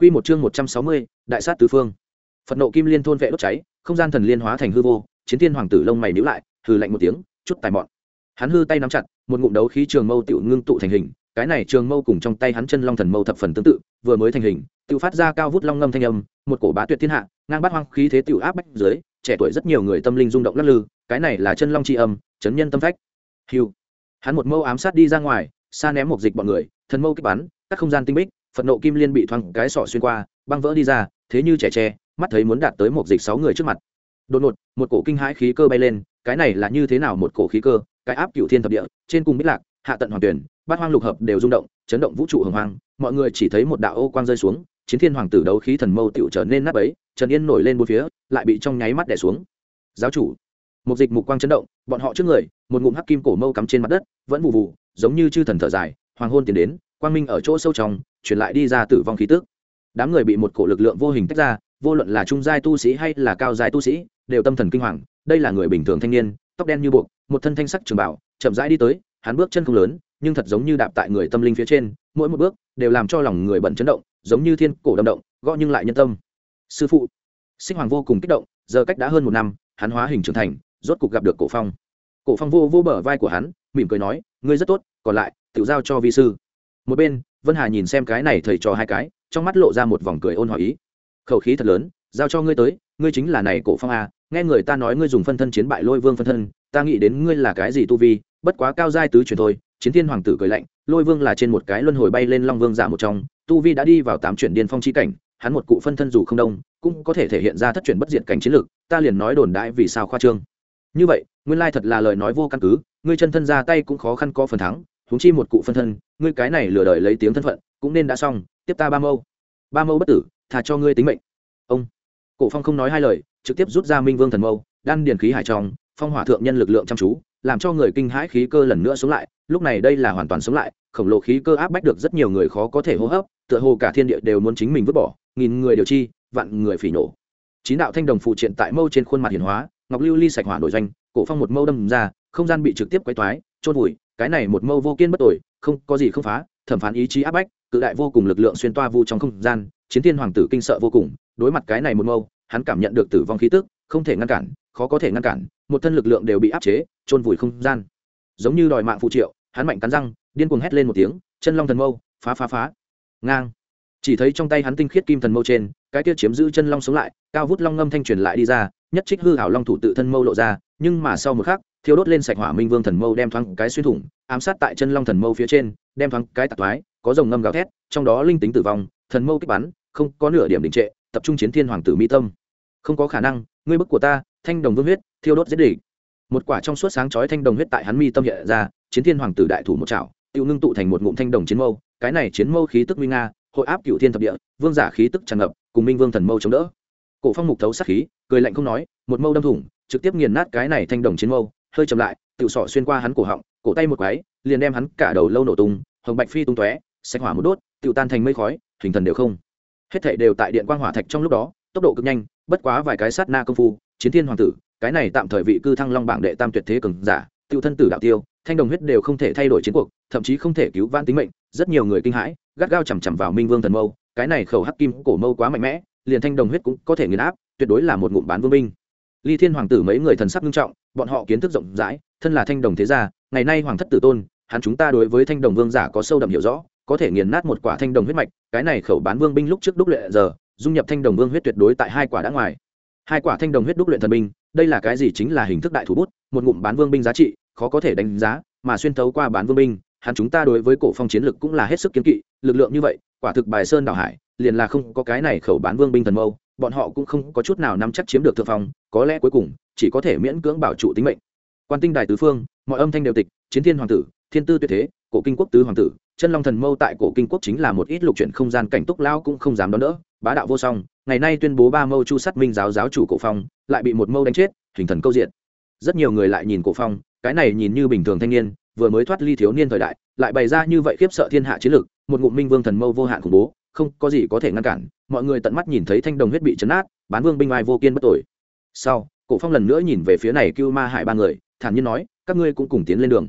Quy một chương 160, đại sát tứ phương. Phật nộ kim liên thôn vệ đốt cháy, không gian thần liên hóa thành hư vô, chiến thiên hoàng tử lông mày nhíu lại, hừ lạnh một tiếng, chút tài mọn. Hắn hư tay nắm chặt, một ngụm đấu khí trường mâu tiểu ngưng tụ thành hình, cái này trường mâu cùng trong tay hắn chân long thần mâu thập phần tương tự, vừa mới thành hình, tiểu phát ra cao vút long ngâm thanh âm, một cổ bá tuyệt thiên hạ, ngang bát hoang khí thế tiểu áp bách dưới, trẻ tuổi rất nhiều người tâm linh rung động lắc lư, cái này là chân long chi âm, chấn nhân tâm phách. Hưu. Hắn một mâu ám sát đi ra ngoài, xa ném một dịch bọn người, thần mâu kích bắn, các không gian tinh bích, phật nộ kim liên bị thoáng cái sọ xuyên qua, băng vỡ đi ra, thế như trẻ tre, mắt thấy muốn đạt tới một dịch sáu người trước mặt. Đột ngột, một cổ kinh hãi khí cơ bay lên, cái này là như thế nào một cổ khí cơ? Cái áp cựu thiên thập địa, trên cùng bích lạc, hạ tận hoàng tuyển, bát hoang lục hợp đều rung động, chấn động vũ trụ hồng hoang, mọi người chỉ thấy một đạo ô quang rơi xuống, chiến thiên hoàng tử đấu khí thần mâu tựu trở nên nắp ấy trần yên nổi lên bốn phía, lại bị trong nháy mắt đẻ xuống. Giáo chủ, một dịch mục quang chấn động, bọn họ trước người, một ngụm hắc kim cổ mâu cắm trên mặt đất, vẫn vụ vụ, giống như chư thần thở dài, hoàng hôn tiến đến quang minh ở chỗ sâu trong, truyền lại đi ra tử vong khí tức. Đám người bị một cổ lực lượng vô hình tách ra, vô luận là trung giai tu sĩ hay là cao giai tu sĩ, đều tâm thần kinh hoàng, đây là người bình thường thanh niên, tóc đen như buộc, một thân thanh sắc trường bảo, chậm rãi đi tới, hắn bước chân không lớn, nhưng thật giống như đạp tại người tâm linh phía trên, mỗi một bước đều làm cho lòng người bận chấn động, giống như thiên cổ đâm động, gõ nhưng lại nhân tâm. Sư phụ, sinh hoàng vô cùng kích động, giờ cách đã hơn một năm, hắn hóa hình trưởng thành, rốt cục gặp được cổ phong. Cổ phong vô vô bờ vai của hắn, mỉm cười nói, ngươi rất tốt, còn lại tự giao cho vi sư một bên, vân hà nhìn xem cái này thầy trò hai cái, trong mắt lộ ra một vòng cười ôn hỏi ý. Khẩu khí thật lớn, giao cho ngươi tới, ngươi chính là này cổ phong a, nghe người ta nói ngươi dùng phân thân chiến bại lôi vương phân thân, ta nghĩ đến ngươi là cái gì tu vi, bất quá cao giai tứ truyền thôi, chiến thiên hoàng tử cười lạnh, lôi vương là trên một cái luân hồi bay lên long vương giả một trong, tu vi đã đi vào tám chuyển điên phong chi cảnh, hắn một cụ phân thân dù không đông, cũng có thể thể hiện ra thất chuyển bất diệt cảnh chiến lược ta liền nói đồn đãi vì sao khoa trương. Như vậy, nguyên lai thật là lời nói vô căn cứ, ngươi chân thân ra tay cũng khó khăn có phần thắng huống chi một cụ phân thân, ngươi cái này lừa đời lấy tiếng thân phận, cũng nên đã xong, tiếp ta ba mâu. Ba mâu bất tử thà cho ngươi tính mệnh. Ông. Cổ phong không nói hai lời, trực tiếp rút ra minh vương thần mâu, đan điền khí hải trong, phong hỏa thượng nhân lực lượng chăm chú, làm cho người kinh hãi khí cơ lần nữa sống lại, lúc này đây là hoàn toàn sống lại, khổng lồ khí cơ áp bách được rất nhiều người khó có thể hô hấp, tựa hồ cả thiên địa đều muốn chính mình vứt bỏ, nghìn người điều chi, vạn người phỉ nổ. Chín đạo thanh đồng phụ triện tại mâu trên khuôn mặt hiển hóa, ngọc lưu ly sạch hỏa nổi doanh, cổ phong một mâu đâm ra, không gian bị trực tiếp quay toái trôn vùi cái này một mâu vô kiên bất tội, không có gì không phá, thẩm phán ý chí áp bách, cự đại vô cùng lực lượng xuyên toa vu trong không gian, chiến thiên hoàng tử kinh sợ vô cùng, đối mặt cái này một mâu, hắn cảm nhận được tử vong khí tức, không thể ngăn cản, khó có thể ngăn cản, một thân lực lượng đều bị áp chế trôn vùi không gian. Giống như đòi mạng phụ triệu, hắn mạnh cắn răng, điên cuồng hét lên một tiếng, chân long thần mâu, phá phá phá. Ngang. Chỉ thấy trong tay hắn tinh khiết kim thần mâu trên, cái kia chiếm giữ chân long sống lại, cao vút long ngâm thanh truyền lại đi ra, nhất trích hư hảo long thủ tự thân mâu lộ ra, nhưng mà sau một khắc thiêu đốt lên sạch hỏa minh vương thần mâu đem thoáng cái xuyên thủng, ám sát tại chân long thần mâu phía trên, đem thoáng cái tạc thoái, có dòng ngâm gào thét, trong đó linh tính tử vong, thần mâu kích bắn, không có nửa điểm đình trệ, tập trung chiến thiên hoàng tử mỹ tâm. Không có khả năng, ngươi bức của ta, thanh đồng vương huyết, thiêu đốt giết địch. Một quả trong suốt sáng chói thanh đồng huyết tại hắn mi tâm hiện ra, chiến thiên hoàng tử đại thủ một chảo tự ngưng tụ thành một ngụm thanh đồng chiến mâu, cái này chiến mâu khí tức nguy nga, hội áp cựu thiên thập địa, vương giả khí tức tràn ngập, cùng minh vương thần mâu chống đỡ. Cổ phong mục thấu sát khí, cười lạnh không nói, một mâu đâm thủng, trực tiếp nghiền nát cái này thanh đồng chiến mâu hơi chậm lại tự sỏ xuyên qua hắn cổ họng, cổ tay một quái, liền đem hắn cả đầu lâu nổ tung, hồng bạch phi tung tóe, sạch hỏa một đốt tự tan thành mây khói, hình thần đều không. Hết thảy đều tại điện quang hỏa thạch trong lúc đó, tốc độ cực nhanh, bất quá vài cái sát na công phu, chiến thiên hoàng tử, cái này tạm thời vị cư thăng long bảng đệ tam tuyệt thế cường giả tự thân tử đạo tiêu, thanh đồng huyết đều không thể thay đổi chiến cuộc, thậm chí không thể cứu vãn tính mệnh, rất nhiều người kinh hãi, gắt gao chằm chằm vào minh vương thần mâu, cái này khẩu hắc kim cổ mâu quá mạnh mẽ, liền thanh đồng huyết cũng có thể nghiền áp, tuyệt đối là một ngụm bán vương binh. Ly thiên hoàng tử mấy người thần sắc nghiêm trọng bọn họ kiến thức rộng rãi, thân là thanh đồng thế gia, ngày nay hoàng thất tử tôn, hắn chúng ta đối với thanh đồng vương giả có sâu đậm hiểu rõ, có thể nghiền nát một quả thanh đồng huyết mạch, cái này khẩu bán vương binh lúc trước đúc luyện giờ, dung nhập thanh đồng vương huyết tuyệt đối tại hai quả đã ngoài. Hai quả thanh đồng huyết đúc luyện thần binh, đây là cái gì chính là hình thức đại thủ bút, một ngụm bán vương binh giá trị, khó có thể đánh giá, mà xuyên thấu qua bán vương binh, hắn chúng ta đối với cổ phong chiến lực cũng là hết sức kiến kỵ, lực lượng như vậy, quả thực bài sơn đảo hải, liền là không có cái này khẩu bán vương binh thần mâu, bọn họ cũng không có chút nào nắm chắc chiếm được thượng phong, có lẽ cuối cùng chỉ có thể miễn cưỡng bảo trụ tính mệnh. Quan tinh đài tứ phương mọi âm thanh đều tịch chiến thiên hoàng tử thiên tư tuyệt thế cổ kinh quốc tứ hoàng tử chân long thần mâu tại cổ kinh quốc chính là một ít lục chuyển không gian cảnh túc lao cũng không dám đón đỡ bá đạo vô song ngày nay tuyên bố ba mâu chu sát minh giáo giáo chủ cổ phong lại bị một mâu đánh chết hình thần câu diện. Rất nhiều người lại nhìn cổ phong cái này nhìn như bình thường thanh niên vừa mới thoát ly thiếu niên thời đại lại bày ra như vậy khiếp sợ thiên hạ chiến lực một ngụm minh vương thần mâu vô hạn khủng bố không có gì có thể ngăn cản mọi người tận mắt nhìn thấy thanh đồng huyết bị chấn áp, bán vương binh ai vô kiên bất tội. Sau cổ phong lần nữa nhìn về phía này cưu ma Hải ba người, thản nhiên nói, các ngươi cũng cùng tiến lên đường.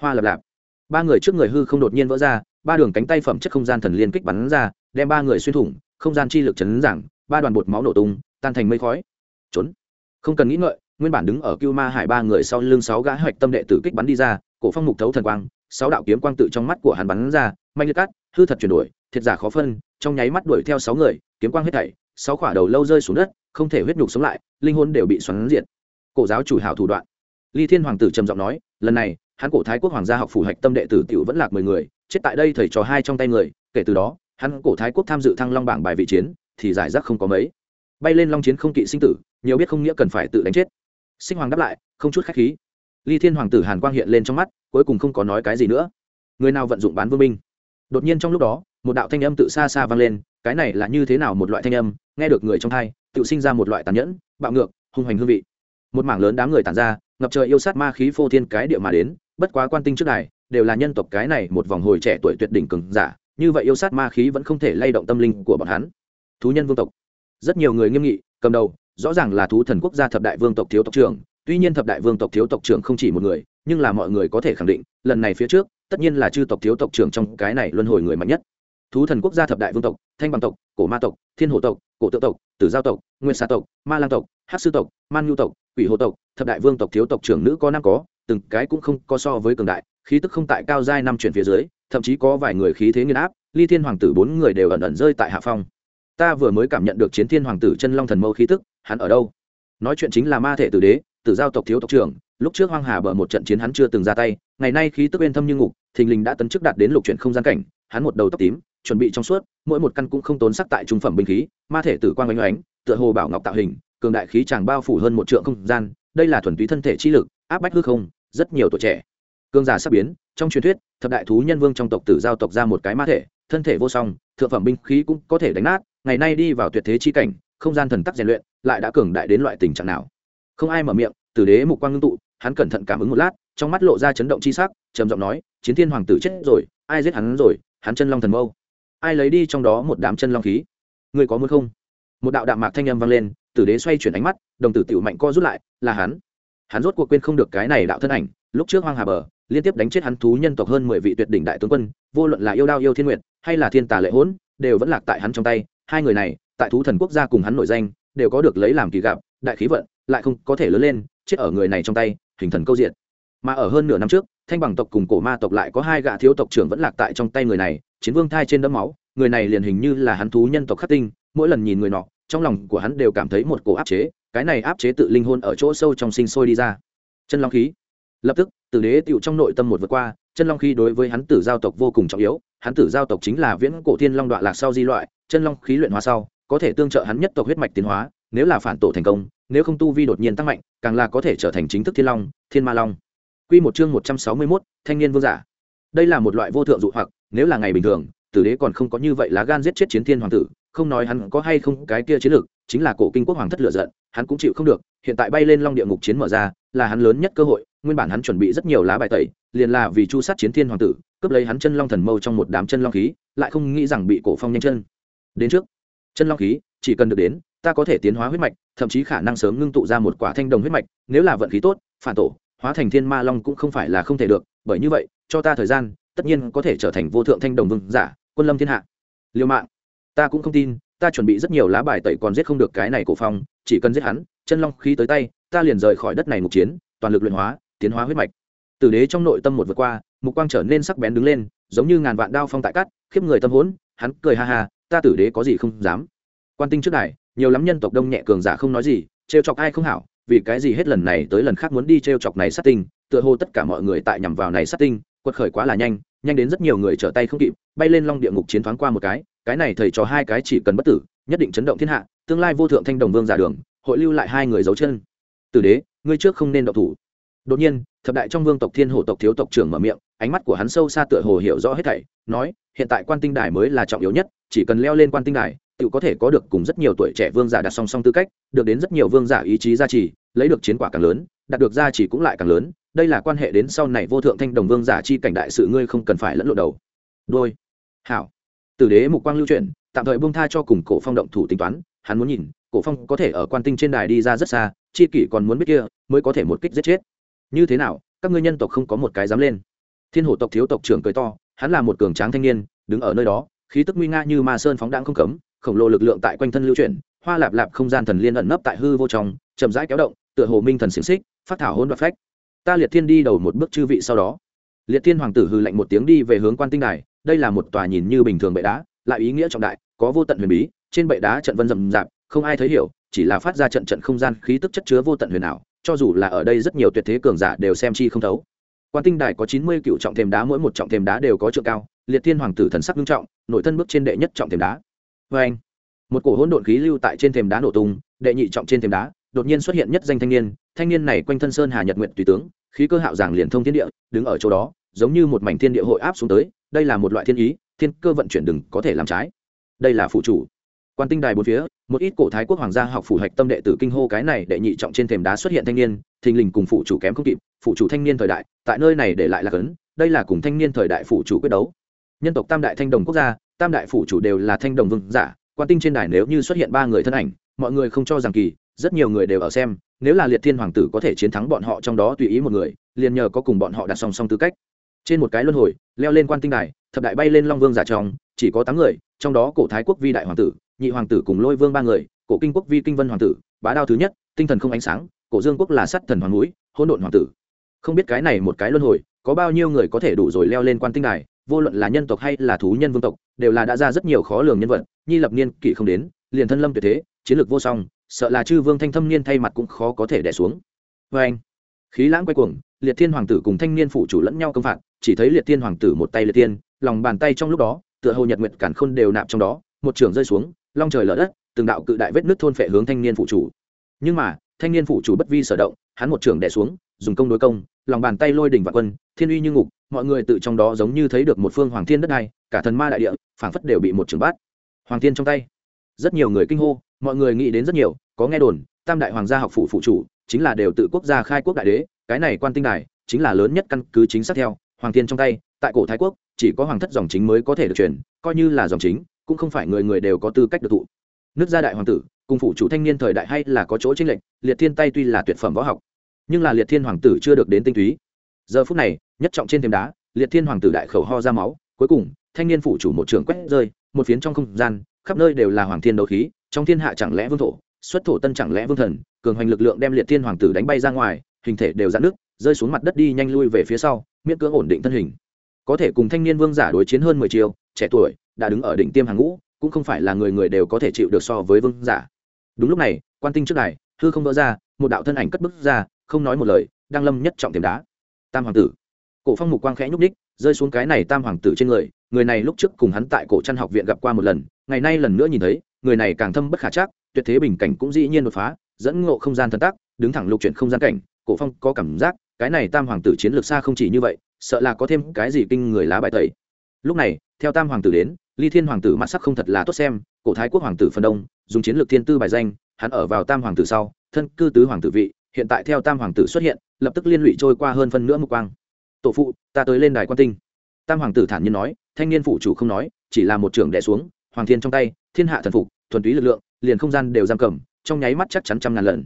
Hoa lập lạp. Ba người trước người hư không đột nhiên vỡ ra, ba đường cánh tay phẩm chất không gian thần liên kích bắn ra, đem ba người xuyên thủng, không gian chi lực chấn giảng, ba đoàn bột máu nổ tung, tan thành mây khói. Trốn. Không cần nghĩ ngợi, nguyên bản đứng ở cưu ma hải ba người sau lưng sáu gã hoạch tâm đệ tử kích bắn đi ra, cổ phong mục thấu thần quang, sáu đạo kiếm quang tự trong mắt của hắn bắn ra manh liệt cắt, hư thật chuyển đổi, thiệt giả khó phân, trong nháy mắt đuổi theo sáu người, kiếm quang hết thảy sáu quả đầu lâu rơi xuống đất, không thể huyết nhục sống lại, linh hồn đều bị xoắn diệt. Cổ giáo chủ hảo thủ đoạn. Ly thiên hoàng tử trầm giọng nói, lần này, hắn cổ thái quốc hoàng gia học phủ hạch tâm đệ tử tiểu vẫn lạc mười người, chết tại đây thầy trò hai trong tay người, kể từ đó, hắn cổ thái quốc tham dự thăng long bảng bài vị chiến, thì giải rác không có mấy. Bay lên long chiến không kỵ sinh tử, nhiều biết không nghĩa cần phải tự đánh chết. Sinh hoàng đáp lại, không chút khách khí. Ly thiên hoàng tử hàn quang hiện lên trong mắt, cuối cùng không có nói cái gì nữa. Người nào vận dụng bán vương minh đột nhiên trong lúc đó, một đạo thanh âm tự xa xa vang lên, cái này là như thế nào một loại thanh âm? Nghe được người trong thai, tự sinh ra một loại tàn nhẫn, bạo ngược, hung hoành hương vị. Một mảng lớn đám người tàn ra, ngập trời yêu sát ma khí phô thiên cái địa mà đến, bất quá quan tinh trước này đều là nhân tộc cái này một vòng hồi trẻ tuổi tuyệt đỉnh cường giả, như vậy yêu sát ma khí vẫn không thể lay động tâm linh của bọn hắn. Thú nhân vương tộc. Rất nhiều người nghiêm nghị, cầm đầu, rõ ràng là thú thần quốc gia thập đại vương tộc thiếu tộc trưởng, tuy nhiên thập đại vương tộc thiếu tộc trưởng không chỉ một người, nhưng là mọi người có thể khẳng định, lần này phía trước tất nhiên là chư tộc thiếu tộc trưởng trong cái này luân hồi người mạnh nhất. Thú thần quốc gia thập đại vương tộc, thanh bằng tộc, cổ ma tộc, thiên hồ tộc, cổ tự tộc, tử giao tộc, nguyên xà tộc, ma lang tộc hát sư tộc, man nhu tộc, quỷ hồ tộc, thập đại vương tộc thiếu tộc trưởng nữ có năm có, từng cái cũng không có so với cường đại, khí tức không tại cao giai năm chuyển phía dưới, thậm chí có vài người khí thế nghiên áp, ly thiên hoàng tử bốn người đều ẩn ẩn rơi tại hạ phong. Ta vừa mới cảm nhận được chiến thiên hoàng tử chân long thần mâu khí tức, hắn ở đâu? Nói chuyện chính là ma thể tử đế, tử giao tộc thiếu tộc trưởng, lúc trước hoang hà bờ một trận chiến hắn chưa từng ra tay, ngày nay khí tức bên thâm như ngục thình lình đã tấn chức đạt đến lục chuyển không gian cảnh, hắn một đầu tóc tím, chuẩn bị trong suốt, mỗi một căn cũng không tốn sắc tại trung phẩm binh khí, ma thể tử quang oanh oánh tựa hồ bảo ngọc tạo hình, cường đại khí chàng bao phủ hơn một trượng không gian, đây là thuần túy thân thể chi lực, áp bách hư không, rất nhiều tuổi trẻ. Cương giả sắp biến, trong truyền thuyết, thập đại thú nhân vương trong tộc tử giao tộc ra một cái ma thể, thân thể vô song, thượng phẩm binh khí cũng có thể đánh nát, ngày nay đi vào tuyệt thế chi cảnh, không gian thần tắc rèn luyện, lại đã cường đại đến loại tình trạng nào? Không ai mở miệng, tử đế mục quang ngưng tụ, hắn cẩn thận cảm ứng một lát, trong mắt lộ ra chấn động chi sắc, trầm giọng nói chiến thiên hoàng tử chết rồi, ai giết hắn rồi, hắn chân long thần mâu. Ai lấy đi trong đó một đám chân long khí? Người có muốn không? Một đạo đạm mạc thanh âm vang lên, tử đế xoay chuyển ánh mắt, đồng tử tiểu mạnh co rút lại, là hắn. Hắn rốt cuộc quên không được cái này đạo thân ảnh, lúc trước hoang hà bờ, liên tiếp đánh chết hắn thú nhân tộc hơn mười vị tuyệt đỉnh đại tướng quân, vô luận là yêu đao yêu thiên nguyện hay là thiên tà lệ hỗn, đều vẫn lạc tại hắn trong tay. Hai người này, tại thú thần quốc gia cùng hắn nổi danh, đều có được lấy làm kỳ gặp, đại khí vận, lại không có thể lớn lên, chết ở người này trong tay, hình thần câu diện mà ở hơn nửa năm trước thanh bằng tộc cùng cổ ma tộc lại có hai gã thiếu tộc trưởng vẫn lạc tại trong tay người này, chiến vương thai trên đấm máu, người này liền hình như là hắn thú nhân tộc khắc tinh, mỗi lần nhìn người nọ, trong lòng của hắn đều cảm thấy một cổ áp chế, cái này áp chế tự linh hồn ở chỗ sâu trong sinh sôi đi ra. Chân long khí. Lập tức, tử đế tựu trong nội tâm một vượt qua, chân long khí đối với hắn tử giao tộc vô cùng trọng yếu, hắn tử giao tộc chính là viễn cổ thiên long đoạn lạc sau di loại, chân long khí luyện hóa sau, có thể tương trợ hắn nhất tộc huyết mạch tiến hóa, nếu là phản tổ thành công, nếu không tu vi đột nhiên tăng mạnh, càng là có thể trở thành chính thức thiên long, thiên ma long. Quy một chương một trăm sáu mươi 161, thanh niên vương giả. Đây là một loại vô thượng dụ hoặc, nếu là ngày bình thường, tử đế còn không có như vậy lá gan giết chết chiến thiên hoàng tử, không nói hắn có hay không cái kia chiến lược, chính là cổ kinh quốc hoàng thất lựa giận, hắn cũng chịu không được, hiện tại bay lên long địa ngục chiến mở ra, là hắn lớn nhất cơ hội, nguyên bản hắn chuẩn bị rất nhiều lá bài tẩy, liền là vì chu sát chiến thiên hoàng tử, cướp lấy hắn chân long thần mâu trong một đám chân long khí, lại không nghĩ rằng bị cổ phong nhanh chân. Đến trước, chân long khí, chỉ cần được đến, ta có thể tiến hóa huyết mạch, thậm chí khả năng sớm ngưng tụ ra một quả thanh đồng huyết mạch, nếu là vận khí tốt, phản tổ, hóa thành thiên ma long cũng không phải là không thể được, bởi như vậy, cho ta thời gian, tất nhiên có thể trở thành vô thượng thanh đồng vương giả, quân lâm thiên hạ. Liêu mạng, ta cũng không tin, ta chuẩn bị rất nhiều lá bài tẩy còn giết không được cái này cổ phong, chỉ cần giết hắn, chân long khí tới tay, ta liền rời khỏi đất này ngục chiến, toàn lực luyện hóa, tiến hóa huyết mạch. Tử đế trong nội tâm một vượt qua, mục quang trở nên sắc bén đứng lên, giống như ngàn vạn đao phong tại cắt, khiếp người tâm hỗn hắn cười ha ha, ta tử đế có gì không dám. Quan tinh trước này nhiều lắm nhân tộc đông nhẹ cường giả không nói gì, trêu chọc ai không hảo vì cái gì hết lần này tới lần khác muốn đi t r e o chọc này sát tinh, tựa hồ tất cả mọi người tại nhằm vào này sát tinh, quật khởi quá là nhanh nhanh đến rất nhiều người trở tay không kịp, bay lên long địa ngục chiến thoáng qua một cái cái này thầy cho hai cái chỉ cần bất tử, nhất định chấn động thiên hạ, tương lai vô thượng thanh đồng vương giả đường, hội lưu lại hai người giấu chân. Từ đế, ngươi trước không nên động thủ. Đột nhiên, thập đại trong vương tộc thiên hồ tộc thiếu tộc trưởng mở miệng, ánh mắt của hắn sâu xa tựa hồ hiểu rõ hết thảy, nói, hiện tại quan tinh đài mới là trọng yếu nhất, chỉ cần leo lên quan tinh đài tự có thể có được cùng rất nhiều tuổi trẻ vương giả đặt song song tư cách, được đến rất nhiều vương giả ý chí gia trì, lấy được chiến quả càng lớn, đạt được gia trì cũng lại càng lớn. Đây là quan hệ đến sau này vô thượng thanh đồng vương giả chi cảnh đại sự ngươi không cần phải lẫn lộn đầu. Đôi. Hảo. Tử đế mục quang lưu truyền tạm thời buông tha cho cùng cổ phong động thủ tính toán. Hắn muốn nhìn, cổ phong có thể ở quan tinh trên đài đi ra rất xa, chi kỷ còn muốn biết kia, mới có thể một kích giết chết. Như thế nào, các ngươi nhân tộc không có một cái dám lên. Thiên hổ tộc thiếu tộc trưởng cười to, hắn là một cường tráng thanh niên, đứng ở nơi đó, khí tức nguy nga như ma sơn phóng đãng không cấm khổng lồ lực lượng tại quanh thân lưu chuyển, hoa lạp lạp không gian thần liên ẩn nấp tại hư vô trong, chậm rãi kéo động, tựa hồ minh thần xiềng xích, phát thảo hôn đoạt phách. Ta liệt thiên đi đầu một bước chư vị sau đó. Liệt thiên hoàng tử hư lạnh một tiếng đi về hướng quan tinh đài, đây là một tòa nhìn như bình thường bệ đá, lại ý nghĩa trọng đại, có vô tận huyền bí, trên bệ đá trận vân rậm rạp, không ai thấy hiểu, chỉ là phát ra trận trận không gian khí tức chất chứa vô tận huyền ảo, cho dù là ở đây rất nhiều tuyệt thế cường giả đều xem chi không thấu. Quan tinh đài có chín mươi cựu trọng thềm đá, mỗi một trọng thềm đá đều có trượng cao, liệt thiên hoàng tử thần sắc nghiêm trọng, nội thân bước trên đệ nhất trọng thềm đá vê anh, một cổ hỗn độn khí lưu tại trên thềm đá nổ tung, đệ nhị trọng trên thềm đá, đột nhiên xuất hiện nhất danh thanh niên. Thanh niên này quanh thân sơn hà nhật nguyện tùy tướng, khí cơ hạo giảng liền thông thiên địa, đứng ở chỗ đó, giống như một mảnh thiên địa hội áp xuống tới. Đây là một loại thiên ý, thiên cơ vận chuyển đừng có thể làm trái. Đây là phụ chủ. Quan tinh đài bốn phía, một ít cổ thái quốc hoàng gia học phủ hạch tâm đệ tử kinh hô cái này đệ nhị trọng trên thềm đá xuất hiện thanh niên, thình lình cùng phụ chủ kém không kịp. Phụ chủ thanh niên thời đại, tại nơi này để lại là cấn. Đây là cùng thanh niên thời đại phụ chủ quyết đấu. Nhân tộc tam đại thanh đồng quốc gia tam đại phụ chủ đều là thanh đồng vương giả, quan tinh trên đài nếu như xuất hiện ba người thân ảnh, mọi người không cho rằng kỳ, rất nhiều người đều ở xem, nếu là liệt thiên hoàng tử có thể chiến thắng bọn họ trong đó tùy ý một người, liền nhờ có cùng bọn họ đặt song song tư cách. Trên một cái luân hồi, leo lên quan tinh đài, thập đại bay lên long vương giả trong, chỉ có tám người, trong đó cổ thái quốc vi đại hoàng tử, nhị hoàng tử cùng lôi vương ba người, cổ kinh quốc vi kinh vân hoàng tử, bá đao thứ nhất, tinh thần không ánh sáng, cổ dương quốc là sắt thần hoàng núi, hỗn độn hoàng tử. Không biết cái này một cái luân hồi, có bao nhiêu người có thể đủ rồi leo lên quan tinh đài vô luận là nhân tộc hay là thú nhân vương tộc, đều là đã ra rất nhiều khó lường nhân vật, nhi lập niên kỵ không đến, liền thân lâm tuyệt thế, chiến lược vô song, sợ là chư vương thanh thâm niên thay mặt cũng khó có thể đẻ xuống. Vê anh, khí lãng quay cuồng, liệt thiên hoàng tử cùng thanh niên phụ chủ lẫn nhau công phạt, chỉ thấy liệt thiên hoàng tử một tay liệt thiên, lòng bàn tay trong lúc đó, tựa hồ nhật nguyệt cản khôn đều nạp trong đó, một trường rơi xuống, long trời lở đất, từng đạo cự đại vết nước thôn phệ hướng thanh niên phụ chủ. Nhưng mà, thanh niên phụ chủ bất vi sở động, hắn một trường đè xuống dùng công đối công, lòng bàn tay lôi đỉnh và quân, thiên uy như ngục, mọi người tự trong đó giống như thấy được một phương hoàng thiên đất này cả thần ma đại địa, phảng phất đều bị một trường bát. Hoàng thiên trong tay. Rất nhiều người kinh hô, mọi người nghĩ đến rất nhiều, có nghe đồn, tam đại hoàng gia học phủ phụ chủ, chính là đều tự quốc gia khai quốc đại đế, cái này quan tinh đài, chính là lớn nhất căn cứ chính xác theo, hoàng thiên trong tay, tại cổ thái quốc, chỉ có hoàng thất dòng chính mới có thể được truyền, coi như là dòng chính, cũng không phải người người đều có tư cách được thụ. Nước gia đại hoàng tử, cùng phụ chủ thanh niên thời đại hay là có chỗ chính lệnh liệt thiên tay tuy là tuyệt phẩm võ học nhưng là liệt thiên hoàng tử chưa được đến tinh túy. Giờ phút này, nhất trọng trên thềm đá, liệt thiên hoàng tử đại khẩu ho ra máu, cuối cùng, thanh niên phụ chủ một trường quét rơi, một phiến trong không gian, khắp nơi đều là hoàng thiên đấu khí, trong thiên hạ chẳng lẽ vương thổ, xuất thổ tân chẳng lẽ vương thần, cường hoành lực lượng đem liệt thiên hoàng tử đánh bay ra ngoài, hình thể đều dạn nước rơi xuống mặt đất đi nhanh lui về phía sau, miễn cưỡng ổn định thân hình. Có thể cùng thanh niên vương giả đối chiến hơn mười chiều trẻ tuổi, đã đứng ở đỉnh tiêm hàng ngũ, cũng không phải là người người đều có thể chịu được so với vương giả. Đúng lúc này, quan tinh trước này hư không vỡ ra, một đạo thân ảnh cất bước ra không nói một lời đang lâm nhất trọng tiềm đá. Tam hoàng tử. Cổ phong mục quang khẽ nhúc ních rơi xuống cái này tam hoàng tử trên người người này lúc trước cùng hắn tại cổ trăn học viện gặp qua một lần, ngày nay lần nữa nhìn thấy, người này càng thâm bất khả chắc, tuyệt thế bình cảnh cũng dĩ nhiên đột phá, dẫn ngộ không gian thần tác đứng thẳng lục chuyển không gian cảnh, cổ phong có cảm giác, cái này tam hoàng tử chiến lược xa không chỉ như vậy, sợ là có thêm cái gì kinh người lá bài tẩy. Lúc này, theo tam hoàng tử đến, ly thiên hoàng tử mặt sắc không thật là tốt xem, cổ thái quốc hoàng tử phần đông, dùng chiến lược thiên tư bài danh, hắn ở vào tam hoàng tử sau, thân cư tứ hoàng tử vị hiện tại theo tam hoàng tử xuất hiện, lập tức liên lụy trôi qua hơn phân nữa mục quang. Tổ phụ, ta tới lên đài quan tinh. Tam hoàng tử thản nhiên nói, thanh niên phụ chủ không nói, chỉ là một trưởng đẻ xuống, hoàng thiên trong tay, thiên hạ thần phục, thuần túy lực lượng, liền không gian đều giam cầm, trong nháy mắt chắc chắn trăm ngàn lần.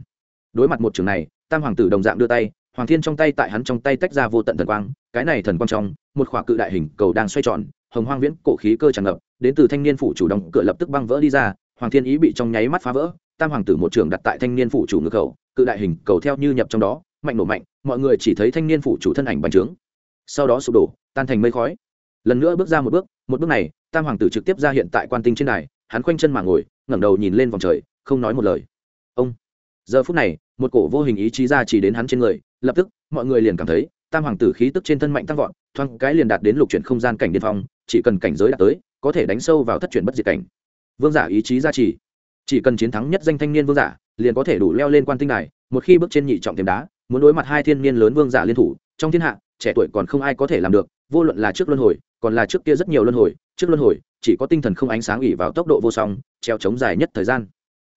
Đối mặt một trường này, tam hoàng tử đồng dạng đưa tay, hoàng thiên trong tay tại hắn trong tay tách ra vô tận thần quang, cái này thần quang trong, một khỏa cự đại hình cầu đang xoay tròn, hồng hoang viễn cổ khí cơ tràn ngập, đến từ thanh niên phủ chủ động cửa lập tức băng vỡ đi ra, hoàng thiên ý bị trong nháy mắt phá vỡ, tam hoàng tử một trường đặt tại thanh niên phủ chủ ngực cầu cự đại hình cầu theo như nhập trong đó, mạnh nổ mạnh, mọi người chỉ thấy thanh niên phủ chủ thân ảnh bành trướng. Sau đó sụp đổ, tan thành mây khói. Lần nữa bước ra một bước một bước này, tam hoàng tử trực tiếp ra hiện tại quan tinh trên đài, hắn khoanh chân mà ngồi, ngẩng đầu nhìn lên vòng trời, không nói một lời. Ông. Giờ phút này, một cổ vô hình ý chí ra chỉ đến hắn trên người, lập tức, mọi người liền cảm thấy, tam hoàng tử khí tức trên thân mạnh tăng vọt, thoáng cái liền đạt đến lục chuyển không gian cảnh điên phong, chỉ cần cảnh giới đạt tới, có thể đánh sâu vào thất chuyển bất diệt cảnh. Vương giả ý chí ra chỉ chỉ cần chiến thắng nhất danh thanh niên vương giả, liền có thể đủ leo lên quan tinh này một khi bước trên nhị trọng tiềm đá, muốn đối mặt hai thiên niên lớn vương giả liên thủ, trong thiên hạ, trẻ tuổi còn không ai có thể làm được, vô luận là trước luân hồi, còn là trước kia rất nhiều luân hồi, trước luân hồi, chỉ có tinh thần không ánh sáng ủy vào tốc độ vô song, treo chống dài nhất thời gian.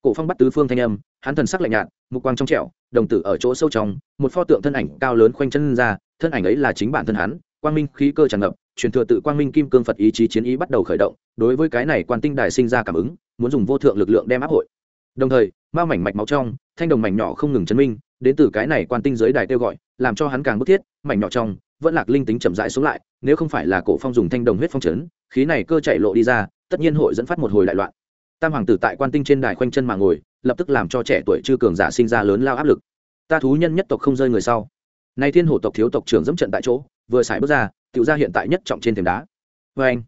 Cổ phong bắt tứ phương thanh âm, hắn thần sắc lạnh nhạt, mục quang trong trẻo, đồng tử ở chỗ sâu trong, một pho tượng thân ảnh cao lớn khoanh chân ra, thân ảnh ấy là chính bản thân hắn, quang minh khí cơ tràn ngập truyền thừa tự quang minh kim cương phật ý chí chiến ý bắt đầu khởi động, đối với cái này quan tinh đài sinh ra cảm ứng, muốn dùng vô thượng lực lượng đem áp hội. Đồng thời ma mảnh mạch máu trong, thanh đồng mảnh nhỏ không ngừng chấn minh, đến từ cái này quan tinh giới đài kêu gọi, làm cho hắn càng bức thiết, mảnh nhỏ trong, vẫn lạc linh tính chậm rãi xuống lại, nếu không phải là cổ phong dùng thanh đồng huyết phong chấn, khí này cơ chạy lộ đi ra, tất nhiên hội dẫn phát một hồi đại loạn. Tam hoàng tử tại quan tinh trên đài khoanh chân mà ngồi, lập tức làm cho trẻ tuổi chưa cường giả sinh ra lớn lao áp lực. Ta thú nhân nhất tộc không rơi người sau. Nay thiên hổ tộc thiếu tộc trưởng dẫm trận tại chỗ vừa xài bước ra tự ra hiện tại nhất trọng trên thềm đá. Vê anh,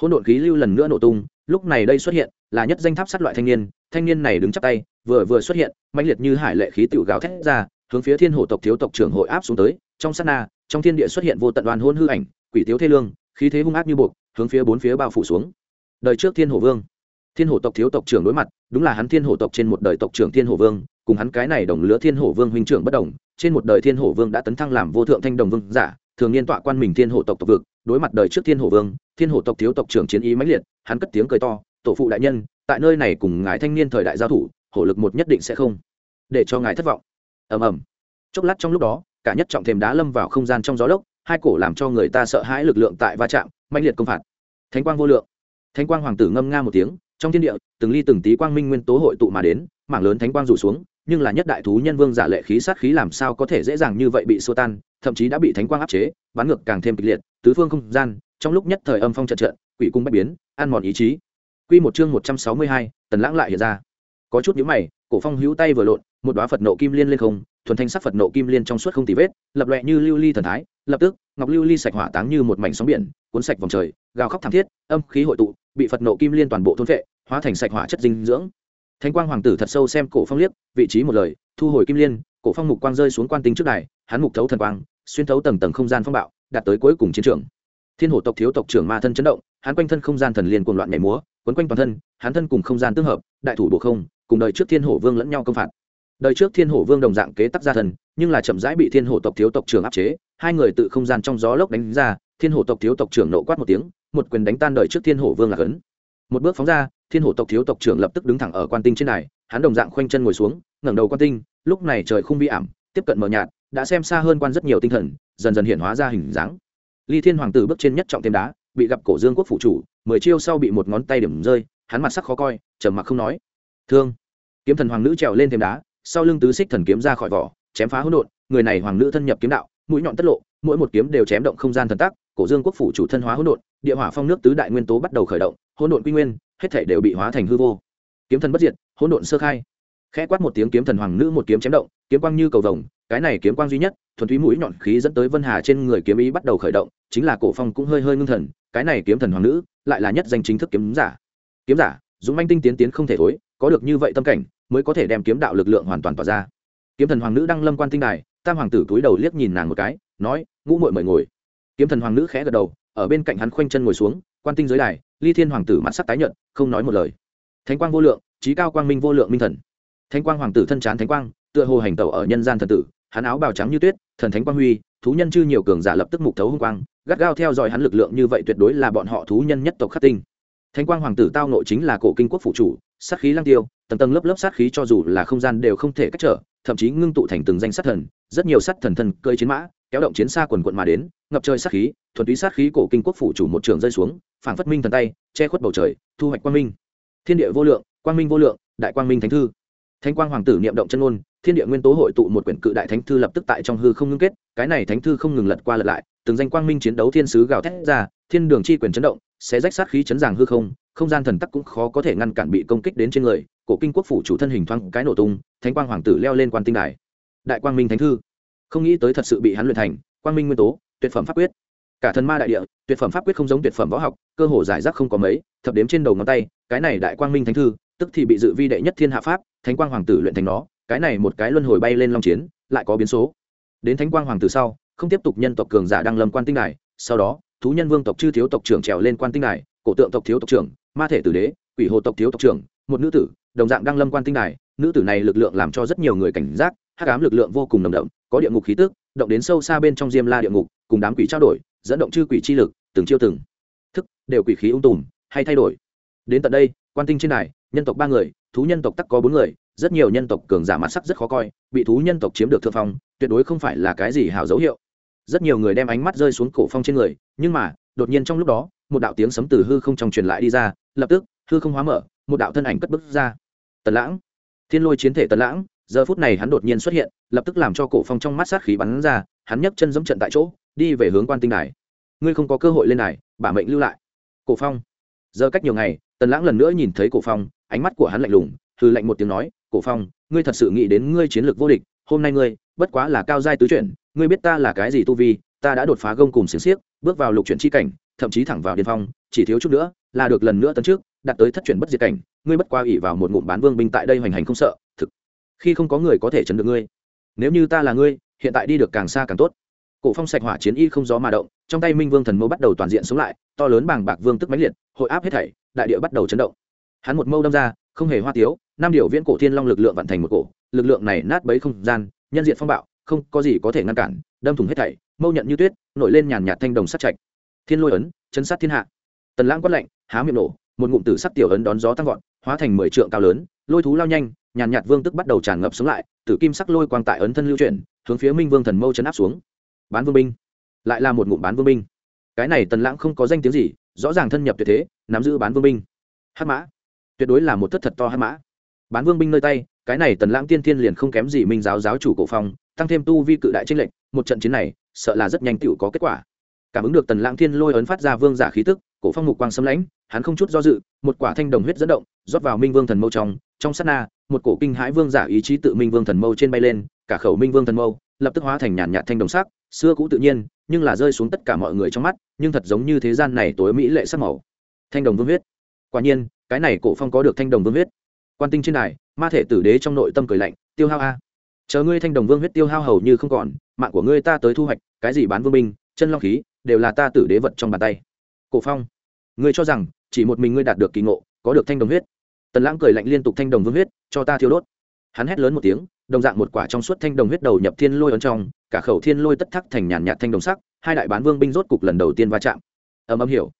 hỗn độn khí lưu lần nữa nổ tung, lúc này đây xuất hiện là nhất danh tháp sát loại thanh niên thanh niên này đứng chắp tay, vừa vừa xuất hiện, mãnh liệt như hải lệ khí tự gào thét ra, hướng phía thiên hổ tộc thiếu tộc trưởng hội áp xuống tới, trong sát na, trong thiên địa xuất hiện vô tận đoàn hôn hư ảnh, quỷ tiếu thê lương, khí thế hung ác như buộc, hướng phía bốn phía bao phủ xuống. Đời trước thiên hổ vương, thiên hổ tộc thiếu tộc trưởng đối mặt, đúng là hắn thiên hổ tộc trên một đời tộc trưởng thiên hổ vương, cùng hắn cái này đồng lứa thiên hổ vương huynh trưởng bất đồng, trên một đời thiên hổ vương đã tấn thăng làm vô thượng thanh đồng vương giả thường niên tọa quan mình thiên hộ tộc tộc vực, đối mặt đời trước thiên hộ vương, thiên hộ tộc thiếu tộc trưởng chiến ý mãnh liệt, hắn cất tiếng cười to, tổ phụ đại nhân, tại nơi này cùng ngài thanh niên thời đại giao thủ, hổ lực một nhất định sẽ không để cho ngài thất vọng. Ầm ầm. Chốc lát trong lúc đó, cả nhất trọng thềm đá lâm vào không gian trong gió lốc, hai cổ làm cho người ta sợ hãi lực lượng tại va chạm mạnh liệt công phạt. Thánh quang vô lượng. Thánh quang hoàng tử ngâm nga một tiếng, trong thiên địa, từng ly từng tí quang minh nguyên tố hội tụ mà đến, mảng lớn thánh quang rủ xuống, nhưng là nhất đại thú nhân vương giả lệ khí sát khí làm sao có thể dễ dàng như vậy bị xua tan thậm chí đã bị thánh quang áp chế bắn ngược càng thêm kịch liệt tứ phương không gian trong lúc nhất thời âm phong trận trận quỷ cung bách biến ăn mòn ý chí. Quy một chương một trăm sáu mươi hai, tần lãng lại hiện ra. Có chút nhíu mày cổ phong hữu tay vừa lộn một đóa phật nộ kim liên lên không thuần thanh sắc phật nộ kim liên trong suốt không tì vết lập loè như lưu ly thần thái lập tức ngọc lưu ly sạch hỏa táng như một mảnh sóng biển cuốn sạch vòng trời gào khóc thảm thiết âm khí hội tụ bị phật nộ kim liên toàn bộ thôn vệ hóa thành sạch hỏa chất dinh dưỡng. Thánh quang hoàng tử thật sâu xem cổ phong liếc vị trí một lời thu hồi kim liên cổ phong mục quang rơi xuống quan tinh trước đài hắn mục thấu thần quang xuyên thấu tầng tầng không gian phong bạo, đạt tới cuối cùng chiến trường. Thiên hổ tộc thiếu tộc trưởng ma thân chấn động, hắn quanh thân không gian thần liên cuồng loạn nhảy múa, quấn quanh toàn thân, hắn thân cùng không gian tương hợp, đại thủ bộ không, cùng đời trước thiên hổ vương lẫn nhau công phạt. Đời trước thiên hổ vương đồng dạng kế tắc gia thần, nhưng là chậm rãi bị thiên hổ tộc thiếu tộc trưởng áp chế, hai người tự không gian trong gió lốc đánh ra, thiên hổ tộc thiếu tộc trưởng nộ quát một tiếng, một quyền đánh tan đời trước thiên hổ vương là cấn một bước phóng ra, thiên hổ tộc thiếu tộc trưởng lập tức đứng thẳng ở quan tinh trên này hắn đồng dạng khoanh chân ngồi xuống, ngẩng đầu quan tinh, lúc này trời không vi ảm, tiếp cận mờ nhạt đã xem xa hơn quan rất nhiều tinh thần, dần dần hiện hóa ra hình dáng. Ly thiên hoàng tử bước trên nhất trọng thêm đá, bị gặp cổ dương quốc phụ chủ, mười chiêu sau bị một ngón tay điểm rơi, hắn mặt sắc khó coi, trầm mặc không nói. Thương. Kiếm thần hoàng nữ trèo lên thêm đá, sau lưng tứ xích thần kiếm ra khỏi vỏ, chém phá hỗn độn, người này hoàng nữ thân nhập kiếm đạo, mũi nhọn tất lộ, mỗi một kiếm đều chém động không gian thần tác cổ dương quốc phủ chủ thân hóa hỗn độn, địa hỏa phong nước tứ đại nguyên tố bắt đầu khởi động, hỗn độn quy nguyên, hết thể đều bị hóa thành hư vô. Kiếm thần bất diệt, hỗn độn sơ khai. Khẽ quát một tiếng kiếm thần hoàng nữ một kiếm chém động, kiếm quang như cầu vồng cái này kiếm quang duy nhất, thuần túy mũi nhọn khí dẫn tới vân hà trên người kiếm ý bắt đầu khởi động, chính là cổ phong cũng hơi hơi ngưng thần, cái này kiếm thần hoàng nữ, lại là nhất danh chính thức kiếm giả. Kiếm giả, dũng manh tinh tiến tiến không thể thối, có được như vậy tâm cảnh, mới có thể đem kiếm đạo lực lượng hoàn toàn tỏa ra. Kiếm thần hoàng nữ đang lâm quan tinh đài, tam hoàng tử túi đầu liếc nhìn nàng một cái, nói, ngũ muội mời ngồi. Kiếm thần hoàng nữ khẽ gật đầu, ở bên cạnh hắn khoanh chân ngồi xuống, quan tinh dưới đài, ly thiên hoàng tử mặt sắc tái nhợt, không nói một lời. Thánh quang vô lượng trí cao quang minh vô lượng minh thần. Thánh quang hoàng tử thân chán thánh quang, tựa hồ hành tẩu ở nhân gian thần tử hắn áo bào trắng như tuyết, thần thánh quang huy, thú nhân chư nhiều cường giả lập tức mục thấu hung quang, gắt gao theo dõi hắn lực lượng như vậy tuyệt đối là bọn họ thú nhân nhất tộc khắc tinh. Thánh quang hoàng tử tao nội chính là cổ kinh quốc phụ chủ, sát khí lang tiêu, tầng tầng lớp lớp sát khí cho dù là không gian đều không thể cách trở, thậm chí ngưng tụ thành từng danh sát thần, rất nhiều sát thần thần cơi chiến mã, kéo động chiến xa quần quận mà đến, ngập trời sát khí, thuần túy sát khí cổ kinh quốc phủ chủ một trường rơi xuống, phảng phất minh thần tay, che khuất bầu trời, thu hoạch quang minh. Thiên địa vô lượng, quang minh vô lượng, đại quang minh thánh thư. Thánh quang hoàng tử niệm động chân ngôn thiên địa nguyên tố hội tụ một quyển cự đại thánh thư lập tức tại trong hư không ngưng kết, cái này thánh thư không ngừng lật qua lật lại, từng danh quang minh chiến đấu thiên sứ gào thét ra, thiên đường chi quyền chấn động sẽ rách sát khí chấn giảng hư không không gian thần tắc cũng khó có thể ngăn cản bị công kích đến trên người, cổ kinh quốc phủ chủ thân hình thoáng cái nổ tung, thánh quang hoàng tử leo lên quan tinh đài. Đại quang minh thánh thư. Không nghĩ tới thật sự bị hắn luyện thành, quang minh nguyên tố, tuyệt phẩm pháp quyết. Cả thần ma đại địa, tuyệt phẩm pháp quyết không giống tuyệt phẩm võ học, cơ hồ giải rác không có mấy, thập đếm trên đầu ngón tay, cái này đại quang minh thánh thư, tức thì bị dự vi đệ nhất thiên hạ pháp, thánh quang hoàng tử luyện thành nó cái này một cái luân hồi bay lên long chiến, lại có biến số. Đến thánh quang hoàng tử sau, không tiếp tục nhân tộc cường giả đang lâm quan tinh đài, sau đó, thú nhân vương tộc chư thiếu tộc trưởng trèo lên quan tinh đài, cổ tượng tộc thiếu tộc trưởng, ma thể tử đế, quỷ hồ tộc thiếu tộc trưởng, một nữ tử, đồng dạng đang lâm quan tinh đài. Nữ tử này lực lượng làm cho rất nhiều người cảnh giác, hắc ám lực lượng vô cùng nồng đậm, có địa ngục khí tức, động đến sâu xa bên trong diêm la địa ngục, cùng đám quỷ trao đổi, dẫn động chư quỷ chi lực, từng chiêu từng. Thức, đều quỷ khí ung tùm, hay thay đổi. Đến tận đây, quan tinh trên đài, nhân tộc ba người, thú nhân tộc tắc có bốn người rất nhiều nhân tộc cường giả mặt sắc rất khó coi, bị thú nhân tộc chiếm được thượng phong, tuyệt đối không phải là cái gì hảo dấu hiệu. Rất nhiều người đem ánh mắt rơi xuống cổ phong trên người, nhưng mà, đột nhiên trong lúc đó, một đạo tiếng sấm từ hư không trong truyền lại đi ra, lập tức, hư không hóa mở, một đạo thân ảnh cất bước ra. Tần lãng, thiên lôi chiến thể tần lãng, giờ phút này hắn đột nhiên xuất hiện, lập tức làm cho cổ phong trong mắt sát khí bắn ra, hắn nhấc chân giẫm trận tại chỗ, đi về hướng quan tinh đài. Ngươi không có cơ hội lên đài, bả mệnh lưu lại. Cổ phong. Giờ cách nhiều ngày, tần lãng lần nữa nhìn thấy cổ phong, ánh mắt của hắn lạnh lùng hư lạnh một tiếng nói cổ phong, ngươi thật sự nghĩ đến ngươi chiến lược vô địch, hôm nay ngươi, bất quá là cao giai tứ chuyển, ngươi biết ta là cái gì tu vi, ta đã đột phá gông cùng xiềng xiếc, bước vào lục chuyển chi cảnh, thậm chí thẳng vào điên phong, chỉ thiếu chút nữa là được lần nữa tấn trước, đạt tới thất chuyển bất diệt cảnh, ngươi bất qua ỉ vào một ngụm bán vương binh tại đây hoành hành không sợ, thực, khi không có người có thể chấn được ngươi. Nếu như ta là ngươi, hiện tại đi được càng xa càng tốt. Cổ phong sạch hỏa chiến y không gió mà động, trong tay minh vương thần mâu bắt đầu toàn diện sống lại, to lớn bàng bạc vương tức mãnh liệt, hội áp hết thảy, đại địa bắt đầu chấn động. Hắn một mâu đâm ra không hề hoa tiếu, năm điều viễn cổ thiên long lực lượng vận thành một cổ, lực lượng này nát bấy không gian, nhân diện phong bạo, không có gì có thể ngăn cản, đâm thủng hết thảy, mâu nhận như tuyết, nổi lên nhàn nhạt thanh đồng sắt chạch thiên lôi ấn, chân sát thiên hạ. Tần lãng quát lạnh, há miệng nổ, một ngụm tử sắc tiểu ấn đón gió tăng vọt, hóa thành mười trượng cao lớn, lôi thú lao nhanh, nhàn nhạt vương tức bắt đầu tràn ngập xuống lại, tử kim sắc lôi quang tại ấn thân lưu chuyển, hướng phía minh vương thần mâu chấn áp xuống. Bán vương binh. Lại là một ngụm bán vương binh. Cái này tần lãng không có danh tiếng gì, rõ ràng thân nhập tuyệt thế, nắm giữ bán vương binh. Hát mã tuyệt đối là một thất thật to hát mã. Bán vương binh nơi tay, cái này tần lãng tiên thiên liền không kém gì minh giáo giáo chủ cổ phong, tăng thêm tu vi cự đại tranh lệnh một trận chiến này, sợ là rất nhanh tựu có kết quả. Cảm ứng được tần lãng thiên lôi ấn phát ra vương giả khí tức, cổ phong mục quang xâm lãnh, hắn không chút do dự, một quả thanh đồng huyết dẫn động, rót vào minh vương thần mâu trong trong sát na, một cổ kinh hãi vương giả ý chí tự minh vương thần mâu trên bay lên, cả khẩu minh vương thần mâu lập tức hóa thành nhàn nhạt thanh đồng sắc, xưa cũ tự nhiên, nhưng là rơi xuống tất cả mọi người trong mắt, nhưng thật giống như thế gian này tối mỹ lệ sắc màu. Thanh đồng vương huyết. Quả nhiên cái này cổ phong có được thanh đồng vương huyết. Quan tinh trên này ma thể tử đế trong nội tâm cười lạnh, tiêu hao a. Chờ ngươi thanh đồng vương huyết tiêu hao hầu như không còn, mạng của ngươi ta tới thu hoạch, cái gì bán vương binh, chân long khí, đều là ta tử đế vật trong bàn tay. Cổ phong, ngươi cho rằng, chỉ một mình ngươi đạt được kỳ ngộ, có được thanh đồng huyết? Tần lãng cười lạnh liên tục, thanh đồng vương huyết, cho ta thiêu đốt. Hắn hét lớn một tiếng, đồng dạng một quả trong suốt thanh đồng huyết đầu nhập thiên lôi ấn trong, cả khẩu thiên lôi tất thắc thành nhàn nhạt thanh đồng sắc, hai đại bán vương binh rốt cục lần đầu tiên va chạm. Ầm ầm hiểu.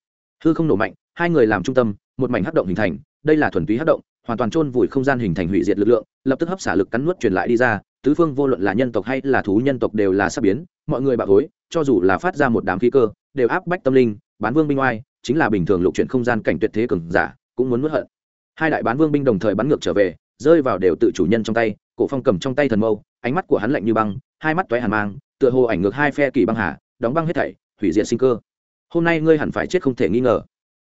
Hư không nổ mạnh, hai người làm trung tâm một mảnh hấp động hình thành, đây là thuần túy hấp động, hoàn toàn chôn vùi không gian hình thành hủy diệt lực lượng, lập tức hấp xả lực cắn nuốt truyền lại đi ra, tứ phương vô luận là nhân tộc hay là thú nhân tộc đều là sắp biến, mọi người bạo hối, cho dù là phát ra một đám khí cơ, đều áp bách tâm linh, bán vương binh oai, chính là bình thường lục chuyển không gian cảnh tuyệt thế cường giả, cũng muốn nuốt hận. Hai đại bán vương binh đồng thời bắn ngược trở về, rơi vào đều tự chủ nhân trong tay, cổ phong cầm trong tay thần mâu, ánh mắt của hắn lạnh như băng, hai mắt toé hàn mang, tựa hồ ảnh ngược hai phe kỳ băng hà, đóng băng hết thảy, hủy diệt sinh cơ. Hôm nay ngươi hẳn phải chết không thể nghi ngờ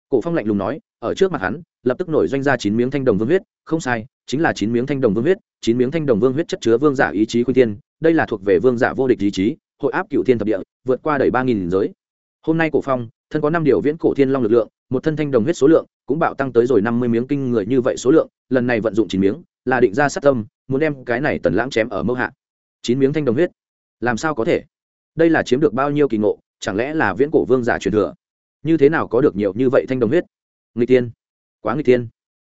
cổ phong lạnh lùng nói, ở trước mặt hắn, lập tức nổi doanh ra chín miếng thanh đồng vương huyết. Không sai, chính là chín miếng thanh đồng vương huyết. Chín miếng thanh đồng vương huyết chất chứa vương giả ý chí khuyên tiên đây là thuộc về vương giả vô địch ý chí, hội áp cựu thiên thập địa, vượt qua đầy ba nghìn giới. Hôm nay cổ phong, thân có năm điều viễn cổ thiên long lực lượng, một thân thanh đồng huyết số lượng cũng bạo tăng tới rồi năm mươi miếng kinh người như vậy số lượng. Lần này vận dụng chín miếng là định ra sát tâm, muốn đem cái này tần lãng chém ở mâu hạ. Chín miếng thanh đồng huyết, làm sao có thể? Đây là chiếm được bao nhiêu kỳ ngộ, chẳng lẽ là viễn cổ vương giả truyền thừa? Như thế nào có được nhiều như vậy thanh đồng huyết? Người tiên quá người tiên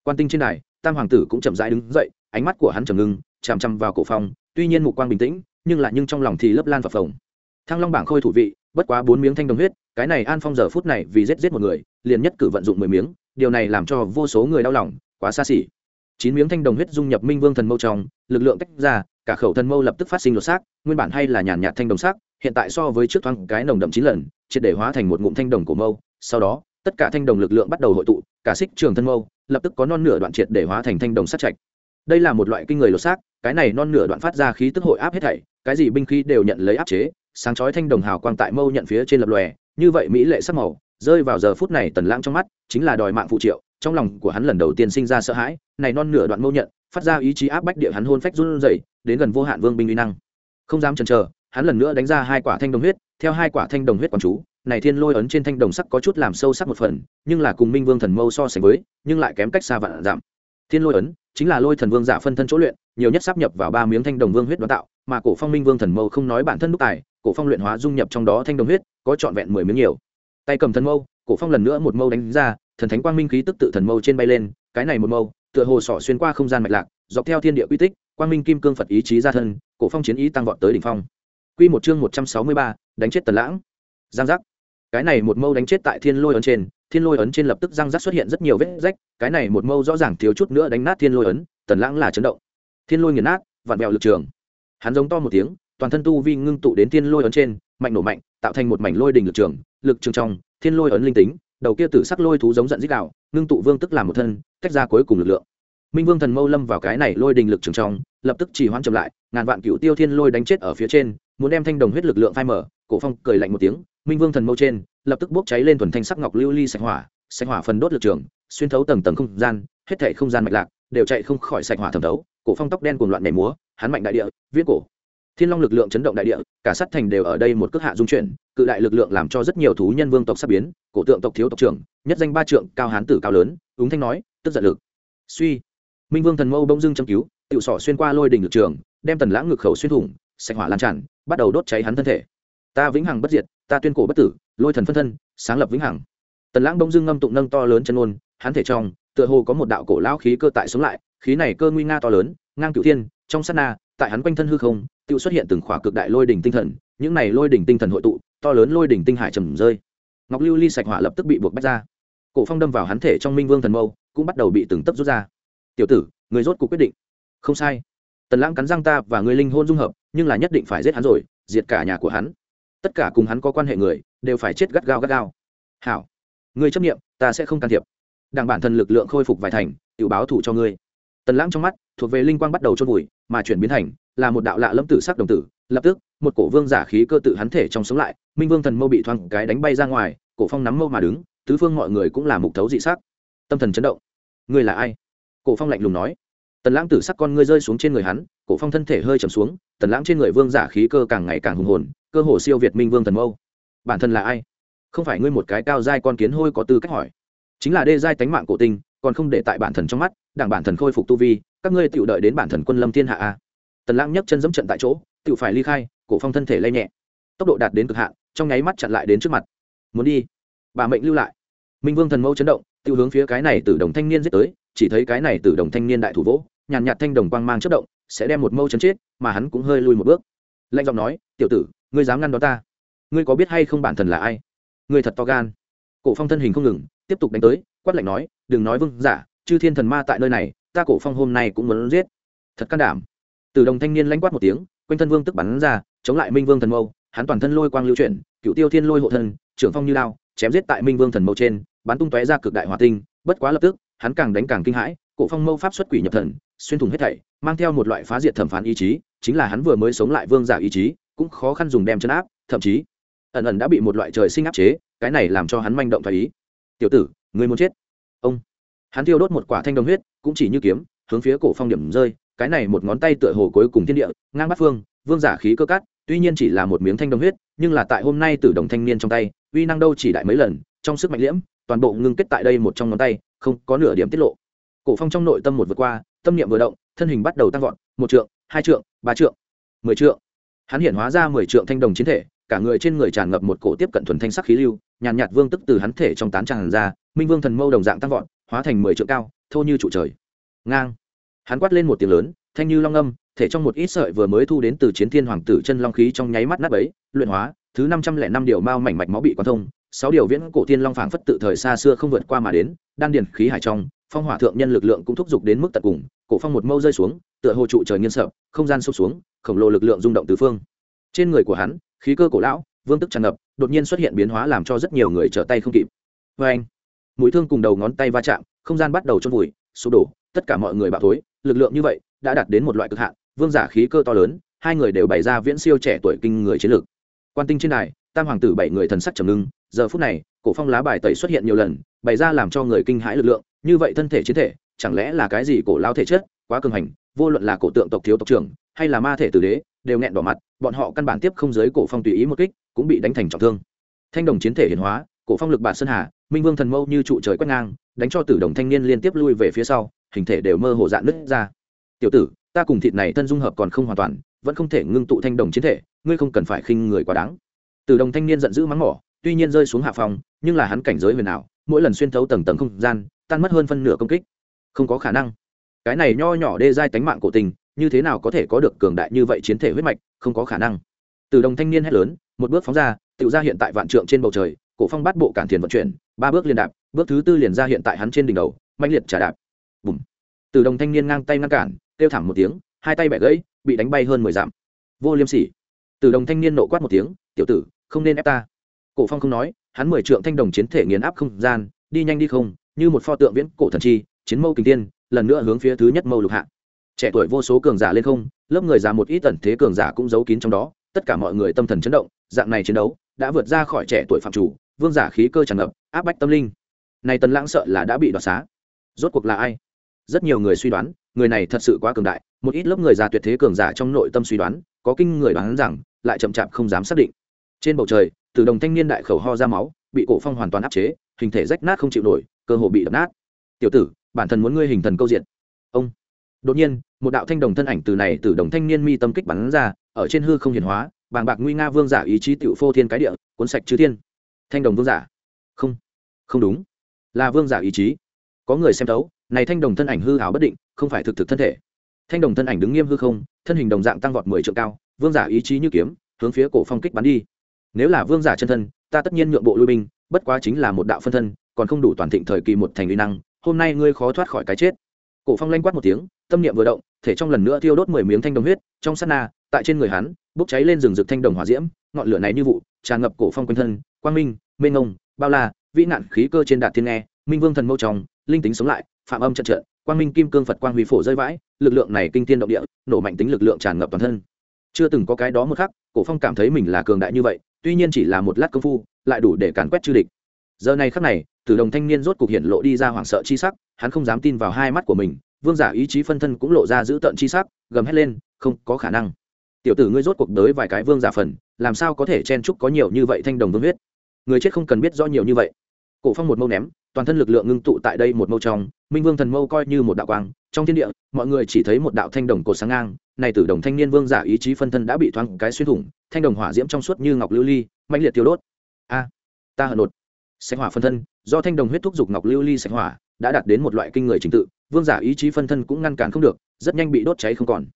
quan tinh trên này tam hoàng tử cũng chậm rãi đứng dậy, ánh mắt của hắn trầm ngưng, chằm chằm vào cổ phong, tuy nhiên mục quang bình tĩnh, nhưng lại nhưng trong lòng thì lấp lan phập phồng. Thăng long bảng khôi thủ vị, bất quá bốn miếng thanh đồng huyết, cái này an phong giờ phút này vì giết giết một người, liền nhất cử vận dụng mười miếng, điều này làm cho vô số người đau lòng, quá xa xỉ. Chín miếng thanh đồng huyết dung nhập minh vương thần mâu trong, lực lượng tách ra, cả khẩu thần mâu lập tức phát sinh lột xác, nguyên bản hay là nhàn nhạt thanh đồng sắc hiện tại so với trước thoáng cái nồng đậm chín lần triệt để hóa thành một ngụm thanh đồng của mâu, sau đó, tất cả thanh đồng lực lượng bắt đầu hội tụ, cả xích trường thân mâu, lập tức có non nửa đoạn triệt để hóa thành thanh đồng sát trạch. Đây là một loại kinh người lột xác, cái này non nửa đoạn phát ra khí tức hội áp hết thảy, cái gì binh khí đều nhận lấy áp chế, sáng chói thanh đồng hào quang tại mâu nhận phía trên lập lòe, như vậy mỹ lệ sắc màu, rơi vào giờ phút này tần lãng trong mắt, chính là đòi mạng phụ triệu, trong lòng của hắn lần đầu tiên sinh ra sợ hãi, này non nửa đoạn mâu nhận, phát ra ý chí áp bách địa hắn hôn phách run rẩy, đến gần vô hạn vương binh uy năng. Không dám chần chờ hắn lần nữa đánh ra hai quả thanh đồng huyết, theo hai quả thanh đồng huyết quán chú, này thiên lôi ấn trên thanh đồng sắc có chút làm sâu sắc một phần, nhưng là cùng minh vương thần mâu so sánh với, nhưng lại kém cách xa vạn giảm. Thiên lôi ấn chính là lôi thần vương giả phân thân chỗ luyện, nhiều nhất sắp nhập vào ba miếng thanh đồng vương huyết đoán tạo, mà cổ phong minh vương thần mâu không nói bản thân đúc tài, cổ phong luyện hóa dung nhập trong đó thanh đồng huyết, có trọn vẹn mười miếng nhiều. Tay cầm thần mâu, cổ phong lần nữa một mâu đánh ra, thần thánh quang minh khí tức tự thần mâu trên bay lên, cái này một mâu, tựa hồ sỏ xuyên qua không gian mạch lạc, dọc theo thiên địa quy tích, quang minh kim cương phật ý chí ra thân, cổ phong chiến ý tăng vọt tới đỉnh phong quy một chương một trăm sáu mươi ba, đánh chết tần lãng. Giang giác. Cái này một mâu đánh chết tại thiên lôi ấn trên thiên lôi ấn trên lập tức răng rắc xuất hiện rất nhiều vết rách cái này một mâu rõ ràng thiếu chút nữa đánh nát thiên lôi ấn tần lãng là chấn động. Thiên lôi nghiền nát vặn vẹo lực trường. Hắn giống to một tiếng toàn thân tu vi ngưng tụ đến thiên lôi ấn trên mạnh nổ mạnh tạo thành một mảnh lôi đình lực trường lực trường trong thiên lôi ấn linh tính đầu kia tử sắc lôi thú giống giận rít gào, ngưng tụ vương tức làm một thân tách ra cuối cùng lực lượng. Minh vương thần mâu lâm vào cái này lôi đình lực trường trong lập tức chỉ hoãn chậm lại ngàn vạn cửu tiêu thiên lôi đánh chết ở phía trên muốn đem thanh đồng huyết lực lượng phai mở cổ phong cười lạnh một tiếng, minh vương thần mâu trên, lập tức bốc cháy lên thuần thanh sắc ngọc lưu ly sạch hỏa sạch hỏa phần đốt lực trường, xuyên thấu tầng tầng không gian, hết thảy không gian mạch lạc, đều chạy không khỏi sạch hỏa thẩm thấu, cổ phong tóc đen cuồng loạn nhảy múa, hắn mạnh đại địa, viết cổ. Thiên long lực lượng chấn động đại địa, cả sắt thành đều ở đây một cước hạ dung chuyển, cự đại lực lượng làm cho rất nhiều thú nhân vương tộc sắp biến, cổ tượng tộc thiếu tộc trưởng, nhất danh ba trượng, cao hán tử cao lớn, ứng thanh nói, tức giận lực. Suy. Minh vương thần mâu bông dưng châm cứu tự sỏ xuyên qua lôi đỉnh lực trường, đem tần lãng ngực khẩu xuyên thủng, sạch hỏa lan tràn bắt đầu đốt cháy hắn thân thể. Ta vĩnh hằng bất diệt, ta tuyên cổ bất tử, lôi thần phân thân, sáng lập vĩnh hằng. Tần lãng bông dưng ngâm tụng nâng to lớn chân ôn hắn thể trong, tựa hồ có một đạo cổ lao khí cơ tại sống lại, khí này cơ nguy nga to lớn, ngang cửu thiên, trong sát na, tại hắn quanh thân hư không tự xuất hiện từng khỏa cực đại lôi đỉnh tinh thần, những này lôi đỉnh tinh thần hội tụ, to lớn lôi đỉnh tinh hải trầm rơi. Ngọc lưu ly sạch hỏa lập tức bị buộc bách ra. Cổ phong đâm vào hắn thể trong minh vương thần mâu, cũng bắt đầu bị từng tấp rút ra. Tiểu tử, người rốt cuộc quyết định. Không sai. Tần lãng cắn răng ta và người linh hôn dung hợp nhưng là nhất định phải giết hắn rồi, diệt cả nhà của hắn. Tất cả cùng hắn có quan hệ người, đều phải chết gắt gao gắt gao. Hảo, ngươi chấp nghiệm ta sẽ không can thiệp. Đảng bản thân lực lượng khôi phục vài thành tự báo thủ cho ngươi. Tần lãng trong mắt, thuộc về linh quang bắt đầu trôn vùi, mà chuyển biến thành, là một đạo lạ lâm tử sắc đồng tử. Lập tức, một cổ vương giả khí cơ tự hắn thể trong sống lại, minh vương thần mâu bị thoáng cái đánh bay ra ngoài, cổ phong nắm mâu mà đứng, tứ phương mọi người cũng là mục thấu dị sắc. Tâm thần chấn động. Ngươi là ai? Cổ phong lạnh lùng nói tần lãng tử sắc con ngươi rơi xuống trên người hắn, cổ phong thân thể hơi trầm xuống, tần lãng trên người vương giả khí cơ càng ngày càng hùng hồn, cơ hồ siêu việt minh vương thần mâu. Bản thân là ai? Không phải ngươi một cái cao giai con kiến hôi có tư cách hỏi. Chính là đê giai tánh mạng cổ tinh, còn không để tại bản thần trong mắt, đảng bản thần khôi phục tu vi, các ngươi tự đợi đến bản thần quân lâm thiên hạ a. Tần lãng nhấc chân dẫm trận tại chỗ tự phải ly khai, cổ phong thân thể lay nhẹ. Tốc độ đạt đến cực hạn, trong nháy mắt chặn lại đến trước mặt. Muốn đi. Bà mệnh lưu lại. Minh vương thần mâu chấn động tiêu hướng phía cái này từ đồng thanh niên giết tới, chỉ thấy cái này từ đồng thanh niên đại thủ vỗ, nhàn nhạt thanh đồng quang mang chất động, sẽ đem một mâu chấn chết, mà hắn cũng hơi lui một bước. Lạnh giọng nói, tiểu tử, ngươi dám ngăn đó ta? Ngươi có biết hay không bản thần là ai? Ngươi thật to gan. Cổ phong thân hình không ngừng, tiếp tục đánh tới, quát lạnh nói, đừng nói vương giả, chư thiên thần ma tại nơi này, ta cổ phong hôm nay cũng muốn giết. Thật can đảm. Từ đồng thanh niên lãnh quát một tiếng, quanh thân vương tức bắn ra, chống lại minh vương thần mâu, hắn toàn thân lôi quang lưu chuyển, cựu tiêu thiên lôi hộ thân, trưởng phong như lao, chém giết tại minh vương thần mâu trên bắn tung tóe ra cực đại hỏa tinh, bất quá lập tức, hắn càng đánh càng kinh hãi, cổ phong mâu pháp xuất quỷ nhập thần, xuyên thủng hết thảy, mang theo một loại phá diệt thẩm phán ý chí, chính là hắn vừa mới sống lại vương giả ý chí, cũng khó khăn dùng đem chấn áp, thậm chí, ẩn ẩn đã bị một loại trời sinh áp chế, cái này làm cho hắn manh động thái ý. Tiểu tử, ngươi muốn chết? Ông, hắn thiêu đốt một quả thanh đồng huyết, cũng chỉ như kiếm, hướng phía cổ phong điểm rơi, cái này một ngón tay tựa hồ cuối cùng thiên địa, ngang bắt phương, vương giả khí cơ cát, tuy nhiên chỉ là một miếng thanh đồng huyết, nhưng là tại hôm nay tử đồng thanh niên trong tay, uy năng đâu chỉ đại mấy lần, trong sức mạnh liễm toàn bộ ngưng kết tại đây một trong ngón tay không có nửa điểm tiết lộ. Cổ phong trong nội tâm một vượt qua tâm niệm vừa động thân hình bắt đầu tăng vọt một trượng hai trượng ba trượng mười trượng. Hắn hiện hóa ra mười trượng thanh đồng chiến thể cả người trên người tràn ngập một cổ tiếp cận thuần thanh sắc khí lưu nhàn nhạt, vương tức từ hắn thể trong tán tràn ra minh vương thần mâu đồng dạng tăng vọt hóa thành mười trượng cao thô như trụ trời. Ngang. Hắn quát lên một tiếng lớn thanh như long âm thể trong một ít sợi vừa mới thu đến từ chiến thiên hoàng tử chân long khí trong nháy mắt nát ấy luyện hóa thứ năm trăm lẻ năm điều mao mảnh mạch máu bị quan thông sáu điều viễn cổ thiên long phảng phất tự thời xa xưa không vượt qua mà đến, đan điền khí hải trong, phong hỏa thượng nhân lực lượng cũng thúc giục đến mức tận cùng, cổ phong một mâu rơi xuống, tựa hồ trụ trời nghiêng sợ, không gian sụp xuống, khổng lồ lực lượng rung động tứ phương. Trên người của hắn, khí cơ cổ lão, vương tức tràn ngập, đột nhiên xuất hiện biến hóa làm cho rất nhiều người trở tay không kịp. Với anh, mũi thương cùng đầu ngón tay va chạm, không gian bắt đầu trôn vùi, sụp đổ, tất cả mọi người bạo thối, lực lượng như vậy đã đạt đến một loại cực hạn, vương giả khí cơ to lớn, hai người đều bày ra viễn siêu trẻ tuổi kinh người chiến lược quan tinh trên đài, tam hoàng tử bảy người thần sắc trầm ngưng giờ phút này, cổ phong lá bài tẩy xuất hiện nhiều lần, bày ra làm cho người kinh hãi lực lượng, như vậy thân thể chiến thể, chẳng lẽ là cái gì cổ lao thể chất, quá cường hành, vô luận là cổ tượng tộc thiếu tộc trưởng, hay là ma thể tử đế, đều nghẹn đỏ mặt, bọn họ căn bản tiếp không giới cổ phong tùy ý một kích, cũng bị đánh thành trọng thương. Thanh đồng chiến thể hiển hóa, cổ phong lực bản sơn hà, minh vương thần mâu như trụ trời quét ngang, đánh cho tử đồng thanh niên liên tiếp lui về phía sau, hình thể đều mơ hồ dạn nứt ra. Tiểu tử, ta cùng thịt này thân dung hợp còn không hoàn toàn, vẫn không thể ngưng tụ thanh đồng chiến thể, ngươi không cần phải khinh người quá đáng. Tử đồng thanh niên giận dữ mắng mỏ tuy nhiên rơi xuống hạ phòng, nhưng là hắn cảnh giới huyền ảo, mỗi lần xuyên thấu tầng tầng không gian, tan mất hơn phân nửa công kích. Không có khả năng. Cái này nho nhỏ đê giai tánh mạng cổ tình, như thế nào có thể có được cường đại như vậy chiến thể huyết mạch, không có khả năng. Từ đồng thanh niên hét lớn, một bước phóng ra, tự ra hiện tại vạn trượng trên bầu trời, cổ phong bắt bộ cản thiền vận chuyển, ba bước liền đạp, bước thứ tư liền ra hiện tại hắn trên đỉnh đầu mạnh liệt trả đạp. Bùm. Từ đồng thanh niên ngang tay ngăn cản, kêu thảm một tiếng, hai tay bẻ gãy, bị đánh bay hơn mười dặm. Vô liêm sỉ. Từ đồng thanh niên nộ quát một tiếng, tiểu tử, không nên ép ta cổ phong không nói, hắn mười trượng thanh đồng chiến thể nghiền áp không gian, đi nhanh đi không, như một pho tượng viễn cổ thần chi, chiến mâu kình tiên lần nữa hướng phía thứ nhất mâu lục hạ. Trẻ tuổi vô số cường giả lên không, lớp người già một ít tần thế cường giả cũng giấu kín trong đó, tất cả mọi người tâm thần chấn động, dạng này chiến đấu đã vượt ra khỏi trẻ tuổi phạm chủ, vương giả khí cơ tràn ngập, áp bách tâm linh. Này tần lãng sợ là đã bị đoạt xá. Rốt cuộc là ai? Rất nhiều người suy đoán, người này thật sự quá cường đại, một ít lớp người già tuyệt thế cường giả trong nội tâm suy đoán, có kinh người đoán rằng, lại chậm chạp không dám xác định. Trên bầu trời từ đồng thanh niên đại khẩu ho ra máu, bị cổ phong hoàn toàn áp chế, hình thể rách nát không chịu nổi, cơ hồ bị đập nát. Tiểu tử, bản thân muốn ngươi hình thần câu diện. Ông. Đột nhiên, một đạo thanh đồng thân ảnh từ này từ đồng thanh niên mi tâm kích bắn ra, ở trên hư không hiển hóa, bàng bạc nguy nga vương giả ý chí tiểu phô thiên cái địa, cuốn sạch chư thiên. Thanh đồng vương giả. Không không đúng. Là vương giả ý chí. Có người xem thấu, này thanh đồng thân ảnh hư hảo bất định, không phải thực thực thân thể. Thanh đồng thân ảnh đứng nghiêm hư không, thân hình đồng dạng tăng vọt mười trượng cao, vương giả ý chí như kiếm, hướng phía cổ phong kích bắn đi nếu là vương giả chân thân, ta tất nhiên nhượng bộ lui binh, bất quá chính là một đạo phân thân, còn không đủ toàn thịnh thời kỳ một thành uy năng, hôm nay ngươi khó thoát khỏi cái chết. Cổ phong lanh quát một tiếng, tâm niệm vừa động, thể trong lần nữa thiêu đốt mười miếng thanh đồng huyết, trong sát na, tại trên người hắn, bốc cháy lên rừng rực thanh đồng hỏa diễm, ngọn lửa này như vụ, tràn ngập cổ phong quanh thân, quang minh, mênh ngông bao la, vĩ nạn khí cơ trên đạt thiên nghe, minh vương thần mâu trong, linh tính sống lại, phạm âm trận trận, quang minh kim cương phật quang huy phổ rơi vãi, lực lượng này kinh tiên động địa, nổ mạnh tính lực lượng tràn ngập toàn thân. Chưa từng có cái đó một khắc, cổ phong cảm thấy mình là cường đại như vậy tuy nhiên chỉ là một lát công phu, lại đủ để càn quét chư địch. Giờ này khắc này, tử đồng thanh niên rốt cục hiện lộ đi ra hoảng sợ chi sắc, hắn không dám tin vào hai mắt của mình, vương giả ý chí phân thân cũng lộ ra giữ tợn chi sắc, gầm hét lên, không có khả năng. Tiểu tử ngươi rốt cuộc đới vài cái vương giả phần, làm sao có thể chen chúc có nhiều như vậy thanh đồng vương huyết? Người chết không cần biết rõ nhiều như vậy. Cổ phong một mâu ném, toàn thân lực lượng ngưng tụ tại đây một mâu trong, minh vương thần mâu coi như một đạo quang, trong thiên địa, mọi người chỉ thấy một đạo thanh đồng cột sáng ngang này tử đồng thanh niên vương giả ý chí phân thân đã bị thoáng cái xuyên thủng, thanh đồng hỏa diễm trong suốt như ngọc lưu ly mạnh liệt tiêu đốt. A, ta hận nột. Sạch hỏa phân thân, do thanh đồng huyết thúc dục ngọc lưu ly sạch hỏa, đã đạt đến một loại kinh người trình tự, vương giả ý chí phân thân cũng ngăn cản không được, rất nhanh bị đốt cháy không còn.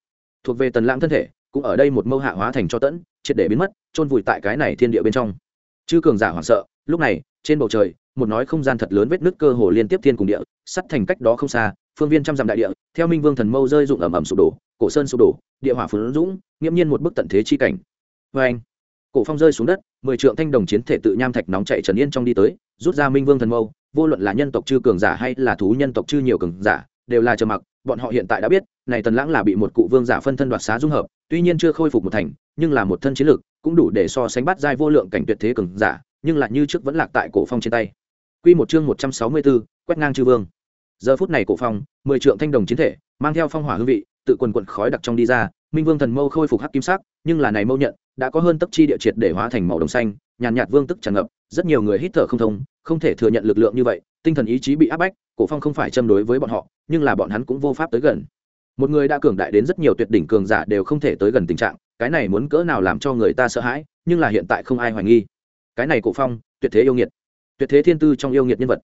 Thuộc về tần lãng thân thể, cũng ở đây một mâu hạ hóa thành cho tẫn, triệt để biến mất, chôn vùi tại cái này thiên địa bên trong. Chư cường giả hoảng sợ, lúc này, trên bầu trời, một nói không gian thật lớn vết nứt cơ hồ liên tiếp thiên cùng địa, sắt thành cách đó không xa, phương viên trăm dặm đại địa, theo minh vương thần mâu rơi rụng ẩm ẩm sụp đổ cổ sơn sụp đổ địa hỏa phấn dũng nghiễm nhiên một bức tận thế chi cảnh. Vê anh cổ phong rơi xuống đất mười trượng thanh đồng chiến thể tự nham thạch nóng chạy trần yên trong đi tới rút ra minh vương thần mâu vô luận là nhân tộc chư cường giả hay là thú nhân tộc chư nhiều cường giả đều là trầm mặc bọn họ hiện tại đã biết này tần lãng là bị một cụ vương giả phân thân đoạt xá dung hợp tuy nhiên chưa khôi phục một thành nhưng là một thân chiến lực cũng đủ để so sánh bắt giai vô lượng cảnh tuyệt thế cường giả nhưng lại như trước vẫn lạc tại cổ phong trên tay. Quy một chương một trăm sáu mươi 164, quét ngang chư vương giờ phút này cổ phong, mười trượng thanh đồng chiến thể, mang theo phong hỏa hương vị, tự quần quận khói đặc trong đi ra, minh vương thần mâu khôi phục hắc kim sắc, nhưng là này mâu nhận, đã có hơn tấc chi địa triệt để hóa thành màu đồng xanh, nhàn nhạt vương tức tràn ngập, rất nhiều người hít thở không thông, không thể thừa nhận lực lượng như vậy, tinh thần ý chí bị áp bách, cổ phong không phải châm đối với bọn họ, nhưng là bọn hắn cũng vô pháp tới gần. Một người đã cường đại đến rất nhiều tuyệt đỉnh cường giả đều không thể tới gần tình trạng, cái này muốn cỡ nào làm cho người ta sợ hãi, nhưng là hiện tại không ai hoài nghi. Cái này cổ phong, tuyệt thế yêu nghiệt, tuyệt thế thiên tư trong yêu nghiệt nhân vật.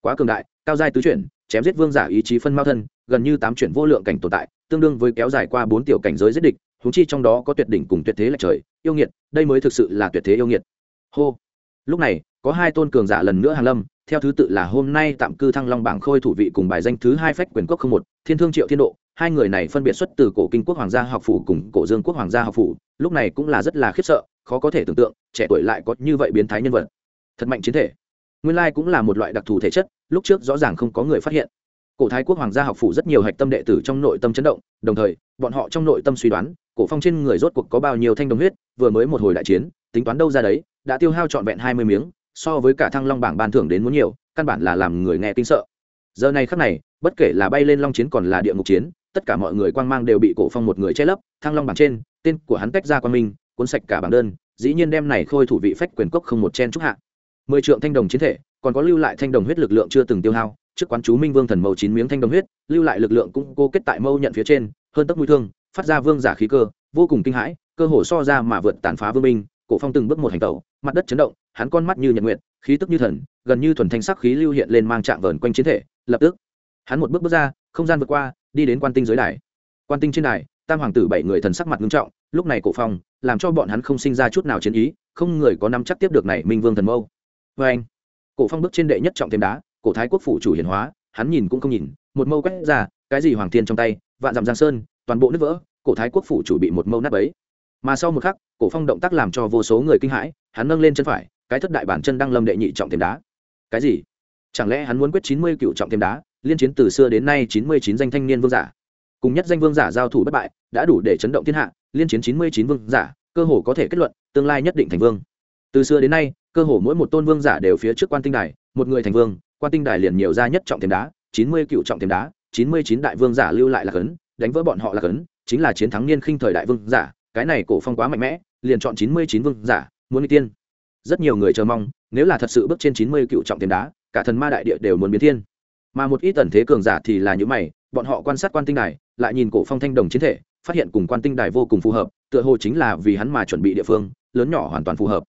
Quá cường đại, cao giai tứ chuyển chém giết vương giả ý chí phân mao thân, gần như tám chuyển vô lượng cảnh tồn tại, tương đương với kéo dài qua bốn tiểu cảnh giới giết địch húng chi trong đó có tuyệt đỉnh cùng tuyệt thế lệch trời, yêu nghiệt, đây mới thực sự là tuyệt thế yêu nghiệt. Hô. Lúc này, có hai tôn cường giả lần nữa hàng lâm, theo thứ tự là hôm nay tạm cư thăng long bảng khôi thủ vị cùng bài danh thứ hai phách quyền quốc không một, thiên thương triệu thiên độ, hai người này phân biệt xuất từ cổ kinh quốc hoàng gia học phủ cùng cổ dương quốc hoàng gia học phủ, lúc này cũng là rất là khiếp sợ, khó có thể tưởng tượng, trẻ tuổi lại có như vậy biến thái nhân vật. Thật mạnh chiến thể. Nguyên lai cũng là một loại đặc thù thể chất lúc trước rõ ràng không có người phát hiện. Cổ thái quốc hoàng gia học phủ rất nhiều hạch tâm đệ tử trong nội tâm chấn động, đồng thời, bọn họ trong nội tâm suy đoán, cổ phong trên người rốt cuộc có bao nhiêu thanh đồng huyết, vừa mới một hồi đại chiến, tính toán đâu ra đấy, đã tiêu hao trọn vẹn hai mươi miếng, so với cả thăng long bảng ban thưởng đến muốn nhiều, căn bản là làm người nghe kinh sợ. Giờ này khắc này, bất kể là bay lên long chiến còn là địa ngục chiến, tất cả mọi người quang mang đều bị cổ phong một người che lấp, thăng long bảng trên, tên của hắn tách ra quang minh, cuốn sạch cả bảng đơn, dĩ nhiên đem này khôi thủ vị phách quyền cốc không một chen trúc hạ. Mười trượng thanh đồng chiến thể còn có lưu lại thanh đồng huyết lực lượng chưa từng tiêu hao, trước quán chú minh vương thần mâu chín miếng thanh đồng huyết, lưu lại lực lượng cũng cô kết tại mâu nhận phía trên, hơn tấc mũi thương, phát ra vương giả khí cơ, vô cùng kinh hãi, cơ hồ so ra mà vượt tàn phá vương minh, cổ phong từng bước một hành tẩu, mặt đất chấn động, hắn con mắt như nhật nguyện khí tức như thần, gần như thuần thanh sắc khí lưu hiện lên mang trạng vờn quanh chiến thể, lập tức, hắn một bước bước ra, không gian vượt qua, đi đến quan tinh dưới đài. Quan tinh trên đài, tam hoàng tử bảy người thần sắc mặt nghiêm trọng, lúc này cổ phong, làm cho bọn hắn không sinh ra chút nào chiến ý, không người có nắm chắc tiếp được này minh vương thần mâu. Vê anh cổ phong bước trên đệ nhất trọng thêm đá, cổ thái quốc phủ chủ hiển hóa, hắn nhìn cũng không nhìn, một mâu quét ra, cái gì hoàng thiên trong tay, vạn dặm giang sơn, toàn bộ nứt vỡ, cổ thái quốc phủ chủ bị một mâu nát bấy. Mà sau một khắc, cổ phong động tác làm cho vô số người kinh hãi, hắn nâng lên chân phải, cái thất đại bản chân đang lâm đệ nhị trọng thêm đá. Cái gì? Chẳng lẽ hắn muốn quyết chín mươi cựu trọng thêm đá, liên chiến từ xưa đến nay chín mươi chín danh thanh niên vương giả? Cùng nhất danh vương giả giao thủ bất bại, đã đủ để chấn động thiên hạ, liên chiến chín mươi chín vương giả, cơ hồ có thể kết luận, tương lai nhất định thành vương từ xưa đến nay, cơ hồ mỗi một tôn vương giả đều phía trước quan tinh đài, một người thành vương, quan tinh đài liền nhiều ra nhất trọng thêm đá, chín mươi cựu trọng thêm đá, chín mươi chín đại vương giả lưu lại là cấn, đánh vỡ bọn họ là cấn, chính là chiến thắng niên khinh thời đại vương giả, cái này cổ phong quá mạnh mẽ, liền chọn chín mươi chín vương giả, muốn đi tiên rất nhiều người chờ mong, nếu là thật sự bước trên chín mươi cựu trọng tiềm đá, cả thần ma đại địa đều muốn biến thiên mà một ít tần thế cường giả thì là những mày, bọn họ quan sát quan tinh đài, lại nhìn cổ phong thanh đồng chiến thể, phát hiện cùng quan tinh đài vô cùng phù hợp, tựa hồ chính là vì hắn mà chuẩn bị địa phương, lớn nhỏ hoàn toàn phù hợp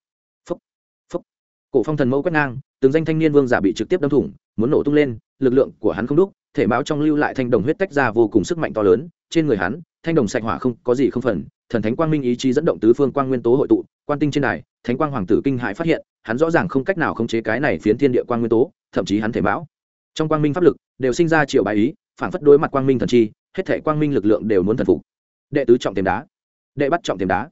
cổ phong thần mẫu quét ngang từng danh thanh niên vương giả bị trực tiếp đâm thủng muốn nổ tung lên lực lượng của hắn không đúc thể báo trong lưu lại thanh đồng huyết tách ra vô cùng sức mạnh to lớn trên người hắn thanh đồng sạch hỏa không có gì không phần thần thánh quang minh ý chí dẫn động tứ phương quang nguyên tố hội tụ quan tinh trên này, thánh quang hoàng tử kinh hãi phát hiện hắn rõ ràng không cách nào khống chế cái này phiến thiên địa quang nguyên tố thậm chí hắn thể báo trong quang minh pháp lực đều sinh ra triệu bài ý phản phất đối mặt quang minh thần chi hết thể quang minh lực lượng đều muốn thần phục. Đệ tứ trọng tiềm đá. Đệ bắt trọng tiềm đá.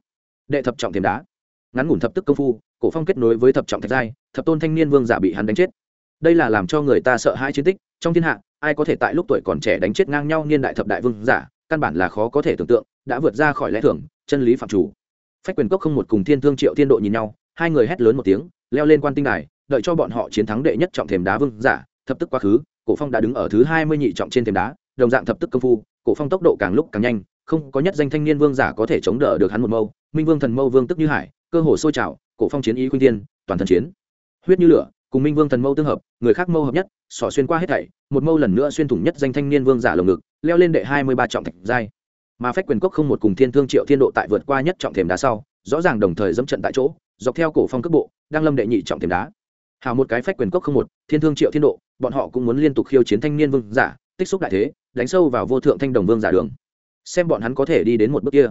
Đệ thập trọng tiềm đá. Ngắn ngủn thập tức công phu cổ phong kết nối với thập trọng thạch giai, thập tôn thanh niên vương giả bị hắn đánh chết. Đây là làm cho người ta sợ hãi chiến tích, trong thiên hạ, ai có thể tại lúc tuổi còn trẻ đánh chết ngang nhau niên đại thập đại vương giả, căn bản là khó có thể tưởng tượng, đã vượt ra khỏi lẽ thường, chân lý phạm chủ. Phách quyền cốc không một cùng thiên thương triệu thiên độ nhìn nhau, hai người hét lớn một tiếng, leo lên quan tinh đài, đợi cho bọn họ chiến thắng đệ nhất trọng thềm đá vương giả, thập tức quá khứ, cổ phong đã đứng ở thứ hai mươi nhị trọng trên thềm đá, đồng dạng thập tức công phu, cổ phong tốc độ càng lúc càng nhanh, không có nhất danh thanh niên vương giả có thể chống đỡ được hắn một mâu, minh vương thần mâu vương tức như hải, cơ hồ sôi trào cổ phong chiến ý khuyên thiên, toàn thân chiến. Huyết như lửa cùng minh vương thần mâu tương hợp người khác mâu hợp nhất xỏ xuyên qua hết thảy một mâu lần nữa xuyên thủng nhất danh thanh niên vương giả lồng ngực leo lên đệ hai mươi ba trọng thạch giai. Mà phách quyền cốc không một cùng thiên thương triệu thiên độ tại vượt qua nhất trọng thềm đá sau rõ ràng đồng thời dẫm trận tại chỗ dọc theo cổ phong cước bộ đang lâm đệ nhị trọng thềm đá. Hào một cái phách quyền cốc không một thiên thương triệu thiên độ bọn họ cũng muốn liên tục khiêu chiến thanh niên vương giả tích xúc đại thế đánh sâu vào vô thượng thanh đồng vương giả đường. Xem bọn hắn có thể đi đến một bước kia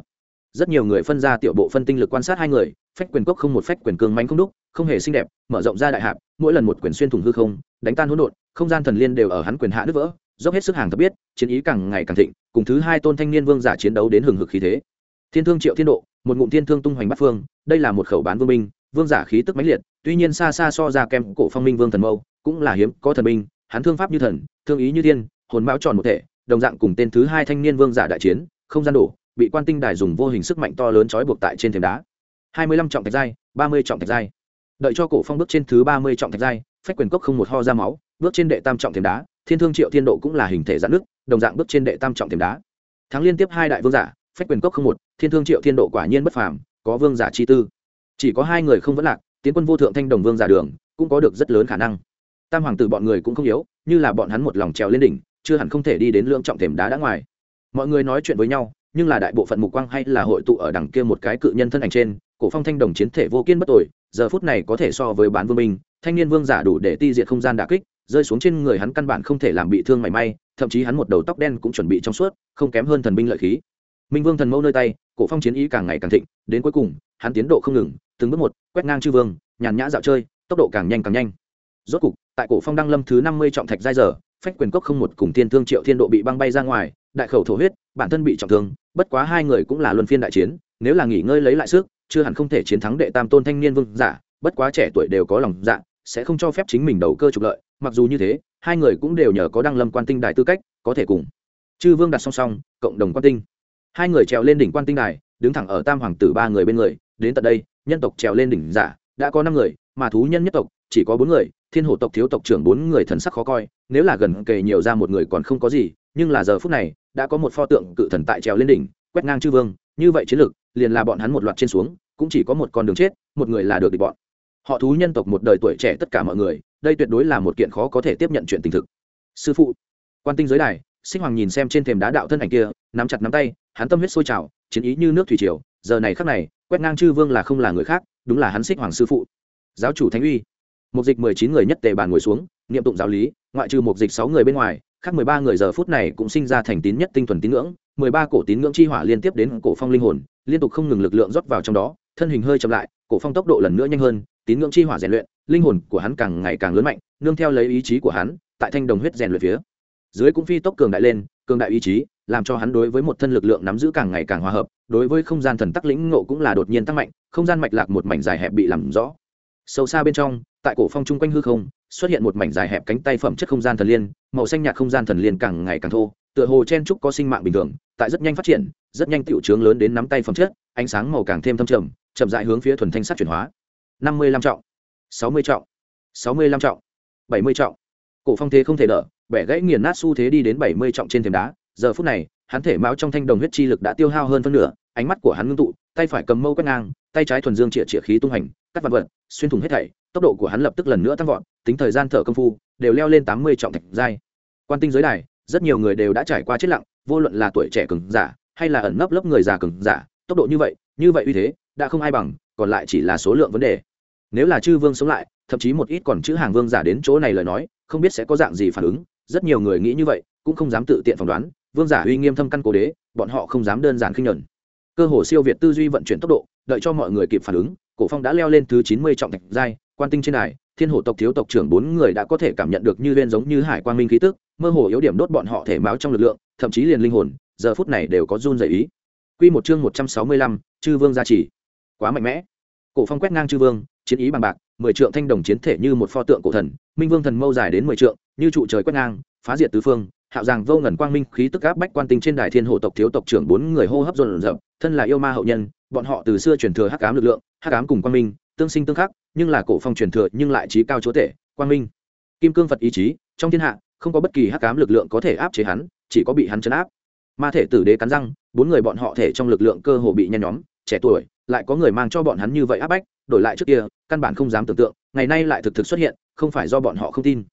rất nhiều người phân ra tiểu bộ phân tinh lực quan sát hai người, phách quyền cốc không một phách quyền cường mánh không đúc, không hề xinh đẹp, mở rộng ra đại hạp, mỗi lần một quyền xuyên thủng hư không, đánh tan hỗn độn, không gian thần liên đều ở hắn quyền hạ nước vỡ, dốc hết sức hàng thập biết, chiến ý càng ngày càng thịnh, cùng thứ hai tôn thanh niên vương giả chiến đấu đến hừng hực khí thế. Thiên thương triệu thiên độ, một ngụm thiên thương tung hoành bắt phương, đây là một khẩu bán vương binh, vương giả khí tức mãnh liệt, tuy nhiên xa xa so ra kem cổ phong minh vương thần mâu, cũng là hiếm, có thần binh, hắn thương pháp như thần, thương ý như thiên, hồn mão tròn một thể, đồng dạng cùng tên thứ hai thanh niên vương giả đại chiến, không gian đổ bị quan tinh đài dùng vô hình sức mạnh to lớn trói buộc tại trên thềm đá. Hai mươi lăm trọng thạch giai, ba mươi trọng thạch giai. Đợi cho cổ phong bước trên thứ ba mươi trọng thạch giai, phách quyền cốc không một ho ra máu, bước trên đệ tam trọng thềm đá, thiên thương triệu thiên độ cũng là hình thể giãn nước đồng dạng bước trên đệ tam trọng thềm đá. Thắng liên tiếp hai đại vương giả, phách quyền cốc không một, thiên thương triệu thiên độ quả nhiên bất phàm, có vương giả chi tư. Chỉ có hai người không vẫn lạc, tiến quân vô thượng thanh đồng vương giả đường, cũng có được rất lớn khả năng. Tam hoàng tử bọn người cũng không yếu, như là bọn hắn một lòng trèo lên đỉnh, chưa hẳn không thể đi đến lượng trọng thềm đá đã ngoài. Mọi người nói chuyện với nhau nhưng là đại bộ phận mục quang hay là hội tụ ở đằng kia một cái cự nhân thân ảnh trên, cổ phong thanh đồng chiến thể vô kiên bất tội giờ phút này có thể so với bán vương minh, thanh niên vương giả đủ để ti diệt không gian đả kích, rơi xuống trên người hắn căn bản không thể làm bị thương mảy may, thậm chí hắn một đầu tóc đen cũng chuẩn bị trong suốt, không kém hơn thần binh lợi khí. Minh vương thần mâu nơi tay, cổ phong chiến ý càng ngày càng thịnh, đến cuối cùng, hắn tiến độ không ngừng, từng bước một, quét ngang chư vương, nhàn nhã dạo chơi, tốc độ càng nhanh càng nhanh. Rốt cục, tại cổ phong đăng lâm thứ năm mươi trọng thạch giai giờ, phách quyền cốc không một cùng thiên thương triệu thiên độ bị băng bay ra ngoài, đại khẩu thổ huyết, bản thân bị trọng thương bất quá hai người cũng là luân phiên đại chiến, nếu là nghỉ ngơi lấy lại sức, chưa hẳn không thể chiến thắng đệ tam tôn thanh niên vương giả, bất quá trẻ tuổi đều có lòng dạ sẽ không cho phép chính mình đầu cơ trục lợi, mặc dù như thế, hai người cũng đều nhờ có đăng lâm quan tinh đài tư cách, có thể cùng. Chư vương đặt song song, cộng đồng quan tinh. Hai người trèo lên đỉnh quan tinh đài, đứng thẳng ở tam hoàng tử ba người bên người, đến tận đây, nhân tộc trèo lên đỉnh giả, đã có năm người, mà thú nhân nhất tộc, chỉ có bốn người, thiên hổ tộc thiếu tộc trưởng bốn người thần sắc khó coi, nếu là gần kề nhiều ra một người còn không có gì, nhưng là giờ phút này đã có một pho tượng cự thần tại trèo lên đỉnh, quét ngang chư vương, như vậy chiến lược liền là bọn hắn một loạt trên xuống, cũng chỉ có một con đường chết, một người là được địch bọn. Họ thú nhân tộc một đời tuổi trẻ tất cả mọi người, đây tuyệt đối là một kiện khó có thể tiếp nhận chuyện tình thực. Sư phụ, quan tinh giới đài, sinh hoàng nhìn xem trên thềm đá đạo thân ảnh kia, nắm chặt nắm tay, hắn tâm huyết sôi trào, chiến ý như nước thủy triều, giờ này khắc này, quét ngang chư vương là không là người khác, đúng là hắn xích hoàng sư phụ. Giáo chủ thánh uy. Một dịch mười chín người nhất tề bàn ngồi xuống, niệm tụng giáo lý, ngoại trừ một dịch sáu người bên ngoài khác mười ba người giờ phút này cũng sinh ra thành tín nhất tinh thuần tín ngưỡng, mười ba cổ tín ngưỡng chi hỏa liên tiếp đến cổ phong linh hồn, liên tục không ngừng lực lượng rót vào trong đó, thân hình hơi chậm lại, cổ phong tốc độ lần nữa nhanh hơn, tín ngưỡng chi hỏa rèn luyện, linh hồn của hắn càng ngày càng lớn mạnh, nương theo lấy ý chí của hắn, tại thanh đồng huyết rèn luyện phía dưới cũng phi tốc cường đại lên, cường đại ý chí, làm cho hắn đối với một thân lực lượng nắm giữ càng ngày càng hòa hợp, đối với không gian thần tắc lĩnh ngộ cũng là đột nhiên tăng mạnh, không gian mạch lạc một mảnh dài hẹp bị làm rõ sâu xa bên trong, tại cổ phong chung quanh hư không, xuất hiện một mảnh dài hẹp cánh tay phẩm chất không gian thần liên, màu xanh nhạt không gian thần liên càng ngày càng thô, tựa hồ chen trúc có sinh mạng bình thường, tại rất nhanh phát triển, rất nhanh tiểu trướng lớn đến nắm tay phẩm chất, ánh sáng màu càng thêm thâm trầm, chậm dại hướng phía thuần thanh sắt chuyển hóa. Năm mươi lăm trọng, sáu mươi trọng, sáu mươi lăm trọng, bảy mươi trọng. Cổ phong thế không thể đỡ, bẻ gãy nghiền nát xu thế đi đến bảy mươi trọng trên thềm đá. Giờ phút này, hắn thể máu trong thanh đồng huyết chi lực đã tiêu hao hơn phân nửa, ánh mắt của hắn ngưng tụ, tay phải cầm mâu quét ngang, tay trái thuần dương chĩa chĩa khí tung hành cắt vật vật, xuyên thủng hết thảy, tốc độ của hắn lập tức lần nữa tăng vọt, tính thời gian thở công phu, đều leo lên tám mươi trọng thạch giai. Quan tinh giới đài, rất nhiều người đều đã trải qua chết lặng, vô luận là tuổi trẻ cường giả, hay là ẩn nấp lớp người già cường giả, tốc độ như vậy như vậy uy thế, đã không ai bằng, còn lại chỉ là số lượng vấn đề. Nếu là chư vương sống lại, thậm chí một ít còn chữ hàng vương giả đến chỗ này lời nói, không biết sẽ có dạng gì phản ứng. Rất nhiều người nghĩ như vậy, cũng không dám tự tiện phỏng đoán, vương giả uy nghiêm thâm căn cố đế, bọn họ không dám đơn giản khinh nhuận. Cơ hồ siêu việt tư duy vận chuyển tốc độ, đợi cho mọi người kịp phản ứng cổ phong đã leo lên thứ chín mươi trọng thạch giai quan tinh trên đài thiên hổ tộc thiếu tộc trưởng bốn người đã có thể cảm nhận được như liên giống như hải quang minh khí tức mơ hồ yếu điểm đốt bọn họ thể máu trong lực lượng thậm chí liền linh hồn giờ phút này đều có run dày ý Quy một chương một trăm sáu mươi lăm, chư vương gia chỉ, Quá mạnh mẽ. Cổ phong quét ngang chư vương, chiến ý bằng bạc, mười trượng thanh đồng chiến thể như một pho tượng cổ thần, minh vương thần mâu dài đến mười trượng, như trụ trời quét ngang, phá diệt tứ phương, hạo giang vô ngần quang minh khí tức áp bách quan tinh trên đài thiên hộ tộc thiếu tộc trưởng bốn người hô hấp dồn dập, thân là yêu ma hậu nhân, bọn họ từ xưa truyền thừa hắc ám lực lượng, hắc ám cùng quang minh, tương sinh tương khắc, nhưng là cổ phong truyền thừa nhưng lại trí cao chúa tể, quang minh. Kim cương Phật ý chí, trong thiên hạ, không có bất kỳ hắc ám lực lượng có thể áp chế hắn, chỉ có bị hắn trấn áp. Ma thể tử đế cắn răng, bốn người bọn họ thể trong lực lượng cơ hồ bị nhen nhóm, trẻ tuổi, lại có người mang cho bọn hắn như vậy áp bách, đổi lại trước kia, căn bản không dám tưởng tượng, ngày nay lại thực thực xuất hiện, không phải do bọn họ không tin.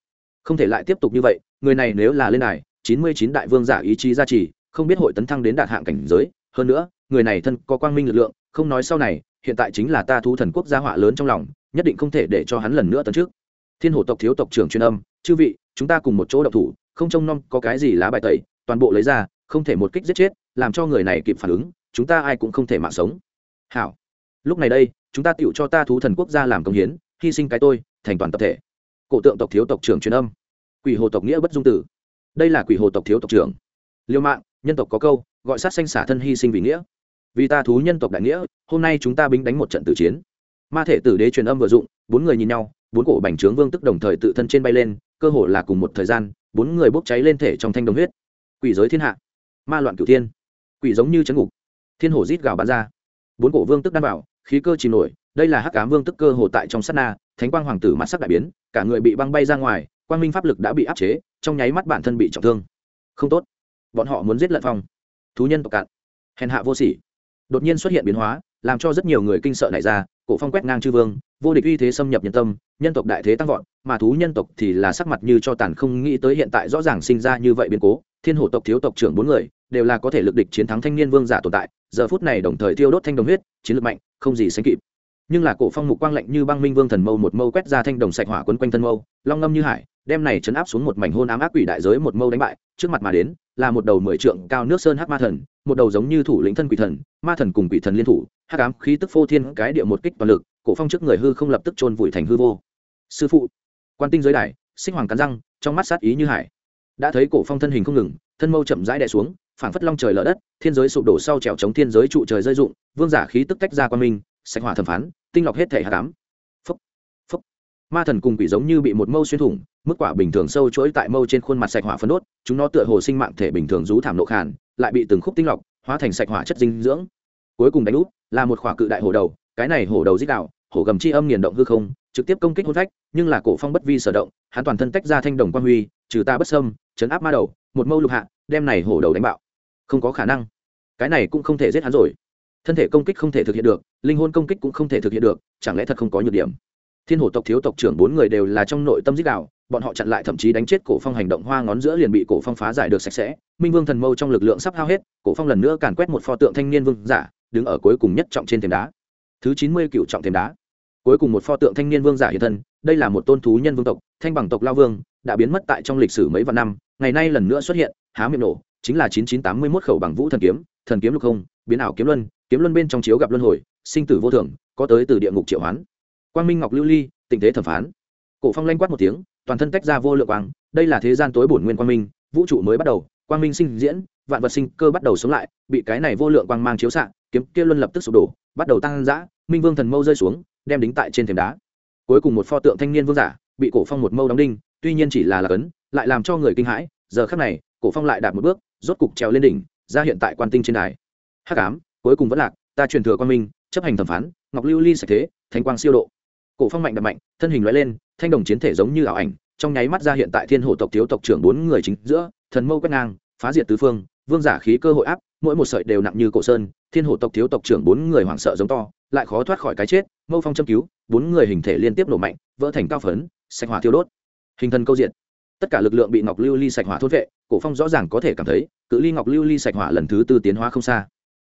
Không thể lại tiếp tục như vậy, người này nếu là lên này, chín mươi chín đại vương giả ý chí gia trì, không biết hội tấn thăng đến đạt hạng cảnh giới, hơn nữa, người này thân có quang minh lực lượng, không nói sau này, hiện tại chính là ta thú thần quốc gia họa lớn trong lòng, nhất định không thể để cho hắn lần nữa tấn trước. Thiên Hổ tộc thiếu tộc trưởng truyền âm, chư vị, chúng ta cùng một chỗ động thủ, không trông nom có cái gì lá bài tẩy, toàn bộ lấy ra, không thể một kích giết chết, làm cho người này kịp phản ứng, chúng ta ai cũng không thể mạng sống. Hảo. Lúc này đây, chúng ta tựu cho ta thú thần quốc gia làm công hiến, hy sinh cái tôi, thành toàn tập thể. Cổ tượng tộc thiếu tộc trưởng truyền âm. Quỷ hồ tộc nghĩa bất dung tử. Đây là quỷ hồ tộc thiếu tộc trưởng. Liêu mạng, nhân tộc có câu, gọi sát sanh xả thân hy sinh vì nghĩa vì ta thú nhân tộc đại nghĩa, hôm nay chúng ta binh đánh một trận tử chiến. Ma thể tử đế truyền âm vừa dụng, bốn người nhìn nhau, bốn cổ bành trướng vương tức đồng thời tự thân trên bay lên, cơ hồ là cùng một thời gian, bốn người bốc cháy lên thể trong thanh đồng huyết. Quỷ giới thiên hạ. Ma loạn cửu thiên. Quỷ giống như chấn ngục. Thiên hổ rít gào bắn ra. Bốn cổ vương tức đan bảo khí cơ chìm nổi, đây là hắc ám vương tức cơ hồ tại trong sát na, thánh quang hoàng tử mặt sắc đại biến, cả người bị băng bay ra ngoài, quang minh pháp lực đã bị áp chế, trong nháy mắt bản thân bị trọng thương. Không tốt. Bọn họ muốn giết lận phong. Thú nhân tộc cạn. Hèn hạ vô sỉ đột nhiên xuất hiện biến hóa, làm cho rất nhiều người kinh sợ nảy ra, cổ phong quét ngang chư vương, vô địch uy thế xâm nhập nhân tâm, nhân tộc đại thế tăng vọt, mà thú nhân tộc thì là sắc mặt như cho tàn không nghĩ tới hiện tại rõ ràng sinh ra như vậy biến cố, thiên hổ tộc thiếu tộc trưởng bốn người, đều là có thể lực địch chiến thắng thanh niên vương giả tồn tại, giờ phút này đồng thời tiêu đốt thanh đồng huyết, chiến lược mạnh, không gì sánh kịp. Nhưng là cổ phong mục quang lạnh như băng minh vương thần mâu một mâu quét ra thanh đồng sạch hỏa quấn quanh thân mâu, long ngâm như hải, đem này chấn áp xuống một mảnh hôn ám ác quỷ đại giới một mâu đánh bại, trước mặt mà đến là một đầu mười trượng cao nước sơn hắc ma thần một đầu giống như thủ lĩnh thân quỷ thần ma thần cùng quỷ thần liên thủ hắc ám khí tức phô thiên cái địa một kích toàn lực cổ phong trước người hư không lập tức chôn vùi thành hư vô. Sư phụ quan tinh giới đài sinh hoàng cắn răng trong mắt sát ý như hải. Đã thấy cổ phong thân hình không ngừng thân mâu chậm rãi đè xuống phảng phất long trời lở đất thiên giới sụp đổ sau trèo chống thiên giới trụ trời rơi dụng vương giả khí tức tách ra qua mình, sạch hỏa thẩm phán tinh lọc hết thể hắc ám ma thần cùng quỷ giống như bị một mâu xuyên thủng, mức quả bình thường sâu chuỗi tại mâu trên khuôn mặt sạch hỏa phân đốt, chúng nó tựa hồ sinh mạng thể bình thường rú thảm nộ khàn, lại bị từng khúc tinh lọc, hóa thành sạch hỏa chất dinh dưỡng. Cuối cùng đánh úp là một khỏa cự đại hổ đầu, cái này hổ đầu dích đạo, hổ gầm chi âm nghiền động hư không, trực tiếp công kích hôn phách, nhưng là cổ phong bất vi sở động, hắn toàn thân tách ra thanh đồng quan huy, trừ ta bất sâm chấn áp ma đầu, một mâu lục hạ, đem này hổ đầu đánh bạo. Không có khả năng. Cái này cũng không thể giết hắn rồi. Thân thể công kích không thể thực hiện được, linh hồn công kích cũng không thể thực hiện được, chẳng lẽ thật không có nhược điểm? Thiên hổ tộc thiếu tộc trưởng bốn người đều là trong nội tâm dích đạo, bọn họ chặn lại thậm chí đánh chết cổ phong hành động hoa ngón giữa liền bị cổ phong phá giải được sạch sẽ. Minh vương thần mâu trong lực lượng sắp hao hết, cổ phong lần nữa càn quét một pho tượng thanh niên vương giả, đứng ở cuối cùng nhất trọng trên thềm đá. Thứ chín mươi cựu trọng thềm đá. Cuối cùng một pho tượng thanh niên vương giả hiện thân, đây là một tôn thú nhân vương tộc, thanh bằng tộc lao vương, đã biến mất tại trong lịch sử mấy vạn năm, ngày nay lần nữa xuất hiện, há miệng nổ, chính là chín chín tám mươi mốt khẩu bằng vũ thần kiếm thần kiếm lục không, biến ảo kiếm luân kiếm luân bên trong chiếu gặp luân hồi, sinh tử vô thường, có tới từ địa ngục triệu hoán quang minh ngọc lưu ly, tình thế thẩm phán. Cổ phong lanh quát một tiếng, toàn thân tách ra vô lượng quang, đây là thế gian tối bổn nguyên quang minh, vũ trụ mới bắt đầu, quang minh sinh diễn, vạn vật sinh cơ bắt đầu sống lại, bị cái này vô lượng quang mang chiếu xạ, kiếm kia luân lập tức sụp đổ, bắt đầu tăng dã, minh vương thần mâu rơi xuống, đem đính tại trên thềm đá. Cuối cùng một pho tượng thanh niên vương giả, bị cổ phong một mâu đóng đinh, tuy nhiên chỉ là là cấn, lại làm cho người kinh hãi, giờ khắc này, cổ phong lại đạt một bước, rốt cục trèo lên đỉnh, ra hiện tại quan tinh trên đài. Hắc ám, cuối cùng vẫn lạc, ta truyền thừa quan minh, chấp hành thẩm phán, ngọc lưu ly sạch thế, thánh quang siêu độ cổ phong mạnh đập mạnh, thân hình lóe lên, thanh đồng chiến thể giống như ảo ảnh, trong nháy mắt ra hiện tại thiên hộ tộc thiếu tộc trưởng bốn người chính giữa, thần mâu quét ngang, phá diệt tứ phương, vương giả khí cơ hội áp, mỗi một sợi đều nặng như cổ sơn, thiên hộ tộc thiếu tộc trưởng bốn người hoảng sợ giống to, lại khó thoát khỏi cái chết, mâu phong châm cứu, bốn người hình thể liên tiếp nổ mạnh, vỡ thành cao phấn, sạch hỏa thiêu đốt. Hình thần câu diện tất cả lực lượng bị ngọc lưu ly sạch hỏa thốt vệ, cổ phong rõ ràng có thể cảm thấy, cự ly ngọc lưu ly sạch hỏa lần thứ tư tiến hóa không xa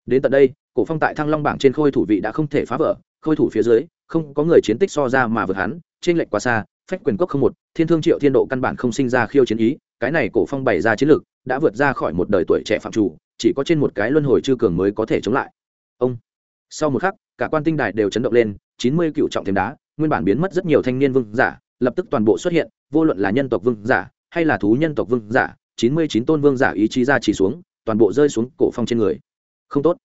đến tận đây, cổ phong tại thăng long bảng trên khôi thủ vị đã không thể phá vỡ, khôi thủ phía dưới, không có người chiến tích so ra mà vượt hắn trên lệnh quá xa, phách quyền cốc không một, thiên thương triệu thiên độ căn bản không sinh ra khiêu chiến ý, cái này cổ phong bày ra chiến lược, đã vượt ra khỏi một đời tuổi trẻ phạm chủ, chỉ có trên một cái luân hồi chư cường mới có thể chống lại. Ông. Sau một khắc, cả quan tinh đài đều chấn động lên, chín mươi cựu trọng thêm đá, nguyên bản biến mất rất nhiều thanh niên vương giả, lập tức toàn bộ xuất hiện, vô luận là nhân tộc vương giả, hay là thú nhân tộc vương giả, chín mươi chín tôn vương giả ý chí ra chỉ xuống, toàn bộ rơi xuống cổ phong trên người không tốt.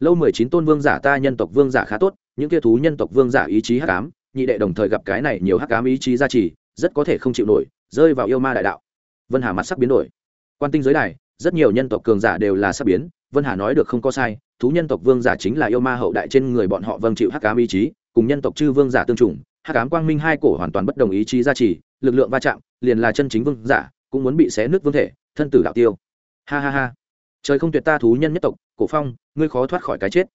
Lâu mười chín tôn vương giả ta nhân tộc vương giả khá tốt, những kia thú nhân tộc vương giả ý chí hắc ám, nhị đệ đồng thời gặp cái này nhiều hắc ám ý chí gia trì, rất có thể không chịu nổi, rơi vào yêu ma đại đạo. Vân hà mặt sắc biến đổi. Quan tinh giới đài, rất nhiều nhân tộc cường giả đều là sắc biến, vân hà nói được không có sai, thú nhân tộc vương giả chính là yêu ma hậu đại trên người bọn họ vâng chịu hắc ám ý chí, cùng nhân tộc chư vương giả tương trùng, hắc ám quang minh hai cổ hoàn toàn bất đồng ý chí gia trì, lực lượng va chạm, liền là chân chính vương giả, cũng muốn bị xé nước vương thể, thân tử đạo tiêu. Ha ha ha trời không tuyệt ta thú nhân nhất tộc, cổ phong, ngươi khó thoát khỏi cái chết.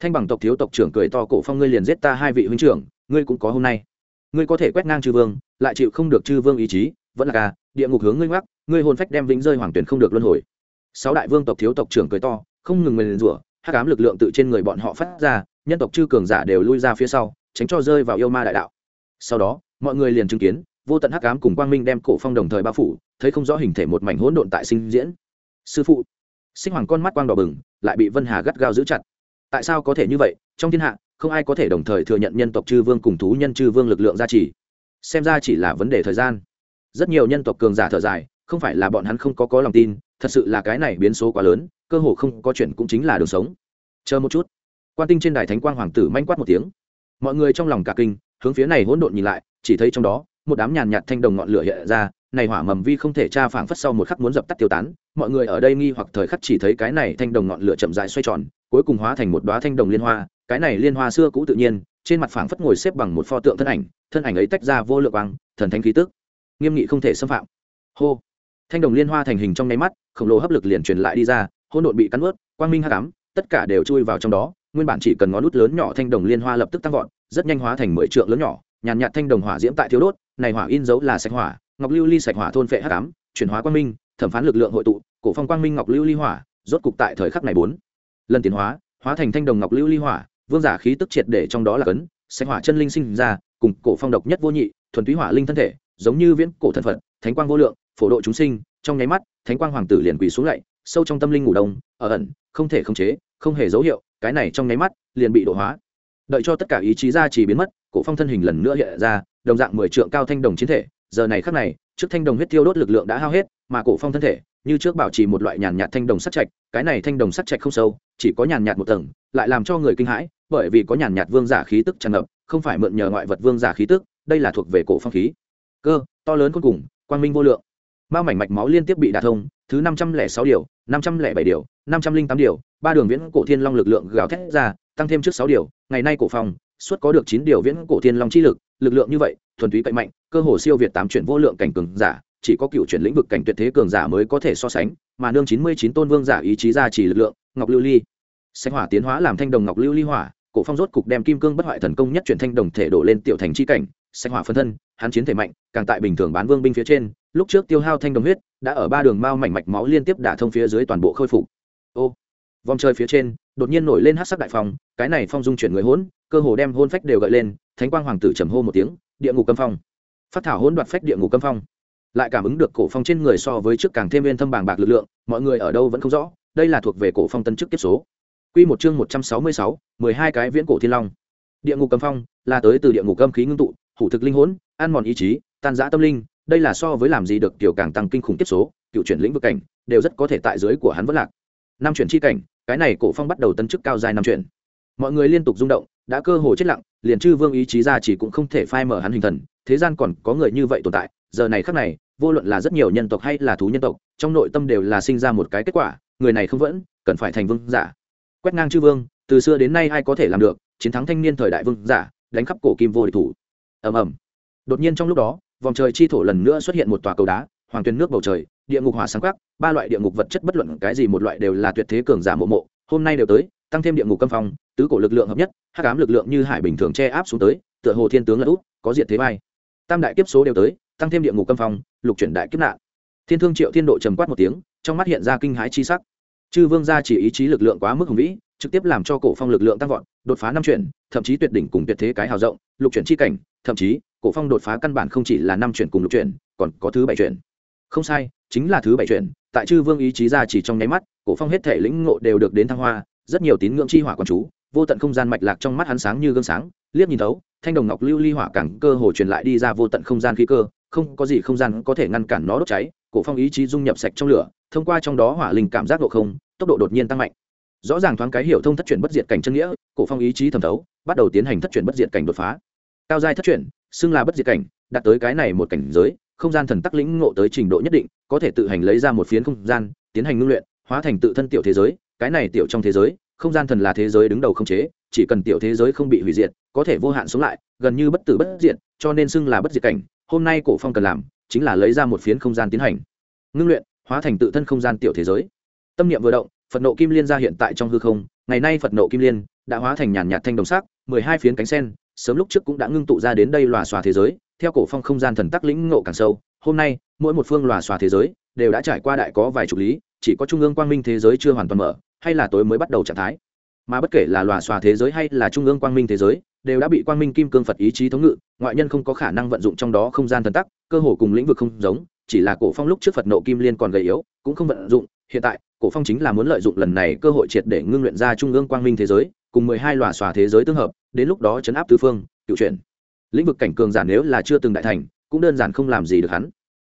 Thanh bằng tộc thiếu tộc trưởng cười to, cổ phong ngươi liền giết ta hai vị huynh trưởng, ngươi cũng có hôm nay. Ngươi có thể quét ngang chư vương, lại chịu không được chư vương ý chí, vẫn là ca địa ngục hướng ngươi ngoắc, ngươi hồn phách đem vĩnh rơi hoàng tuyển không được luân hồi. Sáu đại vương tộc thiếu tộc trưởng cười to, không ngừng nguyền rủa, hắc ám lực lượng tự trên người bọn họ phát ra, nhân tộc chư cường giả đều lui ra phía sau, tránh cho rơi vào yêu ma đại đạo. Sau đó, mọi người liền chứng kiến, vô tận hắc ám cùng quang minh đem cổ phong đồng thời bao phủ, thấy không rõ hình thể một mảnh hỗn độn tại sinh diễn. Sư phụ sinh hoàng con mắt quang đỏ bừng, lại bị vân hà gắt gao giữ chặt. Tại sao có thể như vậy? Trong thiên hạ, không ai có thể đồng thời thừa nhận nhân tộc chư vương cùng thú nhân chư vương lực lượng gia trì. Xem ra chỉ là vấn đề thời gian. Rất nhiều nhân tộc cường giả thở dài, không phải là bọn hắn không có có lòng tin, thật sự là cái này biến số quá lớn, cơ hồ không có chuyện cũng chính là đường sống. Chờ một chút. Quan tinh trên đài thánh quang hoàng tử manh quát một tiếng. Mọi người trong lòng cả kinh, hướng phía này hỗn độn nhìn lại, chỉ thấy trong đó, một đám nhàn nhạt thanh đồng ngọn lửa hiện ra này hỏa mầm vi không thể tra phảng phất sau một khắc muốn dập tắt tiêu tán, mọi người ở đây nghi hoặc thời khắc chỉ thấy cái này thanh đồng ngọn lửa chậm rãi xoay tròn, cuối cùng hóa thành một đóa thanh đồng liên hoa, cái này liên hoa xưa cũ tự nhiên, trên mặt phảng phất ngồi xếp bằng một pho tượng thân ảnh thân ảnh ấy tách ra vô lượng băng thần thánh khí tức. Nghiêm nghị không thể xâm phạm. Hô. Thanh đồng liên hoa thành hình trong nháy mắt, khổng lồ hấp lực liền truyền lại đi ra, hỗn độn bị cắn ướt quang minh hắc ám, tất cả đều chui vào trong đó, nguyên bản chỉ cần ngón nút lớn nhỏ thanh đồng liên hoa lập tức tăng vọt, rất nhanh hóa thành mười trượng lớn nhỏ, nhàn nhạt thanh đồng hỏa diễm tại thiếu đốt, này hỏa in dấu là sạch hỏa ngọc lưu ly sạch hỏa thôn phệ hắc ám, chuyển hóa quang minh, thẩm phán lực lượng hội tụ, cổ phong quang minh ngọc lưu ly hỏa, rốt cục tại thời khắc này bốn. Lần tiến hóa hóa thành thanh đồng ngọc lưu ly hỏa, vương giả khí tức triệt để trong đó là cấn, sạch hỏa chân linh sinh ra, cùng cổ phong độc nhất vô nhị, thuần túy hỏa linh thân thể, giống như viễn cổ thần phật, thánh quang vô lượng, phổ độ chúng sinh, trong nháy mắt, thánh quang hoàng tử liền quỳ xuống lại, sâu trong tâm linh ngủ đông, ở ẩn, không thể khống chế, không hề dấu hiệu, cái này trong nháy mắt, liền bị độ hóa. Đợi cho tất cả ý chí ra chỉ biến mất, cổ phong thân hình lần nữa hiện ra, đồng dạng mười trượng cao thanh đồng chiến thể giờ này khắc này, trước thanh đồng huyết tiêu đốt lực lượng đã hao hết, mà cổ phong thân thể, như trước bảo trì một loại nhàn nhạt thanh đồng sắc trạch, cái này thanh đồng sắc trạch không sâu, chỉ có nhàn nhạt một tầng, lại làm cho người kinh hãi, bởi vì có nhàn nhạt vương giả khí tức tràn ngập, không phải mượn nhờ ngoại vật vương giả khí tức, đây là thuộc về cổ phong khí. Cơ, to lớn cuối cùng, quang minh vô lượng. Bao mảnh mạch máu liên tiếp bị đả thông, thứ năm trăm lẻ sáu điều, năm trăm lẻ bảy điều, năm trăm linh tám điều, ba đường viễn cổ thiên long lực lượng gào thét ra, tăng thêm trước sáu điều, ngày nay cổ phong suốt có được chín điều viễn cổ thiên long chi lực lực lượng như vậy, thuần túy cậy mạnh, cơ hồ siêu việt tám chuyển vô lượng cảnh cường giả, chỉ có cựu chuyển lĩnh vực cảnh tuyệt thế cường giả mới có thể so sánh, mà nương chín mươi chín tôn vương giả ý chí ra chỉ lực lượng, ngọc lưu ly. Xanh hỏa tiến hóa làm thanh đồng ngọc lưu ly hỏa, cổ phong rốt cục đem kim cương bất hoại thần công nhất chuyển thanh đồng thể đổ lên tiểu thành chi cảnh xanh hỏa phân thân, hắn chiến thể mạnh, càng tại bình thường bán vương binh phía trên, lúc trước tiêu hao thanh đồng huyết, đã ở ba đường mao mảnh mạch máu liên tiếp đả thông phía dưới toàn bộ khôi phục. Ô, vòng trời phía trên đột nhiên nổi lên hát sắc đại phong cái này phong dung chuyển người hỗn cơ hồ đem hôn phách đều gợi lên thánh quang hoàng tử trầm hô một tiếng địa ngục câm phong. Phát thảo hỗn đoạt phách địa ngục câm phong. Lại cảm ứng được cổ phong trên người so với trước càng thêm viên thâm bàng bạc lực lượng mọi người ở đâu vẫn không rõ đây là thuộc về cổ phong tân chức tiếp số. Quy một chương một trăm sáu mươi sáu, mười hai cái viễn cổ thiên long. Địa ngục câm phong là tới từ địa ngục âm khí ngưng tụ hủ thực linh hỗn ăn mòn ý chí tan giã tâm linh đây là so với làm gì được tiểu càng tăng kinh khủng tiếp số cựu chuyển lĩnh vực cảnh đều rất có thể tại dưới của hắn vẫn lạc. Năm chuyển chi cảnh cái này cổ phong bắt đầu tân chức cao dài năm chuyện. Mọi người liên tục rung động, đã cơ hồ chết lặng, liền chư vương ý chí ra chỉ cũng không thể phai mở hắn hình thần, thế gian còn có người như vậy tồn tại, giờ này khắc này, vô luận là rất nhiều nhân tộc hay là thú nhân tộc, trong nội tâm đều là sinh ra một cái kết quả, người này không vẫn, cần phải thành vương giả. Quét ngang chư vương, từ xưa đến nay ai có thể làm được, chiến thắng thanh niên thời đại vương giả, đánh khắp cổ kim vô địch thủ. Ầm ầm. Đột nhiên trong lúc đó, vòng trời chi thổ lần nữa xuất hiện một tòa cầu đá, hoàng tuyên nước bầu trời địa ngục hỏa sáng khắc ba loại địa ngục vật chất bất luận cái gì một loại đều là tuyệt thế cường giả mộ mộ, hôm nay đều tới, tăng thêm địa ngục câm phong, tứ cổ lực lượng hợp nhất, hắc ám lực lượng như hải bình thường che áp xuống tới, tựa hồ thiên tướng là út, có diện thế vai. Tam đại kiếp số đều tới, tăng thêm địa ngục câm phong, lục chuyển đại kiếp nạn. Thiên thương triệu thiên độ trầm quát một tiếng, trong mắt hiện ra kinh hãi chi sắc. Chư vương gia chỉ ý chí lực lượng quá mức hùng vĩ, trực tiếp làm cho cổ phong lực lượng tăng vọt, đột phá năm chuyển, thậm chí tuyệt đỉnh cùng tuyệt thế cái hào rộng, lục chuyển chi cảnh, thậm chí, cổ phong đột phá căn bản không chỉ là năm chuyển cùng lục chuyển, còn có thứ bảy chuyển không sai, chính là thứ bảy chuyện, tại chư vương ý chí ra chỉ trong nháy mắt, cổ phong hết thể lĩnh ngộ đều được đến thăng hoa, rất nhiều tín ngưỡng chi hỏa quán chú, vô tận không gian mạch lạc trong mắt hắn sáng như gương sáng, liếc nhìn thấu, thanh đồng ngọc lưu ly hỏa cảng cơ hồ truyền lại đi ra vô tận không gian khí cơ, không có gì không gian có thể ngăn cản nó đốt cháy, cổ phong ý chí dung nhập sạch trong lửa, thông qua trong đó hỏa linh cảm giác độ không, tốc độ đột nhiên tăng mạnh. Rõ ràng thoáng cái hiểu thông thất chuyển bất diệt cảnh chân nghĩa, cổ phong ý chí thẩm thấu, bắt đầu tiến hành thất chuyển bất diệt cảnh đột phá. Cao giai thất chuyển, xưng là bất diệt cảnh, đạt tới cái này một cảnh giới không gian thần tắc lĩnh ngộ tới trình độ nhất định, có thể tự hành lấy ra một phiến không gian, tiến hành ngưng luyện, hóa thành tự thân tiểu thế giới. Cái này tiểu trong thế giới, không gian thần là thế giới đứng đầu không chế, chỉ cần tiểu thế giới không bị hủy diệt, có thể vô hạn sống lại, gần như bất tử bất diệt, cho nên xưng là bất diệt cảnh. Hôm nay cổ phong cần làm chính là lấy ra một phiến không gian tiến hành ngưng luyện, hóa thành tự thân không gian tiểu thế giới. Tâm niệm vừa động, phật nộ kim liên ra hiện tại trong hư không. Ngày nay phật nộ kim liên đã hóa thành nhàn nhạt thanh đồng sắc, mười hai phiến cánh sen, sớm lúc trước cũng đã ngưng tụ ra đến đây lòa xòa thế giới theo cổ phong không gian thần tắc lĩnh ngộ càng sâu, hôm nay, mỗi một phương lòa xòa thế giới đều đã trải qua đại có vài chục lý, chỉ có trung ương quang minh thế giới chưa hoàn toàn mở, hay là tối mới bắt đầu trạng thái. Mà bất kể là lòa xòa thế giới hay là trung ương quang minh thế giới, đều đã bị quang minh kim cương phật ý chí thống ngự, ngoại nhân không có khả năng vận dụng trong đó không gian thần tắc, cơ hồ cùng lĩnh vực không giống, chỉ là cổ phong lúc trước phật nộ kim liên còn gầy yếu, cũng không vận dụng, hiện tại, cổ phong chính là muốn lợi dụng lần này cơ hội triệt để ngưng luyện ra trung ương quang minh thế giới, cùng mười hai lòa xòa thế giới tương hợp, đến lúc đó chấn áp tứ phương, cựu chuyển lĩnh vực cảnh cường giả nếu là chưa từng đại thành, cũng đơn giản không làm gì được hắn.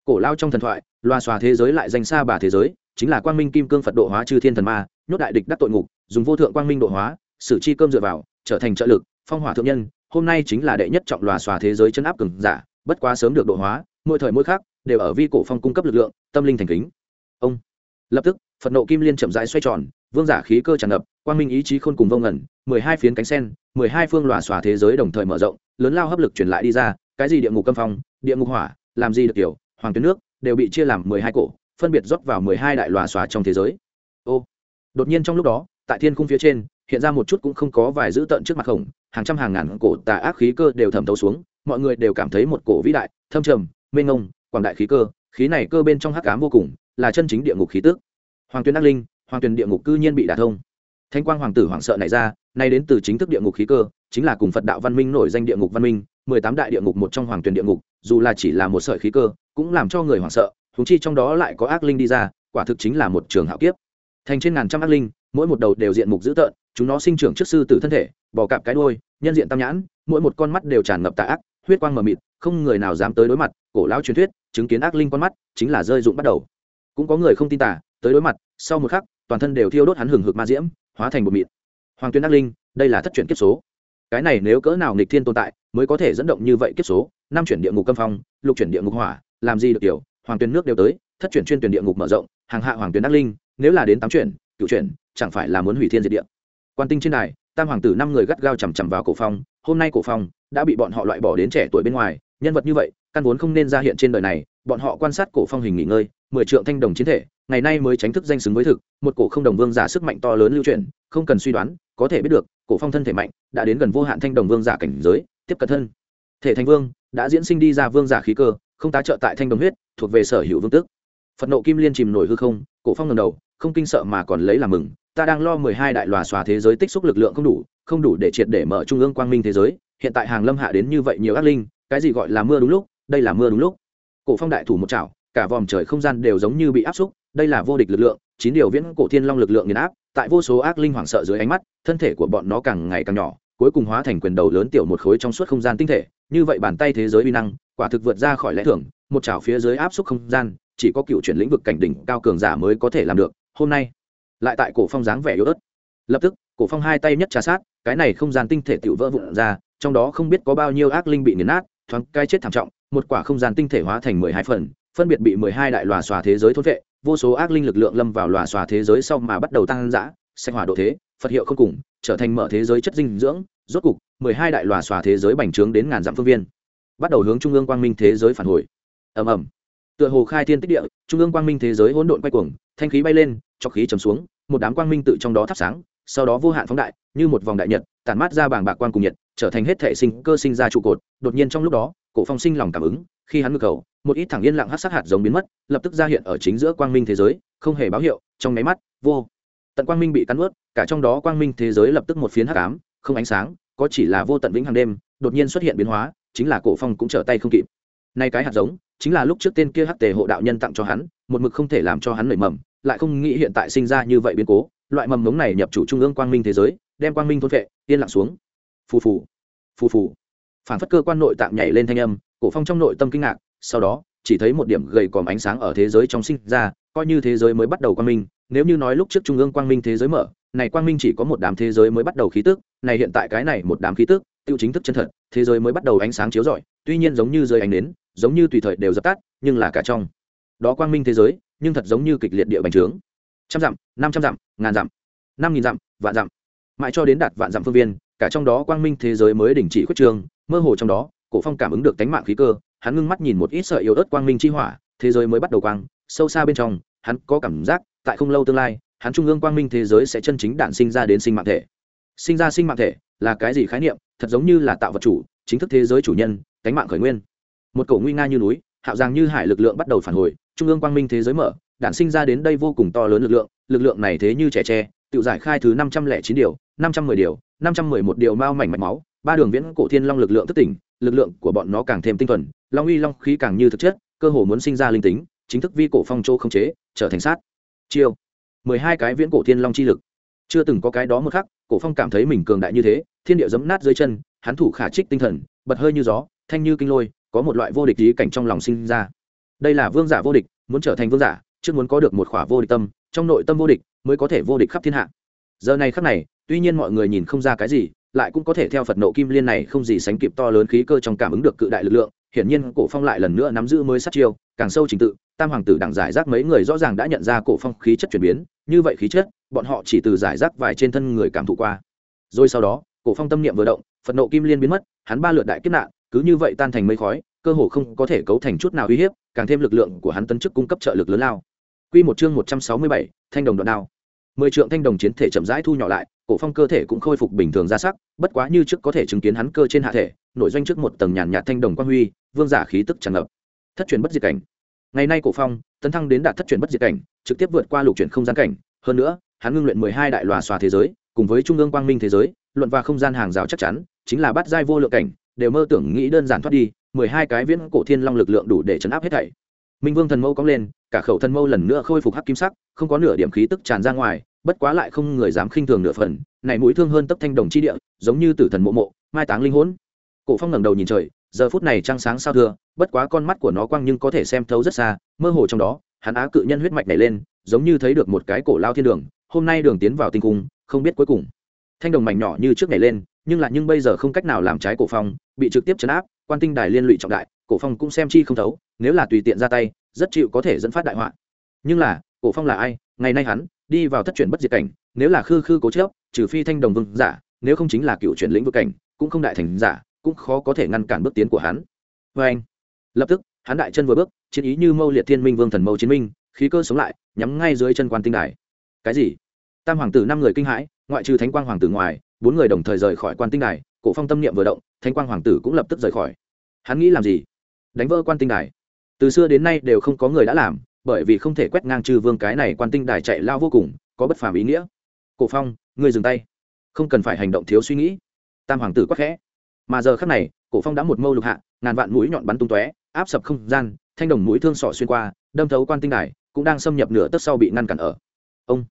Cổ lao trong thần thoại, loa xòa thế giới lại danh xa bà thế giới, chính là quang minh kim cương phật độ hóa chư thiên thần ma, nhốt đại địch đắc tội ngục, dùng vô thượng quang minh độ hóa, sử chi cơm dựa vào, trở thành trợ lực, phong hỏa thượng nhân, hôm nay chính là đệ nhất trọng loa xòa thế giới chấn áp cường giả, bất quá sớm được độ hóa, mỗi thời mỗi khác đều ở vi cổ phong cung cấp lực lượng, tâm linh thành kính. Ông. Lập tức, phật nộ kim liên chậm rãi xoay tròn, vương giả khí cơ tràn ngập, quang minh ý chí khôn cùng vông ngẩn mười hai phiến cánh sen, mười hai phương lòa xòa thế giới đồng thời mở rộng lớn lao hấp lực truyền lại đi ra, cái gì địa ngục câm phong, địa ngục hỏa, làm gì được kiểu, hoàng tuyến nước, đều bị chia làm mười hai cổ, phân biệt rót vào mười hai đại lòa xòa trong thế giới. Ô, đột nhiên trong lúc đó, tại thiên cung phía trên, hiện ra một chút cũng không có vài dữ tợn trước mặt khổng, hàng trăm hàng ngàn cổ tà ác khí cơ đều thẩm thấu xuống, mọi người đều cảm thấy một cổ vĩ đại, thâm trầm, mênh ngông quảng đại khí cơ, khí này cơ bên trong hắc ám vô cùng, là chân chính địa ngục khí tước hoàng tuyến ác linh, hoàng tuyến địa ngục cư nhiên bị đả thông. Thanh quang hoàng tử hoảng sợ này ra, nay đến từ chính thức địa ngục khí cơ chính là cùng phật đạo văn minh nổi danh địa ngục văn minh, mười tám đại địa ngục một trong hoàng tuyển địa ngục, dù là chỉ là một sợi khí cơ, cũng làm cho người hoảng sợ thúng chi trong đó lại có ác linh đi ra, quả thực chính là một trường hạo kiếp. Thành trên ngàn trăm ác linh, mỗi một đầu đều diện mục dữ tợn, chúng nó sinh trưởng trước sư tử thân thể bỏ cạp cái đôi nhân diện tam nhãn, mỗi một con mắt đều tràn ngập tạ ác, huyết quang mờ mịt, không người nào dám tới đối mặt, cổ lão truyền thuyết, chứng kiến ác linh con mắt, chính là rơi dụng bắt đầu. Cũng có người không tin tả tới đối mặt, sau một khắc, toàn thân đều thiêu đốt hắn hừng hực ma diễm, hóa thành một mịt. Hoàng tuyên ác linh, đây là thất truyền kiếp số cái này nếu cỡ nào nghịch thiên tồn tại, mới có thể dẫn động như vậy kiếp số, năm chuyển địa ngục câm phong, lục chuyển địa ngục hỏa, làm gì được tiểu, hoàng tuyên nước đều tới, thất chuyển chuyên tuyển địa ngục mở rộng, hàng hạ hoàng tuyến ác linh, nếu là đến tám chuyển, cựu chuyển, chẳng phải là muốn hủy thiên diệt địa. Quan tinh trên này tam hoàng tử năm người gắt gao chằm chằm vào cổ phong, hôm nay cổ phong đã bị bọn họ loại bỏ đến trẻ tuổi bên ngoài, nhân vật như vậy, căn vốn không nên ra hiện trên đời này, bọn họ quan sát cổ phong hình nghỉ ngơi, mười trượng thanh đồng chiến thể, ngày nay mới tránh thức danh xứng với thực, một cổ không đồng vương giả sức mạnh to lớn lưu truyền, không cần suy đoán, có thể biết được cổ phong thân thể mạnh, đã đến gần vô hạn thanh đồng vương giả cảnh giới, tiếp cận thân. Thể thanh vương, đã diễn sinh đi ra vương giả khí cơ, không tá trợ tại thanh đồng huyết, thuộc về sở hữu vương tước. Phật nộ kim liên chìm nổi hư không, cổ phong ngầm đầu, không kinh sợ mà còn lấy làm mừng, ta đang lo mười hai đại lòa xòa thế giới tích xúc lực lượng không đủ không đủ để triệt để mở trung ương quang minh thế giới, hiện tại hàng lâm hạ đến như vậy nhiều ác linh, cái gì gọi là mưa đúng lúc, đây là mưa đúng lúc. Cổ phong đại thủ một chảo, cả vòm trời không gian đều giống như bị áp xúc, đây là vô địch lực lượng, chín điều viễn cổ thiên long lực lượng nghiền áp tại vô số ác linh hoảng sợ dưới ánh mắt, thân thể của bọn nó càng ngày càng nhỏ, cuối cùng hóa thành quyền đầu lớn tiểu một khối trong suốt không gian tinh thể. Như vậy bàn tay thế giới uy năng, quả thực vượt ra khỏi lẽ thường, một chảo phía dưới áp suất không gian, chỉ có cựu chuyển lĩnh vực cảnh đỉnh cao cường giả mới có thể làm được. Hôm nay, lại tại cổ phong dáng vẻ yếu ớt. Lập tức, cổ phong hai tay nhất trà sát, cái này không gian tinh thể tiểu vỡ vụn ra, trong đó không biết có bao nhiêu ác linh bị nghiền nát, thoáng cái chết thảm trọng, một quả không gian tinh thể hóa thành mười hai phần, phân biệt bị mười hai đại lòa xòa thế giới thôn vệ vô số ác linh lực lượng lâm vào lòa xòa thế giới sau mà bắt đầu tăng dã sanh hỏa độ thế, phật hiệu không cùng, trở thành mở thế giới chất dinh dưỡng, rốt cục, mười hai đại lòa xòa thế giới bành trướng đến ngàn dặm phương viên. Bắt đầu hướng trung ương quang minh thế giới phản hồi. Ầm ầm. Tựa hồ khai thiên tích địa, trung ương quang minh thế giới hỗn độn quay cuồng, thanh khí bay lên, cho khí chầm xuống, một đám quang minh tự trong đó thắp sáng, sau đó vô hạn phóng đại, như một vòng đại nhật, tản mát ra bảng bạc quang cùng nhiệt, trở thành hết thể sinh cơ sinh ra trụ cột, đột nhiên trong lúc đó cổ phong sinh lòng cảm ứng, khi hắn ngược cầu một ít thẳng yên lặng hát sát hạt giống biến mất, lập tức ra hiện ở chính giữa quang minh thế giới, không hề báo hiệu, trong máy mắt, vô. Tận quang minh bị cắn ướt, cả trong đó quang minh thế giới lập tức một phiến hắc ám, không ánh sáng, có chỉ là vô tận vĩnh hằng đêm, đột nhiên xuất hiện biến hóa, chính là cổ phong cũng trở tay không kịp. Nay cái hạt giống, chính là lúc trước tên kia hắc tề hộ đạo nhân tặng cho hắn, một mực không thể làm cho hắn nảy mầm, lại không nghĩ hiện tại sinh ra như vậy biến cố, loại mầm mống này nhập chủ trung ương quang minh thế giới, đem quang minh thôn vệ yên lặng xuống. Phù phù phù phù phản phất cơ quan nội tạng nhảy lên thanh âm, cổ phong trong nội tâm kinh ngạc, sau đó, chỉ thấy một điểm gầy còm ánh sáng ở thế giới trong sinh ra, coi như thế giới mới bắt đầu quang minh, nếu như nói lúc trước trung ương quang minh thế giới mở, này quang minh chỉ có một đám thế giới mới bắt đầu khí tức, này hiện tại cái này một đám khí tức, tiêu chính thức chân thật, thế giới mới bắt đầu ánh sáng chiếu rọi, tuy nhiên giống như rơi ánh đến giống như tùy thời đều dập tắt, nhưng là cả trong đó quang minh thế giới, nhưng thật giống như kịch liệt địa bành trướng. Trăm dặm, năm trăm dặm, ngàn dặm, năm nghìn dặm, vạn dặm. Mãi cho đến đạt vạn dặm phương viên, cả trong đó quang minh thế giới mới đình chỉ khuất trường mơ hồ trong đó, cổ phong cảm ứng được tánh mạng khí cơ, hắn ngưng mắt nhìn một ít sợi yếu ớt quang minh chi hỏa, thế giới mới bắt đầu quang, sâu xa bên trong, hắn có cảm giác, tại không lâu tương lai, hắn trung ương quang minh thế giới sẽ chân chính đản sinh ra đến sinh mạng thể. Sinh ra sinh mạng thể là cái gì khái niệm? Thật giống như là tạo vật chủ, chính thức thế giới chủ nhân cánh mạng khởi nguyên. Một cổ nguy nga như núi, hạo giang như hải lực lượng bắt đầu phản hồi, trung ương quang minh thế giới mở, đản sinh ra đến đây vô cùng to lớn lực lượng lực lượng này thế như trẻ tre, tự giải khai thứ năm trăm lẻ chín điều, năm trăm mười điều, năm trăm mười một điều mao mảnh mạch máu ba đường viễn cổ thiên long lực lượng thất tỉnh, lực lượng của bọn nó càng thêm tinh thuần, long uy long khí càng như thực chất, cơ hồ muốn sinh ra linh tính, chính thức vi cổ phong châu không chế, trở thành sát. Chiêu. mười hai cái viễn cổ thiên long chi lực. Chưa từng có cái đó một khắc, cổ phong cảm thấy mình cường đại như thế, thiên địa giấm nát dưới chân, hắn thủ khả trích tinh thần, bật hơi như gió, thanh như kinh lôi, có một loại vô địch ý cảnh trong lòng sinh ra. Đây là vương giả vô địch, muốn trở thành vương giả, trước muốn có được một khỏa vô địch tâm, trong nội tâm vô địch, mới có thể vô địch khắp thiên hạ. Giờ này khắc này, tuy nhiên mọi người nhìn không ra cái gì lại cũng có thể theo phật nộ kim liên này không gì sánh kịp to lớn khí cơ trong cảm ứng được cự đại lực lượng hiển nhiên cổ phong lại lần nữa nắm giữ mới sát chiêu càng sâu trình tự tam hoàng tử đẳng giải rác mấy người rõ ràng đã nhận ra cổ phong khí chất chuyển biến như vậy khí chất bọn họ chỉ từ giải rác vài trên thân người cảm thụ qua. Rồi sau đó cổ phong tâm niệm vừa động phật nộ kim liên biến mất hắn ba lượt đại kiếp nạn cứ như vậy tan thành mây khói cơ hồ không có thể cấu thành chút nào uy hiếp càng thêm lực lượng của hắn tân chức cung cấp trợ lực lớn lao. Quy một chương một trăm sáu mươi bảy, thanh đồng đoạn đao. Mười trượng thanh đồng chiến thể chậm rãi thu nhỏ lại cổ phong cơ thể cũng khôi phục bình thường ra sắc, bất quá như trước có thể chứng kiến hắn cơ trên hạ thể, nội doanh trước một tầng nhàn nhạt thanh đồng quang huy, vương giả khí tức tràn ngập. Thất truyền bất diệt cảnh. Ngày nay cổ phong, tấn thăng đến đạt thất truyền bất diệt cảnh, trực tiếp vượt qua lục chuyển không gian cảnh. Hơn nữa, hắn ngưng luyện mười hai đại lòa xòa thế giới, cùng với trung ương quang minh thế giới, luận và không gian hàng rào chắc chắn, chính là bắt giai vô lượng cảnh, đều mơ tưởng nghĩ đơn giản thoát đi, mười hai cái viễn cổ thiên long lực lượng đủ để chấn áp hết thảy. Minh vương thần mâu cong lên, cả khẩu thần mâu lần nữa khôi phục hắc kim sắc, không có nửa điểm khí tức tràn ra ngoài bất quá lại không người dám khinh thường nửa phần, này mũi thương hơn tấp thanh đồng chi địa, giống như tử thần mộ mộ, mai táng linh hồn. Cổ phong ngẩng đầu nhìn trời, giờ phút này trăng sáng sao thưa, bất quá con mắt của nó quang nhưng có thể xem thấu rất xa, mơ hồ trong đó, hắn á cự nhân huyết mạch nảy lên, giống như thấy được một cái cổ lao thiên đường, hôm nay đường tiến vào tinh cung, không biết cuối cùng. Thanh đồng mảnh nhỏ như trước này lên, nhưng lại nhưng bây giờ không cách nào làm trái cổ phong, bị trực tiếp chấn áp, quan tinh đài liên lụy trọng đại, cổ phong cũng xem chi không thấu, nếu là tùy tiện ra tay, rất chịu có thể dẫn phát đại họa. Nhưng là, cổ phong là ai? Ngày nay hắn đi vào thất truyền bất diệt cảnh, nếu là khư khư cố chớp trừ phi thanh đồng vương giả, nếu không chính là cựu chuyển lĩnh vực cảnh, cũng không đại thành giả, cũng khó có thể ngăn cản bước tiến của hắn. Vê anh, lập tức, hắn đại chân vừa bước, chiến ý như mâu liệt thiên minh vương thần mâu chiến minh, khí cơ sống lại, nhắm ngay dưới chân quan tinh đài. Cái gì? Tam hoàng tử năm người kinh hãi, ngoại trừ thánh quang hoàng tử ngoài, bốn người đồng thời rời khỏi quan tinh đài, cổ phong tâm niệm vừa động, thánh quang hoàng tử cũng lập tức rời khỏi. Hắn nghĩ làm gì? Đánh vỡ quan tinh đài. Từ xưa đến nay đều không có người đã làm bởi vì không thể quét ngang trừ vương cái này quan tinh đài chạy lao vô cùng, có bất phàm ý nghĩa. Cổ phong, ngươi dừng tay. Không cần phải hành động thiếu suy nghĩ. Tam hoàng tử quắc khẽ. Mà giờ khắc này, cổ phong đã một mâu lục hạ, ngàn vạn mũi nhọn bắn tung tóe, áp sập không gian, thanh đồng mũi thương sọ xuyên qua, đâm thấu quan tinh đài, cũng đang xâm nhập nửa tấc sau bị ngăn cản ở. Ông,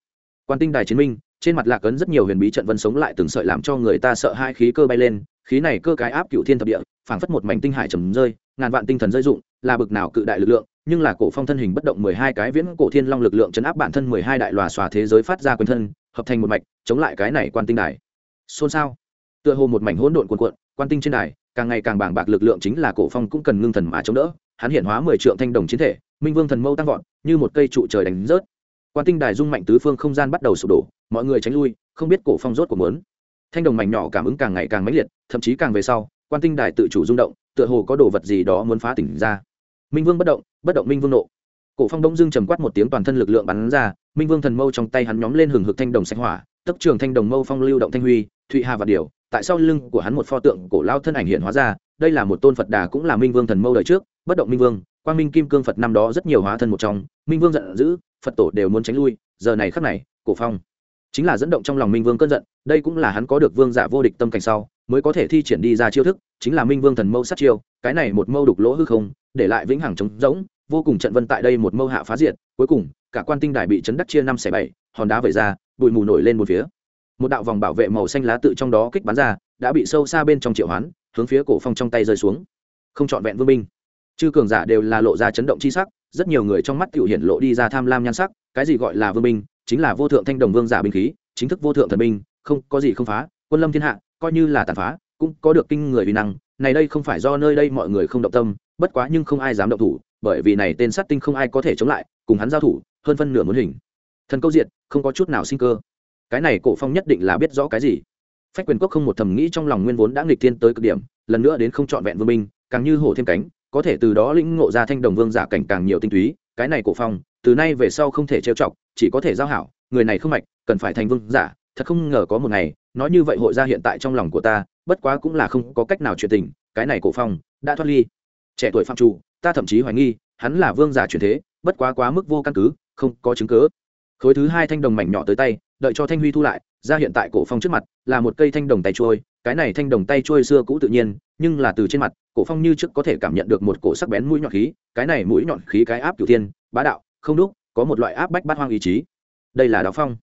quan tinh đài chiến minh, trên mặt lạc ấn rất nhiều huyền bí trận vân sống lại từng sợi làm cho người ta sợ hai khí cơ bay lên, khí này cơ cái áp cựu thiên thập địa, phảng phất một mảnh tinh hải trầm rơi, ngàn vạn tinh thần rơi dụng là bực nào cự đại lực lượng nhưng là cổ phong thân hình bất động mười hai cái viễn cổ thiên long lực lượng chấn áp bản thân mười hai đại lòa xòa thế giới phát ra quyền thân, hợp thành một mạch, chống lại cái này quan tinh đài. Xôn xao. Tựa hồ một mảnh hỗn độn cuồn cuộn, quan tinh trên đài, càng ngày càng bàng bạc lực lượng chính là cổ phong cũng cần ngưng thần mà chống đỡ, hắn hiện hóa mười trượng thanh đồng chiến thể, minh vương thần mâu tăng vọt, như một cây trụ trời đánh rớt. Quan tinh đài dung mạnh tứ phương không gian bắt đầu sụp đổ, mọi người tránh lui, không biết cổ phong rốt của muốn. Thanh đồng mảnh nhỏ cảm ứng càng ngày càng mãnh liệt, thậm chí càng về sau, quan tinh đài tự chủ rung động, tựa hồ có đồ vật gì đó muốn phá tỉnh ra minh vương bất động bất động minh vương nộ. Cổ phong đông dương trầm quát một tiếng toàn thân lực lượng bắn ra, minh vương thần mâu trong tay hắn nhóm lên hừng hực thanh đồng xanh hỏa, tức trường thanh đồng mâu phong lưu động thanh huy, thụy hà và điều, tại sau lưng của hắn một pho tượng cổ lao thân ảnh hiện hóa ra, đây là một tôn phật đà cũng là minh vương thần mâu đời trước, bất động minh vương, quang minh kim cương phật năm đó rất nhiều hóa thân một trong, minh vương giận dữ, phật tổ đều muốn tránh lui, giờ này khắc này, cổ phong chính là dẫn động trong lòng minh vương cơn giận, đây cũng là hắn có được vương giả vô địch tâm cảnh sau mới có thể thi triển đi ra chiêu thức, chính là minh vương thần mâu sát chiêu, cái này một mâu đục lỗ hư không, để lại vĩnh hằng trống rỗng, vô cùng trận vân tại đây một mâu hạ phá diệt, cuối cùng, cả quan tinh đài bị chấn đắc chia năm xẻ bảy, hòn đá vẩy ra, bụi mù nổi lên một phía. Một đạo vòng bảo vệ màu xanh lá tự trong đó kích bắn ra, đã bị sâu xa bên trong triệu hoán, hướng phía cổ phong trong tay rơi xuống. Không trọn vẹn vương minh chư cường giả đều là lộ ra chấn động chi sắc, rất nhiều người trong mắt tiểu hiển lộ đi ra tham lam nhan sắc, cái gì gọi là vương minh chính là vô thượng thanh đồng vương giả binh khí, chính thức vô thượng thần binh, không có gì không phá, quân lâm thiên hạ coi như là tàn phá, cũng có được kinh người uy năng. Này đây không phải do nơi đây mọi người không động tâm, bất quá nhưng không ai dám động thủ, bởi vì này tên sát tinh không ai có thể chống lại, cùng hắn giao thủ, hơn phân nửa muốn hình. Thần câu diệt, không có chút nào sinh cơ. Cái này cổ phong nhất định là biết rõ cái gì. Phách quyền cốc không một thầm nghĩ trong lòng nguyên vốn đã nghịch thiên tới cực điểm, lần nữa đến không trọn vẹn vương minh càng như hổ thêm cánh, có thể từ đó lĩnh ngộ ra thanh đồng vương giả cảnh càng nhiều tinh túy. Cái này cổ phong, từ nay về sau không thể trêu chọc, chỉ có thể giao hảo, người này không mạch, cần phải thành vương giả, thật không ngờ có một ngày nói như vậy hội ra hiện tại trong lòng của ta, bất quá cũng là không có cách nào chuyện tình, cái này cổ phong, đã thoát ly. Trẻ tuổi phạm chủ, ta thậm chí hoài nghi, hắn là vương giả truyền thế, bất quá quá mức vô căn cứ, không có chứng cứ. khối thứ hai thanh đồng mảnh nhỏ tới tay, đợi cho thanh huy thu lại, ra hiện tại cổ phong trước mặt, là một cây thanh đồng tay trôi, cái này thanh đồng tay trôi xưa cũ tự nhiên, nhưng là từ trên mặt, cổ phong như trước có thể cảm nhận được một cổ sắc bén mũi nhọn khí, cái này mũi nhọn khí cái áp cửu thiên, bá đạo, không đúc, có một loại áp bách bát hoang ý chí. Đây là đáo phong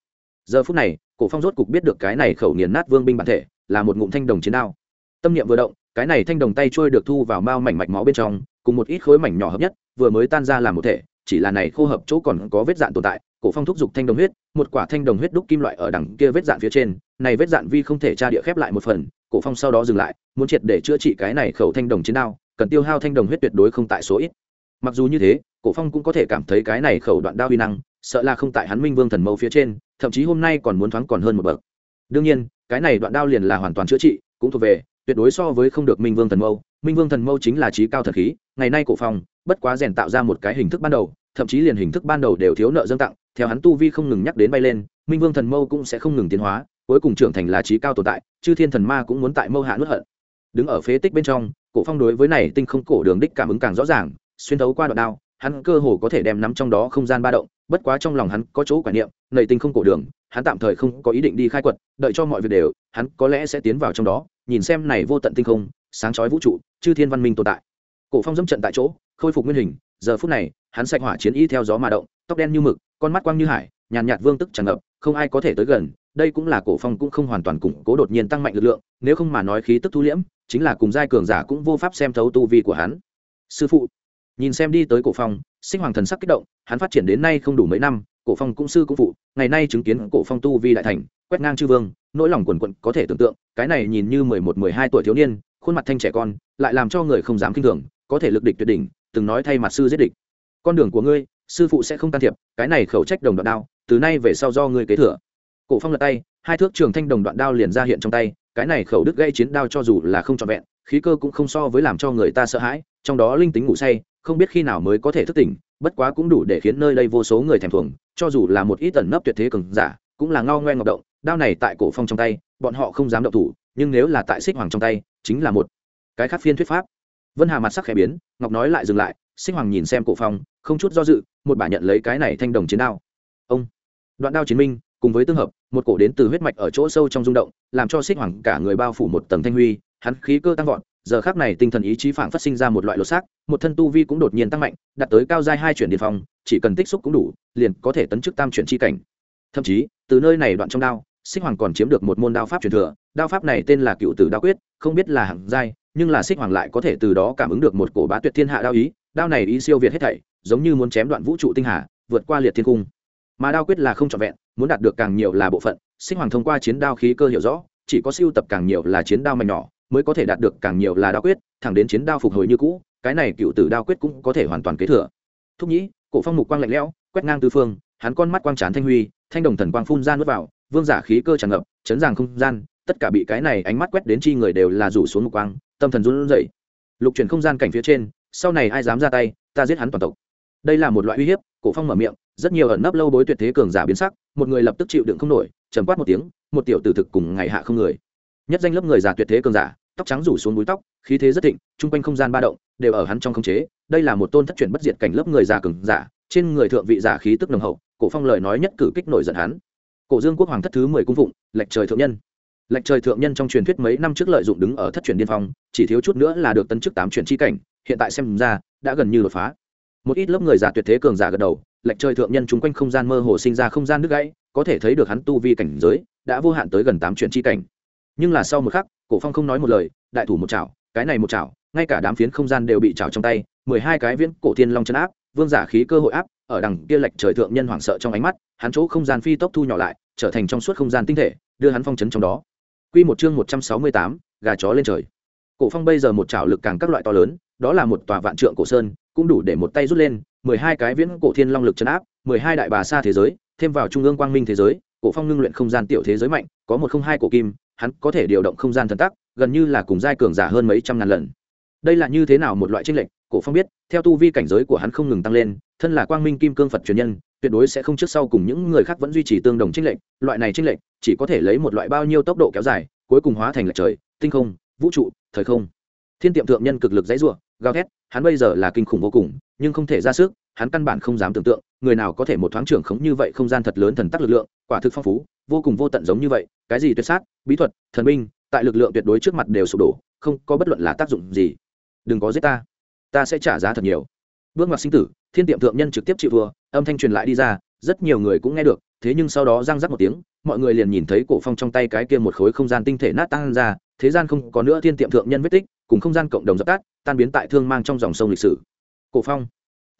giờ phút này, cổ phong rốt cục biết được cái này khẩu nghiền nát vương binh bản thể là một ngụm thanh đồng chiến đao. Tâm niệm vừa động, cái này thanh đồng tay trôi được thu vào mao mảnh mạch máu bên trong, cùng một ít khối mảnh nhỏ hợp nhất, vừa mới tan ra làm một thể, chỉ là này khô hợp chỗ còn có vết dạn tồn tại, cổ phong thúc giục thanh đồng huyết, một quả thanh đồng huyết đúc kim loại ở đằng kia vết dạn phía trên, này vết dạn vi không thể tra địa khép lại một phần, cổ phong sau đó dừng lại, muốn triệt để chữa trị cái này khẩu thanh đồng chiến đao, cần tiêu hao thanh đồng huyết tuyệt đối không tại số ít. Mặc dù như thế, cổ phong cũng có thể cảm thấy cái này khẩu đoạn đao uy năng, sợ là không tại hắn minh vương thần mâu phía trên thậm chí hôm nay còn muốn thoáng còn hơn một bậc. Đương nhiên, cái này đoạn đao liền là hoàn toàn chữa trị, cũng thuộc về, tuyệt đối so với không được minh vương thần mâu. Minh vương thần mâu chính là trí cao thần khí, ngày nay cổ phong, bất quá rèn tạo ra một cái hình thức ban đầu, thậm chí liền hình thức ban đầu đều thiếu nợ dâng tặng, theo hắn tu vi không ngừng nhắc đến bay lên, minh vương thần mâu cũng sẽ không ngừng tiến hóa, cuối cùng trưởng thành là trí cao tồn tại, chư thiên thần ma cũng muốn tại mâu hạ nuốt hận. Đứng ở phế tích bên trong, cổ phong đối với này tinh không cổ đường đích cảm ứng càng rõ ràng, xuyên thấu qua đoạn đao, hắn cơ hồ có thể đem nắm trong đó không gian ba động, bất quá trong lòng hắn có chỗ quả niệm nầy tinh không cổ đường, hắn tạm thời không có ý định đi khai quật, đợi cho mọi việc đều, hắn có lẽ sẽ tiến vào trong đó, nhìn xem này vô tận tinh không, sáng chói vũ trụ, chư thiên văn minh tồn tại. Cổ phong dẫm trận tại chỗ, khôi phục nguyên hình, giờ phút này, hắn sạch hỏa chiến y theo gió mà động, tóc đen như mực, con mắt quang như hải, nhàn nhạt vương tức tràn ngập, không ai có thể tới gần, đây cũng là cổ phong cũng không hoàn toàn củng cố đột nhiên tăng mạnh lực lượng, nếu không mà nói khí tức thu liễm, chính là cùng giai cường giả cũng vô pháp xem thấu tu vi của hắn. Sư phụ, nhìn xem đi tới cổ phong, sinh hoàng thần sắc kích động, hắn phát triển đến nay không đủ mấy năm cổ phong cũng sư cũng phụ, ngày nay chứng kiến cổ phong tu vi đại thành, quét ngang chư vương, nỗi lòng quần quận có thể tưởng tượng, cái này nhìn như mười một, mười hai tuổi thiếu niên, khuôn mặt thanh trẻ con, lại làm cho người không dám kinh thường, có thể lực địch tuyệt đỉnh, từng nói thay mặt sư giết địch. Con đường của ngươi, sư phụ sẽ không can thiệp, cái này khẩu trách đồng đoạn đao, từ nay về sau do ngươi kế thừa. Cổ phong lật tay, hai thước trường thanh đồng đoạn đao liền ra hiện trong tay, cái này khẩu đứt gây chiến đao cho dù là không trọn vẹn, khí cơ cũng không so với làm cho người ta sợ hãi, trong đó linh tính ngủ say, không biết khi nào mới có thể thức tỉnh bất quá cũng đủ để khiến nơi đây vô số người thèm thuồng, cho dù là một ít tẩn nấp tuyệt thế cường giả, cũng là ngao ngoe ngọc động, đao này tại cổ phong trong tay, bọn họ không dám động thủ, nhưng nếu là tại xích hoàng trong tay, chính là một cái khác phiên thuyết pháp. Vân hà mặt sắc khẽ biến, ngọc nói lại dừng lại, xích hoàng nhìn xem cổ phong, không chút do dự, một bà nhận lấy cái này thanh đồng chiến đao. Ông, đoạn đao chiến minh, cùng với tương hợp, một cổ đến từ huyết mạch ở chỗ sâu trong rung động, làm cho xích hoàng cả người bao phủ một tầng thanh huy, hắn khí cơ tăng vọt giờ khác này tinh thần ý chí phảng phát sinh ra một loại lột xác, một thân tu vi cũng đột nhiên tăng mạnh, đạt tới cao giai hai chuyển điện phòng chỉ cần tích xúc cũng đủ, liền có thể tấn chức tam chuyển chi cảnh. Thậm chí, từ nơi này đoạn trong đao, xích hoàng còn chiếm được một môn đao pháp truyền thừa, đao pháp này tên là cựu tử đao quyết, không biết là hạng giai, nhưng là xích hoàng lại có thể từ đó cảm ứng được một cổ bá tuyệt thiên hạ đao ý, đao này ý siêu việt hết thảy, giống như muốn chém đoạn vũ trụ tinh hà, vượt qua liệt thiên cung. Mà đao quyết là không trọn vẹn, muốn đạt được càng nhiều là bộ phận, xích hoàng thông qua chiến đao khí cơ hiểu rõ, chỉ có siêu tập càng nhiều là chiến đao mạnh nhỏ mới có thể đạt được càng nhiều là đao quyết, thẳng đến chiến đao phục hồi như cũ, cái này cựu tử đao quyết cũng có thể hoàn toàn kế thừa. Thúc nhĩ, cổ phong mục quang lạnh lẽo, quét ngang tứ phương, hắn con mắt quang trán thanh huy, thanh đồng thần quang phun ra nuốt vào, vương giả khí cơ tràn ngập, chấn giang không gian, tất cả bị cái này ánh mắt quét đến chi người đều là rủ xuống mục quang, tâm thần run rẩy. Lục chuyển không gian cảnh phía trên, sau này ai dám ra tay, ta giết hắn toàn tộc. Đây là một loại uy hiếp, cổ phong mở miệng, rất nhiều ẩn nấp lâu bối tuyệt thế cường giả biến sắc, một người lập tức chịu đựng không nổi, trầm quát một tiếng, một tiểu tử thực cùng ngày hạ không người. Nhất danh lớp người già tuyệt thế cường giả tóc trắng rủ xuống búi tóc, khí thế rất thịnh, chung quanh không gian ba động, đều ở hắn trong khống chế. Đây là một tôn thất chuyển bất diệt cảnh lớp người già cường giả, trên người thượng vị giả khí tức nồng hậu, cổ phong lời nói nhất cử kích nổi giận hắn. Cổ dương quốc hoàng thất thứ mười cung phụng, lệch trời thượng nhân. Lệch trời thượng nhân trong truyền thuyết mấy năm trước lợi dụng đứng ở thất truyền điên phong, chỉ thiếu chút nữa là được tấn chức tám truyền chi cảnh, hiện tại xem ra, đã gần như đột phá. Một ít lớp người già tuyệt thế cường giả gật đầu, lệch trời thượng nhân chung quanh không gian mơ hồ sinh ra không gian nước gãy, có thể thấy được hắn tu vi cảnh giới, đã vô hạn tới gần tám truyền chi cảnh nhưng là sau một khắc cổ phong không nói một lời đại thủ một chảo cái này một chảo ngay cả đám phiến không gian đều bị chảo trong tay mười hai cái viễn cổ thiên long chân áp vương giả khí cơ hội áp ở đằng kia lệch trời thượng nhân hoảng sợ trong ánh mắt hắn chỗ không gian phi tốc thu nhỏ lại trở thành trong suốt không gian tinh thể đưa hắn phong chấn trong đó Quy một chương một trăm sáu mươi tám, gà chó lên trời. Cổ Phong bây giờ một chảo lực càng các loại to lớn, đó là một tòa vạn trượng cổ sơn, cũng đủ để một tay rút lên, mười hai cái viễn cổ thiên long lực chân áp, mười hai đại bà xa thế giới, thêm vào trung ương quang minh thế giới, Cổ Phong ngưng luyện không gian tiểu thế giới mạnh, có một không hai cổ kim, hắn có thể điều động không gian thần tắc, gần như là cùng giai cường giả hơn mấy trăm ngàn lần. Đây là như thế nào một loại tranh lệch, Cổ Phong biết, theo tu vi cảnh giới của hắn không ngừng tăng lên, thân là quang minh kim cương Phật truyền nhân, tuyệt đối sẽ không trước sau cùng những người khác vẫn duy trì tương đồng tranh lệch, loại này tranh lệch chỉ có thể lấy một loại bao nhiêu tốc độ kéo dài, cuối cùng hóa thành lệch trời tinh không vũ trụ thời không thiên tiệm thượng nhân cực lực dãy rủa gào thét hắn bây giờ là kinh khủng vô cùng nhưng không thể ra sức hắn căn bản không dám tưởng tượng người nào có thể một thoáng trưởng khống như vậy không gian thật lớn thần tắc lực lượng, quả thực phong phú, vô cùng vô tận giống như vậy, cái gì tuyệt sát, bí thuật, thần binh, tại lực lượng tuyệt đối trước mặt đều sụp đổ, không có bất luận là tác dụng gì. Đừng có giết ta ta sẽ trả giá thật nhiều. Bước ngoặt sinh tử, thiên tiệm thượng nhân trực tiếp chịu vừa âm thanh truyền lại đi ra, rất nhiều người cũng nghe được, thế nhưng sau đó răng rắc một tiếng, mọi người liền nhìn thấy cổ phong trong tay cái kia một khối không gian tinh thể nát tan ra, thế gian không có nữa thiên tiệm thượng nhân vết tích, cùng không gian cộng đồng dập tắt, tan biến tại thương mang trong dòng sông lịch sử. Cổ phong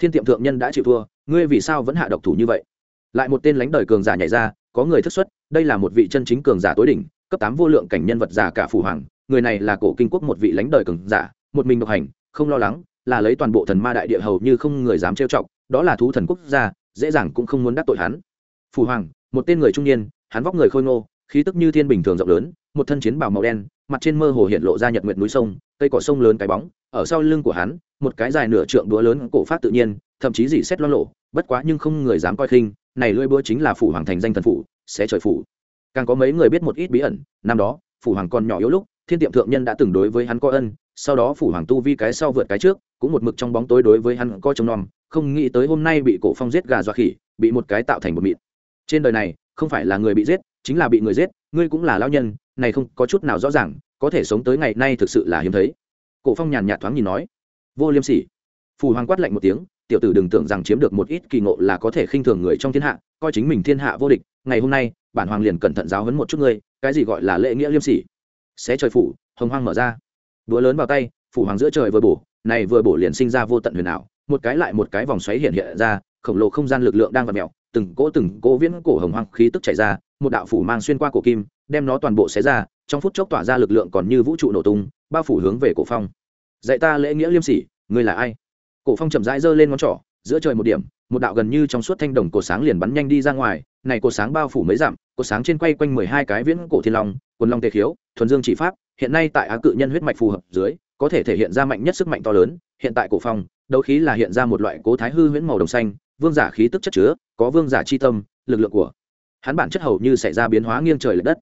thiên tiệm thượng nhân đã chịu thua, ngươi vì sao vẫn hạ độc thủ như vậy? Lại một tên lãnh đời cường giả nhảy ra, có người thức xuất đây là một vị chân chính cường giả tối đỉnh, cấp tám vô lượng cảnh nhân vật giả cả phủ hoàng, người này là cổ kinh quốc một vị lãnh đời cường giả, một mình độc hành, không lo lắng, là lấy toàn bộ thần ma đại địa hầu như không người dám trêu chọc, đó là thú thần quốc gia, dễ dàng cũng không muốn đắc tội hắn. Phủ hoàng, một tên người trung niên, hắn vóc người khôi ngô, khí tức như thiên bình thường rộng lớn, một thân chiến bào màu đen, mặt trên mơ hồ hiện lộ ra nhật nguyện núi sông, cây cỏ sông lớn cái bóng, ở sau lưng của hắn một cái dài nửa trượng đũa lớn cổ phát tự nhiên, thậm chí dỉ xét lo lộ, bất quá nhưng không người dám coi khinh, này lưỡi búa chính là phủ hoàng thành danh thần phủ, sẽ trời phủ. Càng có mấy người biết một ít bí ẩn, năm đó, phủ hoàng còn nhỏ yếu lúc, thiên tiệm thượng nhân đã từng đối với hắn có ân, sau đó phủ hoàng tu vi cái sau vượt cái trước, cũng một mực trong bóng tối đối với hắn có trông nom không nghĩ tới hôm nay bị cổ phong giết gà dọa khỉ, bị một cái tạo thành một mịn. Trên đời này, không phải là người bị giết, chính là bị người giết, ngươi cũng là lao nhân, này không có chút nào rõ ràng, có thể sống tới ngày nay thực sự là hiếm thấy. Cổ phong nhàn nhạt thoáng nhìn nói vô liêm sỉ. Phù hoàng quát lạnh một tiếng, tiểu tử đừng tưởng rằng chiếm được một ít kỳ ngộ là có thể khinh thường người trong thiên hạ, coi chính mình thiên hạ vô địch, ngày hôm nay, bản hoàng liền cẩn thận giáo huấn một chút ngươi, cái gì gọi là lễ nghĩa liêm sỉ. Xé trời phủ, hồng hoang mở ra. Đũa lớn vào tay phủ hoàng giữa trời vừa bổ, này vừa bổ liền sinh ra vô tận huyền ảo, một cái lại một cái vòng xoáy hiện hiện ra, khổng lồ không gian lực lượng đang vặn mèo, từng cỗ từng cỗ viễn cổ hồng hoang khí tức chảy ra, một đạo phủ mang xuyên qua cổ kim, đem nó toàn bộ xé ra, trong phút chốc tỏa ra lực lượng còn như vũ trụ nổ tung, bao phủ hướng về cổ phong dạy ta lễ nghĩa liêm sỉ, ngươi là ai? Cổ phong chậm rãi giơ lên ngón trỏ, giữa trời một điểm, một đạo gần như trong suốt thanh đồng cổ sáng liền bắn nhanh đi ra ngoài, này cổ sáng bao phủ mấy dặm, cổ sáng trên quay quanh mười hai cái viễn cổ thiên long, quần long tề khiếu, thuần dương chỉ pháp, hiện nay tại á cự nhân huyết mạch phù hợp dưới, có thể thể hiện ra mạnh nhất sức mạnh to lớn, hiện tại cổ phong, đấu khí là hiện ra một loại cố thái hư huyễn màu đồng xanh, vương giả khí tức chất chứa, có vương giả chi tâm, lực lượng của hắn bản chất hầu như xảy ra biến hóa nghiêng trời lệch đất.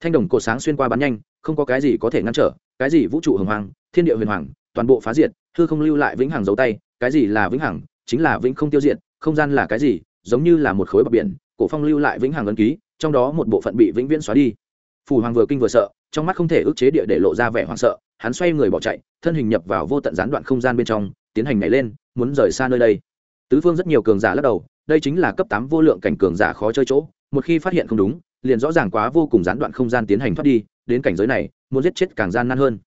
Thanh đồng cổ sáng xuyên qua bắn nhanh, không có cái gì có thể ngăn trở, cái gì vũ trụ hồng hoàng thiên địa huyền hoàng toàn bộ phá diệt thư không lưu lại vĩnh hằng dấu tay, cái gì là vĩnh hằng? Chính là vĩnh không tiêu diệt, không gian là cái gì? Giống như là một khối bờ biển, cổ phong lưu lại vĩnh hằng ấn ký, trong đó một bộ phận bị vĩnh viễn xóa đi. Phù hoàng vừa kinh vừa sợ, trong mắt không thể ức chế địa để lộ ra vẻ hoảng sợ, hắn xoay người bỏ chạy, thân hình nhập vào vô tận gián đoạn không gian bên trong, tiến hành nhảy lên, muốn rời xa nơi đây. Tứ phương rất nhiều cường giả lắc đầu, đây chính là cấp tám vô lượng cảnh cường giả khó chơi chỗ, một khi phát hiện không đúng, liền rõ ràng quá vô cùng gián đoạn không gian tiến hành thoát đi, đến cảnh giới này, muốn giết chết càng gian nan hơn.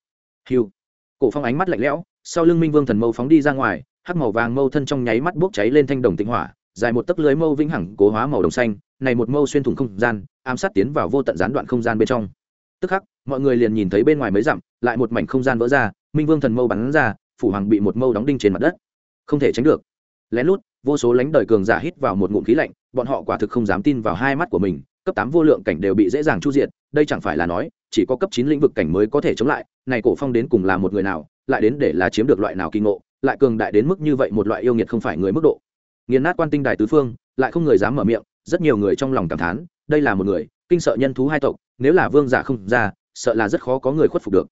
Hiu cổ phong ánh mắt lạnh lẽo, sau lưng minh vương thần mâu phóng đi ra ngoài, hắc màu vàng mâu thân trong nháy mắt bốc cháy lên thanh đồng tinh hỏa, dài một tấc lưới mâu vĩnh hằng cố hóa màu đồng xanh, này một mâu xuyên thủng không gian, ám sát tiến vào vô tận gián đoạn không gian bên trong. Tức khắc, mọi người liền nhìn thấy bên ngoài mấy dặm, lại một mảnh không gian vỡ ra, minh vương thần mâu bắn ra, phủ hoàng bị một mâu đóng đinh trên mặt đất. Không thể tránh được. Lén lút, vô số lãnh đời cường giả hít vào một ngụm khí lạnh, bọn họ quả thực không dám tin vào hai mắt của mình, cấp tám vô lượng cảnh đều bị dễ dàng chu diệt, đây chẳng phải là nói chỉ có cấp chín lĩnh vực cảnh mới có thể chống lại, này cổ phong đến cùng là một người nào, lại đến để là chiếm được loại nào kỳ ngộ, lại cường đại đến mức như vậy một loại yêu nghiệt không phải người mức độ. Nghiền nát quan tinh đài tứ phương, lại không người dám mở miệng, rất nhiều người trong lòng cảm thán, đây là một người, kinh sợ nhân thú hai tộc, nếu là vương giả không ra, sợ là rất khó có người khuất phục được.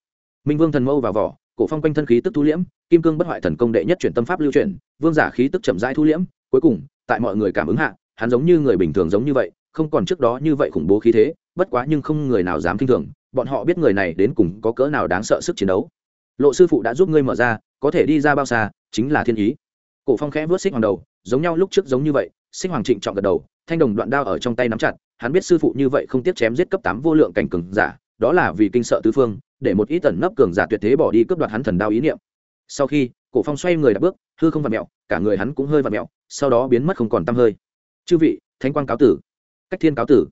Minh vương thần mâu vào vỏ, cổ phong quanh thân khí tức thu liễm, kim cương bất hoại thần công đệ nhất chuyển tâm pháp lưu chuyển, vương giả khí tức chậm rãi thu liễm, cuối cùng, tại mọi người cảm ứng hạ, hắn giống như người bình thường giống như vậy, không còn trước đó như vậy khủng bố khí thế, bất quá nhưng không người nào dám kinh thường bọn họ biết người này đến cùng có cỡ nào đáng sợ sức chiến đấu. Lộ sư phụ đã giúp ngươi mở ra, có thể đi ra bao xa, chính là thiên ý. Cổ phong khẽ vớt xích hoàng đầu, giống nhau lúc trước giống như vậy, xích hoàng trịnh trọng gật đầu, thanh đồng đoạn đao ở trong tay nắm chặt, hắn biết sư phụ như vậy không tiếc chém giết cấp tám vô lượng cảnh cường giả, đó là vì kinh sợ tứ phương, để một ít tẩn nấp cường giả tuyệt thế bỏ đi cướp đoạt hắn thần đao ý niệm. Sau khi, cổ phong xoay người đã bước, hư không vặn mẹo cả người hắn cũng hơi vặn mẹo sau đó biến mất không còn tăm hơi. Chư vị, thánh quang cáo tử. Cách thiên cáo tử.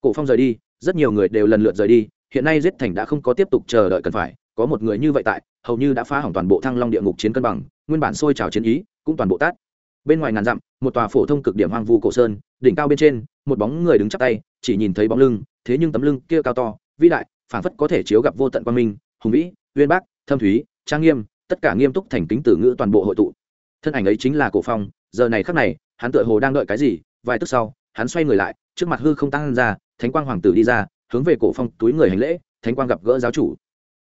Cổ phong rời đi, rất nhiều người đều lần lượt rời đi hiện nay giết thành đã không có tiếp tục chờ đợi cần phải, có một người như vậy tại, hầu như đã phá hỏng toàn bộ thăng long địa ngục chiến cân bằng, nguyên bản sôi trào chiến ý, cũng toàn bộ tát. Bên ngoài ngàn dặm, một tòa phổ thông cực điểm hoang vu cổ sơn, đỉnh cao bên trên, một bóng người đứng chắp tay, chỉ nhìn thấy bóng lưng, thế nhưng tấm lưng kia cao to, vĩ đại, phảng phất có thể chiếu gặp vô tận quang minh, hùng vĩ, uyên bác, thâm thúy, trang nghiêm, tất cả nghiêm túc thành kính từ ngữ toàn bộ hội tụ. Thân ảnh ấy chính là cổ phong, giờ này khắc này, hắn tựa hồ đang đợi cái gì, vài tức sau, hắn xoay người lại, trước mặt hư không tăng ra, thánh quang hoàng tử đi ra hướng về cổ phong túi người hành lễ, thánh quang gặp gỡ giáo chủ.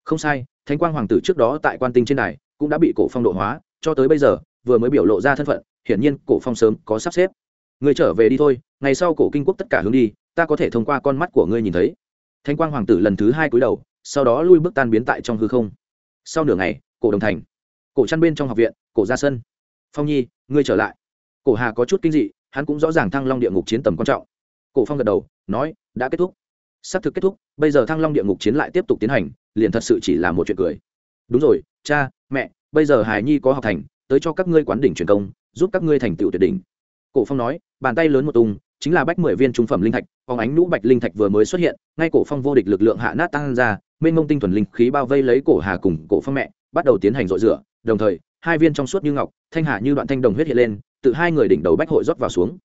Không sai, thánh quang hoàng tử trước đó tại quan tinh trên này cũng đã bị cổ phong độ hóa, cho tới bây giờ, vừa mới biểu lộ ra thân phận, hiển nhiên cổ phong sớm có sắp xếp. Người trở về đi thôi, ngày sau cổ kinh quốc tất cả hướng đi, ta có thể thông qua con mắt của ngươi nhìn thấy. Thánh quang hoàng tử lần thứ hai cúi đầu, sau đó lui bước tan biến tại trong hư không. Sau nửa ngày, cổ đồng thành. Cổ chăn bên trong học viện, cổ ra sân. Phong nhi, ngươi trở lại. Cổ hà có chút kinh dị, hắn cũng rõ ràng thăng long địa ngục chiến tầm quan trọng. Cổ phong gật đầu, nói, đã kết thúc sắp thực kết thúc, bây giờ thăng long địa ngục chiến lại tiếp tục tiến hành, liền thật sự chỉ là một chuyện cười. Đúng rồi, cha, mẹ, bây giờ hải nhi có học thành, tới cho các ngươi quán đỉnh truyền công, giúp các ngươi thành tựu tuyệt đỉnh. Cổ phong nói, bàn tay lớn một tung, chính là bách mười viên trung phẩm linh thạch, phóng ánh nhũ bạch linh thạch vừa mới xuất hiện, ngay cổ phong vô địch lực lượng hạ nát tăng ra, mênh mông tinh thuần linh khí bao vây lấy cổ hà cùng cổ phong mẹ, bắt đầu tiến hành dội rửa, đồng thời, hai viên trong suốt như ngọc, thanh hạ như đoạn thanh đồng huyết hiện lên, tự hai người đỉnh đầu bách hội rót vào xuống.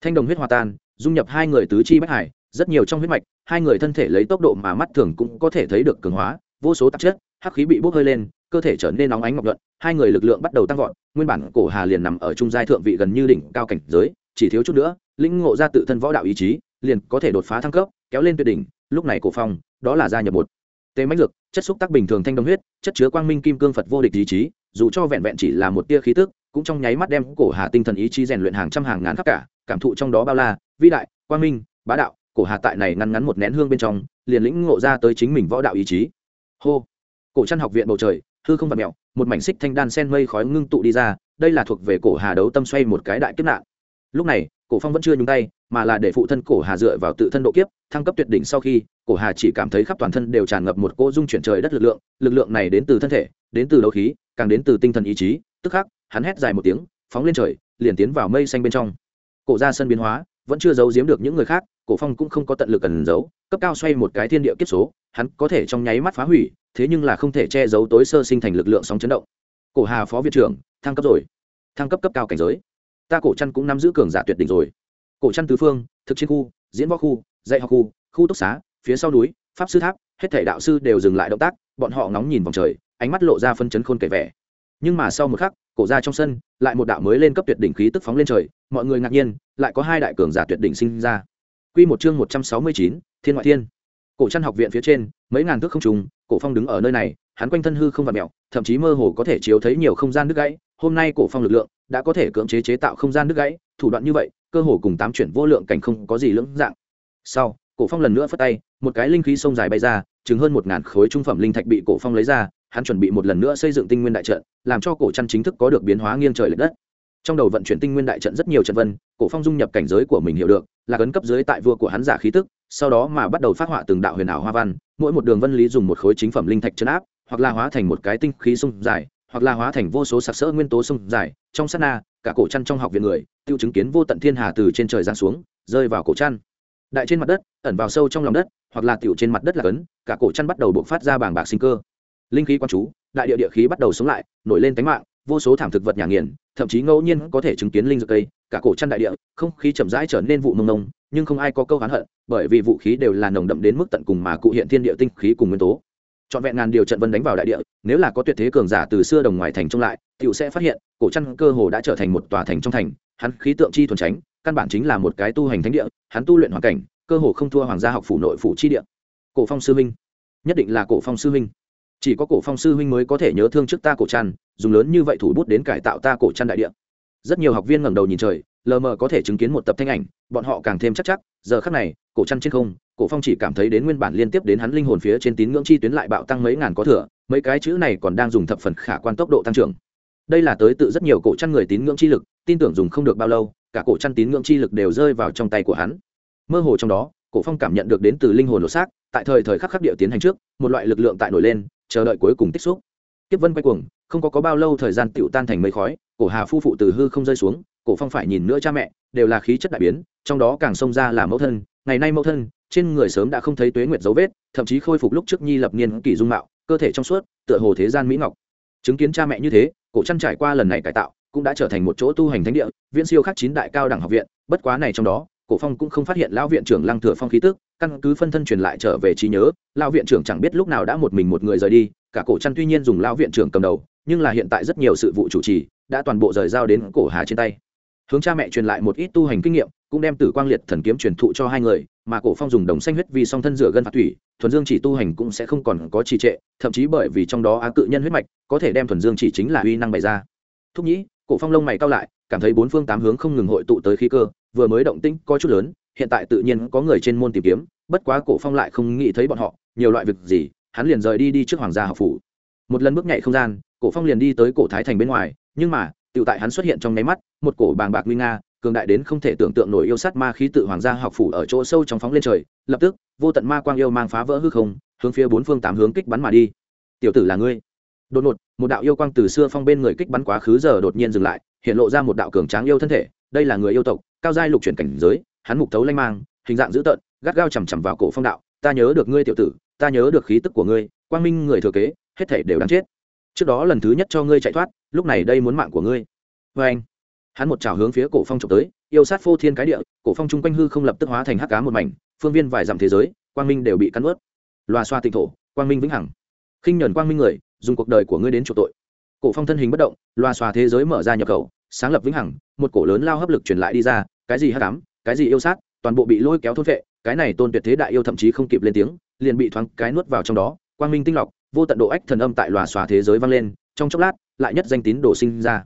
Thanh đồng huyết hòa tan, dung nhập hai người tứ chi bách hải rất nhiều trong huyết mạch, hai người thân thể lấy tốc độ mà mắt thường cũng có thể thấy được cường hóa, vô số tạp chất, hắc khí bị bốc hơi lên, cơ thể trở nên nóng ánh ngọc luận hai người lực lượng bắt đầu tăng vọt, nguyên bản cổ hà liền nằm ở trung giai thượng vị gần như đỉnh cao cảnh giới, chỉ thiếu chút nữa, lĩnh ngộ ra tự thân võ đạo ý chí, liền có thể đột phá thăng cấp, kéo lên tuyệt đỉnh, lúc này cổ phong, đó là gia nhập một tê mãnh lực chất xúc tác bình thường thanh đồng huyết, chất chứa quang minh kim cương phật vô địch ý chí, dù cho vẹn vẹn chỉ là một tia khí tức, cũng trong nháy mắt đem cổ hà tinh thần ý chí rèn luyện hàng trăm hàng ngàn khắp cả, cảm thụ trong đó bao la, vĩ đại, quang minh, bá đạo cổ hà tại này ngăn ngắn một nén hương bên trong, liền lĩnh ngộ ra tới chính mình võ đạo ý chí. Hô! Cổ chân học viện bầu trời, hư không vật mẹo, một mảnh xích thanh đan sen mây khói ngưng tụ đi ra, đây là thuộc về cổ hà đấu tâm xoay một cái đại kiếp nạn. Lúc này, cổ phong vẫn chưa nhúng tay, mà là để phụ thân cổ hà dựa vào tự thân độ kiếp, thăng cấp tuyệt đỉnh sau khi, cổ hà chỉ cảm thấy khắp toàn thân đều tràn ngập một cỗ dung chuyển trời đất lực lượng lực lượng này đến từ thân thể, đến từ đấu khí, càng đến từ tinh thần ý chí, tức khắc, hắn hét dài một tiếng, phóng lên trời, liền tiến vào mây xanh bên trong. Cổ ra sân biến hóa vẫn chưa giấu giếm được những người khác, cổ phong cũng không có tận lực cần giấu, cấp cao xoay một cái thiên địa kiếp số, hắn có thể trong nháy mắt phá hủy, thế nhưng là không thể che giấu tối sơ sinh thành lực lượng sóng chấn động. Cổ hà phó viện trưởng, thăng cấp rồi. Thăng cấp cấp cao cảnh giới. Ta cổ chăn cũng nắm giữ cường giả tuyệt đỉnh rồi. Cổ chăn tứ phương, thực chiến khu, diễn võ khu, dạy học khu khu túc xá, phía sau núi, pháp sư tháp, hết thể đạo sư đều dừng lại động tác, bọn họ ngóng nhìn vòng trời, ánh mắt lộ ra phân chấn khôn kể vẻ. Nhưng mà sau một khắc, cổ ra trong sân, lại một đạo mới lên cấp tuyệt đỉnh khí tức phóng lên trời mọi người ngạc nhiên lại có hai đại cường giả tuyệt đỉnh sinh ra Quy một chương một trăm sáu mươi chín, Thiên ngoại thiên. Cổ chân học viện phía trên, mấy ngàn thước không trùng, Cổ Phong đứng ở nơi này, hắn quanh thân hư không vặn mèo, thậm chí mơ hồ có thể chiếu thấy nhiều không gian đứt gãy, hôm nay Cổ Phong lực lượng đã có thể cưỡng chế chế tạo không gian đứt gãy, thủ đoạn như vậy, cơ hồ cùng tám chuyển vô lượng cảnh không có gì lưỡng dạng. Sau, Cổ Phong lần nữa phất tay, một cái linh khí sông dài bay ra, chừng hơn một ngàn khối trung phẩm linh thạch bị Cổ Phong lấy ra, hắn chuẩn bị một lần nữa xây dựng tinh nguyên đại trận làm cho cổ chân chính thức có được biến hóa nghiêng trời lệch đất trong đầu vận chuyển tinh nguyên đại trận rất nhiều trận vân, cổ phong dung nhập cảnh giới của mình hiểu được, là cấn cấp dưới tại vua của hắn giả khí tức, sau đó mà bắt đầu phát họa từng đạo huyền ảo hoa văn, mỗi một đường vân lý dùng một khối chính phẩm linh thạch chấn áp, hoặc là hóa thành một cái tinh khí sung dài, hoặc là hóa thành vô số sặc sỡ nguyên tố sung dài, trong sát na, cả cổ chăn trong học viện người, tiêu chứng kiến vô tận thiên hà từ trên trời giáng xuống, rơi vào cổ chăn. Đại trên mặt đất, ẩn vào sâu trong lòng đất, hoặc là tiểu trên mặt đất là cấn cả cổ chăn bắt đầu buộc phát ra bảng bạc sinh cơ. Linh khí quan chú, đại địa địa khí bắt đầu sống lại, nổi lên tánh mạng, vô số thảm thực vật nhà nghiền thậm chí ngẫu nhiên có thể chứng kiến linh dược cây cả cổ chăn đại địa không khí chậm rãi trở nên vụ mông nông nhưng không ai có câu hán hận bởi vì vũ khí đều là nồng đậm đến mức tận cùng mà cụ hiện thiên địa tinh khí cùng nguyên tố. Trọn vẹn ngàn điều trận vân đánh vào đại địa nếu là có tuyệt thế cường giả từ xưa đồng ngoài thành trông lại tiểu sẽ phát hiện cổ chăn cơ hồ đã trở thành một tòa thành trong thành hắn khí tượng chi thuần tránh căn bản chính là một cái tu hành thánh địa hắn tu luyện hoàn cảnh cơ hồ không thua hoàng gia học phủ nội phủ chi địa. Cổ phong sư minh, nhất định là cổ phong sư minh chỉ có cổ phong sư huynh mới có thể nhớ thương trước ta cổ trăn, dùng lớn như vậy thủ bút đến cải tạo ta cổ trăn đại địa. Rất nhiều học viên ngẩng đầu nhìn trời, lờ mờ có thể chứng kiến một tập thanh ảnh, bọn họ càng thêm chắc chắc, giờ khắc này, cổ trăn trên không, cổ phong chỉ cảm thấy đến nguyên bản liên tiếp đến hắn linh hồn phía trên tín ngưỡng chi tuyến lại bạo tăng mấy ngàn có thừa, mấy cái chữ này còn đang dùng thập phần khả quan tốc độ tăng trưởng. Đây là tới tự rất nhiều cổ trăn người tín ngưỡng chi lực, tin tưởng dùng không được bao lâu, cả cổ trăn tín ngưỡng chi lực đều rơi vào trong tay của hắn. Mơ hồ trong đó, cổ phong cảm nhận được đến từ linh hồn lột xác, tại thời thời khắc khắc địa tiến hành trước, một loại lực lượng tại nổi lên chờ đợi cuối cùng tích xúc. Tiếp vân quay cuồng, không có có bao lâu thời gian tựu tan thành mây khói, cổ hà phu phụ từ hư không rơi xuống, cổ phong phải nhìn nữa cha mẹ, đều là khí chất đại biến, trong đó càng xông ra là mẫu thân. Ngày nay mẫu thân, trên người sớm đã không thấy tuế nguyệt dấu vết, thậm chí khôi phục lúc trước nhi lập niên kỷ dung mạo, cơ thể trong suốt, tựa hồ thế gian mỹ ngọc. Chứng kiến cha mẹ như thế, cổ chăn trải qua lần này cải tạo, cũng đã trở thành một chỗ tu hành thánh địa, viễn siêu khắc chín đại cao đẳng học viện, bất quá này trong đó cổ phong cũng không phát hiện lão viện trưởng lăng thừa phong khí tức, căn cứ phân thân truyền lại trở về trí nhớ, lão viện trưởng chẳng biết lúc nào đã một mình một người rời đi, cả cổ chăn tuy nhiên dùng lão viện trưởng cầm đầu, nhưng là hiện tại rất nhiều sự vụ chủ trì, đã toàn bộ rời giao đến cổ hà trên tay. Hướng cha mẹ truyền lại một ít tu hành kinh nghiệm, cũng đem tử quang liệt thần kiếm truyền thụ cho hai người, mà cổ phong dùng đồng xanh huyết vì song thân rửa gân phạt thủy, thuần dương chỉ tu hành cũng sẽ không còn có trì trệ, thậm chí bởi vì trong đó á cự nhân huyết mạch, có thể đem thuần dương chỉ chính là uy năng bày ra. Thúc nhĩ, cổ phong lông mày cao lại, cảm thấy bốn phương tám hướng không ngừng hội tụ tới khí cơ vừa mới động tĩnh có chút lớn, hiện tại tự nhiên có người trên môn tìm kiếm, bất quá cổ phong lại không nghĩ thấy bọn họ, nhiều loại việc gì, hắn liền rời đi đi trước hoàng gia học phủ. Một lần bước nhảy không gian, cổ phong liền đi tới cổ thái thành bên ngoài, nhưng mà tự tại hắn xuất hiện trong nháy mắt, một cổ bàng bạc nguy nga, cường đại đến không thể tưởng tượng nổi yêu sát ma khí tự hoàng gia học phủ ở chỗ sâu trong phóng lên trời, lập tức, vô tận ma quang yêu mang phá vỡ hư không, hướng phía bốn phương tám hướng kích bắn mà đi. Tiểu tử là ngươi? Đột ngột, một đạo yêu quang từ xưa phong bên người kích bắn quá khứ giờ đột nhiên dừng lại, hiện lộ ra một đạo cường tráng yêu thân thể, đây là người yêu tộc cao giai lục chuyển cảnh giới, hắn mục thấu lanh mang, hình dạng dữ tợn, gắt gao chằm chằm vào cổ phong đạo, ta nhớ được ngươi tiểu tử, ta nhớ được khí tức của ngươi, quang minh người thừa kế, hết thể đều đáng chết. Trước đó lần thứ nhất cho ngươi chạy thoát, lúc này đây muốn mạng của ngươi. Vê anh, hắn một trào hướng phía cổ phong trộm tới, yêu sát phô thiên cái địa, cổ phong chung quanh hư không lập tức hóa thành hắc cá một mảnh, phương viên vài dặm thế giới, quang minh đều bị cắn ướt. Loa xoa tịnh thổ, quang minh vĩnh hằng. Khinh nhuần quang minh người, dùng cuộc đời của ngươi đến chuộc tội. Cổ phong thân hình bất động, loa xoa thế giới mở ra nhập khẩu sáng lập vĩnh hằng, một cổ lớn lao hấp lực truyền lại đi ra, cái gì hắc ám, cái gì yêu sát, toàn bộ bị lôi kéo thôn vệ, cái này tôn tuyệt thế đại yêu thậm chí không kịp lên tiếng, liền bị thoáng cái nuốt vào trong đó, quang minh tinh lọc, vô tận độ ách thần âm tại loa xòa thế giới vang lên, trong chốc lát, lại nhất danh tín đồ sinh ra.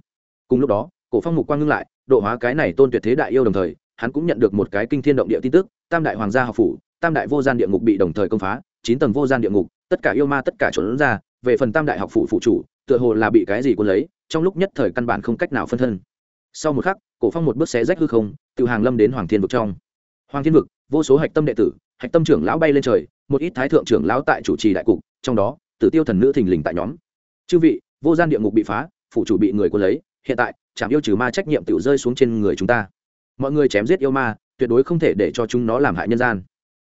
Cùng lúc đó, cổ phong mục quang ngưng lại, độ hóa cái này tôn tuyệt thế đại yêu đồng thời, hắn cũng nhận được một cái kinh thiên động địa tin tức, tam đại hoàng gia học phủ, tam đại vô gian địa ngục bị đồng thời công phá, chín tầng vô gian địa ngục, tất cả yêu ma tất cả trốn ra, về phần tam đại học phủ phụ chủ tựa hồ là bị cái gì cuốn lấy, trong lúc nhất thời căn bản không cách nào phân thân. Sau một khắc, cổ phong một bước xé rách hư không tự hàng lâm đến hoàng thiên vực trong. Hoàng thiên vực, vô số hạch tâm đệ tử, hạch tâm trưởng lão bay lên trời, một ít thái thượng trưởng lão tại chủ trì đại cục, trong đó, tử tiêu thần nữ thình lình tại nhóm. Chư vị, vô gian địa ngục bị phá phụ chủ bị người quân lấy, hiện tại chạm yêu trừ ma trách nhiệm tự rơi xuống trên người chúng ta. Mọi người chém giết yêu ma, tuyệt đối không thể để cho chúng nó làm hại nhân gian.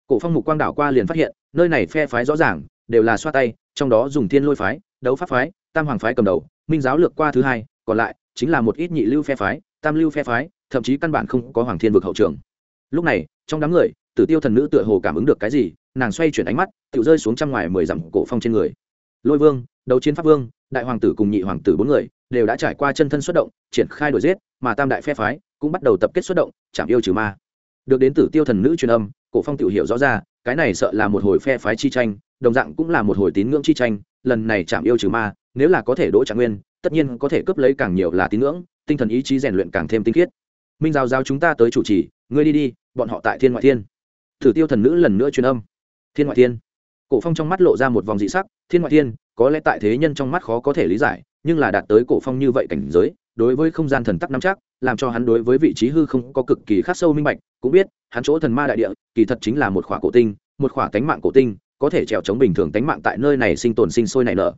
Cổ phong mục quang đảo qua liền phát hiện, nơi này phe phái rõ ràng, đều là xoa tay, trong đó dùng thiên lôi phái, đấu pháp phái tam hoàng phái cầm đầu, minh giáo lược qua thứ hai, còn lại chính là một ít nhị lưu phe phái, tam lưu phe phái, thậm chí căn bản không có hoàng thiên vực hậu trường. Lúc này, trong đám người, tử tiêu thần nữ tựa hồ cảm ứng được cái gì, nàng xoay chuyển ánh mắt, tự rơi xuống trăm ngoài mười dặm cổ phong trên người. Lôi vương, đấu chiến pháp vương, đại hoàng tử cùng nhị hoàng tử bốn người đều đã trải qua chân thân xuất động, triển khai đổi giết, mà tam đại phe phái cũng bắt đầu tập kết xuất động, chạm yêu trừ ma. Được đến tử tiêu thần nữ truyền âm, cổ phong tự hiểu rõ ra, cái này sợ là một hồi phe phái chi tranh, đồng dạng cũng là một hồi tín ngưỡng chi tranh, lần này chạm yêu trừ ma nếu là có thể đỗ trạng nguyên, tất nhiên có thể cướp lấy càng nhiều là tín ngưỡng, tinh thần ý chí rèn luyện càng thêm tinh khiết. Minh giao giao chúng ta tới chủ trì, ngươi đi đi, bọn họ tại thiên ngoại thiên. Thử tiêu thần nữ lần nữa truyền âm. Thiên ngoại thiên. Cổ phong trong mắt lộ ra một vòng dị sắc, thiên ngoại thiên, có lẽ tại thế nhân trong mắt khó có thể lý giải, nhưng là đạt tới cổ phong như vậy cảnh giới, đối với không gian thần tắc năm chắc, làm cho hắn đối với vị trí hư không có cực kỳ khắc sâu minh bạch, cũng biết, hắn chỗ thần ma đại địa, kỳ thật chính là một khỏa cổ tinh, một khỏa tánh mạng cổ tinh, có thể trèo chống bình thường tánh mạng tại nơi này sinh tồn sinh sôi nảy nở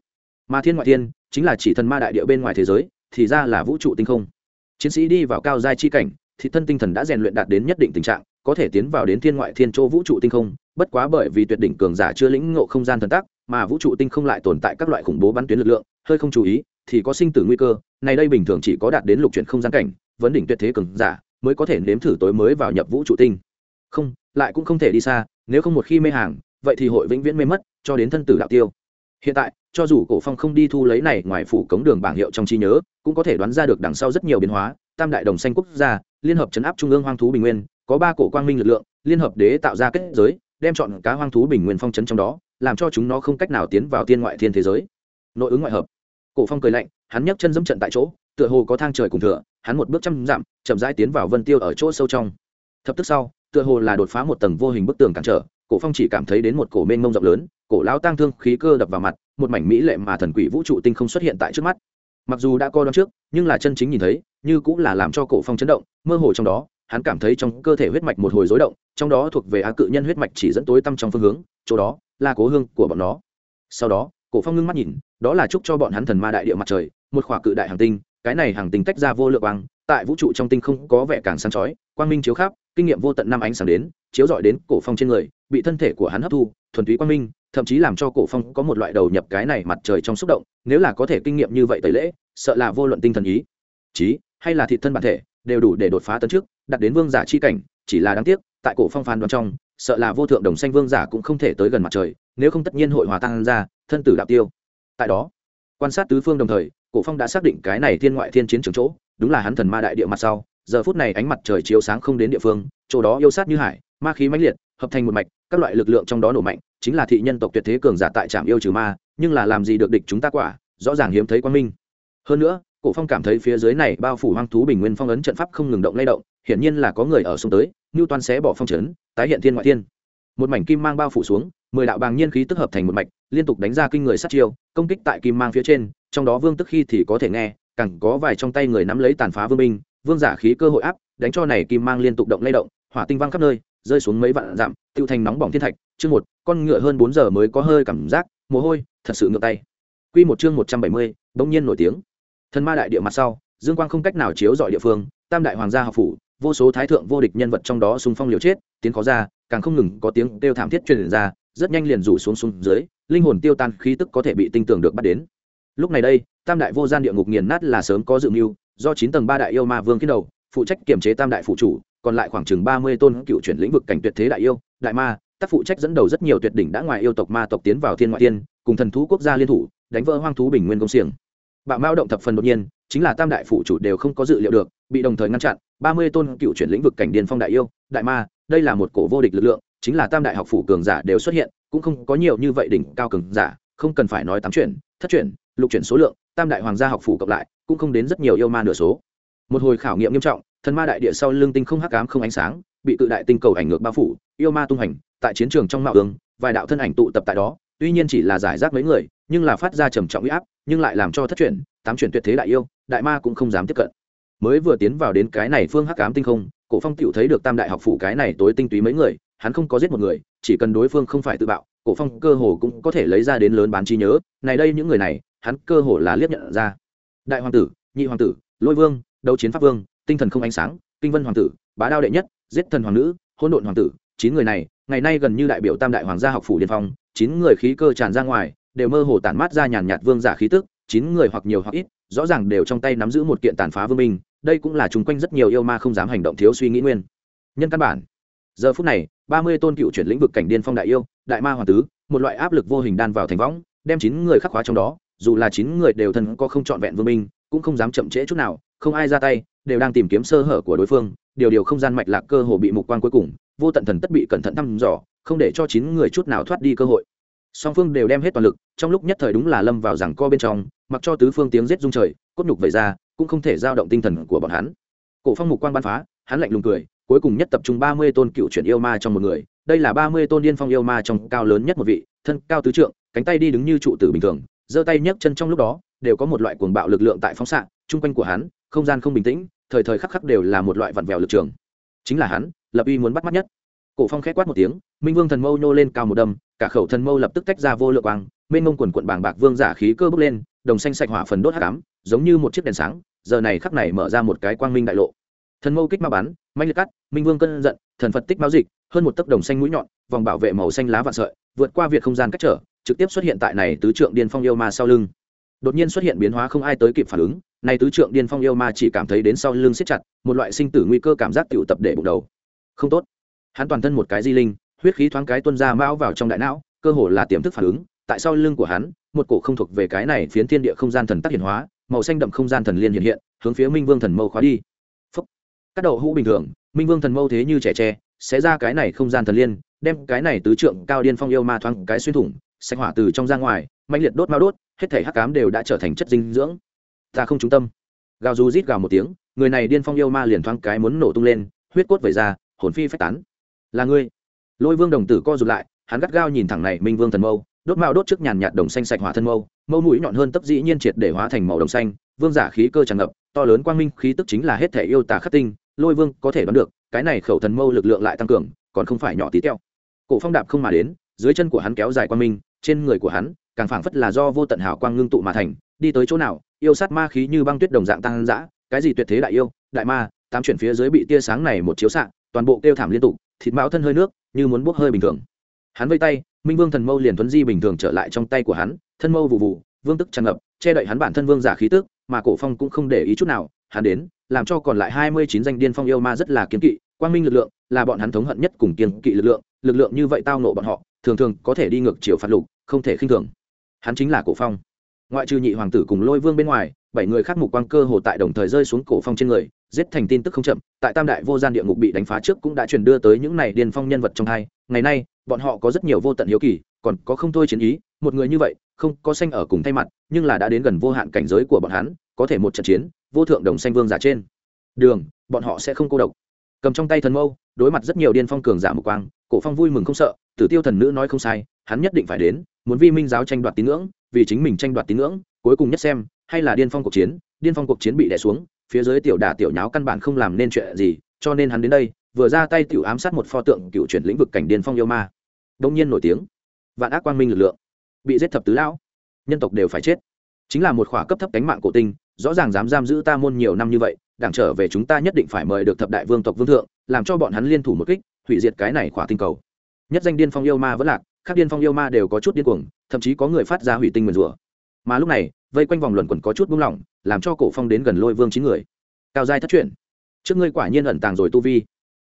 mà thiên ngoại thiên chính là chỉ thần ma đại địa bên ngoài thế giới, thì ra là vũ trụ tinh không. Chiến sĩ đi vào cao giai chi cảnh, thì thân tinh thần đã rèn luyện đạt đến nhất định tình trạng, có thể tiến vào đến thiên ngoại thiên châu vũ trụ tinh không, bất quá bởi vì tuyệt đỉnh cường giả chưa lĩnh ngộ không gian thần tắc, mà vũ trụ tinh không lại tồn tại các loại khủng bố bắn tuyến lực lượng, hơi không chú ý, thì có sinh tử nguy cơ, này đây bình thường chỉ có đạt đến lục chuyển không gian cảnh, vấn đỉnh tuyệt thế cường giả mới có thể nếm thử tối mới vào nhập vũ trụ tinh. Không, lại cũng không thể đi xa, nếu không một khi mê hàng, vậy thì hội vĩnh viễn mê mất, cho đến thân tử đạo tiêu hiện tại, cho dù cổ phong không đi thu lấy này ngoài phủ cống đường bảng hiệu trong trí nhớ, cũng có thể đoán ra được đằng sau rất nhiều biến hóa, tam đại đồng xanh quốc gia, liên hợp chấn áp trung ương hoang thú bình nguyên, có ba cổ quang minh lực lượng, liên hợp đế tạo ra kết giới, đem chọn cá hoang thú bình nguyên phong chấn trong đó, làm cho chúng nó không cách nào tiến vào tiên ngoại thiên thế giới. Nội ứng ngoại hợp. Cổ phong cười lạnh, hắn nhấc chân dẫm trận tại chỗ, tựa hồ có thang trời cùng thừa, hắn một bước trăm dặm, chậm rãi tiến vào vân tiêu ở chỗ sâu trong. Thập tức sau, tựa hồ là đột phá một tầng vô hình bức tường cản trở, cổ phong chỉ cảm thấy đến một cổ mênh mông rộng lớn cổ lão tăng thương khí cơ đập vào mặt, một mảnh mỹ lệ mà thần quỷ vũ trụ tinh không xuất hiện tại trước mắt. Mặc dù đã coi đón trước, nhưng là chân chính nhìn thấy, như cũng là làm cho cổ phong chấn động, mơ hồ trong đó, hắn cảm thấy trong cơ thể huyết mạch một hồi rối động, trong đó thuộc về á cự nhân huyết mạch chỉ dẫn tối tăm trong phương hướng, chỗ đó là cố hương của bọn nó. Sau đó, cổ phong ngưng mắt nhìn, đó là chúc cho bọn hắn thần ma đại địa mặt trời, một khỏa cự đại hàng tinh, cái này hàng tinh tách ra vô lượng quang, tại vũ trụ trong tinh không có vẻ càng sáng chói, quang minh chiếu khắp, kinh nghiệm vô tận năm ánh sáng đến, chiếu rọi đến cổ phong trên người bị thân thể của hắn hấp thu, thuần túy quang minh, thậm chí làm cho cổ phong có một loại đầu nhập cái này mặt trời trong xúc động, nếu là có thể kinh nghiệm như vậy tẩy lễ, sợ là vô luận tinh thần ý trí hay là thị thân bản thể, đều đủ để đột phá tấn trước đặt đến vương giả chi cảnh, chỉ là đáng tiếc, tại cổ phong phán đoán trong, sợ là vô thượng đồng xanh vương giả cũng không thể tới gần mặt trời, nếu không tất nhiên hội hòa tan ra, thân tử đạo tiêu. Tại đó, quan sát tứ phương đồng thời, cổ phong đã xác định cái này thiên ngoại thiên chiến trường chỗ, đúng là hắn thần ma đại địa mặt sau, giờ phút này ánh mặt trời chiếu sáng không đến địa phương, chỗ đó yêu sát như hải, ma khí mãnh liệt hợp thành một mạch, các loại lực lượng trong đó nổ mạnh, chính là thị nhân tộc tuyệt thế cường giả tại trạm yêu trừ ma, nhưng là làm gì được địch chúng ta quả, rõ ràng hiếm thấy quan minh. Hơn nữa, cổ phong cảm thấy phía dưới này bao phủ hoang thú bình nguyên phong ấn trận pháp không ngừng động lay động, hiển nhiên là có người ở xuống tới như toàn xé bỏ phong trấn, tái hiện thiên ngoại thiên. Một mảnh kim mang bao phủ xuống, mười đạo bàng nhiên khí tức hợp thành một mạch, liên tục đánh ra kinh người sát chiêu, công kích tại kim mang phía trên, trong đó vương tức khi thì có thể nghe, càng có vài trong tay người nắm lấy tàn phá vương binh, vương giả khí cơ hội áp, đánh cho này kim mang liên tục động lay động, hỏa tinh văng khắp nơi rơi xuống mấy vạn dặm, tiêu thành nóng bỏng thiên thạch, chương một, con ngựa hơn bốn giờ mới có hơi cảm giác, mồ hôi, thật sự ngược tay. Quy một chương một trăm bảy mươi, bỗng nhiên nổi tiếng. Thần ma đại địa mặt sau, dương quang không cách nào chiếu dọi địa phương, tam đại hoàng gia học phủ, vô số thái thượng vô địch nhân vật trong đó xung phong liều chết, tiếng khó ra, càng không ngừng có tiếng kêu thảm thiết truyền ra, rất nhanh liền rủ xuống xuống dưới, linh hồn tiêu tan, khí tức có thể bị tinh tường được bắt đến. Lúc này đây, tam đại vô gian địa ngục nghiền nát là sớm có dự mưu, do chín tầng ba đại yêu ma vương kiến đầu, phụ trách kiểm chế tam đại phụ chủ còn lại khoảng chừng ba mươi tôn cựu chuyển lĩnh vực cảnh tuyệt thế đại yêu đại ma tác phụ trách dẫn đầu rất nhiều tuyệt đỉnh đã ngoài yêu tộc ma tộc tiến vào thiên ngoại thiên, cùng thần thú quốc gia liên thủ đánh vỡ hoang thú bình nguyên công xiềng. Bạo mao động thập phần đột nhiên chính là tam đại phụ chủ đều không có dự liệu được bị đồng thời ngăn chặn ba mươi tôn cựu chuyển lĩnh vực cảnh điền phong đại yêu đại ma đây là một cổ vô địch lực lượng chính là tam đại học phủ cường giả đều xuất hiện cũng không có nhiều như vậy đỉnh cao cường giả không cần phải nói tám chuyển thất chuyển lục chuyển số lượng tam đại hoàng gia học phủ cộng lại cũng không đến rất nhiều yêu ma nửa số. Một hồi khảo nghiệm nghiêm trọng thần ma đại địa sau lưng tinh không hắc ám không ánh sáng, bị cự đại tinh cầu ảnh ngược bao phủ, yêu ma tung hành tại chiến trường trong mạo ương, vài đạo thân ảnh tụ tập tại đó, tuy nhiên chỉ là giải rác mấy người, nhưng là phát ra trầm trọng uy áp, nhưng lại làm cho thất chuyển tám chuyển tuyệt thế đại yêu, đại ma cũng không dám tiếp cận. Mới vừa tiến vào đến cái này phương hắc ám tinh không, cổ phong tựu thấy được tam đại học phủ cái này tối tinh túy mấy người, hắn không có giết một người, chỉ cần đối phương không phải tự bạo, cổ phong cơ hồ cũng có thể lấy ra đến lớn bán trí nhớ, này đây những người này, hắn cơ hồ là liếc nhận ra. Đại hoàng tử, nhị hoàng tử, lôi vương, đấu chiến pháp vương tinh thần không ánh sáng, kinh vân hoàng tử, bá đao đệ nhất, giết thần hoàng nữ hôn độn hoàng tử, chín người này, ngày nay gần như đại biểu tam đại hoàng gia học phủ điên phong, chín người khí cơ tràn ra ngoài, đều mơ hồ tản mát ra nhàn nhạt vương giả khí tức, chín người hoặc nhiều hoặc ít, rõ ràng đều trong tay nắm giữ một kiện tàn phá vương minh đây cũng là chung quanh rất nhiều yêu ma không dám hành động thiếu suy nghĩ nguyên. Nhân căn bản. Giờ phút này, ba mươi tôn cựu chuyển lĩnh vực cảnh điên phong đại yêu, đại ma hoàng tứ, một loại áp lực vô hình đan vào thành võng, đem chín người khắc hóa trong đó, dù là chín người đều thân có không trọn vẹn vương minh cũng không dám chậm trễ chút nào không ai ra tay, đều đang tìm kiếm sơ hở của đối phương, điều điều không gian mạch lạc cơ hồ bị mục quan cuối cùng, vô tận thần tất bị cẩn thận thăm dò, không để cho chín người chút nào thoát đi cơ hội. Song phương đều đem hết toàn lực, trong lúc nhất thời đúng là lâm vào rằng co bên trong, mặc cho tứ phương tiếng rết rung trời, cốt nhục vẩy ra, cũng không thể giao động tinh thần của bọn hắn. Cổ phong mục quan ban phá, hắn lạnh lùng cười, cuối cùng nhất tập trung ba mươi tôn cựu chuyển yêu ma trong một người, đây là ba mươi tôn điên phong yêu ma trong cao lớn nhất một vị, thân cao tứ trượng, cánh tay đi đứng như trụ tử bình thường, giơ tay nhấc chân trong lúc đó, đều có một loại cuồng bạo lực lượng tại phóng xạ, chung quanh của hắn không gian không bình tĩnh, thời thời khắc khắc đều là một loại vặn vẹo lực trường. Chính là hắn, lập uy muốn bắt mắt nhất. Cổ phong khẽ quát một tiếng, minh vương thần mâu nhô lên cao một đâm, cả khẩu thần mâu lập tức tách ra vô lượng quang, mênh mông quần quận bàng bạc vương giả khí cơ bốc lên, đồng xanh sạch hỏa phần đốt hắc ám, giống như một chiếc đèn sáng, giờ này khắc này mở ra một cái quang minh đại lộ. Thần mâu kích ma bắn manh liệt cắt, minh vương cơn giận, thần phật tích báo dịch, hơn một tấc đồng xanh mũi nhọn, vòng bảo vệ màu xanh lá vạn sợi, vượt qua việc không gian cách trở, trực tiếp xuất hiện tại này tứ trượng điên phong yêu ma sau lưng. Đột nhiên xuất hiện biến hóa không ai tới kịp phản ứng này tứ trượng điên phong yêu ma chỉ cảm thấy đến sau lưng siết chặt, một loại sinh tử nguy cơ cảm giác tựu tập để bụng đầu. Không tốt. Hắn toàn thân một cái di linh, huyết khí thoáng cái tuân ra mão vào trong đại não, cơ hồ là tiềm thức phản ứng. Tại sau lưng của hắn, một cổ không thuộc về cái này phiến thiên địa không gian thần tác hiển hóa, màu xanh đậm không gian thần liên hiện hiện, hướng phía minh vương thần mâu khóa đi. Phúc. các đầu hũ bình thường, minh vương thần mâu thế như trẻ tre, sẽ ra cái này không gian thần liên, đem cái này tứ trượng cao điên phong yêu ma thoáng cái xuyên thủng sạch hỏa từ trong ra ngoài mạnh liệt đốt mao đốt, hết thể hắc cám đều đã trở thành chất dinh dưỡng ta không trung tâm. Gào du rít gào một tiếng, người này điên phong yêu ma liền thoáng cái muốn nổ tung lên, huyết cốt vẩy ra, hồn phi phách tán. Là ngươi. Lôi vương đồng tử co rụt lại, hắn gắt gao nhìn thẳng này minh vương thần mâu, đốt mao đốt trước nhàn nhạt đồng xanh sạch hỏa thân mâu mâu mũi nhọn hơn tấp dĩ nhiên triệt để hóa thành màu đồng xanh, vương giả khí cơ tràn ngập, to lớn quang minh khí tức chính là hết thể yêu tà khắc tinh, lôi vương có thể đoán được, cái này khẩu thần mâu lực lượng lại tăng cường, còn không phải nhỏ tí teo. Cổ phong đạp không mà đến, dưới chân của hắn kéo dài quang minh, trên người của hắn, càng phảng phất là do vô tận hào quang ngưng tụ mà thành, đi tới chỗ nào yêu sát ma khí như băng tuyết đồng dạng tăng dã, cái gì tuyệt thế đại yêu, đại ma, tám chuyển phía dưới bị tia sáng này một chiếu xạ, toàn bộ kêu thảm liên tục, thịt mão thân hơi nước, như muốn bốc hơi bình thường. Hắn vây tay, minh vương thần mâu liền thuấn di bình thường trở lại trong tay của hắn, thân mâu vụ vụ vương tức tràn ngập, che đậy hắn bản thân vương giả khí tức, mà cổ phong cũng không để ý chút nào, hắn đến, làm cho còn lại hai mươi chín danh điên phong yêu ma rất là kiên kỵ, quang minh lực lượng, là bọn hắn thống hận nhất cùng kiên kỵ lực lượng lực lượng như vậy tao nộ bọn họ, thường thường có thể đi ngược chiều phạt lục, không thể khinh thường. Hắn chính là cổ phong ngoại trừ nhị hoàng tử cùng lôi vương bên ngoài, bảy người khác mục quang cơ hồ tại đồng thời rơi xuống cổ phong trên người, giết thành tin tức không chậm, tại tam đại vô gian địa ngục bị đánh phá trước cũng đã truyền đưa tới những này điền phong nhân vật trong hai. Ngày nay, bọn họ có rất nhiều vô tận hiếu kỳ, còn có không thôi chiến ý, một người như vậy, không có xanh ở cùng thay mặt, nhưng là đã đến gần vô hạn cảnh giới của bọn hắn, có thể một trận chiến, vô thượng đồng xanh vương giả trên đường, bọn họ sẽ không cô độc. Cầm trong tay thần mâu, đối mặt rất nhiều điên phong cường giả mục quang, cổ phong vui mừng không sợ, tử tiêu thần nữ nói không sai hắn nhất định phải đến, muốn vi minh giáo tranh đoạt tín ngưỡng, vì chính mình tranh đoạt tín ngưỡng, cuối cùng nhất xem, hay là điên phong cuộc chiến, điên phong cuộc chiến bị đè xuống, phía dưới tiểu đà tiểu nháo căn bản không làm nên chuyện gì, cho nên hắn đến đây, vừa ra tay tiểu ám sát một pho tượng cựu chuyển lĩnh vực cảnh điên phong yêu ma. Đông nhiên nổi tiếng, vạn ác quang minh lực lượng, bị giết thập tứ lão, nhân tộc đều phải chết. Chính là một khỏa cấp thấp cánh mạng cổ tinh, rõ ràng dám giam giữ ta môn nhiều năm như vậy, đảng trở về chúng ta nhất định phải mời được thập đại vương tộc vương thượng, làm cho bọn hắn liên thủ một kích, hủy diệt cái này khỏa tinh cầu. Nhất danh điên phong yêu ma vẫn lạc các điên phong yêu ma đều có chút điên cuồng, thậm chí có người phát ra hủy tinh nguyền rủa. Mà lúc này, vây quanh vòng luẩn quẩn có chút buông lỏng, làm cho cổ phong đến gần lôi vương chín người. Cao giai thất chuyển trước ngươi quả nhiên ẩn tàng rồi tu vi.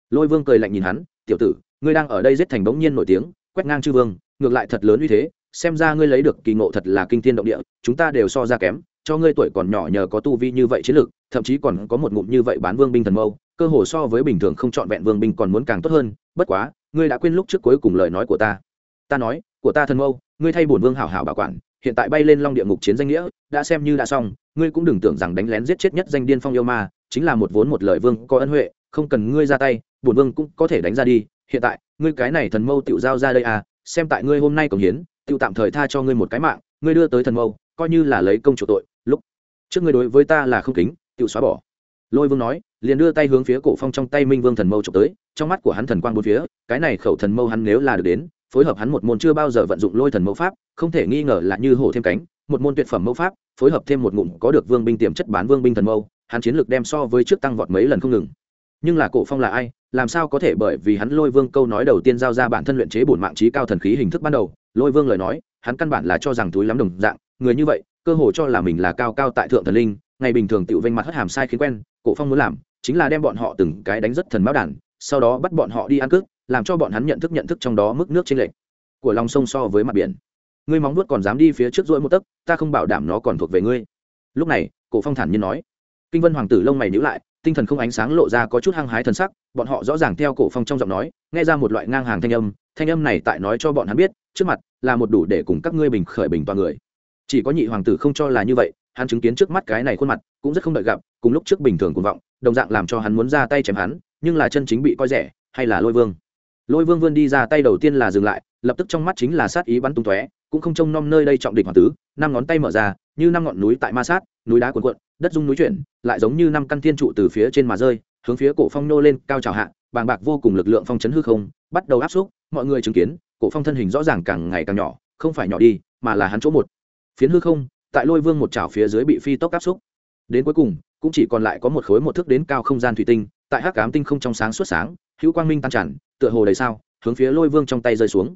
Lôi vương cười lạnh nhìn hắn, tiểu tử, ngươi đang ở đây giết thành bỗng nhiên nổi tiếng, quét ngang chư vương, ngược lại thật lớn uy thế, xem ra ngươi lấy được kỳ ngộ thật là kinh thiên động địa, chúng ta đều so ra kém, cho ngươi tuổi còn nhỏ nhờ có tu vi như vậy chiến lược thậm chí còn có một ngụm như vậy bán vương binh thần mâu, cơ hồ so với bình thường không chọn vẹn vương binh còn muốn càng tốt hơn, bất quá, ngươi đã quên lúc trước cuối cùng lời nói của ta ta nói, của ta thần mâu, ngươi thay bổn vương hảo hảo bảo quản, hiện tại bay lên long địa ngục chiến danh nghĩa, đã xem như đã xong, ngươi cũng đừng tưởng rằng đánh lén giết chết nhất danh điên phong yêu ma, chính là một vốn một lời vương có ân huệ, không cần ngươi ra tay, bổn vương cũng có thể đánh ra đi, hiện tại, ngươi cái này thần mâu tự giao ra đây à xem tại ngươi hôm nay cống hiến tự tạm thời tha cho ngươi một cái mạng, ngươi đưa tới thần mâu, coi như là lấy công chủ tội, lúc trước ngươi đối với ta là không kính tự xóa bỏ. Lôi vương nói, liền đưa tay hướng phía cổ phong trong tay minh vương thần mâu trộm tới, trong mắt của hắn thần quang bốn phía, cái này khẩu thần mâu hắn nếu là được đến phối hợp hắn một môn chưa bao giờ vận dụng lôi thần mẫu pháp không thể nghi ngờ là như hổ thêm cánh một môn tuyệt phẩm mẫu pháp phối hợp thêm một ngụm có được vương binh tiềm chất bán vương binh thần mâu hắn chiến lược đem so với trước tăng vọt mấy lần không ngừng. Nhưng là cổ phong là ai làm sao có thể bởi vì hắn lôi vương câu nói đầu tiên giao ra bản thân luyện chế bổn mạng trí cao thần khí hình thức ban đầu lôi vương lời nói hắn căn bản là cho rằng túi lắm đồng dạng người như vậy cơ hồ cho là mình là cao cao tại thượng thần linh ngày bình thường tự vênh mặt hất hàm sai khiến quen cổ phong muốn làm chính là đem bọn họ từng cái đánh rất thần báo đản, sau đó bắt bọn họ đi ăn cướp làm cho bọn hắn nhận thức nhận thức trong đó mức nước trên lệch của lòng sông so với mặt biển. Ngươi móng nuốt còn dám đi phía trước rỗi một tấc, ta không bảo đảm nó còn thuộc về ngươi. Lúc này, cổ phong thản nhiên nói. Kinh vân hoàng tử lông mày nhíu lại, tinh thần không ánh sáng lộ ra có chút hăng hái thần sắc, bọn họ rõ ràng theo cổ phong trong giọng nói, nghe ra một loại ngang hàng thanh âm thanh âm này tại nói cho bọn hắn biết, trước mặt là một đủ để cùng các ngươi bình khởi bình toàn người. Chỉ có nhị hoàng tử không cho là như vậy, hắn chứng kiến trước mắt cái này khuôn mặt, cũng rất không đợi gặp, cùng lúc trước bình thường cuồng vọng, đồng dạng làm cho hắn muốn ra tay chém hắn, nhưng là chân chính bị coi rẻ, hay là lôi vương? Lôi vương vươn đi ra tay đầu tiên là dừng lại, lập tức trong mắt chính là sát ý bắn tung tóe, cũng không trông nom nơi đây trọng địch hoàng tứ, năm ngón tay mở ra, như năm ngọn núi tại ma sát, núi đá cuồn cuộn, đất rung núi chuyển, lại giống như năm căn thiên trụ từ phía trên mà rơi, hướng phía cổ phong nô lên, cao trào hạ, bàng bạc vô cùng lực lượng phong chấn hư không, bắt đầu áp xúc, mọi người chứng kiến, cổ phong thân hình rõ ràng càng ngày càng nhỏ, không phải nhỏ đi, mà là hắn chỗ một. Phiến hư không, tại lôi vương một chảo phía dưới bị phi tốc áp xúc. Đến cuối cùng, cũng chỉ còn lại có một khối một thước đến cao không gian thủy tinh, tại hắc ám tinh không trong sáng suốt sáng hữu quang minh tan tràn, tựa hồ đầy sao, hướng phía lôi vương trong tay rơi xuống.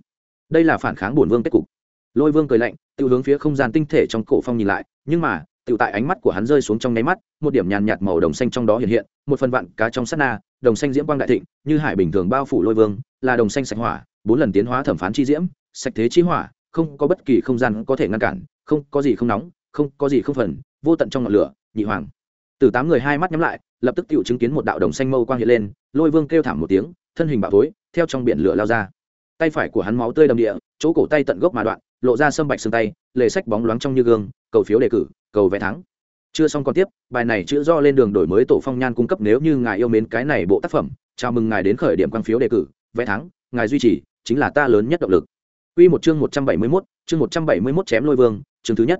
Đây là phản kháng bổn vương kết cục. Lôi vương cười lạnh tự hướng phía không gian tinh thể trong cổ phong nhìn lại, nhưng mà tự tại ánh mắt của hắn rơi xuống trong nháy mắt, một điểm nhàn nhạt màu đồng xanh trong đó hiện hiện, một phần vạn cá trong sát na, đồng xanh diễm quang đại thịnh, như hải bình thường bao phủ lôi vương, là đồng xanh sạch hỏa, bốn lần tiến hóa thẩm phán chi diễm, sạch thế chi hỏa, không có bất kỳ không gian có thể ngăn cản, không có gì không nóng, không có gì không phần, vô tận trong ngọn lửa, nhị hoàng. Từ tám người hai mắt nhắm lại lập tức tự chứng kiến một đạo đồng xanh mâu quang hiện lên lôi vương kêu thảm một tiếng thân hình bạo thối theo trong biển lửa lao ra. Tay phải của hắn máu tươi đầm địa chỗ cổ tay tận gốc mà đoạn lộ ra sâm bạch xương tay lề sách bóng loáng trong như gương cầu phiếu đề cử cầu vé thắng. Chưa xong còn tiếp bài này chữ do lên đường đổi mới tổ phong nhan cung cấp nếu như ngài yêu mến cái này bộ tác phẩm chào mừng ngài đến khởi điểm quang phiếu đề cử vé thắng ngài duy trì chính là ta lớn nhất động lực. Quy một chương 171, chương 171 chém lôi vương, chương thứ nhất.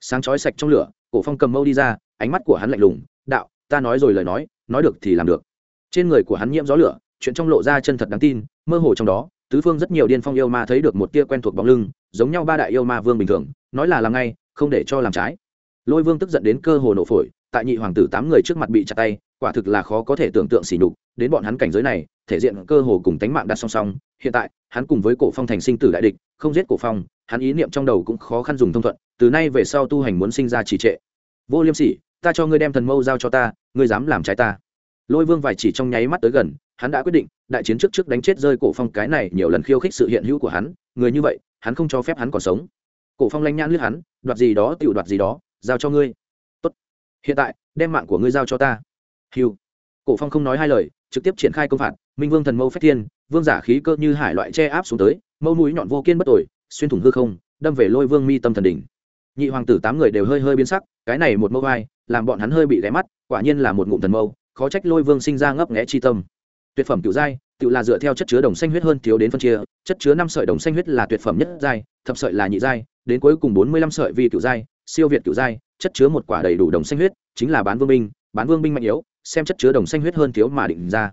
Sáng chói sạch trong lửa, Cổ Phong cầm mâu đi ra, ánh mắt của hắn lạnh lùng, "Đạo, ta nói rồi lời nói, nói được thì làm được." Trên người của hắn nhiễm gió lửa, chuyện trong lộ ra chân thật đáng tin, mơ hồ trong đó, tứ phương rất nhiều điên phong yêu ma thấy được một tia quen thuộc bóng lưng, giống nhau ba đại yêu ma vương bình thường, nói là làm ngay, không để cho làm trái. Lôi Vương tức giận đến cơ hồ nổ phổi, tại nhị hoàng tử tám người trước mặt bị chặt tay, quả thực là khó có thể tưởng tượng sỉ nhục, đến bọn hắn cảnh giới này, thể diện cơ hồ cùng tánh mạng đặt song song, hiện tại, hắn cùng với Cổ Phong thành sinh tử đại địch, không giết Cổ Phong, hắn ý niệm trong đầu cũng khó khăn dùng thông thuận, từ nay về sau tu hành muốn sinh ra trì trệ. Vô Liêm Sỉ, ta cho ngươi đem thần mâu giao cho ta, ngươi dám làm trái ta. Lôi Vương vài chỉ trong nháy mắt tới gần, hắn đã quyết định, đại chiến trước trước đánh chết rơi Cổ Phong cái này nhiều lần khiêu khích sự hiện hữu của hắn, người như vậy, hắn không cho phép hắn còn sống. Cổ Phong lanh nhãn lướt hắn, đoạt gì đó tiểu đoạt gì đó, giao cho ngươi. Tốt. Hiện tại, đem mạng của ngươi giao cho ta. Hưu. Cổ Phong không nói hai lời, trực tiếp triển khai công phạt minh vương thần mâu phách thiên vương giả khí cơ như hải loại che áp xuống tới mâu núi nhọn vô kiên bất tội xuyên thủng hư không đâm về lôi vương mi tâm thần đỉnh nhị hoàng tử tám người đều hơi hơi biến sắc cái này một mâu vai làm bọn hắn hơi bị ghé mắt, quả nhiên là một ngụm thần mâu, khó trách lôi vương sinh ra ngấp nghé chi tâm. Tuyệt phẩm cựu giai, tự là dựa theo chất chứa đồng xanh huyết hơn thiếu đến phân chia, chất chứa năm sợi đồng xanh huyết là tuyệt phẩm nhất giai, thập sợi là nhị giai, đến cuối cùng bốn mươi lăm sợi vi cựu giai, siêu việt cựu giai, chất chứa một quả đầy đủ đồng xanh huyết, chính là bán vương binh, bán vương binh mạnh yếu, xem chất chứa đồng xanh huyết hơn thiếu mà định ra.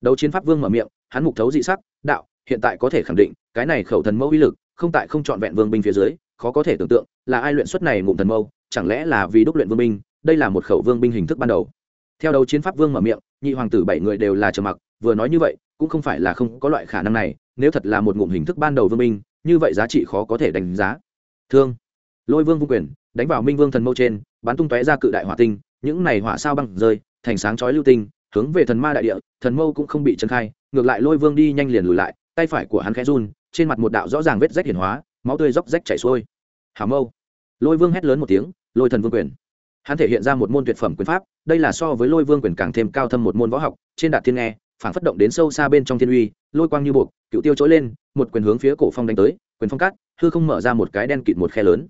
Đấu chiến pháp vương mở miệng, hắn mục thấu dị sắc, đạo, hiện tại có thể khẳng định, cái này khẩu thần mâu uy lực, không tại không trọn vẹn vương binh phía dưới, khó có thể tưởng tượng, là ai luyện xuất này ngụm thần mâu, chẳng lẽ là vì đúc luyện vương binh đây là một khẩu vương binh hình thức ban đầu. Theo đấu chiến pháp vương mở miệng, nhị hoàng tử bảy người đều là trầm mặc, vừa nói như vậy, cũng không phải là không có loại khả năng này, nếu thật là một ngụm hình thức ban đầu vương binh, như vậy giá trị khó có thể đánh giá. Thương. Lôi vương vung quyền, đánh vào minh vương thần mâu trên, bắn tung tóe ra cự đại hỏa tinh, những này hỏa sao băng rơi, thành sáng chói lưu tinh, hướng về thần ma đại địa, thần mâu cũng không bị trấn khai, ngược lại lôi vương đi nhanh liền lùi lại, tay phải của hắn khẽ run, trên mặt một đạo rõ ràng vết rách hiển hóa, máu tươi róc rách chảy xuôi. Hảo mâu. Lôi vương hét lớn một tiếng, lôi thần vương quyền hắn thể hiện ra một môn tuyệt phẩm quyền pháp, đây là so với lôi vương quyền càng thêm cao thâm một môn võ học, trên đạt thiên nghe, phản phất động đến sâu xa bên trong thiên uy, lôi quang như buộc, cựu tiêu trỗi lên, một quyền hướng phía cổ phong đánh tới, quyền phong cát, hư không mở ra một cái đen kịt một khe lớn.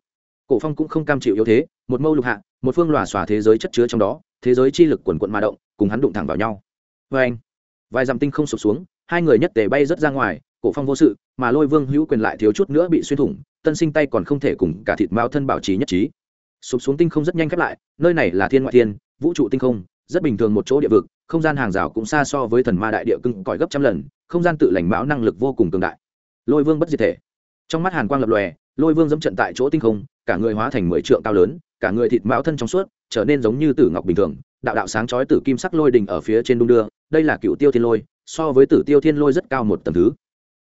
Cổ phong cũng không cam chịu yếu thế, một mâu lục hạ, một phương lòa xòa thế giới chất chứa trong đó, thế giới chi lực quần quận mà động, cùng hắn đụng thẳng vào nhau. Vê anh, vài dặm tinh không sụp xuống, hai người nhất tề bay rất ra ngoài, cổ phong vô sự, mà lôi vương hữu quyền lại thiếu chút nữa bị xuyên thủng, tân sinh tay còn không thể cùng cả thịt mao thân bảo trì nhất trí sụp xuống tinh không rất nhanh khép lại, nơi này là thiên ngoại thiên, vũ trụ tinh không, rất bình thường một chỗ địa vực, không gian hàng rào cũng xa so với thần ma đại địa cưng cõi gấp trăm lần, không gian tự lành báo năng lực vô cùng cường đại. Lôi vương bất diệt thể. Trong mắt hàn quang lập lòe, lôi vương dẫm trận tại chỗ tinh không, cả người hóa thành mười trượng cao lớn, cả người thịt mão thân trong suốt, trở nên giống như tử ngọc bình thường, đạo đạo sáng chói tử kim sắc lôi đình ở phía trên đung đưa, đây là cựu tiêu thiên lôi, so với tử tiêu thiên lôi rất cao một tầng thứ.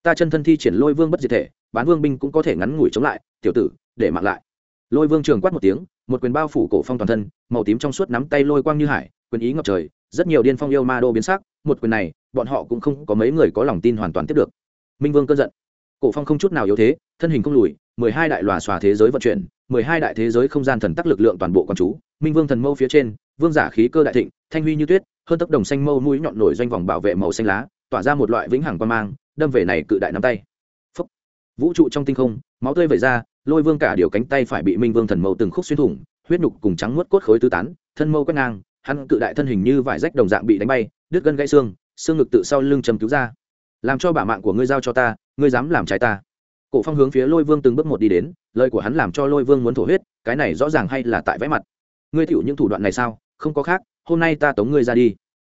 Ta chân thân thi triển lôi vương bất diệt thể, bán vương binh cũng có thể ngắn ngủi chống lại, tiểu tử, để mạng lại. Lôi vương trường quát một tiếng một quyền bao phủ cổ phong toàn thân, màu tím trong suốt nắm tay lôi quang như hải, quyền ý ngập trời, rất nhiều điên phong yêu ma đô biến sắc, một quyền này, bọn họ cũng không có mấy người có lòng tin hoàn toàn tiếp được. Minh vương cơn giận. Cổ phong không chút nào yếu thế, thân hình không lùi, mười hai đại lòa xòa thế giới vận chuyển, mười hai đại thế giới không gian thần tắc lực lượng toàn bộ quan chú. Minh vương thần mâu phía trên, vương giả khí cơ đại thịnh, thanh huy như tuyết, hơn tốc đồng xanh mâu mũi nhọn nổi doanh vòng bảo vệ màu xanh lá, tỏa ra một loại vĩnh hằng quan mang, đâm về này cự đại nắm tay. Phúc. vũ trụ trong tinh không, máu tươi vẩy ra lôi vương cả điều cánh tay phải bị minh vương thần mâu từng khúc xuyên thủng, huyết nhục cùng trắng nuốt cốt khối tứ tán, thân mâu quét ngang, hắn cự đại thân hình như vải rách đồng dạng bị đánh bay, đứt gân gãy xương xương ngực tự sau lưng chầm cứu ra. Làm cho bả mạng của ngươi giao cho ta, ngươi dám làm trái ta. Cổ phong hướng phía lôi vương từng bước một đi đến, lời của hắn làm cho lôi vương muốn thổ huyết, cái này rõ ràng hay là tại vẽ mặt. Ngươi thiểu những thủ đoạn này sao? Không có khác, hôm nay ta tống ngươi ra đi.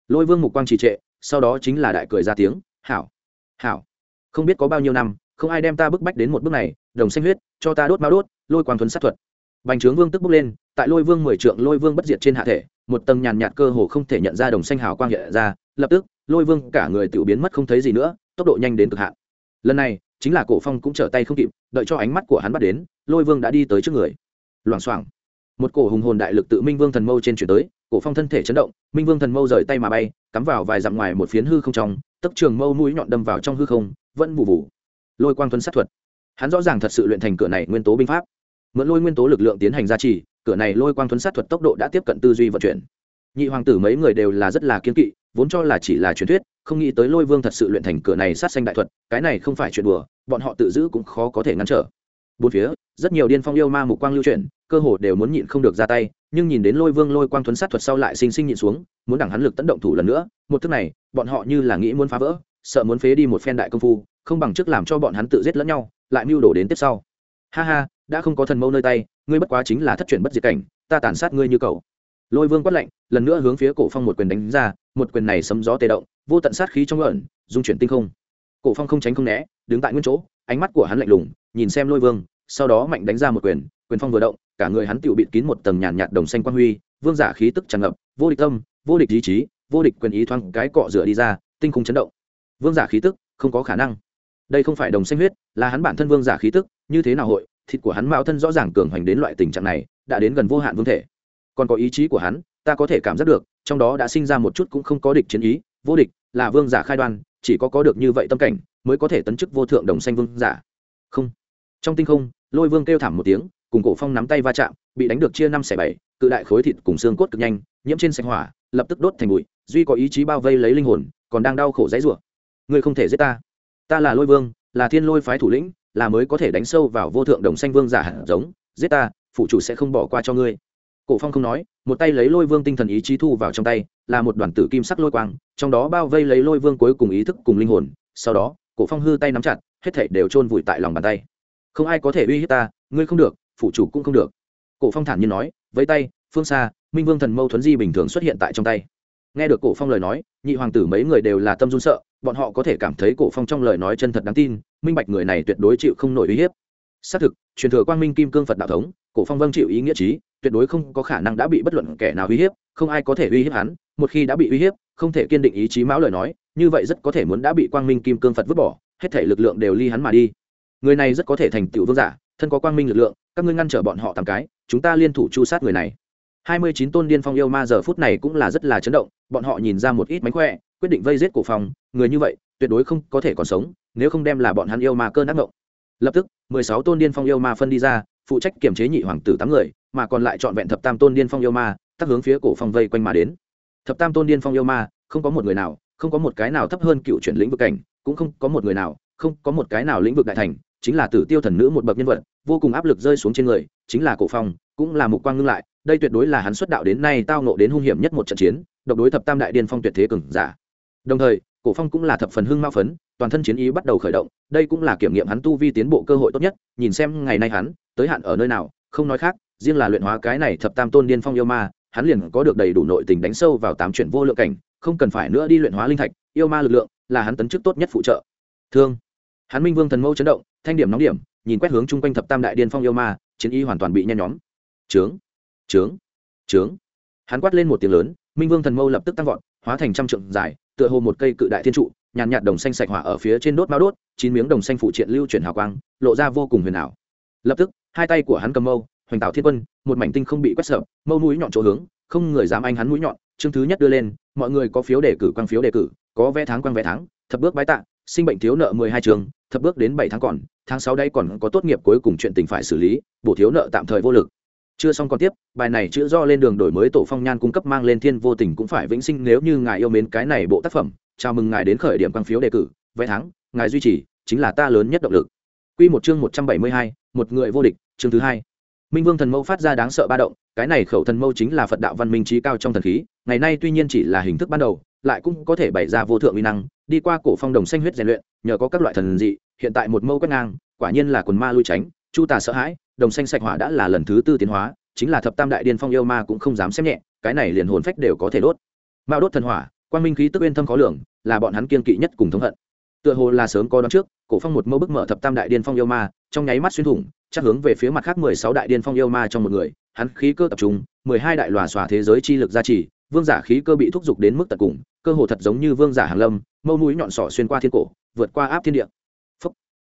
Lôi vương mục quang trì trệ, sau đó chính là đại cười ra tiếng, hảo hảo, không biết có bao nhiêu năm không ai đem ta bức bách đến một bước này, đồng xanh huyết, cho ta đốt mao đốt, lôi quang thuấn sát thuật. Bành trướng vương tức bốc lên, tại lôi vương mười trượng lôi vương bất diệt trên hạ thể, một tầng nhàn nhạt cơ hồ không thể nhận ra đồng xanh hào quang hiện ra, lập tức, lôi vương cả người tự biến mất không thấy gì nữa, tốc độ nhanh đến cực hạn. Lần này, chính là cổ phong cũng trở tay không kịp, đợi cho ánh mắt của hắn bắt đến, lôi vương đã đi tới trước người. Loảng xoảng, một cổ hùng hồn đại lực tự minh vương thần mâu trên chuyển tới, cổ phong thân thể chấn động, minh vương thần mâu rời tay mà bay, cắm vào vài dặm ngoài một phiến hư không trong tấp trường mâu mũi nhọn đâm vào trong hư không, vẫn vụ vụ lôi quang tuấn sát thuật. Hắn rõ ràng thật sự luyện thành cửa này nguyên tố binh pháp. Mượn lôi nguyên tố lực lượng tiến hành gia trì, cửa này lôi quang tuấn sát thuật tốc độ đã tiếp cận tư duy vận chuyển. Nhị hoàng tử mấy người đều là rất là kiên kỵ, vốn cho là chỉ là truyền thuyết, không nghĩ tới lôi vương thật sự luyện thành cửa này sát sanh đại thuật, cái này không phải chuyện đùa, bọn họ tự giữ cũng khó có thể ngăn trở. Bốn phía, rất nhiều điên phong yêu ma mục quang lưu chuyển, cơ hồ đều muốn nhịn không được ra tay, nhưng nhìn đến lôi vương lôi quang thuấn sát thuật sau lại sinh sinh nhịn xuống, muốn đẳng hắn lực tấn động thủ lần nữa, một thức này, bọn họ như là nghĩ muốn phá vỡ sợ muốn phế đi một phen đại công phu, không bằng trước làm cho bọn hắn tự giết lẫn nhau, lại mưu đồ đến tiếp sau. Ha ha, đã không có thần mâu nơi tay, ngươi bất quá chính là thất truyền bất diệt cảnh, ta tàn sát ngươi như cầu lôi vương quát lạnh, lần nữa hướng phía cổ phong một quyền đánh ra, một quyền này sấm gió tê động, vô tận sát khí trong ẩn, dung chuyển tinh không. Cổ phong không tránh không né, đứng tại nguyên chỗ, ánh mắt của hắn lạnh lùng, nhìn xem lôi vương, sau đó mạnh đánh ra một quyền quyền phong vừa động, cả người hắn tự bịt kín một tầng nhàn nhạt đồng xanh quang huy, vương giả khí tức tràn ngập, vô địch tâm, vô địch ý chí, vô địch quyền ý thoáng cái cọ rửa đi ra, tinh khung chấn động vương giả khí tức, không có khả năng. Đây không phải đồng xanh huyết, là hắn bản thân vương giả khí tức, như thế nào hội, thịt của hắn mạo thân rõ ràng cường hoành đến loại tình trạng này, đã đến gần vô hạn vương thể. Còn có ý chí của hắn, ta có thể cảm giác được, trong đó đã sinh ra một chút cũng không có địch chiến ý, vô địch, là vương giả khai đoan, chỉ có có được như vậy tâm cảnh, mới có thể tấn chức vô thượng đồng xanh vương giả. Không. Trong tinh không, lôi vương kêu thảm một tiếng, cùng cổ phong nắm tay va chạm, bị đánh được chia năm xẻ bảy, cự đại khối thịt cùng xương cốt cực nhanh, nhiễm trên sạch hỏa, lập tức đốt thành bụi, duy có ý chí bao vây lấy linh hồn, còn đang đau khổ dãy rủa ngươi không thể giết ta. Ta là lôi vương, là thiên lôi phái thủ lĩnh, là mới có thể đánh sâu vào vô thượng đồng xanh vương giả hạt giống, giết ta phụ chủ sẽ không bỏ qua cho ngươi. Cổ phong không nói, một tay lấy lôi vương tinh thần ý chí thu vào trong tay, là một đoàn tử kim sắc lôi quang, trong đó bao vây lấy lôi vương cuối cùng ý thức cùng linh hồn, sau đó, cổ phong hư tay nắm chặt, hết thảy đều chôn vùi tại lòng bàn tay. Không ai có thể uy hiếp ta, ngươi không được phụ chủ cũng không được. Cổ phong thản nhiên nói với tay, phương xa, minh vương thần mâu thuẫn di bình thường xuất hiện tại trong tay. Nghe được cổ phong lời nói, nhị hoàng tử mấy người đều là tâm run sợ bọn họ có thể cảm thấy cổ phong trong lời nói chân thật đáng tin, minh bạch người này tuyệt đối chịu không nổi uy hiếp. Xác thực, truyền thừa quang minh kim cương phật đạo thống, cổ phong vâng chịu ý nghĩa trí, tuyệt đối không có khả năng đã bị bất luận kẻ nào uy hiếp, không ai có thể uy hiếp hắn, một khi đã bị uy hiếp, không thể kiên định ý chí mão lời nói, như vậy rất có thể muốn đã bị quang minh kim cương phật vứt bỏ, hết thể lực lượng đều ly hắn mà đi. Người này rất có thể thành tựu vương giả, thân có quang minh lực lượng, các ngươi ngăn trở bọn họ tám cái, chúng ta liên thủ chu sát người này. Hai mươi chín tôn điên phong yêu ma giờ phút này cũng là rất là chấn động, bọn họ nhìn ra một ít mánh khỏe quyết định vây giết cổ phong, người như vậy, tuyệt đối không có thể còn sống, nếu không đem là bọn hắn yêu ma cơn ác ngộng. Lập tức, mười sáu tôn điên phong yêu ma phân đi ra, phụ trách kiểm chế nhị hoàng tử tám người, mà còn lại chọn vẹn thập tam tôn điên phong yêu ma, tắc hướng phía cổ phong vây quanh mà đến. Thập tam tôn điên phong yêu ma, không có một người nào, không có một cái nào thấp hơn cựu chuyển lĩnh vực cảnh, cũng không có một người nào, không có một cái nào lĩnh vực đại thành, chính là tử tiêu thần nữ một bậc nhân vật, vô cùng áp lực rơi xuống trên người, chính là cổ phong, cũng là mục quang ngưng lại, đây tuyệt đối là hắn xuất đạo đến nay tao nộ đến hung hiểm nhất một trận chiến, độc đối thập tam đại điên phong tuyệt thế cường giả đồng thời, cổ phong cũng là thập phần hưng mao phấn, toàn thân chiến ý bắt đầu khởi động, đây cũng là kiểm nghiệm hắn tu vi tiến bộ cơ hội tốt nhất, nhìn xem ngày nay hắn, tới hạn ở nơi nào, không nói khác, riêng là luyện hóa cái này thập tam tôn điên phong yêu ma, hắn liền có được đầy đủ nội tình đánh sâu vào tám chuyển vô lượng cảnh, không cần phải nữa đi luyện hóa linh thạch, yêu ma lực lượng là hắn tấn chức tốt nhất phụ trợ. Thương. Hắn minh vương thần mâu chấn động, thanh điểm nóng điểm, nhìn quét hướng chung quanh thập tam đại điên phong yêu ma, chiến y hoàn toàn bị nhen nhóm. Trướng trướng trướng hắn quát lên một tiếng lớn, minh vương thần mâu lập tức tăng vọt hóa thành trăm trượng dài, tựa hồ một cây cự đại thiên trụ, nhàn nhạt đồng xanh sạch hỏa ở phía trên đốt bao đốt, chín miếng đồng xanh phụ triện lưu chuyển hào quang, lộ ra vô cùng huyền ảo. Lập tức, hai tay của hắn cầm mâu, hoành tạo thiên quân, một mảnh tinh không bị quét sập, mâu mũi nhọn chỗ hướng, không người dám anh hắn mũi nhọn, chương thứ nhất đưa lên, mọi người có phiếu đề cử quang phiếu đề cử, có vé tháng quang vé tháng, thập bước bái tạ, sinh bệnh thiếu nợ mười hai trường, thập bước đến bảy tháng còn, tháng sáu đây còn có tốt nghiệp cuối cùng chuyện tình phải xử lý, bổ thiếu nợ tạm thời vô lực chưa xong còn tiếp bài này chữ do lên đường đổi mới tổ phong nhan cung cấp mang lên thiên vô tình cũng phải vĩnh sinh nếu như ngài yêu mến cái này bộ tác phẩm chào mừng ngài đến khởi điểm quang phiếu đề cử vé thắng ngài duy trì chính là ta lớn nhất động lực Quy một chương một trăm bảy mươi hai, một người vô địch, chương thứ hai. Minh Vương thần mâu phát ra đáng sợ ba động, cái này khẩu thần mâu chính là Phật đạo văn minh trí cao trong thần khí, ngày nay tuy nhiên chỉ là hình thức ban đầu, lại cũng có thể bày ra vô thượng uy năng, đi qua cổ phong đồng xanh huyết rèn luyện, nhờ có các loại thần dị, hiện tại một mâu quét ngang, quả nhiên là quần ma lui tránh, chu tà sợ hãi, đồng xanh sạch hỏa đã là lần thứ tư tiến hóa, chính là thập tam đại điên phong yêu ma cũng không dám xem nhẹ, cái này liền hồn phách đều có thể đốt. Mao đốt thần hỏa, quang minh khí tức uyên thâm khó lường, là bọn hắn kiên kỵ nhất cùng thống hận. Tựa hồ là sớm có đón trước, cổ phong một mẫu bức mở thập tam đại điên phong yêu ma, trong nháy mắt xuyên thủng, chắc hướng về phía mặt khác mười sáu đại điên phong yêu ma trong một người, hắn khí cơ tập trung, mười hai đại lòa xòa thế giới chi lực gia trì, vương giả khí cơ bị thúc giục đến mức tận cùng, cơ hồ thật giống như vương giả hàng lâm, mâu mũi nhọn sỏ xuyên qua thiên cổ, vượt qua áp thiên địa. Phúc.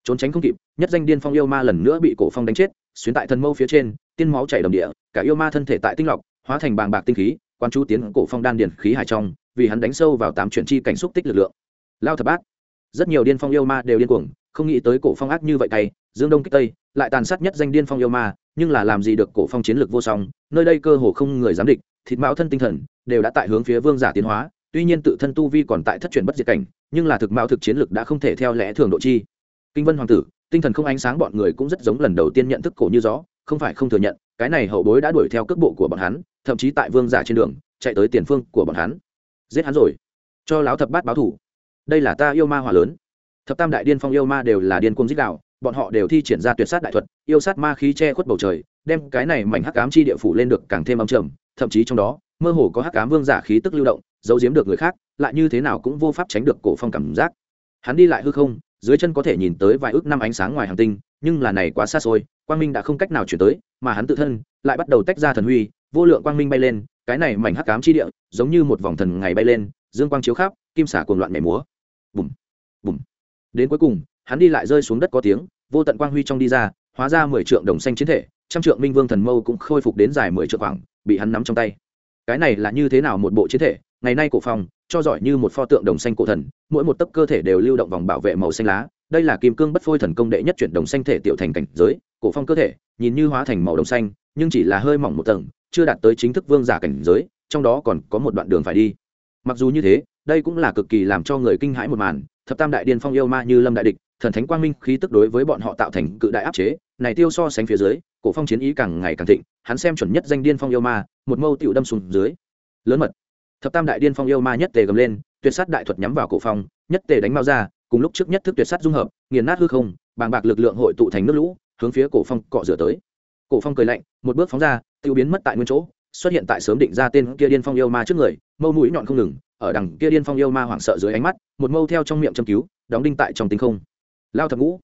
Trốn tránh không kịp, nhất danh điên phong yêu ma lần nữa bị cổ phong đánh chết, xuyến tại thần mâu phía trên, tiên máu chảy đầm địa, cả yêu ma thân thể tại tinh lọc, hóa thành bàng bạc tinh khí quan chú tiến cổ phong đan điền khí hải trong, vì hắn đánh sâu vào tám chuyển chi cảnh xúc tích lực lượng. Lao thập bát. Rất nhiều điên phong yêu ma đều điên cuồng, không nghĩ tới cổ phong ác như vậy tay, dương đông kích tây, lại tàn sát nhất danh điên phong yêu ma, nhưng là làm gì được cổ phong chiến lược vô song, nơi đây cơ hồ không người dám địch, thịt mạo thân tinh thần đều đã tại hướng phía vương giả tiến hóa, tuy nhiên tự thân tu vi còn tại thất truyền bất diệt cảnh, nhưng là thực mạo thực chiến lược đã không thể theo lẽ thường độ chi. Kinh vân hoàng tử tinh thần không ánh sáng bọn người cũng rất giống lần đầu tiên nhận thức cổ như gió, không phải không thừa nhận, cái này hậu bối đã đuổi theo cước bộ của bọn hắn, thậm chí tại vương giả trên đường, chạy tới tiền phương của bọn hắn. Giết hắn rồi. Cho láo thập bát báo thủ. Đây là ta yêu ma hỏa lớn. Thập tam đại điên phong yêu ma đều là điên cung dích đạo bọn họ đều thi triển ra tuyệt sát đại thuật, yêu sát ma khí che khuất bầu trời, đem cái này mảnh hắc ám chi địa phủ lên được càng thêm âm trầm, thậm chí trong đó, mơ hồ có hắc ám vương giả khí tức lưu động, giấu giếm được người khác, lại như thế nào cũng vô pháp tránh được cổ phong cảm giác. Hắn đi lại hư không dưới chân có thể nhìn tới vài ước năm ánh sáng ngoài hành tinh, nhưng là này quá xa xôi, quang minh đã không cách nào chuyển tới, mà hắn tự thân lại bắt đầu tách ra thần huy, vô lượng quang minh bay lên, cái này mảnh hắc ám chi địa, giống như một vòng thần ngày bay lên, dương quang chiếu khắp, kim xả cuồng loạn nhảy múa. Bùm bùm. Đến cuối cùng, hắn đi lại rơi xuống đất có tiếng, vô tận quang huy trong đi ra, hóa ra mười trượng đồng xanh chiến thể, trăm trượng minh vương thần mâu cũng khôi phục đến dài mười trượng khoảng, bị hắn nắm trong tay. Cái này là như thế nào một bộ chiến thể? Ngày nay cổ phòng cho giỏi như một pho tượng đồng xanh cổ thần, mỗi một tấc cơ thể đều lưu động vòng bảo vệ màu xanh lá. Đây là kim cương bất phôi thần công đệ nhất chuyển đồng xanh thể tiểu thành cảnh giới, cổ phong cơ thể, nhìn như hóa thành màu đồng xanh, nhưng chỉ là hơi mỏng một tầng, chưa đạt tới chính thức vương giả cảnh giới, trong đó còn có một đoạn đường phải đi. Mặc dù như thế, đây cũng là cực kỳ làm cho người kinh hãi một màn, thập tam đại điên phong yêu ma như lâm đại địch, thần thánh quang minh khí tức đối với bọn họ tạo thành cự đại áp chế, này tiêu so sánh phía dưới, cổ phong chiến ý càng ngày càng thịnh, hắn xem chuẩn nhất danh điên phong yêu ma, một mâu tiểu đâm xuống dưới. Lớn mật thập tam đại điên phong yêu ma nhất tề gầm lên, tuyệt sát đại thuật nhắm vào cổ phong, nhất tề đánh mau ra, cùng lúc trước nhất thức tuyệt sát dung hợp, nghiền nát hư không, bàng bạc lực lượng hội tụ thành nước lũ, hướng phía cổ phong cọ rửa tới. Cổ phong cười lạnh, một bước phóng ra, tiêu biến mất tại nguyên chỗ, xuất hiện tại sớm định ra tên kia điên phong yêu ma trước người, mâu mũi nhọn không ngừng, ở đằng kia điên phong yêu ma hoảng sợ dưới ánh mắt, một mâu theo trong miệng châm cứu, đóng đinh tại trong tinh không. Lao thập ngũ.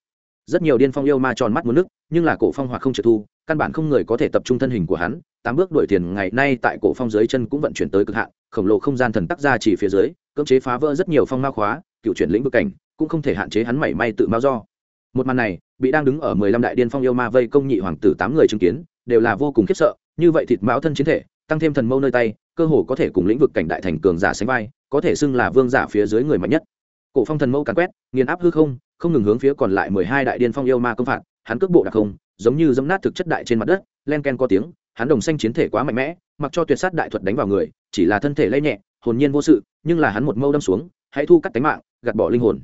Rất nhiều điên phong yêu ma tròn mắt muốn nước nhưng là cổ phong hoặc không trượt thu căn bản không người có thể tập trung thân hình của hắn, tám bước đuổi tiền ngày nay tại cổ phong dưới chân cũng vận chuyển tới cực hạn, khổng lồ không gian thần tắc ra chỉ phía dưới, cưỡng chế phá vỡ rất nhiều phong ma khóa, cựu chuyển lĩnh vực cảnh, cũng không thể hạn chế hắn mảy may tự mao do. Một màn này, bị đang đứng ở mười lăm đại điên phong yêu ma vây công nhị hoàng tử tám người chứng kiến, đều là vô cùng khiếp sợ, như vậy thịt mão thân chiến thể, tăng thêm thần mâu nơi tay, cơ hồ có thể cùng lĩnh vực cảnh đại thành cường giả sánh vai, có thể xưng là vương giả phía dưới người mạnh nhất. Cổ phong thần mâu càn quét, nghiền áp hư không không ngừng hướng phía còn lại mười hai đại điên phong yêu ma công phạt hắn cước bộ đặc không, giống như dẫm nát thực chất đại trên mặt đất, len ken có tiếng, hắn đồng xanh chiến thể quá mạnh mẽ, mặc cho tuyệt sát đại thuật đánh vào người, chỉ là thân thể lây nhẹ, hồn nhiên vô sự, nhưng là hắn một mâu đâm xuống, hãy thu cắt tánh mạng, gạt bỏ linh hồn.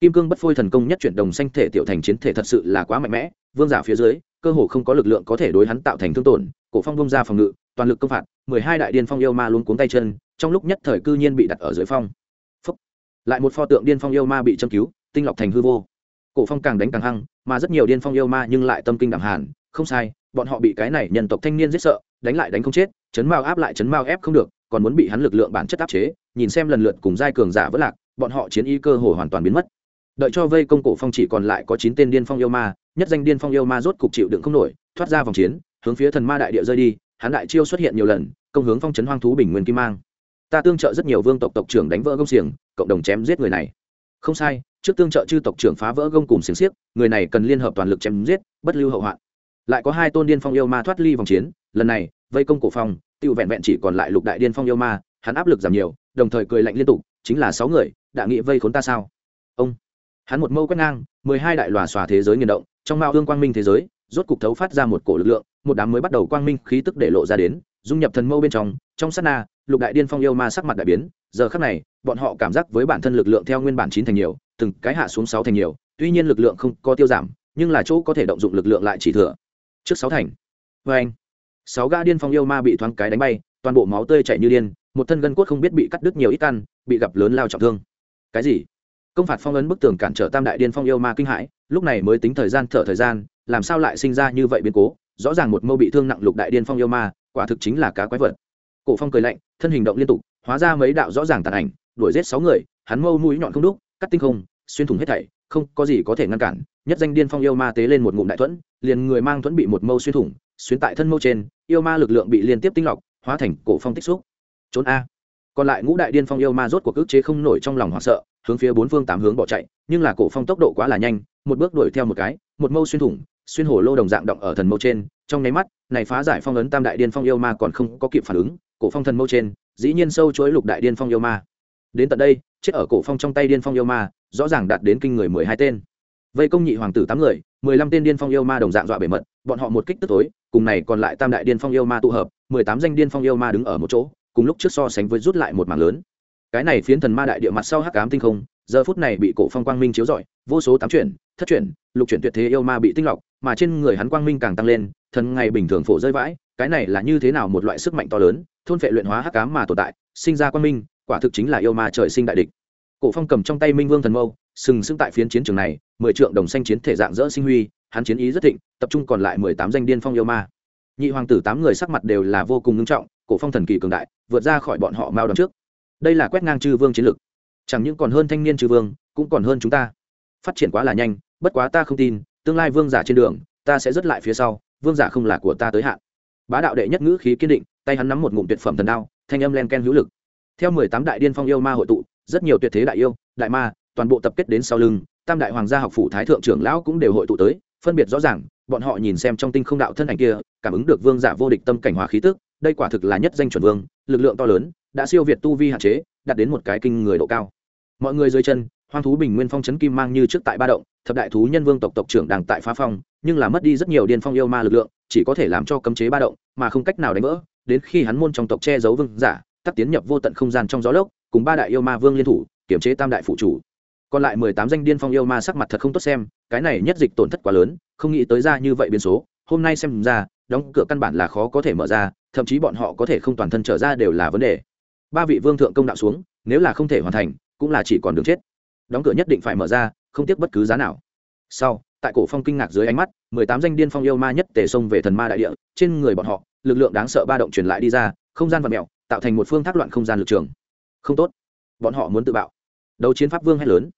Kim cương bất phôi thần công nhất chuyển đồng xanh thể tiểu thành chiến thể thật sự là quá mạnh mẽ, vương giả phía dưới, cơ hồ không có lực lượng có thể đối hắn tạo thành thương tổn, cổ phong bông ra phòng ngự, toàn lực công phạt, mười hai đại điên phong yêu ma luôn cuống tay chân, trong lúc nhất thời cư nhiên bị đặt ở dưới phong. Phúc. lại một pho tượng điên phong yêu ma bị châm cứu, tinh lọc thành hư vô cổ phong càng đánh càng hăng, mà rất nhiều điên phong yêu ma nhưng lại tâm kinh đẳng hàn. Không sai, bọn họ bị cái này nhân tộc thanh niên giết sợ, đánh lại đánh không chết, chấn mao áp lại chấn mao ép không được, còn muốn bị hắn lực lượng bản chất áp chế. Nhìn xem lần lượt cùng giai cường giả vỡ lạc, bọn họ chiến y cơ hồ hoàn toàn biến mất. Đợi cho vây công cổ phong chỉ còn lại có chín tên điên phong yêu ma, nhất danh điên phong yêu ma rốt cục chịu đựng không nổi, thoát ra vòng chiến, hướng phía thần ma đại địa rơi đi. Hắn đại chiêu xuất hiện nhiều lần, công hướng phong trấn hoang thú bình nguyên kim mang. Ta tương trợ rất nhiều vương tộc tộc trưởng đánh vỡ gông xiềng, cộng đồng chém giết người này không sai, trước tương trợ chư tộc trưởng phá vỡ gông cùng xiềng xiếc, người này cần liên hợp toàn lực chém giết, bất lưu hậu hoạn. Lại có hai tôn điên phong yêu ma thoát ly vòng chiến, lần này, vây công cổ phong, tiêu vẹn vẹn chỉ còn lại lục đại điên phong yêu ma, hắn áp lực giảm nhiều, đồng thời cười lạnh liên tục, chính là sáu người, đã nghĩ vây khốn ta sao? Ông, hắn một mâu quét ngang, mười hai đại lòa xòa thế giới nghiền động, trong mao hương quang minh thế giới, rốt cục thấu phát ra một cổ lực lượng, một đám mới bắt đầu quang minh khí tức để lộ ra đến, dung nhập thần mâu bên trong trong sát na, lục đại điên phong yêu ma sắc mặt đại biến, giờ khắc này bọn họ cảm giác với bản thân lực lượng theo nguyên bản chín thành nhiều, từng cái hạ xuống sáu thành nhiều, tuy nhiên lực lượng không có tiêu giảm, nhưng là chỗ có thể động dụng lực lượng lại chỉ thừa trước sáu thành. Vê anh, sáu ga điên phong yêu ma bị thoáng cái đánh bay, toàn bộ máu tươi chảy như điên, một thân gân cốt không biết bị cắt đứt nhiều ít căn, bị gặp lớn lao trọng thương. Cái gì? Công phạt phong ấn bức tường cản trở tam đại điên phong yêu ma kinh hãi, lúc này mới tính thời gian thở thời gian, làm sao lại sinh ra như vậy biến cố? Rõ ràng một mâu bị thương nặng lục đại điên phong yêu ma, quả thực chính là cá quái vật. Cổ phong cười lạnh, thân hình động liên tục, hóa ra mấy đạo rõ ràng tàn ảnh đuổi giết sáu người, hắn mâu mũi nhọn không đúc, cắt tinh không, xuyên thủng hết thảy, không có gì có thể ngăn cản, nhất danh điên phong yêu ma tế lên một ngụm đại thuẫn, liền người mang thuẫn bị một mâu xuyên thủng, xuyên tại thân mâu trên, yêu ma lực lượng bị liên tiếp tinh lọc, hóa thành cổ phong tích xúc. Trốn a. Còn lại ngũ đại điên phong yêu ma rốt cuộc ức chế không nổi trong lòng hoảng sợ, hướng phía bốn phương tám hướng bỏ chạy, nhưng là cổ phong tốc độ quá là nhanh, một bước đuổi theo một cái, một mâu xuyên thủng, xuyên hổ lô đồng dạng động ở thần mâu trên, trong nháy mắt, này phá giải phong ấn tam đại điên phong yêu ma còn không có kịp phản ứng, cổ phong thần mâu trên, dĩ nhiên sâu chuỗi lục đại điên phong yêu ma đến tận đây, chết ở cổ phong trong tay điên phong yêu ma, rõ ràng đạt đến kinh người mười hai tên. Vây công nhị hoàng tử tám người, mười lăm tên điên phong yêu ma đồng dạng dọa bể mật, bọn họ một kích tức tối, cùng này còn lại tam đại điên phong yêu ma tụ hợp, mười tám danh điên phong yêu ma đứng ở một chỗ, cùng lúc trước so sánh với rút lại một mảng lớn. Cái này phiến thần ma đại địa mặt sau hắc ám tinh không, giờ phút này bị cổ phong quang minh chiếu rọi, vô số tám chuyển, thất chuyển, lục chuyển tuyệt thế yêu ma bị tinh lọc, mà trên người hắn quang minh càng tăng lên, thần ngày bình thường phổ rơi vãi, cái này là như thế nào một loại sức mạnh to lớn, thôn phệ luyện hóa hắc ám mà tồn tại, sinh ra quang minh quả thực chính là yêu ma trời sinh đại địch. Cổ phong cầm trong tay minh vương thần mâu, sừng sững tại phiến chiến trường này, mười trượng đồng xanh chiến thể dạng dỡ sinh huy, hắn chiến ý rất thịnh, tập trung còn lại mười tám danh điên phong yêu ma. Nhị hoàng tử tám người sắc mặt đều là vô cùng nghiêm trọng, cổ phong thần kỳ cường đại, vượt ra khỏi bọn họ mao đón trước. Đây là quét ngang chư vương chiến lực chẳng những còn hơn thanh niên chư vương, cũng còn hơn chúng ta. Phát triển quá là nhanh, bất quá ta không tin, tương lai vương giả trên đường, ta sẽ rất lại phía sau, vương giả không là của ta tới hạn. Bá đạo đệ nhất ngữ khí kiên định, tay hắn nắm một ngụm tuyệt phẩm thần đao, thanh âm len ken hữu lực theo mười tám đại điên phong yêu ma hội tụ, rất nhiều tuyệt thế đại yêu, đại ma, toàn bộ tập kết đến sau lưng, tam đại hoàng gia học phủ thái thượng trưởng lão cũng đều hội tụ tới, phân biệt rõ ràng, bọn họ nhìn xem trong tinh không đạo thân ảnh kia, cảm ứng được vương giả vô địch tâm cảnh hòa khí tức, đây quả thực là nhất danh chuẩn vương, lực lượng to lớn, đã siêu việt tu vi hạn chế, đạt đến một cái kinh người độ cao. Mọi người dưới chân, hoang thú bình nguyên phong chấn kim mang như trước tại ba động, thập đại thú nhân vương tộc tộc trưởng đang tại phá phong, nhưng là mất đi rất nhiều điên phong yêu ma lực lượng, chỉ có thể làm cho cấm chế ba động, mà không cách nào đánh vỡ, đến khi hắn môn trong tộc che giấu vương giả tắt tiến nhập vô tận không gian trong gió lốc, cùng ba đại yêu ma vương liên thủ kiểm chế tam đại phụ chủ. Còn lại mười tám danh điên phong yêu ma sắc mặt thật không tốt xem, cái này nhất dịch tổn thất quá lớn, không nghĩ tới ra như vậy biến số, hôm nay xem ra, đóng cửa căn bản là khó có thể mở ra, thậm chí bọn họ có thể không toàn thân trở ra đều là vấn đề. Ba vị vương thượng công đạo xuống, nếu là không thể hoàn thành, cũng là chỉ còn đường chết. Đóng cửa nhất định phải mở ra, không tiếc bất cứ giá nào. Sau, tại cổ phong kinh ngạc dưới ánh mắt, mười tám danh điên phong yêu ma nhất tề xông về thần ma đại địa, trên người bọn họ, lực lượng đáng sợ ba động truyền lại đi ra, không gian vật mèo tạo thành một phương thác loạn không gian lực trường. Không tốt. Bọn họ muốn tự bạo. Đấu chiến pháp vương hay lớn.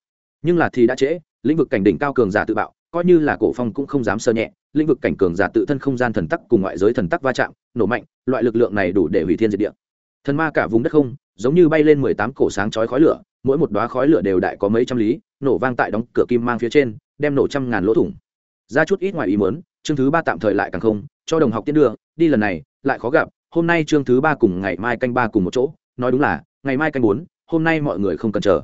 Nhưng là thì đã trễ, lĩnh vực cảnh đỉnh cao cường giả tự bạo, coi như là cổ phong cũng không dám sơ nhẹ. Lĩnh vực cảnh cường giả tự thân không gian thần tắc cùng ngoại giới thần tắc va chạm, nổ mạnh, loại lực lượng này đủ để hủy thiên diệt địa. Thần ma cả vùng đất không, giống như bay lên mười tám cổ sáng chói khói lửa, mỗi một đóa khói lửa đều đại có mấy trăm lý, nổ vang tại đóng cửa kim mang phía trên, đem nổ trăm ngàn lỗ thủng. Ra chút ít ngoài ý muốn, chương thứ ba tạm thời lại càng không, cho đồng học tiến đưa, đi lần này, lại khó gặp hôm nay chương thứ ba cùng ngày mai canh ba cùng một chỗ, nói đúng là, ngày mai canh bốn, hôm nay mọi người không cần chờ.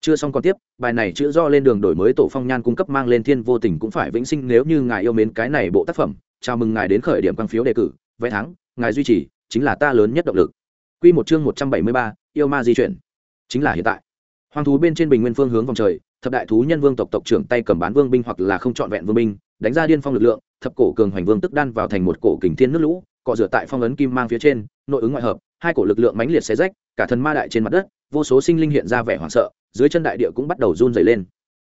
Chưa xong còn tiếp, bài này chữ do lên đường đổi mới tổ phong nhan cung cấp mang lên thiên vô tình cũng phải vĩnh sinh nếu như ngài yêu mến cái này bộ tác phẩm. Chào mừng ngài đến khởi điểm quang phiếu đề cử vé thắng, ngài duy trì, chính là ta lớn nhất động lực. Quy một chương một trăm bảy mươi ba, yêu ma di chuyển. Chính là hiện tại. Hoang thú bên trên bình nguyên phương hướng vòng trời, thập đại thú nhân vương tộc tộc trưởng tay cầm bán vương binh hoặc là không trọn vẹn vương binh, đánh ra điên phong lực lượng, thập cổ cường hoành vương tức đan vào thành một cổ kình thiên nước lũ cọ rửa tại phong ấn kim mang phía trên nội ứng ngoại hợp hai cổ lực lượng mãnh liệt xé rách cả thần ma đại trên mặt đất vô số sinh linh hiện ra vẻ hoảng sợ dưới chân đại địa cũng bắt đầu run dày lên.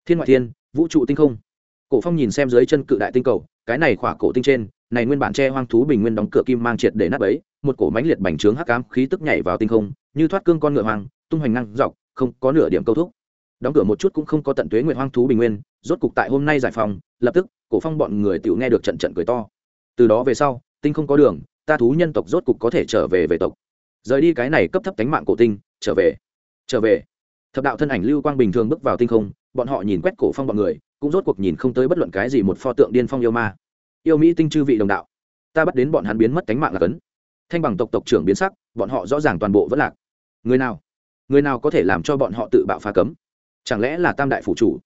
Thiên ngoại thiên vũ trụ tinh không. Cổ phong nhìn xem dưới chân cự đại tinh cầu cái này khỏa cổ tinh trên này nguyên bản che hoang thú bình nguyên đóng cửa kim mang triệt để nắp ấy một cổ mãnh liệt bành trướng hắc ám khí tức nhảy vào tinh không như thoát cương con ngựa hoang tung hoành năng dọc không có nửa điểm câu thúc. Đóng cửa một chút cũng không có tận tuế nguyện hoang thú bình nguyên rốt cục tại hôm nay giải phòng, lập tức cổ phong bọn người tiểu nghe được trận trận cười to. Từ đó về sau tinh không có đường, ta thú nhân tộc rốt cục có thể trở về về tộc. Rời đi cái này cấp thấp tánh mạng cổ tinh, trở về. Trở về. Thập đạo thân ảnh lưu quang bình thường bước vào tinh không, bọn họ nhìn quét cổ phong bọn người, cũng rốt cuộc nhìn không tới bất luận cái gì một pho tượng điên phong yêu ma. Yêu mỹ tinh chư vị đồng đạo, ta bắt đến bọn hắn biến mất tánh mạng là cấn. Thanh bằng tộc tộc trưởng biến sắc, bọn họ rõ ràng toàn bộ vẫn lạc. Người nào? Người nào có thể làm cho bọn họ tự bạo phá cấm? Chẳng lẽ là tam đại phủ chủ?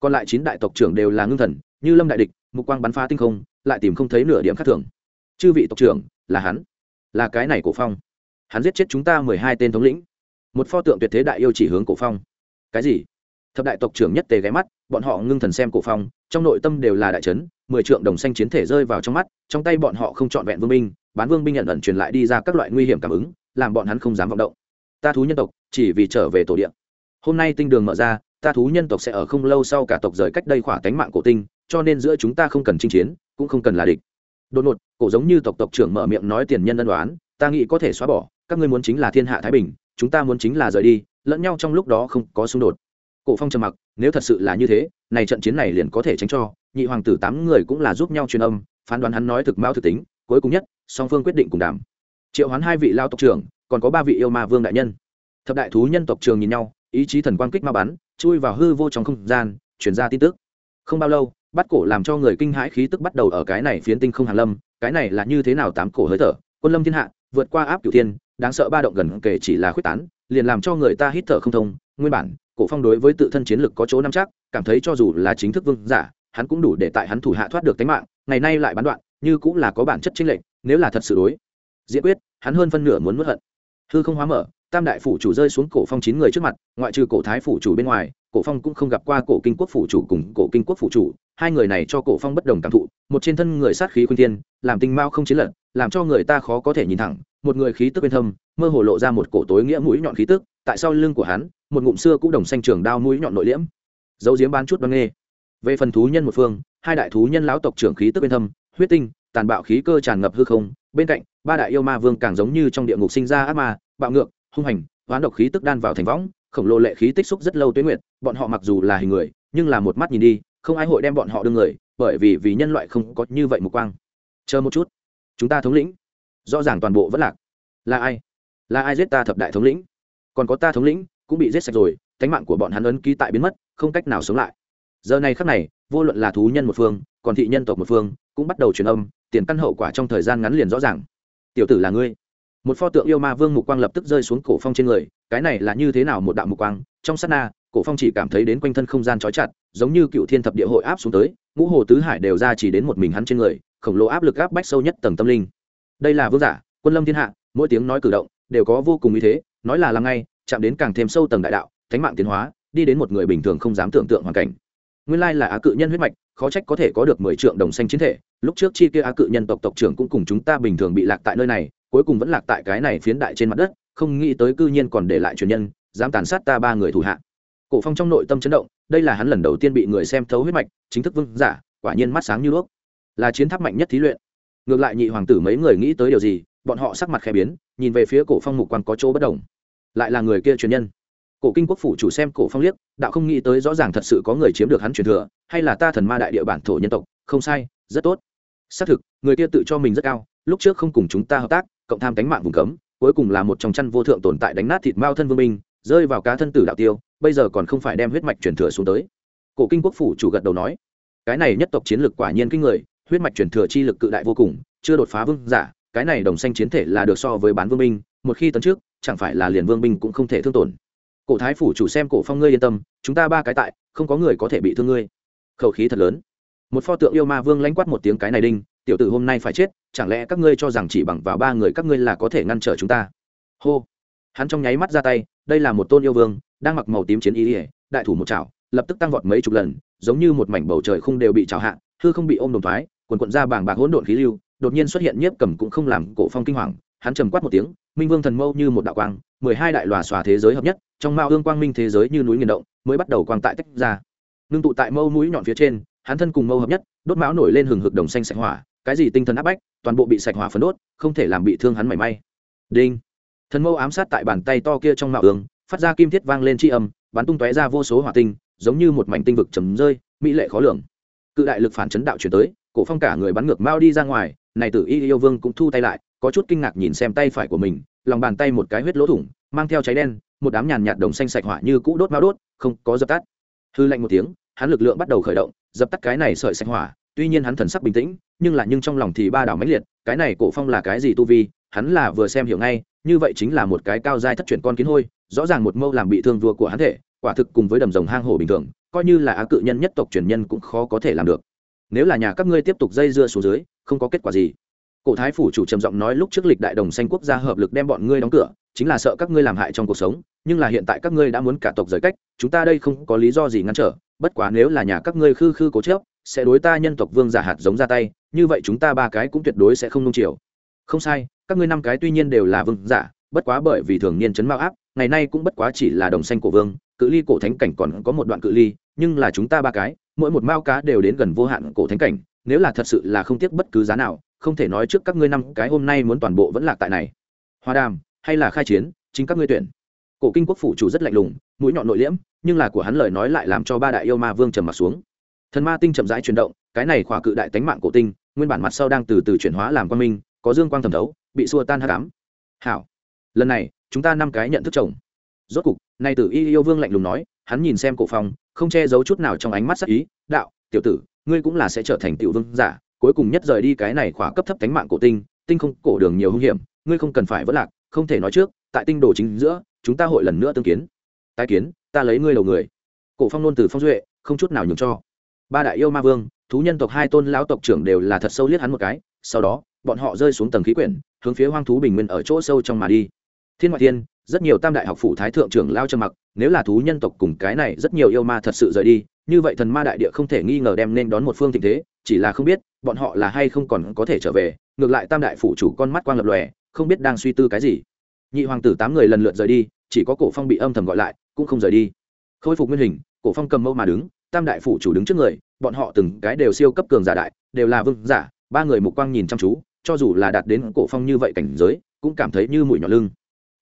Còn lại chín đại tộc trưởng đều là ngưng thần, như lâm đại địch, mục quang bắn phá tinh không, lại tìm không thấy nửa điểm khác thường chư vị tộc trưởng, là hắn. Là cái này cổ phong. Hắn giết chết chúng ta mười hai tên thống lĩnh. Một pho tượng tuyệt thế đại yêu chỉ hướng cổ phong. Cái gì? Thập đại tộc trưởng nhất tề ghé mắt, bọn họ ngưng thần xem cổ phong, trong nội tâm đều là đại trấn mười trượng đồng xanh chiến thể rơi vào trong mắt, trong tay bọn họ không trọn vẹn vương binh, bán vương binh nhận ẩn truyền lại đi ra các loại nguy hiểm cảm ứng, làm bọn hắn không dám vọng động. Ta thú nhân tộc, chỉ vì trở về tổ địa. Hôm nay tinh đường mở ra, ta thú nhân tộc sẽ ở không lâu sau cả tộc rời cách đây khỏa tánh mạng cổ tinh, cho nên giữa chúng ta không cần chinh chiến, cũng không cần là địch đột ngột, cổ giống như tộc tộc trưởng mở miệng nói tiền nhân ân đoán ta nghĩ có thể xóa bỏ, các ngươi muốn chính là thiên hạ thái bình, chúng ta muốn chính là rời đi, lẫn nhau trong lúc đó không có xung đột. Cổ phong trầm mặc, nếu thật sự là như thế, này trận chiến này liền có thể tránh cho, nhị hoàng tử tám người cũng là giúp nhau truyền âm, phán đoán hắn nói thực mao thực tính, cuối cùng nhất, song phương quyết định cùng đàm. Triệu hoán hai vị lao tộc trưởng, còn có ba vị yêu ma vương đại nhân. Thập đại thú nhân tộc trường nhìn nhau, ý chí thần quang kích ma bắn, chui vào hư vô trong không gian chuyển ra tin tức. Không bao lâu bắt cổ làm cho người kinh hãi khí tức bắt đầu ở cái này phiến tinh không hàn lâm, cái này là như thế nào tám cổ hơi thở, quân lâm thiên hạ, vượt qua áp cửu thiên, đáng sợ ba động gần kể chỉ là khuyết tán, liền làm cho người ta hít thở không thông, nguyên bản, cổ phong đối với tự thân chiến lực có chỗ nắm chắc, cảm thấy cho dù là chính thức vương giả, hắn cũng đủ để tại hắn thủ hạ thoát được tính mạng, ngày nay lại bán đoạn, như cũng là có bản chất chính lệnh nếu là thật sự đối, diễn quyết, hắn hơn phân nửa muốn mất hận. Hư không hóa mở tam đại phủ chủ rơi xuống cổ phong chín người trước mặt, ngoại trừ cổ thái phủ chủ bên ngoài, cổ phong cũng không gặp qua cổ kinh quốc phủ chủ cùng cổ kinh quốc phủ chủ. Hai người này cho cổ phong bất đồng cảm thụ, một trên thân người sát khí khuyên thiên, làm tinh mao không chiến lận làm cho người ta khó có thể nhìn thẳng, một người khí tức bên thâm, mơ hồ lộ ra một cổ tối nghĩa mũi nhọn khí tức, tại sau lưng của hắn, một ngụm xưa cũng đồng xanh trường đao mũi nhọn nội liễm. Dấu diếm bán chút đoan nghê. Về phần thú nhân một phương, hai đại thú nhân lão tộc trưởng khí tức bên thâm, huyết tinh, tàn bạo khí cơ tràn ngập hư không, bên cạnh, ba đại yêu ma vương càng giống như trong địa ngục sinh ra ác ma, bạo ngược hung hành, hoán độc khí tức đan vào thành võng, khổng lồ lệ khí tích xúc rất lâu tuyến nguyện bọn họ mặc dù là hình người, nhưng là một mắt nhìn đi, không ai hội đem bọn họ đương người, bởi vì vì nhân loại không có như vậy một quang. Chờ một chút, chúng ta thống lĩnh. Rõ ràng toàn bộ vẫn lạc. Là ai? Là ai giết ta thập đại thống lĩnh? Còn có ta thống lĩnh cũng bị giết sạch rồi cánh mạng của bọn hắn ấn ký tại biến mất, không cách nào sống lại. Giờ này khắc này, vô luận là thú nhân một phương, còn thị nhân tộc một phương, cũng bắt đầu truyền âm, tiền căn hậu quả trong thời gian ngắn liền rõ ràng. Tiểu tử là ngươi một pho tượng yêu ma vương mục quang lập tức rơi xuống cổ phong trên người, cái này là như thế nào một đạo mục quang? Trong sát na, cổ phong chỉ cảm thấy đến quanh thân không gian trói chặt, giống như cựu thiên thập địa hội áp xuống tới, ngũ hồ tứ hải đều ra chỉ đến một mình hắn trên người, khổng lồ áp lực áp bách sâu nhất tầng tâm linh. Đây là vương giả, quân lâm thiên hạ, mỗi tiếng nói cử động đều có vô cùng ý thế, nói là làm ngay, chạm đến càng thêm sâu tầng đại đạo, thánh mạng tiến hóa, đi đến một người bình thường không dám tưởng tượng hoàn cảnh. Nguyên lai là á cự nhân huyết mạch, khó trách có thể có được mười trượng đồng xanh chiến thể, lúc trước chi kia á cự nhân tộc tộc trưởng cũng cùng chúng ta bình thường bị lạc tại nơi này cuối cùng vẫn lạc tại cái này phiến đại trên mặt đất, không nghĩ tới cư nhiên còn để lại truyền nhân, dám tàn sát ta ba người thủ hạ. Cổ phong trong nội tâm chấn động, đây là hắn lần đầu tiên bị người xem thấu huyết mạch, chính thức vương giả, quả nhiên mắt sáng như đuốc. Là chiến tháp mạnh nhất thí luyện. Ngược lại nhị hoàng tử mấy người nghĩ tới điều gì, bọn họ sắc mặt khẽ biến, nhìn về phía cổ phong mục quan có chỗ bất đồng. Lại là người kia truyền nhân. Cổ kinh quốc phủ chủ xem cổ phong liếc, đạo không nghĩ tới rõ ràng thật sự có người chiếm được hắn truyền thừa, hay là ta thần ma đại địa bản thổ nhân tộc, không sai, rất tốt. Xác thực, người kia tự cho mình rất cao, lúc trước không cùng chúng ta hợp tác cộng tham đánh mạng vùng cấm, cuối cùng là một trong chăn vô thượng tồn tại đánh nát thịt mao thân vương minh rơi vào cá thân tử đạo tiêu, bây giờ còn không phải đem huyết mạch truyền thừa xuống tới. Cổ kinh quốc phủ chủ gật đầu nói, cái này nhất tộc chiến lược quả nhiên kinh người, huyết mạch truyền thừa chi lực cự đại vô cùng, chưa đột phá vương giả, cái này đồng xanh chiến thể là được so với bán vương minh một khi tấn trước, chẳng phải là liền vương minh cũng không thể thương tổn. Cổ thái phủ chủ xem cổ phong ngươi yên tâm, chúng ta ba cái tại, không có người có thể bị thương ngươi. Khẩu khí thật lớn. Một pho tượng yêu ma vương lãnh quát một tiếng cái này đinh tiểu tử hôm nay phải chết, chẳng lẽ các ngươi cho rằng chỉ bằng vào ba người các ngươi là có thể ngăn trở chúng ta? Hô. Hắn trong nháy mắt ra tay, đây là một tôn yêu vương, đang mặc màu tím chiến y ỉa đại thủ một chảo, lập tức tăng vọt mấy chục lần, giống như một mảnh bầu trời không đều bị chảo hạ, hư không bị ôm đồng thoái, quần quận ra bảng bạc hỗn độn khí lưu, đột nhiên xuất hiện nhiếp cầm cũng không làm cổ phong kinh hoàng, hắn trầm quát một tiếng, minh vương thần mâu như một đạo quang, mười hai đại lòa xòa thế giới hợp nhất, trong mao hương quang minh thế giới như núi nghiền động, mới bắt đầu quang tại tách ra. Ngưng tụ tại mâu mũi nhọn phía trên, hắn thân cùng mâu hợp nhất, đốt máu nổi lên hừng hực đồng xanh sạch hỏa cái gì tinh thần áp bách, toàn bộ bị sạch hỏa phấn đốt, không thể làm bị thương hắn mảy may. Đinh. Thần mâu ám sát tại bàn tay to kia trong mạo ương, phát ra kim thiết vang lên tri âm, bắn tung tóe ra vô số hỏa tinh, giống như một mảnh tinh vực chầm rơi, mỹ lệ khó lường. Cự đại lực phản chấn đạo chuyển tới, cổ phong cả người bắn ngược mao đi ra ngoài, này tử y yêu vương cũng thu tay lại, có chút kinh ngạc nhìn xem tay phải của mình, lòng bàn tay một cái huyết lỗ thủng, mang theo cháy đen, một đám nhàn nhạt đồng xanh sạch hỏa như cũ đốt mao đốt, không có dập tắt. Hư lạnh một tiếng, hắn lực lượng bắt đầu khởi động, dập tắt cái này sợi sạch hỏa tuy nhiên hắn thần sắc bình tĩnh, nhưng là nhưng trong lòng thì ba đảo mãnh liệt, cái này cổ phong là cái gì tu vi, hắn là vừa xem hiểu ngay, như vậy chính là một cái cao giai thất truyền con kiến hôi, rõ ràng một mâu làm bị thương vua của hắn thể, quả thực cùng với đầm rồng hang hổ bình thường, coi như là á cự nhân nhất tộc truyền nhân cũng khó có thể làm được. Nếu là nhà các ngươi tiếp tục dây dưa xuống dưới, không có kết quả gì. Cổ thái phủ chủ trầm giọng nói lúc trước lịch đại đồng xanh quốc gia hợp lực đem bọn ngươi đóng cửa, chính là sợ các ngươi làm hại trong cuộc sống, nhưng là hiện tại các ngươi đã muốn cả tộc rời cách, chúng ta đây không có lý do gì ngăn trở, bất quá nếu là nhà các ngươi khư khư cố chớp sẽ đối ta nhân tộc vương giả hạt giống ra tay, như vậy chúng ta ba cái cũng tuyệt đối sẽ không nung chiều. Không sai, các ngươi năm cái tuy nhiên đều là vương giả, bất quá bởi vì thường niên chấn mao áp, ngày nay cũng bất quá chỉ là đồng xanh cổ vương, cự ly cổ thánh cảnh còn có một đoạn cự ly, nhưng là chúng ta ba cái, mỗi một mao cá đều đến gần vô hạn cổ thánh cảnh, nếu là thật sự là không tiếc bất cứ giá nào, không thể nói trước các ngươi năm cái hôm nay muốn toàn bộ vẫn lạc tại này. Hoa đàm, hay là khai chiến, chính các ngươi tuyển. Cổ kinh quốc phủ chủ rất lạnh lùng, mũi nhọn nội liễm, nhưng là của hắn lời nói lại làm cho ba đại yêu ma vương trầm mặt xuống thần ma tinh chậm rãi chuyển động, cái này khỏa cự đại tánh mạng cổ tinh, nguyên bản mặt sau đang từ từ chuyển hóa làm quan minh, có dương quang thẩm thấu, bị xua tan hạ cám hảo, lần này, chúng ta năm cái nhận thức chồng. Rốt cục, nay tử y yêu vương lạnh lùng nói, hắn nhìn xem cổ phong, không che giấu chút nào trong ánh mắt sắc ý, đạo, tiểu tử, ngươi cũng là sẽ trở thành tiểu vương giả, cuối cùng nhất rời đi cái này khỏa cấp thấp tánh mạng cổ tinh tinh không cổ đường nhiều hung hiểm, ngươi không cần phải vỡ lạc, không thể nói trước, tại tinh đồ chính giữa, chúng ta hội lần nữa tương kiến. Tái kiến, ta lấy ngươi đầu người. Cổ phong nôn từ phong duệ, không chút nào nhường cho ba đại yêu ma vương, thú nhân tộc hai tôn lão tộc trưởng đều là thật sâu liếc hắn một cái, sau đó, bọn họ rơi xuống tầng khí quyển, hướng phía hoang thú bình nguyên ở chỗ sâu trong mà đi. Thiên ngoại thiên, rất nhiều tam đại học phủ thái thượng trưởng lao trầm mặc, nếu là thú nhân tộc cùng cái này rất nhiều yêu ma thật sự rời đi, như vậy thần ma đại địa không thể nghi ngờ đem nên đón một phương tình thế, chỉ là không biết, bọn họ là hay không còn có thể trở về, ngược lại tam đại phủ chủ con mắt quang lập lòe, không biết đang suy tư cái gì. Nhị hoàng tử tám người lần lượt rời đi, chỉ có cổ phong bị âm thầm gọi lại, cũng không rời đi. Khôi phục nguyên hình, cổ phong cầm mâu mà đứng tam đại phủ chủ đứng trước người, bọn họ từng cái đều siêu cấp cường giả đại, đều là vương giả, ba người mục quang nhìn chăm chú, cho dù là đạt đến cổ phong như vậy cảnh giới, cũng cảm thấy như mũi nhọn lưng.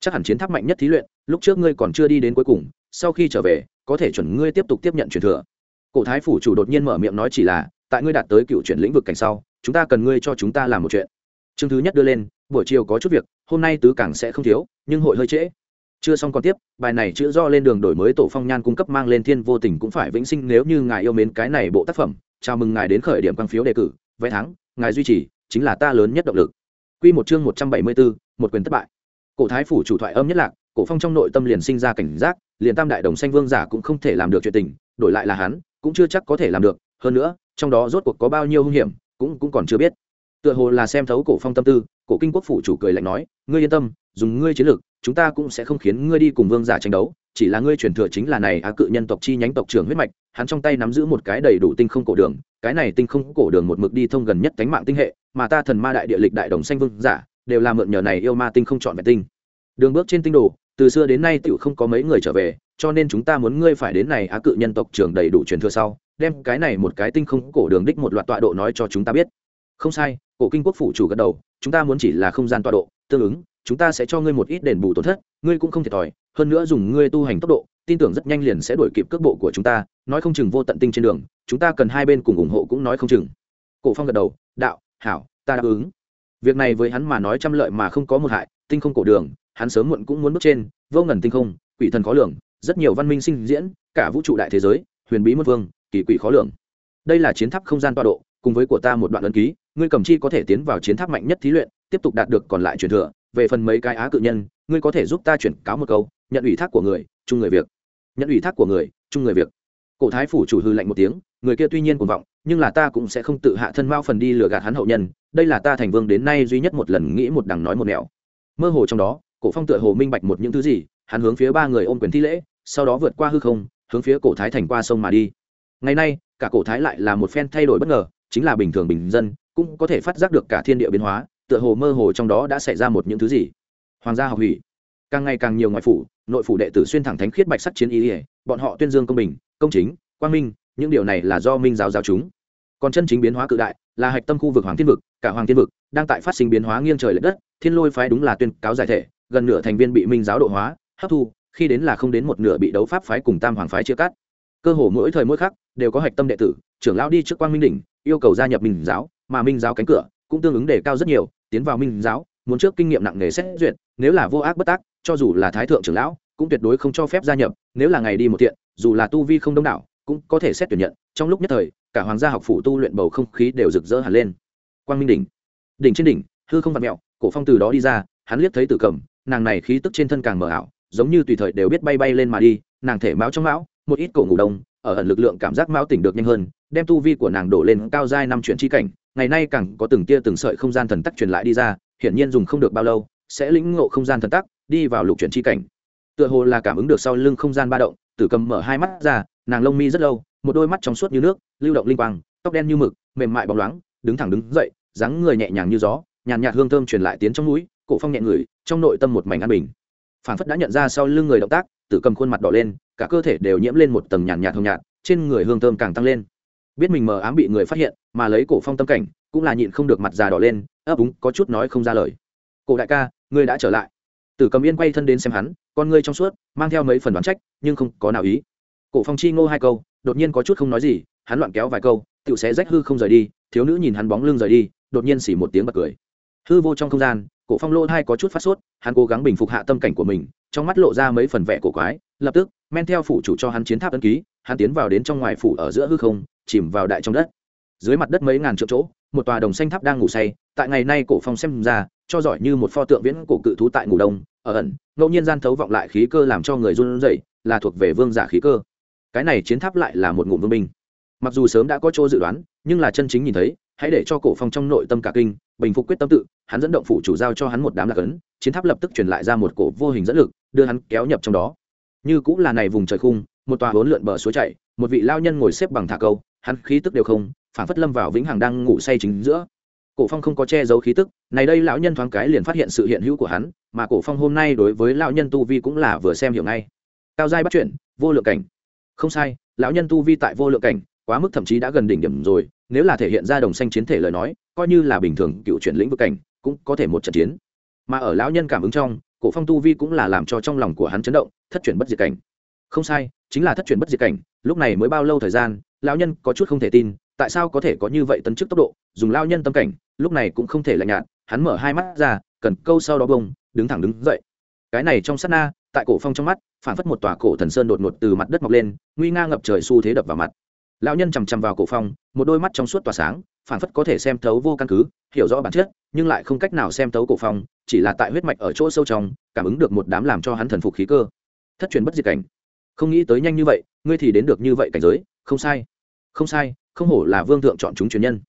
Chắc hẳn chiến tháp mạnh nhất thí luyện, lúc trước ngươi còn chưa đi đến cuối cùng, sau khi trở về, có thể chuẩn ngươi tiếp tục tiếp nhận truyền thừa. Cổ thái phủ chủ đột nhiên mở miệng nói chỉ là, tại ngươi đạt tới cựu chuyển lĩnh vực cảnh sau, chúng ta cần ngươi cho chúng ta làm một chuyện. Chương thứ nhất đưa lên, buổi chiều có chút việc, hôm nay tứ cảng sẽ không thiếu, nhưng hội hơi trễ chưa xong còn tiếp, bài này chữ do lên đường đổi mới tổ phong nhan cung cấp mang lên thiên vô tình cũng phải vĩnh sinh nếu như ngài yêu mến cái này bộ tác phẩm. Chào mừng ngài đến khởi điểm quang phiếu đề cử, vé thắng, ngài duy trì, chính là ta lớn nhất động lực. Quy một chương một trăm bảy mươi bốn, một quyền thất bại. Cổ thái phủ chủ thoại âm nhất lạc, cổ phong trong nội tâm liền sinh ra cảnh giác, liền tam đại đồng xanh vương giả cũng không thể làm được chuyện tình, đổi lại là hắn, cũng chưa chắc có thể làm được, hơn nữa, trong đó rốt cuộc có bao nhiêu hung hiểm, cũng cũng còn chưa biết. Tựa hồ là xem thấu cổ phong tâm tư, cổ kinh quốc phủ chủ cười lạnh nói, ngươi yên tâm, dùng ngươi chiến lược chúng ta cũng sẽ không khiến ngươi đi cùng vương giả tranh đấu, chỉ là ngươi truyền thừa chính là này á cự nhân tộc chi nhánh tộc trưởng huyết mạch, hắn trong tay nắm giữ một cái đầy đủ tinh không cổ đường, cái này tinh không cổ đường một mực đi thông gần nhất cánh mạng tinh hệ, mà ta thần ma đại địa lịch đại đồng xanh vương giả, đều là mượn nhờ này yêu ma tinh không chọn vẹn tinh. Đường bước trên tinh đồ, từ xưa đến nay tựu không có mấy người trở về, cho nên chúng ta muốn ngươi phải đến này á cự nhân tộc trưởng đầy đủ truyền thừa sau, đem cái này một cái tinh không cổ đường đích một loạt tọa độ nói cho chúng ta biết. Không sai, cổ kinh quốc phủ chủ gật đầu, chúng ta muốn chỉ là không gian tọa độ, tương ứng chúng ta sẽ cho ngươi một ít đền bù tổn thất, ngươi cũng không thiệt thòi, hơn nữa dùng ngươi tu hành tốc độ, tin tưởng rất nhanh liền sẽ đổi kịp cước bộ của chúng ta, nói không chừng vô tận tinh trên đường, chúng ta cần hai bên cùng ủng hộ cũng nói không chừng. Cổ phong gật đầu, đạo, hảo, ta đáp ứng. Việc này với hắn mà nói trăm lợi mà không có một hại, tinh không cổ đường, hắn sớm muộn cũng muốn bước trên, vô ngần tinh không, quỷ thần khó lường, rất nhiều văn minh sinh diễn, cả vũ trụ đại thế giới, huyền bí mất vương, kỳ quỷ khó lường. Đây là chiến tháp không gian tọa độ, cùng với của ta một đoạn ấn ký, ngươi cầm chi có thể tiến vào chiến tháp mạnh nhất thí luyện, tiếp tục đạt được còn lại truyền thừa về phần mấy cái á cự nhân, ngươi có thể giúp ta chuyển cáo một câu, nhận ủy thác của người, chung người việc. Nhận ủy thác của người, chung người việc. Cổ thái phủ chủ hư lạnh một tiếng, người kia tuy nhiên cuồng vọng, nhưng là ta cũng sẽ không tự hạ thân mao phần đi lừa gạt hắn hậu nhân, đây là ta thành vương đến nay duy nhất một lần nghĩ một đằng nói một nẻo. Mơ hồ trong đó, cổ phong tựa hồ minh bạch một những thứ gì, hắn hướng phía ba người ôm quyền thi lễ, sau đó vượt qua hư không, hướng phía cổ thái thành qua sông mà đi. Ngày nay, cả cổ thái lại là một phen thay đổi bất ngờ, chính là bình thường bình dân, cũng có thể phát giác được cả thiên địa biến hóa tựa hồ mơ hồ trong đó đã xảy ra một những thứ gì. Hoàng gia học hủy. Càng ngày càng nhiều ngoại phủ, nội phủ đệ tử xuyên thẳng thánh khiết bạch sắc chiến ý ỉa bọn họ tuyên dương công bình, công chính, quang minh, những điều này là do minh giáo giáo chúng. Còn chân chính biến hóa cự đại là hạch tâm khu vực hoàng thiên vực, cả hoàng thiên vực đang tại phát sinh biến hóa nghiêng trời l ệ đất, thiên lôi phái đúng là tuyên cáo giải thể, gần nửa thành viên bị minh giáo độ hóa, hấp thu, khi đến là không đến một nửa bị đấu pháp phái cùng tam hoàng phái chia cắt. Cơ hồ mỗi thời mỗi khắc đều có hạch tâm đệ tử, trưởng lão đi trước quang minh đỉnh, yêu cầu gia nhập minh giáo, mà minh giáo cánh cửa cũng tương ứng đề cao rất nhiều, tiến vào minh giáo, muốn trước kinh nghiệm nặng nề xét duyệt, nếu là vô ác bất tác, cho dù là thái thượng trưởng lão, cũng tuyệt đối không cho phép gia nhập, nếu là ngày đi một thiện, dù là tu vi không đông đảo, cũng có thể xét tuyển nhận. Trong lúc nhất thời, cả hoàng gia học phủ tu luyện bầu không khí đều rực rỡ hẳn lên. Quang minh đỉnh đỉnh trên đỉnh, hư không vặt mẹo, cổ phong từ đó đi ra, hắn liếc thấy tử cầm, nàng này khí tức trên thân càng mờ ảo, giống như tùy thời đều biết bay bay lên mà đi, nàng thể máu trong máu, một ít cổ ngủ đông ở ẩn lực lượng cảm giác mão tỉnh được nhanh hơn, đem tu vi của nàng đổ lên cao giai năm chuyển chi cảnh, ngày nay càng có từng tia từng sợi không gian thần tắc truyền lại đi ra, hiển nhiên dùng không được bao lâu, sẽ lĩnh ngộ không gian thần tắc, đi vào lục chuyển chi cảnh. Tựa hồ là cảm ứng được sau lưng không gian ba động, tử cầm mở hai mắt ra, nàng lông mi rất lâu, một đôi mắt trong suốt như nước, lưu động linh quang, tóc đen như mực, mềm mại bóng loáng, đứng thẳng đứng dậy, dáng người nhẹ nhàng như gió, nhàn nhạt hương thơm truyền lại tiến trong mũi, cổ phong nhẹ người, trong nội tâm một mảnh an bình. Phản phất đã nhận ra sau lưng người động tác, tử cầm khuôn mặt đỏ lên cả cơ thể đều nhiễm lên một tầng nhàn nhạt hồng nhạt, trên người hương thơm càng tăng lên. Biết mình mờ ám bị người phát hiện, mà lấy cổ phong tâm cảnh, cũng là nhịn không được mặt già đỏ lên, ấp úng, có chút nói không ra lời. Cổ đại ca, ngươi đã trở lại. Tử cầm yên quay thân đến xem hắn, con ngươi trong suốt, mang theo mấy phần đoán trách, nhưng không có nào ý. Cổ phong chi ngô hai câu, đột nhiên có chút không nói gì, hắn loạn kéo vài câu tựu xé rách hư không rời đi, thiếu nữ nhìn hắn bóng lưng rời đi, đột nhiên xỉ một tiếng bật cười. Hư vô trong không gian cổ phong lỗ hai có chút phát sốt, hắn cố gắng bình phục hạ tâm cảnh của mình, trong mắt lộ ra mấy phần vẻ cổ quái, lập tức, men theo phủ chủ cho hắn chiến tháp ấn ký, hắn tiến vào đến trong ngoài phủ ở giữa hư không, chìm vào đại trong đất. Dưới mặt đất mấy ngàn triệu chỗ, một tòa đồng xanh tháp đang ngủ say, tại ngày nay cổ phong xem ra, cho giỏi như một pho tượng viễn cổ cự thú tại ngủ đông, ở ẩn, ngẫu nhiên gian thấu vọng lại khí cơ làm cho người run rẩy, là thuộc về vương giả khí cơ. Cái này chiến tháp lại là một ngụm vương binh. Mặc dù sớm đã có chỗ dự đoán, nhưng là chân chính nhìn thấy hãy để cho cổ phong trong nội tâm cả kinh, bình phục quyết tâm tự, hắn dẫn động phủ chủ giao cho hắn một đám lạc ấn, chiến tháp lập tức truyền lại ra một cổ vô hình dẫn lực, đưa hắn kéo nhập trong đó. Như cũng là này vùng trời khung, một tòa hốn lượn bờ suối chảy, một vị lao nhân ngồi xếp bằng thả câu, hắn khí tức đều không, phản phất lâm vào vĩnh hằng đang ngủ say chính giữa. Cổ phong không có che giấu khí tức, này đây lão nhân thoáng cái liền phát hiện sự hiện hữu của hắn, mà cổ phong hôm nay đối với lão nhân tu vi cũng là vừa xem hiểu ngay. Cao giai bắt chuyển vô lượng cảnh. Không sai, lão nhân tu vi tại vô lượng cảnh quá mức thậm chí đã gần đỉnh điểm rồi, nếu là thể hiện ra đồng xanh chiến thể lời nói, coi như là bình thường cựu chuyển lĩnh vực cảnh, cũng có thể một trận chiến. Mà ở lão nhân cảm ứng trong, cổ phong tu vi cũng là làm cho trong lòng của hắn chấn động, thất chuyển bất diệt cảnh. Không sai, chính là thất chuyển bất diệt cảnh, lúc này mới bao lâu thời gian, lão nhân có chút không thể tin, tại sao có thể có như vậy tấn chức tốc độ, dùng lao nhân tâm cảnh, lúc này cũng không thể lạnh nhạt, hắn mở hai mắt ra, cần câu sau đó bông, đứng thẳng đứng dậy. Cái này trong sát na, tại cổ phong trong mắt, phản phất một tòa cổ thần sơn đột ngột từ mặt đất mọc lên, nguy nga ngập trời xu thế đập vào mặt lão nhân chằm chằm vào cổ phong, một đôi mắt trong suốt tỏa sáng phản phất có thể xem thấu vô căn cứ, hiểu rõ bản chất, nhưng lại không cách nào xem thấu cổ phong, chỉ là tại huyết mạch ở chỗ sâu trong, cảm ứng được một đám làm cho hắn thần phục khí cơ. Thất truyền bất diệt cảnh. Không nghĩ tới nhanh như vậy, ngươi thì đến được như vậy cảnh giới, không sai. Không sai, không hổ là vương thượng chọn chúng truyền nhân.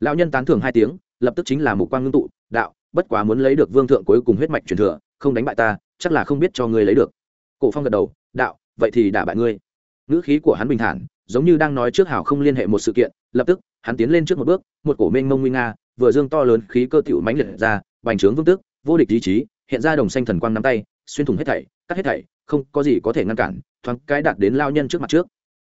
Lão nhân tán thưởng hai tiếng, lập tức chính là một quan ngưng tụ, đạo, bất quá muốn lấy được vương thượng cuối cùng huyết mạch truyền thừa, không đánh bại ta, chắc là không biết cho ngươi lấy được. Cổ phong gật đầu, đạo, vậy thì đả bại ngươi. Ngữ khí của hắn bình thản giống như đang nói trước hảo không liên hệ một sự kiện, lập tức, hắn tiến lên trước một bước, một cổ mênh mông nguy nga, vừa dương to lớn khí cơ tiểu mãnh liệt ra, bành trướng vương tức vô địch ý chí, hiện ra đồng xanh thần quang nắm tay, xuyên thủng hết thảy, cắt hết thảy, không có gì có thể ngăn cản, thoáng cái đạt đến lao nhân trước mặt trước.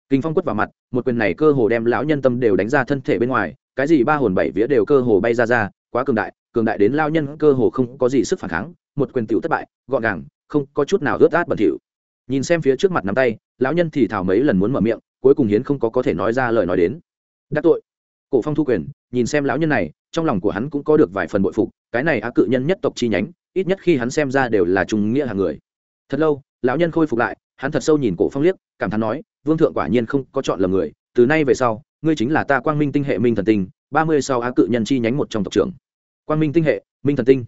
Kinh phong quất vào mặt, một quyền này cơ hồ đem lão nhân tâm đều đánh ra thân thể bên ngoài, cái gì ba hồn bảy vía đều cơ hồ bay ra ra, quá cường đại cường đại đến lao nhân cơ hồ không có gì sức phản kháng, một quyền tiểu thất bại, gọn gàng, không có chút nào ướt át bẩn thỉu. Nhìn xem phía trước mặt nắm tay, lão nhân thì thào mấy lần muốn mở miệng cuối cùng hiến không có có thể nói ra lời nói đến. Đắc tội. Cổ phong thu quyền, nhìn xem lão nhân này, trong lòng của hắn cũng có được vài phần bội phục, cái này á cự nhân nhất tộc chi nhánh, ít nhất khi hắn xem ra đều là trung nghĩa hàng người. Thật lâu, lão nhân khôi phục lại, hắn thật sâu nhìn cổ phong liếc, cảm thán nói, vương thượng quả nhiên không có chọn lầm người, từ nay về sau, ngươi chính là ta quang minh tinh hệ minh thần tinh, ba mươi sau á cự nhân chi nhánh một trong tộc trưởng. Quang minh tinh hệ, minh thần tinh.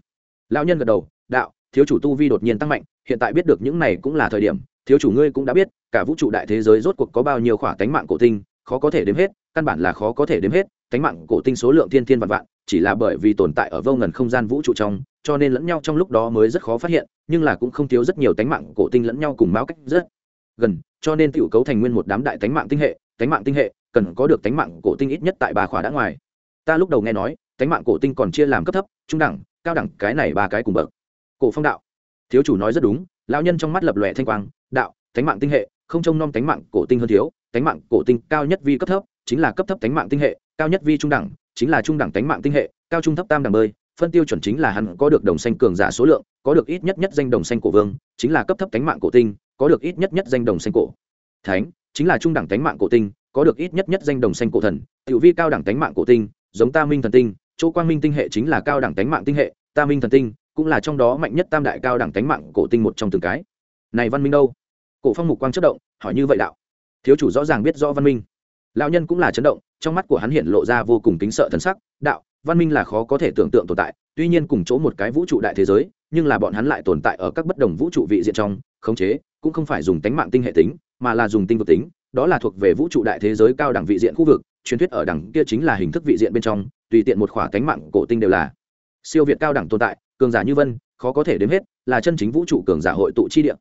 Lão nhân gật đầu, đạo, thiếu chủ tu vi đột nhiên tăng mạnh, hiện tại biết được những này cũng là thời điểm thiếu chủ ngươi cũng đã biết, cả vũ trụ đại thế giới rốt cuộc có bao nhiêu khỏa tánh mạng cổ tinh, khó có thể đếm hết, căn bản là khó có thể đếm hết, tánh mạng cổ tinh số lượng thiên thiên vạn vạn, chỉ là bởi vì tồn tại ở vô ngần không gian vũ trụ trong, cho nên lẫn nhau trong lúc đó mới rất khó phát hiện, nhưng là cũng không thiếu rất nhiều tánh mạng cổ tinh lẫn nhau cùng máu cách rất gần, cho nên tiểu cấu thành nguyên một đám đại tánh mạng tinh hệ, tánh mạng tinh hệ, cần có được tánh mạng cổ tinh ít nhất tại ba khỏa đã ngoài. Ta lúc đầu nghe nói, tánh mạng cổ tinh còn chia làm cấp thấp, trung đẳng, cao đẳng, cái này ba cái cùng bậc. Cổ phong đạo. Thiếu chủ nói rất đúng, lão nhân trong mắt lập lòe thanh quang đạo tánh mạng tinh hệ không trông nom tánh mạng cổ tinh hơn thiếu tánh mạng cổ tinh cao nhất vi cấp thấp chính là cấp thấp tánh mạng tinh hệ cao nhất vi trung đẳng chính là trung đẳng tánh mạng tinh hệ cao trung thấp tam đẳng bơi phân tiêu chuẩn chính là hắn có được đồng xanh cường giả số lượng có được ít nhất nhất danh đồng xanh cổ vương chính là cấp thấp tánh mạng cổ tinh có được ít nhất nhất danh đồng xanh cổ thánh chính là trung đẳng tánh mạng cổ tinh có được ít nhất nhất danh đồng xanh cổ thần tiểu vi cao đẳng tánh mạng cổ tinh giống ta minh thần tinh chỗ quang minh tinh hệ chính là cao đẳng tánh mạng tinh hệ ta minh thần tinh cũng là trong đó mạnh nhất tam đại cao đẳng tánh mạng cổ tinh một trong từng cái này văn minh đâu cổ phong mục quang chất động, hỏi như vậy đạo. Thiếu chủ rõ ràng biết rõ văn minh. Lão nhân cũng là chấn động, trong mắt của hắn hiện lộ ra vô cùng kính sợ thần sắc. Đạo, văn minh là khó có thể tưởng tượng tồn tại, tuy nhiên cùng chỗ một cái vũ trụ đại thế giới, nhưng là bọn hắn lại tồn tại ở các bất đồng vũ trụ vị diện trong, khống chế, cũng không phải dùng tánh mạng tinh hệ tính, mà là dùng tinh vực tính, đó là thuộc về vũ trụ đại thế giới cao đẳng vị diện khu vực, truyền thuyết ở đẳng kia chính là hình thức vị diện bên trong, tùy tiện một khỏa tánh mạng cổ tinh đều là. Siêu việt cao đẳng tồn tại, cường giả như vân, khó có thể đếm hết, là chân chính vũ trụ cường giả hội tụ chi địa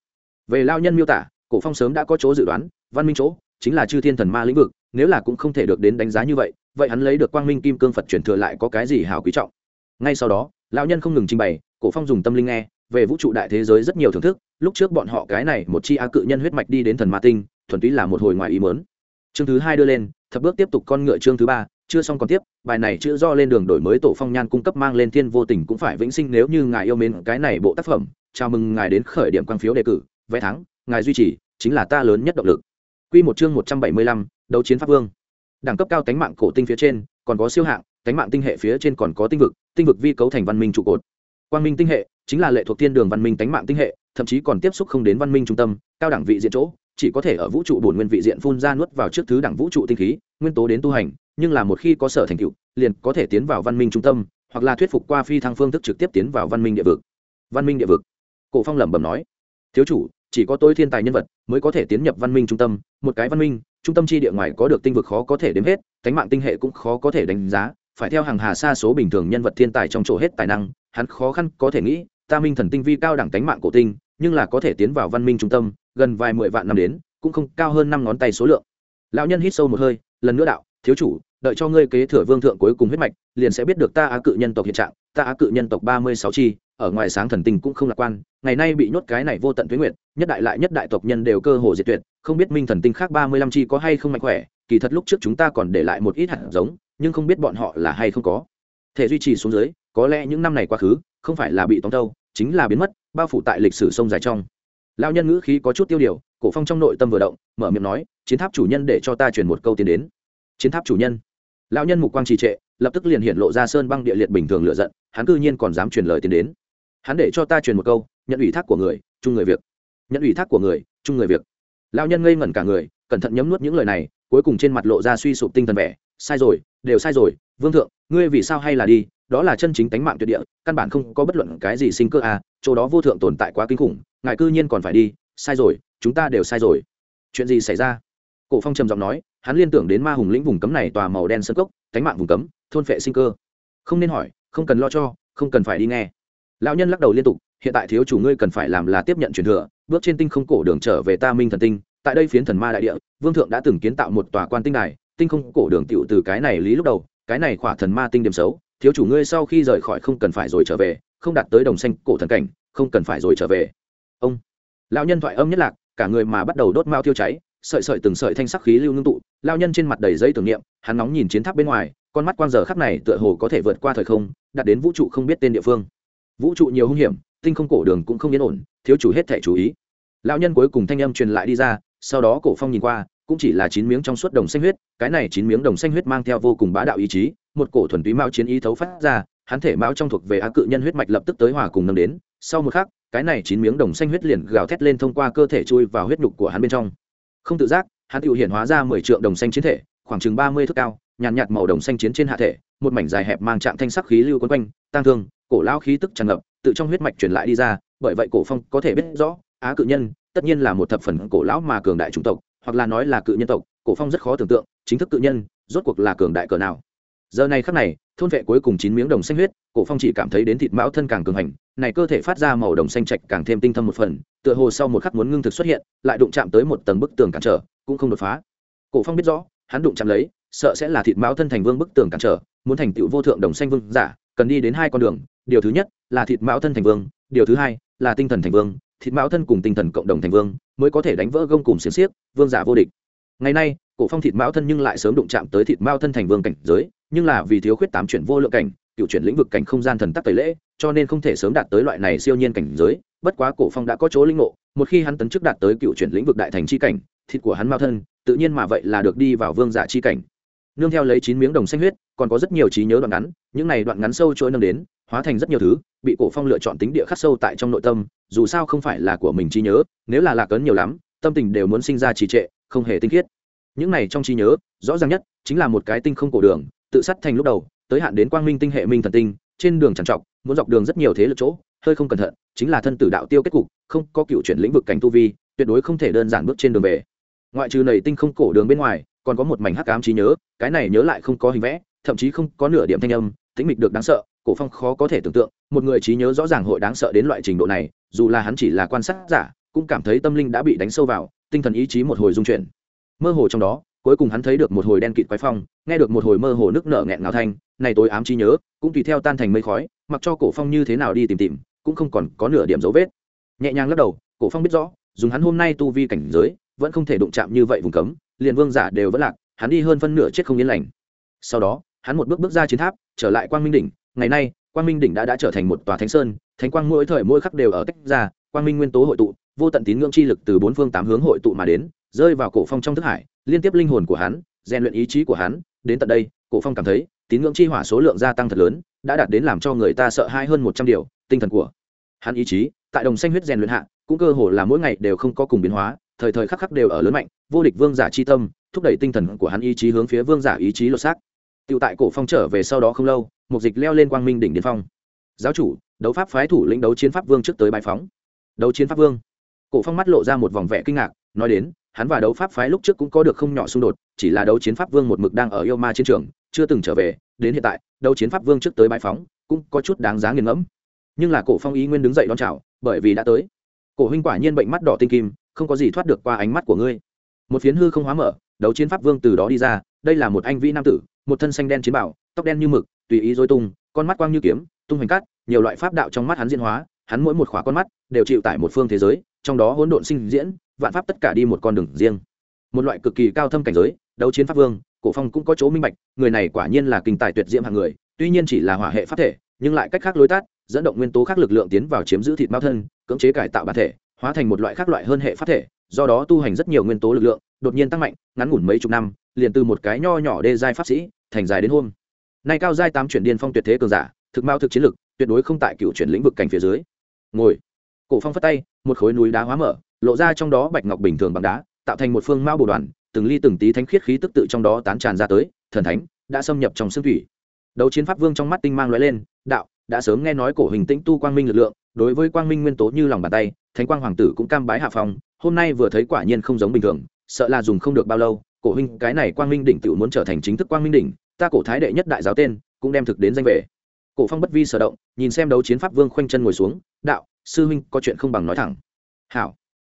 về lao nhân miêu tả, cổ phong sớm đã có chỗ dự đoán, văn minh chỗ, chính là chư thiên thần ma lĩnh vực, nếu là cũng không thể được đến đánh giá như vậy vậy hắn lấy được quang minh kim cương phật truyền thừa lại có cái gì hào quý trọng? Ngay sau đó, lão nhân không ngừng trình bày, cổ phong dùng tâm linh nghe, về vũ trụ đại thế giới rất nhiều thưởng thức, lúc trước bọn họ cái này một chi á cự nhân huyết mạch đi đến thần ma tinh, thuần túy là một hồi ngoài ý mớn chương thứ hai đưa lên, thập bước tiếp tục con ngựa chương thứ ba, chưa xong còn tiếp, bài này chữ do lên đường đổi mới tổ phong nhan cung cấp mang lên thiên vô tình cũng phải vĩnh sinh nếu như ngài yêu mến cái này bộ tác phẩm, chào mừng ngài đến khởi điểm quang phiếu đề cử vé thắng ngài duy trì chính là ta lớn nhất động lực Quy một chương 175, đấu chiến pháp vương. Đẳng cấp cao tánh mạng cổ tinh phía trên, còn có siêu hạng, tánh mạng tinh hệ phía trên còn có tinh vực, tinh vực vi cấu thành văn minh trụ cột. Quang minh tinh hệ chính là lệ thuộc thiên đường văn minh tánh mạng tinh hệ, thậm chí còn tiếp xúc không đến văn minh trung tâm, cao đẳng vị diện chỗ, chỉ có thể ở vũ trụ bổn nguyên vị diện phun ra nuốt vào trước thứ đẳng vũ trụ tinh khí, nguyên tố đến tu hành, nhưng là một khi có sở thành tựu liền có thể tiến vào văn minh trung tâm hoặc là thuyết phục qua phi thăng phương thức trực tiếp tiến vào văn minh địa vực văn minh địa vực cổ phong lẩm bẩm nói thiếu chủ chỉ có tôi thiên tài nhân vật mới có thể tiến nhập văn minh trung tâm, một cái văn minh, trung tâm chi địa ngoài có được tinh vực khó có thể đếm hết cánh mạng tinh hệ cũng khó có thể đánh giá, phải theo hàng hà xa số bình thường nhân vật thiên tài trong chỗ hết tài năng, hắn khó khăn có thể nghĩ, ta minh thần tinh vi cao đẳng cánh mạng cổ tinh, nhưng là có thể tiến vào văn minh trung tâm, gần vài mười vạn năm đến, cũng không cao hơn năm ngón tay số lượng. Lão nhân hít sâu một hơi, lần nữa đạo, thiếu chủ, đợi cho ngươi kế thừa vương thượng cuối cùng huyết mạch, liền sẽ biết được ta á cự nhân tộc hiện trạng, ta á cự nhân tộc ba mươi sáu chi, ở ngoài sáng thần tinh cũng không lạc quan ngày nay bị nhốt cái này vô tận tuyến nguyệt, nhất đại lại nhất đại tộc nhân đều cơ hồ diệt tuyệt, không biết minh thần tinh khác ba mươi lăm chi có hay không mạnh khỏe, kỳ thật lúc trước chúng ta còn để lại một ít hạt giống, nhưng không biết bọn họ là hay không có. Thể duy trì xuống dưới, có lẽ những năm này quá khứ, không phải là bị tống đâu, chính là biến mất, bao phủ tại lịch sử sông dài trong. Lao nhân ngữ khí có chút tiêu điều, cổ phong trong nội tâm vừa động, mở miệng nói, chiến tháp chủ nhân để cho ta chuyển một câu tiền đến. Chiến tháp chủ nhân? Lao nhân mục quang trì trệ, lập tức liền hiện lộ ra sơn băng địa liệt bình thường lựa giận, hắn cư nhiên còn dám truyền lời tiền đến. Hắn để cho ta truyền một câu nhận ủy thác của người, chung người việc. Nhận ủy thác của người, chung người việc. Lao nhân ngây ngẩn cả người, cẩn thận nhấm nuốt những lời này, cuối cùng trên mặt lộ ra suy sụp tinh thần vẻ. Sai rồi, đều sai rồi. Vương thượng, ngươi vì sao hay là đi? Đó là chân chính tánh mạng tuyệt địa, căn bản không có bất luận cái gì sinh cơ à. Chỗ đó vô thượng tồn tại quá kinh khủng, ngài cư nhiên còn phải đi. Sai rồi, chúng ta đều sai rồi. Chuyện gì xảy ra? Cổ phong trầm giọng nói, hắn liên tưởng đến ma hùng lĩnh vùng cấm này tòa màu đen sân cốc, tánh mạng vùng cấm, thôn phệ sinh cơ. Không nên hỏi, không cần lo cho, không cần phải đi nghe. Lão nhân lắc đầu liên tục hiện tại thiếu chủ ngươi cần phải làm là tiếp nhận truyền thừa, bước trên tinh không cổ đường trở về ta minh thần tinh, tại đây phiến thần ma đại địa, vương thượng đã từng kiến tạo một tòa quan tinh đài, tinh không cổ đường tựu từ cái này lý lúc đầu, cái này khỏa thần ma tinh điểm xấu, thiếu chủ ngươi sau khi rời khỏi không cần phải rồi trở về, không đạt tới đồng xanh cổ thần cảnh, không cần phải rồi trở về. Ông, lão nhân thoại âm nhất lạc, cả người mà bắt đầu đốt mao tiêu cháy, sợi sợi từng sợi thanh sắc khí lưu ngưng tụ lao nhân trên mặt đầy dây tưởng niệm, hắn nóng nhìn chiến tháp bên ngoài, con mắt quang giờ khắc này tựa hồ có thể vượt qua thời không, đạt đến vũ trụ không biết tên địa phương. Vũ trụ nhiều hung hiểm tinh không cổ đường cũng không yên ổn thiếu chủ hết thể chú ý. Lão nhân cuối cùng thanh âm truyền lại đi ra sau đó cổ phong nhìn qua cũng chỉ là chín miếng trong suốt đồng xanh huyết cái này chín miếng đồng xanh huyết mang theo vô cùng bá đạo ý chí một cổ thuần túy mao chiến ý thấu phát ra hắn thể mao trong thuộc về á cự nhân huyết mạch lập tức tới hòa cùng nâng đến sau một khắc cái này chín miếng đồng xanh huyết liền gào thét lên thông qua cơ thể chui vào huyết nhục của hắn bên trong. Không tự giác hắn tự hiện hóa ra mười triệu đồng xanh chiến thể khoảng chừng ba mươi thước cao nhàn nhạt, màu đồng xanh chiến trên hạ thể một mảnh dài hẹp mang trạng thanh sắc khí lưu quấn quanh tăng thương cổ lao khí tức tràn ngập tự trong huyết mạch truyền lại đi ra, bởi vậy cổ phong có thể biết rõ, á cự nhân, tất nhiên là một thập phần cổ lão mà cường đại chủng tộc, hoặc là nói là cự nhân tộc, cổ phong rất khó tưởng tượng, chính thức cự nhân, rốt cuộc là cường đại cỡ nào. Giờ này khắc này, thôn vệ cuối cùng chín miếng đồng xanh huyết, cổ phong chỉ cảm thấy đến thịt mão thân càng cường hành, này cơ thể phát ra màu đồng xanh trạch càng thêm tinh thâm một phần, tựa hồ sau một khắc muốn ngưng thực xuất hiện, lại đụng chạm tới một tầng bức tường cản trở, cũng không đột phá. Cổ phong biết rõ, hắn đụng chạm lấy, sợ sẽ là thịt mão thân thành vương bức tường cản trở, muốn thành tựu vô thượng đồng xanh vương giả, cần đi đến hai con đường điều thứ nhất là thịt mão thân thành vương, điều thứ hai là tinh thần thành vương, thịt mão thân cùng tinh thần cộng đồng thành vương mới có thể đánh vỡ gông cùng xiềng xiếc, vương giả vô địch. Ngày nay, cổ phong thịt mão thân nhưng lại sớm đụng chạm tới thịt mão thân thành vương cảnh giới, nhưng là vì thiếu khuyết tám chuyển vô lượng cảnh, cựu chuyển lĩnh vực cảnh không gian thần tắc tẩy lễ, cho nên không thể sớm đạt tới loại này siêu nhiên cảnh giới, bất quá cổ phong đã có chỗ linh ngộ, một khi hắn tấn chức đạt tới cựu chuyển lĩnh vực đại thành chi cảnh, thịt của hắn mao thân, tự nhiên mà vậy là được đi vào vương giả chi cảnh nương theo lấy chín miếng đồng xanh huyết, còn có rất nhiều trí nhớ đoạn ngắn, những này đoạn ngắn sâu trôi nâng đến, hóa thành rất nhiều thứ, bị cổ phong lựa chọn tính địa khắc sâu tại trong nội tâm, dù sao không phải là của mình trí nhớ, nếu là lạc ấn nhiều lắm, tâm tình đều muốn sinh ra trì trệ, không hề tinh khiết. Những này trong trí nhớ, rõ ràng nhất chính là một cái tinh không cổ đường, tự sát thành lúc đầu, tới hạn đến quang minh tinh hệ minh thần tinh, trên đường trằn trọc, muốn dọc đường rất nhiều thế lực chỗ, hơi không cẩn thận, chính là thân tử đạo tiêu kết cục, không có cựu chuyển lĩnh vực cảnh tu vi, tuyệt đối không thể đơn giản bước trên đường về. Ngoại trừ nầy tinh không cổ đường bên ngoài còn có một mảnh hắc ám trí nhớ, cái này nhớ lại không có hình vẽ, thậm chí không có nửa điểm thanh âm, tĩnh mịch được đáng sợ, cổ phong khó có thể tưởng tượng, một người trí nhớ rõ ràng hội đáng sợ đến loại trình độ này, dù là hắn chỉ là quan sát giả, cũng cảm thấy tâm linh đã bị đánh sâu vào, tinh thần ý chí một hồi dung chuyển. Mơ hồ trong đó, cuối cùng hắn thấy được một hồi đen kịt quái phong, nghe được một hồi mơ hồ nước nở nghẹn ngào thanh, này tối ám trí nhớ, cũng tùy theo tan thành mây khói, mặc cho cổ phong như thế nào đi tìm tìm, cũng không còn có nửa điểm dấu vết. Nhẹ nhàng lắc đầu, cổ phong biết rõ, dùng hắn hôm nay tu vi cảnh giới, vẫn không thể đụng chạm như vậy vùng cấm liền vương giả đều vẫn lạc, hắn đi hơn phân nửa chết không yên lành. Sau đó, hắn một bước bước ra chiến tháp, trở lại quang minh đỉnh. Ngày nay, quang minh đỉnh đã đã trở thành một tòa thánh sơn, thánh quang mỗi thời mỗi khắc đều ở tách ra, quang minh nguyên tố hội tụ, vô tận tín ngưỡng chi lực từ bốn phương tám hướng hội tụ mà đến, rơi vào cổ phong trong thức hải, liên tiếp linh hồn của hắn, rèn luyện ý chí của hắn, đến tận đây, cổ phong cảm thấy, tín ngưỡng chi hỏa số lượng gia tăng thật lớn, đã đạt đến làm cho người ta sợ hãi hơn một trăm điều, tinh thần của hắn ý chí, tại đồng xanh huyết rèn luyện hạ, cũng cơ hồ là mỗi ngày đều không có cùng biến hóa thời thời khắc khắc đều ở lớn mạnh, vô địch vương giả chi tâm, thúc đẩy tinh thần của hắn ý chí hướng phía vương giả ý chí lột xác. Tựu tại cổ phong trở về sau đó không lâu, mục dịch leo lên quang minh đỉnh điền phong. Giáo chủ, đấu pháp phái thủ lĩnh đấu chiến pháp vương trước tới bài phóng. Đấu chiến pháp vương. Cổ phong mắt lộ ra một vòng vẻ kinh ngạc, nói đến, hắn và đấu pháp phái lúc trước cũng có được không nhỏ xung đột, chỉ là đấu chiến pháp vương một mực đang ở yêu ma chiến trường, chưa từng trở về, đến hiện tại, đấu chiến pháp vương trước tới bãi phóng, cũng có chút đáng giá nghiền ngẫm. Nhưng là cổ phong ý nguyên đứng dậy đón chào, bởi vì đã tới. Cổ huynh quả nhiên bệnh mắt đỏ tinh kim không có gì thoát được qua ánh mắt của ngươi. Một phiến hư không hóa mở, đấu chiến pháp vương từ đó đi ra, đây là một anh vĩ nam tử, một thân xanh đen chiến bảo, tóc đen như mực, tùy ý dối tung, con mắt quang như kiếm, tung hoành cắt nhiều loại pháp đạo trong mắt hắn diễn hóa, hắn mỗi một khỏa con mắt đều chịu tại một phương thế giới, trong đó hỗn độn sinh diễn, vạn pháp tất cả đi một con đường riêng. Một loại cực kỳ cao thâm cảnh giới, đấu chiến pháp vương, cổ phong cũng có chỗ minh bạch, người này quả nhiên là kinh tài tuyệt diễm hạng người, tuy nhiên chỉ là hỏa hệ pháp thể, nhưng lại cách khác lối tát dẫn động nguyên tố khác lực lượng tiến vào chiếm giữ thịt mao thân, cưỡng chế cải tạo bản thể hóa thành một loại khác loại hơn hệ pháp thể, do đó tu hành rất nhiều nguyên tố lực lượng, đột nhiên tăng mạnh, ngắn ngủn mấy chục năm, liền từ một cái nho nhỏ đê giai pháp sĩ, thành dài đến hôm. Nay cao giai tám chuyển điên phong tuyệt thế cường giả, thực mao thực chiến lực, tuyệt đối không tại cựu chuyển lĩnh vực cảnh phía dưới. Ngồi. Cổ phong phất tay, một khối núi đá hóa mở, lộ ra trong đó bạch ngọc bình thường bằng đá, tạo thành một phương mao bồ đoàn, từng ly từng tí thánh khiết khí tức tự trong đó tán tràn ra tới, thần thánh đã xâm nhập trong xương thủy. Đấu chiến pháp vương trong mắt tinh mang lóe lên, đạo, đã sớm nghe nói cổ hình tĩnh tu quang minh lực lượng, đối với quang minh nguyên tố như lòng bàn tay thánh quang hoàng tử cũng cam bái hạ phong, hôm nay vừa thấy quả nhiên không giống bình thường, sợ là dùng không được bao lâu, cổ huynh, cái này quang minh đỉnh tự muốn trở thành chính thức quang minh đỉnh, ta cổ thái đệ nhất đại giáo tên, cũng đem thực đến danh về. Cổ phong bất vi sở động, nhìn xem đấu chiến pháp vương khoanh chân ngồi xuống, đạo, sư huynh, có chuyện không bằng nói thẳng. Hảo.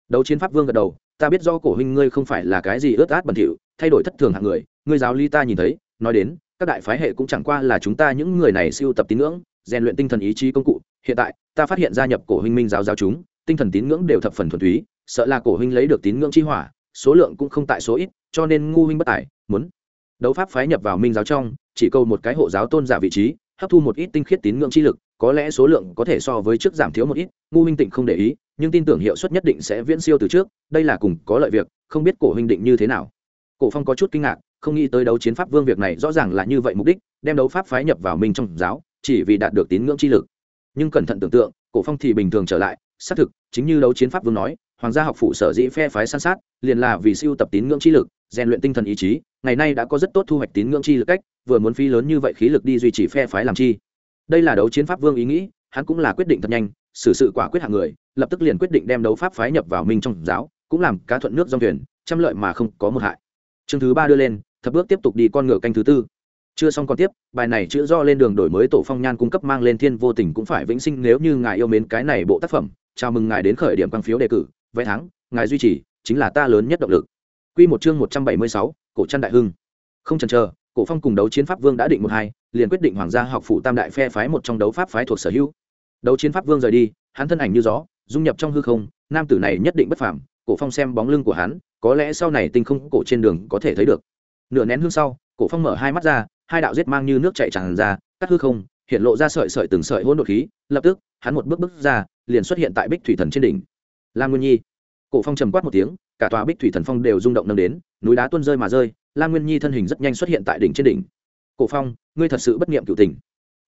Đấu chiến pháp vương gật đầu, ta biết do cổ huynh ngươi không phải là cái gì ướt át bẩn thỉu, thay đổi thất thường hạng người, ngươi giáo ly ta nhìn thấy, nói đến, các đại phái hệ cũng chẳng qua là chúng ta những người này siêu tập tín ngưỡng, rèn luyện tinh thần ý chí công cụ, hiện tại, ta phát hiện gia nhập cổ huynh minh giáo giáo chúng tinh thần tín ngưỡng đều thập phần thuần túy, sợ là cổ huynh lấy được tín ngưỡng chi hỏa, số lượng cũng không tại số ít, cho nên ngu huynh bất tài, muốn đấu pháp phái nhập vào minh giáo trong, chỉ câu một cái hộ giáo tôn giả vị trí, hấp thu một ít tinh khiết tín ngưỡng chi lực, có lẽ số lượng có thể so với trước giảm thiếu một ít, ngu huynh tịnh không để ý, nhưng tin tưởng hiệu suất nhất định sẽ viễn siêu từ trước, đây là cùng có lợi việc, không biết cổ huynh định như thế nào. Cổ phong có chút kinh ngạc, không nghĩ tới đấu chiến pháp vương việc này rõ ràng là như vậy mục đích, đem đấu pháp phái nhập vào minh trong giáo, chỉ vì đạt được tín ngưỡng chi lực. Nhưng cẩn thận tưởng tượng, cổ phong thì bình thường trở lại xác thực, chính như đấu chiến pháp vương nói, hoàng gia học phụ sở dĩ phe phái san sát, liền là vì siêu tập tín ngưỡng chi lực, rèn luyện tinh thần ý chí. Ngày nay đã có rất tốt thu hoạch tín ngưỡng chi lực cách, vừa muốn phi lớn như vậy khí lực đi duy trì phe phái làm chi. Đây là đấu chiến pháp vương ý nghĩ, hắn cũng là quyết định thật nhanh, xử sự quả quyết hạng người, lập tức liền quyết định đem đấu pháp phái nhập vào minh trong giáo, cũng làm cá thuận nước dòng thuyền, trăm lợi mà không có một hại. Chương thứ ba đưa lên, thập bước tiếp tục đi con ngựa canh thứ tư. Chưa xong còn tiếp, bài này chữ do lên đường đổi mới tổ phong nhan cung cấp mang lên thiên vô tình cũng phải vĩnh sinh nếu như ngài yêu mến cái này bộ tác phẩm chào mừng ngài đến khởi điểm quang phiếu đề cử vé thắng ngài duy trì chính là ta lớn nhất động lực Quy một chương một trăm bảy mươi sáu, cổ chân đại hưng. Không chần chờ, cổ phong cùng đấu chiến pháp vương đã định một hai, liền quyết định hoàng gia học phủ tam đại phe phái một trong đấu pháp phái thuộc sở hữu. Đấu chiến pháp vương rời đi, hắn thân ảnh như gió, dung nhập trong hư không, nam tử này nhất định bất phàm, cổ phong xem bóng lưng của hắn, có lẽ sau này tinh không cổ trên đường có thể thấy được. Nửa nén hương sau, cổ phong mở hai mắt ra, hai đạo giết mang như nước chảy tràn ra, cắt hư không, hiện lộ ra sợi sợi từng sợi hỗn độn khí, lập tức, hắn một bước bước ra, liền xuất hiện tại Bích Thủy Thần trên đỉnh. Lam Nguyên Nhi. Cổ phong trầm quát một tiếng, cả tòa Bích Thủy Thần Phong đều rung động nâng đến, núi đá tuôn rơi mà rơi, Lam Nguyên Nhi thân hình rất nhanh xuất hiện tại đỉnh trên đỉnh. Cổ phong, ngươi thật sự bất niệm cửu tình.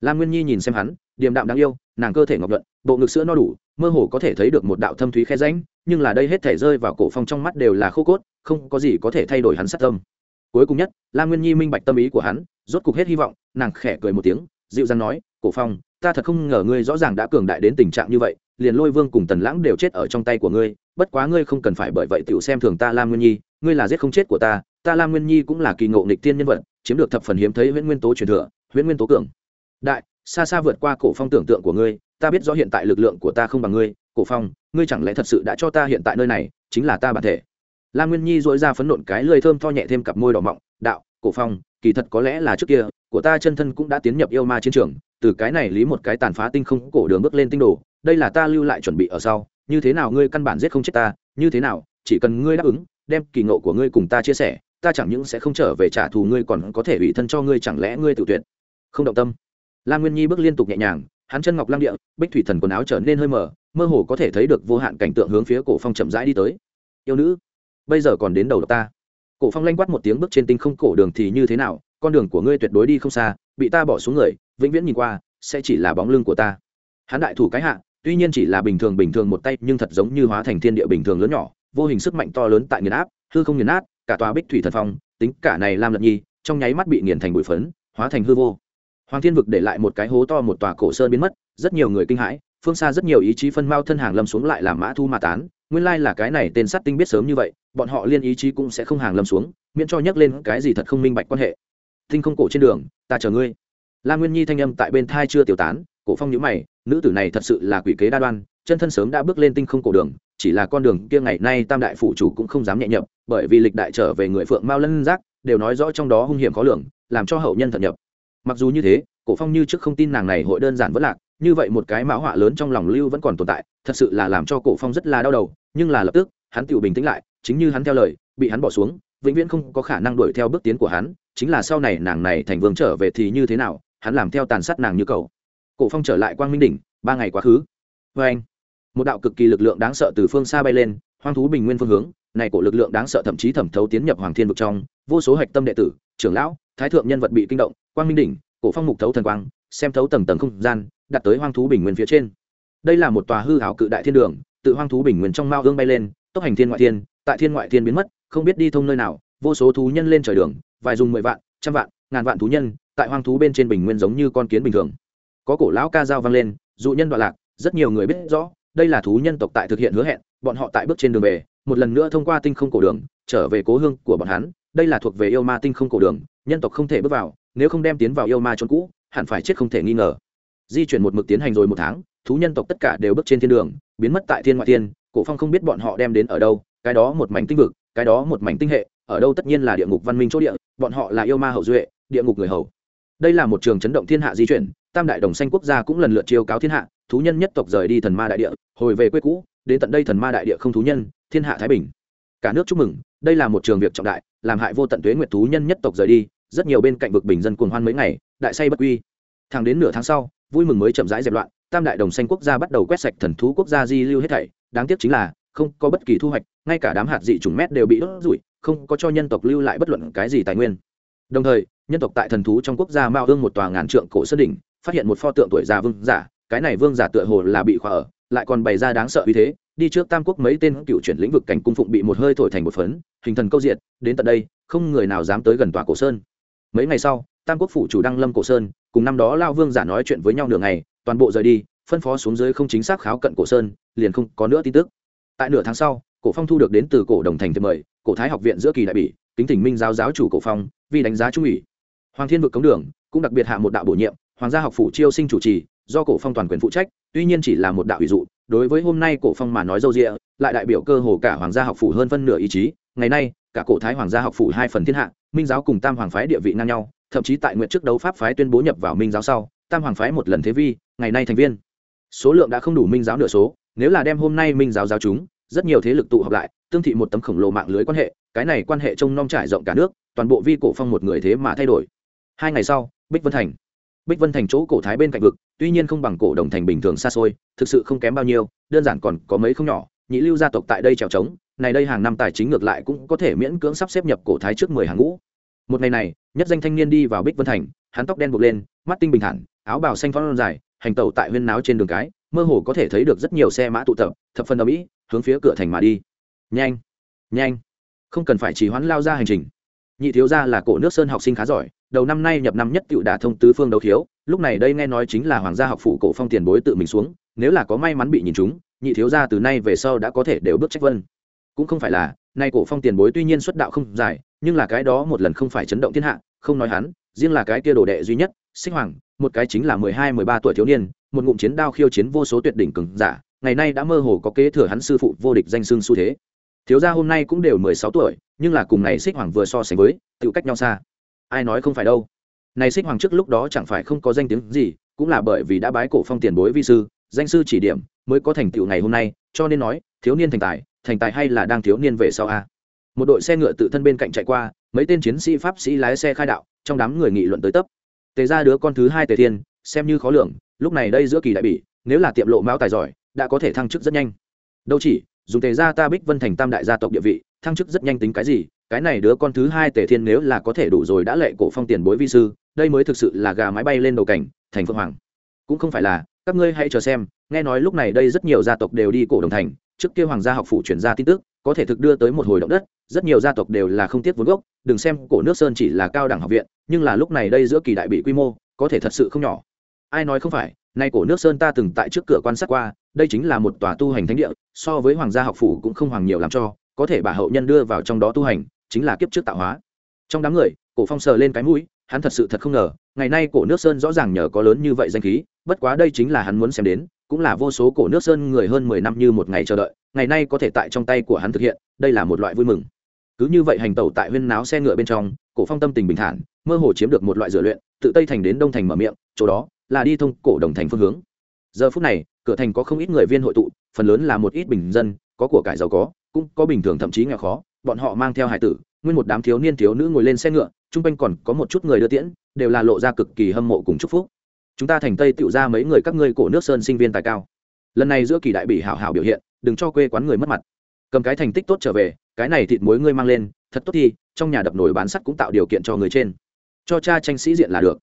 Lam Nguyên Nhi nhìn xem hắn, điềm đạm đáng yêu, nàng cơ thể ngọc nhuận, bộ ngực sữa no đủ, mơ hồ có thể thấy được một đạo thâm thúy khe rãnh, nhưng là đây hết thể rơi vào cổ phong trong mắt đều là khô cốt, không có gì có thể thay đổi hắn sát tâm. Cuối cùng nhất, Lam Nguyên Nhi minh bạch tâm ý của hắn, rốt cục hết hy vọng, nàng khẽ cười một tiếng, dịu dàng nói, "Cổ Phong, ta thật không ngờ ngươi rõ ràng đã cường đại đến tình trạng như vậy, liền Lôi Vương cùng Tần Lãng đều chết ở trong tay của ngươi, bất quá ngươi không cần phải bởi vậy tiểu xem thường ta Lam Nguyên Nhi, ngươi là giết không chết của ta, ta Lam Nguyên Nhi cũng là kỳ ngộ nghịch tiên nhân vật, chiếm được thập phần hiếm thấy huyễn nguyên tố truyền thừa, huyễn nguyên tố cường. Đại, xa xa vượt qua cổ phong tưởng tượng của ngươi, ta biết rõ hiện tại lực lượng của ta không bằng ngươi, cổ phong, ngươi chẳng lẽ thật sự đã cho ta hiện tại nơi này, chính là ta bản thể. Lam Nguyên Nhi dỗi ra phấn nộn cái lưỡi thơm tho nhẹ thêm cặp môi đỏ mọng, đạo, cổ phong, kỳ thật có lẽ là trước kia, của ta chân thân cũng đã tiến nhập yêu ma chiến trường, từ cái này lý một cái tàn phá tinh không cổ đường bước lên tinh đồ, đây là ta lưu lại chuẩn bị ở sau, như thế nào ngươi căn bản giết không chết ta, như thế nào, chỉ cần ngươi đáp ứng, đem kỳ ngộ của ngươi cùng ta chia sẻ, ta chẳng những sẽ không trở về trả thù ngươi còn có thể ủy thân cho ngươi chẳng lẽ ngươi tự tuyệt. Không động tâm. La nguyên nhi bước liên tục nhẹ nhàng hắn chân ngọc lăng địa bích thủy thần quần áo trở nên hơi mờ mơ hồ có thể thấy được vô hạn cảnh tượng hướng phía cổ phong chậm rãi đi tới. Yêu nữ bây giờ còn đến đầu độc ta cổ phong lanh quát một tiếng bước trên tinh không cổ đường thì như thế nào, con đường của ngươi tuyệt đối đi không xa, bị ta bỏ xuống người, vĩnh viễn nhìn qua, sẽ chỉ là bóng lưng của ta. Hắn đại thủ cái hạ, tuy nhiên chỉ là bình thường bình thường một tay, nhưng thật giống như hóa thành thiên địa bình thường lớn nhỏ, vô hình sức mạnh to lớn tại nghiền áp, hư không nghiền nát, cả tòa bích thủy thần phong, tính cả này lam lật nhi, trong nháy mắt bị nghiền thành bụi phấn, hóa thành hư vô. Hoàng thiên vực để lại một cái hố to một tòa cổ sơn biến mất, rất nhiều người kinh hãi phương xa rất nhiều ý chí phân mao thân hàng lâm xuống lại làm mã thu mà tán. Nguyên lai là cái này tên sát tinh biết sớm như vậy, bọn họ liên ý chí cũng sẽ không hàng lâm xuống, miễn cho nhắc lên cái gì thật không minh bạch quan hệ. Tinh không cổ trên đường, ta chờ ngươi. La nguyên nhi thanh âm tại bên thai chưa tiêu tán, cổ phong nhíu mày, nữ tử này thật sự là quỷ kế đa đoan, chân thân sớm đã bước lên tinh không cổ đường, chỉ là con đường kia ngày nay tam đại phụ chủ cũng không dám nhẹ nhập bởi vì lịch đại trở về người phượng mao lân giác, đều nói rõ trong đó hung hiểm khó lường, làm cho hậu nhân thận nhập. Mặc dù như thế, cổ phong như trước không tin nàng này hội đơn giản vất lạc như vậy một cái mã họa lớn trong lòng lưu vẫn còn tồn tại, thật sự là làm cho cổ phong rất là đau đầu, nhưng là lập tức, hắn tự bình tĩnh lại, chính như hắn theo lời, bị hắn bỏ xuống, vĩnh viễn không có khả năng đuổi theo bước tiến của hắn, chính là sau này nàng này thành vương trở về thì như thế nào, hắn làm theo tàn sát nàng như cầu. Cổ phong trở lại quang minh đỉnh, ba ngày quá khứ. Với anh, một đạo cực kỳ lực lượng đáng sợ từ phương xa bay lên, hoang thú bình nguyên phương hướng, này cổ lực lượng đáng sợ thậm chí thẩm thấu tiến nhập hoàng thiên vực trong, vô số hạch tâm đệ tử, trưởng lão, thái thượng nhân vật bị kinh động, quang minh đỉnh, cổ phong mục thấu thần quang xem thấu tầng tầng không gian, đặt tới hoang thú bình nguyên phía trên. Đây là một tòa hư hảo cự đại thiên đường, tự hoang thú bình nguyên trong mao ương bay lên, tốc hành thiên ngoại thiên, tại thiên ngoại thiên biến mất, không biết đi thông nơi nào, vô số thú nhân lên trời đường, vài dùng mười vạn, trăm vạn, ngàn vạn thú nhân, tại hoang thú bên trên bình nguyên giống như con kiến bình thường. Có cổ lão ca dao vang lên, dụ nhân đoạn lạc, rất nhiều người biết rõ, đây là thú nhân tộc tại thực hiện hứa hẹn, bọn họ tại bước trên đường về, một lần nữa thông qua tinh không cổ đường, trở về cố hương của bọn hắn, đây là thuộc về yêu ma tinh không cổ đường, nhân tộc không thể bước vào, nếu không đem tiến vào yêu ma trốn cũ hẳn phải chết không thể nghi ngờ. Di chuyển một mực tiến hành rồi một tháng, thú nhân tộc tất cả đều bước trên thiên đường, biến mất tại thiên ngoại thiên, cổ phong không biết bọn họ đem đến ở đâu, cái đó một mảnh tinh vực, cái đó một mảnh tinh hệ, ở đâu tất nhiên là địa ngục văn minh chỗ địa, bọn họ là yêu ma hậu duệ, địa ngục người hầu. Đây là một trường chấn động thiên hạ di chuyển, tam đại đồng xanh quốc gia cũng lần lượt chiêu cáo thiên hạ, thú nhân nhất tộc rời đi thần ma đại địa, hồi về quê cũ, đến tận đây thần ma đại địa không thú nhân, thiên hạ thái bình. Cả nước chúc mừng, đây là một trường việc trọng đại, làm hại vô tận tuế nguyệt thú nhân nhất tộc rời đi, rất nhiều bên cạnh vực bình dân cuồng hoan mấy ngày đại say bất quy thẳng đến nửa tháng sau, vui mừng mới chậm rãi dẹp loạn, tam đại đồng xanh quốc gia bắt đầu quét sạch thần thú quốc gia di lưu hết thảy. Đáng tiếc chính là, không có bất kỳ thu hoạch, ngay cả đám hạt dị chủng mét đều bị đốt rủi không có cho nhân tộc lưu lại bất luận cái gì tài nguyên. Đồng thời, nhân tộc tại thần thú trong quốc gia mao hương một tòa ngàn trượng cổ sơn đỉnh, phát hiện một pho tượng tuổi già vương giả, cái này vương giả tựa hồ là bị khóa ở, lại còn bày ra đáng sợ uy thế. Đi trước tam quốc mấy tên cựu chuyển lĩnh vực cảnh cung phụng bị một hơi thổi thành một phấn, hình thần câu diện đến tận đây, không người nào dám tới gần tòa cổ sơn. Mấy ngày sau tam quốc phủ chủ đăng lâm cổ sơn, cùng năm đó lao vương giả nói chuyện với nhau nửa ngày, toàn bộ rời đi, phân phó xuống dưới không chính xác kháo cận cổ sơn, liền không có nữa tin tức. Tại nửa tháng sau, cổ phong thu được đến từ cổ đồng thành thiệp mời, cổ thái học viện giữa kỳ đại bỉ, kính thỉnh minh giáo giáo chủ cổ phong, vì đánh giá trung ủy. Hoàng thiên vực cống đường, cũng đặc biệt hạ một đạo bổ nhiệm, hoàng gia học phủ chiêu sinh chủ trì, do cổ phong toàn quyền phụ trách, tuy nhiên chỉ là một đạo ủy dụ, đối với hôm nay cổ phong mà nói dâu dịa, lại đại biểu cơ hồ cả hoàng gia học phủ hơn phân nửa ý chí. Ngày nay, cả cổ thái hoàng gia học phủ hai phần thiên hạ, minh giáo cùng tam hoàng phái địa vị ngang nhau thậm chí tại nguyện trước đấu pháp phái tuyên bố nhập vào minh giáo sau, tam hoàng phái một lần thế vi, ngày nay thành viên. Số lượng đã không đủ minh giáo nửa số, nếu là đem hôm nay minh giáo giáo chúng, rất nhiều thế lực tụ họp lại, tương thị một tấm khổng lồ mạng lưới quan hệ, cái này quan hệ trông nom trải rộng cả nước, toàn bộ vi cổ phong một người thế mà thay đổi. Hai ngày sau, bích vân thành. Bích vân thành chỗ cổ thái bên cạnh vực, tuy nhiên không bằng cổ đồng thành bình thường xa xôi, thực sự không kém bao nhiêu, đơn giản còn có mấy không nhỏ, nhị lưu gia tộc tại đây trèo trống, này đây hàng năm tài chính ngược lại cũng có thể miễn cưỡng sắp xếp nhập cổ thái trước mười hàng ngũ một ngày này, nhất danh thanh niên đi vào bích vân thành, hắn tóc đen buộc lên, mắt tinh bình thản, áo bào xanh phong dài, hành tẩu tại huyên náo trên đường cái, mơ hồ có thể thấy được rất nhiều xe mã tụ tập, thập phần ở mỹ hướng phía cửa thành mà đi. Nhanh nhanh, không cần phải chỉ hoãn lao ra hành trình. Nhị thiếu gia là cổ nước sơn học sinh khá giỏi, đầu năm nay nhập năm nhất tựu đả thông tứ phương đấu thiếu lúc này đây nghe nói chính là hoàng gia học phủ cổ phong tiền bối tự mình xuống, nếu là có may mắn bị nhìn chúng nhị thiếu gia từ nay về sau đã có thể đều bước trách vân. Cũng không phải là, nay cổ phong tiền bối tuy nhiên xuất đạo không dài nhưng là cái đó một lần không phải chấn động thiên hạ, không nói hắn, riêng là cái kia đồ đệ duy nhất, xích hoàng, một cái chính là mười hai, mười ba tuổi thiếu niên, một ngụm chiến đao khiêu chiến vô số tuyệt đỉnh cường giả, ngày nay đã mơ hồ có kế thừa hắn sư phụ vô địch danh xưng xu thế. Thiếu gia hôm nay cũng đều mười sáu tuổi, nhưng là cùng này xích hoàng vừa so sánh với, tự cách nhau xa. Ai nói không phải đâu. Này xích hoàng trước lúc đó chẳng phải không có danh tiếng gì, cũng là bởi vì đã bái cổ phong tiền bối vi sư, danh sư chỉ điểm, mới có thành tựu ngày hôm nay, cho nên nói, thiếu niên thành tài thành tài hay là đang thiếu niên về sau a? Một đội xe ngựa tự thân bên cạnh chạy qua, mấy tên chiến sĩ pháp sĩ lái xe khai đạo, trong đám người nghị luận tới tấp. Tề ra đứa con thứ hai tề thiên, xem như khó lường, lúc này đây giữa kỳ đại bỉ, nếu là tiệm lộ mão tài giỏi, đã có thể thăng chức rất nhanh. Đâu chỉ, dùng tề ra ta bích vân thành tam đại gia tộc địa vị, thăng chức rất nhanh tính cái gì, cái này đứa con thứ hai tề thiên nếu là có thể đủ rồi đã lệ cổ phong tiền bối vi sư, đây mới thực sự là gà mái bay lên đầu cảnh, thành phượng hoàng. Cũng không phải là, các ngươi hãy chờ xem, nghe nói lúc này đây rất nhiều gia tộc đều đi cổ đồng thành, trước kia hoàng gia học phủ chuyển ra tin tức, có thể thực đưa tới một hồi động đất rất nhiều gia tộc đều là không tiếc vốn gốc, đừng xem cổ nước sơn chỉ là cao đẳng học viện, nhưng là lúc này đây giữa kỳ đại bị quy mô, có thể thật sự không nhỏ. Ai nói không phải, nay cổ nước sơn ta từng tại trước cửa quan sát qua, đây chính là một tòa tu hành thánh địa, so với hoàng gia học phủ cũng không hoàng nhiều làm cho, có thể bà hậu nhân đưa vào trong đó tu hành, chính là kiếp trước tạo hóa. Trong đám người, cổ phong sờ lên cái mũi, hắn thật sự thật không ngờ, ngày nay cổ nước sơn rõ ràng nhờ có lớn như vậy danh khí, bất quá đây chính là hắn muốn xem đến cũng là vô số cổ nước sơn người hơn mười năm như một ngày chờ đợi, ngày nay có thể tại trong tay của hắn thực hiện, đây là một loại vui mừng. Cứ như vậy hành tẩu tại huyên náo xe ngựa bên trong, cổ phong tâm tình bình thản, mơ hồ chiếm được một loại rửa luyện, tự tây thành đến đông thành mở miệng, chỗ đó là đi thông cổ đồng thành phương hướng. Giờ phút này, cửa thành có không ít người viên hội tụ, phần lớn là một ít bình dân, có của cải giàu có, cũng có bình thường thậm chí nghèo khó, bọn họ mang theo hải tử, nguyên một đám thiếu niên thiếu nữ ngồi lên xe ngựa, chung quanh còn có một chút người đưa tiễn, đều là lộ ra cực kỳ hâm mộ cùng chúc phúc chúng ta thành tây tựu ra mấy người các ngươi cổ nước sơn sinh viên tài cao. Lần này giữa kỳ đại bị hảo hảo biểu hiện, đừng cho quê quán người mất mặt. Cầm cái thành tích tốt trở về, cái này thịt muối ngươi mang lên, thật tốt thì trong nhà đập nồi bán sắt cũng tạo điều kiện cho người trên. Cho cha tranh sĩ diện là được.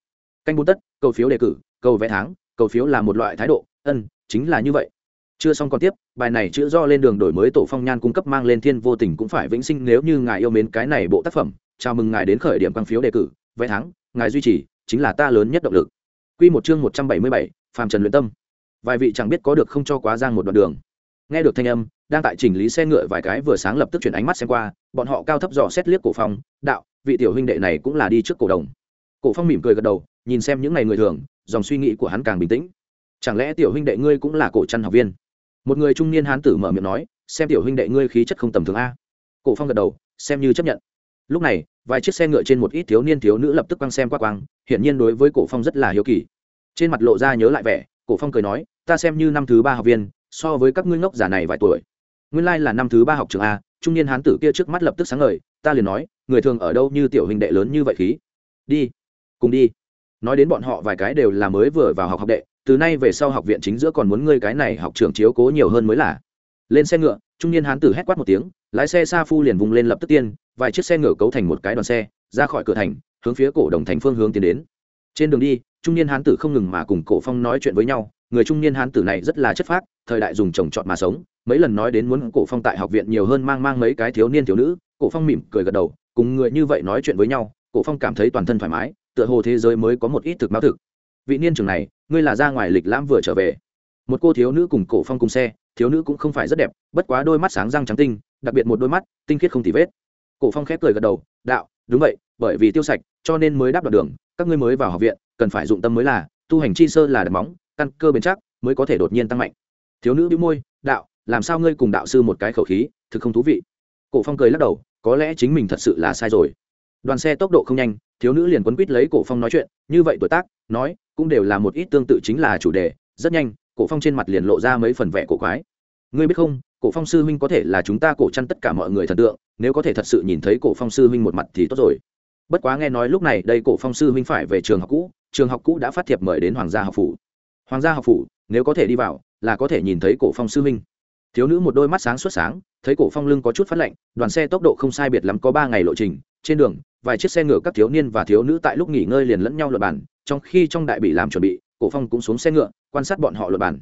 Canh bốn tất, cầu phiếu đề cử, cầu vẽ tháng, cầu phiếu là một loại thái độ, ân, chính là như vậy. Chưa xong còn tiếp, bài này chữ do lên đường đổi mới tổ phong nhan cung cấp mang lên thiên vô tình cũng phải vĩnh sinh nếu như ngài yêu mến cái này bộ tác phẩm. Chào mừng ngài đến khởi điểm quan phiếu đề cử, vẽ thắng ngài duy trì, chính là ta lớn nhất động lực. Quy một chương một trăm bảy mươi bảy, trần luyện tâm. Vài vị chẳng biết có được không cho quá giang một đoạn đường. Nghe được thanh âm đang tại chỉnh lý xe ngựa vài cái vừa sáng lập tức chuyển ánh mắt xem qua bọn họ cao thấp dò xét liếc cổ phong đạo vị tiểu huynh đệ này cũng là đi trước cổ đồng. Cổ phong mỉm cười gật đầu nhìn xem những ngày người thường dòng suy nghĩ của hắn càng bình tĩnh. Chẳng lẽ tiểu huynh đệ ngươi cũng là cổ chân học viên? Một người trung niên hán tử mở miệng nói xem tiểu huynh đệ ngươi khí chất không tầm thường a. Cổ phong gật đầu xem như chấp nhận lúc này, vài chiếc xe ngựa trên một ít thiếu niên thiếu nữ lập tức quăng xem qua quang, hiển nhiên đối với cổ phong rất là hiếu kỳ. Trên mặt lộ ra nhớ lại vẻ, cổ phong cười nói, ta xem như năm thứ ba học viên, so với các ngươi ngốc giả này vài tuổi. Nguyên lai là năm thứ ba học trường a, trung niên hán tử kia trước mắt lập tức sáng ngời, ta liền nói, người thường ở đâu như tiểu hình đệ lớn như vậy khí? Đi, cùng đi. Nói đến bọn họ vài cái đều là mới vừa vào học học đệ, từ nay về sau học viện chính giữa còn muốn ngươi cái này học trường chiếu cố nhiều hơn mới là. Lên xe ngựa, trung niên hán tử hét quát một tiếng, lái xe sa phu liền vùng lên lập tức tiên vài chiếc xe ngựa cấu thành một cái đoàn xe, ra khỏi cửa thành, hướng phía cổ đồng thành phương hướng tiến đến. Trên đường đi, trung niên hán tử không ngừng mà cùng cổ phong nói chuyện với nhau, người trung niên hán tử này rất là chất phác, thời đại dùng trồng trọt mà sống, mấy lần nói đến muốn cổ phong tại học viện nhiều hơn mang mang mấy cái thiếu niên thiếu nữ, cổ phong mỉm cười gật đầu, cùng người như vậy nói chuyện với nhau, cổ phong cảm thấy toàn thân thoải mái, tựa hồ thế giới mới có một ít thực máu thực. Vị niên trưởng này, ngươi là ra ngoài lịch lãm vừa trở về. Một cô thiếu nữ cùng cổ phong cùng xe, thiếu nữ cũng không phải rất đẹp, bất quá đôi mắt sáng răng trắng tinh, đặc biệt một đôi mắt, tinh khiết không tì vết cổ phong khép cười gật đầu, đạo, đúng vậy, bởi vì tiêu sạch, cho nên mới đáp đoạn đường, các ngươi mới vào học viện, cần phải dụng tâm mới là, tu hành chi sơ là đặt móng, căn cơ bền chắc, mới có thể đột nhiên tăng mạnh. Thiếu nữ bĩu môi, đạo, làm sao ngươi cùng đạo sư một cái khẩu khí, thực không thú vị. Cổ phong cười lắc đầu, có lẽ chính mình thật sự là sai rồi. Đoàn xe tốc độ không nhanh, thiếu nữ liền quấn quýt lấy cổ phong nói chuyện, như vậy tuổi tác, nói, cũng đều là một ít tương tự chính là chủ đề, rất nhanh. Cổ phong trên mặt liền lộ ra mấy phần vẻ cổ quái. Ngươi biết không cổ phong sư huynh có thể là chúng ta cổ chăn tất cả mọi người thần tượng, nếu có thể thật sự nhìn thấy cổ phong sư huynh một mặt thì tốt rồi. Bất quá nghe nói lúc này đây cổ phong sư huynh phải về trường học cũ, trường học cũ đã phát thiệp mời đến hoàng gia học phủ. Hoàng gia học phủ, nếu có thể đi vào, là có thể nhìn thấy cổ phong sư huynh. Thiếu nữ một đôi mắt sáng suốt sáng, thấy cổ phong lưng có chút phát lạnh, đoàn xe tốc độ không sai biệt lắm có ba ngày lộ trình, trên đường, vài chiếc xe ngựa các thiếu niên và thiếu nữ tại lúc nghỉ ngơi liền lẫn nhau luật bàn, trong khi trong đại bị làm chuẩn bị, cổ phong cũng xuống xe ngựa, quan sát bọn họ luật bàn.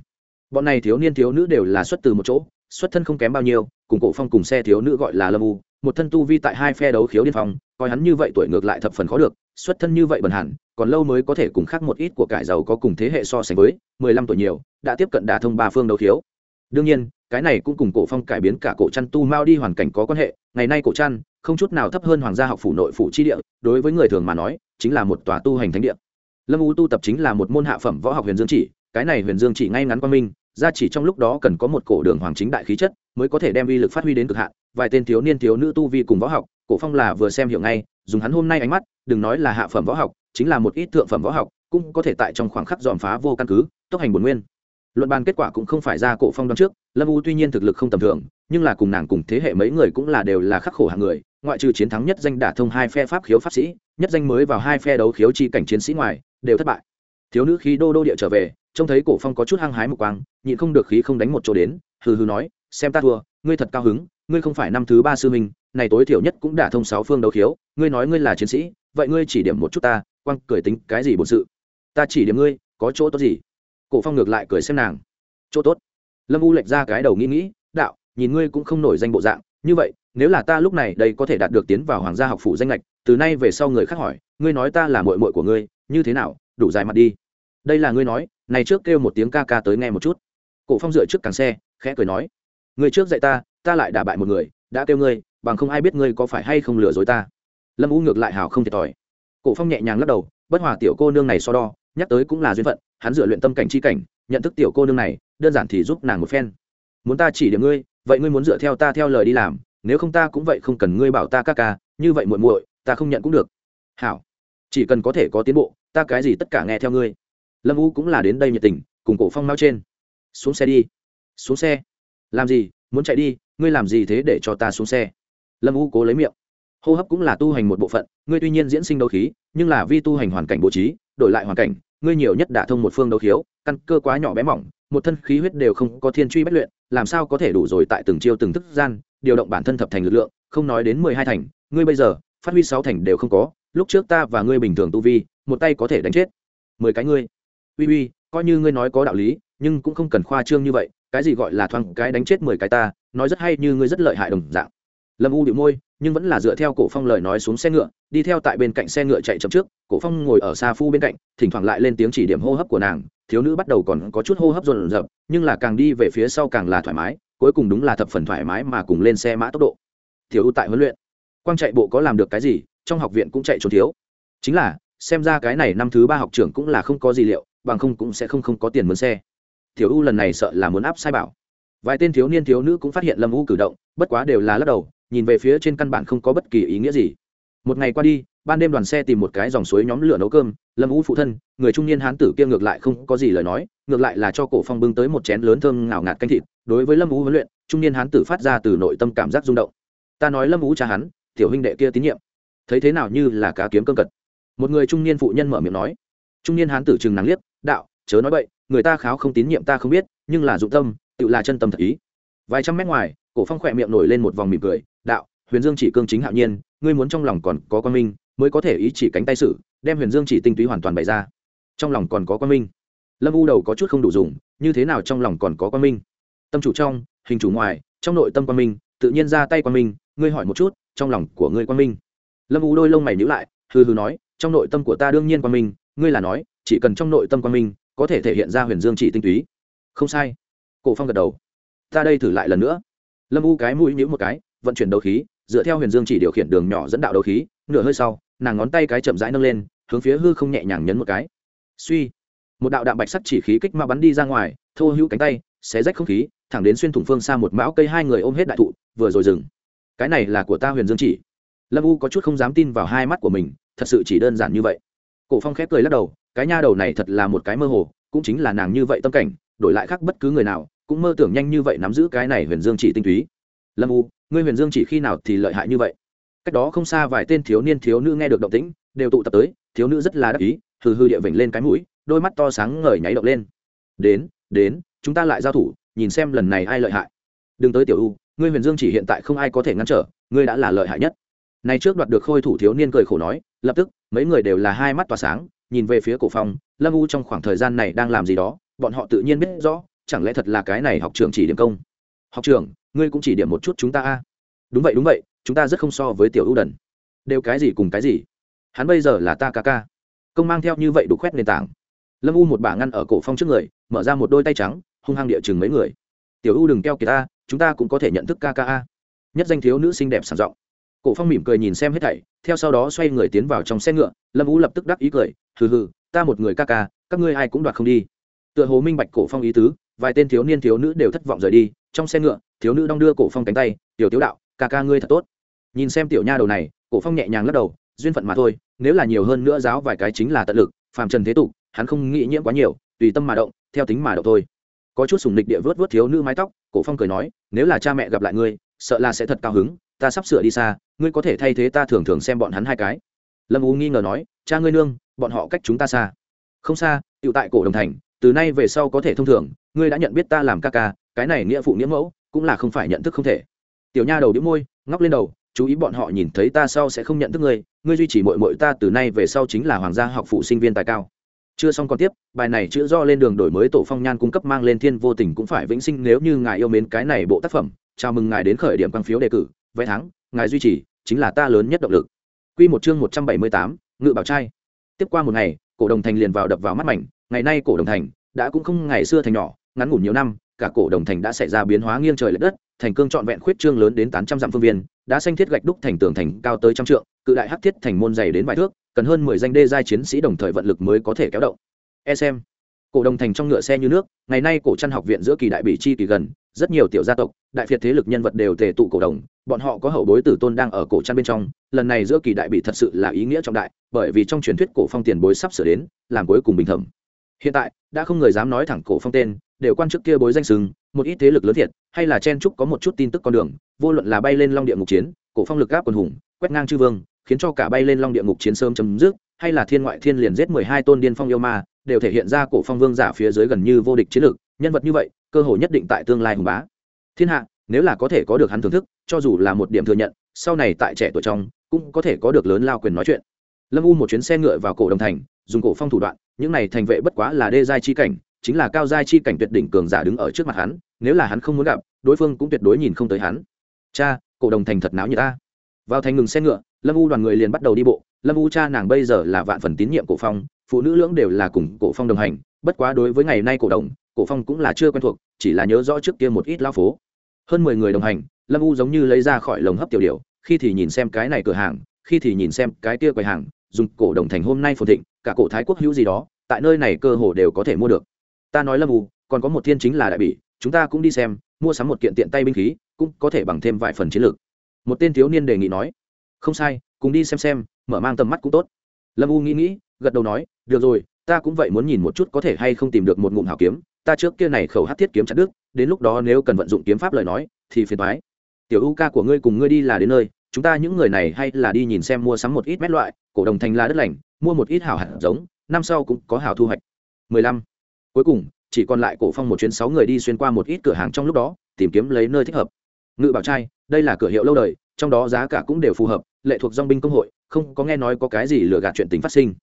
Bọn này thiếu niên thiếu nữ đều là xuất từ một chỗ xuất thân không kém bao nhiêu, cùng cổ phong cùng xe thiếu nữ gọi là lâm u, một thân tu vi tại hai phe đấu khiếu điên phong, coi hắn như vậy tuổi ngược lại thập phần khó được, xuất thân như vậy bần hẳn, còn lâu mới có thể cùng khác một ít của cải giàu có cùng thế hệ so sánh với, mười lăm tuổi nhiều, đã tiếp cận đả thông ba phương đấu khiếu. Đương nhiên, cái này cũng cùng cổ phong cải biến cả cổ chăn tu mao đi hoàn cảnh có quan hệ, ngày nay cổ chăn, không chút nào thấp hơn hoàng gia học phủ nội phủ chi địa, đối với người thường mà nói, chính là một tòa tu hành thánh địa. Lâm u tu tập chính là một môn hạ phẩm võ học huyền dương chỉ, cái này huyền dương chỉ ngay ngắn qua minh ra chỉ trong lúc đó cần có một cổ đường hoàng chính đại khí chất mới có thể đem uy lực phát huy đến cực hạn. Vài tên thiếu niên thiếu nữ tu vi cùng võ học, cổ phong là vừa xem hiểu ngay, dùng hắn hôm nay ánh mắt, đừng nói là hạ phẩm võ học, chính là một ít thượng phẩm võ học, cũng có thể tại trong khoảng khắc dòm phá vô căn cứ, tốc hành bổn nguyên. Luận bàn kết quả cũng không phải ra cổ phong đoán trước, lâm u tuy nhiên thực lực không tầm thường, nhưng là cùng nàng cùng thế hệ mấy người cũng là đều là khắc khổ hạng người, ngoại trừ chiến thắng nhất danh đả thông hai phe pháp khiếu pháp sĩ, nhất danh mới vào hai phe đấu khiếu chi cảnh chiến sĩ ngoài, đều thất bại thiếu nữ khí đô đô địa trở về, trông thấy cổ phong có chút hăng hái một quang, nhịn không được khí không đánh một chỗ đến, hừ hừ nói, xem ta thua, ngươi thật cao hứng, ngươi không phải năm thứ ba sư minh này tối thiểu nhất cũng đả thông sáu phương đấu khiếu, ngươi nói ngươi là chiến sĩ, vậy ngươi chỉ điểm một chút ta, quang cười tính cái gì bổn sự? Ta chỉ điểm ngươi, có chỗ tốt gì? Cổ phong ngược lại cười xem nàng. Chỗ tốt. Lâm u lệch ra cái đầu nghĩ nghĩ, đạo, nhìn ngươi cũng không nổi danh bộ dạng, như vậy, nếu là ta lúc này đây có thể đạt được tiến vào hoàng gia học phủ danh lệch từ nay về sau người khác hỏi, ngươi nói ta là mội mội của ngươi, như thế nào đủ dài mặt đi. Đây là ngươi nói, này trước kêu một tiếng ca ca tới nghe một chút. Cổ phong dựa trước càng xe, khẽ cười nói người trước dạy ta ta lại đả bại một người, đã kêu ngươi, bằng không ai biết ngươi có phải hay không lừa dối ta. Lâm u ngược lại hào không thiệt thòi. Cổ phong nhẹ nhàng lắc đầu, bất hòa tiểu cô nương này so đo, nhắc tới cũng là duyên phận, hắn dựa luyện tâm cảnh chi cảnh, nhận thức tiểu cô nương này, đơn giản thì giúp nàng một phen. Muốn ta chỉ điểm ngươi, vậy ngươi muốn dựa theo ta theo lời đi làm, nếu không ta cũng vậy không cần ngươi bảo ta ca ca, như vậy muội muội, ta không nhận cũng được. Hảo chỉ cần có thể có tiến bộ, ta cái gì tất cả nghe theo ngươi. Lâm u cũng là đến đây nhiệt tình, cùng cổ phong mau trên. Xuống xe đi. Xuống xe. Làm gì? Muốn chạy đi? Ngươi làm gì thế để cho ta xuống xe? Lâm u cố lấy miệng. Hô hấp cũng là tu hành một bộ phận, ngươi tuy nhiên diễn sinh đấu khí, nhưng là vi tu hành hoàn cảnh bố trí, đổi lại hoàn cảnh, ngươi nhiều nhất đả thông một phương đấu khiếu, căn cơ quá nhỏ bé mỏng, một thân khí huyết đều không có thiên truy bất luyện, làm sao có thể đủ rồi tại từng chiêu từng thức gian, điều động bản thân thập thành lực lượng, không nói đến mười hai thành, ngươi bây giờ, phát huy sáu thành đều không có lúc trước ta và ngươi bình thường tu vi, một tay có thể đánh chết. Mười cái ngươi. Uy uy, coi như ngươi nói có đạo lý, nhưng cũng không cần khoa trương như vậy, cái gì gọi là thoáng cái đánh chết mười cái ta, nói rất hay như ngươi rất lợi hại đồng dạng. Lâm u bị môi, nhưng vẫn là dựa theo cổ phong lời nói xuống xe ngựa, đi theo tại bên cạnh xe ngựa chạy chậm trước, cổ phong ngồi ở xa phu bên cạnh, thỉnh thoảng lại lên tiếng chỉ điểm hô hấp của nàng, thiếu nữ bắt đầu còn có chút hô hấp rộn rập, nhưng là càng đi về phía sau càng là thoải mái, cuối cùng đúng là thập phần thoải mái mà cùng lên xe mã tốc độ. Thiếu ưu tại huấn luyện, quang chạy bộ có làm được cái gì trong học viện cũng chạy trốn thiếu. Chính là, xem ra cái này năm thứ ba học trưởng cũng là không có gì liệu, bằng không cũng sẽ không không có tiền mướn xe. Thiếu ưu lần này sợ là muốn áp sai bảo. Vài tên thiếu niên thiếu nữ cũng phát hiện lâm u cử động, bất quá đều là lắc đầu, nhìn về phía trên căn bản không có bất kỳ ý nghĩa gì. Một ngày qua đi, ban đêm đoàn xe tìm một cái dòng suối nhóm lửa nấu cơm, lâm u phụ thân, người trung niên hán tử kia ngược lại không có gì lời nói, ngược lại là cho cổ phong bưng tới một chén lớn thơm ngào ngạt canh thịt. Đối với lâm u huấn luyện, trung niên hán tử phát ra từ nội tâm cảm giác rung động. Ta nói lâm u cha hắn, tiểu huynh đệ kia tín nhiệm thấy thế nào như là cá kiếm cơm cật. Một người trung niên phụ nhân mở miệng nói. Trung niên hán tử chừng nắng liếc đạo chớ nói vậy, người ta kháo không tín nhiệm ta không biết nhưng là dụng tâm tự là chân tâm thật ý. Vài trăm mét ngoài cổ phong khỏe miệng nổi lên một vòng mỉm cười đạo huyền dương chỉ cương chính hạo nhiên ngươi muốn trong lòng còn có quan minh mới có thể ý chỉ cánh tay sử đem huyền dương chỉ tinh túy hoàn toàn bày ra. Trong lòng còn có quan minh. Lâm u đầu có chút không đủ dùng như thế nào trong lòng còn có quan minh? Tâm chủ trong hình chủ ngoài trong nội tâm quan minh tự nhiên ra tay quan minh ngươi hỏi một chút trong lòng của ngươi quan minh lâm u đôi lông mày nhữ lại, hừ hừ nói, trong nội tâm của ta đương nhiên quan minh, ngươi là nói, chỉ cần trong nội tâm quan minh, có thể thể hiện ra huyền dương chỉ tinh túy. Không sai. Cổ phong gật đầu. Ta đây thử lại lần nữa. Lâm u cái mũi nhữ một cái, vận chuyển đầu khí, dựa theo huyền dương chỉ điều khiển đường nhỏ dẫn đạo đầu khí, nửa hơi sau, nàng ngón tay cái chậm rãi nâng lên, hướng phía hư không nhẹ nhàng nhấn một cái. Suy. Một đạo đạm bạch sắc chỉ khí kích ma bắn đi ra ngoài, thô hữu cánh tay, xé rách không khí, thẳng đến xuyên thủng phương xa một mão cây hai người ôm hết đại thụ, vừa rồi dừng. Cái này là của ta huyền dương chỉ lâm u có chút không dám tin vào hai mắt của mình, thật sự chỉ đơn giản như vậy. Cổ phong khép cười lắc đầu, cái nha đầu này thật là một cái mơ hồ, cũng chính là nàng như vậy tâm cảnh, đổi lại khác bất cứ người nào, cũng mơ tưởng nhanh như vậy nắm giữ cái này huyền dương chỉ tinh túy. Lâm u, ngươi huyền dương chỉ khi nào thì lợi hại như vậy? Cách đó không xa vài tên thiếu niên thiếu nữ nghe được động tĩnh, đều tụ tập tới, thiếu nữ rất là đắc ý, hừ hừ địa vểnh lên cái mũi, đôi mắt to sáng ngời nháy động lên. Đến đến, chúng ta lại giao thủ, nhìn xem lần này ai lợi hại. Đừng tới tiểu u, ngươi huyền dương chỉ hiện tại không ai có thể ngăn trở, ngươi đã là lợi hại nhất này trước đoạt được khôi thủ thiếu niên cười khổ nói, lập tức, mấy người đều là hai mắt tỏa sáng, nhìn về phía cổ phong, lâm u trong khoảng thời gian này đang làm gì đó, bọn họ tự nhiên biết rõ, chẳng lẽ thật là cái này học trưởng chỉ điểm công. Học trưởng, ngươi cũng chỉ điểm một chút chúng ta a. Đúng vậy đúng vậy, chúng ta rất không so với tiểu ưu đần. Đều cái gì cùng cái gì? Hắn bây giờ là ta ca ca. Công mang theo như vậy đủ khoét nền tảng. Lâm u một bả ngăn ở cổ phong trước người, mở ra một đôi tay trắng, hung hăng địa chừng mấy người. Tiểu u đừng keo kiệt ta, chúng ta cũng có thể nhận thức ca ca a. Nhất danh thiếu nữ xinh đẹp sảng giọng cổ phong mỉm cười nhìn xem hết thảy, theo sau đó xoay người tiến vào trong xe ngựa, lâm u lập tức đắc ý cười, hừ hừ, ta một người ca ca, các ngươi ai cũng đoạt không đi. Tựa hồ minh bạch cổ phong ý tứ, vài tên thiếu niên thiếu nữ đều thất vọng rời đi, trong xe ngựa, thiếu nữ đong đưa cổ phong cánh tay, tiểu tiếu đạo, ca ca ngươi thật tốt. Nhìn xem tiểu nha đầu này, cổ phong nhẹ nhàng lắc đầu, duyên phận mà thôi, nếu là nhiều hơn nữa giáo vài cái chính là tận lực, phàm trần thế tục, hắn không nghĩ nhiễm quá nhiều, tùy tâm mà động, theo tính mà động thôi. Có chút sùng lịch địa vớt vớt thiếu nữ mái tóc, cổ phong cười nói, nếu là cha mẹ gặp lại ngươi, sợ là sẽ thật cao hứng ta sắp sửa đi xa, ngươi có thể thay thế ta thường thường xem bọn hắn hai cái. Lâm u nghi ngờ nói, cha ngươi nương, bọn họ cách chúng ta xa. Không xa tựu tại cổ đồng thành, từ nay về sau có thể thông thường, ngươi đã nhận biết ta làm ca ca, cái này nghĩa phụ nghĩa mẫu, cũng là không phải nhận thức không thể. Tiểu nha đầu đĩu môi, ngóc lên đầu, chú ý bọn họ nhìn thấy ta sau sẽ không nhận thức ngươi ngươi duy trì mội mội ta từ nay về sau chính là hoàng gia học phụ sinh viên tài cao. Chưa xong còn tiếp, bài này chữ do lên đường đổi mới tổ phong nhan cung cấp mang lên thiên vô tình cũng phải vĩnh sinh nếu như ngài yêu mến cái này bộ tác phẩm. Chào mừng ngài đến khởi điểm quang phiếu đề cử vé thắng ngài duy trì chính là ta lớn nhất động lực. Quy một chương một trăm bảy mươi tám, ngự bảo trai. Tiếp qua một ngày cổ đồng thành liền vào đập vào mắt mảnh ngày nay cổ đồng thành đã cũng không ngày xưa thành nhỏ ngắn ngủn nhiều năm cả cổ đồng thành đã xảy ra biến hóa nghiêng trời lệch đất thành cương trọn vẹn khuyết trương lớn đến tám trăm dặm phương viên đã xanh thiết gạch đúc thành tường thành cao tới trăm trượng cự đại hắc thiết thành môn dày đến vài thước cần hơn mười danh đê giai chiến sĩ đồng thời vận lực mới có thể kéo động. E xem cổ đồng thành trong ngựa xe như nước ngày nay cổ trăn học viện giữa kỳ đại bị chi kỳ gần rất nhiều tiểu gia tộc, đại việt thế lực nhân vật đều tề tụ cổ đồng, bọn họ có hậu bối tử tôn đang ở cổ trăn bên trong, lần này giữa kỳ đại bị thật sự là ý nghĩa trọng đại, bởi vì trong truyền thuyết cổ phong tiền bối sắp sửa đến, làm cuối cùng bình thẩm hiện tại, đã không người dám nói thẳng cổ phong tên, đều quan chức kia bối danh sừng, một ít thế lực lớn thiệt, hay là chen trúc có một chút tin tức con đường, vô luận là bay lên long địa ngục chiến, cổ phong lực gáp quần hùng, quét ngang chư vương, khiến cho cả bay lên long địa ngục chiến sớm chấm dứt, hay là thiên ngoại thiên liền giết mười hai tôn điên phong yêu ma, đều thể hiện ra cổ phong vương giả phía dưới gần như vô địch chiến lực nhân vật như vậy, cơ hội nhất định tại tương lai hùng bá. Thiên hạ, nếu là có thể có được hắn thưởng thức, cho dù là một điểm thừa nhận, sau này tại trẻ tuổi trong, cũng có thể có được lớn lao quyền nói chuyện. Lâm u một chuyến xe ngựa vào cổ đồng thành, dùng cổ phong thủ đoạn, những này thành vệ bất quá là đê giai chi cảnh, chính là cao giai chi cảnh tuyệt đỉnh cường giả đứng ở trước mặt hắn, nếu là hắn không muốn gặp, đối phương cũng tuyệt đối nhìn không tới hắn. Cha, cổ đồng thành thật náo như ta. Vào thành ngừng xe ngựa, lâm u đoàn người liền bắt đầu đi bộ, lâm u cha nàng bây giờ là vạn phần tín nhiệm cổ phong phụ nữ lưỡng đều là cùng cổ phong đồng hành, bất quá đối với ngày nay cổ đồng, cổ phong cũng là chưa quen thuộc, chỉ là nhớ rõ trước kia một ít lao phố. Hơn mười người đồng hành, lâm u giống như lấy ra khỏi lồng hấp tiểu điệu khi thì nhìn xem cái này cửa hàng, khi thì nhìn xem cái kia quầy hàng, dùng cổ đồng thành hôm nay phồn thịnh, cả cổ thái quốc hữu gì đó, tại nơi này cơ hồ đều có thể mua được. Ta nói lâm u, còn có một thiên chính là đại bỉ, chúng ta cũng đi xem, mua sắm một kiện tiện tay binh khí, cũng có thể bằng thêm vài phần chiến lược. Một tên thiếu niên đề nghị nói. Không sai, cùng đi xem xem, mở mang tầm mắt cũng tốt. Lâm u nghĩ nghĩ, gật đầu nói được rồi, ta cũng vậy muốn nhìn một chút có thể hay không tìm được một ngụm hảo kiếm. Ta trước kia này khẩu hát thiết kiếm chặt đức đến lúc đó nếu cần vận dụng kiếm pháp lời nói, thì phiền thoái tiểu u ca của ngươi cùng ngươi đi là đến nơi, chúng ta những người này hay là đi nhìn xem mua sắm một ít mét loại, cổ đồng thành là đất lành, mua một ít hảo hạt giống, năm sau cũng có hảo thu hoạch. 15. cuối cùng, chỉ còn lại cổ phong một chuyến sáu người đi xuyên qua một ít cửa hàng trong lúc đó, tìm kiếm lấy nơi thích hợp. Ngự bảo trai, đây là cửa hiệu lâu đời, trong đó giá cả cũng đều phù hợp, lệ thuộc dong binh công hội, không có nghe nói có cái gì lừa gạt chuyện tình phát sinh.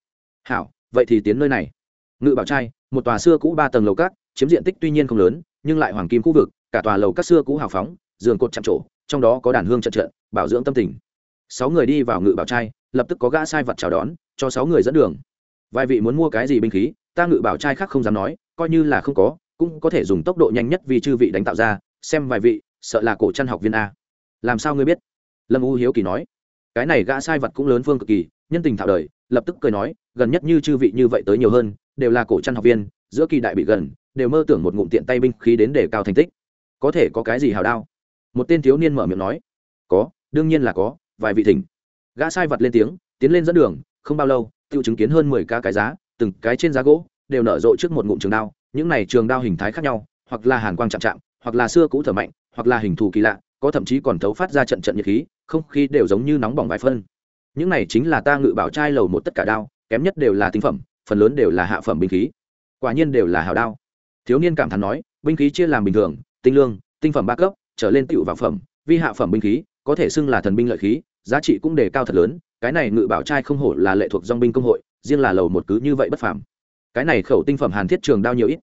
Hảo vậy thì tiến nơi này. Ngự bảo trai, một tòa xưa cũ ba tầng lầu cát chiếm diện tích tuy nhiên không lớn, nhưng lại hoàng kim khu vực, cả tòa lầu cát xưa cũ hào phóng, giường cột chạm trổ, trong đó có đàn hương trận trận, bảo dưỡng tâm tình. Sáu người đi vào ngự bảo trai, lập tức có gã sai vật chào đón, cho sáu người dẫn đường. Vài vị muốn mua cái gì binh khí, ta ngự bảo trai khác không dám nói, coi như là không có, cũng có thể dùng tốc độ nhanh nhất vì chư vị đánh tạo ra, xem vài vị, sợ là cổ chân học viên a. Làm sao ngươi biết? Lâm u hiếu kỳ nói. Cái này gã sai vật cũng lớn phương cực kỳ, nhân tình thạo đời lập tức cười nói, gần nhất như chư vị như vậy tới nhiều hơn, đều là cổ chân học viên, giữa kỳ đại bị gần, đều mơ tưởng một ngụm tiện tay binh khí đến để cao thành tích. Có thể có cái gì hào đao? Một tên thiếu niên mở miệng nói. Có, đương nhiên là có, vài vị thỉnh. Gã sai vật lên tiếng, tiến lên dẫn đường, không bao lâu tự chứng kiến hơn mười ca cái giá, từng cái trên giá gỗ, đều nở rộ trước một ngụm trường đao, những này trường đao hình thái khác nhau, hoặc là hàn quang chạm chạm, hoặc là xưa cũ thở mạnh, hoặc là hình thù kỳ lạ, có thậm chí còn thấu phát ra trận trận nhiệt khí, không khí đều giống như nóng bỏng vài phân những này chính là ta ngự bảo trai lầu một tất cả đao, kém nhất đều là tinh phẩm, phần lớn đều là hạ phẩm binh khí. Quả nhiên đều là hào đao. Thiếu niên cảm thán nói, binh khí chia làm bình thường, tinh lương, tinh phẩm ba cấp, trở lên tựu vào phẩm, vi hạ phẩm binh khí, có thể xưng là thần binh lợi khí, giá trị cũng đề cao thật lớn, cái này ngự bảo trai không hổ là lệ thuộc dong binh công hội, riêng là lầu một cứ như vậy bất phàm. Cái này khẩu tinh phẩm hàn thiết trường đao nhiều ít.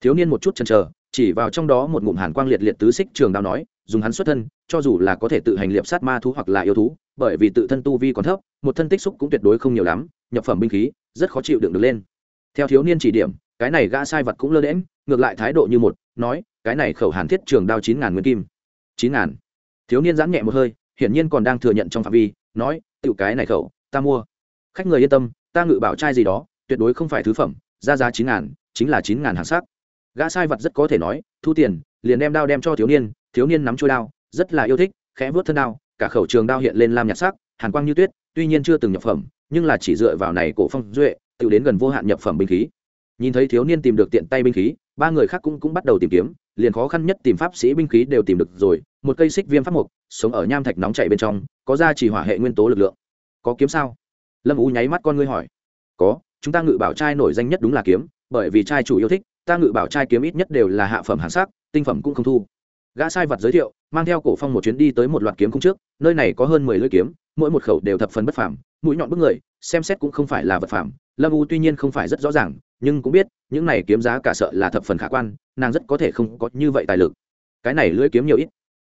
Thiếu niên một chút chần chờ, chỉ vào trong đó một ngụm hàn quang liệt liệt tứ xích trường đao nói dùng hắn xuất thân, cho dù là có thể tự hành liệp sát ma thú hoặc là yêu thú, bởi vì tự thân tu vi còn thấp, một thân tích xúc cũng tuyệt đối không nhiều lắm, nhập phẩm binh khí, rất khó chịu đựng được lên. Theo thiếu niên chỉ điểm, cái này gã sai vật cũng lơ đễm ngược lại thái độ như một, nói, cái này khẩu hàn thiết trường đao chín ngàn nguyên kim. Chín ngàn. Thiếu niên giãn nhẹ một hơi, hiển nhiên còn đang thừa nhận trong phạm vi, nói tự cái này khẩu, ta mua. Khách người yên tâm, ta ngự bảo trai gì đó, tuyệt đối không phải thứ phẩm, ra giá chín ngàn, chính là chín ngàn hàng sắc. Gã sai vật rất có thể nói, thu tiền, liền đem đao đem cho thiếu niên thiếu niên nắm chuôi đao, rất là yêu thích, khẽ vớt thân đao, cả khẩu trường đao hiện lên lam nhạt sắc, hàn quang như tuyết, tuy nhiên chưa từng nhập phẩm, nhưng là chỉ dựa vào này cổ phong duệ, tự đến gần vô hạn nhập phẩm binh khí. Nhìn thấy thiếu niên tìm được tiện tay binh khí, ba người khác cũng cũng bắt đầu tìm kiếm, liền khó khăn nhất tìm pháp sĩ binh khí đều tìm được rồi, một cây xích viêm pháp mục, sống ở nham thạch nóng chảy bên trong, có ra chỉ hỏa hệ nguyên tố lực lượng. Có kiếm sao? Lâm u nháy mắt con ngươi hỏi. Có, chúng ta ngự bảo trai nổi danh nhất đúng là kiếm, bởi vì trai chủ yêu thích, ta ngự bảo trai kiếm ít nhất đều là hạ phẩm hàng sắc, tinh phẩm cũng không thu gã sai vật giới thiệu, mang theo cổ phong một chuyến đi tới một loạt kiếm cung trước, nơi này có hơn mười lưỡi kiếm, mỗi một khẩu đều thập phần bất phàm, mũi nhọn bức người, xem xét cũng không phải là vật phàm, lâm u tuy nhiên không phải rất rõ ràng, nhưng cũng biết, những này kiếm giá cả sợ là thập phần khả quan, nàng rất có thể không có như vậy tài lực. Cái này lưỡi kiếm nhiều ít.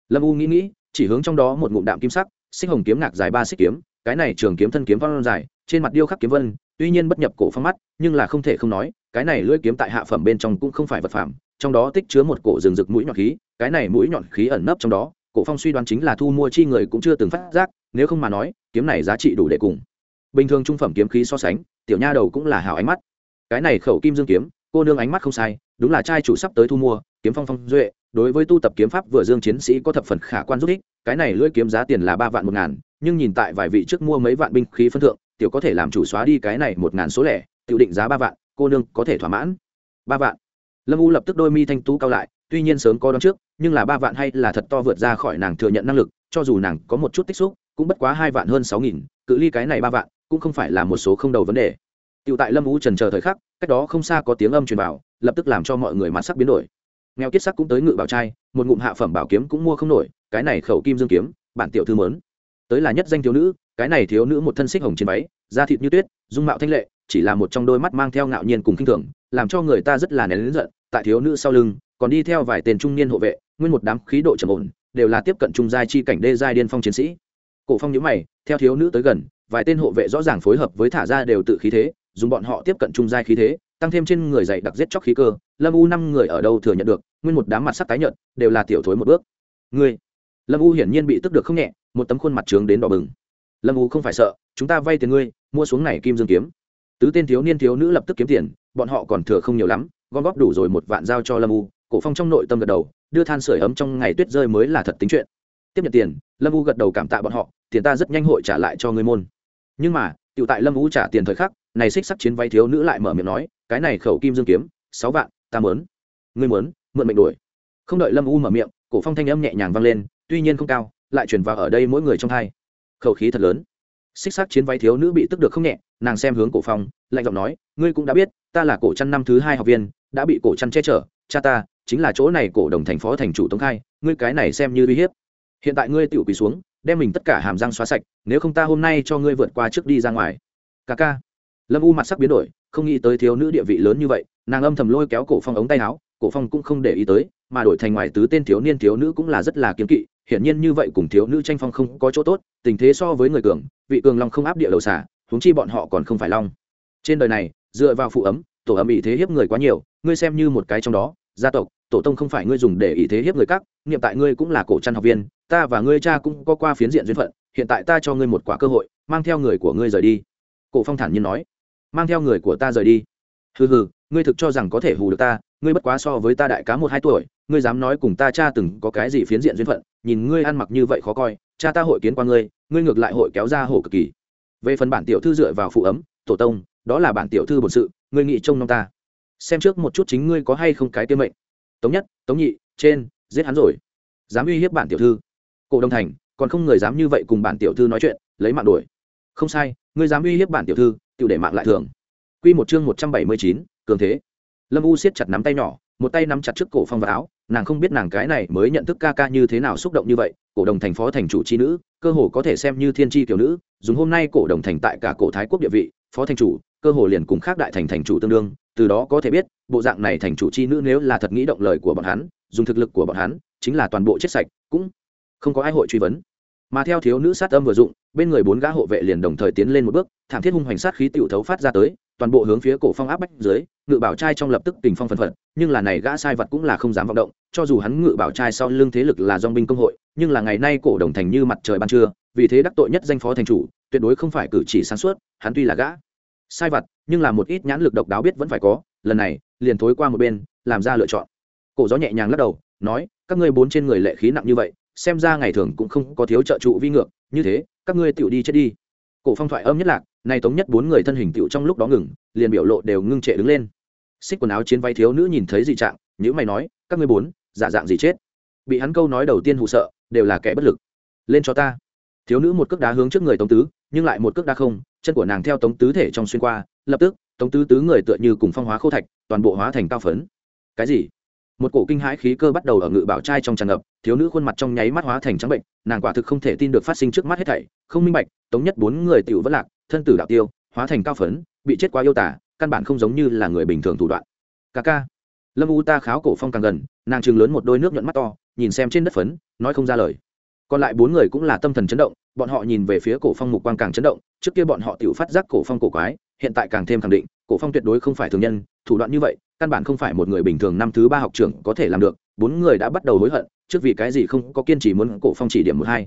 Lâm u nghĩ nghĩ, chỉ hướng trong đó một ngụm đạm kim sắc, xích hồng kiếm ngạc dài ba xích kiếm, cái này trường kiếm thân kiếm văn dài, trên mặt điêu khắc kiếm vân, tuy nhiên bất nhập cổ phong mắt, nhưng là không thể không nói, cái này lưỡi kiếm tại hạ phẩm bên trong cũng không phải vật phẩm trong đó tích chứa một cổ rừng rực mũi nhọn khí, cái này mũi nhọn khí ẩn nấp trong đó, cổ phong suy đoán chính là thu mua chi người cũng chưa từng phát giác, nếu không mà nói, kiếm này giá trị đủ để cùng. Bình thường trung phẩm kiếm khí so sánh, tiểu nha đầu cũng là hảo ánh mắt. Cái này khẩu kim dương kiếm, cô nương ánh mắt không sai, đúng là trai chủ sắp tới thu mua, kiếm phong phong duệ, đối với tu tập kiếm pháp vừa dương chiến sĩ có thập phần khả quan giúp ích, cái này lưỡi kiếm giá tiền là ba vạn một ngàn, nhưng nhìn tại vài vị trước mua mấy vạn binh khí phân thượng, tiểu có thể làm chủ xóa đi cái này một ngàn số lẻ, tiểu định giá ba vạn, cô nương có thể thỏa mãn. Ba vạn lâm u lập tức đôi mi thanh tú cao lại tuy nhiên sớm có đón trước nhưng là ba vạn hay là thật to vượt ra khỏi nàng thừa nhận năng lực cho dù nàng có một chút tích xúc cũng bất quá hai vạn hơn sáu nghìn cự ly cái này ba vạn cũng không phải là một số không đầu vấn đề Tiểu tại Lâm U trần chờ thời khắc, cách đó không xa có tiếng âm truyền vào, lập tức làm cho mọi người mặt sắc biến đổi. Nghèo kiết sắc cũng tới ngự bảo trai, một ngụm hạ phẩm bảo kiếm cũng mua không nổi, cái này khẩu kim dương kiếm, bản tiểu thư mớn. Tới là nhất danh thiếu nữ, cái này thiếu nữ một thân xích hồng trên váy, da thịt như tuyết, dung mạo thanh lệ, chỉ là một trong đôi mắt mang theo ngạo nhiên cùng kinh thường, làm cho người ta rất là nén lớn giận, tại thiếu nữ sau lưng, còn đi theo vài tên trung niên hộ vệ, nguyên một đám khí độ trầm ổn, đều là tiếp cận trung giai chi cảnh đê giai điên phong chiến sĩ. Cổ Phong nhíu mày, theo thiếu nữ tới gần, vài tên hộ vệ rõ ràng phối hợp với thả ra đều tự khí thế, dùng bọn họ tiếp cận trung giai khí thế tăng thêm trên người dày đặc giết chóc khí cơ lâm u năm người ở đâu thừa nhận được nguyên một đám mặt sắc tái nhợt đều là tiểu thối một bước. Ngươi? Lâm u hiển nhiên bị tức được không nhẹ một tấm khuôn mặt trướng đến đỏ bừng. Lâm u không phải sợ chúng ta vay tiền ngươi mua xuống này kim dương kiếm. Tứ tên thiếu niên thiếu nữ lập tức kiếm tiền bọn họ còn thừa không nhiều lắm gom góp đủ rồi một vạn giao cho lâm u, cổ phong trong nội tâm gật đầu, đưa than sửa ấm trong ngày tuyết rơi mới là thật tính chuyện. Tiếp nhận tiền, lâm u gật đầu cảm tạ bọn họ, tiền ta rất nhanh hội trả lại cho ngươi môn. Nhưng mà, tiểu tại lâm u trả tiền thời khắc, này xích sắc chiến váy thiếu nữ lại mở miệng nói, cái này khẩu kim dương kiếm, sáu vạn, ta mớn ngươi mớn mượn mệnh đuổi không đợi lâm u mở miệng, cổ phong thanh âm nhẹ nhàng vang lên, tuy nhiên không cao, lại chuyển vào ở đây mỗi người trong hai. Khẩu khí thật lớn. Xích sắc chiến váy thiếu nữ bị tức được không nhẹ, nàng xem hướng cổ phong, lạnh giọng nói, ngươi cũng đã biết, ta là cổ chăn năm thứ hai học viên đã bị cổ chăn che chở, cha ta, chính là chỗ này cổ đồng thành phó thành chủ tống khai, ngươi cái này xem như uy hiếp. Hiện tại ngươi tự quỳ xuống, đem mình tất cả hàm răng xóa sạch, nếu không ta hôm nay cho ngươi vượt qua trước đi ra ngoài. Ca ca. Lâm u mặt sắc biến đổi, không nghĩ tới thiếu nữ địa vị lớn như vậy, nàng âm thầm lôi kéo cổ phong ống tay áo, cổ phong cũng không để ý tới, mà đổi thành ngoài tứ tên thiếu niên thiếu nữ cũng là rất là kiếm kỵ, hiển nhiên như vậy cùng thiếu nữ tranh phong không có chỗ tốt, tình thế so với người cường, vị cường long không áp địa đầu xả, huống chi bọn họ còn không phải long. Trên đời này, dựa vào phụ ấm, tổ ấm ý thế hiếp người quá nhiều ngươi xem như một cái trong đó, gia tộc, tổ tông không phải ngươi dùng để ý thế hiếp người khác nghiệm tại ngươi cũng là cổ trăn học viên, ta và ngươi cha cũng có qua phiến diện duyên phận, hiện tại ta cho ngươi một quả cơ hội, mang theo người của ngươi rời đi. Cổ phong thản nhiên nói. Mang theo người của ta rời đi. Hừ hừ, ngươi thực cho rằng có thể hù được ta, ngươi bất quá so với ta đại cá một hai tuổi, ngươi dám nói cùng ta cha từng có cái gì phiến diện duyên phận, nhìn ngươi ăn mặc như vậy khó coi, cha ta hội kiến qua ngươi ngươi ngược lại hội kéo ra hổ cực kỳ. Về phần bản tiểu thư dựa vào phụ ấm, tổ tông, đó là bản tiểu thư bổn sự, ngươi nghĩ trông nom ta xem trước một chút chính ngươi có hay không cái tiêu mệnh. Tống nhất, tống nhị, trên, giết hắn rồi. Dám uy hiếp bản tiểu thư. Cổ đông thành, còn không người dám như vậy cùng bản tiểu thư nói chuyện, lấy mạng đuổi. Không sai, ngươi dám uy hiếp bản tiểu thư tự để mạng lại thường. Quy một chương một trăm bảy mươi chín, cường thế. Lâm u siết chặt nắm tay nhỏ, một tay nắm chặt trước cổ phong và áo, nàng không biết nàng cái này mới nhận thức ca ca như thế nào xúc động như vậy, cổ đồng thành phó thành chủ chi nữ, cơ hồ có thể xem như thiên chi tiểu nữ, dùng hôm nay cổ đồng thành tại cả cổ thái quốc địa vị, phó thành chủ, cơ hồ liền cùng khác đại thành thành chủ tương đương từ đó có thể biết, bộ dạng này thành chủ chi nữ nếu là thật nghĩ động lời của bọn hắn, dùng thực lực của bọn hắn, chính là toàn bộ chết sạch, cũng không có ai hội truy vấn. Mà theo thiếu nữ sát âm vừa dụng, bên người bốn gã hộ vệ liền đồng thời tiến lên một bước, thảm thiết hung hoành sát khí tiểu thấu phát ra tới, toàn bộ hướng phía cổ phong áp bách dưới, ngự bảo trai trong lập tức tình phong phần phật, nhưng là này gã sai vật cũng là không dám vọng động, cho dù hắn ngự bảo trai sau lưng thế lực là dong binh công hội, nhưng là ngày nay cổ đồng thành như mặt trời ban trưa, vì thế đắc tội nhất danh phó thành chủ, tuyệt đối không phải cử chỉ sáng suốt, hắn tuy là gã sai vật nhưng là một ít nhãn lực độc đáo biết vẫn phải có, lần này, liền thối qua một bên, làm ra lựa chọn. Cổ gió nhẹ nhàng lắc đầu, nói, các ngươi bốn trên người lệ khí nặng như vậy, xem ra ngày thường cũng không có thiếu trợ trụ vi ngược, như thế, các ngươi tựu đi chết đi. Cổ phong thoại âm nhất lạc, nay tống nhất bốn người thân hình tựu trong lúc đó ngừng, liền biểu lộ đều ngưng trệ đứng lên. Xích quần áo chiến váy thiếu nữ nhìn thấy dị trạng nhữ mày nói, các ngươi bốn, giả dạng gì chết? Bị hắn câu nói đầu tiên hụ sợ, đều là kẻ bất lực. Lên cho ta. Thiếu nữ một cước đá hướng trước người tống tứ, nhưng lại một cước đá không chân của nàng theo tống tứ thể trong xuyên qua, lập tức, tống tứ tứ người tựa như cùng phong hóa khô thạch, toàn bộ hóa thành cao phấn. Cái gì? Một cổ kinh hãi khí cơ bắt đầu ở ngự bảo trai trong tràn ngập, thiếu nữ khuôn mặt trong nháy mắt hóa thành trắng bệnh, nàng quả thực không thể tin được phát sinh trước mắt hết thảy. Không minh bạch, tống nhất bốn người tiểu vất lạc, thân tử đạo tiêu, hóa thành cao phấn, bị chết quá yêu tả, căn bản không giống như là người bình thường thủ đoạn. Ca ca. Lâm u ta kháo cổ phong càng gần, nàng chừng lớn một đôi nước nhuận mắt to, nhìn xem trên đất phấn, nói không ra lời còn lại bốn người cũng là tâm thần chấn động, bọn họ nhìn về phía cổ phong mục quang càng chấn động, trước kia bọn họ tự phát giác cổ phong cổ quái, hiện tại càng thêm khẳng định, cổ phong tuyệt đối không phải thường nhân, thủ đoạn như vậy, căn bản không phải một người bình thường năm thứ ba học trưởng có thể làm được, bốn người đã bắt đầu hối hận, trước vì cái gì không có kiên trì muốn cổ phong chỉ điểm một hai.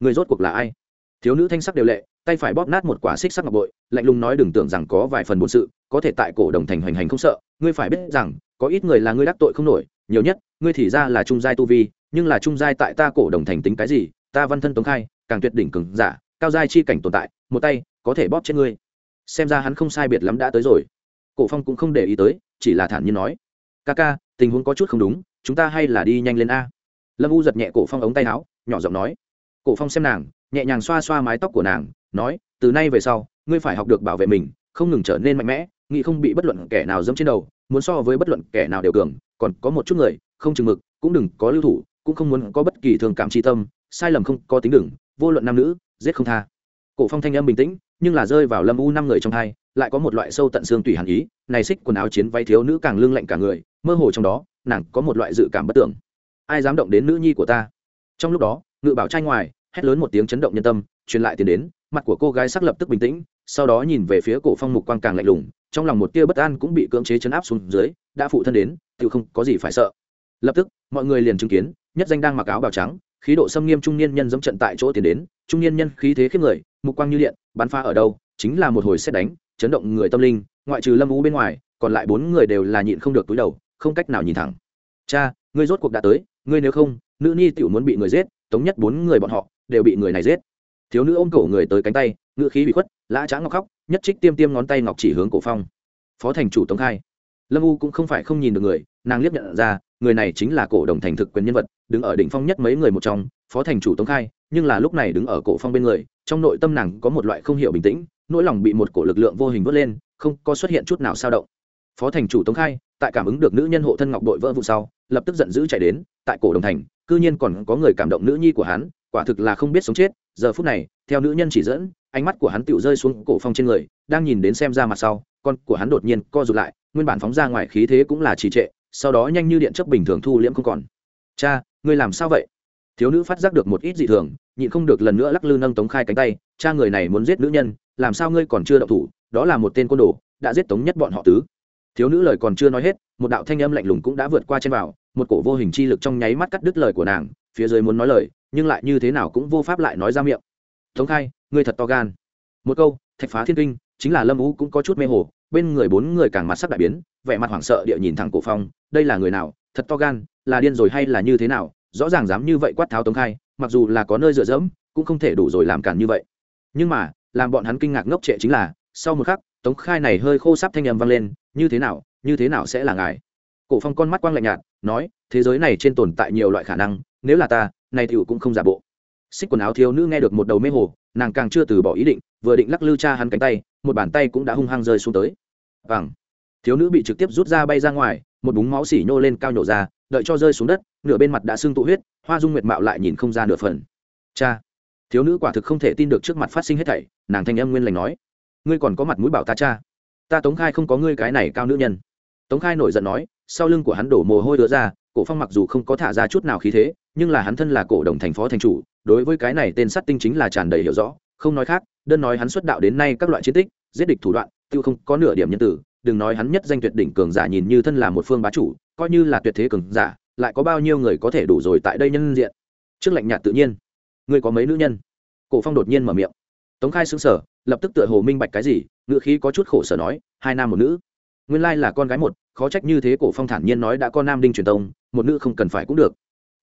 Người rốt cuộc là ai? Thiếu nữ thanh sắc đều lệ, tay phải bóp nát một quả xích sắc ngọc bội, lạnh lùng nói đừng tưởng rằng có vài phần bổn sự, có thể tại cổ đồng thành hoành hành không sợ, ngươi phải biết rằng, có ít người là ngươi đắc tội không nổi, nhiều nhất, ngươi thì ra là trung giai tu vi nhưng là trung giai tại ta cổ đồng thành tính cái gì, ta văn thân tống khai, càng tuyệt đỉnh cường giả, cao giai chi cảnh tồn tại, một tay, có thể bóp chết ngươi. Xem ra hắn không sai biệt lắm đã tới rồi. Cổ phong cũng không để ý tới, chỉ là thản nhiên nói, ca ca, tình huống có chút không đúng, chúng ta hay là đi nhanh lên a. Lâm u giật nhẹ cổ phong ống tay áo, nhỏ giọng nói. Cổ phong xem nàng, nhẹ nhàng xoa xoa mái tóc của nàng, nói, từ nay về sau, ngươi phải học được bảo vệ mình, không ngừng trở nên mạnh mẽ, nghĩ không bị bất luận kẻ nào dẫm trên đầu, muốn so với bất luận kẻ nào đều cường, còn có một chút người, không chừng mực, cũng đừng có lưu thủ cũng không muốn có bất kỳ thường cảm tri tâm, sai lầm không có tính đừng vô luận nam nữ, giết không tha. Cổ phong thanh âm bình tĩnh, nhưng là rơi vào lâm u năm người trong hai, lại có một loại sâu tận xương tùy hàn ý, này xích quần áo chiến váy thiếu nữ càng lương lạnh cả người, mơ hồ trong đó, nàng có một loại dự cảm bất tưởng. Ai dám động đến nữ nhi của ta? Trong lúc đó, ngự bảo trai ngoài, hét lớn một tiếng chấn động nhân tâm, truyền lại tiền đến, mặt của cô gái sắc lập tức bình tĩnh, sau đó nhìn về phía cổ phong mục quang càng lạnh lùng, trong lòng một tia bất an cũng bị cưỡng chế chấn áp xuống dưới, đã phụ thân đến tự không có gì phải sợ. Lập tức, mọi người liền chứng kiến nhất danh đang mặc áo bào trắng, khí độ xâm nghiêm trung niên nhân dẫm trận tại chỗ tiến đến, trung niên nhân khí thế khiếp người, mục quang như điện, bắn pha ở đâu, chính là một hồi xét đánh, chấn động người tâm linh, ngoại trừ lâm vũ bên ngoài, còn lại bốn người đều là nhịn không được túi đầu, không cách nào nhìn thẳng. Cha, ngươi rốt cuộc đã tới, ngươi nếu không, nữ nhi tiểu muốn bị người giết tống nhất bốn người bọn họ, đều bị người này giết. Thiếu nữ ôm cổ người tới cánh tay ngự khí bị khuất, lã trá ngọc khóc, nhất trích tiêm tiêm ngón tay ngọc chỉ hướng cổ phong. Phó thành chủ tống khai. Lâm u cũng không phải không nhìn được người, nàng liếc nhận ra người này chính là cổ đồng thành thực quyền nhân vật, đứng ở đỉnh phong nhất mấy người một trong, phó thành chủ tống khai, nhưng là lúc này đứng ở cổ phong bên người, trong nội tâm nàng có một loại không hiểu bình tĩnh, nỗi lòng bị một cổ lực lượng vô hình vớt lên, không có xuất hiện chút nào sao động. Phó thành chủ tống khai, tại cảm ứng được nữ nhân hộ thân ngọc đội vỡ vụ sau, lập tức giận dữ chạy đến, tại cổ đồng thành, cư nhiên còn có người cảm động nữ nhi của hắn, quả thực là không biết sống chết, giờ phút này, theo nữ nhân chỉ dẫn, ánh mắt của hắn tựu rơi xuống cổ phong trên người, đang nhìn đến xem ra mặt sau, con của hắn đột nhiên co rụt lại, nguyên bản phóng ra ngoài khí thế cũng là trì trệ sau đó nhanh như điện chấp bình thường thu liễm không còn. Cha, ngươi làm sao vậy? Thiếu nữ phát giác được một ít dị thường, nhịn không được lần nữa lắc lư nâng tống khai cánh tay. Cha, người này muốn giết nữ nhân, làm sao ngươi còn chưa đậu thủ? Đó là một tên côn đồ, đã giết tống nhất bọn họ tứ. Thiếu nữ lời còn chưa nói hết, một đạo thanh âm lạnh lùng cũng đã vượt qua trên vào, một cổ vô hình chi lực trong nháy mắt cắt đứt lời của nàng, phía dưới muốn nói lời, nhưng lại như thế nào cũng vô pháp lại nói ra miệng. Tống khai, ngươi thật to gan. Một câu, thạch phá thiên kinh, chính là lâm ú cũng có chút mê hồ, bên người bốn người càng mặt sắc đại biến vẻ mặt hoảng sợ địa nhìn thẳng cổ phong, đây là người nào? Thật to gan, là điên rồi hay là như thế nào? Rõ ràng dám như vậy quát tháo tống khai, mặc dù là có nơi dựa dẫm, cũng không thể đủ rồi làm cản như vậy. Nhưng mà, làm bọn hắn kinh ngạc ngốc trệ chính là, sau một khắc, tống khai này hơi khô sắp thanh âm vang lên, như thế nào? Như thế nào sẽ là ngài? Cổ phong con mắt quang lạnh nhạt, nói, thế giới này trên tồn tại nhiều loại khả năng, nếu là ta, này tiểu cũng không giả bộ. Xích quần áo thiếu nữ nghe được một đầu mê hồ, nàng càng chưa từ bỏ ý định, vừa định lắc lư cha hắn cánh tay, một bàn tay cũng đã hung hăng rơi xuống tới. Vàng thiếu nữ bị trực tiếp rút ra bay ra ngoài, một búng máu xỉ nhô lên cao nhổ ra, đợi cho rơi xuống đất, nửa bên mặt đã sưng tụ huyết, hoa dung nguyệt mạo lại nhìn không ra nửa phần. Cha! Thiếu nữ quả thực không thể tin được trước mặt phát sinh hết thảy, nàng thanh âm nguyên lành nói. Ngươi còn có mặt mũi bảo ta cha. Ta tống khai không có ngươi cái này cao nữ nhân. Tống khai nổi giận nói, sau lưng của hắn đổ mồ hôi đứa ra, cổ phong mặc dù không có thả ra chút nào khí thế, nhưng là hắn thân là cổ đồng thành phó thành chủ, đối với cái này tên sắt tinh chính là tràn đầy hiểu rõ. Không nói khác, đơn nói hắn xuất đạo đến nay các loại chiến tích, giết địch thủ đoạn, tiêu không có nửa điểm nhân tử đừng nói hắn nhất danh tuyệt đỉnh cường giả nhìn như thân là một phương bá chủ, coi như là tuyệt thế cường giả, lại có bao nhiêu người có thể đủ rồi tại đây nhân diện? Trước lạnh nhạt tự nhiên. Ngươi có mấy nữ nhân? Cổ phong đột nhiên mở miệng. Tống khai xứng sở lập tức tựa hồ minh bạch cái gì ngựa khí có chút khổ sở nói, hai nam một nữ. Nguyên lai là con gái một, khó trách như thế cổ phong thản nhiên nói đã có nam đinh truyền tông, một nữ không cần phải cũng được.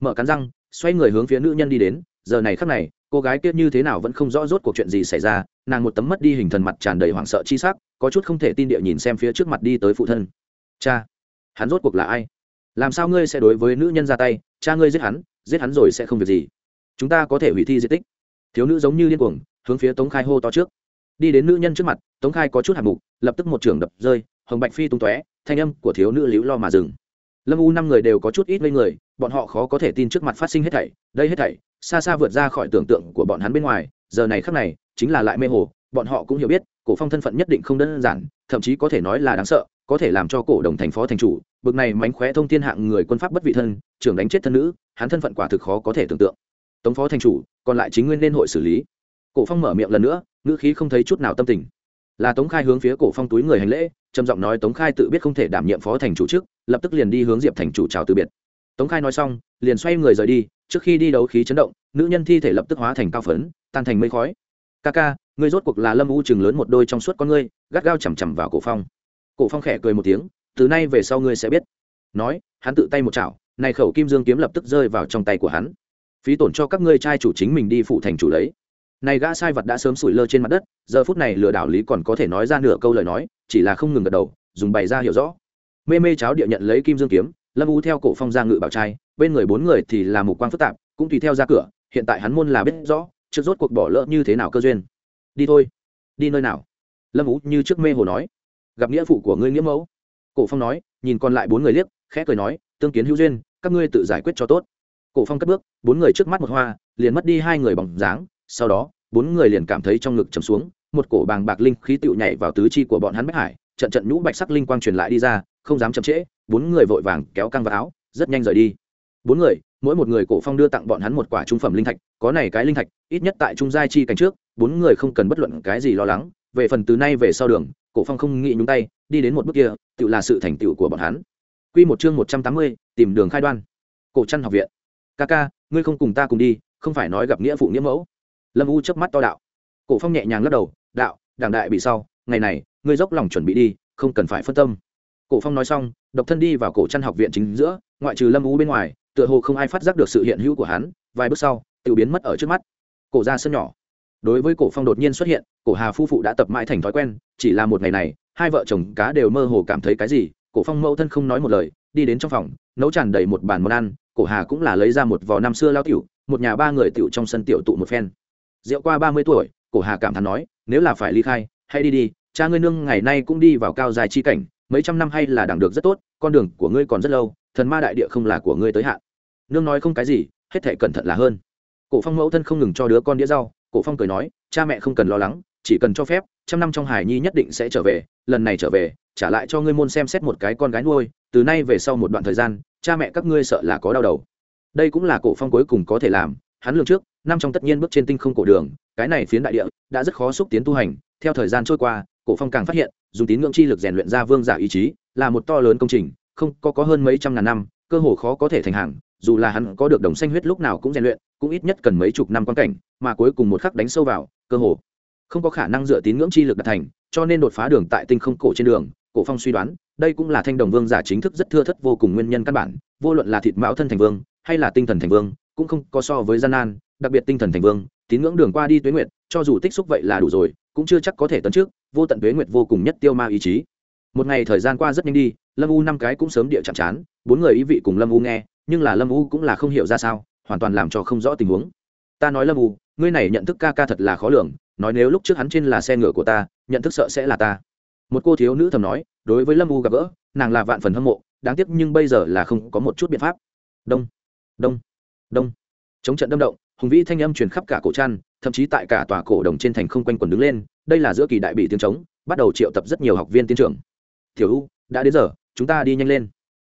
Mở cắn răng, xoay người hướng phía nữ nhân đi đến giờ này khắc này, cô gái kia như thế nào vẫn không rõ rốt cuộc chuyện gì xảy ra, nàng một tấm mất đi hình thần mặt tràn đầy hoảng sợ chi sắc, có chút không thể tin địa nhìn xem phía trước mặt đi tới phụ thân. Cha, hắn rốt cuộc là ai? Làm sao ngươi sẽ đối với nữ nhân ra tay? Cha ngươi giết hắn giết hắn rồi sẽ không việc gì. Chúng ta có thể hủy thi di tích. Thiếu nữ giống như điên cuồng, hướng phía tống khai hô to trước. Đi đến nữ nhân trước mặt, tống khai có chút hạt mục, lập tức một trường đập rơi, hồng bạch phi tung tóe, thanh âm của thiếu nữ liễu lo mà dừng lâm u năm người đều có chút ít ngây người, bọn họ khó có thể tin trước mặt phát sinh hết thảy, đây hết thảy, xa xa vượt ra khỏi tưởng tượng của bọn hắn bên ngoài, giờ này khắc này, chính là lại mê hồ, bọn họ cũng hiểu biết, cổ phong thân phận nhất định không đơn giản, thậm chí có thể nói là đáng sợ, có thể làm cho cổ đồng thành phó thành chủ, bực này mánh khóe thông thiên hạng người quân pháp bất vị thân, trưởng đánh chết thân nữ, hắn thân phận quả thực khó có thể tưởng tượng. Tống phó thành chủ, còn lại chính nguyên nên hội xử lý. Cổ phong mở miệng lần nữa, ngữ khí không thấy chút nào tâm tình. Là tống khai hướng phía cổ phong túi người hành lễ trầm giọng nói tống khai tự biết không thể đảm nhiệm phó thành chủ trước, lập tức liền đi hướng diệp thành chủ chào từ biệt. Tống khai nói xong, liền xoay người rời đi, trước khi đi đấu khí chấn động, nữ nhân thi thể lập tức hóa thành cao phấn, tan thành mây khói. Ca ca, ngươi rốt cuộc là lâm u chừng lớn một đôi trong suốt con ngươi, gắt gao chằm chằm vào cổ phong. Cổ phong khẽ cười một tiếng, từ nay về sau ngươi sẽ biết. Nói, hắn tự tay một chảo, này khẩu kim dương kiếm lập tức rơi vào trong tay của hắn. Phí tổn cho các ngươi trai chủ chính mình đi phụ thành chủ lấy này gã sai vật đã sớm sủi lơ trên mặt đất, giờ phút này lừa đảo lý còn có thể nói ra nửa câu lời nói, chỉ là không ngừng gật đầu, dùng bày ra hiểu rõ. Mê mê cháo địa nhận lấy kim dương kiếm, lâm u theo cổ phong ra ngự bảo trai, bên người bốn người thì là mục quang phức tạp, cũng tùy theo ra cửa, hiện tại hắn môn là biết rõ, trước rốt cuộc bỏ lỡ như thế nào cơ duyên. Đi thôi. Đi nơi nào? Lâm ú như trước mê hồ nói. Gặp nghĩa phụ của ngươi nghĩa mẫu. Cổ phong nói, nhìn còn lại bốn người liếc, khẽ cười nói, tương kiến hữu duyên, các ngươi tự giải quyết cho tốt. Cổ phong cất bước, bốn người trước mắt một hoa, liền mất đi hai người bóng dáng sau đó bốn người liền cảm thấy trong ngực trầm xuống một cổ bàng bạc linh khí tựu nhảy vào tứ chi của bọn hắn bách hải trận trận nhũ bạch sắc linh quang truyền lại đi ra không dám chậm trễ bốn người vội vàng kéo căng vào áo rất nhanh rời đi. Bốn người mỗi một người cổ phong đưa tặng bọn hắn một quả trung phẩm linh thạch có này cái linh thạch ít nhất tại trung giai chi cảnh trước bốn người không cần bất luận cái gì lo lắng về phần từ nay về sau đường cổ phong không nghĩ nhúng tay đi đến một bước kia tự là sự thành tựu của bọn hắn. Quy một chương một trăm tám mươi, tìm đường khai đoan. Cổ chân học viện. Ca ca ngươi không cùng ta cùng đi không phải nói gặp nghĩa phụ nghĩa mẫu lâm u chớp mắt to đạo. Cổ phong nhẹ nhàng lắc đầu, đạo, đảng đại bị sau, ngày này, ngươi dốc lòng chuẩn bị đi, không cần phải phân tâm. Cổ phong nói xong, độc thân đi vào cổ chân học viện chính giữa, ngoại trừ lâm u bên ngoài, tựa hồ không ai phát giác được sự hiện hữu của hắn, vài bước sau tự biến mất ở trước mắt. Cổ ra sân nhỏ. Đối với cổ phong đột nhiên xuất hiện, cổ hà phu phụ đã tập mãi thành thói quen, chỉ là một ngày này, hai vợ chồng cá đều mơ hồ cảm thấy cái gì, cổ phong mẫu thân không nói một lời, đi đến trong phòng, nấu tràn đầy một bàn món ăn, cổ hà cũng là lấy ra một vò năm xưa lao tiểu, một nhà ba người tiểu trong sân tiểu tụ một phen rượu qua ba mươi tuổi, cổ hà cảm thán nói, nếu là phải ly khai, hãy đi đi, cha ngươi nương ngày nay cũng đi vào cao dài chi cảnh, mấy trăm năm hay là đẳng được rất tốt, con đường của ngươi còn rất lâu, thần ma đại địa không là của ngươi tới hạn. Nương nói không cái gì, hết thể cẩn thận là hơn. Cổ phong mẫu thân không ngừng cho đứa con đĩa rau, cổ phong cười nói, cha mẹ không cần lo lắng, chỉ cần cho phép, trăm năm trong hải nhi nhất định sẽ trở về, lần này trở về, trả lại cho ngươi môn xem xét một cái con gái nuôi, từ nay về sau một đoạn thời gian, cha mẹ các ngươi sợ là có đau đầu. Đây cũng là cổ phong cuối cùng có thể làm, hắn lường trước năm trong tất nhiên bước trên tinh không cổ đường, cái này phiến đại địa đã rất khó xúc tiến tu hành. Theo thời gian trôi qua, cổ phong càng phát hiện, dùng tín ngưỡng chi lực rèn luyện ra vương giả ý chí là một to lớn công trình, không có có hơn mấy trăm ngàn năm, cơ hồ khó có thể thành hàng, dù là hắn có được đồng xanh huyết lúc nào cũng rèn luyện, cũng ít nhất cần mấy chục năm quan cảnh, mà cuối cùng một khắc đánh sâu vào, cơ hồ không có khả năng dựa tín ngưỡng chi lực đạt thành, cho nên đột phá đường tại tinh không cổ trên đường, cổ phong suy đoán, đây cũng là thanh đồng vương giả chính thức rất thưa thất vô cùng nguyên nhân căn bản, vô luận là thịt mão thân thành vương, hay là tinh thần thành vương, cũng không có so với gian nan đặc biệt tinh thần thành vương, tín ngưỡng đường qua đi tuế nguyệt, cho dù tích xúc vậy là đủ rồi, cũng chưa chắc có thể tấn trước, vô tận tuế nguyệt vô cùng nhất tiêu ma ý chí. Một ngày thời gian qua rất nhanh đi, lâm u năm cái cũng sớm địa chạm chán bốn người ý vị cùng lâm u nghe, nhưng là lâm u cũng là không hiểu ra sao, hoàn toàn làm cho không rõ tình huống. Ta nói lâm u, ngươi này nhận thức ca ca thật là khó lường, nói nếu lúc trước hắn trên là xe ngựa của ta, nhận thức sợ sẽ là ta. Một cô thiếu nữ thầm nói, đối với lâm u gặp gỡ, nàng là vạn phần hâm mộ, đáng tiếc nhưng bây giờ là không có một chút biện pháp. Đông đông đông. Chống trận đâm động hùng vĩ thanh âm truyền khắp cả cổ trăn, thậm chí tại cả tòa cổ đồng trên thành không quanh quần đứng lên, đây là giữa kỳ đại bị tiếng trống, bắt đầu triệu tập rất nhiều học viên tiến trưởng tiểu u, đã đến giờ, chúng ta đi nhanh lên.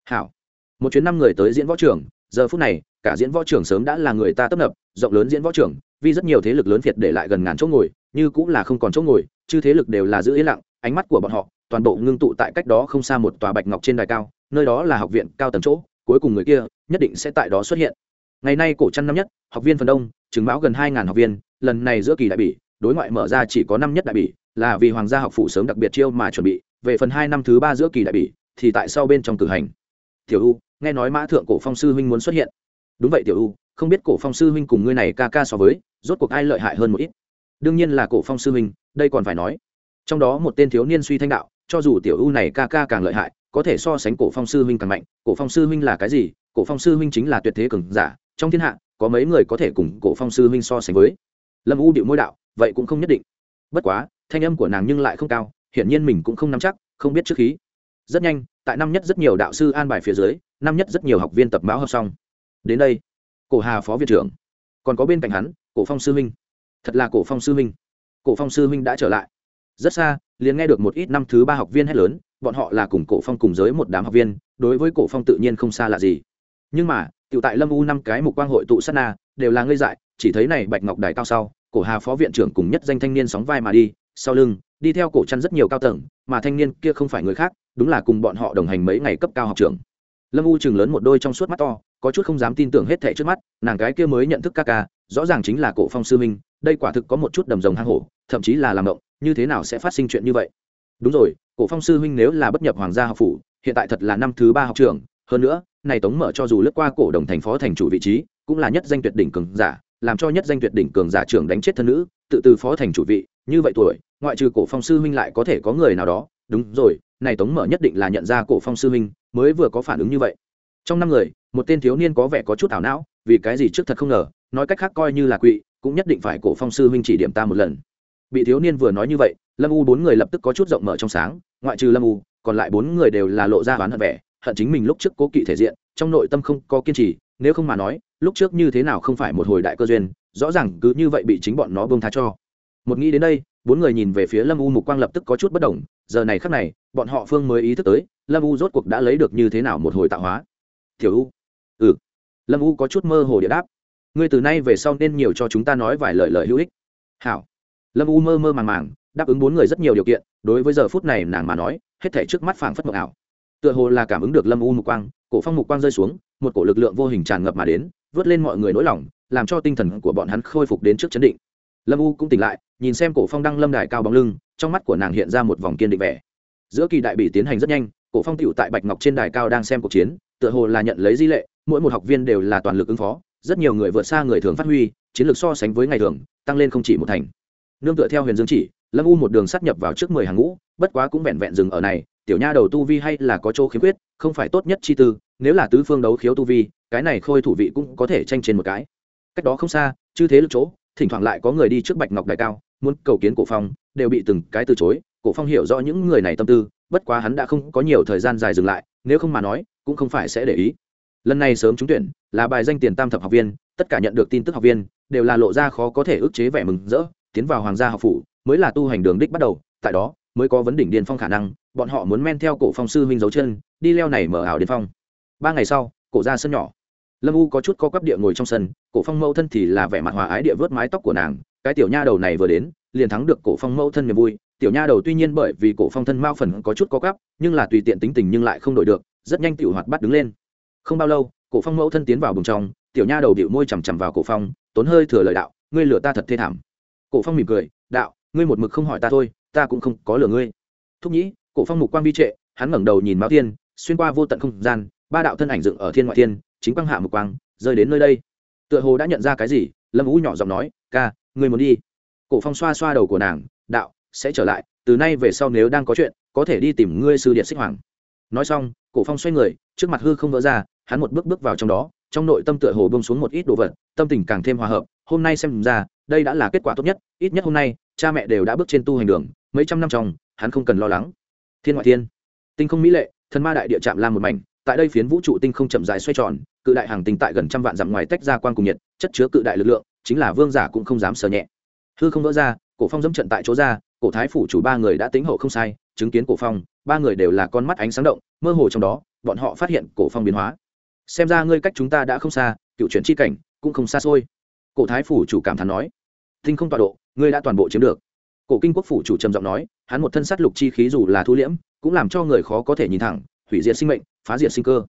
Hảo. Một chuyến năm người tới diễn võ trưởng giờ phút này, cả diễn võ trưởng sớm đã là người ta tấp nập, rộng lớn diễn võ trưởng vì rất nhiều thế lực lớn việt để lại gần ngàn chỗ ngồi, như cũng là không còn chỗ ngồi chứ thế lực đều là giữ yên lặng, ánh mắt của bọn họ toàn bộ ngưng tụ tại cách đó không xa một tòa bạch ngọc trên đài cao, nơi đó là học viện cao tầng chỗ, cuối cùng người kia nhất định sẽ tại đó xuất hiện ngày nay cổ trăn năm nhất, học viên phần đông chứng báo gần hai ngàn học viên, lần này giữa kỳ đại bỉ, đối ngoại mở ra chỉ có năm nhất đại bỉ, là vì hoàng gia học phủ sớm đặc biệt chiêu mà chuẩn bị, về phần hai năm thứ ba giữa kỳ đại bỉ, thì tại sao bên trong cử hành. Tiểu u, nghe nói mã thượng cổ phong sư huynh muốn xuất hiện. Đúng vậy tiểu u, không biết cổ phong sư huynh cùng ngươi này ca ca so với, rốt cuộc ai lợi hại hơn một ít? Đương nhiên là cổ phong sư huynh, đây còn phải nói. Trong đó một tên thiếu niên suy thanh đạo, cho dù tiểu u này ca ca càng lợi hại, có thể so sánh cổ phong sư huynh càng mạnh. Cổ phong sư huynh là cái gì? Cổ phong sư huynh chính là tuyệt thế cường giả trong thiên hạ, có mấy người có thể cùng cổ phong sư huynh so sánh với. Lâm u điệu môi đạo, vậy cũng không nhất định. Bất quá, thanh âm của nàng nhưng lại không cao, hiển nhiên mình cũng không nắm chắc, không biết trước khí. Rất nhanh, tại năm nhất rất nhiều đạo sư an bài phía dưới, năm nhất rất nhiều học viên tập báo học xong. Đến đây, cổ hà phó viện trưởng. Còn có bên cạnh hắn, cổ phong sư huynh. Thật là cổ phong sư huynh. Cổ phong sư huynh đã trở lại. Rất xa, liền nghe được một ít năm thứ ba học viên hét lớn, bọn họ là cùng cổ phong cùng giới một đám học viên, đối với cổ phong tự nhiên không xa lạ gì. Nhưng mà Tiểu tại Lâm U năm cái mục quang hội tụ sát na, đều là ngây dại, chỉ thấy này Bạch Ngọc Đài cao sau, cổ Hà phó viện trưởng cùng nhất danh thanh niên sóng vai mà đi, sau lưng, đi theo cổ chăn rất nhiều cao tầng, mà thanh niên kia không phải người khác, đúng là cùng bọn họ đồng hành mấy ngày cấp cao học trưởng. Lâm U chừng lớn một đôi trong suốt mắt to, có chút không dám tin tưởng hết thảy trước mắt, nàng cái kia mới nhận thức ca ca, rõ ràng chính là Cổ Phong sư huynh, đây quả thực có một chút đầm rồng hang hổ, thậm chí là làm động, như thế nào sẽ phát sinh chuyện như vậy? Đúng rồi, Cổ Phong sư huynh nếu là bất nhập hoàng gia học phủ, hiện tại thật là năm thứ ba học trưởng, hơn nữa, này tống mở cho dù lướt qua cổ đồng thành phó thành chủ vị trí cũng là nhất danh tuyệt đỉnh cường giả làm cho nhất danh tuyệt đỉnh cường giả trưởng đánh chết thân nữ tự từ phó thành chủ vị như vậy tuổi ngoại trừ cổ phong sư huynh lại có thể có người nào đó. Đúng rồi này tống mở nhất định là nhận ra cổ phong sư huynh mới vừa có phản ứng như vậy. Trong năm người một tên thiếu niên có vẻ có chút ảo não vì cái gì trước thật không ngờ nói cách khác coi như là quỵ cũng nhất định phải cổ phong sư huynh chỉ điểm ta một lần. Bị thiếu niên vừa nói như vậy lâm u bốn người lập tức có chút rộng mở trong sáng ngoại trừ lâm u còn lại bốn người đều là lộ ra oán hận vẻ hận chính mình lúc trước cố kỵ thể diện, trong nội tâm không có kiên trì, nếu không mà nói, lúc trước như thế nào không phải một hồi đại cơ duyên, rõ ràng cứ như vậy bị chính bọn nó bông tha cho. Một nghĩ đến đây, bốn người nhìn về phía lâm u mục quang lập tức có chút bất đồng giờ này khắc này, bọn họ phương mới ý thức tới, lâm u rốt cuộc đã lấy được như thế nào một hồi tạo hóa. Tiểu u. Ừ. Lâm u có chút mơ hồ địa đáp. Ngươi từ nay về sau nên nhiều cho chúng ta nói vài lời lời hữu ích. Hảo. Lâm u mơ mơ màng màng, đáp ứng bốn người rất nhiều điều kiện, đối với giờ phút này nàng mà nói, hết thể trước mắt phảng phất mộng ảo tựa hồ là cảm ứng được lâm u mục quang, cổ phong mục quang rơi xuống, một cổ lực lượng vô hình tràn ngập mà đến, vớt lên mọi người nỗi lòng, làm cho tinh thần của bọn hắn khôi phục đến trước chấn định. Lâm u cũng tỉnh lại, nhìn xem cổ phong đăng lâm đài cao bóng lưng, trong mắt của nàng hiện ra một vòng kiên định vẻ. Giữa kỳ đại bị tiến hành rất nhanh, cổ phong tựu tại bạch ngọc trên đài cao đang xem cuộc chiến, tựa hồ là nhận lấy di lệ, mỗi một học viên đều là toàn lực ứng phó, rất nhiều người vượt xa người thường phát huy, chiến lược so sánh với ngày thường, tăng lên không chỉ một thành. Nương tựa theo huyền dương chỉ, lâm u một đường sát nhập vào trước mười hàng ngũ, bất quá cũng vẹn vẹn dừng ở này tiểu nha đầu tu vi hay là có chỗ khiếm khuyết, không phải tốt nhất chi tư, nếu là tứ phương đấu khiếu tu vi, cái này khôi thủ vị cũng có thể tranh trên một cái. Cách đó không xa, chư thế lực chỗ, thỉnh thoảng lại có người đi trước bạch ngọc đại cao, muốn cầu kiến cổ phong, đều bị từng cái từ chối, cổ phong hiểu rõ những người này tâm tư, bất quá hắn đã không có nhiều thời gian dài dừng lại, nếu không mà nói, cũng không phải sẽ để ý. Lần này sớm trúng tuyển, là bài danh tiền tam thập học viên, tất cả nhận được tin tức học viên, đều là lộ ra khó có thể ức chế vẻ mừng rỡ, tiến vào hoàng gia học phủ, mới là tu hành đường đích bắt đầu, tại đó, mới có vấn đỉnh điền phong khả năng bọn họ muốn men theo cổ phong sư huynh dấu chân, đi leo này mở ảo đến phong. Ba ngày sau, cổ ra sân nhỏ. Lâm u có chút co quắp địa ngồi trong sân, cổ phong mẫu thân thì là vẻ mặt hòa ái địa vớt mái tóc của nàng, cái tiểu nha đầu này vừa đến, liền thắng được cổ phong mẫu thân niềm vui. Tiểu nha đầu tuy nhiên bởi vì cổ phong thân mao phần có chút co quắp, nhưng là tùy tiện tính tình nhưng lại không đổi được, rất nhanh tiểu hoạt bắt đứng lên. Không bao lâu, cổ phong mẫu thân tiến vào bùng trong, tiểu nha đầu điệu môi chằm chằm vào cổ phong, tốn hơi thừa lời đạo, ngươi lừa ta thật thê thảm. Cổ phong mỉm cười, đạo, ngươi một mực không hỏi ta thôi, ta cũng không có lừa ngươi. Thúc nhĩ cổ phong mục quang vi trệ hắn ngẩng đầu nhìn mao thiên, xuyên qua vô tận không gian ba đạo thân ảnh dựng ở thiên ngoại thiên chính quang hạ mục quang rơi đến nơi đây. Tựa hồ đã nhận ra cái gì lâm vũ nhỏ giọng nói ca người muốn đi. Cổ phong xoa xoa đầu của nàng đạo sẽ trở lại từ nay về sau nếu đang có chuyện có thể đi tìm ngươi sư điện xích hoàng. Nói xong cổ phong xoay người trước mặt hư không vỡ ra hắn một bước bước vào trong đó trong nội tâm tựa hồ bông xuống một ít đồ vật tâm tình càng thêm hòa hợp hôm nay xem ra đây đã là kết quả tốt nhất ít nhất hôm nay cha mẹ đều đã bước trên tu hành đường mấy trăm năm trong hắn không cần lo lắng thiên ngoại thiên. Tinh không mỹ lệ, thần ma đại địa chạm lam một mảnh, tại đây phiến vũ trụ tinh không chậm dài xoay tròn, cự đại hàng tinh tại gần trăm vạn dặm ngoài tách ra quan cùng nhiệt, chất chứa cự đại lực lượng, chính là vương giả cũng không dám sờ nhẹ. Hư không vỡ ra, cổ phong dẫm trận tại chỗ ra, cổ thái phủ chủ ba người đã tính hậu không sai, chứng kiến cổ phong, ba người đều là con mắt ánh sáng động, mơ hồ trong đó, bọn họ phát hiện cổ phong biến hóa. Xem ra ngươi cách chúng ta đã không xa, cựu chuyển chi cảnh cũng không xa xôi. Cổ thái phủ chủ cảm thán nói, tinh không tọa độ, ngươi đã toàn bộ chiếm được cổ kinh quốc phủ chủ trầm giọng nói, hắn một thân sát lục chi khí dù là thu liễm, cũng làm cho người khó có thể nhìn thẳng, hủy diệt sinh mệnh, phá diệt sinh cơ.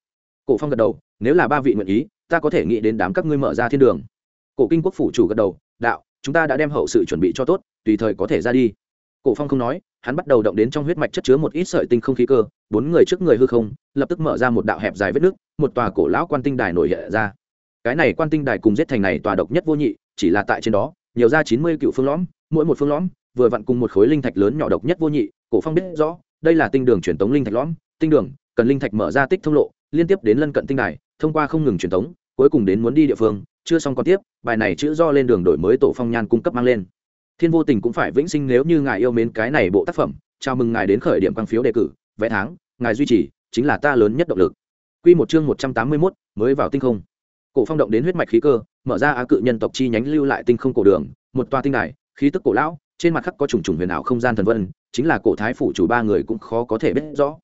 Cổ phong gật đầu, nếu là ba vị nguyện ý, ta có thể nghĩ đến đám các ngươi mở ra thiên đường. Cổ kinh quốc phủ chủ gật đầu, đạo, chúng ta đã đem hậu sự chuẩn bị cho tốt, tùy thời có thể ra đi. Cổ phong không nói, hắn bắt đầu động đến trong huyết mạch chất chứa một ít sợi tinh không khí cơ, bốn người trước người hư không, lập tức mở ra một đạo hẹp dài vết nước, một tòa cổ lão quan tinh đài nổi hiện ra. Cái này quan tinh đài cùng giết thành này tòa độc nhất vô nhị, chỉ là tại trên đó, nhiều ra chín mươi cựu phương lõm, mỗi một phương lõm vừa vặn cùng một khối linh thạch lớn nhỏ độc nhất vô nhị cổ phong biết rõ đây là tinh đường truyền tống linh thạch lõm tinh đường cần linh thạch mở ra tích thông lộ liên tiếp đến lân cận tinh đài thông qua không ngừng truyền tống cuối cùng đến muốn đi địa phương chưa xong còn tiếp bài này chữ do lên đường đổi mới tổ phong nhan cung cấp mang lên thiên vô tình cũng phải vĩnh sinh nếu như ngài yêu mến cái này bộ tác phẩm chào mừng ngài đến khởi điểm quang phiếu đề cử vẽ tháng ngài duy trì chính là ta lớn nhất động lực Quy một chương một trăm tám mươi 181, mới vào tinh không. Cổ phong động đến huyết mạch khí cơ, mở ra á cự nhân tộc chi nhánh lưu lại tinh không cổ đường, một tòa tinh đài, khí tức cổ lão, trên mặt khắc có trùng trùng huyền ảo không gian thần vân, chính là cổ thái phủ chủ ba người cũng khó có thể biết rõ.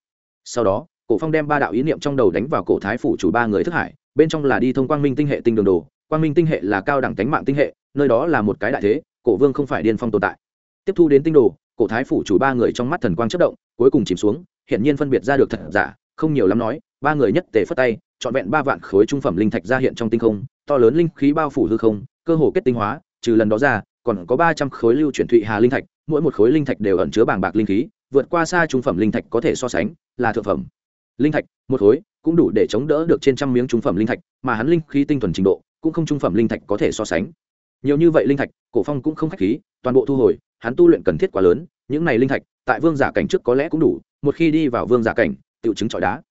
Sau đó, cổ phong đem ba đạo ý niệm trong đầu đánh vào cổ thái phủ chủ ba người thức hải, bên trong là đi thông quang minh tinh hệ tinh đường đồ quang minh tinh hệ là cao đẳng tánh mạng tinh hệ nơi đó là một cái đại thế cổ vương không phải điên phong tồn tại tiếp thu đến tinh đồ cổ thái phủ chủ ba người trong mắt thần quang chất động cuối cùng chìm xuống hiển nhiên phân biệt ra được thật giả không nhiều lắm nói ba người nhất tề phất tay trọn vẹn ba vạn khối trung phẩm linh thạch ra hiện trong tinh không to lớn linh khí bao phủ hư không cơ hồ kết tinh hóa trừ lần đó ra còn có ba trăm khối lưu chuyển thụy hà linh thạch, mỗi một khối linh thạch đều ẩn chứa bàng bạc linh khí, vượt qua xa trung phẩm linh thạch có thể so sánh là thượng phẩm. Linh thạch, một khối, cũng đủ để chống đỡ được trên trăm miếng trung phẩm linh thạch, mà hắn linh khí tinh thuần trình độ cũng không trung phẩm linh thạch có thể so sánh. Nhiều như vậy linh thạch, cổ phong cũng không khách khí, toàn bộ thu hồi, hắn tu luyện cần thiết quá lớn, những này linh thạch, tại vương giả cảnh trước có lẽ cũng đủ, một khi đi vào vương giả cảnh, tự chứng trọi đá.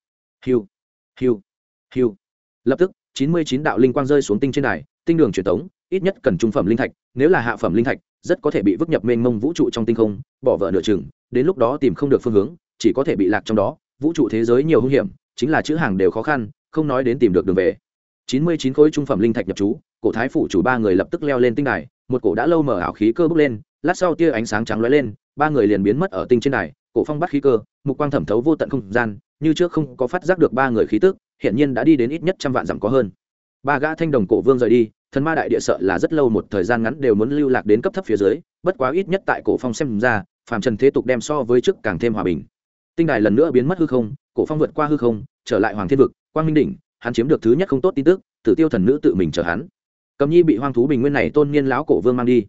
Hiu hiu hiu. Lập tức, chín mươi chín đạo linh quang rơi xuống tinh trên đài, tinh đường truyền tống ít nhất cần trung phẩm linh thạch, nếu là hạ phẩm linh thạch, rất có thể bị vứt nhập mênh mông vũ trụ trong tinh không, bỏ vợ nửa chừng, đến lúc đó tìm không được phương hướng, chỉ có thể bị lạc trong đó. Vũ trụ thế giới nhiều hung hiểm, chính là chữ hàng đều khó khăn, không nói đến tìm được đường về. Chín mươi chín khối trung phẩm linh thạch nhập chú cổ thái phủ chủ ba người lập tức leo lên tinh đài, một cổ đã lâu mở ảo khí cơ bước lên, lát sau tia ánh sáng trắng lóe lên, ba người liền biến mất ở tinh trên đài, cổ phong bắt khí cơ, mục quang thẩm thấu vô tận không gian, như trước không có phát giác được ba người khí tức hiện nhiên đã đi đến ít nhất trăm vạn dặm có hơn. Ba gã thanh đồng cổ vương rời đi thần ma đại địa sợ là rất lâu một thời gian ngắn đều muốn lưu lạc đến cấp thấp phía dưới, bất quá ít nhất tại cổ phong xem ra, phàm trần thế tục đem so với trước càng thêm hòa bình. Tinh đài lần nữa biến mất hư không, cổ phong vượt qua hư không, trở lại hoàng thiên vực, quang minh đỉnh, hắn chiếm được thứ nhất không tốt tin tức, tử tiêu thần nữ tự mình chở hắn. Cầm nhi bị hoang thú bình nguyên này tôn niên lão cổ vương mang đi.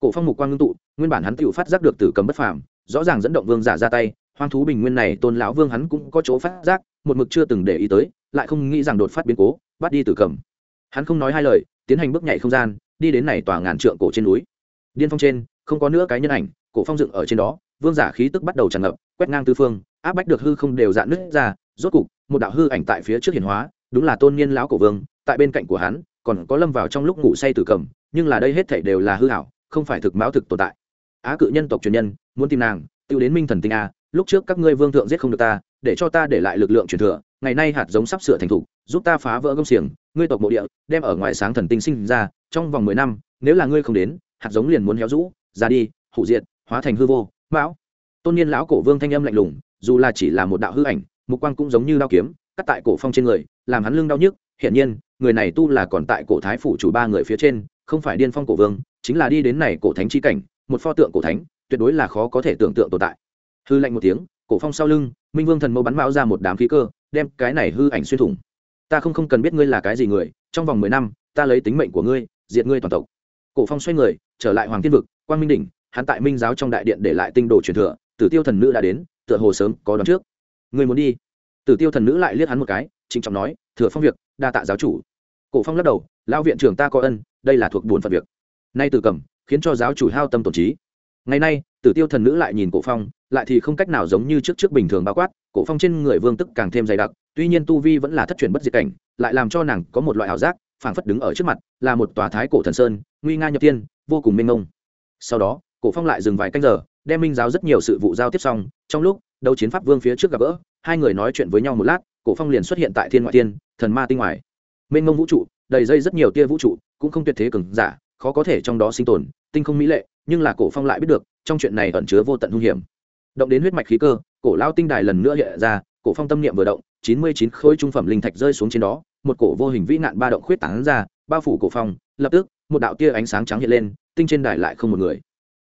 Cổ phong mục quang ngưng tụ, nguyên bản hắn tự phát giác được tử cầm bất phàm, rõ ràng dẫn động vương giả ra tay, hoang thú bình nguyên này tôn lão vương hắn cũng có chỗ phát giác, một mực chưa từng để ý tới, lại không nghĩ rằng đột phát biến cố, bắt đi tử cầm. Hắn không nói hai lời tiến hành bước nhảy không gian, đi đến này tòa ngàn trượng cổ trên núi. Điên phong trên, không có nữa cái nhân ảnh, cổ phong dựng ở trên đó, vương giả khí tức bắt đầu tràn ngập, quét ngang tư phương, áp bách được hư không đều dạn nứt ra, rốt cục, một đạo hư ảnh tại phía trước hiển hóa, đúng là tôn niên lão cổ vương, tại bên cạnh của hắn, còn có lâm vào trong lúc ngủ say tử cầm, nhưng là đây hết thảy đều là hư ảo, không phải thực máu thực tồn tại. Á cự nhân tộc truyền nhân, muốn tìm nàng, tiêu đến minh thần tinh a, lúc trước các ngươi vương thượng giết không được ta, để cho ta để lại lực lượng truyền thừa, ngày nay hạt giống sắp sửa thành thục giúp ta phá vỡ công xiềng, ngươi tộc mộ địa, đem ở ngoài sáng thần tinh sinh ra, trong vòng mười năm, nếu là ngươi không đến, hạt giống liền muốn héo rũ, ra đi, hủ diệt, hóa thành hư vô, mão. Tôn nhiên lão cổ vương thanh âm lạnh lùng, dù là chỉ là một đạo hư ảnh, mục quang cũng giống như đao kiếm, cắt tại cổ phong trên người, làm hắn lưng đau nhức. Hiển nhiên, người này tu là còn tại cổ thái phủ chủ ba người phía trên, không phải điên phong cổ vương, chính là đi đến này cổ thánh chi cảnh, một pho tượng cổ thánh, tuyệt đối là khó có thể tưởng tượng tồn tại. Hư lạnh một tiếng, cổ phong sau lưng, minh vương thần mâu bắn mão ra một đám khí cơ, đem cái này hư ảnh xuyên thủng ta không không cần biết ngươi là cái gì người, trong vòng mười năm, ta lấy tính mệnh của ngươi, diệt ngươi toàn tộc. Cổ phong xoay người, trở lại hoàng thiên vực, quang minh đỉnh, hắn tại minh giáo trong đại điện để lại tinh đồ truyền thừa, tử tiêu thần nữ đã đến, tựa hồ sớm có đón trước. Ngươi muốn đi? Tử tiêu thần nữ lại liếc hắn một cái chính trọng nói, thừa phong việc, đa tạ giáo chủ. Cổ phong lắc đầu, lão viện trưởng ta có ân, đây là thuộc buồn phận việc. Nay từ cầm, khiến cho giáo chủ hao tâm tổn trí. Ngày nay, tử tiêu thần nữ lại nhìn cổ phong, lại thì không cách nào giống như trước trước bình thường bao quát, cổ phong trên người vương tức càng thêm dày đặc tuy nhiên tu vi vẫn là thất truyền bất diệt cảnh, lại làm cho nàng có một loại ảo giác, phảng phất đứng ở trước mặt, là một tòa thái cổ thần sơn, nguy nga nhập tiên, vô cùng mênh mông. Sau đó, cổ phong lại dừng vài canh giờ, đem minh giáo rất nhiều sự vụ giao tiếp xong, trong lúc đấu chiến pháp vương phía trước gặp gỡ, hai người nói chuyện với nhau một lát, cổ phong liền xuất hiện tại thiên ngoại tiên, thần ma tinh ngoài. Mênh mông vũ trụ, đầy dây rất nhiều tia vũ trụ, cũng không tuyệt thế cường giả, khó có thể trong đó sinh tồn, tinh không mỹ lệ, nhưng là cổ phong lại biết được, trong chuyện này ẩn chứa vô tận hung hiểm. Động đến huyết mạch khí cơ, cổ lao tinh đài lần nữa hiện ra, cổ phong tâm niệm vừa động chín mươi chín khối trung phẩm linh thạch rơi xuống trên đó, một cổ vô hình vĩ nạn ba động khuyết tán ra, bao phủ cổ phong lập tức, một đạo tia ánh sáng trắng hiện lên, tinh trên đài lại không một người.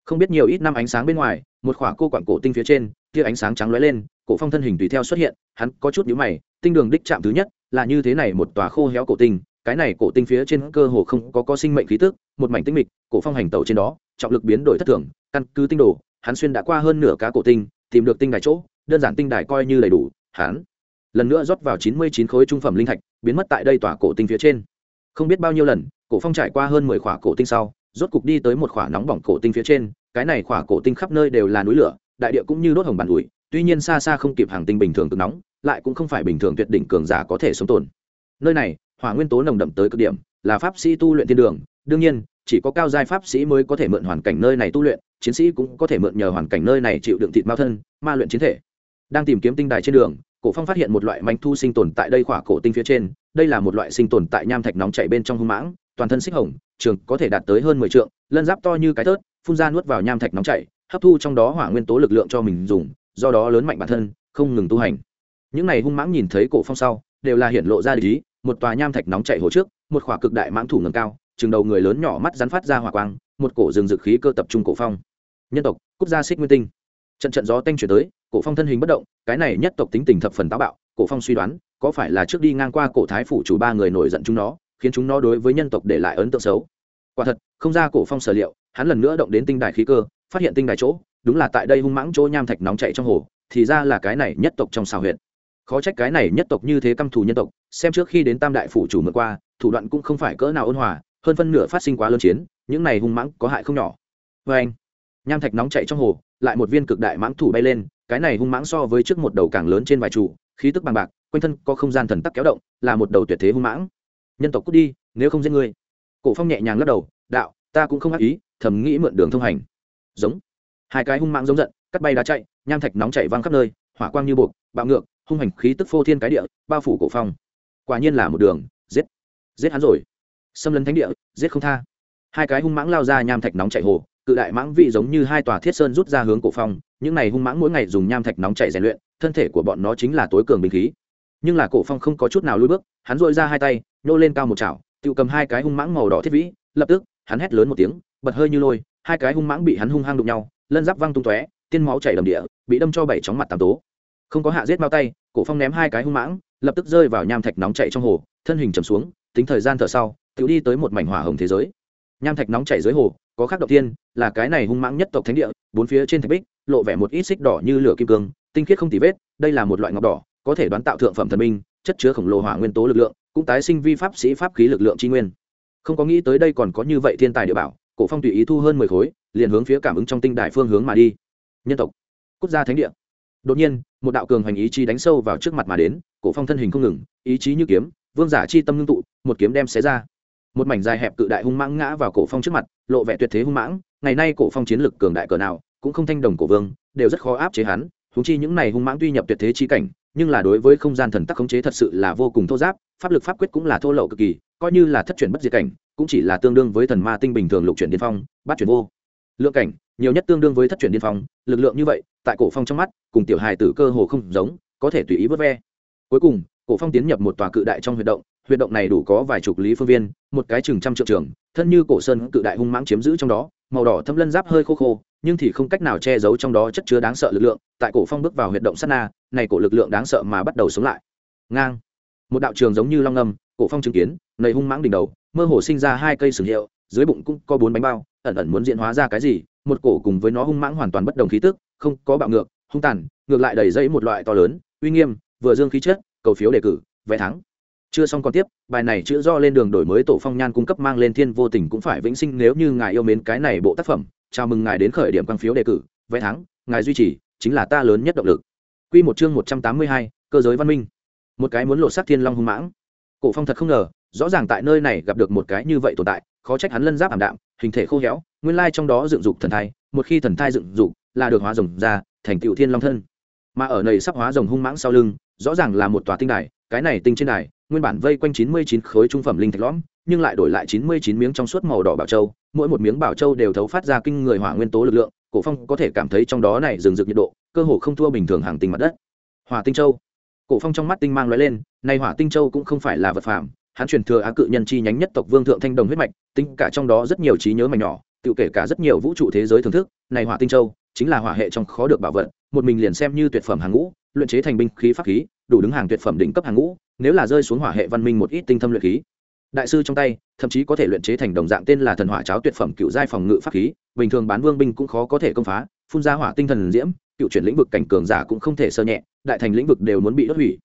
Không biết nhiều ít năm ánh sáng bên ngoài, một khỏa cô quặng cổ tinh phía trên, tia ánh sáng trắng lóe lên, cổ phong thân hình tùy theo xuất hiện, hắn có chút nhíu mày, tinh đường đích chạm thứ nhất, là như thế này một tòa khô héo cổ tinh, cái này cổ tinh phía trên cơ hồ không có có sinh mệnh khí tức, một mảnh tinh mịch, cổ phong hành tẩu trên đó, trọng lực biến đổi thất thường, căn cứ tinh đồ, hắn xuyên đã qua hơn nửa cá cổ tinh, tìm được tinh đài chỗ, đơn giản tinh đài coi như đầy đủ, hắn lần nữa rót vào chín mươi chín khối trung phẩm linh thạch, biến mất tại đây tòa cổ tinh phía trên. Không biết bao nhiêu lần, cổ phong trải qua hơn mười khỏa cổ tinh sau, rốt cục đi tới một khỏa nóng bỏng cổ tinh phía trên, cái này khỏa cổ tinh khắp nơi đều là núi lửa, đại địa cũng như đốt hồng bàn ủi, tuy nhiên xa xa không kịp hàng tinh bình thường cực nóng, lại cũng không phải bình thường tuyệt đỉnh cường giả có thể sống tồn. Nơi này, hỏa nguyên tố nồng đậm tới cực điểm, là pháp sĩ tu luyện thiên đường, đương nhiên, chỉ có cao giai pháp sĩ mới có thể mượn hoàn cảnh nơi này tu luyện, chiến sĩ cũng có thể mượn nhờ hoàn cảnh nơi này chịu đựng thịt mao thân, ma luyện chiến thể. Đang tìm kiếm tinh đài trên đường cổ phong phát hiện một loại manh thu sinh tồn tại đây khỏa cổ tinh phía trên, đây là một loại sinh tồn tại nham thạch nóng chảy bên trong hung mãng, toàn thân xích hồng, trường có thể đạt tới hơn mười trượng, lân giáp to như cái tớt, phun ra nuốt vào nham thạch nóng chảy, hấp thu trong đó hỏa nguyên tố lực lượng cho mình dùng, do đó lớn mạnh bản thân, không ngừng tu hành. Những này hung mãng nhìn thấy cổ phong sau, đều là hiện lộ ra lý, một tòa nham thạch nóng chảy hồ trước, một khỏa cực đại mãng thủ ngầm cao, chừng đầu người lớn nhỏ mắt rắn phát ra hỏa quang, một cổ rừng dực khí cơ tập trung cổ phong. Nhân tộc, quốc gia xích nguyên tinh. Trận trận gió tanh chuyển tới cổ phong thân hình bất động, cái này nhất tộc tính tình thập phần táo bạo, cổ phong suy đoán, có phải là trước đi ngang qua cổ thái phủ chủ ba người nổi giận chúng nó, khiến chúng nó đối với nhân tộc để lại ấn tượng xấu. Quả thật, không ra cổ phong sở liệu, hắn lần nữa động đến tinh đài khí cơ, phát hiện tinh đài chỗ, đúng là tại đây hung mãng chỗ nham thạch nóng chảy trong hồ, thì ra là cái này nhất tộc trong xào huyện khó trách cái này nhất tộc như thế căm thù nhân tộc, xem trước khi đến tam đại phủ chủ mượn qua, thủ đoạn cũng không phải cỡ nào ôn hòa, hơn phân nửa phát sinh quá lớn chiến, những này hung mãng có hại không nhỏ. Vê anh, nham thạch nóng chạy trong hồ, lại một viên cực đại mãng thủ bay lên cái này hung mãng so với trước một đầu càng lớn trên vài trụ khí tức bằng bạc, quanh thân có không gian thần tắc kéo động, là một đầu tuyệt thế hung mãng. Nhân tộc cút đi, nếu không giết ngươi. Cổ phong nhẹ nhàng lắc đầu, đạo, ta cũng không ác ý, thầm nghĩ mượn đường thông hành. Giống. Hai cái hung mãng giống giận, cắt bay đá chạy, nham thạch nóng chảy văng khắp nơi, hỏa quang như buộc, bạo ngược, hung hành khí tức phô thiên cái địa, bao phủ cổ phong. Quả nhiên là một đường, giết. Giết hắn rồi. Xâm lấn thánh địa, giết không tha. Hai cái hung mãng lao ra nham thạch nóng chảy hồ cự đại mãng vị giống như hai tòa thiết sơn rút ra hướng cổ phong, những này hung mãng mỗi ngày dùng nham thạch nóng chảy rèn luyện, thân thể của bọn nó chính là tối cường binh khí. Nhưng là cổ phong không có chút nào lùi bước, hắn dội ra hai tay nhô lên cao một chảo, tự cầm hai cái hung mãng màu đỏ thiết vĩ, lập tức, hắn hét lớn một tiếng, bật hơi như lôi, hai cái hung mãng bị hắn hung hăng đụng nhau, lân giáp văng tung tóe, tiên máu chảy đầm địa, bị đâm cho bảy chóng mặt tám tố. Không có hạ giết bao tay, cổ phong ném hai cái hung mãng, lập tức rơi vào nham thạch nóng chảy trong hồ, thân hình trầm xuống, tính thời gian thở sau, tự đi tới một mảnh hỏa hồng thế giới. Nham thạch nóng chảy dưới hồ có khác đầu tiên là cái này hung mãng nhất tộc thánh địa, bốn phía trên thạch bích, lộ vẻ một ít xích đỏ như lửa kim cương, tinh khiết không tì vết, đây là một loại ngọc đỏ, có thể đoán tạo thượng phẩm thần minh chất chứa khổng lồ hỏa nguyên tố lực lượng, cũng tái sinh vi pháp sĩ pháp khí lực lượng tri nguyên. Không có nghĩ tới đây còn có như vậy thiên tài địa bảo, cổ phong tùy ý thu hơn mười khối, liền hướng phía cảm ứng trong tinh đại phương hướng mà đi. Nhân tộc quốc gia thánh địa. Đột nhiên, một đạo cường hành ý chí đánh sâu vào trước mặt mà đến, cổ phong thân hình không ngừng, ý chí như kiếm, vương giả chi tâm ngưng tụ, một kiếm đem xé ra một mảnh dài hẹp cự đại hung mãng ngã vào cổ phong trước mặt, lộ vẻ tuyệt thế hung mãng, ngày nay cổ phong chiến lực cường đại cỡ nào, cũng không thanh đồng cổ vương, đều rất khó áp chế hắn húng chi những này hung mãng tuy nhập tuyệt thế chi cảnh, nhưng là đối với không gian thần tắc khống chế thật sự là vô cùng thô giáp, pháp lực pháp quyết cũng là thô lậu cực kỳ, coi như là thất chuyển bất diệt cảnh, cũng chỉ là tương đương với thần ma tinh bình thường lục chuyển điên phong bát chuyển vô. Lượng cảnh, nhiều nhất tương đương với thất chuyển điên phong, lực lượng như vậy, tại cổ phong trong mắt, cùng tiểu hài tử cơ hồ không giống, có thể tùy ý vớt ve. Cuối cùng, cổ phong tiến nhập một tòa cự đại trong huy động huyệt động này đủ có vài chục lý phương viên, một cái chừng trăm triệu trường, thân như cổ sơn cự đại hung mãng chiếm giữ trong đó, màu đỏ thâm lân giáp hơi khô khô, nhưng thì không cách nào che giấu trong đó chất chứa đáng sợ lực lượng, tại cổ phong bước vào huyệt động sát na, này cổ lực lượng đáng sợ mà bắt đầu sống lại. Ngang. Một đạo trường giống như long ngâm cổ phong chứng kiến nầy hung mãng đỉnh đầu, mơ hồ sinh ra hai cây sừng hiệu, dưới bụng cũng có bốn bánh bao, ẩn ẩn muốn diễn hóa ra cái gì, một cổ cùng với nó hung mãng hoàn toàn bất đồng khí tức, không có bạo ngược, hung tàn, ngược lại đầy dẫy một loại to lớn, uy nghiêm, vừa dương khí chất, cầu phiếu đề cử vé thắng chưa xong còn tiếp bài này chữ do lên đường đổi mới tổ phong nhan cung cấp mang lên thiên vô tình cũng phải vĩnh sinh nếu như ngài yêu mến cái này bộ tác phẩm chào mừng ngài đến khởi điểm quang phiếu đề cử vé thắng ngài duy trì chính là ta lớn nhất động lực Quy một chương một trăm tám mươi hai, cơ giới văn minh. Một cái muốn lộ sắc thiên long hung mãng. Cổ Phong thật không ngờ, rõ ràng tại nơi này gặp được một cái như vậy tồn tại, khó trách hắn lân giáp ảm đạm, hình thể khô héo, nguyên lai trong đó dựng dục thần thai, một khi thần thai dựng dục, là được hóa rồng ra, thành tựu thiên long thân. Mà ở nầy sắp hóa rồng hung mãng sau lưng, rõ ràng là một tòa tinh đài, cái này tinh trên đài, nguyên bản vây quanh chín mươi chín khối trung phẩm linh thạch lõm, nhưng lại đổi lại chín mươi chín miếng trong suốt màu đỏ bảo châu, mỗi một miếng bảo châu đều thấu phát ra kinh người hỏa nguyên tố lực lượng, Cổ Phong có thể cảm thấy trong đó này rừng rực nhiệt độ, cơ hồ không thua bình thường hàng tinh mặt đất. Hỏa Tinh Châu. Cổ Phong trong mắt tinh mang lóe lên, này Hỏa Tinh Châu cũng không phải là vật phàm, hắn truyền thừa á cự nhân chi nhánh nhất tộc Vương thượng thanh đồng huyết mạch, tính cả trong đó rất nhiều trí nhớ mảnh nhỏ, tự kể cả rất nhiều vũ trụ thế giới thưởng thức, này Hỏa Tinh Châu chính là hỏa hệ trong khó được bảo vật, một mình liền xem như tuyệt phẩm hàng ngũ, luyện chế thành binh khí pháp khí, đủ đứng hàng tuyệt phẩm đỉnh cấp hàng ngũ, nếu là rơi xuống hỏa hệ văn minh một ít tinh thâm luyện khí. Đại sư trong tay, thậm chí có thể luyện chế thành đồng dạng tên là thần hỏa cháo tuyệt phẩm cựu giai phòng ngự pháp khí, bình thường bán vương binh cũng khó có thể công phá, phun ra hỏa tinh thần diễm, cựu chuyển lĩnh vực cảnh cường giả cũng không thể sơ nhẹ, đại thành lĩnh vực đều muốn bị đốt hủy.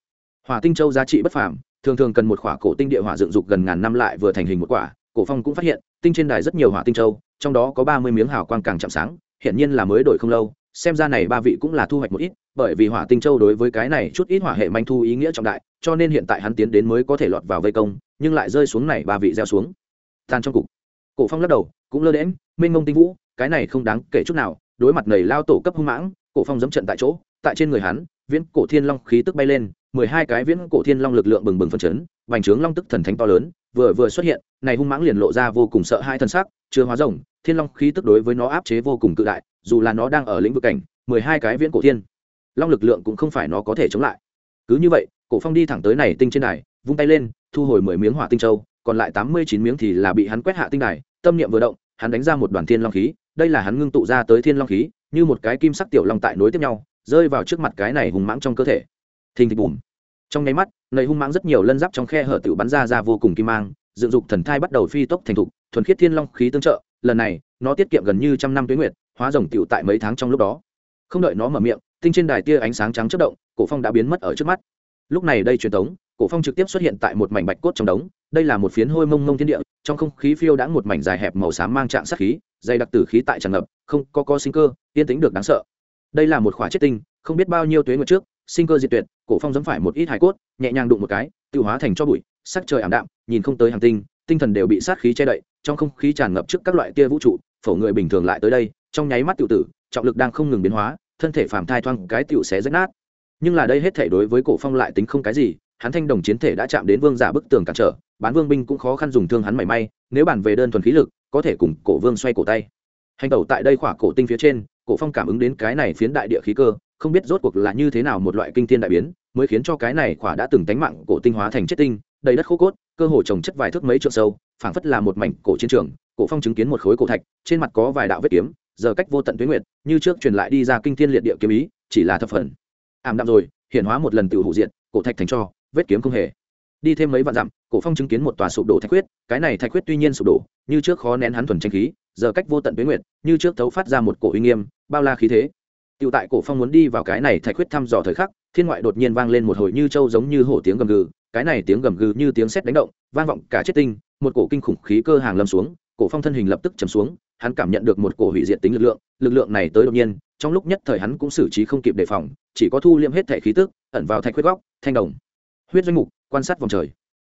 Hỏa tinh châu giá trị bất phàm, thường thường cần một khỏa cổ tinh địa hỏa dựng dục gần ngàn năm lại vừa thành hình một quả, cổ phong cũng phát hiện, tinh trên đài rất nhiều hỏa tinh châu, trong đó có ba mươi miếng hào quang càng chạm sáng hiện nhiên là mới đổi không lâu xem ra này ba vị cũng là thu hoạch một ít, bởi vì hỏa tinh châu đối với cái này chút ít hỏa hệ manh thu ý nghĩa trọng đại, cho nên hiện tại hắn tiến đến mới có thể lọt vào vây công, nhưng lại rơi xuống này ba vị gieo xuống. Tan trong cục. Cổ phong lắc đầu, cũng lơ đễm mênh mông tinh vũ, cái này không đáng kể chút nào, đối mặt nầy lao tổ cấp hung mãng, cổ phong dẫm trận tại chỗ, tại trên người hắn, viễn cổ thiên long khí tức bay lên, mười hai cái viễn cổ thiên long lực lượng bừng bừng phân chấn vành trướng long tức thần thánh to lớn, vừa vừa xuất hiện, này hung mãng liền lộ ra vô cùng sợ hai thân sắc, chưa hóa rồng, thiên long khí tức đối với nó áp chế vô cùng cự đại dù là nó đang ở lĩnh vực cảnh, mười hai cái viễn cổ thiên, long lực lượng cũng không phải nó có thể chống lại. Cứ như vậy, cổ phong đi thẳng tới này tinh trên này vung tay lên, thu hồi mười miếng hỏa tinh châu, còn lại tám mươi chín miếng thì là bị hắn quét hạ tinh đài, tâm niệm vừa động, hắn đánh ra một đoàn thiên long khí, đây là hắn ngưng tụ ra tới thiên long khí, như một cái kim sắc tiểu long tại nối tiếp nhau, rơi vào trước mặt cái này hùng mãng trong cơ thể. Thình thịch bùm. Trong nháy mắt nầy hung mãng rất nhiều lân giáp trong khe hở tự bắn ra ra vô cùng kim mang, dựng dục thần thai bắt đầu phi tốc thành thục, thuần khiết thiên long khí tương trợ, lần này, nó tiết kiệm gần như trăm năm tuyến nguyệt hóa rồng tiểu tại mấy tháng trong lúc đó. Không đợi nó mở miệng, tinh trên đài tia ánh sáng trắng chất động, cổ phong đã biến mất ở trước mắt. Lúc này đây truyền tống cổ phong trực tiếp xuất hiện tại một mảnh bạch cốt trong đống, đây là một phiến hôi mông mông thiên địa, trong không khí phiêu đã một mảnh dài hẹp màu xám mang trạng sát khí, dày đặc tử khí tại tràn ngập, không có có sinh cơ, yên tĩnh được đáng sợ. Đây là một khỏa chết tinh, không biết bao nhiêu tuế nguyệt trước, sinh cơ diệt tuyệt, cổ phong dẫm phải một ít hải cốt, nhẹ nhàng đụng một cái, tiêu hóa thành cho bụi, sắc trời ảm đạm, nhìn không tới hàng tinh tinh thần đều bị sát khí che đậy, trong không khí tràn ngập trước các loại tia vũ trụ phổ người bình thường lại tới đây, trong nháy mắt tự tử, trọng lực đang không ngừng biến hóa, thân thể phàm thai thoang cái tiểu xé rách nát. Nhưng là đây hết thể đối với cổ phong lại tính không cái gì, hắn thanh đồng chiến thể đã chạm đến vương giả bức tường cản trở, bán vương binh cũng khó khăn dùng thương hắn mảy may, nếu bản về đơn thuần khí lực, có thể cùng cổ vương xoay cổ tay. Hành tẩu tại đây khỏa cổ tinh phía trên, cổ phong cảm ứng đến cái này phiến đại địa khí cơ, không biết rốt cuộc là như thế nào một loại kinh thiên đại biến, mới khiến cho cái này khỏa đã từng tánh mạng cổ tinh hóa thành chất tinh, đầy đất khô cốt, cơ hồ trồng chất vài thước mấy trượng sâu, phảng phất là một mảnh cổ chiến trường cổ phong chứng kiến một khối cổ thạch trên mặt có vài đạo vết kiếm giờ cách vô tận tuyến nguyệt như trước truyền lại đi ra kinh thiên liệt địa kiếm ý chỉ là thập phần. Ảm đạm rồi hiện hóa một lần tự hủ diện cổ thạch thành cho vết kiếm không hề. Đi thêm mấy vạn dặm cổ phong chứng kiến một tòa sụp đổ thạch huyết cái này thạch huyết tuy nhiên sụp đổ như trước khó nén hắn thuần tranh khí giờ cách vô tận tuyến nguyệt như trước thấu phát ra một cổ uy nghiêm bao la khí thế. Tiểu tại cổ phong muốn đi vào cái này thạch huyết thăm dò thời khắc, thiên ngoại đột nhiên vang lên một hồi như châu giống như hổ tiếng gầm gừ, cái này tiếng gầm gừ như tiếng sét đánh động, vang vọng cả chết tinh, một cổ kinh khủng khí cơ hàng lâm xuống, cổ phong thân hình lập tức trầm xuống, hắn cảm nhận được một cổ hủy diệt tính lực lượng, lực lượng này tới đột nhiên, trong lúc nhất thời hắn cũng xử trí không kịp đề phòng, chỉ có thu liệm hết thể khí tức, ẩn vào thạch huyết góc, thanh đồng. Huyết doanh mục, quan sát vòng trời.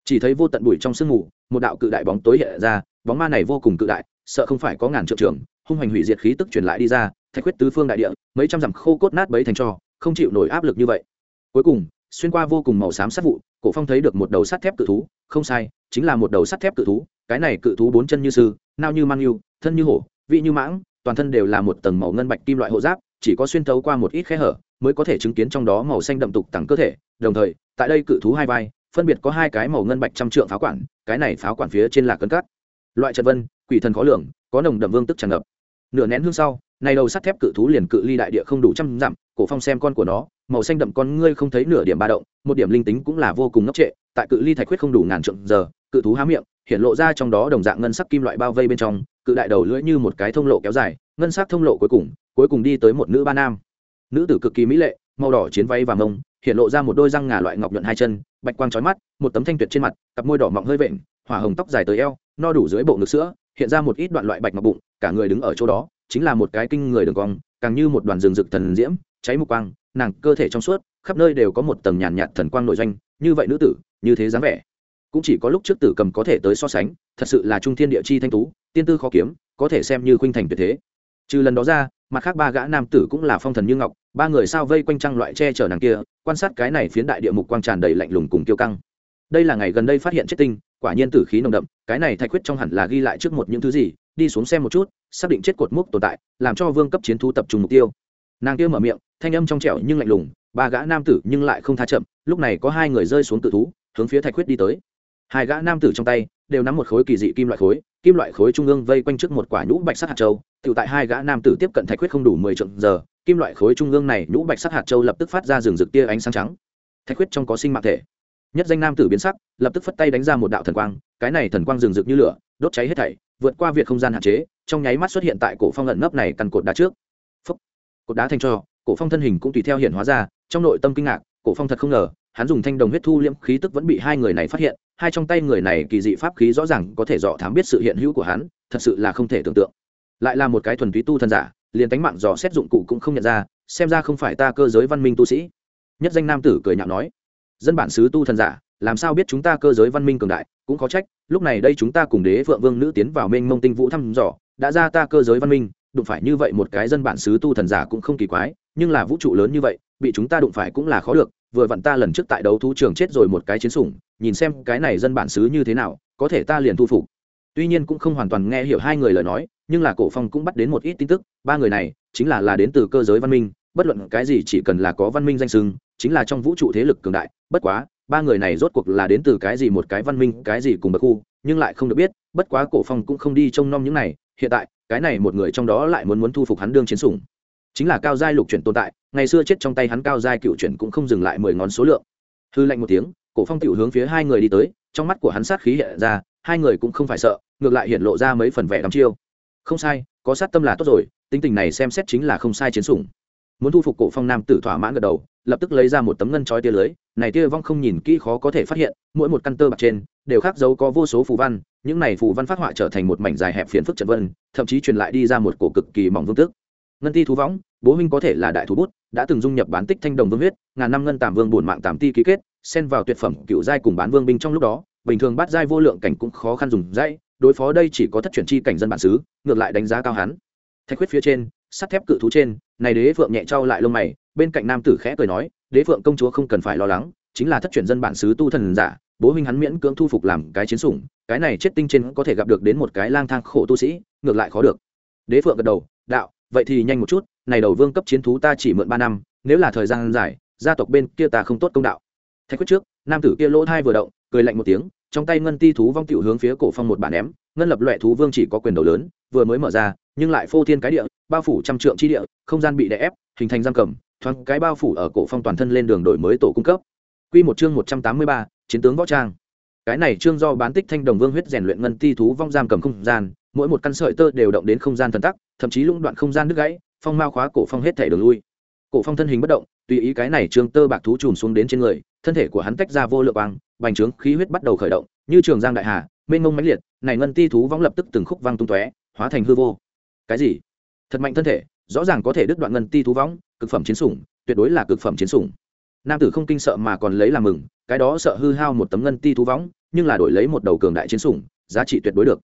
Chỉ thấy vô tận bụi trong sương mù, một đạo cự đại bóng tối hiện ra, bóng ma này vô cùng cự đại, sợ không phải có ngàn trượng trưởng, hung hành hủy diệt khí tức truyền lại đi ra, thạch huyết tứ phương đại địa mấy trăm dặm khô cốt nát bấy thành cho không chịu nổi áp lực như vậy cuối cùng xuyên qua vô cùng màu xám sát vụ cổ phong thấy được một đầu sắt thép cự thú không sai chính là một đầu sắt thép cự thú, cái này cự thú bốn chân như sư, nao như mang yêu, thân như hổ, vị như mãng, toàn thân đều là một tầng màu ngân bạch kim loại hộ giáp, chỉ có xuyên thấu qua một ít khe hở, mới có thể chứng kiến trong đó màu xanh đậm tục tặng cơ thể. Đồng thời, tại đây cự thú hai vai, phân biệt có hai cái màu ngân bạch trăm trượng pháo quản, cái này pháo quản phía trên là cân cát. Loại trận vân, quỷ thần khó lường, có nồng đậm vương tức tràn ngập. Nửa nén hương sau, này đầu sắt thép cự thú liền cự ly đại địa không đủ trăm dặm, cổ phong xem con của nó, màu xanh đậm con ngươi không thấy nửa điểm ba động, một điểm linh tính cũng là vô cùng ngốc trệ, tại cự ly thạch huyết không đủ ngàn trượng giờ cự thú há miệng, hiện lộ ra trong đó đồng dạng ngân sắc kim loại bao vây bên trong, cự đại đầu lưỡi như một cái thông lộ kéo dài, ngân sắc thông lộ cuối cùng cuối cùng đi tới một nữ ba nam. Nữ tử cực kỳ mỹ lệ, màu đỏ chiến váy và mông, hiện lộ ra một đôi răng ngà loại ngọc nhuận hai chân, bạch quang trói mắt, một tấm thanh tuyệt trên mặt, cặp môi đỏ mọng hơi vện, hỏa hồng tóc dài tới eo, no đủ dưới bộ ngực sữa, hiện ra một ít đoạn loại bạch ngọc bụng, cả người đứng ở chỗ đó, chính là một cái kinh người đường cong, càng như một đoàn rừng rực thần diễm, cháy mục quang, nàng cơ thể trong suốt, khắp nơi đều có một tầng nhàn nhạt thần quang nội doanh, như vậy nữ tử, như thế dáng vẻ cũng chỉ có lúc trước tử cầm có thể tới so sánh, thật sự là trung thiên địa chi thanh tú, tiên tư khó kiếm, có thể xem như khuynh thành tuyệt thế. Trừ lần đó ra, mặt khác ba gã nam tử cũng là phong thần như ngọc, ba người sao vây quanh trăng loại che chở nàng kia, quan sát cái này phiến đại địa mục quang tràn đầy lạnh lùng cùng kiêu căng. Đây là ngày gần đây phát hiện chết tinh, quả nhiên tử khí nồng đậm, cái này thạch huyết trong hẳn là ghi lại trước một những thứ gì, đi xuống xem một chút, xác định chết cột mốc tồn tại, làm cho vương cấp chiến thu tập trung mục tiêu. Nàng kia mở miệng, thanh âm trong trẻo nhưng lạnh lùng, ba gã nam tử nhưng lại không tha chậm, lúc này có hai người rơi xuống tự thú, hướng phía thạch huyết đi tới hai gã nam tử trong tay đều nắm một khối kỳ dị kim loại khối, kim loại khối trung ương vây quanh trước một quả nhũ bạch sắc hạt châu. Tự tại hai gã nam tử tiếp cận thạch huyết không đủ mười trượng giờ, kim loại khối trung ương này nhũ bạch sắc hạt châu lập tức phát ra rừng rực tia ánh sáng trắng. Thạch huyết trong có sinh mạng thể. Nhất danh nam tử biến sắc, lập tức phất tay đánh ra một đạo thần quang, cái này thần quang rừng rực như lửa, đốt cháy hết thảy, vượt qua việc không gian hạn chế, trong nháy mắt xuất hiện tại cổ phong lẩn nấp này căn cột đá trước. Phúc. cột đá thành cho, cổ phong thân hình cũng tùy theo hiện hóa ra, trong nội tâm kinh ngạc, cổ phong thật không ngờ, hắn dùng thanh đồng huyết thu liễm khí tức vẫn bị hai người này phát hiện hai trong tay người này kỳ dị pháp khí rõ ràng có thể dò thám biết sự hiện hữu của hắn, thật sự là không thể tưởng tượng. Lại là một cái thuần túy tu thần giả, liền tánh mạng dò xét dụng cụ cũng không nhận ra, xem ra không phải ta cơ giới văn minh tu sĩ. Nhất danh nam tử cười nhạo nói, dân bản xứ tu thần giả, làm sao biết chúng ta cơ giới văn minh cường đại, cũng có trách, lúc này đây chúng ta cùng đế phượng vương nữ tiến vào mênh mông tinh vũ thăm dò, đã ra ta cơ giới văn minh, đụng phải như vậy một cái dân bản xứ tu thần giả cũng không kỳ quái, nhưng là vũ trụ lớn như vậy, bị chúng ta đụng phải cũng là khó được, vừa vặn ta lần trước tại đấu thú trường chết rồi một cái chiến sủng nhìn xem cái này dân bản xứ như thế nào, có thể ta liền thu phục. Tuy nhiên cũng không hoàn toàn nghe hiểu hai người lời nói, nhưng là cổ phong cũng bắt đến một ít tin tức, ba người này chính là là đến từ cơ giới văn minh, bất luận cái gì chỉ cần là có văn minh danh sưng chính là trong vũ trụ thế lực cường đại, bất quá, ba người này rốt cuộc là đến từ cái gì một cái văn minh, cái gì cùng bậc khu, nhưng lại không được biết, bất quá cổ phong cũng không đi trông nom những này, hiện tại, cái này một người trong đó lại muốn muốn thu phục hắn đương chiến sủng. Chính là cao giai lục chuyển tồn tại, ngày xưa chết trong tay hắn cao giai cựu chuyển cũng không dừng lại mười ngón số lượng. Hư lạnh một tiếng cổ phong tiểu hướng phía hai người đi tới, trong mắt của hắn sát khí hiện ra, hai người cũng không phải sợ, ngược lại hiện lộ ra mấy phần vẻ đắm chiêu. Không sai, có sát tâm là tốt rồi, tính tình này xem xét chính là không sai chiến sủng. Muốn thu phục cổ phong nam tử thỏa mãn gật đầu, lập tức lấy ra một tấm ngân chói tia lưới, này tia vong không nhìn kỹ khó có thể phát hiện, mỗi một căn tơ bạc trên, đều khắc dấu có vô số phù văn, những này phù văn phát họa trở thành một mảnh dài hẹp phiền phức trận vân, thậm chí truyền lại đi ra một cổ cực kỳ mỏng vương tức ngân ti thú võng, bố huynh có thể là đại thú bút, đã từng dung nhập bán tích thanh đồng vương huyết, ngàn năm ngân tàm vương bổn mạng tàm ti ký kết xen vào tuyệt phẩm cựu giai cùng bán vương binh trong lúc đó, bình thường bắt giai vô lượng cảnh cũng khó khăn dùng dãy, đối phó đây chỉ có thất chuyển chi cảnh dân bản xứ, ngược lại đánh giá cao hắn. Thạch huyết phía trên, sắt thép cự thú trên, này đế phượng nhẹ trao lại lông mày, bên cạnh nam tử khẽ cười nói, đế phượng công chúa không cần phải lo lắng, chính là thất chuyển dân bản xứ tu thần giả, bố huynh hắn miễn cưỡng thu phục làm cái chiến sủng, cái này chết tinh trên có thể gặp được đến một cái lang thang khổ tu sĩ, ngược lại khó được. Đế phượng gật đầu, đạo, vậy thì nhanh một chút, này đầu vương cấp chiến thú ta chỉ mượn ba năm, nếu là thời gian dài, gia tộc bên kia ta không tốt công đạo thạch quyết trước nam tử kia lỗ thai vừa động cười lạnh một tiếng trong tay ngân ti thú vong tiểu hướng phía cổ phong một bản ném ngân lập loại thú vương chỉ có quyền đầu lớn vừa mới mở ra nhưng lại phô thiên cái địa bao phủ trăm trượng chi địa không gian bị đè ép hình thành giam cầm thoáng cái bao phủ ở cổ phong toàn thân lên đường đổi mới tổ cung cấp. Quy một chương một trăm tám mươi ba, chiến tướng võ trang. Cái này chương do bán tích thanh đồng vương huyết rèn luyện ngân ti thú vong giam cầm không gian mỗi một căn sợi tơ đều động đến không gian thần tắc thậm chí lũng đoạn không gian đứt gãy phong mao khóa cổ phong hết thể đường lui. Cổ phong thân hình bất động tùy ý cái này trương tơ bạc thú trùm xuống đến trên người, thân thể của hắn tách ra vô lượng băng bành trướng, khí huyết bắt đầu khởi động, như trường giang đại hà, mênh mông mãnh liệt, này ngân ti thú vong lập tức từng khúc văng tung tóe, hóa thành hư vô. Cái gì? Thật mạnh thân thể, rõ ràng có thể đứt đoạn ngân ti thú vong, cực phẩm chiến sủng, tuyệt đối là cực phẩm chiến sủng. Nam tử không kinh sợ mà còn lấy làm mừng, cái đó sợ hư hao một tấm ngân ti thú vong, nhưng là đổi lấy một đầu cường đại chiến sủng, giá trị tuyệt đối được.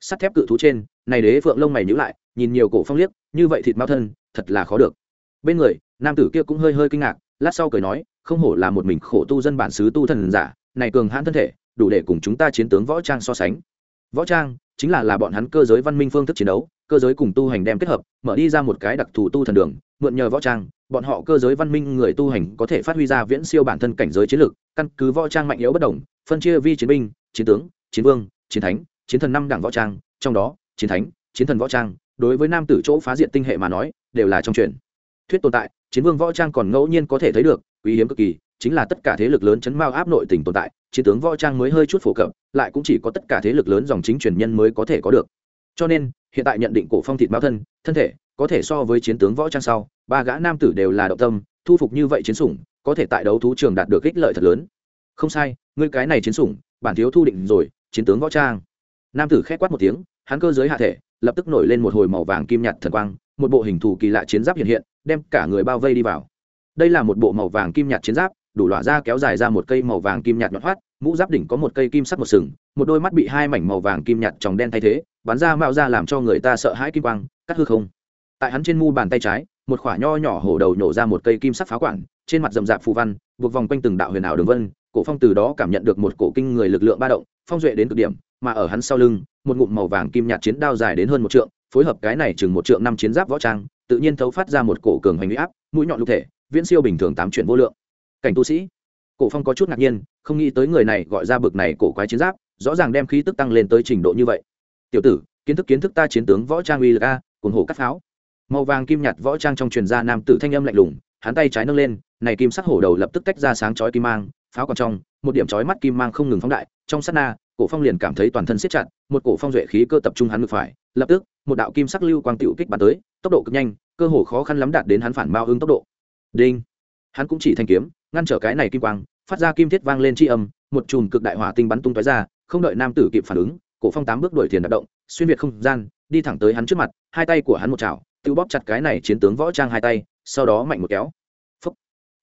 Sắt thép cự thú trên, này đế phượng lông mày nhíu lại, nhìn nhiều cổ phong liếc, như vậy thịt mao thân, thật là khó được. Bên người nam tử kia cũng hơi hơi kinh ngạc, lát sau cười nói, không hổ là một mình khổ tu dân bản xứ tu thần giả, này cường hãn thân thể, đủ để cùng chúng ta chiến tướng võ trang so sánh võ trang chính là là bọn hắn cơ giới văn minh phương thức chiến đấu, cơ giới cùng tu hành đem kết hợp, mở đi ra một cái đặc thù tu thần đường, mượn nhờ võ trang, bọn họ cơ giới văn minh người tu hành có thể phát huy ra viễn siêu bản thân cảnh giới chiến lược, căn cứ võ trang mạnh yếu bất đồng, phân chia vi chiến binh, chiến tướng, chiến vương, chiến thánh, chiến thần năm đẳng võ trang, trong đó, chiến thánh, chiến thần võ trang, đối với nam tử chỗ phá diện tinh hệ mà nói, đều là trong chuyện thuyết tồn tại, chiến vương võ trang còn ngẫu nhiên có thể thấy được, quý hiếm cực kỳ, chính là tất cả thế lực lớn chấn mao áp nội tỉnh tồn tại, chiến tướng võ trang mới hơi chút phổ cập, lại cũng chỉ có tất cả thế lực lớn dòng chính truyền nhân mới có thể có được. Cho nên, hiện tại nhận định cổ phong thịt mao thân thân thể, có thể so với chiến tướng võ trang sau, ba gã nam tử đều là động tâm, thu phục như vậy chiến sủng, có thể tại đấu thú trường đạt được ích lợi thật lớn. Không sai, ngươi cái này chiến sủng, bản thiếu thu định rồi, chiến tướng võ trang. Nam tử khét quát một tiếng, hắn cơ giới hạ thể, lập tức nổi lên một hồi màu vàng kim nhạt thần quang, một bộ hình thù kỳ lạ chiến giáp hiện hiện đem cả người bao vây đi vào. Đây là một bộ màu vàng kim nhạt chiến giáp, đủ loại ra kéo dài ra một cây màu vàng kim nhạt nhọn hoắt, mũ giáp đỉnh có một cây kim sắt một sừng, một đôi mắt bị hai mảnh màu vàng kim nhạt tròng đen thay thế, bắn ra mạo ra làm cho người ta sợ hãi kim quang, cắt hư không. Tại hắn trên mu bàn tay trái, một quả nho nhỏ hổ đầu nhổ ra một cây kim sắc pháo quản trên mặt rậm rạp phù văn, buộc vòng quanh từng đạo huyền ảo đường vân, cổ phong từ đó cảm nhận được một cổ kinh người lực lượng ba động, phong duệ đến cực điểm, mà ở hắn sau lưng, một ngụm màu vàng kim nhạt chiến đao dài đến hơn một trượng, phối hợp cái này chừng một trượng năm chiến giáp võ trang tự nhiên thấu phát ra một cổ cường hành huy áp, mũi nhọn lục thể, viễn siêu bình thường tám chuyện vô lượng. Cảnh tu sĩ, cổ phong có chút ngạc nhiên, không nghĩ tới người này gọi ra bực này cổ quái chiến giáp, rõ ràng đem khí tức tăng lên tới trình độ như vậy. Tiểu tử, kiến thức kiến thức ta chiến tướng võ trang uy lực a, cuồng hổ cắt pháo. Màu vàng kim nhạt võ trang trong truyền gia nam tử thanh âm lạnh lùng, hắn tay trái nâng lên, này kim sắc hổ đầu lập tức tách ra sáng chói kim mang, pháo còn trong, một điểm chói mắt kim mang không ngừng phóng đại, trong sát na, cổ phong liền cảm thấy toàn thân siết chặt, một cổ phong duệ khí cơ tập trung hắn ngược phải, lập tức một đạo kim sắc lưu quang tiểu kích bắn tới, tốc độ cực nhanh, cơ hồ khó khăn lắm đạt đến hắn phản mao ứng tốc độ. Đinh. Hắn cũng chỉ thanh kiếm, ngăn trở cái này kim quang, phát ra kim thiết vang lên tri âm, một chùm cực đại hỏa tinh bắn tung tói ra, không đợi nam tử kịp phản ứng, cổ phong tám bước đuổi thiền đạp động, xuyên việt không gian, đi thẳng tới hắn trước mặt, hai tay của hắn một chảo, tự bóp chặt cái này chiến tướng võ trang hai tay, sau đó mạnh một kéo. Phúc.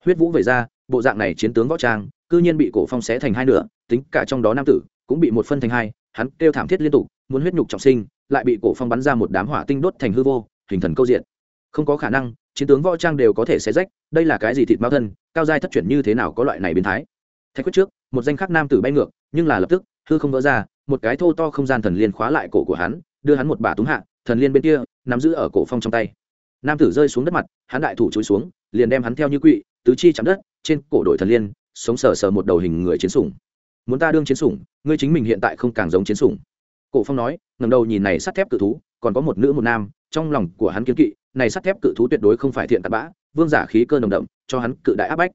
huyết vũ về ra, bộ dạng này chiến tướng võ trang, cư nhiên bị cổ phong xé thành hai nửa, tính cả trong đó nam tử cũng bị một phân thành hai, hắn kêu thảm thiết liên tục, muốn huyết nhục trọng sinh lại bị cổ phong bắn ra một đám hỏa tinh đốt thành hư vô, hình thần câu diện. Không có khả năng, chiến tướng võ trang đều có thể xé rách, đây là cái gì thịt mao thân, cao giai thất chuyển như thế nào có loại này biến thái. Thạch quyết trước, một danh khắc nam tử bay ngược, nhưng là lập tức, hư không vỡ ra, một cái thô to không gian thần liên khóa lại cổ của hắn, đưa hắn một bà túng hạ, thần liên bên kia, nắm giữ ở cổ phong trong tay. Nam tử rơi xuống đất mặt, hắn đại thủ chối xuống, liền đem hắn theo như quỵ, tứ chi chạm đất, trên cổ đội thần liên, sống sờ sờ một đầu hình người chiến sủng. Muốn ta đương chiến sủng, ngươi chính mình hiện tại không càng giống chiến sủng cổ phong nói ngẩng đầu nhìn này sắt thép cự thú còn có một nữ một nam trong lòng của hắn kiên kỵ này sắt thép cự thú tuyệt đối không phải thiện tạt bã vương giả khí cơ nồng đậm cho hắn cự đại áp bách.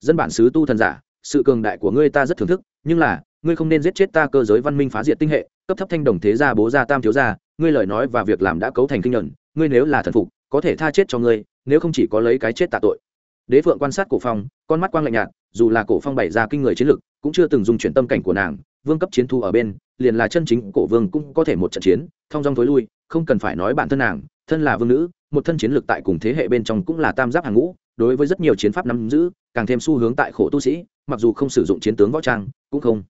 Dân bản xứ tu thần giả sự cường đại của ngươi ta rất thưởng thức nhưng là ngươi không nên giết chết ta cơ giới văn minh phá diệt tinh hệ cấp thấp thanh đồng thế gia bố gia tam thiếu gia ngươi lời nói và việc làm đã cấu thành kinh nhẫn, ngươi nếu là thần phục có thể tha chết cho ngươi nếu không chỉ có lấy cái chết tạ tội. Đế phượng quan sát cổ phong con mắt quang lạnh nhạt dù là cổ phong bày ra kinh người chiến lực cũng chưa từng dùng chuyển tâm cảnh của nàng vương cấp chiến thu ở bên, liền là chân chính cổ vương cũng có thể một trận chiến thông dong thối lui, không cần phải nói bản thân nàng, thân là vương nữ, một thân chiến lược tại cùng thế hệ bên trong cũng là tam giáp hàng ngũ, đối với rất nhiều chiến pháp nắm giữ, càng thêm xu hướng tại khổ tu sĩ, mặc dù không sử dụng chiến tướng võ trang, cũng không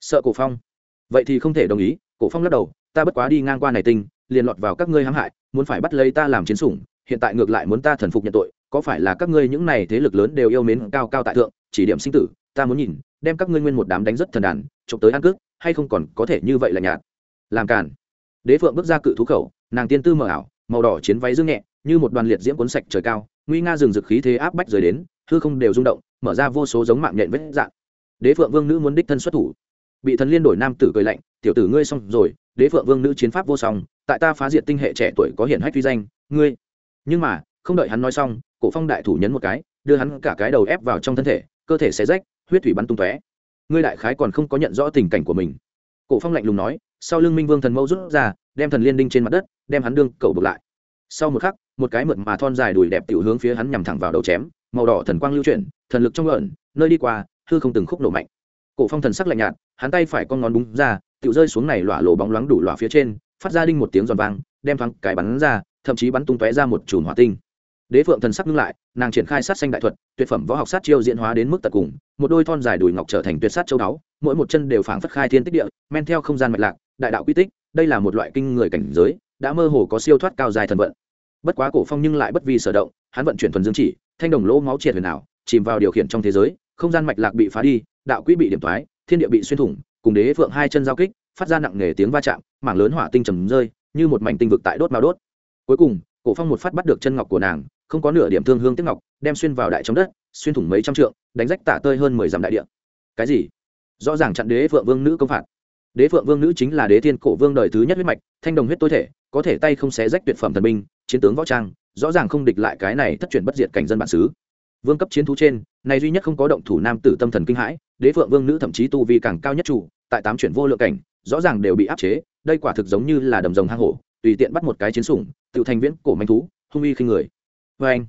sợ cổ phong. Vậy thì không thể đồng ý, cổ phong lắc đầu, ta bất quá đi ngang qua này tinh, liền lọt vào các ngươi hãm hại, muốn phải bắt lấy ta làm chiến sủng, hiện tại ngược lại muốn ta thần phục nhận tội, có phải là các ngươi những này thế lực lớn đều yêu mến cao cao tại thượng, chỉ điểm sinh tử, ta muốn nhìn, đem các ngươi nguyên một đám đánh rất thần đàn chụp tới ăn cước, hay không còn có thể như vậy là nhạt. Làm càn. Đế phượng bước ra cự thú khẩu, nàng tiên tư mờ ảo, màu đỏ chiến váy dương nhẹ, như một đoàn liệt diễm cuốn sạch trời cao, nguy nga rừng rực khí thế áp bách rời đến, hư không đều rung động, mở ra vô số giống mạng nhện vết dạng. Đế phượng vương nữ muốn đích thân xuất thủ. Bị thần liên đổi nam tử cười lạnh, tiểu tử ngươi xong rồi, đế phượng vương nữ chiến pháp vô song, tại ta phá diệt tinh hệ trẻ tuổi có hiển hách uy danh, ngươi nhưng mà, không đợi hắn nói xong, cổ phong đại thủ nhấn một cái, đưa hắn cả cái đầu ép vào trong thân thể, cơ thể xé rách, huyết thủy bắn tung tóe ngươi đại khái còn không có nhận rõ tình cảnh của mình. Cổ phong lạnh lùng nói, sau lưng minh vương thần mâu rút ra, đem thần liên đinh trên mặt đất, đem hắn đương cầu bực lại. Sau một khắc, một cái mượt mà thon dài đùi đẹp tiểu hướng phía hắn nhằm thẳng vào đầu chém, màu đỏ thần quang lưu chuyển, thần lực trong ẩn, nơi đi qua, hư không từng khúc nổ mạnh. Cổ phong thần sắc lạnh nhạt, hắn tay phải con ngón búng ra, tiểu rơi xuống này lỏa lộ bóng loáng đủ lỏa phía trên, phát ra đinh một tiếng giòn vang, đem thoáng cái bắn ra, thậm chí bắn tung tóe ra một chùm hỏa tinh đế phượng thần sắc ngưng lại nàng triển khai sát xanh đại thuật tuyệt phẩm võ học sát chiêu diễn hóa đến mức tận cùng một đôi thon dài đùi ngọc trở thành tuyệt sát châu đáo mỗi một chân đều phảng phất khai thiên tích địa men theo không gian mạch lạc đại đạo quy tích đây là một loại kinh người cảnh giới đã mơ hồ có siêu thoát cao dài thần vận. Bất quá cổ phong nhưng lại bất vi sở động hắn vận chuyển thuần dương chỉ thanh đồng lỗ máu triệt huyền nào, chìm vào điều khiển trong thế giới không gian mạch lạc bị phá đi đạo quỹ bị điểm thoái thiên địa bị xuyên thủng cùng đế phượng hai chân giao kích phát ra nặng nề tiếng va chạm mảng lớn hỏa tinh trầm rơi như một mảnh tinh vực tại đốt mao đốt. Cuối cùng cổ phong một phát bắt được chân ngọc của nàng không có nửa điểm thương hương tiếc ngọc, đem xuyên vào đại trong đất, xuyên thủng mấy trăm trượng, đánh rách tả tơi hơn mười dặm đại địa. Cái gì? Rõ ràng chặn đế phượng vương nữ công phạt. Đế phượng vương nữ chính là đế thiên cổ vương đời thứ nhất huyết mạch, thanh đồng huyết tối thể, có thể tay không xé rách tuyệt phẩm thần binh, chiến tướng võ trang, rõ ràng không địch lại cái này thất truyền bất diệt cảnh dân bản xứ. Vương cấp chiến thú trên, này duy nhất không có động thủ nam tử tâm thần kinh hãi, đế phượng vương nữ thậm chí tu vi càng cao nhất chủ, tại tám chuyển vô lượng cảnh, rõ ràng đều bị áp chế, đây quả thực giống như là đầm rồng hang hổ, tùy tiện bắt một cái chiến sủng, tự thành viễn cổ manh thú, hung uy khinh người vê anh,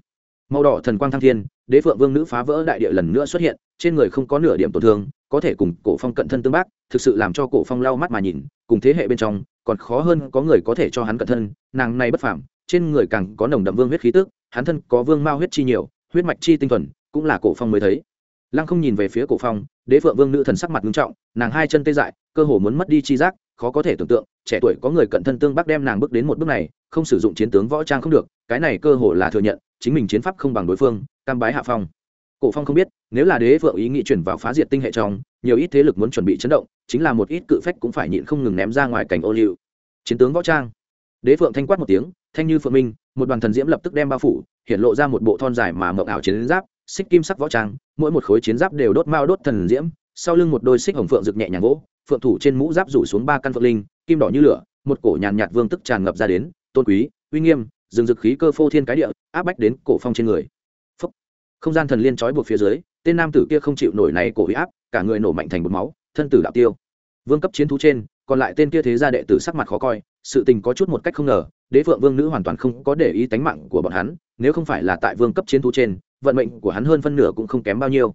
màu đỏ thần quang thăng thiên, đế phượng vương nữ phá vỡ đại địa lần nữa xuất hiện, trên người không có nửa điểm tổn thương, có thể cùng cổ phong cận thân tương bác, thực sự làm cho cổ phong lau mắt mà nhìn, cùng thế hệ bên trong, còn khó hơn có người có thể cho hắn cận thân, nàng này bất phàm, trên người càng có nồng đậm vương huyết khí tức, hắn thân có vương mao huyết chi nhiều, huyết mạch chi tinh thuần, cũng là cổ phong mới thấy. Lăng không nhìn về phía cổ phong, đế phượng vương nữ thần sắc mặt nghiêm trọng, nàng hai chân tê dại, cơ hồ muốn mất đi chi giác, khó có thể tưởng tượng trẻ tuổi có người cận thân tương bắc đem nàng bước đến một bước này, không sử dụng chiến tướng võ trang không được, cái này cơ hồ là thừa nhận, chính mình chiến pháp không bằng đối phương, cam bái hạ phong. Cổ phong không biết, nếu là đế vượng ý nghĩ chuyển vào phá diệt tinh hệ trong, nhiều ít thế lực muốn chuẩn bị chấn động, chính là một ít cự phách cũng phải nhịn không ngừng ném ra ngoài cảnh ô liu. Chiến tướng võ trang. Đế vượng thanh quát một tiếng, thanh như phượng minh, một đoàn thần diễm lập tức đem bao phủ, hiện lộ ra một bộ thon dài mà mộng ảo chiến giáp, xích kim sắc võ trang, mỗi một khối chiến giáp đều đốt mao đốt thần diễm, sau lưng một đôi xích hồng phượng rực nhẹ nhàng gỗ phượng thủ trên mũ giáp rủ xuống ba căn phượng linh, kim đỏ như lửa, một cổ nhàn nhạt vương tức tràn ngập ra đến, tôn quý, uy nghiêm, rừng rực khí cơ phô thiên cái địa, áp bách đến cổ phong trên người. Phúc. không gian thần liên trói buộc phía dưới, tên nam tử kia không chịu nổi này cổ huy áp, cả người nổ mạnh thành bột máu, thân tử đạo tiêu. Vương cấp chiến thú trên, còn lại tên kia thế gia đệ tử sắc mặt khó coi, sự tình có chút một cách không ngờ, đế phượng vương nữ hoàn toàn không có để ý tánh mạng của bọn hắn, nếu không phải là tại vương cấp chiến thú trên, vận mệnh của hắn hơn phân nửa cũng không kém bao nhiêu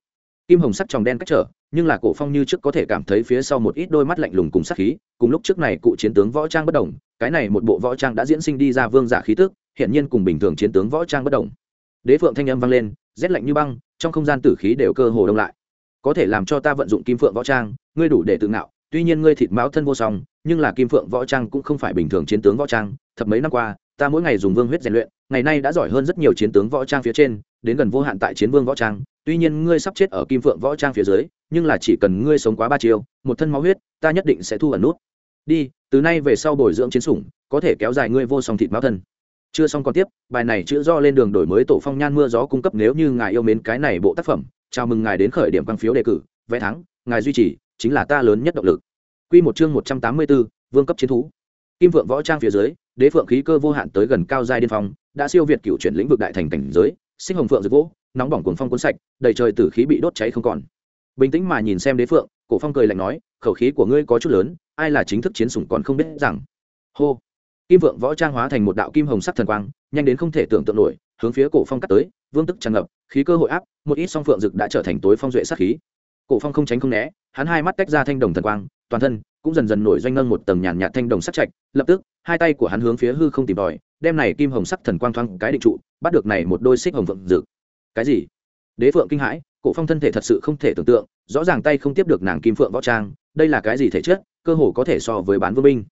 kim hồng sắc tròng đen cách trở, nhưng là cổ phong như trước có thể cảm thấy phía sau một ít đôi mắt lạnh lùng cùng sắc khí, cùng lúc trước này cụ chiến tướng võ trang bất đồng, cái này một bộ võ trang đã diễn sinh đi ra vương giả khí tức hiện nhiên cùng bình thường chiến tướng võ trang bất đồng. Đế phượng thanh âm vang lên, rét lạnh như băng, trong không gian tử khí đều cơ hồ đông lại. Có thể làm cho ta vận dụng kim phượng võ trang, ngươi đủ để tự ngạo, tuy nhiên ngươi thịt máu thân vô song, nhưng là kim phượng võ trang cũng không phải bình thường chiến tướng võ trang, thập mấy năm qua, ta mỗi ngày dùng vương huyết rèn luyện, ngày nay đã giỏi hơn rất nhiều chiến tướng võ trang phía trên, đến gần vô hạn tại chiến vương võ trang tuy nhiên ngươi sắp chết ở kim phượng võ trang phía dưới nhưng là chỉ cần ngươi sống quá ba chiều một thân máu huyết ta nhất định sẽ thu ẩn nút. Đi từ nay về sau bồi dưỡng chiến sủng có thể kéo dài ngươi vô song thịt máu thân. Chưa xong còn tiếp bài này chữ do lên đường đổi mới tổ phong nhan mưa gió cung cấp nếu như ngài yêu mến cái này bộ tác phẩm. Chào mừng ngài đến khởi điểm quang phiếu đề cử vé thắng ngài duy trì chính là ta lớn nhất động lực. Quy một chương một trăm tám mươi 184, vương cấp chiến thú. Kim vượng võ trang phía dưới đế phượng khí cơ vô hạn tới gần cao giai điên phong đã siêu việt cựu chuyển lĩnh vực đại thành cảnh giới sinh hồng phượng dược vỗ nóng bỏng cuồng phong cuốn sạch đầy trời tử khí bị đốt cháy không còn. Bình tĩnh mà nhìn xem đế phượng cổ phong cười lạnh nói khẩu khí của ngươi có chút lớn ai là chính thức chiến sủng còn không biết rằng. Hô. Kim vượng võ trang hóa thành một đạo kim hồng sắc thần quang nhanh đến không thể tưởng tượng nổi hướng phía cổ phong cắt tới vương tức tràn ngập khí cơ hội áp một ít song phượng rực đã trở thành tối phong duệ sát khí. Cổ phong không tránh không né hắn hai mắt tách ra thanh đồng thần quang toàn thân cũng dần dần nổi doanh ngân một tầng nhàn nhạt thanh đồng sắc trạch lập tức hai tay của hắn hướng phía hư không tìm đòi, đem này kim hồng sắc thần quang thoáng cái định trụ bắt được này một đôi xích hồng vượng dược cái gì? Đế phượng kinh hãi, cổ phong thân thể thật sự không thể tưởng tượng, rõ ràng tay không tiếp được nàng kim phượng võ trang, đây là cái gì thể chất, cơ hồ có thể so với bán vương binh.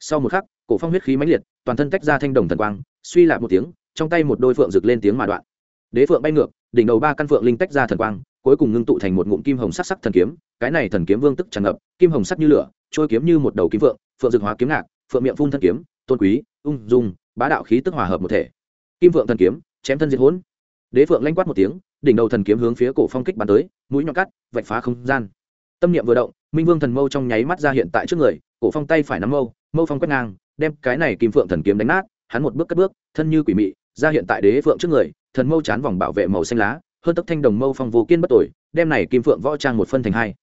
Sau một khắc, cổ phong huyết khí mãnh liệt, toàn thân tách ra thanh đồng thần quang, suy lại một tiếng, trong tay một đôi phượng rực lên tiếng mà đoạn. Đế phượng bay ngược, đỉnh đầu ba căn phượng linh tách ra thần quang, cuối cùng ngưng tụ thành một ngụm kim hồng sắc sắc thần kiếm, cái này thần kiếm vương tức tràn ngập, kim hồng sắc như lửa, trôi kiếm như một đầu kim phượng phượng dược hóa kiếm ngạc, phượng miệng phun thân kiếm, tôn quý, ung dung, bá đạo khí tức hòa hợp một thể. Kim phượng thần kiếm, chém thân diệt hỗn đế phượng lanh quát một tiếng, đỉnh đầu thần kiếm hướng phía cổ phong kích bắn tới, mũi nhọn cắt, vạch phá không gian. Tâm niệm vừa động, minh vương thần mâu trong nháy mắt ra hiện tại trước người, cổ phong tay phải nắm mâu mâu phong quét ngang, đem cái này kim phượng thần kiếm đánh nát, hắn một bước cất bước, thân như quỷ mị, ra hiện tại đế phượng trước người, thần mâu chán vòng bảo vệ màu xanh lá, hơn tấc thanh đồng mâu phong vô kiên bất tội đem này kim phượng võ trang một phân thành hai.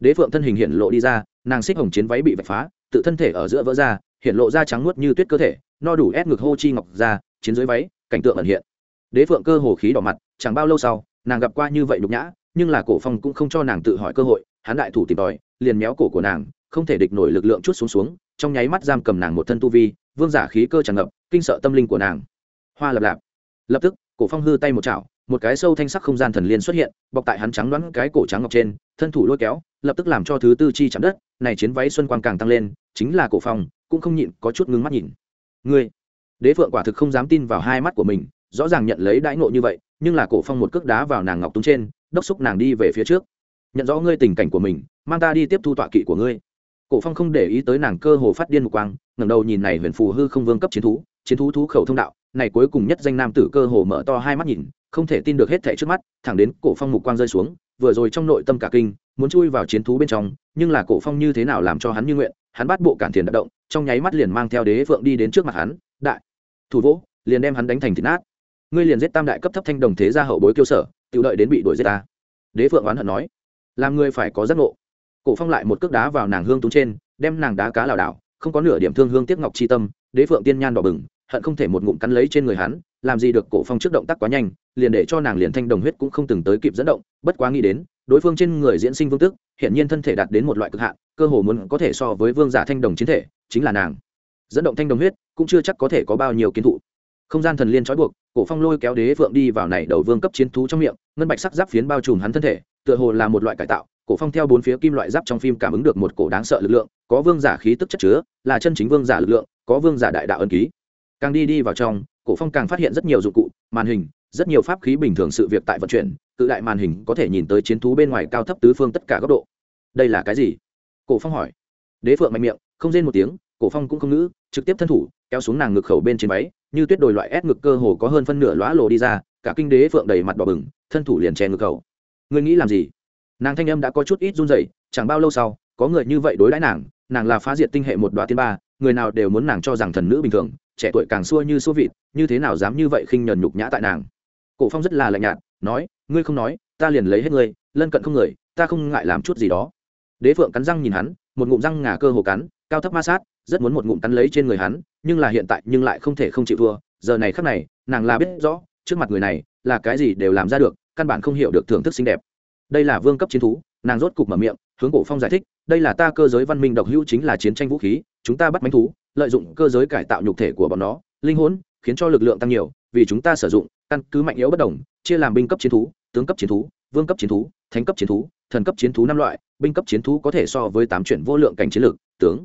Đế phượng thân hình hiện lộ đi ra, nàng xích hồng chiến váy bị vạch phá, tự thân thể ở giữa vỡ ra, hiện lộ ra trắng nuốt như tuyết cơ thể, no đủ ép ngực hô chi ngọc ra, chiến dưới váy, cảnh tượng ẩn hiện đế phượng cơ hồ khí đỏ mặt, chẳng bao lâu sau, nàng gặp qua như vậy nhục nhã, nhưng là cổ phong cũng không cho nàng tự hỏi cơ hội, hắn đại thủ tìm tòi, liền méo cổ của nàng, không thể địch nổi lực lượng chút xuống xuống, trong nháy mắt giam cầm nàng một thân tu vi, vương giả khí cơ tràn ngập, kinh sợ tâm linh của nàng. Hoa lập lạp. Lập tức, cổ phong hư tay một chảo, một cái sâu thanh sắc không gian thần liên xuất hiện, bọc tại hắn trắng đoán cái cổ trắng ngọc trên, thân thủ lôi kéo, lập tức làm cho thứ tư chi chạm đất, này chiến váy xuân quang càng tăng lên, chính là cổ phong, cũng không nhịn có chút ngưng mắt nhìn. Ngươi. Đế phượng quả thực không dám tin vào hai mắt của mình rõ ràng nhận lấy đãi ngộ như vậy, nhưng là cổ phong một cước đá vào nàng ngọc túng trên, đốc xúc nàng đi về phía trước. Nhận rõ ngươi tình cảnh của mình, mang ta đi tiếp thu tọa kỵ của ngươi. Cổ phong không để ý tới nàng cơ hồ phát điên một quang, ngẩng đầu nhìn này huyền phù hư không vương cấp chiến thú chiến thú thú khẩu thông đạo, này cuối cùng nhất danh nam tử cơ hồ mở to hai mắt nhìn, không thể tin được hết thảy trước mắt, thẳng đến cổ phong mục quang rơi xuống, vừa rồi trong nội tâm cả kinh, muốn chui vào chiến thú bên trong, nhưng là cổ phong như thế nào làm cho hắn như nguyện, hắn bắt bộ cản thiền đã động, trong nháy mắt liền mang theo đế phượng đi đến trước mặt hắn, đại, thủ vỗ liền đem hắn đánh thành thịt nát ngươi liền giết tam đại cấp thấp thanh đồng thế gia hậu bối kiêu sở tự đợi đến bị đuổi giết ta. Đế phượng oán hận nói, làm ngươi phải có giác ngộ. Cổ phong lại một cước đá vào nàng hương túng trên, đem nàng đá cá lảo đảo, không có nửa điểm thương hương tiếc ngọc chi tâm, đế phượng tiên nhan đỏ bừng, hận không thể một ngụm cắn lấy trên người hắn, làm gì được cổ phong trước động tác quá nhanh, liền để cho nàng liền thanh đồng huyết cũng không từng tới kịp dẫn động, bất quá nghĩ đến, đối phương trên người diễn sinh vương tức hiện nhiên thân thể đạt đến một loại cực hạn, cơ hồ muốn có thể so với vương giả thanh đồng chiến thể, chính là nàng. Dẫn động thanh đồng huyết cũng chưa chắc có thể có bao nhiêu kiến thụ không gian thần liên trói buộc, cổ phong lôi kéo đế vượng đi vào này đầu vương cấp chiến thú trong miệng, ngân bạch sắc giáp phiến bao trùm hắn thân thể, tựa hồ là một loại cải tạo, cổ phong theo bốn phía kim loại giáp trong phim cảm ứng được một cổ đáng sợ lực lượng, có vương giả khí tức chất chứa, là chân chính vương giả lực lượng, có vương giả đại đạo ân ký. Càng đi đi vào trong, cổ phong càng phát hiện rất nhiều dụng cụ, màn hình, rất nhiều pháp khí bình thường sự việc tại vận chuyển, tự đại màn hình có thể nhìn tới chiến thú bên ngoài cao thấp tứ phương tất cả góc độ. Đây là cái gì? Cổ phong hỏi. Đế phượng mạnh miệng, không rên một tiếng, cổ phong cũng không ngữ, trực tiếp thân thủ, kéo xuống nàng ngực khẩu bên trên máy như tuyết đồi loại ép ngực cơ hồ có hơn phân nửa lóa lồ đi ra, cả kinh đế phượng đầy mặt đỏ bừng, thân thủ liền chèn ngực cầu ngươi nghĩ làm gì? Nàng thanh âm đã có chút ít run rẩy, chẳng bao lâu sau, có người như vậy đối đãi nàng nàng là phá diệt tinh hệ một đoạn tiên ba, người nào đều muốn nàng cho rằng thần nữ bình thường, trẻ tuổi càng xua như xua vịt, như thế nào dám như vậy khinh nhờn nhục nhã tại nàng. Cổ phong rất là lạnh nhạt, nói, ngươi không nói, ta liền lấy hết ngươi, lân cận không người, ta không ngại làm chút gì đó. Đế phượng cắn răng nhìn hắn, một ngụm răng ngà cơ hồ cắn, cao thấp ma sát rất muốn một ngụm cắn lấy trên người hắn, nhưng là hiện tại nhưng lại không thể không chịu thua. Giờ này khắc này, nàng là biết rõ, trước mặt người này là cái gì đều làm ra được, căn bản không hiểu được thưởng thức xinh đẹp. Đây là vương cấp chiến thú, nàng rốt cục mở miệng, hướng cổ phong giải thích, đây là ta cơ giới văn minh độc hữu chính là chiến tranh vũ khí, chúng ta bắt mánh thú, lợi dụng cơ giới cải tạo nhục thể của bọn nó, linh hồn khiến cho lực lượng tăng nhiều, vì chúng ta sử dụng, căn cứ mạnh yếu bất đồng, chia làm binh cấp chiến thú, tướng cấp chiến thú, vương cấp chiến thú, thánh cấp chiến thú, thần cấp chiến thú năm loại, binh cấp chiến thú có thể so với tám chuyển vô lượng cảnh chiến lược tướng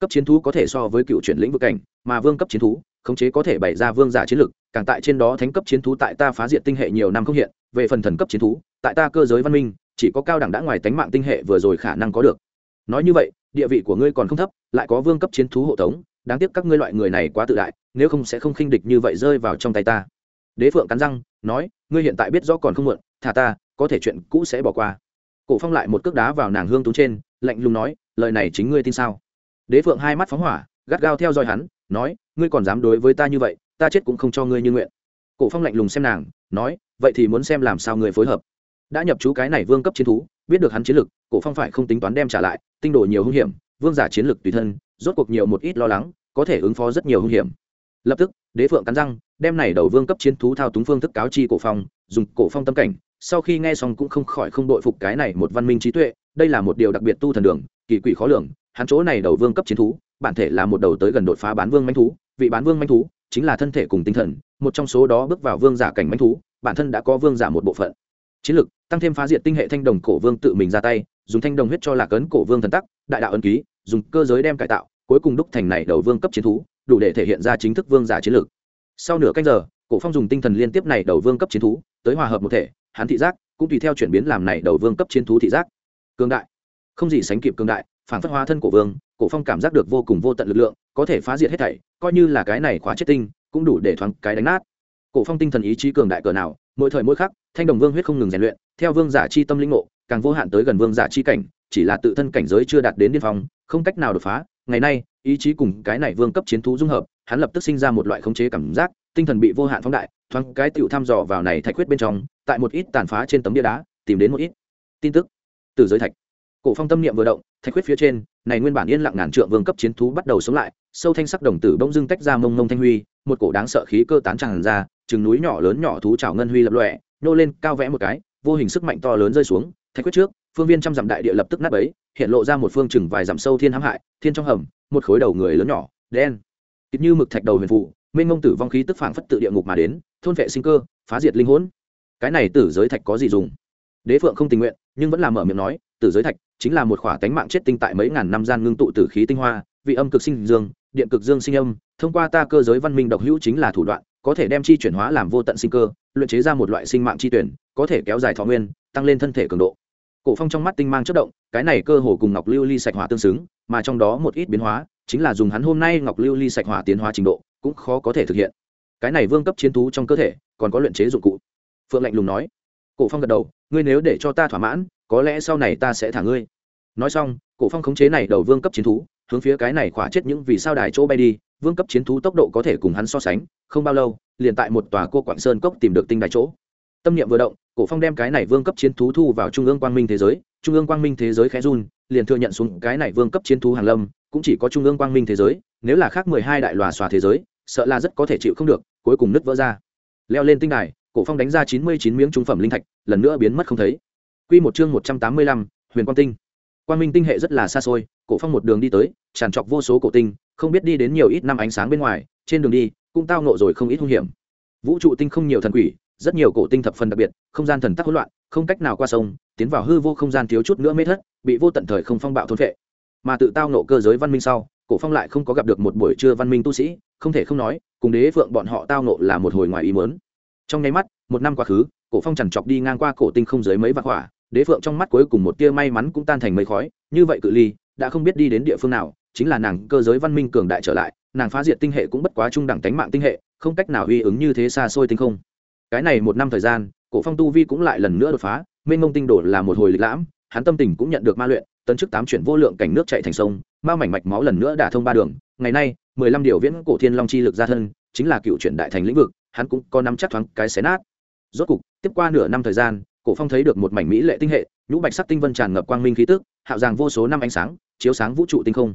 cấp chiến thú có thể so với cựu chuyển lĩnh vực cảnh, mà vương cấp chiến thú, khống chế có thể bày ra vương giả chiến lược càng tại trên đó thánh cấp chiến thú tại ta phá diệt tinh hệ nhiều năm không hiện, về phần thần cấp chiến thú, tại ta cơ giới văn minh, chỉ có cao đẳng đã ngoài tánh mạng tinh hệ vừa rồi khả năng có được. Nói như vậy, địa vị của ngươi còn không thấp, lại có vương cấp chiến thú hộ tống, đáng tiếc các ngươi loại người này quá tự đại, nếu không sẽ không khinh địch như vậy rơi vào trong tay ta. Đế phượng cắn răng, nói, ngươi hiện tại biết rõ còn không muộn, thả ta, có thể chuyện cũ sẽ bỏ qua. Cổ phong lại một cước đá vào nàng hương tú trên, lạnh lùng nói, lời này chính ngươi tin sao? Đế phượng hai mắt phóng hỏa, gắt gao theo dõi hắn, nói, ngươi còn dám đối với ta như vậy, ta chết cũng không cho ngươi như nguyện. Cổ phong lạnh lùng xem nàng, nói, vậy thì muốn xem làm sao ngươi phối hợp. Đã nhập chú cái này vương cấp chiến thú, biết được hắn chiến lực, cổ phong phải không tính toán đem trả lại, tinh đồ nhiều hung hiểm, vương giả chiến lực tùy thân, rốt cuộc nhiều một ít lo lắng, có thể ứng phó rất nhiều hung hiểm. Lập tức, đế phượng cắn răng, đem này đầu vương cấp chiến thú thao túng phương thức cáo chi cổ phong, dùng cổ phong tâm cảnh sau khi nghe xong cũng không khỏi không đội phục cái này một văn minh trí tuệ, đây là một điều đặc biệt tu thần đường, kỳ quỷ khó lường, hắn chỗ này đầu vương cấp chiến thú, bản thể là một đầu tới gần đột phá bán vương manh thú, vị bán vương manh thú chính là thân thể cùng tinh thần, một trong số đó bước vào vương giả cảnh manh thú, bản thân đã có vương giả một bộ phận. Chiến lực, tăng thêm phá diệt tinh hệ thanh đồng cổ vương tự mình ra tay, dùng thanh đồng huyết cho lạc ấn cổ vương thần tắc, đại đạo ấn ký, dùng cơ giới đem cải tạo, cuối cùng đúc thành này đầu vương cấp chiến thú, đủ để thể hiện ra chính thức vương giả chiến lược sau nửa canh giờ, cổ phong dùng tinh thần liên tiếp này đầu vương cấp chiến thú tới hòa hợp một thể, hắn thị giác cũng tùy theo chuyển biến làm này đầu vương cấp chiến thú thị giác. Cường đại. Không gì sánh kịp cường đại, phản phất hóa thân của vương, cổ phong cảm giác được vô cùng vô tận lực lượng, có thể phá diệt hết thảy, coi như là cái này khóa chết tinh, cũng đủ để thoáng cái đánh nát. Cổ phong tinh thần ý chí cường đại cỡ nào, mỗi thời mỗi khắc, thanh đồng vương huyết không ngừng rèn luyện, theo vương giả chi tâm linh ngộ, càng vô hạn tới gần vương giả chi cảnh, chỉ là tự thân cảnh giới chưa đạt đến điên phong, không cách nào đột phá. Ngày nay, ý chí cùng cái này vương cấp chiến thú dung hợp, hắn lập tức sinh ra một loại khống chế cảm giác tinh thần bị vô hạn phóng đại, thoáng cái tựu thăm dò vào này thạch huyết bên trong, tại một ít tàn phá trên tấm bia đá, tìm đến một ít tin tức. Từ giới thạch, cổ phong tâm niệm vừa động, thạch huyết phía trên, này nguyên bản yên lặng ngàn trượng vương cấp chiến thú bắt đầu sống lại, sâu thanh sắc đồng tử bỗng dưng tách ra mông mông thanh huy, một cổ đáng sợ khí cơ tán tràn ra, chừng núi nhỏ lớn nhỏ thú trào ngân huy lập lòe nô lên cao vẽ một cái, vô hình sức mạnh to lớn rơi xuống, thạch huyết trước, phương viên trăm dặm đại địa lập tức nát bấy, hiện lộ ra một phương chừng vài dặm sâu thiên hãm hại, thiên trong hầm, một khối đầu người lớn nhỏ, đen. Ít như mực thạch đầu huyền phụ mênh mông tử vong khí tức phảng phất tự địa ngục mà đến, thôn vệ sinh cơ, phá diệt linh hồn. Cái này tử giới thạch có gì dùng? Đế phượng không tình nguyện, nhưng vẫn làm mở miệng nói, tử giới thạch chính là một khỏa tánh mạng chết tinh tại mấy ngàn năm gian ngưng tụ tử khí tinh hoa, vị âm cực sinh dương, điện cực dương sinh âm, thông qua ta cơ giới văn minh độc hữu chính là thủ đoạn, có thể đem chi chuyển hóa làm vô tận sinh cơ, luyện chế ra một loại sinh mạng chi tuyển, có thể kéo dài thọ nguyên, tăng lên thân thể cường độ. Cổ phong trong mắt tinh mang chất động, cái này cơ hồ cùng ngọc lưu ly sạch hỏa tương xứng, mà trong đó một ít biến hóa, chính là dùng hắn hôm nay ngọc lưu ly sạch hỏa tiến hóa trình độ cũng khó có thể thực hiện. Cái này vương cấp chiến thú trong cơ thể, còn có luyện chế dụng cụ. Phượng lạnh lùng nói. Cổ phong gật đầu, ngươi nếu để cho ta thỏa mãn, có lẽ sau này ta sẽ thả ngươi. Nói xong, cổ phong khống chế này đầu vương cấp chiến thú, hướng phía cái này khỏa chết những vì sao đài chỗ bay đi. Vương cấp chiến thú tốc độ có thể cùng hắn so sánh, không bao lâu, liền tại một tòa cô quảng sơn cốc tìm được tinh đài chỗ. Tâm niệm vừa động, cổ phong đem cái này vương cấp chiến thú thu vào trung ương quang minh thế giới. Trung ương quang minh thế giới khẽ run, liền thừa nhận xuống cái này vương cấp chiến thú hàng lâm, cũng chỉ có trung ương quang minh thế giới, nếu là khác mười hai đại lòa xòa thế giới sợ là rất có thể chịu không được cuối cùng nứt vỡ ra. Leo lên tinh đài cổ phong đánh ra chín mươi chín miếng trung phẩm linh thạch lần nữa biến mất không thấy. Quy một chương một trăm tám mươi lăm huyền quang tinh. Quang minh tinh hệ rất là xa xôi cổ phong một đường đi tới tràn trọc vô số cổ tinh không biết đi đến nhiều ít năm ánh sáng bên ngoài trên đường đi cũng tao nộ rồi không ít hung hiểm. Vũ trụ tinh không nhiều thần quỷ rất nhiều cổ tinh thập phần đặc biệt không gian thần tắc hỗn loạn không cách nào qua sông tiến vào hư vô không gian thiếu chút nữa mê thất bị vô tận thời không phong bạo thôn phệ, mà tự tao nộ cơ giới văn minh sau cổ phong lại không có gặp được một buổi trưa văn minh tu sĩ, không thể không nói, cùng đế phượng bọn họ tao nộ là một hồi ngoài ý muốn. Trong nháy mắt, một năm quá khứ, cổ phong chẳng chọc đi ngang qua cổ tinh không dưới mấy vạn hỏa, đế phượng trong mắt cuối cùng một tia may mắn cũng tan thành mây khói, như vậy cự ly, đã không biết đi đến địa phương nào, chính là nàng cơ giới văn minh cường đại trở lại, nàng phá diệt tinh hệ cũng bất quá trung đẳng tánh mạng tinh hệ, không cách nào uy ứng như thế xa xôi tinh không. Cái này một năm thời gian, cổ phong tu vi cũng lại lần nữa đột phá, mênh mông tinh đổ là một hồi lịch lãm, hắn tâm tình cũng nhận được ma luyện, tấn chức tám chuyển vô lượng cảnh nước chạy thành sông ma mảnh mạch máu lần nữa đả thông ba đường. Ngày nay, mười lăm điều viễn cổ thiên long chi lực ra thân, chính là cựu chuyển đại thành lĩnh vực, hắn cũng có nắm chắc thoáng cái xé nát. Rốt cục, tiếp qua nửa năm thời gian, cổ phong thấy được một mảnh mỹ lệ tinh hệ, nhũ bạch sắc tinh vân tràn ngập quang minh khí tức, hạo giang vô số năm ánh sáng, chiếu sáng vũ trụ tinh không.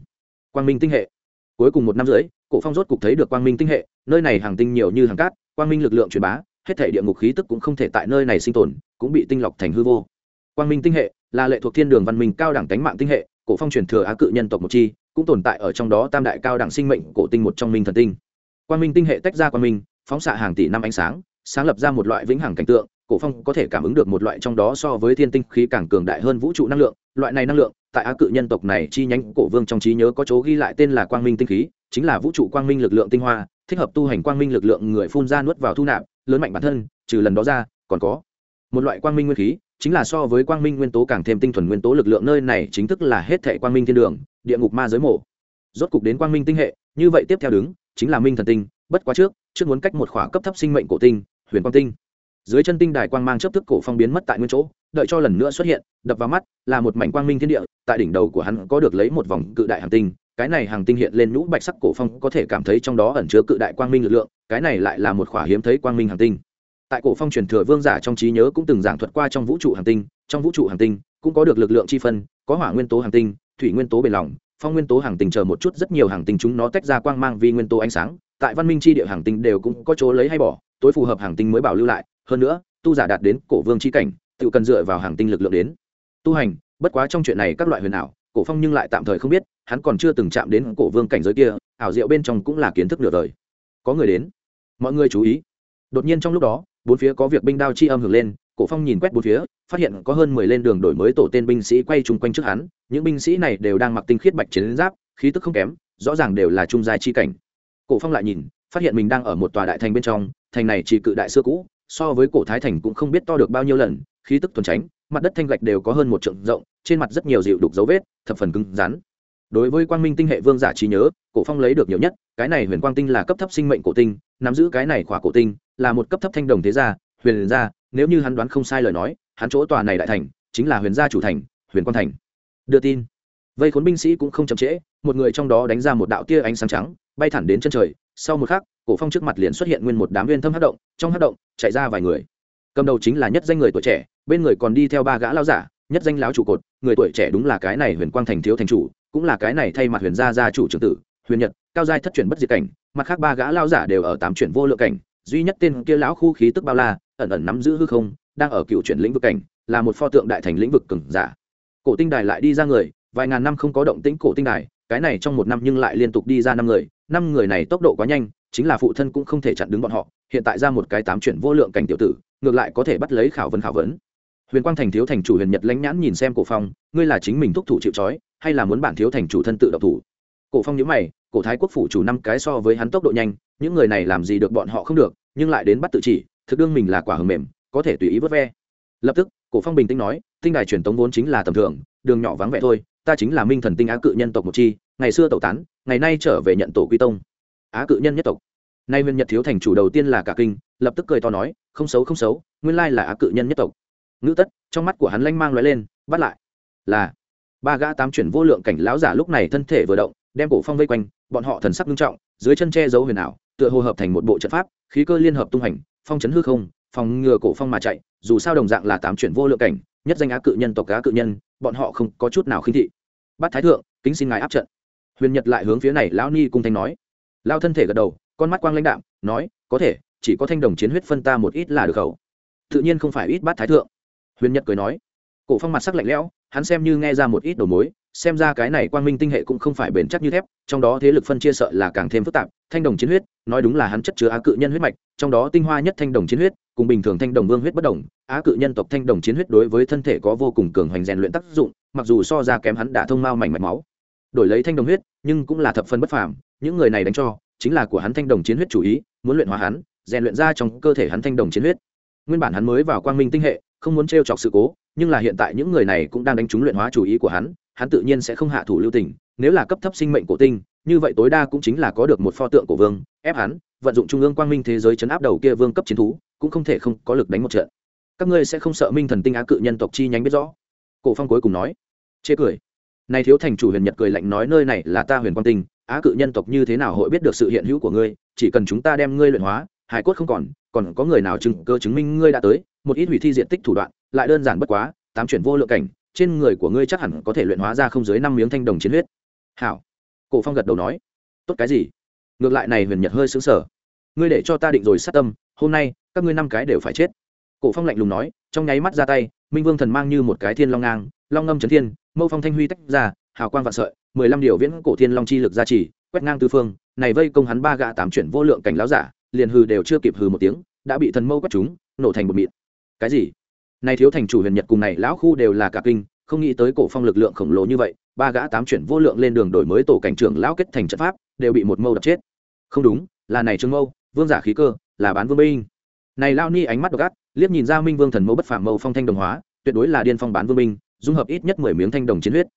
Quang minh tinh hệ. Cuối cùng một năm rưỡi, cổ phong rốt cục thấy được quang minh tinh hệ, nơi này hàng tinh nhiều như hàng cát, quang minh lực lượng truyền bá, hết thể địa ngục khí tức cũng không thể tại nơi này sinh tồn, cũng bị tinh lọc thành hư vô. Quang minh tinh hệ là lệ thuộc thiên đường văn minh cao đẳng tánh mạng tinh hệ cổ phong truyền thừa á cự nhân tộc một chi, cũng tồn tại ở trong đó tam đại cao đẳng sinh mệnh cổ tinh một trong minh thần tinh. Quang minh tinh hệ tách ra quang minh, phóng xạ hàng tỷ năm ánh sáng sáng lập ra một loại vĩnh hằng cảnh tượng, cổ phong có thể cảm ứng được một loại trong đó so với thiên tinh khí càng cường đại hơn vũ trụ năng lượng. Loại này năng lượng, tại á cự nhân tộc này chi nhánh cổ vương trong trí nhớ có chỗ ghi lại tên là quang minh tinh khí, chính là vũ trụ quang minh lực lượng tinh hoa, thích hợp tu hành quang minh lực lượng người phun ra nuốt vào thu nạp, lớn mạnh bản thân, trừ lần đó ra, còn có một loại quang minh nguyên khí chính là so với quang minh nguyên tố càng thêm tinh thuần nguyên tố lực lượng nơi này chính thức là hết thệ quang minh thiên đường, địa ngục ma giới mổ. Rốt cục đến quang minh tinh hệ, như vậy tiếp theo đứng, chính là minh thần tinh, bất quá trước trước muốn cách một khỏa cấp thấp sinh mệnh cổ tinh, huyền quang tinh. Dưới chân tinh đài quang mang chấp thức cổ phong biến mất tại nguyên chỗ, đợi cho lần nữa xuất hiện, đập vào mắt, là một mảnh quang minh thiên địa, tại đỉnh đầu của hắn có được lấy một vòng cự đại hàng tinh, cái này hàng tinh hiện lên nhũ bạch sắc cổ phong có thể cảm thấy trong đó ẩn chứa cự đại quang minh lực lượng, cái này lại là một khỏa hiếm thấy quang minh hàng tinh tại cổ phong truyền thừa vương giả trong trí nhớ cũng từng giảng thuật qua trong vũ trụ hành tinh, trong vũ trụ hành tinh cũng có được lực lượng chi phân, có hỏa nguyên tố hành tinh, thủy nguyên tố bền lỏng phong nguyên tố hàng tinh chờ một chút rất nhiều hàng tinh chúng nó tách ra quang mang vi nguyên tố ánh sáng, tại văn minh chi địa hàng tinh đều cũng có chỗ lấy hay bỏ, tối phù hợp hàng tinh mới bảo lưu lại, hơn nữa, tu giả đạt đến cổ vương chi cảnh, tự cần dựa vào hàng tinh lực lượng đến. Tu hành, bất quá trong chuyện này các loại huyền ảo, cổ phong nhưng lại tạm thời không biết, hắn còn chưa từng chạm đến cổ vương cảnh giới kia, ảo diệu bên trong cũng là kiến thức nửa đời. Có người đến. Mọi người chú ý. Đột nhiên trong lúc đó bốn phía có việc binh đao chi âm hưởng lên, cổ phong nhìn quét bốn phía, phát hiện có hơn mười lên đường đổi mới tổ tên binh sĩ quay chung quanh trước hắn, những binh sĩ này đều đang mặc tinh khiết bạch chiến giáp, khí tức không kém, rõ ràng đều là trung giai chi cảnh. Cổ phong lại nhìn, phát hiện mình đang ở một tòa đại thành bên trong, thành này chỉ cự đại xưa cũ, so với cổ thái thành cũng không biết to được bao nhiêu lần, khí tức tuần tránh, mặt đất thanh gạch đều có hơn một trượng rộng, trên mặt rất nhiều dịu đục dấu vết, thập phần cứng rắn. Đối với quang minh tinh hệ vương giả trí nhớ, cổ phong lấy được nhiều nhất, cái này huyền quang tinh là cấp thấp sinh mệnh cổ tinh, nắm giữ cái này khỏa cổ tinh là một cấp thấp thanh đồng thế gia, huyền gia, nếu như hắn đoán không sai lời nói, hắn chỗ tòa này đại thành, chính là huyền gia chủ thành, huyền quang thành. Đưa tin. Vây khốn binh sĩ cũng không chậm trễ, một người trong đó đánh ra một đạo tia ánh sáng trắng, bay thẳng đến chân trời, sau một khắc, cổ phong trước mặt liền xuất hiện nguyên một đám viên thâm hất động, trong hất động, chạy ra vài người. Cầm đầu chính là nhất danh người tuổi trẻ, bên người còn đi theo ba gã lao giả, nhất danh lão trụ cột, người tuổi trẻ đúng là cái này huyền quang thành thiếu thành chủ, cũng là cái này thay mặt huyền gia gia chủ trưởng tử, huyền nhật, cao giai thất chuyển bất diệt cảnh, mặt khác ba gã lao giả đều ở tám chuyển vô lượng cảnh duy nhất tên kia lão khu khí tức bao la, ẩn ẩn nắm giữ hư không, đang ở cựu chuyển lĩnh vực cảnh, là một pho tượng đại thành lĩnh vực cừng giả. Cổ tinh đài lại đi ra người, vài ngàn năm không có động tĩnh cổ tinh đài, cái này trong một năm nhưng lại liên tục đi ra năm người năm người này tốc độ quá nhanh, chính là phụ thân cũng không thể chặn đứng bọn họ, hiện tại ra một cái tám chuyển vô lượng cảnh tiểu tử, ngược lại có thể bắt lấy khảo vấn khảo vấn. Huyền quang thành thiếu thành chủ huyền nhật lãnh nhãn nhìn xem cổ phong, ngươi là chính mình thúc thủ chịu trói, hay là muốn bản thiếu thành chủ thân tự độc thủ? Cổ phong nhíu mày, cổ thái quốc phủ chủ năm cái so với hắn tốc độ nhanh, những người này làm gì được bọn họ không được, nhưng lại đến bắt tự chỉ, thực đương mình là quả hầm mềm, có thể tùy ý vớt ve. Lập tức, cổ phong bình tĩnh nói, tinh đài truyền tống vốn chính là tầm thường, đường nhỏ vắng vẻ thôi, ta chính là minh thần tinh á cự nhân tộc một chi, ngày xưa tẩu tán, ngày nay trở về nhận tổ quy tông. Á cự nhân nhất tộc. Nay huyền nhật thiếu thành chủ đầu tiên là cả kinh, lập tức cười to nói, không xấu không xấu, nguyên lai là á cự nhân nhất tộc. Ngữ tất, trong mắt của hắn lanh mang loại lên, bắt lại. Là, ba gã tám chuyển vô lượng cảnh lão giả lúc này thân thể vừa động đem cổ phong vây quanh, bọn họ thần sắc nghiêm trọng, dưới chân che giấu huyền ảo, tựa hồ hợp thành một bộ trận pháp, khí cơ liên hợp tung hành, phong chấn hư không, phòng ngừa cổ phong mà chạy, dù sao đồng dạng là tám chuyển vô lượng cảnh, nhất danh á cự nhân tộc cá cự nhân, bọn họ không có chút nào khinh thị. Bát thái thượng, kính xin ngài áp trận. Huyền nhật lại hướng phía này lão ni cung thanh nói. Lao thân thể gật đầu, con mắt quang lãnh đạm, nói, có thể, chỉ có thanh đồng chiến huyết phân ta một ít là được khẩu. Tự nhiên không phải ít bát thái thượng. Huyền nhật cười nói. Cổ phong mặt sắc lạnh lẽo, hắn xem như nghe ra một ít đầu mối xem ra cái này quang minh tinh hệ cũng không phải bền chắc như thép, trong đó thế lực phân chia sợ là càng thêm phức tạp, thanh đồng chiến huyết, nói đúng là hắn chất chứa á cự nhân huyết mạch, trong đó tinh hoa nhất thanh đồng chiến huyết, cùng bình thường thanh đồng vương huyết bất đồng, á cự nhân tộc thanh đồng chiến huyết đối với thân thể có vô cùng cường hoành rèn luyện tác dụng, mặc dù so ra kém hắn đã thông mao mảnh mạch máu. Đổi lấy thanh đồng huyết, nhưng cũng là thập phân bất phàm, những người này đánh cho, chính là của hắn thanh đồng chiến huyết chủ ý, muốn luyện hóa hắn, rèn luyện ra trong cơ thể hắn thanh đồng chiến huyết. Nguyên bản hắn mới vào quang minh tinh hệ, không muốn t chọc sự cố, nhưng là hiện tại những người này cũng đang đánh trúng luyện hóa chủ ý của hắn hắn tự nhiên sẽ không hạ thủ lưu tình, nếu là cấp thấp sinh mệnh cổ tinh, như vậy tối đa cũng chính là có được một pho tượng của vương, ép hắn, vận dụng trung ương quang minh thế giới chấn áp đầu kia vương cấp chiến thú, cũng không thể không có lực đánh một trận. Các ngươi sẽ không sợ minh thần tinh á cự nhân tộc chi nhánh biết rõ. Cổ phong cuối cùng nói. Chê cười. Này thiếu thành chủ huyền nhật cười lạnh nói, nơi này là ta huyền quang tinh, á cự nhân tộc như thế nào hội biết được sự hiện hữu của ngươi, chỉ cần chúng ta đem ngươi luyện hóa, hải cốt không còn còn có người nào chứng cơ chứng minh ngươi đã tới, một ít hủy thi diện tích thủ đoạn, lại đơn giản bất quá, tám chuyển vô lượng cảnh trên người của ngươi chắc hẳn có thể luyện hóa ra không dưới năm miếng thanh đồng chiến huyết. Hảo. Cổ phong gật đầu nói. Tốt cái gì? Ngược lại này huyền nhật hơi sững sở ngươi để cho ta định rồi sát tâm, hôm nay, các ngươi năm cái đều phải chết. Cổ phong lạnh lùng nói, trong nháy mắt ra tay, minh vương thần mang như một cái thiên long ngang, long ngâm chấn thiên, mâu phong thanh huy tách ra, hào quang vạn sợi, mười lăm điều viễn cổ thiên long chi lực gia trì, quét ngang tư phương, này vây công hắn ba gã tám chuyển vô lượng cảnh láo giả, liền hừ đều chưa kịp hừ một tiếng, đã bị thần mâu quét chúng nổ thành một mịn. Cái gì? Nay thiếu thành chủ huyền nhật cùng này lão khu đều là cả kinh, không nghĩ tới cổ phong lực lượng khổng lồ như vậy, ba gã tám chuyển vô lượng lên đường đổi mới tổ cảnh trưởng lão kết thành trận pháp, đều bị một mâu đập chết. Không đúng, là này trương mâu, vương giả khí cơ, là bán vương binh. Này lao ni ánh mắt độc ác, liếc nhìn ra minh vương thần mâu bất phàm mâu phong thanh đồng hóa, tuyệt đối là điên phong bán vương binh, dung hợp ít nhất mười miếng thanh đồng chiến huyết.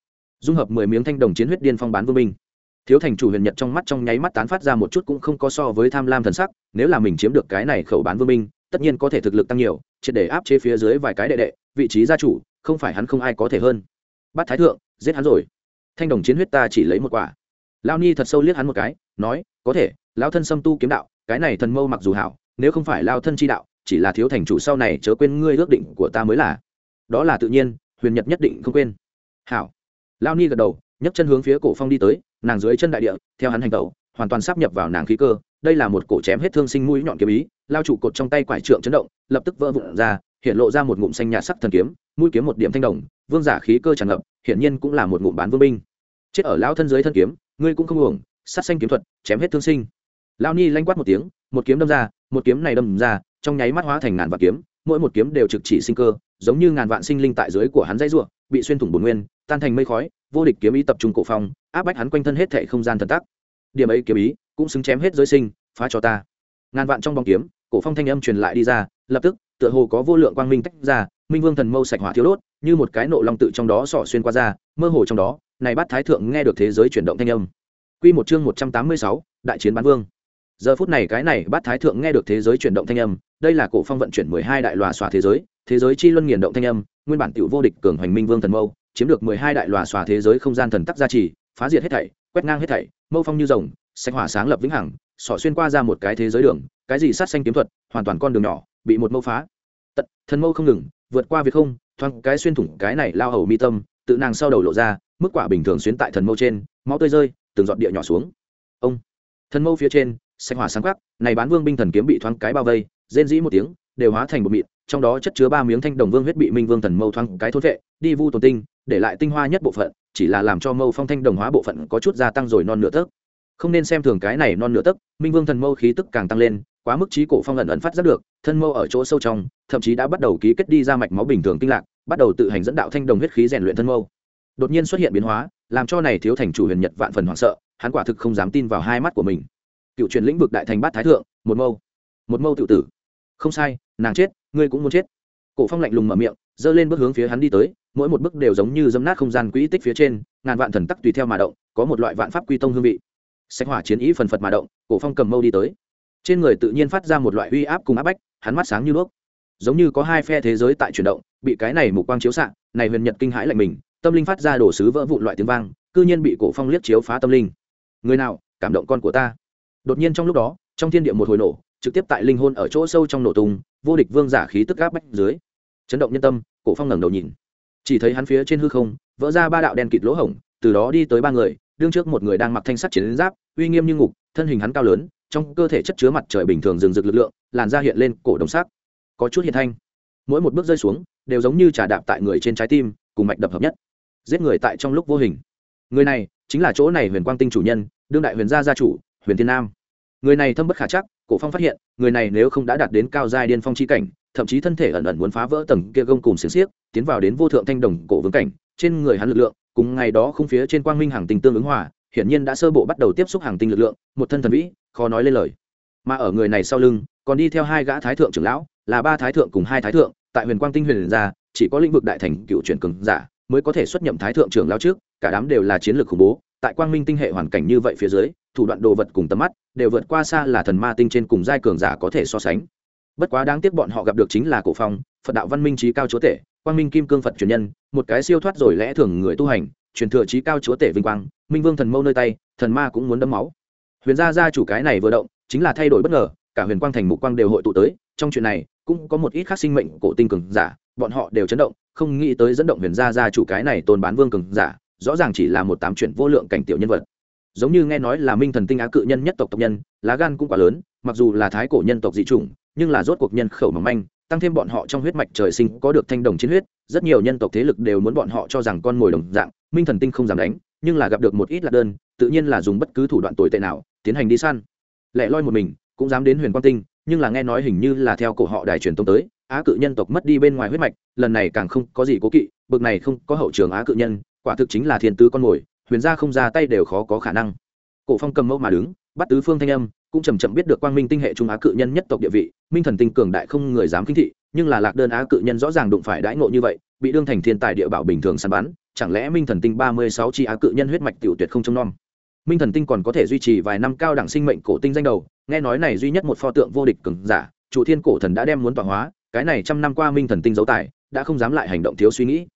Dung hợp mười miếng thanh đồng chiến huyết điên phong bán vương binh. Thiếu thành chủ huyền nhật trong mắt trong nháy mắt tán phát ra một chút cũng không có so với tham lam thần sắc, nếu là mình chiếm được cái này khẩu bán vương binh tất nhiên có thể thực lực tăng nhiều, triệt để áp chế phía dưới vài cái đệ đệ, vị trí gia chủ, không phải hắn không ai có thể hơn. Bắt thái thượng, giết hắn rồi. Thanh đồng chiến huyết ta chỉ lấy một quả. Lao ni thật sâu liếc hắn một cái, nói, có thể, lao thân xâm tu kiếm đạo, cái này thần mâu mặc dù hảo, nếu không phải lao thân chi đạo, chỉ là thiếu thành chủ sau này chớ quên ngươi ước định của ta mới là. Đó là tự nhiên, huyền nhật nhất định không quên. Hảo. Lao ni gật đầu, nhấc chân hướng phía cổ phong đi tới, nàng dưới chân đại địa, theo hắn hành tẩu, hoàn toàn sắp nhập vào nàng khí cơ đây là một cổ chém hết thương sinh mũi nhọn kiếm ý, lao trụ cột trong tay quải trượng chấn động, lập tức vỡ vụn ra, hiện lộ ra một ngụm xanh nhạt sắc thần kiếm, mũi kiếm một điểm thanh đồng, vương giả khí cơ tràn ngập, hiển nhiên cũng là một ngụm bán vương binh. Chết ở lao thân dưới thân kiếm, ngươi cũng không uổng, sát xanh kiếm thuật, chém hết thương sinh. Lao ni lanh quát một tiếng, một kiếm đâm ra, một kiếm này đâm ra, trong nháy mắt hóa thành ngàn vạn kiếm, mỗi một kiếm đều trực chỉ sinh cơ, giống như ngàn vạn sinh linh tại dưới của hắn dãy ruộng bị xuyên thủng bồn nguyên, tan thành mây khói, vô địch kiếm ý tập trung cổ phong, áp bách hắn quanh thân hết thệ không gian thần tắc. Điểm ấy kiếm ý cũng xứng chém hết giới sinh phá cho ta. Ngàn vạn trong bóng kiếm cổ phong thanh âm truyền lại đi ra lập tức tựa hồ có vô lượng quang minh tách ra minh vương thần mâu sạch hỏa thiếu đốt như một cái nộ long tự trong đó sọ xuyên qua ra mơ hồ trong đó này bát thái thượng nghe được thế giới chuyển động thanh âm. Quy một chương một trăm tám mươi sáu, đại chiến bán vương. Giờ phút này cái này bát thái thượng nghe được thế giới chuyển động thanh âm đây là cổ phong vận chuyển mười hai đại lòa xòa thế giới thế giới chi luân nghiền động thanh âm nguyên bản tiểu vô địch cường hoành minh vương thần mâu chiếm được mười hai đại lòa xòa thế giới không gian thần tắc gia trì phá diệt hết thảy quét ngang hết thảy mâu phong như rồng sách hỏa sáng lập vĩnh hằng sỏ xuyên qua ra một cái thế giới đường, cái gì sát xanh kiếm thuật, hoàn toàn con đường nhỏ, bị một mâu phá. Tận thần mâu không ngừng, vượt qua việc không, thoáng cái xuyên thủng cái này lao hầu mi tâm, tự nàng sau đầu lộ ra, mức quả bình thường xuyên tại thần mâu trên, máu tươi rơi, từng giọt địa nhỏ xuống. Ông thần mâu phía trên sách hỏa sáng khắc, này bán vương binh thần kiếm bị thoáng cái bao vây, rên dĩ một tiếng, đều hóa thành một mịn, trong đó chất chứa ba miếng thanh đồng vương huyết bị minh vương thần mâu thoáng cái thốt vệ, đi vu tồn tinh, để lại tinh hoa nhất bộ phận, chỉ là làm cho mâu phong thanh đồng hóa bộ phận có chút gia tăng rồi non nửa tấc không nên xem thường cái này non nửa tấc, minh vương thần mâu khí tức càng tăng lên, quá mức trí cổ phong ẩn ẩn phát giác được, thân mâu ở chỗ sâu trong, thậm chí đã bắt đầu ký kết đi ra mạch máu bình thường kinh lạc, bắt đầu tự hành dẫn đạo thanh đồng huyết khí rèn luyện thân mâu. Đột nhiên xuất hiện biến hóa, làm cho này thiếu thành chủ huyền nhật vạn phần hoảng sợ, hắn quả thực không dám tin vào hai mắt của mình. Cựu truyền lĩnh vực đại thành bát thái thượng, một mâu. Một mâu tự tử. Không sai, nàng chết, ngươi cũng muốn chết. Cổ phong lạnh lùng mở miệng, giơ lên bước hướng phía hắn đi tới, mỗi một bước đều giống như dấm nát không gian quỹ tích phía trên, ngàn vạn thần tắc tùy theo mà động, có một loại vạn pháp quy tông hương vị sách hỏa chiến ý phần phật mà động, cổ phong cầm mâu đi tới. Trên người tự nhiên phát ra một loại uy áp cùng áp bách, hắn mắt sáng như đuốc. Giống như có hai phe thế giới tại chuyển động, bị cái này mục quang chiếu xạ, này huyền nhật kinh hãi lạnh mình, tâm linh phát ra đổ sứ vỡ vụn loại tiếng vang, cư nhiên bị cổ phong liếc chiếu phá tâm linh. Người nào, cảm động con của ta. Đột nhiên trong lúc đó, trong thiên địa một hồi nổ, trực tiếp tại linh hồn ở chỗ sâu trong nổ tung, vô địch vương giả khí tức áp bách dưới. Chấn động nhân tâm, cổ phong ngẩng đầu nhìn. Chỉ thấy hắn phía trên hư không, vỡ ra ba đạo đen kịt lỗ hổng, từ đó đi tới ba người đương trước một người đang mặc thanh sắt chiến giáp, uy nghiêm như ngục, thân hình hắn cao lớn, trong cơ thể chất chứa mặt trời bình thường rừng rực lực lượng, làn da hiện lên cổ đồng sắc. Có chút hiện thanh. Mỗi một bước rơi xuống, đều giống như trà đạp tại người trên trái tim, cùng mạch đập hợp nhất. Giết người tại trong lúc vô hình. Người này, chính là chỗ này huyền quang tinh chủ nhân, đương đại huyền gia gia chủ, huyền thiên nam. Người này thâm bất khả chắc, cổ phong phát hiện, người này nếu không đã đạt đến cao giai điên phong chi cảnh, thậm chí thân thể ẩn ẩn muốn phá vỡ tầng kia gông cùng xiềng xiếc, tiến vào đến vô thượng thanh đồng cổ vương cảnh, trên người hắn lực lượng cùng ngày đó không phía trên quang minh hàng tinh tương ứng hòa, hiển nhiên đã sơ bộ bắt đầu tiếp xúc hàng tinh lực lượng, một thân thần vĩ, khó nói lên lời. Mà ở người này sau lưng, còn đi theo hai gã thái thượng trưởng lão, là ba thái thượng cùng hai thái thượng, tại huyền quang tinh huyền gia chỉ có lĩnh vực đại thành cựu chuyển cường giả mới có thể xuất nhậm thái thượng trưởng lão trước, cả đám đều là chiến lược khủng bố, tại quang minh tinh hệ hoàn cảnh như vậy phía dưới, thủ đoạn đồ vật cùng tầm mắt đều vượt qua xa là thần ma tinh trên cùng giai cường giả có thể so sánh. Bất quá đáng tiếc bọn họ gặp được chính là cổ phong, phật đạo văn minh trí cao chúa tể quang minh kim cương phật truyền nhân, một cái siêu thoát rồi lẽ thường người tu hành, truyền thừa trí cao chúa tể vinh quang, minh vương thần mâu nơi tay, thần ma cũng muốn đấm máu. Huyền gia gia chủ cái này vừa động, chính là thay đổi bất ngờ, cả huyền quang thành mục quang đều hội tụ tới, trong chuyện này, cũng có một ít khác sinh mệnh cổ tinh cường giả, bọn họ đều chấn động, không nghĩ tới dẫn động huyền gia gia chủ cái này tôn bán vương cường giả, rõ ràng chỉ là một tám chuyện vô lượng cảnh tiểu nhân vật. Giống như nghe nói là minh thần tinh á cự nhân nhất tộc tộc nhân, lá gan cũng quá lớn, mặc dù là thái cổ nhân tộc dị chủng, nhưng là rốt cuộc nhân khẩu mỏng manh tăng thêm bọn họ trong huyết mạch trời sinh có được thanh đồng chiến huyết, rất nhiều nhân tộc thế lực đều muốn bọn họ cho rằng con mồi đồng dạng, minh thần tinh không dám đánh, nhưng là gặp được một ít lạc đơn, tự nhiên là dùng bất cứ thủ đoạn tồi tệ nào, tiến hành đi săn. Lẻ loi một mình, cũng dám đến huyền quang tinh, nhưng là nghe nói hình như là theo cổ họ đài truyền tông tới, á cự nhân tộc mất đi bên ngoài huyết mạch, lần này càng không có gì cố kỵ, bực này không có hậu trường á cự nhân, quả thực chính là thiên tứ con mồi, huyền gia không ra tay đều khó có khả năng. Cổ phong cầm mẫu mà đứng, bắt tứ phương thanh âm cũng chầm chậm biết được quang minh tinh hệ trung á cự nhân nhất tộc địa vị, minh thần tinh cường đại không người dám kinh thị, nhưng là lạc đơn á cự nhân rõ ràng đụng phải đãi ngộ như vậy, bị đương thành thiên tài địa bảo bình thường săn bắn, chẳng lẽ minh thần tinh ba mươi sáu chi á cự nhân huyết mạch tiểu tuyệt không trông nom? Minh thần tinh còn có thể duy trì vài năm cao đẳng sinh mệnh cổ tinh danh đầu, nghe nói này duy nhất một pho tượng vô địch cường giả, chủ thiên cổ thần đã đem muốn tọa hóa, cái này trăm năm qua minh thần tinh giấu tài, đã không dám lại hành động thiếu suy nghĩ.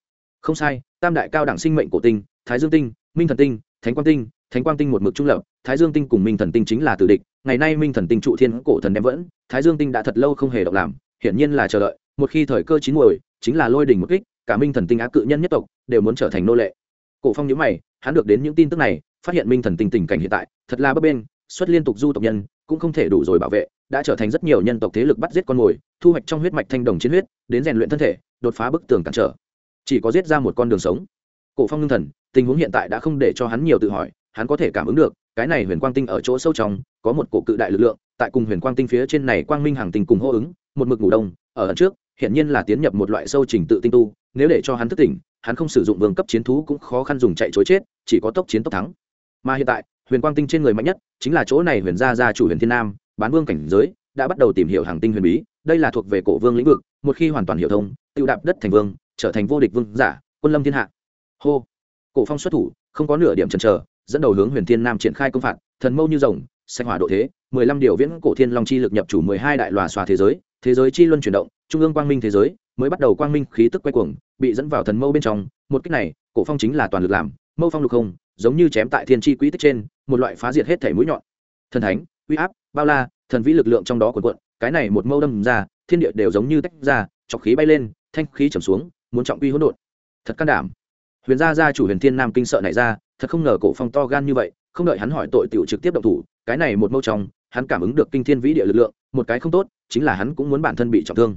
Không sai, tam đại cao đẳng sinh mệnh cổ tinh, thái dương tinh, minh thần tinh, thánh quang tinh thánh quang tinh một mực trung lập, thái dương tinh cùng minh thần tinh chính là tử địch, ngày nay minh thần tinh trụ thiên cổ thần đem vẫn, thái dương tinh đã thật lâu không hề động làm, hiển nhiên là chờ đợi, một khi thời cơ chín muồi, chính là lôi đỉnh một kích, cả minh thần tinh á cự nhân nhất tộc đều muốn trở thành nô lệ. Cổ phong nhíu mày, hắn được đến những tin tức này, phát hiện minh thần tinh tình cảnh hiện tại, thật là bấp bên xuất liên tục du tộc nhân, cũng không thể đủ rồi bảo vệ, đã trở thành rất nhiều nhân tộc thế lực bắt giết con mồi, thu hoạch trong huyết mạch thanh đồng chiến huyết, đến rèn luyện thân thể, đột phá bức tường cản trở. Chỉ có giết ra một con đường sống. Cổ phong ngưng thần, tình huống hiện tại đã không để cho hắn nhiều tự hỏi hắn có thể cảm ứng được, cái này huyền quang tinh ở chỗ sâu trong, có một cổ cự đại lực lượng, tại cùng huyền quang tinh phía trên này quang minh hàng tinh cùng hô ứng, một mực ngủ đông, ở ẩn trước hiện nhiên là tiến nhập một loại sâu trình tự tinh tu, nếu để cho hắn thức tỉnh, hắn không sử dụng vương cấp chiến thú cũng khó khăn dùng chạy chối chết, chỉ có tốc chiến tốc thắng. Mà hiện tại, huyền quang tinh trên người mạnh nhất, chính là chỗ này huyền gia gia chủ huyền thiên nam, bán vương cảnh giới, đã bắt đầu tìm hiểu hàng tinh huyền bí, đây là thuộc về cổ vương lĩnh vực, một khi hoàn toàn hiểu thông tự đạp đất thành vương, trở thành vô địch vương giả, quân lâm thiên hạ. Hô. Cổ phong xuất thủ, không có nửa điểm chần chờ dẫn đầu hướng huyền thiên nam triển khai công phạt, thần mâu như rồng xanh hỏa độ thế, mười lăm điều viễn cổ thiên long chi lực nhập chủ mười hai đại lòa xòa thế giới thế giới chi luân chuyển động, trung ương quang minh thế giới, mới bắt đầu quang minh khí tức quay cuồng, bị dẫn vào thần mâu bên trong. Một cách này, cổ phong chính là toàn lực làm, mâu phong lục không, giống như chém tại thiên chi quỹ tích trên, một loại phá diệt hết thể mũi nhọn. Thần thánh, uy áp, bao la, thần vĩ lực lượng trong đó cuộn cuộn, cái này một mâu đâm ra, thiên địa đều giống như tách ra, chọc khí bay lên, thanh khí trầm xuống, muốn trọng uy hỗn độn. Thật can đảm. Huyền gia gia chủ huyền thiên nam kinh sợ này ra thật không ngờ cổ phong to gan như vậy, không đợi hắn hỏi tội tiểu trực tiếp động thủ, cái này một mâu trong, hắn cảm ứng được kinh thiên vĩ địa lực lượng, một cái không tốt, chính là hắn cũng muốn bản thân bị trọng thương.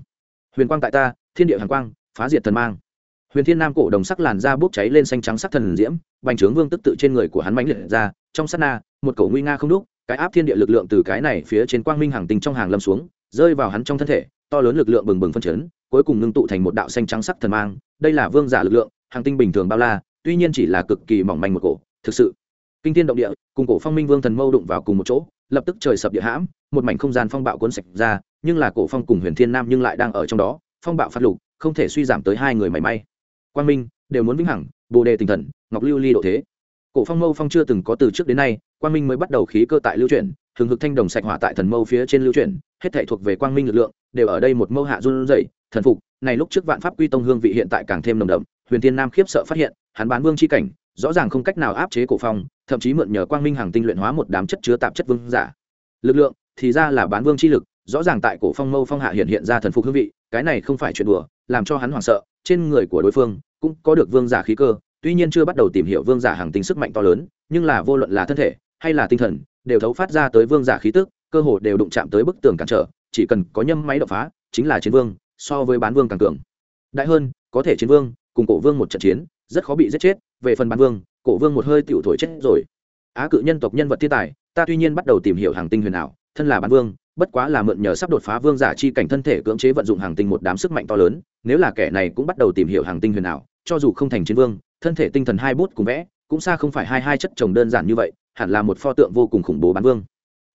Huyền quang tại ta, thiên địa hàn quang, phá diệt thần mang. Huyền thiên nam cổ đồng sắc làn da bốc cháy lên xanh trắng sắc thần diễm, bành trướng vương tức tự trên người của hắn mãnh liệt ra, trong sát na, một cổ nguy nga không đúc, cái áp thiên địa lực lượng từ cái này phía trên quang minh hàng tinh trong hàng lâm xuống, rơi vào hắn trong thân thể, to lớn lực lượng bừng bừng phân chấn, cuối cùng ngưng tụ thành một đạo xanh trắng sắc thần mang, đây là vương giả lực lượng, hàng tinh bình thường bao la tuy nhiên chỉ là cực kỳ mỏng manh một cổ, thực sự. Kinh thiên động địa, cùng cổ phong minh vương thần mâu đụng vào cùng một chỗ, lập tức trời sập địa hãm, một mảnh không gian phong bạo cuốn sạch ra, nhưng là cổ phong cùng huyền thiên nam nhưng lại đang ở trong đó, phong bạo phát lục, không thể suy giảm tới hai người mảy may. Quang minh, đều muốn vĩnh hằng, bồ đề tinh thần, ngọc lưu ly độ thế. Cổ phong mâu phong chưa từng có từ trước đến nay, quang minh mới bắt đầu khí cơ tại lưu chuyển thường hực thanh đồng sạch hỏa tại thần mâu phía trên lưu chuyển, hết thảy thuộc về quang minh lực lượng, đều ở đây một mâu hạ run rẩy, thần phục, này lúc trước vạn pháp quy tông hương vị hiện tại càng thêm nồng đậm huyền thiên nam khiếp sợ phát hiện, hắn bán vương chi cảnh, rõ ràng không cách nào áp chế cổ phong, thậm chí mượn nhờ quang minh hàng tinh luyện hóa một đám chất chứa tạp chất vương giả. Lực lượng, thì ra là bán vương chi lực, rõ ràng tại cổ phong mâu phong hạ hiện hiện ra thần phục hương vị, cái này không phải chuyện đùa, làm cho hắn hoảng sợ, trên người của đối phương cũng có được vương giả khí cơ, tuy nhiên chưa bắt đầu tìm hiểu vương giả hàng tinh sức mạnh to lớn, nhưng là vô luận là thân thể, hay là tinh thần, đều thấu phát ra tới vương giả khí tức, cơ hồ đều đụng chạm tới bức tường cản trở, chỉ cần có nhâm máy đột phá, chính là chiến vương, so với bán vương càng cường. Đại hơn, có thể chiến vương cùng cổ vương một trận chiến, rất khó bị giết chết, về phần bán vương, cổ vương một hơi tiểu thổi chết rồi. Á cự nhân tộc nhân vật thiên tài, ta tuy nhiên bắt đầu tìm hiểu hàng tinh huyền ảo, thân là bán vương, bất quá là mượn nhờ sắp đột phá vương giả chi cảnh thân thể cưỡng chế vận dụng hàng tinh một đám sức mạnh to lớn, nếu là kẻ này cũng bắt đầu tìm hiểu hàng tinh huyền ảo, cho dù không thành chiến vương, thân thể tinh thần hai bút cùng vẽ, cũng xa không phải hai hai chất chồng đơn giản như vậy, hẳn là một pho tượng vô cùng khủng bố bán vương.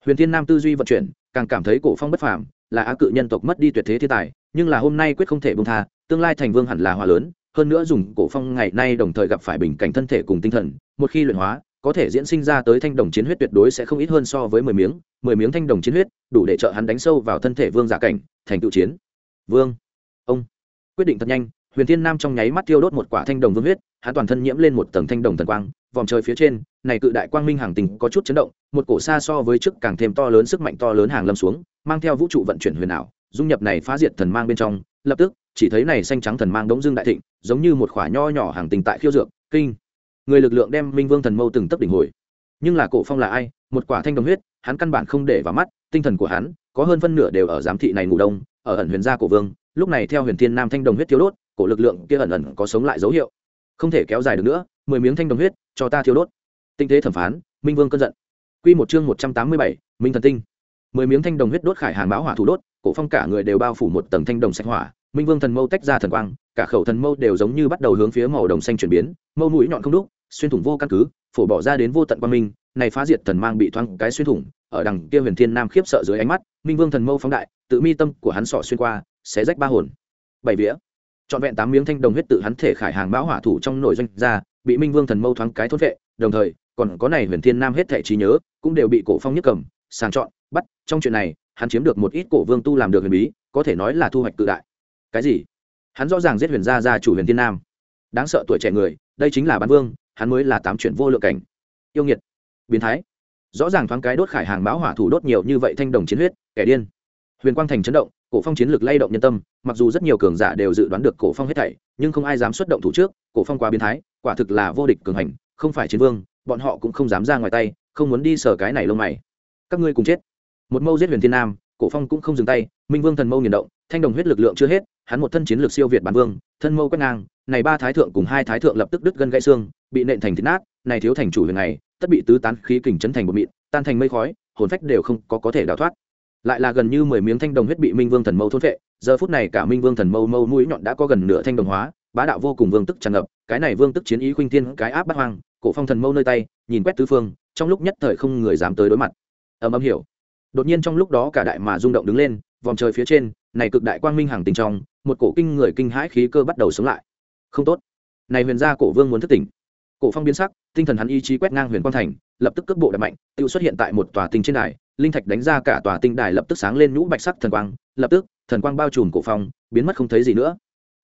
Huyền thiên nam tư duy vận chuyển, càng cảm thấy cổ phong bất phàm, là á cự nhân tộc mất đi tuyệt thế thiên tài, nhưng là hôm nay quyết không thể bông tha, tương lai thành vương hẳn là hòa lớn hơn nữa dùng cổ phong ngày nay đồng thời gặp phải bình cảnh thân thể cùng tinh thần, một khi luyện hóa, có thể diễn sinh ra tới thanh đồng chiến huyết tuyệt đối sẽ không ít hơn so với mười miếng. Mười miếng thanh đồng chiến huyết, đủ để trợ hắn đánh sâu vào thân thể vương giả cảnh, thành tựu chiến. Vương. Ông. Quyết định thật nhanh, huyền thiên nam trong nháy mắt tiêu đốt một quả thanh đồng vương huyết, hắn toàn thân nhiễm lên một tầng thanh đồng thần quang, vòng trời phía trên, này cự đại quang minh hàng tình có chút chấn động, một cổ xa so với trước càng thêm to lớn sức mạnh to lớn hàng lâm xuống, mang theo vũ trụ vận chuyển huyền ảo, dung nhập này phá diệt thần mang bên trong, lập tức chỉ thấy này xanh trắng thần mang đống dương đại thịnh, giống như một khỏa nho nhỏ hàng tình tại khiêu dược, kinh. Người lực lượng đem minh vương thần mâu từng tấp đỉnh hồi. Nhưng là cổ phong là ai? Một quả thanh đồng huyết, hắn căn bản không để vào mắt, tinh thần của hắn, có hơn phân nửa đều ở giám thị này ngủ đông, ở ẩn huyền gia cổ vương, lúc này theo huyền thiên nam thanh đồng huyết thiếu đốt, cổ lực lượng kia ẩn ẩn có sống lại dấu hiệu. Không thể kéo dài được nữa, mười miếng thanh đồng huyết, cho ta thiếu đốt. Tinh tế thẩm phán, minh vương cơn giận. Quy một chương một trăm tám mươi bảy, minh thần tinh. Mười miếng thanh đồng huyết đốt khải hàng báo hỏa thủ đốt, cổ phong cả người đều bao phủ một tầng thanh đồng sạch hỏa minh vương thần mâu tách ra thần quang, cả khẩu thần mâu đều giống như bắt đầu hướng phía màu đồng xanh chuyển biến, mâu mũi nhọn không đúc, xuyên thủng vô căn cứ, phổ bỏ ra đến vô tận quang minh, này phá diệt thần mang bị thoáng cái xuyên thủng, ở đằng kia huyền thiên nam khiếp sợ dưới ánh mắt, minh vương thần mâu phóng đại, tự mi tâm của hắn sọ xuyên qua, xé rách ba hồn. Bảy vía. Trọn vẹn tám miếng thanh đồng huyết tự hắn thể khải hàng bão hỏa thủ trong nội doanh ra, bị minh vương thần mâu thoáng cái thốt vệ, đồng thời, còn có này huyền thiên nam hết thể trí nhớ, cũng đều bị cổ phong nhất cầm, sàng chọn, bắt. Trong chuyện này, hắn chiếm được một ít cổ vương tu làm được huyền bí, có thể nói là thu hoạch cự đại cái gì? Hắn rõ ràng giết huyền gia gia chủ huyền thiên nam. Đáng sợ tuổi trẻ người, đây chính là bán vương, hắn mới là tám chuyện vô lượng cảnh. Yêu nghiệt, biến thái. Rõ ràng thoáng cái đốt khải hàng báo hỏa thủ đốt nhiều như vậy thanh đồng chiến huyết, kẻ điên. Huyền quang thành chấn động, cổ phong chiến lược lay động nhân tâm, mặc dù rất nhiều cường giả đều dự đoán được cổ phong hết thảy, nhưng không ai dám xuất động thủ trước, cổ phong quá biến thái, quả thực là vô địch cường hành, không phải chiến vương, bọn họ cũng không dám ra ngoài tay, không muốn đi sở cái này lông mày. Các ngươi cùng chết. Một mâu giết huyền thiên nam, cổ phong cũng không dừng tay, minh vương thần mâu nghiền động thanh đồng huyết lực lượng chưa hết, hắn một thân chiến lược siêu việt bản vương, thân mâu quét ngang, này ba thái thượng cùng hai thái thượng lập tức đứt gân gãy xương, bị nện thành thịt nát, này thiếu thành chủ huyền này, tất bị tứ tán khí kình chấn thành bột mịn, tan thành mây khói, hồn phách đều không có có thể đào thoát. Lại là gần như mười miếng thanh đồng huyết bị minh vương thần mâu thôn vệ giờ phút này cả minh vương thần mâu mâu mũi nhọn đã có gần nửa thanh đồng hóa, bá đạo vô cùng vương tức tràn ngập, cái này vương tức chiến ý khuynh thiên, cái áp bắt hoang, cổ phong thần mâu nơi tay, nhìn quét tứ phương, trong lúc nhất thời không người dám tới đối mặt. Ầm ầm hiểu. Đột nhiên trong lúc đó cả đại mà rung động đứng lên, vòng trời phía trên này cực đại quang minh hàng tình trong, một cổ kinh người kinh hãi khí cơ bắt đầu sống lại. Không tốt. Này huyền gia cổ vương muốn thức tỉnh. Cổ phong biến sắc, tinh thần hắn ý chí quét ngang huyền quang thành, lập tức cước bộ đập mạnh tự xuất hiện tại một tòa tinh trên đài, linh thạch đánh ra cả tòa tinh đài lập tức sáng lên nhũ bạch sắc thần quang, lập tức, thần quang bao trùm cổ phong, biến mất không thấy gì nữa.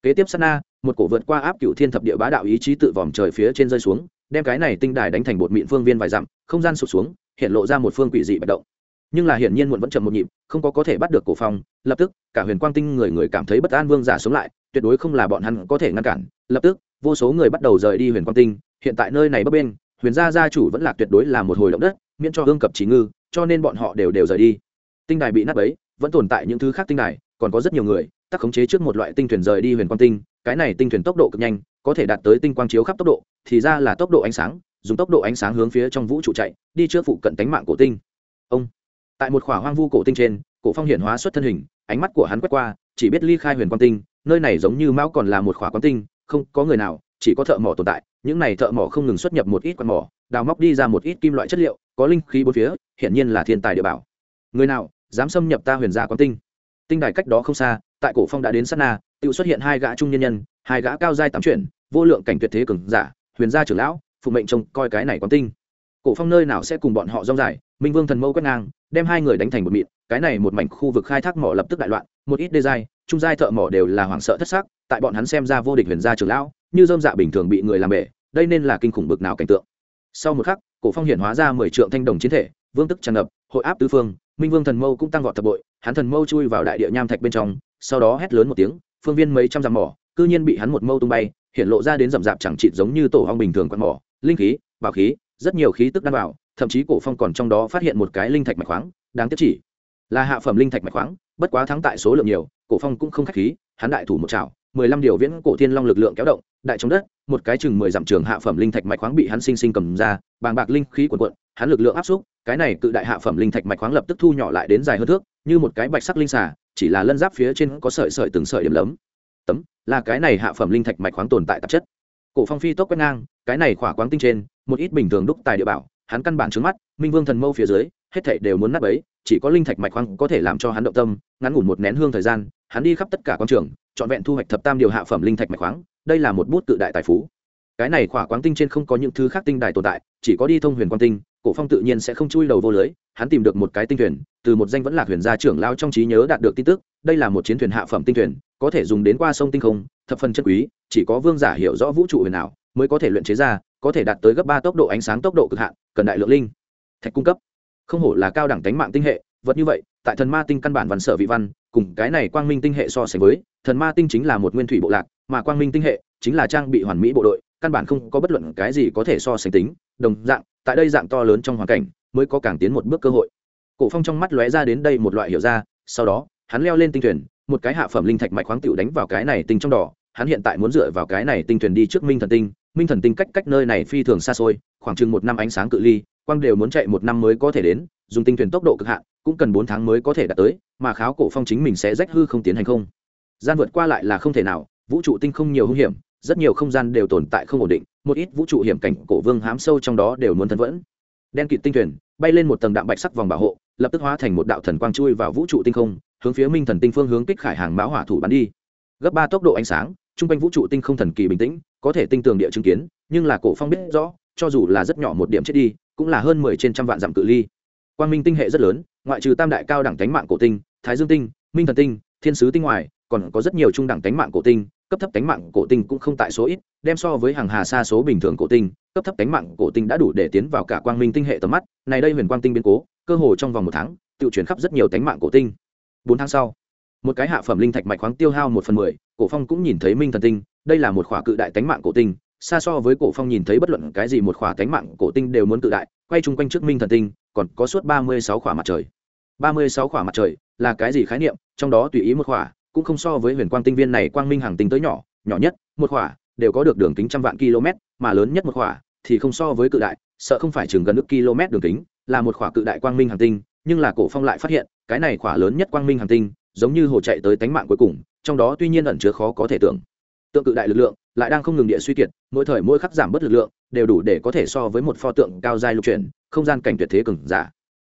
Kế tiếp sát na, một cổ vượt qua áp cửu thiên thập địa bá đạo ý chí tự vòm trời phía trên rơi xuống, đem cái này tinh đài đánh thành bột mịn phương viên vài dặm, không gian sụp xuống, hiện lộ ra một phương quỷ dị bạch động nhưng là hiển nhiên muộn vẫn chậm một nhịp, không có có thể bắt được cổ phong, lập tức, cả huyền quang tinh người người cảm thấy bất an vương giả sống lại, tuyệt đối không là bọn hắn có thể ngăn cản, lập tức, vô số người bắt đầu rời đi huyền quang tinh, hiện tại nơi này bấp bên huyền gia gia chủ vẫn là tuyệt đối là một hồi động đất, miễn cho hương cập trí ngư, cho nên bọn họ đều đều rời đi. Tinh đài bị nát bấy, vẫn tồn tại những thứ khác tinh đài, còn có rất nhiều người tác khống chế trước một loại tinh thuyền rời đi huyền quang tinh, cái này tinh thuyền tốc độ cực nhanh, có thể đạt tới tinh quang chiếu khắp tốc độ, thì ra là tốc độ ánh sáng, dùng tốc độ ánh sáng hướng phía trong vũ trụ chạy, đi trước phụ cận tánh mạng của tinh. Ông tại một khỏa hoang vu cổ tinh trên, cổ phong hiển hóa xuất thân hình, ánh mắt của hắn quét qua, chỉ biết ly khai huyền quang tinh, nơi này giống như mão còn là một khỏa quang tinh, không có người nào, chỉ có thợ mỏ tồn tại, những này thợ mỏ không ngừng xuất nhập một ít quan mỏ, đào móc đi ra một ít kim loại chất liệu, có linh khí bốn phía, hiển nhiên là thiên tài địa bảo. Người nào dám xâm nhập ta huyền gia quan tinh? Tinh đài cách đó không xa, tại cổ phong đã đến sát na tự xuất hiện hai gã trung nhân nhân, hai gã cao giai tám chuyển, vô lượng cảnh tuyệt thế cường giả, huyền gia trưởng lão, phụ mệnh trông coi cái này quan tinh. Cổ phong nơi nào sẽ cùng bọn họ rong dài minh vương thần mâu quét ngang, đem hai người đánh thành một mịn, cái này một mảnh khu vực khai thác mỏ lập tức đại loạn, một ít đê giai, trung giai thợ mỏ đều là hoảng sợ thất sắc tại bọn hắn xem ra vô địch huyền gia trưởng lão, như dơm dạ bình thường bị người làm bể, đây nên là kinh khủng bực nào cảnh tượng. Sau một khắc, cổ phong hiện hóa ra mười trượng thanh đồng chiến thể, vương tức tràn ngập, hội áp tứ phương, minh vương thần mâu cũng tăng vọt thập bội, hắn thần mâu chui vào đại địa nham thạch bên trong, sau đó hét lớn một tiếng, phương viên mấy trăm dặm mỏ, cư nhiên bị hắn một mâu tung bay, hiện lộ ra đến rậm rạp chẳng chịt giống như tổ hong bình thường quạt mỏ, linh khí, bảo khí, rất nhiều khí tức đan vào thậm chí cổ phong còn trong đó phát hiện một cái linh thạch mạch khoáng, đáng tiếc chỉ là hạ phẩm linh thạch mạch khoáng, bất quá thắng tại số lượng nhiều, cổ phong cũng không khách khí, hắn đại thủ một chảo, mười lăm điều viễn cổ thiên long lực lượng kéo động, đại chống đất, một cái chừng mười dặm trường hạ phẩm linh thạch mạch khoáng bị hắn sinh sinh cầm ra, bàng bạc linh khí cuộn cuộn, hắn lực lượng áp xúc, cái này cự đại hạ phẩm linh thạch mạch khoáng lập tức thu nhỏ lại đến dài hơn thước, như một cái bạch sắc linh xà, chỉ là lân giáp phía trên có sợi sợi từng sợi điểm lấm. Tấm, là cái này hạ phẩm linh thạch mạch khoáng tồn tại tạp chất. Cổ phong phi tốc quét ngang, cái này khỏa quáng tinh trên, một ít bình thường đúc tài địa bảo hắn căn bản trướng mắt, minh vương thần mâu phía dưới, hết thảy đều muốn nắp ấy chỉ có linh thạch mạch khoáng có thể làm cho hắn động tâm, ngắn ngủn một nén hương thời gian, hắn đi khắp tất cả quan trường, trọn vẹn thu hoạch thập tam điều hạ phẩm linh thạch mạch khoáng, đây là một bút tự đại tài phú. Cái này khỏa quáng tinh trên không có những thứ khác tinh đài tồn tại, chỉ có đi thông huyền quang tinh, cổ phong tự nhiên sẽ không chui đầu vô lưới, hắn tìm được một cái tinh thuyền, từ một danh vẫn là huyền gia trưởng lao trong trí nhớ đạt được tin tức, đây là một chiến thuyền hạ phẩm tinh thuyền, có thể dùng đến qua sông tinh không, thập phần chân quý, chỉ có vương giả hiểu rõ vũ trụ huyền nào mới có thể luyện chế ra có thể đạt tới gấp ba tốc độ ánh sáng tốc độ cực hạn, cần đại lượng linh, thạch cung cấp. Không hổ là cao đẳng tánh mạng tinh hệ, vật như vậy, tại thần ma tinh căn bản văn sở vị văn, cùng cái này quang minh tinh hệ so sánh với, thần ma tinh chính là một nguyên thủy bộ lạc, mà quang minh tinh hệ chính là trang bị hoàn mỹ bộ đội, căn bản không có bất luận cái gì có thể so sánh tính, đồng dạng, tại đây dạng to lớn trong hoàn cảnh, mới có càng tiến một bước cơ hội. Cổ phong trong mắt lóe ra đến đây một loại hiểu ra, sau đó, hắn leo lên tinh thuyền, một cái hạ phẩm linh thạch mạch khoáng tiểu đánh vào cái này tinh trong đỏ, hắn hiện tại muốn dựa vào cái này tinh thuyền đi trước minh thần tinh minh thần tinh cách cách nơi này phi thường xa xôi, khoảng chừng một năm ánh sáng cự ly, quang đều muốn chạy một năm mới có thể đến, dùng tinh thuyền tốc độ cực hạn, cũng cần bốn tháng mới có thể đạt tới, mà kháo cổ phong chính mình sẽ rách hư không tiến hành không. Gian vượt qua lại là không thể nào, vũ trụ tinh không nhiều hung hiểm, rất nhiều không gian đều tồn tại không ổn định, một ít vũ trụ hiểm cảnh cổ vương hám sâu trong đó đều muốn thân vẫn. Đen kịt tinh thuyền, bay lên một tầng đạm bạch sắc vòng bảo hộ, lập tức hóa thành một đạo thần quang chui vào vũ trụ tinh không, hướng phía minh thần tinh phương hướng kích khải hàng mão hỏa thủ bắn đi. Gấp ba tốc độ ánh sáng trung quanh vũ trụ tinh không thần kỳ bình tĩnh, có thể tinh tường địa chứng kiến, nhưng là cổ phong biết rõ, cho dù là rất nhỏ một điểm chết đi, cũng là hơn mười trên trăm vạn dặm cự ly. Quang minh tinh hệ rất lớn, ngoại trừ tam đại cao đẳng tánh mạng cổ tinh, thái dương tinh, minh thần tinh, thiên sứ tinh ngoài, còn có rất nhiều trung đẳng tánh mạng cổ tinh, cấp thấp tánh mạng cổ tinh cũng không tại số ít, đem so với hàng hà xa số bình thường cổ tinh, cấp thấp tánh mạng cổ tinh đã đủ để tiến vào cả quang minh tinh hệ tầm mắt. Này đây huyền quang tinh biến cố, cơ hồ trong vòng một tháng, tự chuyển khắp rất nhiều tánh mạng cổ tinh. Bốn tháng sau một cái hạ phẩm linh thạch mạch khoáng tiêu hao một phần mười, cổ phong cũng nhìn thấy minh thần tinh, đây là một khỏa cự đại tánh mạng cổ tinh, xa so với cổ phong nhìn thấy bất luận cái gì một khỏa tánh mạng cổ tinh đều muốn cự đại, quay chung quanh trước minh thần tinh, còn có suốt ba mươi sáu khỏa mặt trời. Ba mươi sáu khỏa mặt trời là cái gì khái niệm? Trong đó tùy ý một khỏa, cũng không so với huyền quang tinh viên này quang minh hàng tinh tới nhỏ nhỏ nhất, một khỏa, đều có được đường kính trăm vạn km, mà lớn nhất một khỏa thì không so với cự đại, sợ không phải chừng gần ước km đường kính, là một khỏa cự đại quang minh hàng tinh, nhưng là cổ phong lại phát hiện, cái này khỏa lớn nhất quang minh hàng tinh giống như hồ chạy tới tánh mạng cuối cùng, trong đó tuy nhiên ẩn chứa khó có thể tưởng. Tượng cự đại lực lượng lại đang không ngừng địa suy kiệt, mỗi thời mỗi khắc giảm bớt lực lượng, đều đủ để có thể so với một pho tượng cao dài lục chuyển, không gian cảnh tuyệt thế cường giả.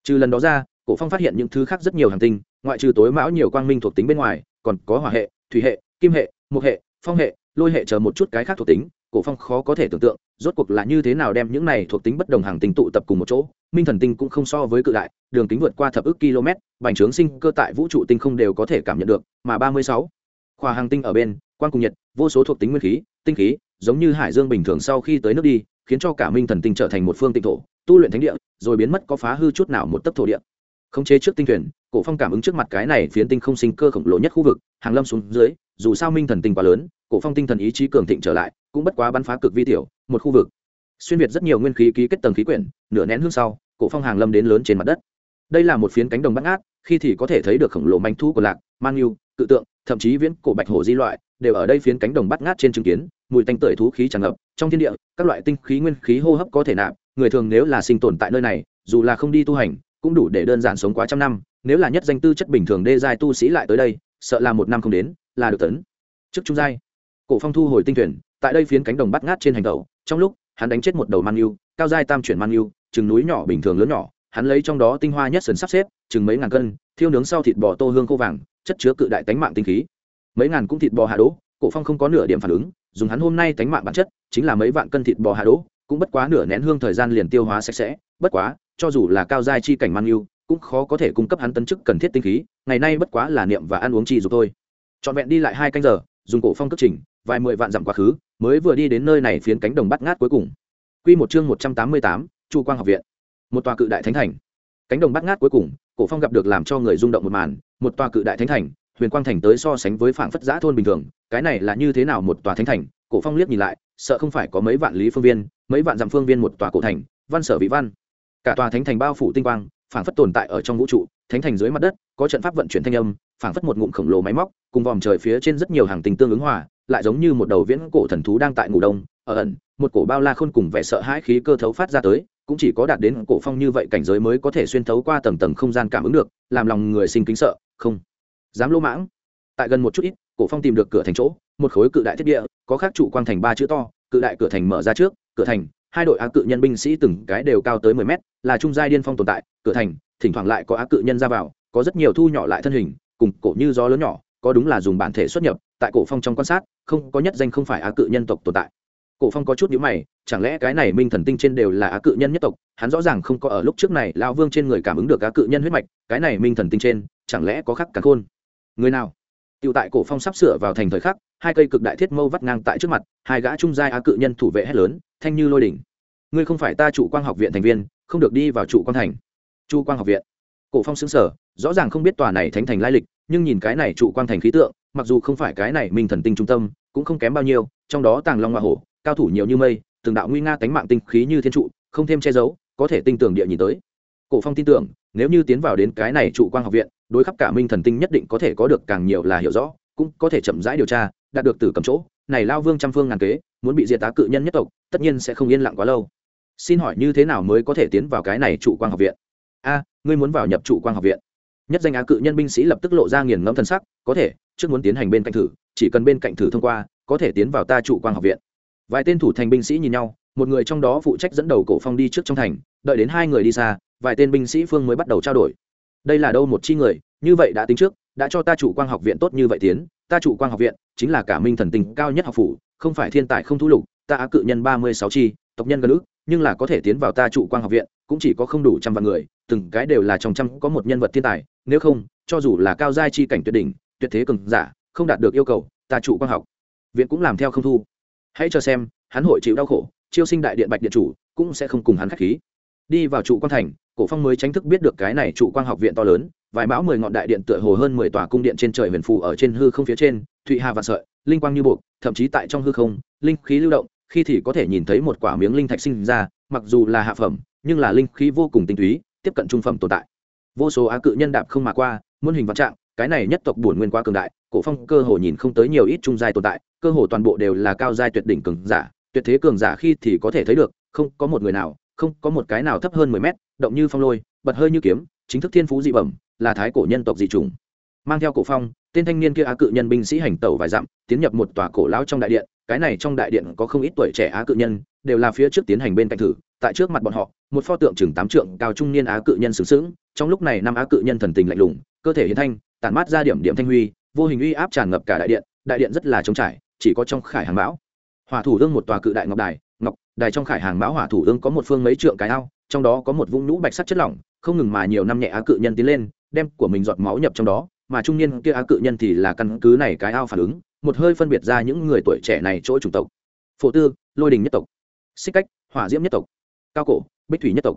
Trừ lần đó ra, cổ phong phát hiện những thứ khác rất nhiều hành tinh, ngoại trừ tối mão nhiều quang minh thuộc tính bên ngoài, còn có hỏa hệ, thủy hệ, kim hệ mục hệ, phong hệ, lôi hệ chờ một chút cái khác thuộc tính cổ phong khó có thể tưởng tượng, rốt cuộc là như thế nào đem những này thuộc tính bất đồng hàng tinh tụ tập cùng một chỗ, minh thần tinh cũng không so với cự đại, đường kính vượt qua thập ước km, bành trướng sinh cơ tại vũ trụ tinh không đều có thể cảm nhận được, mà ba mươi sáu, khoa hàng tinh ở bên quan cùng nhiệt, vô số thuộc tính nguyên khí, tinh khí, giống như hải dương bình thường sau khi tới nước đi, khiến cho cả minh thần tinh trở thành một phương tinh thổ, tu luyện thánh địa, rồi biến mất có phá hư chút nào một tấc thổ địa. Khống chế trước tinh thuyền, cổ phong cảm ứng trước mặt cái này phiến tinh không sinh cơ khổng lồ nhất khu vực, hàng lâm xuống dưới, dù sao minh thần tinh quá lớn, cổ phong tinh thần ý chí cường thịnh trở lại cũng bất quá bắn phá cực vi tiểu, một khu vực. Xuyên việt rất nhiều nguyên khí ký kết tầng khí quyển, nửa nén hương sau, cổ phong hàng lâm đến lớn trên mặt đất. Đây là một phiến cánh đồng bắt ngát, khi thì có thể thấy được khổng lồ manh thu của lạc, mang yêu, cự tượng, thậm chí viễn cổ bạch hổ di loại, đều ở đây phiến cánh đồng bắt ngát trên chứng kiến, mùi tanh tưởi thú khí tràn ngập, trong thiên địa, các loại tinh khí nguyên khí hô hấp có thể nạp, người thường nếu là sinh tồn tại nơi này, dù là không đi tu hành, cũng đủ để đơn giản sống quá trăm năm, nếu là nhất danh tư chất bình thường đê giai tu sĩ lại tới đây, sợ là một năm không đến, là được tấn. Trước trung giai, cổ phong thu hồi tinh tuyển tại đây phiến cánh đồng bắt ngát trên hành tẩu, trong lúc, hắn đánh chết một đầu man yêu, cao giai tam chuyển man yêu, chừng núi nhỏ bình thường lớn nhỏ, hắn lấy trong đó tinh hoa nhất sần sắp xếp, chừng mấy ngàn cân, thiêu nướng sau thịt bò tô hương khô vàng, chất chứa cự đại tánh mạng tinh khí. Mấy ngàn cũng thịt bò hạ đỗ, cổ phong không có nửa điểm phản ứng, dùng hắn hôm nay tánh mạng bản chất, chính là mấy vạn cân thịt bò hạ đỗ, cũng bất quá nửa nén hương thời gian liền tiêu hóa sạch sẽ, bất quá, cho dù là cao giai chi cảnh man yêu, cũng khó có thể cung cấp hắn tấn chức cần thiết tinh khí, ngày nay bất quá là niệm và ăn uống chi dục thôi. Trọn vẹn đi lại hai canh giờ, dùng cổ phong cất trình, vài mười vạn dặm quá khứ mới vừa đi đến nơi này phiến cánh đồng bắt ngát cuối cùng. Quy một chương một trăm tám mươi tám, chu quang học viện. Một tòa cự đại thánh thành. Cánh đồng bắt ngát cuối cùng, cổ phong gặp được làm cho người rung động một màn, một tòa cự đại thánh thành, huyền quang thành tới so sánh với phảng phất giã thôn bình thường, cái này là như thế nào một tòa thánh thành? Cổ phong liếc nhìn lại, sợ không phải có mấy vạn lý phương viên, mấy vạn dặm phương viên một tòa cổ thành, văn sở vị văn. Cả tòa thánh thành bao phủ tinh quang, phảng phất tồn tại ở trong vũ trụ, thánh thành dưới mặt đất, có trận pháp vận chuyển thanh âm, phảng phất một ngụm khổng lồ máy móc, cùng vòm trời phía trên rất nhiều hàng tình tương ứng hòa lại giống như một đầu viễn cổ thần thú đang tại ngủ đông, ở ẩn, một cổ bao la khôn cùng vẻ sợ hãi khí cơ thấu phát ra tới, cũng chỉ có đạt đến cổ phong như vậy cảnh giới mới có thể xuyên thấu qua tầng tầng không gian cảm ứng được, làm lòng người sinh kính sợ, không dám lỗ mãng. Tại gần một chút ít, cổ phong tìm được cửa thành chỗ, một khối cự đại thiết địa, có khắc trụ quang thành ba chữ to, cự đại cửa thành mở ra trước, cửa thành, hai đội á cự nhân binh sĩ từng cái đều cao tới mười mét, là trung giai điên phong tồn tại, cửa thành, thỉnh thoảng lại có á cự nhân ra vào, có rất nhiều thu nhỏ lại thân hình, cùng cổ như gió lớn nhỏ, có đúng là dùng bản thể xuất nhập tại cổ phong trong quan sát không có nhất danh không phải á cự nhân tộc tồn tại cổ phong có chút nhíu mày chẳng lẽ cái này minh thần tinh trên đều là á cự nhân nhất tộc hắn rõ ràng không có ở lúc trước này lão vương trên người cảm ứng được á cự nhân huyết mạch cái này minh thần tinh trên chẳng lẽ có khắc cả khôn người nào Tiểu tại cổ phong sắp sửa vào thành thời khắc, hai cây cực đại thiết mâu vắt ngang tại trước mặt, hai gã trung giai á cự nhân thủ vệ hét lớn, thanh như lôi đỉnh. Ngươi không phải ta trụ quang học viện thành viên, không được đi vào trụ quang thành. Trụ quang học viện. Cổ phong sững sờ, rõ ràng không biết tòa này thánh thành lai lịch, nhưng nhìn cái này trụ quang thành khí tượng, mặc dù không phải cái này minh thần tinh trung tâm, cũng không kém bao nhiêu, trong đó tàng long hoa hổ, cao thủ nhiều như mây, từng đạo nguy nga tánh mạng tinh khí như thiên trụ, không thêm che giấu, có thể tinh tưởng địa nhìn tới. Cổ phong tin tưởng, nếu như tiến vào đến cái này trụ quang học viện, đối khắp cả minh thần tinh nhất định có thể có được càng nhiều là hiểu rõ cũng có thể chậm rãi điều tra đạt được từ cầm chỗ này lao vương trăm phương ngàn kế muốn bị diệt tá cự nhân nhất tộc tất nhiên sẽ không yên lặng quá lâu. Xin hỏi như thế nào mới có thể tiến vào cái này trụ quang học viện? A ngươi muốn vào nhập trụ quang học viện? Nhất danh á cự nhân binh sĩ lập tức lộ ra nghiền ngẫm thần sắc, có thể, trước muốn tiến hành bên cạnh thử, chỉ cần bên cạnh thử thông qua, có thể tiến vào ta trụ quang học viện. Vài tên thủ thành binh sĩ nhìn nhau, một người trong đó phụ trách dẫn đầu cổ phong đi trước trong thành, đợi đến hai người đi xa, vài tên binh sĩ phương mới bắt đầu trao đổi. Đây là đâu một chi người, như vậy đã tính trước, đã cho ta chủ quang học viện tốt như vậy tiến, ta chủ quang học viện chính là cả minh thần tình cao nhất học phủ, không phải thiên tài không thu lục, ta á cự nhân ba mươi sáu chi, tộc nhân gần ước, nhưng là có thể tiến vào ta chủ quang học viện, cũng chỉ có không đủ trăm vạn người, từng cái đều là trong trăm, có một nhân vật thiên tài nếu không, cho dù là cao giai chi cảnh tuyệt đỉnh, tuyệt thế cường giả, không đạt được yêu cầu, ta trụ quang học, viện cũng làm theo không thu. Hãy cho xem, hắn hội chịu đau khổ, chiêu sinh đại điện bạch điện chủ, cũng sẽ không cùng hắn khách khí. Đi vào trụ quang thành, cổ phong mới tránh thức biết được cái này trụ quang học viện to lớn, vài mão mười ngọn đại điện tựa hồ hơn mười tòa cung điện trên trời huyền phù ở trên hư không phía trên, thụy hà vạn sợi, linh quang như buộc, thậm chí tại trong hư không, linh khí lưu động, khi thì có thể nhìn thấy một quả miếng linh thạch sinh ra, mặc dù là hạ phẩm, nhưng là linh khí vô cùng tinh túy, tiếp cận trung phẩm tồn tại vô số á cự nhân đạp không mà qua muôn hình vạn trạng cái này nhất tộc bổn nguyên quá cường đại cổ phong cơ hồ nhìn không tới nhiều ít trung giai tồn tại cơ hồ toàn bộ đều là cao giai tuyệt đỉnh cường giả tuyệt thế cường giả khi thì có thể thấy được không có một người nào không có một cái nào thấp hơn mười mét động như phong lôi bật hơi như kiếm chính thức thiên phú dị bẩm là thái cổ nhân tộc dị trùng, mang theo cổ phong tên thanh niên kia á cự nhân binh sĩ hành tẩu vài dặm tiến nhập một tòa cổ lão trong đại điện cái này trong đại điện có không ít tuổi trẻ á cự nhân đều là phía trước tiến hành bên cạnh thử tại trước mặt bọn họ, một pho tượng chừng tám trượng cao trung niên á cự nhân sướng sướng trong lúc này năm á cự nhân thần tình lạnh lùng, cơ thể hiến thanh, tản mát ra điểm điểm thanh huy, vô hình uy áp tràn ngập cả đại điện đại điện rất là trống trải, chỉ có trong khải hàng mão. Hỏa thủ ương một tòa cự đại ngọc đài ngọc đài trong khải hàng mão hỏa thủ ương có một phương mấy trượng cái ao, trong đó có một vũng nhũ bạch sắc chất lỏng, không ngừng mà nhiều năm nhẹ á cự nhân tiến lên, đem của mình giọt máu nhập trong đó, mà trung niên kia á cự nhân thì là căn cứ này cái ao phản ứng, một hơi phân biệt ra những người tuổi trẻ này chỗ chủng tộc. Phổ tư, lôi đình nhất tộc. Xích cách, hỏa diễm nhất tộc cao cổ, bích thủy nhất tộc.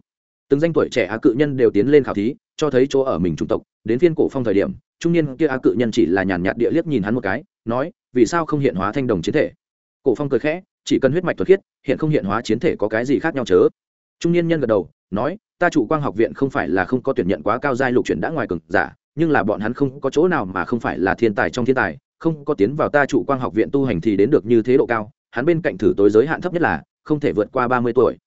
Từng danh tuổi trẻ á cự nhân đều tiến lên khảo thí, cho thấy chỗ ở mình trung tộc. Đến phiên cổ phong thời điểm, trung niên kia á cự nhân chỉ là nhàn nhạt địa liếc nhìn hắn một cái, nói, vì sao không hiện hóa thanh đồng chiến thể? Cổ phong cười khẽ, chỉ cần huyết mạch thuật khiết, hiện không hiện hóa chiến thể có cái gì khác nhau chớ? Trung niên nhân gật đầu, nói, ta chủ quang học viện không phải là không có tuyển nhận quá cao giai lục chuyển đã ngoài cực giả, nhưng là bọn hắn không có chỗ nào mà không phải là thiên tài trong thiên tài, không có tiến vào ta chủ quang học viện tu hành thì đến được như thế độ cao, hắn bên cạnh thử tối giới hạn thấp nhất là không thể vượt qua ba mươi tuổi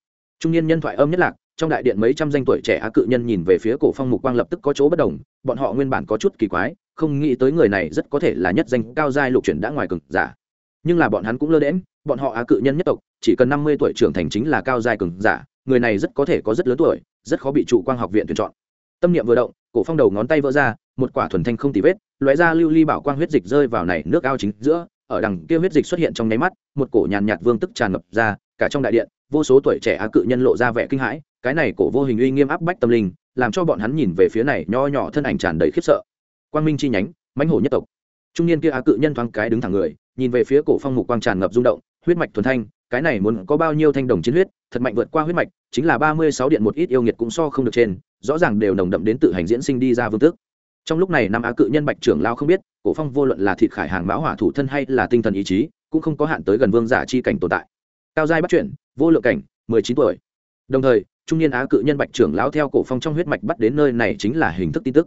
trung niên nhân thoại âm nhất lạc, trong đại điện mấy trăm danh tuổi trẻ á cự nhân nhìn về phía cổ phong mục quang lập tức có chỗ bất đồng, bọn họ nguyên bản có chút kỳ quái, không nghĩ tới người này rất có thể là nhất danh cao giai lục chuyển đã ngoài cực giả. Nhưng là bọn hắn cũng lơ đễm bọn họ á cự nhân nhất tộc, chỉ cần năm mươi tuổi trưởng thành chính là cao giai cường giả, người này rất có thể có rất lớn tuổi, rất khó bị trụ quang học viện tuyển chọn. Tâm niệm vừa động, cổ phong đầu ngón tay vỡ ra, một quả thuần thanh không tì vết, lóe ra lưu ly bảo quang huyết dịch rơi vào này nước ao chính giữa, ở đằng kia huyết dịch xuất hiện trong nháy mắt, một cổ nhàn nhạt vương tức tràn ngập ra, cả trong đại điện vô số tuổi trẻ á cự nhân lộ ra vẻ kinh hãi, cái này cổ vô hình uy nghiêm áp bách tâm linh, làm cho bọn hắn nhìn về phía này nho nhỏ thân ảnh tràn đầy khiếp sợ. Quang minh chi nhánh, mãnh hổ nhất tộc. Trung niên kia á cự nhân thoáng cái đứng thẳng người, nhìn về phía cổ phong mục quang tràn ngập rung động, huyết mạch thuần thanh, cái này muốn có bao nhiêu thanh đồng chiến huyết, thật mạnh vượt qua huyết mạch, chính là ba mươi sáu điện một ít yêu nghiệt cũng so không được trên, rõ ràng đều nồng đậm đến tự hành diễn sinh đi ra vương tước. Trong lúc này năm á cự nhân bạch trưởng lao không biết, cổ phong vô luận là thịt khải hàng mão hỏa thủ thân hay là tinh thần ý chí, cũng không có hạn tới gần vương giả chi cảnh tồn tại. Cao giai bắt chuyển vô lượng cảnh, mười chín tuổi. Đồng thời, trung niên á cự nhân bạch trưởng lão theo cổ phong trong huyết mạch bắt đến nơi này chính là hình thức tin tức.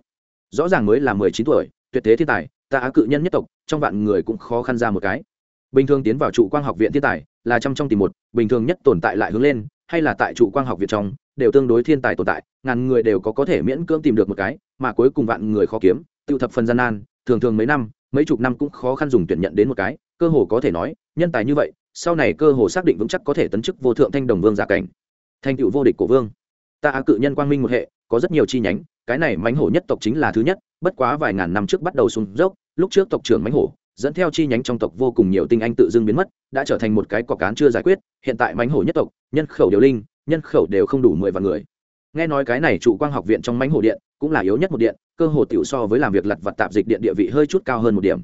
Rõ ràng mới là mười chín tuổi, tuyệt thế thiên tài, ta á cự nhân nhất tộc, trong vạn người cũng khó khăn ra một cái. Bình thường tiến vào trụ quang học viện thiên tài là trăm trong tìm một, bình thường nhất tồn tại lại hướng lên, hay là tại trụ quang học viện trong, đều tương đối thiên tài tồn tại, ngàn người đều có có thể miễn cưỡng tìm được một cái, mà cuối cùng vạn người khó kiếm, tiêu thập phần gian nan, thường thường mấy năm, mấy chục năm cũng khó khăn dùng tuyển nhận đến một cái, cơ hồ có thể nói, nhân tài như vậy sau này cơ hồ xác định vững chắc có thể tấn chức vô thượng thanh đồng vương giả cảnh. Thành tựu vô địch của vương. Ta á cự nhân quang minh một hệ, có rất nhiều chi nhánh, cái này mãnh hổ nhất tộc chính là thứ nhất, bất quá vài ngàn năm trước bắt đầu xuống dốc, lúc trước tộc trưởng mãnh hổ, dẫn theo chi nhánh trong tộc vô cùng nhiều tinh anh tự dưng biến mất, đã trở thành một cái cọc cán chưa giải quyết, hiện tại mãnh hổ nhất tộc, nhân khẩu điều linh, nhân khẩu đều không đủ mười vạn người. Nghe nói cái này trụ quang học viện trong mãnh hổ điện, cũng là yếu nhất một điện, cơ hồ tiểu so với làm việc lặt vặt tạp dịch điện địa vị hơi chút cao hơn một điểm.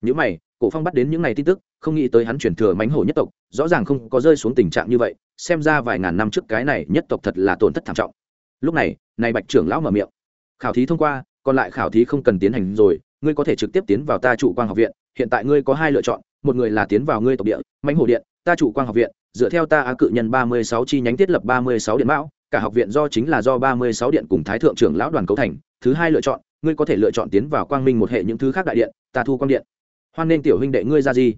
Những mày cổ phong bắt đến những ngày tin tức, không nghĩ tới hắn chuyển thừa mánh hổ nhất tộc, rõ ràng không có rơi xuống tình trạng như vậy, xem ra vài ngàn năm trước cái này nhất tộc thật là tổn thất thảm trọng. Lúc này này bạch trưởng lão mở miệng. Khảo thí thông qua, còn lại khảo thí không cần tiến hành rồi, ngươi có thể trực tiếp tiến vào ta trụ quang học viện, hiện tại ngươi có hai lựa chọn, một người là tiến vào ngươi tộc địa Mánh hổ điện, ta trụ quang học viện, dựa theo ta á cự nhân ba mươi sáu chi nhánh thiết lập ba mươi sáu điện mão, cả học viện do chính là do ba mươi sáu điện cùng thái thượng trưởng lão đoàn cấu thành, thứ hai lựa chọn, ngươi có thể lựa chọn tiến vào quang minh một hệ những thứ khác đại điện, ta thu quang điện hoan nên tiểu huynh đệ ngươi ra gì?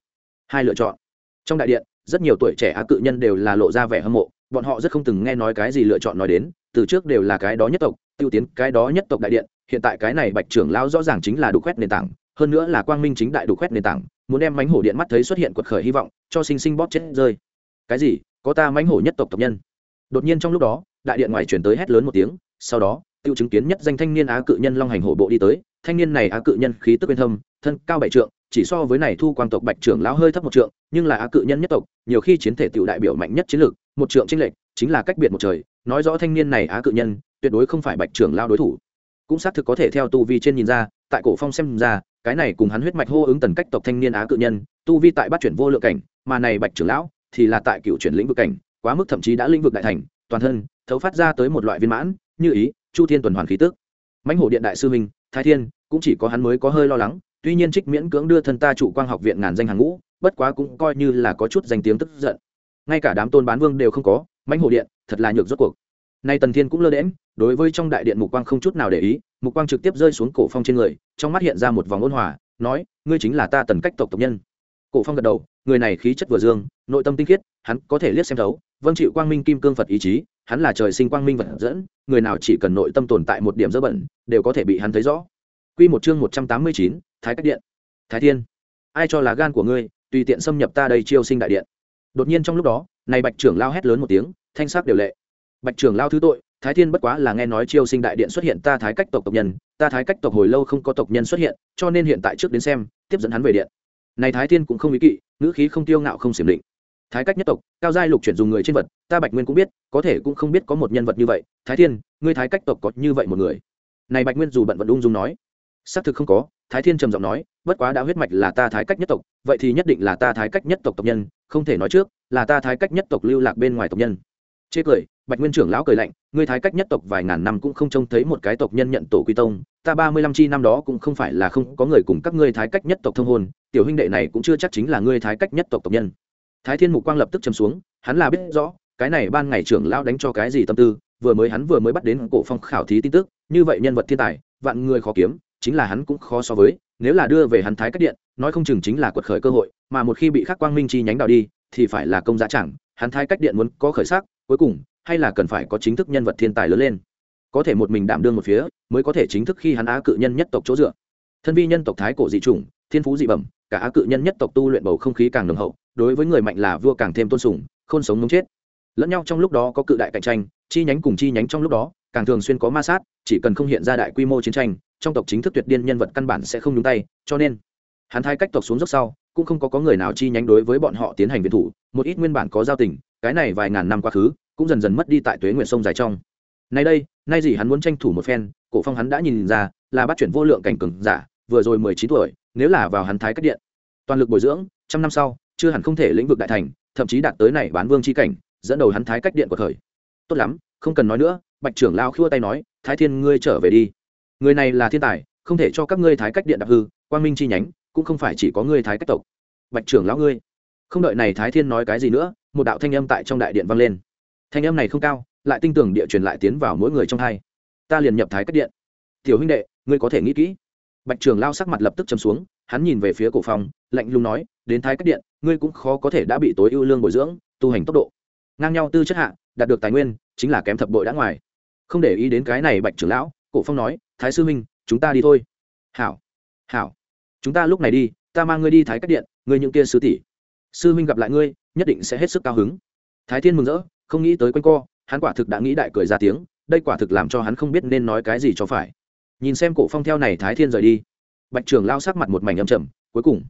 Hai lựa chọn. Trong đại điện, rất nhiều tuổi trẻ á cự nhân đều là lộ ra vẻ hâm mộ, bọn họ rất không từng nghe nói cái gì lựa chọn nói đến, từ trước đều là cái đó nhất tộc, tiêu tiến cái đó nhất tộc đại điện, hiện tại cái này bạch trưởng lão rõ ràng chính là đủ quét nền tảng, hơn nữa là quang minh chính đại đủ quét nền tảng, muốn đem mánh hổ điện mắt thấy xuất hiện quật khởi hy vọng, cho sinh sinh bóp chết rơi. Cái gì? Có ta mánh hổ nhất tộc tộc nhân. Đột nhiên trong lúc đó, đại điện ngoài chuyển tới hét lớn một tiếng, sau đó, tiêu chứng kiến nhất danh thanh niên á cự nhân long hành hổ bộ đi tới, thanh niên này á cự nhân khí tức bên thâm, thân cao bảy trượng chỉ so với này thu quang tộc bạch trưởng lão hơi thấp một trượng, nhưng là á cự nhân nhất tộc, nhiều khi chiến thể tiểu đại biểu mạnh nhất chiến lược, một trượng tranh lệch, chính là cách biệt một trời. Nói rõ thanh niên này á cự nhân, tuyệt đối không phải bạch trưởng lao đối thủ. Cũng xác thực có thể theo tu vi trên nhìn ra, tại cổ phong xem ra, cái này cùng hắn huyết mạch hô ứng tần cách tộc thanh niên á cự nhân, tu vi tại bắt chuyển vô lượng cảnh, mà này bạch trưởng lão thì là tại cựu chuyển lĩnh vực cảnh, quá mức thậm chí đã lĩnh vực đại thành, toàn thân thấu phát ra tới một loại viên mãn, như ý, chu thiên tuần hoàn khí tức. Mãnh hổ điện đại sư minh thái thiên, cũng chỉ có hắn mới có hơi lo lắng tuy nhiên trích miễn cưỡng đưa thân ta trụ quang học viện ngàn danh hàng ngũ, bất quá cũng coi như là có chút danh tiếng tức giận. Ngay cả đám tôn bán vương đều không có, mãnh hổ điện, thật là nhược rốt cuộc. Nay tần thiên cũng lơ đễm đối với trong đại điện mục quang không chút nào để ý, mục quang trực tiếp rơi xuống cổ phong trên người, trong mắt hiện ra một vòng ôn hòa, nói, ngươi chính là ta tần cách tộc tộc nhân. Cổ phong gật đầu, người này khí chất vừa dương, nội tâm tinh khiết, hắn có thể liếc xem thấu vâng chịu quang minh kim cương phật ý chí, hắn là trời sinh quang minh vật dẫn, người nào chỉ cần nội tâm tồn tại một điểm dơ bẩn, đều có thể bị hắn thấy rõ. Quy một chương một trăm tám mươi chín, Thái Cách Điện. Thái Thiên, ai cho là gan của ngươi, tùy tiện xâm nhập ta đây chiêu sinh đại điện. Đột nhiên trong lúc đó, này Bạch trưởng lao hét lớn một tiếng, thanh sắc đều lệ. Bạch trưởng lao thứ tội, Thái Thiên bất quá là nghe nói chiêu sinh đại điện xuất hiện ta Thái Cách tộc tộc nhân, ta Thái Cách tộc hồi lâu không có tộc nhân xuất hiện, cho nên hiện tại trước đến xem, tiếp dẫn hắn về điện. Này Thái Thiên cũng không ý kỵ, ngữ khí không tiêu ngạo không xiểm định thái cách nhất tộc cao giai lục chuyển dùng người trên vật ta bạch nguyên cũng biết có thể cũng không biết có một nhân vật như vậy thái thiên ngươi thái cách tộc có như vậy một người này bạch nguyên dù bận vận ung dung nói xác thực không có, thái thiên trầm giọng nói, bất quá đã huyết mạch là ta thái cách nhất tộc, vậy thì nhất định là ta thái cách nhất tộc tộc nhân, không thể nói trước, là ta thái cách nhất tộc lưu lạc bên ngoài tộc nhân. Chê cười, bạch nguyên trưởng lão cười lạnh, ngươi thái cách nhất tộc vài ngàn năm cũng không trông thấy một cái tộc nhân nhận tổ quy tông, ta ba mươi lăm chi năm đó cũng không phải là không có người cùng các ngươi thái cách nhất tộc thông hôn, tiểu huynh đệ này cũng chưa chắc chính là ngươi thái cách nhất tộc tộc nhân. Thái thiên mục quang lập tức chấm xuống, hắn là biết rõ, cái này ban ngày trưởng lão đánh cho cái gì tâm tư, vừa mới hắn vừa mới bắt đến cổ phong khảo thí tin tức, như vậy nhân vật thiên tài, vạn người khó kiếm chính là hắn cũng khó so với, nếu là đưa về hắn thái cách điện, nói không chừng chính là quật khởi cơ hội, mà một khi bị khắc quang minh chi nhánh đào đi, thì phải là công giá chẳng, hắn thái cách điện muốn có khởi sắc, cuối cùng, hay là cần phải có chính thức nhân vật thiên tài lớn lên. Có thể một mình đảm đương một phía, mới có thể chính thức khi hắn á cự nhân nhất tộc chỗ dựa. Thân vi nhân tộc thái cổ dị chủng, thiên phú dị bẩm, cả á cự nhân nhất tộc tu luyện bầu không khí càng nồng hậu, đối với người mạnh là vua càng thêm tôn sùng không sống mống chết. Lẫn nhau trong lúc đó có cự đại cạnh tranh, chi nhánh cùng chi nhánh trong lúc đó, càng thường xuyên có ma sát, chỉ cần không hiện ra đại quy mô chiến tranh trong tộc chính thức tuyệt điên nhân vật căn bản sẽ không nhúng tay cho nên hắn thái cách tộc xuống dốc sau cũng không có, có người nào chi nhánh đối với bọn họ tiến hành viện thủ một ít nguyên bản có giao tình cái này vài ngàn năm quá khứ cũng dần dần mất đi tại tuế nguyện sông dài trong. Nay đây nay gì hắn muốn tranh thủ một phen cổ phong hắn đã nhìn ra là bắt chuyển vô lượng cảnh cường giả vừa rồi mười chín tuổi nếu là vào hắn thái cách điện toàn lực bồi dưỡng trăm năm sau chưa hẳn không thể lĩnh vực đại thành thậm chí đạt tới này bán vương chi cảnh dẫn đầu hắn thái cách điện của thời. Tốt lắm không cần nói nữa bạch trưởng lao khua tay nói thái thiên ngươi trở về đi người này là thiên tài không thể cho các ngươi thái cách điện đạp hư quang minh chi nhánh cũng không phải chỉ có ngươi thái cách tộc. Bạch trưởng lão ngươi không đợi này thái thiên nói cái gì nữa một đạo thanh âm tại trong đại điện vang lên. Thanh âm này không cao lại tinh tường địa truyền lại tiến vào mỗi người trong hai. Ta liền nhập thái cách điện. Tiểu huynh đệ ngươi có thể nghĩ kỹ. Bạch trường lao sắc mặt lập tức chấm xuống hắn nhìn về phía cổ phòng, lạnh lùng nói đến thái cách điện ngươi cũng khó có thể đã bị tối ưu lương bồi dưỡng tu hành tốc độ. Ngang nhau tư chất hạ đạt được tài nguyên chính là kém thập bội đã ngoài. Không để ý đến cái này bạch trưởng lão cổ phong nói, thái sư minh chúng ta đi thôi. Hảo hảo, chúng ta lúc này đi, ta mang ngươi đi thái cách điện, ngươi những kia sư tỷ. Sư minh gặp lại ngươi, nhất định sẽ hết sức cao hứng. Thái thiên mừng rỡ, không nghĩ tới quanh co, hắn quả thực đã nghĩ đại cười ra tiếng, đây quả thực làm cho hắn không biết nên nói cái gì cho phải. Nhìn xem cổ phong theo này thái thiên rời đi, bạch trưởng lao sắc mặt một mảnh âm trầm, cuối cùng,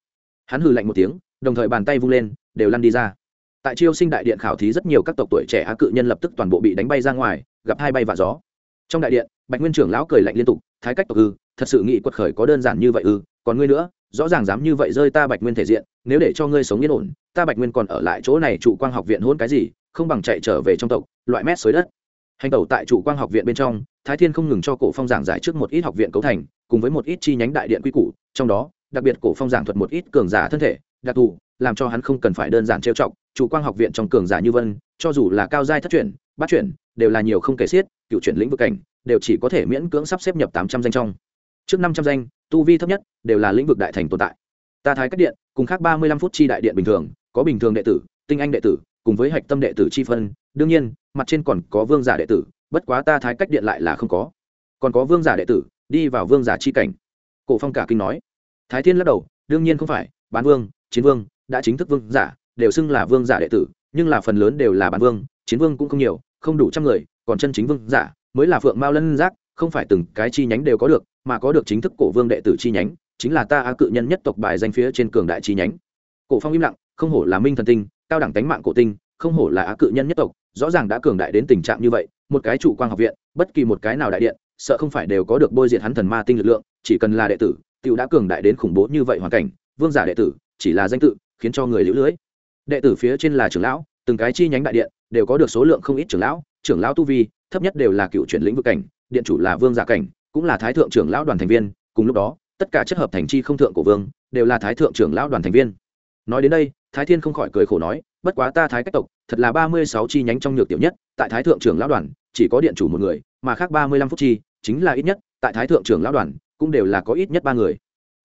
hắn hừ lạnh một tiếng, đồng thời bàn tay vung lên, đều lăn đi ra. Tại chiêu sinh đại điện khảo thí rất nhiều các tộc tuổi trẻ á cự nhân lập tức toàn bộ bị đánh bay ra ngoài, gặp hai bay và gió. Trong đại điện bạch nguyên trưởng lão cười lạnh liên tục, thái cách tộc ư, thật sự nghị quật khởi có đơn giản như vậy ư, còn ngươi nữa, rõ ràng dám như vậy rơi ta bạch nguyên thể diện, nếu để cho ngươi sống yên ổn, ta bạch nguyên còn ở lại chỗ này trụ quang học viện hôn cái gì, không bằng chạy trở về trong tộc, loại mét xới đất. Hành tẩu tại trụ quang học viện bên trong, thái thiên không ngừng cho cổ phong giảng giải trước một ít học viện cấu thành, cùng với một ít chi nhánh đại điện quy củ, trong đó, đặc biệt cổ phong giảng thuật một ít cường giả thân thể, đặc thù, làm cho hắn không cần phải đơn giản trêu chọc chủ quang học viện trong cường giả như vân, cho dù là cao giai thất chuyển bát chuyển đều là nhiều không kể xiết, cựu chuyển lĩnh vực cảnh đều chỉ có thể miễn cưỡng sắp xếp nhập tám trăm danh trong. Trước năm trăm danh, tu vi thấp nhất đều là lĩnh vực đại thành tồn tại. Ta thái cách điện, cùng khác ba mươi lăm phút chi đại điện bình thường, có bình thường đệ tử, tinh anh đệ tử, cùng với hạch tâm đệ tử chi phân. Đương nhiên, mặt trên còn có vương giả đệ tử, bất quá ta thái cách điện lại là không có. Còn có vương giả đệ tử, đi vào vương giả chi cảnh. Cổ phong cả kinh nói. Thái thiên lắc đầu, đương nhiên không phải, bán vương, chiến vương đã chính thức vương giả, đều xưng là vương giả đệ tử, nhưng là phần lớn đều là bán vương, chiến vương cũng không nhiều, không đủ trăm người, còn chân chính vương giả mới là phượng mao lân giác, không phải từng cái chi nhánh đều có được, mà có được chính thức cổ vương đệ tử chi nhánh, chính là ta á cự nhân nhất tộc bài danh phía trên cường đại chi nhánh. Cổ phong im lặng, không hổ là minh thần tinh, cao đẳng tánh mạng cổ tinh, không hổ là á cự nhân nhất tộc, rõ ràng đã cường đại đến tình trạng như vậy, một cái trụ quang học viện, bất kỳ một cái nào đại điện, sợ không phải đều có được bôi diệt hắn thần ma tinh lực lượng, chỉ cần là đệ tử, tiểu đã cường đại đến khủng bố như vậy hoàn cảnh, vương giả đệ tử, chỉ là danh tự, khiến cho người liễu lưới. Đệ tử phía trên là trưởng lão, từng cái chi nhánh đại điện, đều có được số lượng không ít trưởng lão trưởng lão tu vi thấp nhất đều là cựu chuyển lĩnh vực cảnh, điện chủ là vương giả cảnh, cũng là thái thượng trưởng lão đoàn thành viên, cùng lúc đó, tất cả chất hợp thành chi không thượng của vương, đều là thái thượng trưởng lão đoàn thành viên. Nói đến đây, thái thiên không khỏi cười khổ nói, bất quá ta thái cách tộc, thật là ba mươi sáu chi nhánh trong nhược tiểu nhất, tại thái thượng trưởng lão đoàn, chỉ có điện chủ một người, mà khác ba mươi lăm phút chi, chính là ít nhất, tại thái thượng trưởng lão đoàn, cũng đều là có ít nhất ba người.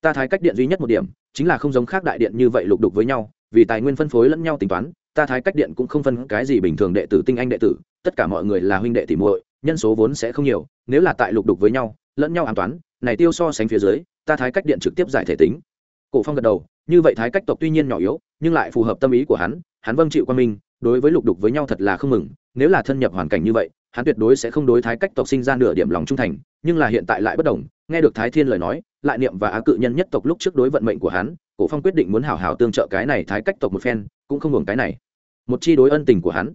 Ta thái cách điện duy nhất một điểm, chính là không giống khác đại điện như vậy lục đục với nhau, vì tài nguyên phân phối lẫn nhau tính toán ta thái cách điện cũng không phân cái gì bình thường đệ tử tinh anh đệ tử, tất cả mọi người là huynh đệ tỷ muội, nhân số vốn sẽ không nhiều, nếu là tại lục đục với nhau, lẫn nhau an toán này tiêu so sánh phía dưới, ta thái cách điện trực tiếp giải thể tính. Cổ phong gật đầu, như vậy thái cách tộc tuy nhiên nhỏ yếu, nhưng lại phù hợp tâm ý của hắn hắn vâng chịu quan minh, đối với lục đục với nhau thật là không mừng, nếu là thân nhập hoàn cảnh như vậy, hắn tuyệt đối sẽ không đối thái cách tộc sinh ra nửa điểm lòng trung thành, nhưng là hiện tại lại bất đồng, nghe được thái thiên lời nói, lại niệm và á cự nhân nhất tộc lúc trước đối vận mệnh của hắn, cổ phong quyết định muốn hảo hảo tương trợ cái này thái cách tộc một phen cũng không hưởng cái này. Một chi đối ân tình của hắn.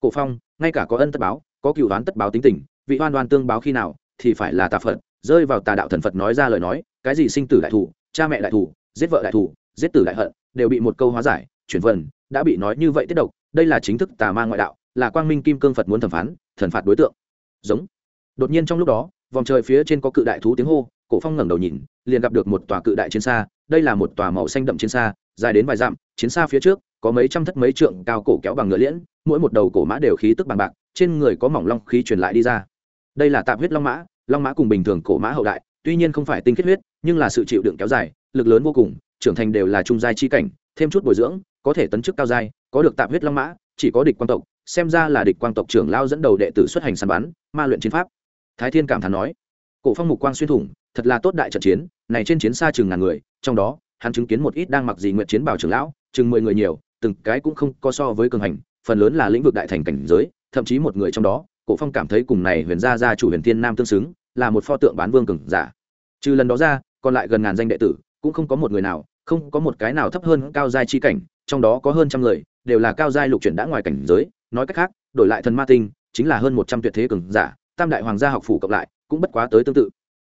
Cổ phong, ngay cả có ân tất báo, có cựu đoán tất báo tính tình, vị oan đoan tương báo khi nào, thì phải là tà phật. Rơi vào tà đạo thần phật nói ra lời nói, cái gì sinh tử đại thủ, cha mẹ đại thủ, giết vợ đại thủ, giết tử đại hận, đều bị một câu hóa giải, chuyển vần, đã bị nói như vậy tiết độc. Đây là chính thức tà ma ngoại đạo, là quang minh kim cương phật muốn thẩm phán, thần phạt đối tượng. Giống. Đột nhiên trong lúc đó, vòng trời phía trên có cự đại thú tiếng hô, cổ phong ngẩng đầu nhìn, liền gặp được một tòa cự đại chiến xa, đây là một tòa màu xanh đậm chiến xa, dài đến vài dặm, chiến xa phía trước có mấy trăm thất mấy trượng cao cổ kéo bằng ngựa liễn, mỗi một đầu cổ mã đều khí tức bằng bạc, trên người có mỏng long khí truyền lại đi ra. Đây là tạp huyết long mã long mã cùng bình thường cổ mã hậu đại, tuy nhiên không phải tinh khiết huyết, nhưng là sự chịu đựng kéo dài, lực lớn vô cùng, trưởng thành đều là trung giai chi cảnh, thêm chút bồi dưỡng, có thể tấn chức cao giai, có được tạp huyết long mã, chỉ có địch quang tộc, xem ra là địch quang tộc trưởng lao dẫn đầu đệ tử xuất hành săn bắn, ma luyện chiến pháp. Thái thiên cảm thán nói, cổ phong mục quang xuyên thủng, thật là tốt đại trận chiến, này trên chiến xa chừng ngàn người, trong đó, hắn chứng kiến một ít đang mặc gì nguyện chiến bảo trưởng lão, chừng mười người nhiều từng cái cũng không có so với cường hành, phần lớn là lĩnh vực đại thành cảnh giới, thậm chí một người trong đó, cổ phong cảm thấy cùng này huyền gia gia chủ huyền thiên nam tương xứng, là một pho tượng bán vương cường giả. Trừ lần đó ra, còn lại gần ngàn danh đệ tử, cũng không có một người nào, không có một cái nào thấp hơn cao giai chi cảnh, trong đó có hơn trăm người, đều là cao giai lục chuyển đã ngoài cảnh giới. Nói cách khác, đổi lại thần ma tinh, chính là hơn một trăm tuyệt thế cường giả, tam đại hoàng gia học phủ cộng lại, cũng bất quá tới tương tự.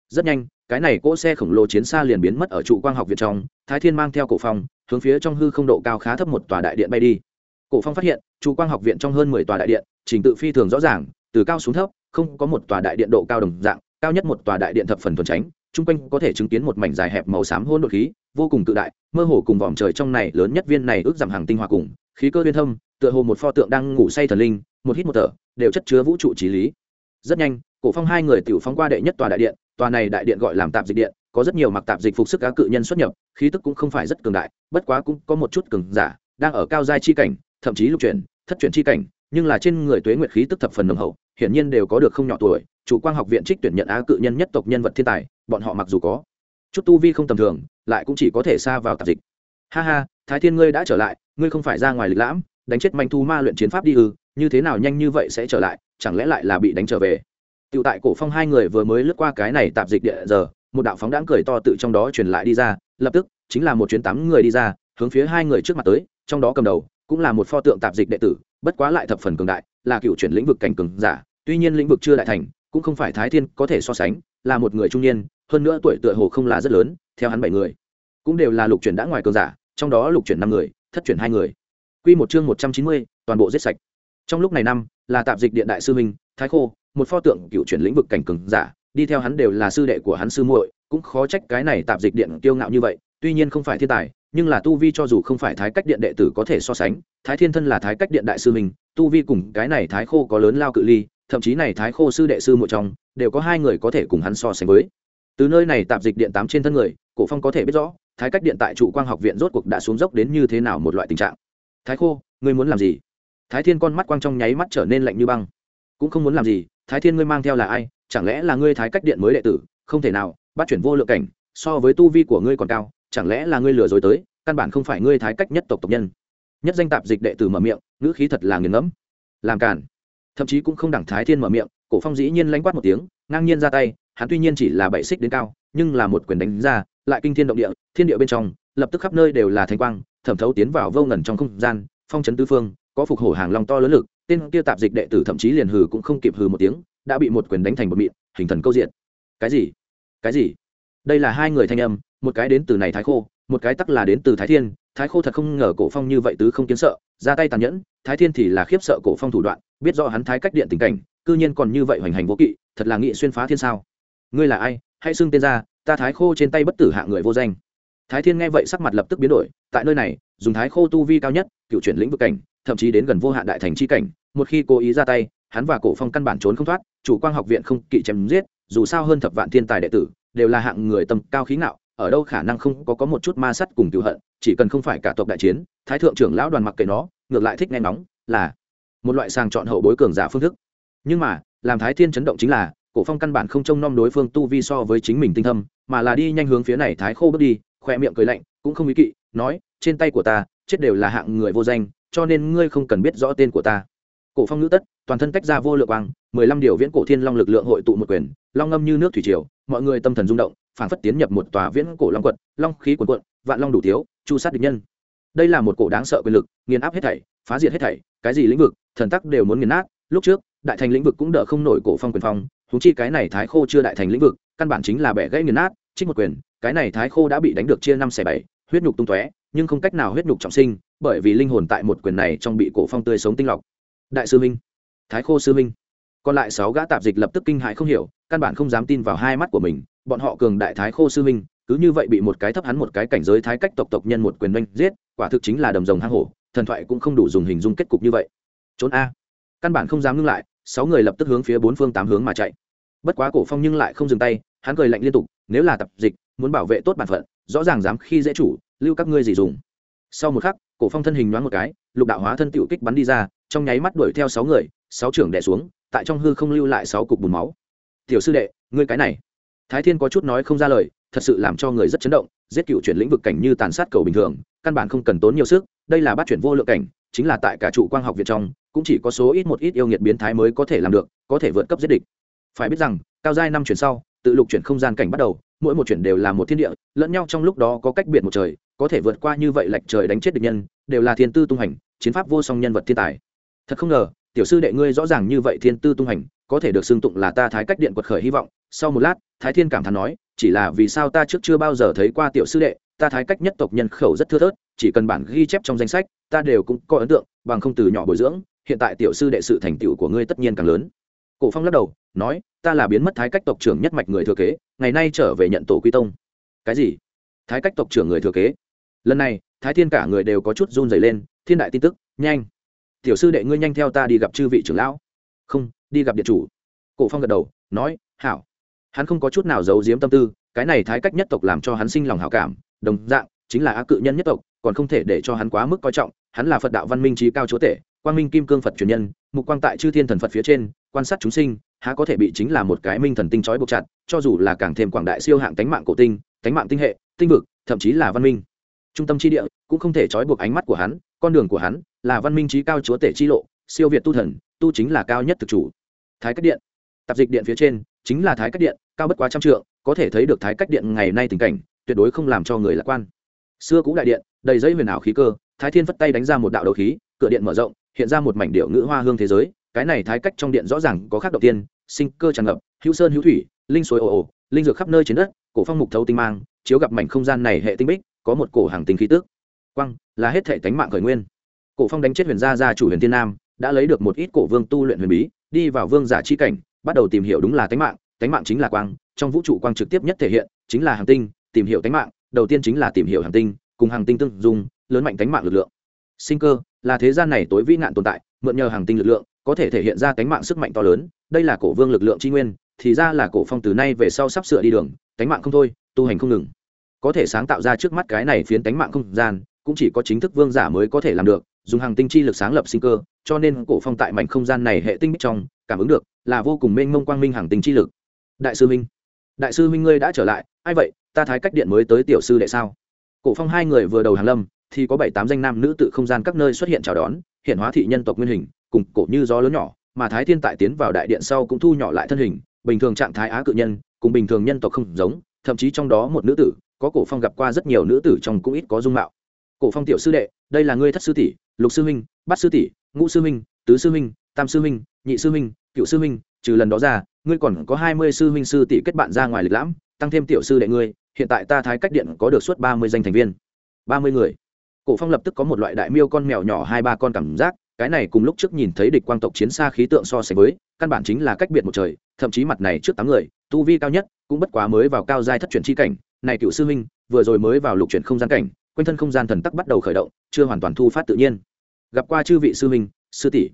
Rất nhanh, cái này cỗ xe khổng lồ chiến xa liền biến mất ở trụ quang học viện trong, thái thiên mang theo cổ phong hướng phía trong hư không độ cao khá thấp một tòa đại điện bay đi. Cổ phong phát hiện chủ quang học viện trong hơn mười tòa đại điện trình tự phi thường rõ ràng từ cao xuống thấp không có một tòa đại điện độ cao đồng dạng cao nhất một tòa đại điện thập phần thuần tránh chung quanh có thể chứng kiến một mảnh dài hẹp màu xám hôn đột khí vô cùng tự đại mơ hồ cùng vòm trời trong này lớn nhất viên này ước giảm hàng tinh hoa cùng khí cơ liên thông, tựa hồ một pho tượng đang ngủ say thần linh một hít một thở đều chất chứa vũ trụ trí lý. Rất nhanh cổ phong hai người tiểu phóng qua đệ nhất tòa đại điện tòa này đại điện gọi làm tạm dịch điện có rất nhiều mặc tạp dịch phục sức cá cự nhân xuất nhập khí tức cũng không phải rất cường đại bất quá cũng có một chút cường giả đang ở cao giai chi cảnh thậm chí lục chuyển thất chuyển chi cảnh nhưng là trên người tuế nguyệt khí tức thập phần nồng hậu hiển nhiên đều có được không nhỏ tuổi chủ quang học viện trích tuyển nhận á cự nhân nhất tộc nhân vật thiên tài bọn họ mặc dù có chút tu vi không tầm thường lại cũng chỉ có thể xa vào tạp dịch. Ha ha thái thiên ngươi đã trở lại ngươi không phải ra ngoài lịch lãm đánh chết manh thu ma luyện chiến pháp đi ư như thế nào nhanh như vậy sẽ trở lại chẳng lẽ lại là bị đánh trở về? Tiểu tại cổ phong hai người vừa mới lướt qua cái này tạp dịch địa giờ, một đạo phóng đãng cười to tự trong đó truyền lại đi ra, lập tức chính là một chuyến tám người đi ra, hướng phía hai người trước mặt tới, trong đó cầm đầu cũng là một pho tượng tạp dịch đệ tử, bất quá lại thập phần cường đại, là cựu chuyển lĩnh vực cảnh cường giả, tuy nhiên lĩnh vực chưa đại thành, cũng không phải thái thiên có thể so sánh, là một người trung niên, hơn nữa tuổi tựa hồ không là rất lớn, theo hắn bảy người, cũng đều là lục chuyển đã ngoài cường giả, trong đó lục chuyển năm người, thất chuyển hai người. Quy một chương một trăm chín mươi, toàn bộ giết sạch. Trong lúc này năm, là tạp dịch điện đại sư minh, Thái Khô, một pho tượng cựu chuyển lĩnh vực cảnh cường giả đi theo hắn đều là sư đệ của hắn sư muội, cũng khó trách cái này tạp dịch điện kiêu ngạo như vậy, tuy nhiên không phải thiên tài, nhưng là tu vi cho dù không phải thái cách điện đệ tử có thể so sánh, thái thiên thân là thái cách điện đại sư mình, tu vi cùng cái này thái khô có lớn lao cự ly, thậm chí này thái khô sư đệ sư muội trong, đều có hai người có thể cùng hắn so sánh với. Từ nơi này tạp dịch điện tám trên thân người, cổ phong có thể biết rõ, thái cách điện tại trụ quang học viện rốt cuộc đã xuống dốc đến như thế nào một loại tình trạng. Thái khô, ngươi muốn làm gì? Thái thiên con mắt quang trong nháy mắt trở nên lạnh như băng. Cũng không muốn làm gì, thái thiên ngươi mang theo là ai? Chẳng lẽ là ngươi thái cách điện mới đệ tử, không thể nào, bắt chuyển vô lượng cảnh, so với tu vi của ngươi còn cao, chẳng lẽ là ngươi lừa dối tới, căn bản không phải ngươi thái cách nhất tộc tộc nhân. Nhất danh tạp dịch đệ tử mở miệng, ngữ khí thật là nghiền ngẫm. Làm cản thậm chí cũng không đẳng thái thiên mở miệng, cổ phong dĩ nhiên lanh quát một tiếng, ngang nhiên ra tay, hắn tuy nhiên chỉ là bảy xích đến cao, nhưng là một quyền đánh ra, lại kinh thiên động địa, thiên địa bên trong, lập tức khắp nơi đều là thanh quang, thẩm thấu tiến vào vô ngần trong không gian, phong trấn tứ phương, có phục hổ hàng long to lớn lực, tên kia tạp dịch đệ tử thậm chí liền hừ cũng không kịp hừ một tiếng đã bị một quyền đánh thành một mịn, hình thần câu diện. Cái gì? Cái gì? Đây là hai người thanh âm, một cái đến từ này thái khô, một cái tắc là đến từ thái thiên. Thái khô thật không ngờ cổ phong như vậy tứ không kiến sợ, ra tay tàn nhẫn, thái thiên thì là khiếp sợ cổ phong thủ đoạn, biết rõ hắn thái cách điện tình cảnh, cư nhiên còn như vậy hoành hành vô kỵ, thật là nghị xuyên phá thiên sao. Ngươi là ai? Hãy xưng tên ra, ta thái khô trên tay bất tử hạ người vô danh. Thái thiên nghe vậy sắc mặt lập tức biến đổi, tại nơi này, dùng thái khô tu vi cao nhất, cựu chuyển lĩnh vực cảnh, thậm chí đến gần vô hạn đại thành chi cảnh, một khi cố ý ra tay hắn và cổ phong căn bản trốn không thoát, chủ quang học viện không kỵ chém giết, dù sao hơn thập vạn thiên tài đệ tử, đều là hạng người tâm cao khí ngạo, ở đâu khả năng không có có một chút ma sắt cùng cựu hận, chỉ cần không phải cả tộc đại chiến, thái thượng trưởng lão đoàn mặc kệ nó, ngược lại thích nghe nóng là một loại sàng chọn hậu bối cường giả phương thức. Nhưng mà, làm thái thiên chấn động chính là, cổ phong căn bản không trông nom đối phương tu vi so với chính mình tinh thâm, mà là đi nhanh hướng phía này thái khô bước đi, khoe miệng cười lạnh, cũng không ý kỵ, nói, trên tay của ta, chết đều là hạng người vô danh, cho nên ngươi không cần biết rõ tên của ta cổ phong ngữ tất, toàn thân tách ra vô lượng quang, mười lăm điều viễn cổ thiên long lực lượng hội tụ một quyền, long ngâm như nước thủy triều, mọi người tâm thần rung động phản phất tiến nhập một tòa viễn cổ long quật, long khí cuồn cuộn, vạn long đủ thiếu, chu sát địch nhân. Đây là một cổ đáng sợ quyền lực, nghiền áp hết thảy, phá diệt hết thảy, cái gì lĩnh vực, thần tắc đều muốn nghiền nát. Lúc trước, đại thành lĩnh vực cũng đỡ không nổi cổ phong quyền phong húng chi cái này thái khô chưa đại thành lĩnh vực, căn bản chính là bẻ gãy nghiền nát, trích một quyền, cái này thái khô đã bị đánh được chia năm xẻ bảy, huyết nhục tung tóe, nhưng không cách nào huyết nhục trọng sinh, bởi vì linh hồn tại một quyền này trong bị cổ phong tươi sống tinh lọc đại sư minh. Thái khô sư minh. Còn lại sáu gã tạp dịch lập tức kinh hãi không hiểu, căn bản không dám tin vào hai mắt của mình, bọn họ cường đại thái khô sư minh, cứ như vậy bị một cái thấp hắn một cái cảnh giới thái cách tộc tộc nhân một quyền đánh giết, quả thực chính là đầm rồng hang hổ, thần thoại cũng không đủ dùng hình dung kết cục như vậy. Trốn a. Căn bản không dám ngưng lại, sáu người lập tức hướng phía bốn phương tám hướng mà chạy. Bất quá cổ phong nhưng lại không dừng tay, hắn cười lạnh liên tục, nếu là tập dịch, muốn bảo vệ tốt bản phận, rõ ràng dám khi dễ chủ, lưu các ngươi gì dùng. Sau một khắc, cổ phong thân hình nhoáng một cái lục đạo hóa thân tiểu kích bắn đi ra, trong nháy mắt đuổi theo sáu người, sáu trưởng đè xuống, tại trong hư không lưu lại sáu cục bùn máu. Tiểu sư đệ, ngươi cái này. Thái thiên có chút nói không ra lời, thật sự làm cho người rất chấn động, giết cựu chuyển lĩnh vực cảnh như tàn sát cầu bình thường, căn bản không cần tốn nhiều sức, đây là bắt chuyển vô lượng cảnh, chính là tại cả trụ quang học viện trong, cũng chỉ có số ít một ít yêu nghiệt biến thái mới có thể làm được, có thể vượt cấp giết địch. Phải biết rằng, cao giai năm chuyển sau, tự lục chuyển không gian cảnh bắt đầu, mỗi một chuyển đều là một thiên địa, lẫn nhau trong lúc đó có cách biệt một trời, có thể vượt qua như vậy lệch trời đánh chết địch nhân, đều là thiên tư tung hành chiến pháp vô song nhân vật thiên tài. Thật không ngờ, tiểu sư đệ ngươi rõ ràng như vậy thiên tư tung hành, có thể được xưng tụng là ta thái cách điện quật khởi hy vọng. Sau một lát, thái thiên cảm thán nói, chỉ là vì sao ta trước chưa bao giờ thấy qua tiểu sư đệ, ta thái cách nhất tộc nhân khẩu rất thưa thớt, chỉ cần bản ghi chép trong danh sách, ta đều cũng có ấn tượng, bằng không từ nhỏ bồi dưỡng, hiện tại tiểu sư đệ sự thành tựu của ngươi tất nhiên càng lớn. Cổ phong lắc đầu, nói, ta là biến mất thái cách tộc trưởng nhất mạch người thừa kế, ngày nay trở về nhận tổ quy tông. Cái gì? Thái cách tộc trưởng người thừa kế? Lần này, thái thiên cả người đều có chút run rẩy lên thiên đại tin tức, nhanh. Tiểu sư đệ ngươi nhanh theo ta đi gặp chư vị trưởng lão. Không, đi gặp điện chủ. Cổ phong gật đầu, nói, hảo. Hắn không có chút nào giấu giếm tâm tư, cái này thái cách nhất tộc làm cho hắn sinh lòng hảo cảm, đồng dạng, chính là á cự nhân nhất tộc, còn không thể để cho hắn quá mức coi trọng, hắn là phật đạo văn minh trí cao chúa tể, quang minh kim cương phật truyền nhân, mục quang tại chư thiên thần phật phía trên, quan sát chúng sinh, há có thể bị chính là một cái minh thần tinh trói buộc chặt, cho dù là càng thêm quảng đại siêu hạng tánh mạng cổ tinh, tánh mạng tinh hệ, tinh vực, thậm chí là văn minh. Trung tâm tri địa cũng không thể trói buộc ánh mắt của hắn con đường của hắn là văn minh trí cao chúa tể chi lộ, siêu việt tu thần, tu chính là cao nhất thực chủ. Thái cách điện. Tạp dịch điện phía trên chính là thái cách điện, cao bất quá trăm trượng, có thể thấy được thái cách điện ngày nay tình cảnh, tuyệt đối không làm cho người lạc quan. Xưa cũ đại điện, đầy dây huyền ảo khí cơ, thái thiên phất tay đánh ra một đạo đầu khí, cửa điện mở rộng, hiện ra một mảnh điệu ngữ hoa hương thế giới, cái này thái cách trong điện rõ ràng có khác đầu tiên, sinh cơ tràn ngập, hữu sơn hữu thủy, linh suối ồ ồ, linh dược khắp nơi trên đất, cổ phong mục thấu tinh mang, chiếu gặp mảnh không gian này hệ tinh bích, có một cổ hàng tinh khí tức quăng, là hết thể tánh mạng khởi nguyên. Cổ phong đánh chết huyền gia gia chủ huyền thiên nam, đã lấy được một ít cổ vương tu luyện huyền bí, đi vào vương giả chi cảnh, bắt đầu tìm hiểu đúng là tánh mạng tánh mạng chính là quang, trong vũ trụ quang trực tiếp nhất thể hiện, chính là hàng tinh, tìm hiểu tánh mạng, đầu tiên chính là tìm hiểu hàng tinh, cùng hàng tinh tương dung, lớn mạnh tánh mạng lực lượng. Sinh cơ, là thế gian này tối vĩ nạn tồn tại, mượn nhờ hàng tinh lực lượng, có thể thể hiện ra tánh mạng sức mạnh to lớn, đây là cổ vương lực lượng tri nguyên, thì ra là cổ phong từ nay về sau sắp sửa đi đường, tánh mạng không thôi, tu hành không ngừng. Có thể sáng tạo ra trước mắt cái này phiến tánh mạng không gian cũng chỉ có chính thức vương giả mới có thể làm được, dùng hàng tinh chi lực sáng lập sinh cơ, cho nên cổ phong tại mảnh không gian này hệ tinh bích trong, cảm ứng được là vô cùng mênh mông quang minh hàng tinh chi lực. Đại sư minh đại sư minh ngươi đã trở lại, ai vậy, ta thái cách điện mới tới tiểu sư đệ sao? Cổ phong hai người vừa đầu hàng lâm, thì có bảy tám danh nam nữ tự không gian các nơi xuất hiện chào đón hiện hóa thị nhân tộc nguyên hình, cùng cổ như gió lớn nhỏ, mà thái thiên tại tiến vào đại điện sau cũng thu nhỏ lại thân hình, bình thường trạng thái á cự nhân, cùng bình thường nhân tộc không giống, thậm chí trong đó một nữ tử, có cổ phong gặp qua rất nhiều nữ tử trong cũng ít có dung mạo cổ phong tiểu sư đệ, đây là ngươi thất sư tỷ, lục sư huynh, bát sư tỷ, ngũ sư huynh, tứ sư huynh, tam sư huynh, nhị sư huynh, cựu sư huynh, trừ lần đó ra, ngươi còn có hai mươi sư huynh sư tỷ kết bạn ra ngoài lịch lãm, tăng thêm tiểu sư đệ ngươi, hiện tại ta thái cách điện có được suốt ba mươi danh thành viên. Ba mươi người. Cổ phong lập tức có một loại đại miêu con mèo nhỏ hai ba con cảm giác, cái này cùng lúc trước nhìn thấy địch quang tộc chiến xa khí tượng so sánh với, căn bản chính là cách biệt một trời, thậm chí mặt này trước tám người, tu vi cao nhất, cũng bất quá mới vào cao giai thất chuyển chi cảnh, này cựu sư huynh, vừa rồi mới vào lục chuyển không gian cảnh quanh thân không gian thần tắc bắt đầu khởi động, chưa hoàn toàn thu phát tự nhiên. Gặp qua chư vị sư huynh, sư tỷ.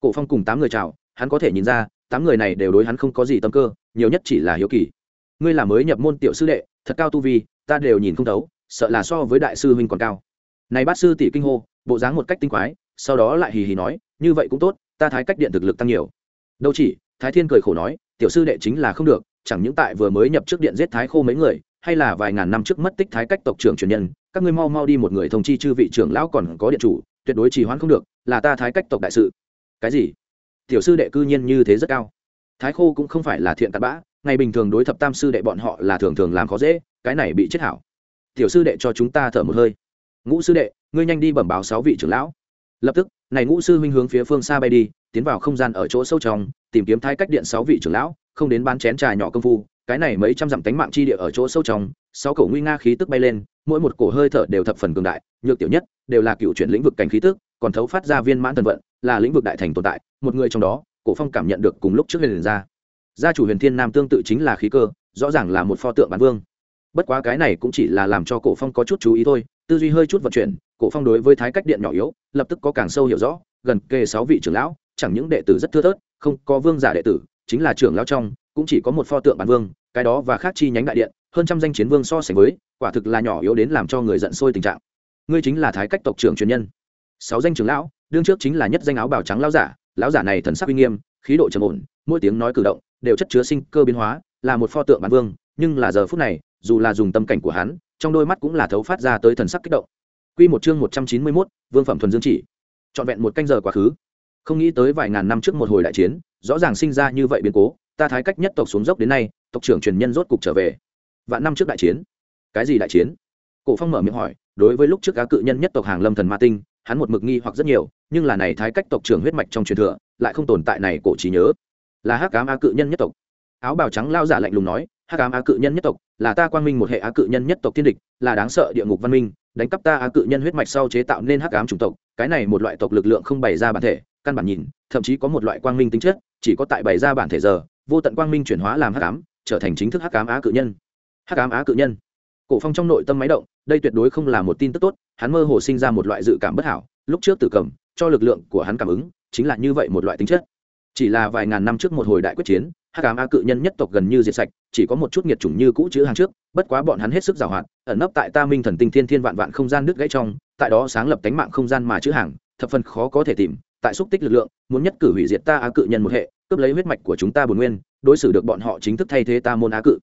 Cổ phong cùng tám người chào, hắn có thể nhìn ra, tám người này đều đối hắn không có gì tâm cơ, nhiều nhất chỉ là hiếu kỳ. Ngươi là mới nhập môn tiểu sư đệ, thật cao tu vi, ta đều nhìn không thấu, sợ là so với đại sư huynh còn cao. Này bát sư tỷ kinh hô, bộ dáng một cách tinh quái, sau đó lại hì hì nói, như vậy cũng tốt, ta thái cách điện thực lực tăng nhiều. Đâu chỉ, thái thiên cười khổ nói, tiểu sư đệ chính là không được, chẳng những tại vừa mới nhập trước điện giết thái khô mấy người hay là vài ngàn năm trước mất tích thái cách tộc trưởng truyền nhân, các ngươi mau mau đi một người thông chi chư vị trưởng lão còn có điện chủ, tuyệt đối trì hoãn không được, là ta thái cách tộc đại sự. Cái gì? Tiểu sư đệ cư nhiên như thế rất cao. Thái khô cũng không phải là thiện cặn bã, ngày bình thường đối thập tam sư đệ bọn họ là thường thường làm khó dễ, cái này bị chết hảo. Tiểu sư đệ cho chúng ta thở một hơi. Ngũ sư đệ, ngươi nhanh đi bẩm báo sáu vị trưởng lão. Lập tức, này ngũ sư huynh hướng phía phương xa bay đi, tiến vào không gian ở chỗ sâu trong, tìm kiếm thái cách điện sáu vị trưởng lão, không đến bán chén trà nhỏ công phu cái này mấy trăm dặm tánh mạng chi địa ở chỗ sâu trong, sáu cổ nguy nga khí tức bay lên, mỗi một cổ hơi thở đều thập phần cường đại, nhược tiểu nhất, đều là cựu chuyển lĩnh vực cảnh khí tức, còn thấu phát ra viên mãn thần vận, là lĩnh vực đại thành tồn tại, một người trong đó, cổ phong cảm nhận được cùng lúc trước liền ra. Gia chủ huyền thiên nam tương tự chính là khí cơ, rõ ràng là một pho tượng bản vương. Bất quá cái này cũng chỉ là làm cho cổ phong có chút chú ý thôi, tư duy hơi chút vận chuyển, cổ phong đối với thái cách điện nhỏ yếu, lập tức có càng sâu hiểu rõ, gần kề sáu vị trưởng lão, chẳng những đệ tử rất thưa thớt, không có vương giả đệ tử, chính là trưởng lão trong cũng chỉ có một pho tượng bản vương cái đó và khác chi nhánh đại điện hơn trăm danh chiến vương so sánh với quả thực là nhỏ yếu đến làm cho người giận sôi tình trạng ngươi chính là thái cách tộc trưởng truyền nhân sáu danh trưởng lão đương trước chính là nhất danh áo bào trắng lão giả lão giả này thần sắc uy nghiêm khí độ trầm ổn mỗi tiếng nói cử động đều chất chứa sinh cơ biến hóa là một pho tượng bản vương nhưng là giờ phút này dù là dùng tâm cảnh của hắn trong đôi mắt cũng là thấu phát ra tới thần sắc kích động Quy một chương một trăm chín mươi 191, Vương phẩm thuần dương chỉ. Trọn vẹn một canh giờ quá khứ. Không nghĩ tới vài ngàn năm trước một hồi đại chiến, rõ ràng sinh ra như vậy biến cố, ta thái cách nhất tộc xuống dốc đến nay, tộc trưởng truyền nhân rốt cục trở về. Vạn năm trước đại chiến. Cái gì đại chiến? Cổ Phong mở miệng hỏi, đối với lúc trước cá cự nhân nhất tộc hàng Lâm Thần Ma Tinh, hắn một mực nghi hoặc rất nhiều, nhưng là này thái cách tộc trưởng huyết mạch trong truyền thừa, lại không tồn tại này cổ trí nhớ. Là Hắc Ám Á cự nhân nhất tộc. Áo bào trắng lao giả lạnh lùng nói, Hắc Ám Á cự nhân nhất tộc, là ta quang minh một hệ Á cự nhân nhất tộc thiên địch, là đáng sợ địa ngục văn minh, đánh cắp ta á cự nhân huyết mạch sau chế tạo nên hắc ám chủng tộc cái này một loại tộc lực lượng không bày ra bản thể căn bản nhìn thậm chí có một loại quang minh tính chất chỉ có tại bày ra bản thể giờ vô tận quang minh chuyển hóa làm hắc ám, trở thành chính thức hắc ám á cự nhân. Hắc ám á cự nhân. Cổ phong trong nội tâm máy động, đây tuyệt đối không là một tin tức tốt, hắn mơ hồ sinh ra một loại dự cảm bất hảo, lúc trước tử cầm, cho lực lượng của hắn cảm ứng, chính là như vậy một loại tính chất. Chỉ là vài ngàn năm trước một hồi đại quyết chiến, hắc ám á cự nhân nhất tộc gần như diệt sạch, chỉ có một chút nhiệt chủng như cũ chữ hàng trước, bất quá bọn hắn hết sức giàu hoạt ẩn nấp tại ta minh thần tinh thiên thiên vạn vạn không gian nước gãy trong, tại đó sáng lập cánh mạng không gian mà chữ hàng, thập phần khó có thể tìm, tại xúc tích lực lượng, muốn nhất cử hủy diệt ta á cự nhân một hệ cướp lấy huyết mạch của chúng ta bồn nguyên, đối xử được bọn họ chính thức thay thế ta môn á cự.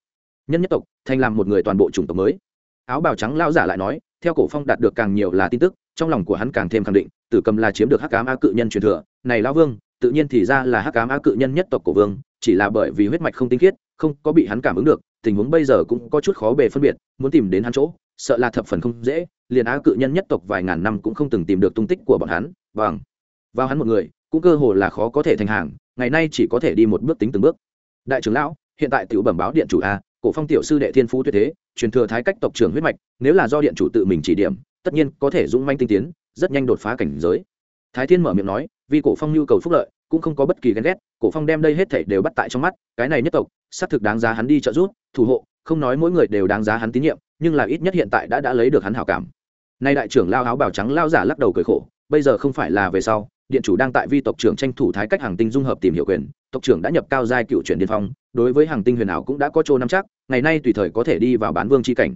Nhân nhất tộc, thành làm một người toàn bộ chủng tộc mới. Áo bào trắng lao giả lại nói, theo cổ phong đạt được càng nhiều là tin tức, trong lòng của hắn càng thêm khẳng định, tử cầm là chiếm được hắc ám á cự nhân truyền thừa, này lao vương, tự nhiên thì ra là hắc ám á cự nhân nhất tộc cổ vương, chỉ là bởi vì huyết mạch không tinh khiết, không có bị hắn cảm ứng được, tình huống bây giờ cũng có chút khó bề phân biệt, muốn tìm đến hắn chỗ, sợ là thập phần không dễ, liền á cự nhân nhất tộc vài ngàn năm cũng không từng tìm được tung tích của bọn hắn vâng vào hắn một người cũng cơ hồ là khó có thể thành hàng, ngày nay chỉ có thể đi một bước tính từng bước. Đại trưởng lão, hiện tại tiểu bẩm báo điện chủ a, cổ phong tiểu sư đệ thiên phú tuyệt thế, truyền thừa thái cách tộc trưởng huyết mạch, nếu là do điện chủ tự mình chỉ điểm, tất nhiên có thể dũng manh tinh tiến, rất nhanh đột phá cảnh giới. Thái thiên mở miệng nói, vì cổ phong nhu cầu phúc lợi, cũng không có bất kỳ ghen ghét, cổ phong đem đây hết thảy đều bắt tại trong mắt, cái này nhất tộc, xác thực đáng giá hắn đi trợ giúp, thủ hộ, không nói mỗi người đều đáng giá hắn tín nhiệm, nhưng là ít nhất hiện tại đã đã lấy được hắn hảo cảm. Nay đại trưởng lao áo bào trắng lao giả lắc đầu cười khổ bây giờ không phải là về sau, điện chủ đang tại vi tộc trưởng tranh thủ thái cách hàng tinh dung hợp tìm hiểu quyền, tộc trưởng đã nhập cao giai cựu chuyển điên phong, đối với hàng tinh huyền ảo cũng đã có chỗ nắm chắc, ngày nay tùy thời có thể đi vào bán vương chi cảnh.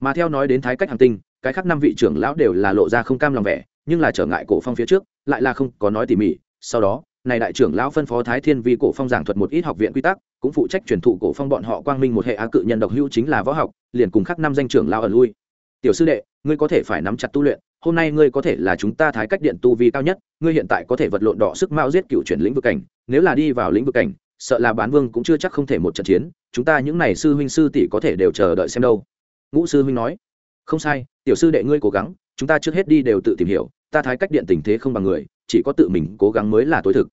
Mà theo nói đến thái cách hàng tinh, cái khác năm vị trưởng lão đều là lộ ra không cam lòng vẻ, nhưng là trở ngại cổ phong phía trước, lại là không có nói tỉ mỉ. Sau đó, này đại trưởng lão phân phó thái thiên vi cổ phong giảng thuật một ít học viện quy tắc, cũng phụ trách truyền thụ cổ phong bọn họ quang minh một hệ á cự nhân độc hữu chính là võ học, liền cùng khắc năm danh trưởng lão ở lui. Tiểu sư đệ, ngươi có thể phải nắm chặt tu luyện hôm nay ngươi có thể là chúng ta thái cách điện tu vi cao nhất, ngươi hiện tại có thể vật lộn đỏ sức mao giết cựu chuyển lĩnh vực cảnh, nếu là đi vào lĩnh vực cảnh, sợ là bán vương cũng chưa chắc không thể một trận chiến, chúng ta những này sư huynh sư tỷ có thể đều chờ đợi xem đâu. Ngũ sư huynh nói. Không sai, tiểu sư đệ ngươi cố gắng, chúng ta trước hết đi đều tự tìm hiểu, ta thái cách điện tình thế không bằng người, chỉ có tự mình cố gắng mới là tối thực.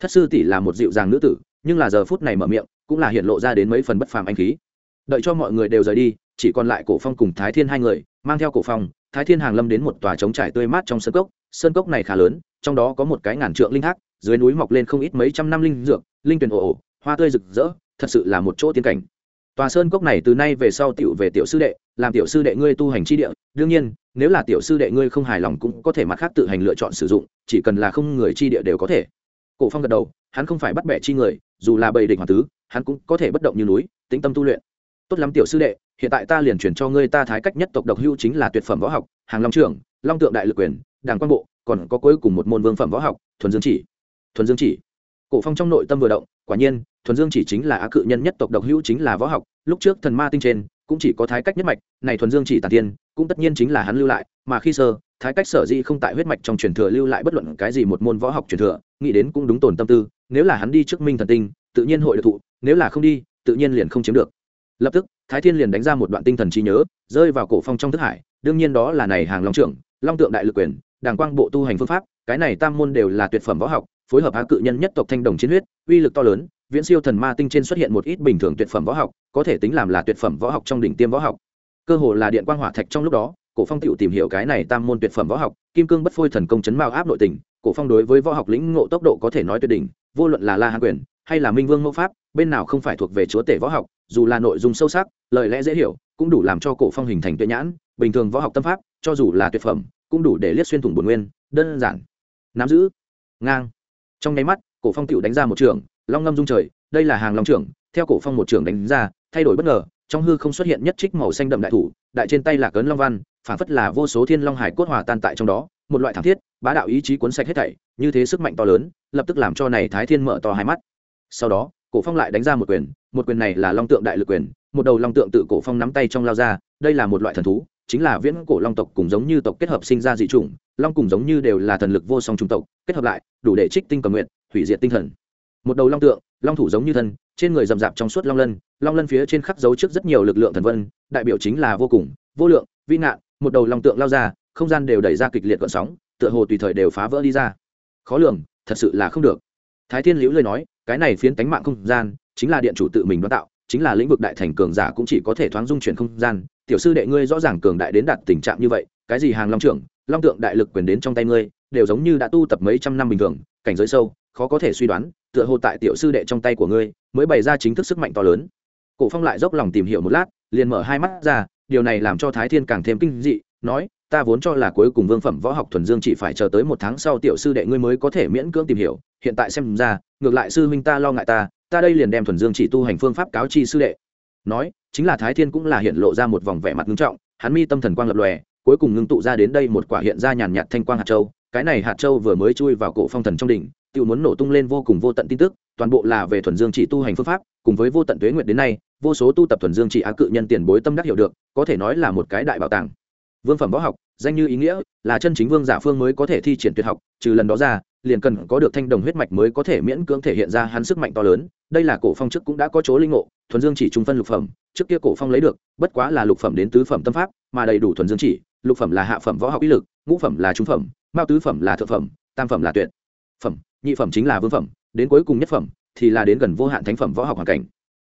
Thất sư tỷ là một dịu dàng nữ tử, nhưng là giờ phút này mở miệng, cũng là hiện lộ ra đến mấy phần bất phàm anh khí. Đợi cho mọi người đều rời đi, chỉ còn lại cổ phong cùng thái thiên hai người, mang theo cổ phong thái thiên hàng lâm đến một tòa trống trải tươi mát trong sân cốc sơn cốc này khá lớn, trong đó có một cái ngàn trượng linh thác dưới núi mọc lên không ít mấy trăm năm linh dược, linh tuyển ồ ồ, hoa tươi rực rỡ, thật sự là một chỗ tiên cảnh. Tòa sơn cốc này từ nay về sau tiểu về tiểu sư đệ, làm tiểu sư đệ ngươi tu hành chi địa, đương nhiên, nếu là tiểu sư đệ ngươi không hài lòng cũng có thể mặt khác tự hành lựa chọn sử dụng, chỉ cần là không người chi địa đều có thể. Cổ phong gật đầu, hắn không phải bắt bẻ chi người, dù là bầy địch hoàng tứ, hắn cũng có thể bất động như núi, tĩnh tâm tu luyện tốt lắm tiểu sư đệ, hiện tại ta liền chuyển cho ngươi ta thái cách nhất tộc độc hưu chính là tuyệt phẩm võ học, hàng long trưởng, long tượng đại lực quyền đảng quan bộ, còn có cuối cùng một môn vương phẩm võ học, thuần dương chỉ. Thuần dương chỉ. Cổ phong trong nội tâm vừa động, quả nhiên, thuần dương chỉ chính là á cự nhân nhất tộc độc hữu chính là võ học, lúc trước thần ma tinh trên, cũng chỉ có thái cách nhất mạch, này thuần dương chỉ tàn tiên, cũng tất nhiên chính là hắn lưu lại, mà khi sơ, thái cách sở di không tại huyết mạch trong truyền thừa lưu lại bất luận cái gì một môn võ học truyền thừa, nghĩ đến cũng đúng tồn tâm tư, nếu là hắn đi trước minh thần tinh, tự nhiên hội được thụ, nếu là không đi, tự nhiên liền không chiếm được lập tức, thái thiên liền đánh ra một đoạn tinh thần trí nhớ, rơi vào cổ phong trong thức hải, đương nhiên đó là này hàng long trưởng, long tượng đại lực quyền, đàng quang bộ tu hành phương pháp, cái này tam môn đều là tuyệt phẩm võ học, phối hợp á cự nhân nhất tộc thanh đồng chiến huyết, uy lực to lớn, viễn siêu thần ma tinh trên xuất hiện một ít bình thường tuyệt phẩm võ học, có thể tính làm là tuyệt phẩm võ học trong đỉnh tiêm võ học. Cơ hồ là điện quang hỏa thạch trong lúc đó, cổ phong tiểu tìm hiểu cái này tam môn tuyệt phẩm võ học, kim cương bất phôi thần công chấn mao áp nội tình, cổ phong đối với võ học lĩnh ngộ tốc độ có thể nói tuyệt đỉnh, vô luận là la hán quyền, hay là minh vương mẫu pháp, bên nào không phải thuộc về chúa tể võ học dù là nội dung sâu sắc, lời lẽ dễ hiểu, cũng đủ làm cho cổ phong hình thành tuyệt nhãn, bình thường võ học tâm pháp, cho dù là tuyệt phẩm, cũng đủ để liếc xuyên thủng bổn nguyên, đơn giản. Nắm giữ. Ngang. Trong nháy mắt, cổ phong tiểu đánh ra một trường, long ngâm dung trời, đây là hàng long trưởng, theo cổ phong một trường đánh ra, thay đổi bất ngờ, trong hư không xuất hiện nhất trích màu xanh đậm đại thủ, đại trên tay là cấn long văn phản phất là vô số thiên long hải cốt hòa tan tại trong đó, một loại thảm thiết, bá đạo ý chí cuốn sạch hết thảy, như thế sức mạnh to lớn, lập tức làm cho này thái thiên mở to hai mắt. Sau đó, cổ phong lại đánh ra một quyền một quyền này là long tượng đại lực quyền, một đầu long tượng tự cổ phong nắm tay trong lao ra, đây là một loại thần thú, chính là viễn cổ long tộc cùng giống như tộc kết hợp sinh ra dị chủng, long cùng giống như đều là thần lực vô song trung tộc, kết hợp lại, đủ để trích tinh cầm nguyện, hủy diệt tinh thần. Một đầu long tượng, long thủ giống như thân, trên người rậm rạp trong suốt long lân long lân phía trên khắc dấu trước rất nhiều lực lượng thần vân, đại biểu chính là vô cùng, vô lượng, vi ngạn, một đầu long tượng lao ra, không gian đều đẩy ra kịch liệt gợn sóng, tựa hồ tùy thời đều phá vỡ đi ra. Khó lường, thật sự là không được. Thái thiên liễu lời nói cái này phiến cánh mạng không gian chính là điện chủ tự mình đoán tạo, chính là lĩnh vực đại thành cường giả cũng chỉ có thể thoáng dung chuyển không gian. Tiểu sư đệ ngươi rõ ràng cường đại đến đạt tình trạng như vậy, cái gì hàng long trưởng, long tượng đại lực quyền đến trong tay ngươi, đều giống như đã tu tập mấy trăm năm bình thường, cảnh giới sâu, khó có thể suy đoán, tựa hồ tại tiểu sư đệ trong tay của ngươi mới bày ra chính thức sức mạnh to lớn. Cổ phong lại dốc lòng tìm hiểu một lát, liền mở hai mắt ra, điều này làm cho thái thiên càng thêm kinh dị, nói ta vốn cho là cuối cùng vương phẩm võ học thuần dương chỉ phải chờ tới một tháng sau tiểu sư đệ ngươi mới có thể miễn cưỡng tìm hiểu. Hiện tại xem ra, ngược lại sư huynh ta lo ngại ta ta đây liền đem thuần dương chỉ tu hành phương pháp cáo chi sư đệ. Nói, chính là thái thiên cũng là hiện lộ ra một vòng vẻ mặt ngưng trọng, hắn mi tâm thần quang lập lòe, cuối cùng ngưng tụ ra đến đây một quả hiện ra nhàn nhạt thanh quang hạt châu, cái này hạt châu vừa mới chui vào cổ phong thần trong đỉnh tự muốn nổ tung lên vô cùng vô tận tin tức, toàn bộ là về thuần dương chỉ tu hành phương pháp, cùng với vô tận tuế nguyện đến nay, vô số tu tập thuần dương chỉ á cự nhân tiền bối tâm đắc hiểu được, có thể nói là một cái đại bảo tàng vương phẩm võ học, danh như ý nghĩa, là chân chính vương giả phương mới có thể thi triển tuyệt học, trừ lần đó ra, liền cần có được thanh đồng huyết mạch mới có thể miễn cưỡng thể hiện ra hắn sức mạnh to lớn. Đây là cổ phong trước cũng đã có chỗ linh ngộ, thuần dương chỉ trung phân lục phẩm, trước kia cổ phong lấy được, bất quá là lục phẩm đến tứ phẩm tâm pháp, mà đầy đủ thuần dương chỉ, lục phẩm là hạ phẩm võ học ý lực, ngũ phẩm là trung phẩm, mao tứ phẩm là thượng phẩm, tam phẩm là tuyệt phẩm, nhị phẩm chính là vương phẩm, đến cuối cùng nhất phẩm thì là đến gần vô hạn thánh phẩm võ học hoàn cảnh.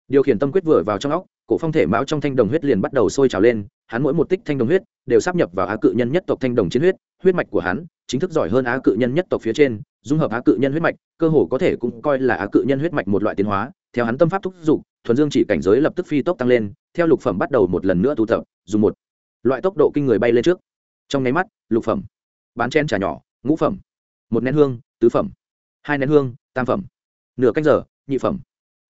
Điều khiển tâm quyết vừa vào trong óc, cổ phong thể mão trong thanh đồng huyết liền bắt đầu sôi trào lên hắn mỗi một tích thanh đồng huyết đều sắp nhập vào á cự nhân nhất tộc thanh đồng chiến huyết huyết mạch của hắn chính thức giỏi hơn á cự nhân nhất tộc phía trên, dung hợp á cự nhân huyết mạch, cơ hồ có thể cũng coi là á cự nhân huyết mạch một loại tiến hóa. Theo hắn tâm pháp thúc giục, thuần dương chỉ cảnh giới lập tức phi tốc tăng lên, theo lục phẩm bắt đầu một lần nữa tu tập, dùng một loại tốc độ kinh người bay lên trước. Trong nháy mắt, lục phẩm, bán chen trà nhỏ, ngũ phẩm, một nén hương, tứ phẩm, hai nén hương, tam phẩm, nửa canh giờ, nhị phẩm.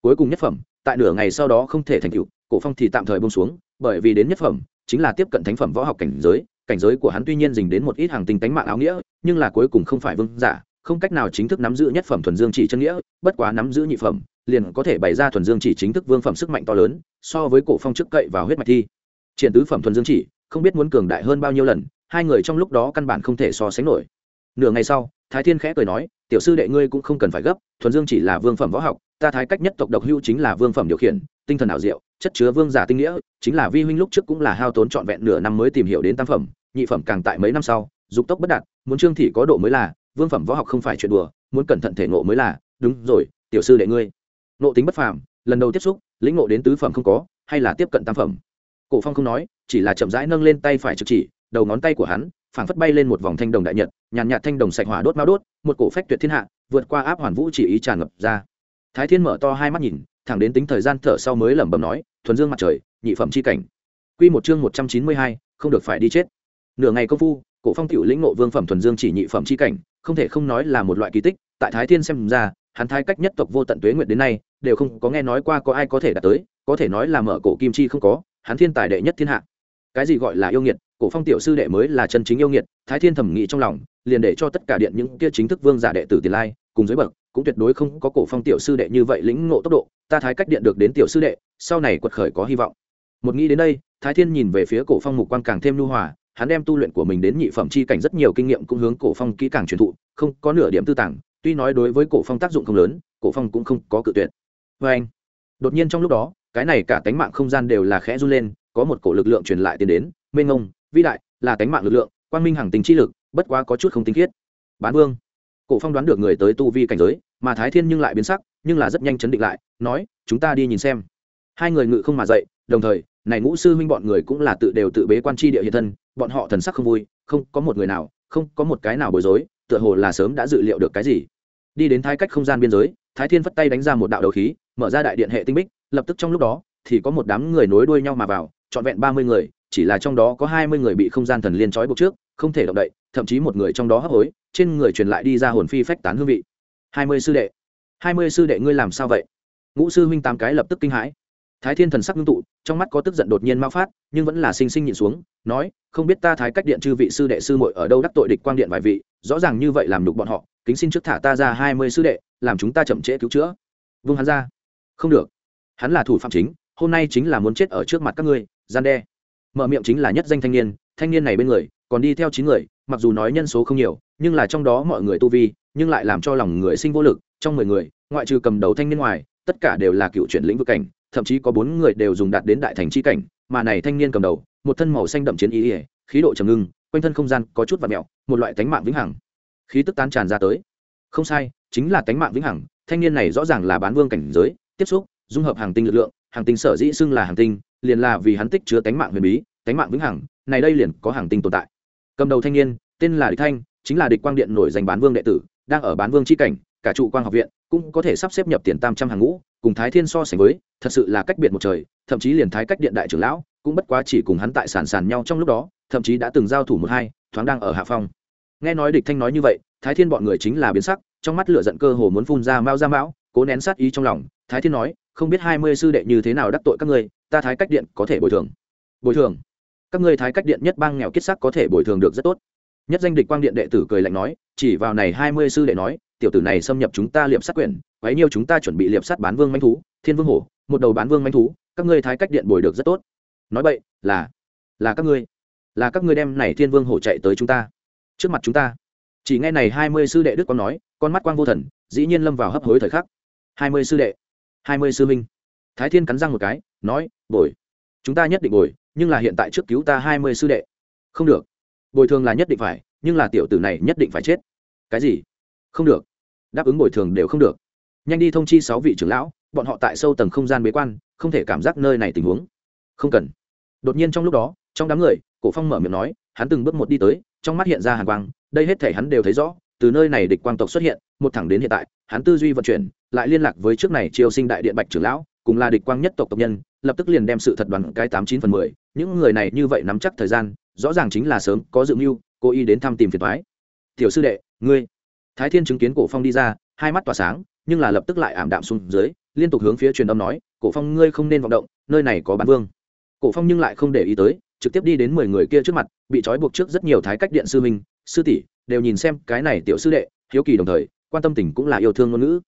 Cuối cùng nhất phẩm, tại nửa ngày sau đó không thể thành tựu, cổ phong thì tạm thời bông xuống, bởi vì đến nhất phẩm chính là tiếp cận thánh phẩm võ học cảnh giới cảnh giới của hắn tuy nhiên dình đến một ít hàng tinh tánh mạng áo nghĩa, nhưng là cuối cùng không phải vương giả, không cách nào chính thức nắm giữ nhất phẩm thuần dương chỉ chân nghĩa, bất quá nắm giữ nhị phẩm, liền có thể bày ra thuần dương chỉ chính thức vương phẩm sức mạnh to lớn, so với cổ phong trước cậy vào huyết mạch thi. Triển tứ phẩm thuần dương chỉ, không biết muốn cường đại hơn bao nhiêu lần, hai người trong lúc đó căn bản không thể so sánh nổi. Nửa ngày sau thái thiên khẽ cười nói, tiểu sư đệ ngươi cũng không cần phải gấp, thuần dương chỉ là vương phẩm võ học, ta thái cách nhất tộc độc hưu chính là vương phẩm điều khiển, tinh thần ảo diệu, chất chứa vương giả tinh nghĩa, chính là vi huynh lúc trước cũng là hao tốn trọn vẹn nửa năm mới tìm hiểu đến tam phẩm, nhị phẩm càng tại mấy năm sau, dục tốc bất đạt, muốn trương thị có độ mới là, vương phẩm võ học không phải chuyện đùa, muốn cẩn thận thể ngộ mới là, đúng rồi, tiểu sư đệ ngươi. Nộ tính bất phàm, lần đầu tiếp xúc, lĩnh ngộ đến tứ phẩm không có, hay là tiếp cận tam phẩm. Cổ phong không nói, chỉ là chậm rãi nâng lên tay phải trực chỉ, đầu ngón tay của hắn phảng phất bay lên một vòng thanh đồng đại nhật nhàn nhạt thanh đồng sạch hỏa đốt mao đốt một cổ phách tuyệt thiên hạ vượt qua áp hoàn vũ chỉ ý tràn ngập ra. Thái thiên mở to hai mắt nhìn thẳng đến tính thời gian thở sau mới lẩm bẩm nói thuần dương mặt trời nhị phẩm chi cảnh. Quy một chương một trăm chín mươi hai, không được phải đi chết. Nửa ngày công phu cổ phong tiểu lĩnh ngộ vương phẩm thuần dương chỉ nhị phẩm chi cảnh không thể không nói là một loại kỳ tích tại thái thiên xem ra hắn thái cách nhất tộc vô tận tuế nguyệt đến nay đều không có nghe nói qua có ai có thể đạt tới có thể nói là mở cổ kim chi không có hắn thiên tài đệ nhất thiên hạ. Cái gì gọi là yêu nghiệt cổ phong tiểu sư đệ mới là chân chính yêu nghiệt, thái thiên thẩm nghĩ trong lòng, liền để cho tất cả điện những kia chính thức vương giả đệ tử tiền lai, cùng dưới bậc, cũng tuyệt đối không có cổ phong tiểu sư đệ như vậy lĩnh ngộ tốc độ, ta thái cách điện được đến tiểu sư đệ, sau này quật khởi có hy vọng. Một nghĩ đến đây, thái thiên nhìn về phía cổ phong mục quan càng thêm nhu hòa, hắn đem tu luyện của mình đến nhị phẩm chi cảnh rất nhiều kinh nghiệm cũng hướng cổ phong kỹ càng truyền thụ, không có nửa điểm tư tàng, tuy nói đối với cổ phong tác dụng không lớn, cổ phong cũng không có cự tuyệt. Với anh, đột nhiên trong lúc đó, cái này cả tánh mạng không gian đều là khẽ run lên, có một cổ lực lượng truyền lại tiến đến, mênh ngông vĩ đại, là cánh mạng lực lượng, quang minh hàng tình chi lực, bất quá có chút không tinh khiết. Bán vương. Cổ phong đoán được người tới tu vi cảnh giới, mà thái thiên nhưng lại biến sắc, nhưng là rất nhanh chấn định lại, nói, chúng ta đi nhìn xem. Hai người ngự không mà dậy, đồng thời, này ngũ sư huynh bọn người cũng là tự đều tự bế quan tri địa hiện thân, bọn họ thần sắc không vui, không có một người nào, không có một cái nào bối rối, tựa hồ là sớm đã dự liệu được cái gì. Đi đến thái cách không gian biên giới, thái thiên phất tay đánh ra một đạo đầu khí, mở ra đại điện hệ tinh bích, lập tức trong lúc đó, thì có một đám người nối đuôi nhau mà vào, trọn vẹn ba mươi người chỉ là trong đó có hai mươi người bị không gian thần liên trói buộc trước, không thể động đậy, thậm chí một người trong đó hấp hối, trên người truyền lại đi ra hồn phi phách tán hương vị. Hai mươi sư đệ. Hai mươi sư đệ ngươi làm sao vậy? Ngũ sư huynh tám cái lập tức kinh hãi. Thái thiên thần sắc ngưng tụ, trong mắt có tức giận đột nhiên mao phát, nhưng vẫn là sinh sinh nhịn xuống, nói, không biết ta thái cách điện chư vị sư đệ sư muội ở đâu đắc tội địch quang điện vài vị, rõ ràng như vậy làm đục bọn họ, kính xin trước thả ta ra hai mươi sư đệ, làm chúng ta chậm trễ cứu chữa. Vung hắn ra. Không được. Hắn là thủ phạm chính, hôm nay chính là muốn chết ở trước mặt các ngươi, gian đe mở miệng chính là nhất danh thanh niên thanh niên này bên người, còn đi theo chín người, mặc dù nói nhân số không nhiều, nhưng là trong đó mọi người tu vi, nhưng lại làm cho lòng người sinh vô lực, trong mười người, ngoại trừ cầm đầu thanh niên ngoài, tất cả đều là cựu chuyển lĩnh vực cảnh, thậm chí có bốn người đều dùng đạt đến đại thành chi cảnh, mà này thanh niên cầm đầu, một thân màu xanh đậm chiến ý ỉa khí độ trầm ngưng, quanh thân không gian có chút và mẹo một loại tánh mạng vĩnh hằng. Khí tức tan tràn ra tới. Không sai, chính là tánh mạng vĩnh hằng, thanh niên này rõ ràng là bán vương cảnh giới, tiếp xúc, dung hợp hàng tinh lực lượng hàng tinh sở dĩ xưng là hàng tinh, liền là vì hắn tích chứa tánh mạng huyền bí, tánh mạng vĩnh hằng, này đây liền có hàng tinh tồn tại. Cầm đầu thanh niên, tên là địch thanh, chính là địch quang điện nổi danh bán vương đệ tử, đang ở bán vương c h i cảnh, cả trụ quang học viện cũng có thể sắp xếp nhập tiền tam trăm hàng ngũ, cùng thái thiên so sánh với, thật sự là cách biệt một trời, thậm chí liền thái cách điện đại trưởng lão cũng bất quá chỉ cùng hắn tại sản sàn nhau trong lúc đó, thậm chí đã từng giao thủ một hai, thoáng đang ở hạ phong. Nghe nói địch thanh nói như vậy, thái thiên bọn người chính là biến sắc, trong mắt lửa giận cơ hồ muốn phun ra mao ra mão cố nén sát ý trong lòng, thái thiên nói không biết hai mươi sư đệ như thế nào đắc tội các ngươi, ta thái cách điện có thể bồi thường. Bồi thường? Các ngươi thái cách điện nhất bang nghèo kết sắc có thể bồi thường được rất tốt. Nhất danh địch quang điện đệ tử cười lạnh nói, chỉ vào này hai mươi sư đệ nói, tiểu tử này xâm nhập chúng ta liệp sát quyển, quấy nhiêu chúng ta chuẩn bị liệp sát bán vương manh thú, thiên vương hổ, một đầu bán vương manh thú, các ngươi thái cách điện bồi được rất tốt. Nói vậy là là các ngươi, là các ngươi đem này thiên vương hổ chạy tới chúng ta, trước mặt chúng ta. Chỉ nghe này hai mươi sư đệ đức con nói, con mắt quang vô thần, dĩ nhiên lâm vào hấp hối thời khắc. Hai mươi sư đệ hai mươi sư minh thái thiên cắn răng một cái, nói, bồi, chúng ta nhất định bồi, nhưng là hiện tại trước cứu ta hai mươi sư đệ. Không được. Bồi thường là nhất định phải, nhưng là tiểu tử này nhất định phải chết. Cái gì? Không được. Đáp ứng bồi thường đều không được. Nhanh đi thông chi sáu vị trưởng lão, bọn họ tại sâu tầng không gian bế quan, không thể cảm giác nơi này tình huống. Không cần. Đột nhiên trong lúc đó, trong đám người, cổ phong mở miệng nói, hắn từng bước một đi tới, trong mắt hiện ra hàn quang, đây hết thể hắn đều thấy rõ, từ nơi này địch quang tộc xuất hiện, một thẳng đến hiện tại, hắn tư duy vận chuyển lại liên lạc với trước này triều sinh đại điện bạch trưởng lão, cùng là địch quang nhất tộc tộc nhân, lập tức liền đem sự thật đoàn cái tám chín phần mười. Những người này như vậy nắm chắc thời gian, rõ ràng chính là sớm, có dự mưu, cố ý đến thăm tìm phiền thoái tiểu sư đệ, ngươi. Thái thiên chứng kiến cổ phong đi ra, hai mắt tỏa sáng, nhưng là lập tức lại ảm đạm xuống dưới, liên tục hướng phía truyền âm nói, cổ phong, ngươi không nên vọng động, nơi này có bán vương. Cổ phong nhưng lại không để ý tới, trực tiếp đi đến mười người kia trước mặt, bị trói buộc trước rất nhiều thái cách điện sư minh sư tỷ, đều nhìn xem cái này tiểu sư đệ, hiếu kỳ đồng thời, quan tâm tình cũng là yêu thương ngôn ngữ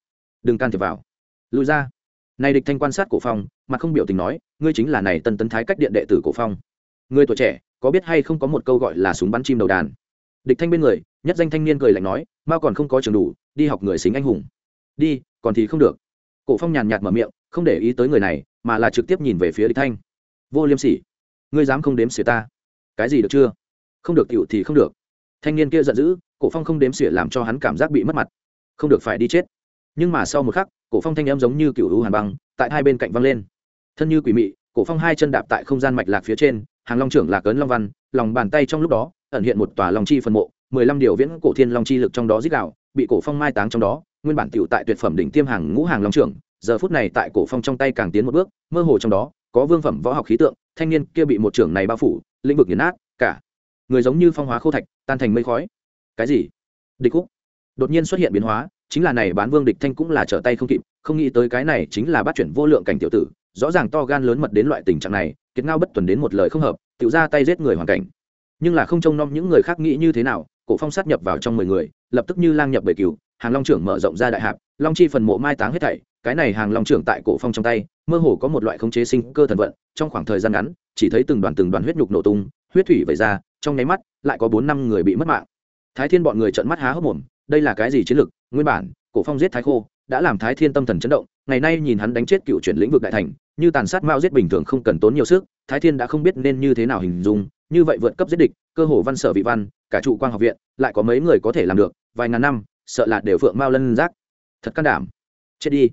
đừng can thiệp vào. Lùi ra. Này địch thanh quan sát cổ phong, mà không biểu tình nói, ngươi chính là này tân tấn thái cách điện đệ tử cổ phong. Ngươi tuổi trẻ, có biết hay không có một câu gọi là súng bắn chim đầu đàn? Địch thanh bên người, nhất danh thanh niên cười lạnh nói, mao còn không có trường đủ, đi học người xính anh hùng. Đi, còn thì không được. Cổ phong nhàn nhạt mở miệng, không để ý tới người này, mà là trực tiếp nhìn về phía địch thanh. Vô liêm sỉ, ngươi dám không đếm xỉa ta? Cái gì được chưa? Không được tiểu thì không được. Thanh niên kia giận dữ, cổ phong không đếm xỉa làm cho hắn cảm giác bị mất mặt. Không được, phải đi chết nhưng mà sau một khắc, cổ phong thanh em giống như cựu hữu hàn băng, tại hai bên cạnh văng lên. Thân như quỷ mị, cổ phong hai chân đạp tại không gian mạch lạc phía trên, hàng long trưởng lạc ấn long văn, lòng bàn tay trong lúc đó, ẩn hiện một tòa long chi phần mộ, mười lăm điều viễn cổ thiên long chi lực trong đó giết đạo bị cổ phong mai táng trong đó, nguyên bản tiểu tại tuyệt phẩm đỉnh tiêm hàng ngũ hàng long trưởng, giờ phút này tại cổ phong trong tay càng tiến một bước, mơ hồ trong đó, có vương phẩm võ học khí tượng, thanh niên kia bị một trưởng này bao phủ, lĩnh vực nghiền nát, cả người giống như phong hóa khô thạch, tan thành mây khói. Cái gì? Địch khúc. Đột nhiên xuất hiện biến hóa chính là này bán vương địch thanh cũng là trở tay không kịp, không nghĩ tới cái này chính là bắt chuyển vô lượng cảnh tiểu tử, rõ ràng to gan lớn mật đến loại tình trạng này, kiệt ngao bất tuần đến một lời không hợp tự ra tay giết người hoàn cảnh. Nhưng là không trông nom những người khác nghĩ như thế nào, cổ phong sát nhập vào trong mười người, lập tức như lang nhập bầy cừu, hàng long trưởng mở rộng ra đại hạp, long chi phần mộ mai táng hết thảy, cái này hàng long trưởng tại cổ phong trong tay, mơ hồ có một loại khống chế sinh cơ thần vận, trong khoảng thời gian ngắn, chỉ thấy từng đoàn từng đoàn huyết nhục nổ tung, huyết thủy vẩy ra, trong nháy mắt, lại có bốn năm người bị mất mạng. Thái thiên bọn người trợn mắt há hốc mồm, đây là cái gì chiến lược? Nguyên bản, cổ phong giết thái khô, đã làm thái thiên tâm thần chấn động, ngày nay nhìn hắn đánh chết cựu chuyển lĩnh vực đại thành, như tàn sát mao giết bình thường không cần tốn nhiều sức, thái thiên đã không biết nên như thế nào hình dung, như vậy vượt cấp giết địch, cơ hồ văn sở vị văn, cả trụ quang học viện, lại có mấy người có thể làm được, vài ngàn năm, sợ là đều phượng mao lân giác. Thật can đảm. Chết đi.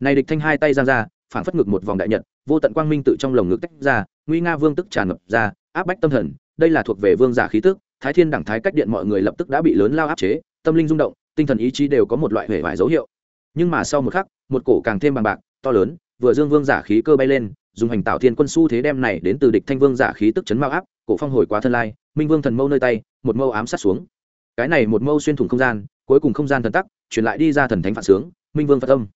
Này địch thanh hai tay giang ra phản phất ngực một vòng đại nhật, vô tận quang minh tự trong lồng ngực tách ra, nguy nga vương tức tràn ngập ra, áp bách tâm thần, đây là thuộc về vương giả khí tức, thái thiên đẳng thái cách điện mọi người lập tức đã bị lớn lao áp chế, tâm linh rung động tinh thần ý chí đều có một loại hệ vải dấu hiệu. Nhưng mà sau một khắc, một cổ càng thêm bằng bạc, to lớn, vừa dương vương giả khí cơ bay lên, dùng hành tạo thiên quân su thế đem này đến từ địch thanh vương giả khí tức chấn mao áp, cổ phong hồi quá thân lai, minh vương thần mâu nơi tay, một mâu ám sát xuống. Cái này một mâu xuyên thủng không gian, cuối cùng không gian thần tắc, truyền lại đi ra thần thánh phản sướng, minh vương phật âm.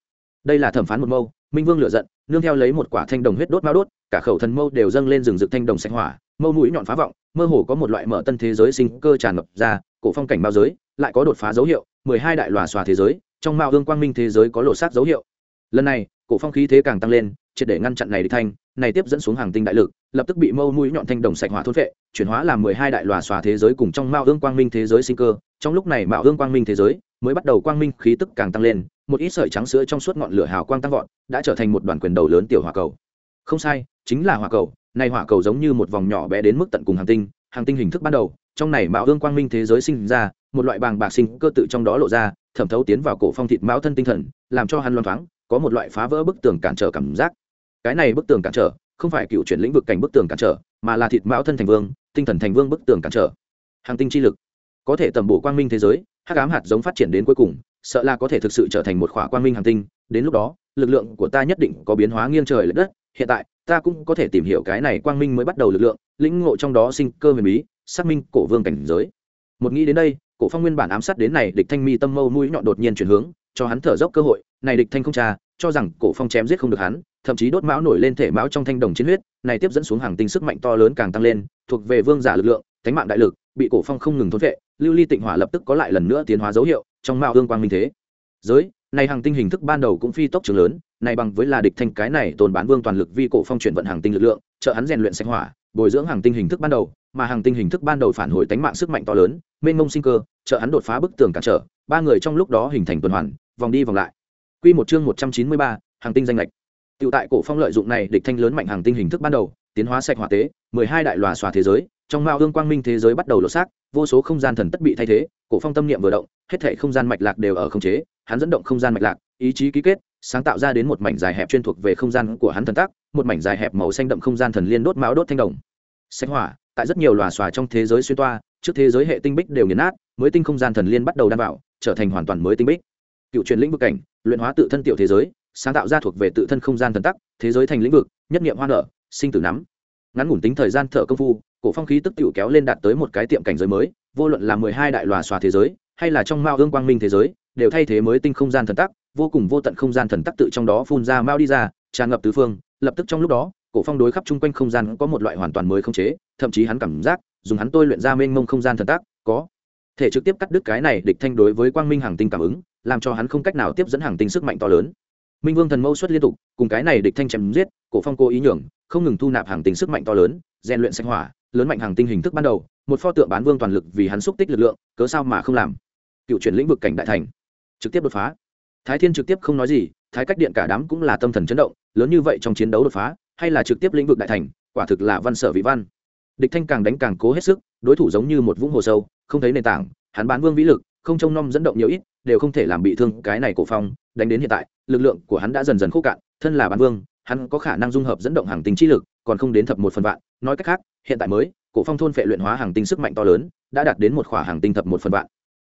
Đây là thẩm phán một mâu, minh vương lựa giận, nương theo lấy một quả thanh đồng huyết đốt mao đốt, cả khẩu thần mâu đều dâng lên rừng rực thanh đồng xanh hỏa mâu mũi nhọn phá vọng mơ hồ có một loại mở tân thế giới sinh cơ tràn ngập ra cổ phong cảnh bao giới lại có đột phá dấu hiệu mười hai đại lòa xòa thế giới trong mao hương quang minh thế giới có lộ sát dấu hiệu. Lần này cổ phong khí thế càng tăng lên triệt để ngăn chặn này đi thanh này tiếp dẫn xuống hàng tinh đại lực lập tức bị mâu mũi nhọn thanh đồng sạch hỏa thôn phệ, chuyển hóa làm mười hai đại lòa xòa thế giới cùng trong mao hương quang minh thế giới sinh cơ. Trong lúc này mao hương quang minh thế giới mới bắt đầu quang minh khí tức càng tăng lên một ít sợi trắng sữa trong suốt ngọn lửa hào quang tăng vọt đã trở thành một đoàn quyền đầu lớn tiểu hỏa cầu. Không sai chính là hỏa cầu này hỏa cầu giống như một vòng nhỏ bé đến mức tận cùng hàng tinh hàng tinh hình thức ban đầu, trong này mạo hương quang minh thế giới sinh ra, một loại bàng bạc sinh cơ tự trong đó lộ ra, thẩm thấu tiến vào cổ phong thịt mão thân tinh thần, làm cho hắn loan thoáng, có một loại phá vỡ bức tường cản trở cảm giác. Cái này bức tường cản trở, không phải cựu chuyển lĩnh vực cảnh bức tường cản trở, mà là thịt mão thân thành vương, tinh thần thành vương bức tường cản trở. Hàng tinh chi lực, có thể tầm bổ quang minh thế giới, hắc ám hạt giống phát triển đến cuối cùng, sợ là có thể thực sự trở thành một khỏa quang minh hàng tinh. Đến lúc đó, lực lượng của ta nhất định có biến hóa nghiêng trời l ệ đất, hiện tại ta cũng có thể tìm hiểu cái này quang minh mới bắt đầu lực lượng, lĩnh ngộ trong đó sinh cơ huyền bí, xác minh cổ vương cảnh giới. Một nghĩ đến đây, cổ phong nguyên bản ám sát đến này, địch thanh mi tâm mâu mũi nhọn đột nhiên chuyển hướng, cho hắn thở dốc cơ hội, này địch thanh không cha cho rằng cổ phong chém giết không được hắn, thậm chí đốt mão nổi lên thể mão trong thanh đồng chiến huyết, này tiếp dẫn xuống hàng tinh sức mạnh to lớn càng tăng lên, thuộc về vương giả lực lượng, thánh mạng đại lực, bị cổ phong không ngừng thốn vệ, lưu ly tịnh hỏa lập tức có lại lần nữa tiến hóa dấu hiệu trong mạo hương quang minh thế. Giới này hàng tinh hình thức ban đầu cũng phi tốc trường lớn này bằng với là địch thanh cái này tồn bán vương toàn lực vi cổ phong chuyển vận hàng tinh lực lượng trợ hắn rèn luyện sinh hỏa bồi dưỡng hàng tinh hình thức ban đầu mà hàng tinh hình thức ban đầu phản hồi tánh mạng sức mạnh to lớn mênh mông sinh cơ trợ hắn đột phá bức tường cản trở ba người trong lúc đó hình thành tuần hoàn vòng đi vòng lại. Quy một chương một trăm chín mươi ba, hàng tinh danh lệch. Tiểu tại cổ phong lợi dụng này địch thanh lớn mạnh hàng tinh hình thức ban đầu tiến hóa sạch hỏa tế mười hai đại lòa xòa thế giới trong mao hương quang minh thế giới bắt đầu lộ xác, vô số không gian thần tất bị thay thế, cổ phong tâm niệm vừa động, hết thảy không gian mạch lạc đều ở không chế, hắn dẫn động không gian mạch lạc, ý chí ký kết, sáng tạo ra đến một mảnh dài hẹp chuyên thuộc về không gian của hắn thần tác một mảnh dài hẹp màu xanh đậm không gian thần liên đốt máu đốt thanh đồng. Sách hỏa, tại rất nhiều lòa xòa trong thế giới xuyên toa, trước thế giới hệ tinh bích đều nghiền nát, mới tinh không gian thần liên bắt đầu đan vào, trở thành hoàn toàn mới tinh bích. Cựu truyền lĩnh vực cảnh, luyện hóa tự thân tiểu thế giới, sáng tạo ra thuộc về tự thân không gian thần tắc, thế giới thành lĩnh vực, nhất nghiệm hoa nở, sinh tử nắm. Ngắn ngủn tính thời gian thở công phu cổ phong khí tức tiểu kéo lên đạt tới một cái tiệm cảnh giới mới, vô luận là mười hai đại lòa xòa thế giới, hay là trong mao ương quang minh thế giới, đều thay thế mới tinh không gian thần tắc, vô cùng vô tận không gian thần tắc tự trong đó phun ra mao đi ra, tràn ngập tứ phương, lập tức trong lúc đó, cổ phong đối khắp chung quanh không gian có một loại hoàn toàn mới không chế, thậm chí hắn cảm giác, dùng hắn tôi luyện ra mênh mông không gian thần tắc, có thể trực tiếp cắt đứt cái này địch thanh đối với quang minh hàng tinh cảm ứng, làm cho hắn không cách nào tiếp dẫn hàng tinh sức mạnh to lớn. Minh vương thần mâu xuất liên tục, cùng cái này địch thanh chém giết, cổ phong cố ý nhường, không ngừng thu nạp hàng tinh sức mạnh to lớn, rèn luyện sinh hỏa lớn mạnh hàng tinh hình thức ban đầu, một pho tượng bán vương toàn lực vì hắn xúc tích lực lượng, cớ sao mà không làm? Cựu chuyển lĩnh vực cảnh đại thành, trực tiếp đột phá. Thái thiên trực tiếp không nói gì, thái cách điện cả đám cũng là tâm thần chấn động, lớn như vậy trong chiến đấu đột phá, hay là trực tiếp lĩnh vực đại thành, quả thực là văn sở vị văn. Địch thanh càng đánh càng cố hết sức, đối thủ giống như một vũng hồ sâu, không thấy nền tảng, hắn bán vương vĩ lực, không trông nom dẫn động nhiều ít, đều không thể làm bị thương cái này cổ phong, đánh đến hiện tại, lực lượng của hắn đã dần dần khô cạn, thân là bán vương, hắn có khả năng dung hợp dẫn động hàng tinh chi lực, còn không đến thập một phần vạn, nói cách khác hiện tại mới, cổ phong thôn phệ luyện hóa hàng tinh sức mạnh to lớn, đã đạt đến một khỏa hàng tinh thập một phần vạn.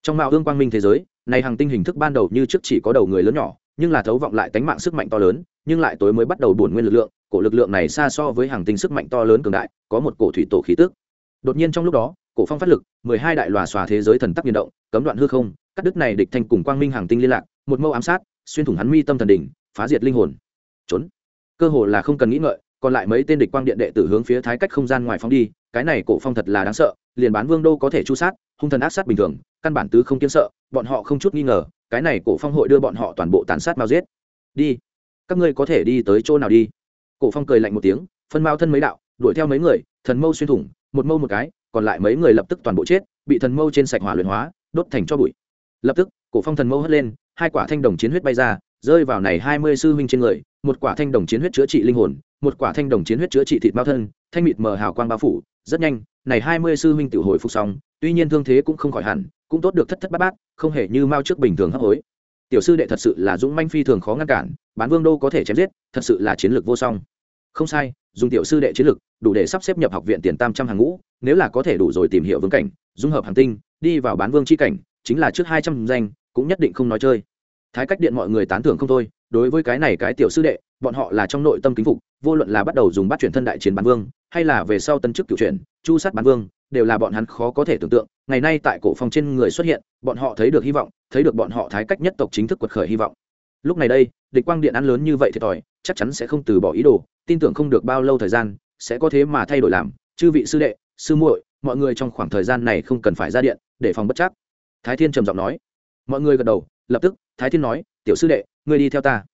Trong mạo hương quang minh thế giới, này hàng tinh hình thức ban đầu như trước chỉ có đầu người lớn nhỏ, nhưng là thấu vọng lại tánh mạng sức mạnh to lớn, nhưng lại tối mới bắt đầu bổn nguyên lực lượng, cổ lực lượng này xa so với hàng tinh sức mạnh to lớn cường đại, có một cổ thủy tổ khí tức. Đột nhiên trong lúc đó, cổ phong phát lực, mười hai đại lòa xòa thế giới thần tắc biến động, cấm đoạn hư không, cắt đứt này địch thành cùng quang minh hàng tinh liên lạc, một mâu ám sát, xuyên thủng hắn mi tâm thần đỉnh, phá diệt linh hồn. Trốn. Cơ hồ là không cần nghĩ ngợi còn lại mấy tên địch quang điện đệ tử hướng phía thái cách không gian ngoài phóng đi, cái này cổ phong thật là đáng sợ, liền bán vương đô có thể chu sát, hung thần ác sát bình thường, căn bản tứ không kiên sợ, bọn họ không chút nghi ngờ, cái này cổ phong hội đưa bọn họ toàn bộ tàn sát mau giết. Đi, các ngươi có thể đi tới chỗ nào đi? Cổ phong cười lạnh một tiếng, phân mao thân mấy đạo, đuổi theo mấy người, thần mâu xuyên thủng, một mâu một cái, còn lại mấy người lập tức toàn bộ chết, bị thần mâu trên sạch hỏa luyện hóa, đốt thành cho bụi. Lập tức, cổ phong thần mâu hất lên, hai quả thanh đồng chiến huyết bay ra, rơi vào này hai mươi sư huynh trên người một quả thanh đồng chiến huyết chữa trị linh hồn, một quả thanh đồng chiến huyết chữa trị thịt bao thân, thanh mịt mờ hào quang bao phủ, rất nhanh, này hai mươi sư huynh tự hồi phục xong, tuy nhiên thương thế cũng không khỏi hẳn, cũng tốt được thất thất bát bát, không hề như mao trước bình thường hấp hối. Tiểu sư đệ thật sự là dũng manh phi thường khó ngăn cản, bán vương đô có thể chém giết, thật sự là chiến lược vô song. Không sai, dùng tiểu sư đệ chiến lược, đủ để sắp xếp nhập học viện tiền tam trăm hàng ngũ, nếu là có thể đủ rồi tìm hiểu vương cảnh, dung hợp hàng tinh, đi vào bán vương c h i cảnh, chính là trước hai trăm danh, cũng nhất định không nói chơi. Thái cách điện mọi người tán thưởng không thôi đối với cái này cái tiểu sư đệ, bọn họ là trong nội tâm kính phục, vô luận là bắt đầu dùng bắt chuyển thân đại chiến bán vương, hay là về sau tân chức cựu chuyển, chu sát bán vương, đều là bọn hắn khó có thể tưởng tượng. Ngày nay tại cổ phong trên người xuất hiện, bọn họ thấy được hy vọng, thấy được bọn họ thái cách nhất tộc chính thức quật khởi hy vọng. Lúc này đây, địch quang điện ăn lớn như vậy thiệt thòi chắc chắn sẽ không từ bỏ ý đồ, tin tưởng không được bao lâu thời gian, sẽ có thế mà thay đổi làm. Chư vị sư đệ, sư muội, mọi người trong khoảng thời gian này không cần phải ra điện, để phòng bất chắc. Thái thiên trầm giọng nói. Mọi người gật đầu, lập tức, thái thiên nói, tiểu sư đệ ngươi đi theo ta.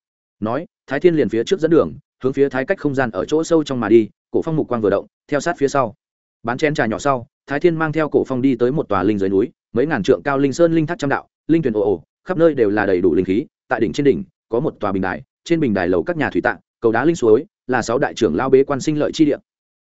Nói, thái thiên liền phía trước dẫn đường, hướng phía thái cách không gian ở chỗ sâu trong mà đi, cổ phong mục quang vừa động, theo sát phía sau. Bán chén trà nhỏ sau, thái thiên mang theo cổ phong đi tới một tòa linh dưới núi, mấy ngàn trượng cao linh sơn linh thác trăm đạo, linh tuyển ồ ồ, khắp nơi đều là đầy đủ linh khí, tại đỉnh trên đỉnh, có một tòa bình đài, trên bình đài lầu các nhà thủy tạng, cầu đá linh suối, là sáu đại trưởng lao bế quan sinh lợi chi điện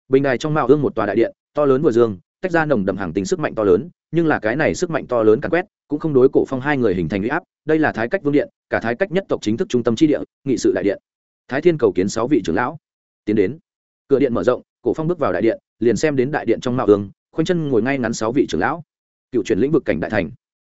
bình đài trong mạo hương một tòa đại điện, to lớn vừa dương tách ra nồng đậm hàng tính sức mạnh to lớn, nhưng là cái này sức mạnh to lớn càn quét, cũng không đối cổ phong hai người hình thành uy áp, đây là thái cách vương điện, cả thái cách nhất tộc chính thức trung tâm chi địa, nghị sự đại điện. Thái thiên cầu kiến sáu vị trưởng lão. Tiến đến. Cửa điện mở rộng, cổ phong bước vào đại điện, liền xem đến đại điện trong mạo hương, khoanh chân ngồi ngay ngắn sáu vị trưởng lão. Cựu chuyển lĩnh vực cảnh đại thành.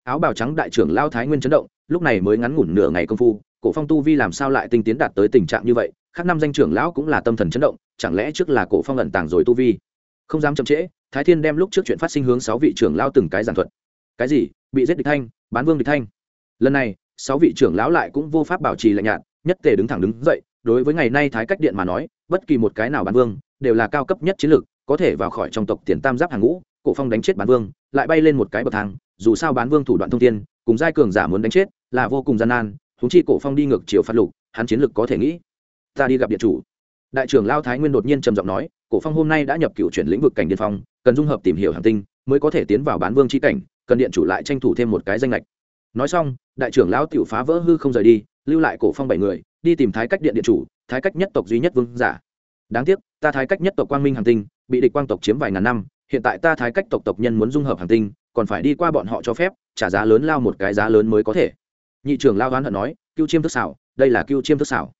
Áo bào trắng đại trưởng lao thái nguyên chấn động, lúc này mới ngắn ngủn nửa ngày công phu, cổ phong tu vi làm sao lại tinh tiến đạt tới tình trạng như vậy, khác năm danh trưởng lão cũng là tâm thần chấn động, chẳng lẽ trước là cổ phong ẩn tàng rồi tu vi? Không dám chậm trễ, thái thiên đem lúc trước chuyện phát sinh hướng sáu vị trưởng lao từng cái giảng thuật. Cái gì? Bị giết địch thanh, bán vương địch thanh. Lần này, sáu vị trưởng lão lại cũng vô pháp bảo trì lạnh nhạt, nhất tề đứng thẳng đứng dậy, đối với ngày nay thái cách điện mà nói, bất kỳ một cái nào bán vương, đều là cao cấp nhất chiến lược, có thể vào khỏi trong tộc tiền tam giáp hàng ngũ, cổ phong đánh chết bán vương, lại bay lên một cái bậc thang, dù sao bán vương thủ đoạn thông tiên cùng giai cường giả muốn đánh chết, là vô cùng gian nan húng chi cổ phong đi ngược chiều phát lục, hắn chiến lược có thể nghĩ. Ta đi gặp điện chủ đại trưởng lao thái nguyên đột nhiên trầm giọng nói, cổ phong hôm nay đã nhập cựu chuyển lĩnh vực cảnh điện phong, cần dung hợp tìm hiểu hành tinh, mới có thể tiến vào bán vương chi cảnh, cần điện chủ lại tranh thủ thêm một cái danh lệch. Nói xong, đại trưởng lão tiểu phá vỡ hư không rời đi, lưu lại cổ phong bảy người, đi tìm thái cách điện điện chủ, thái cách nhất tộc duy nhất vương giả. Đáng tiếc, ta thái cách nhất tộc quang minh hành tinh, bị địch quang tộc chiếm vài ngàn năm, hiện tại ta thái cách tộc tộc nhân muốn dung hợp hành tinh, còn phải đi qua bọn họ cho phép, trả giá lớn lao một cái giá lớn mới có thể. Nhị trưởng lao đoán hận nói, cưu chiêm thức xảo, đây là cưu chiêm thức xảo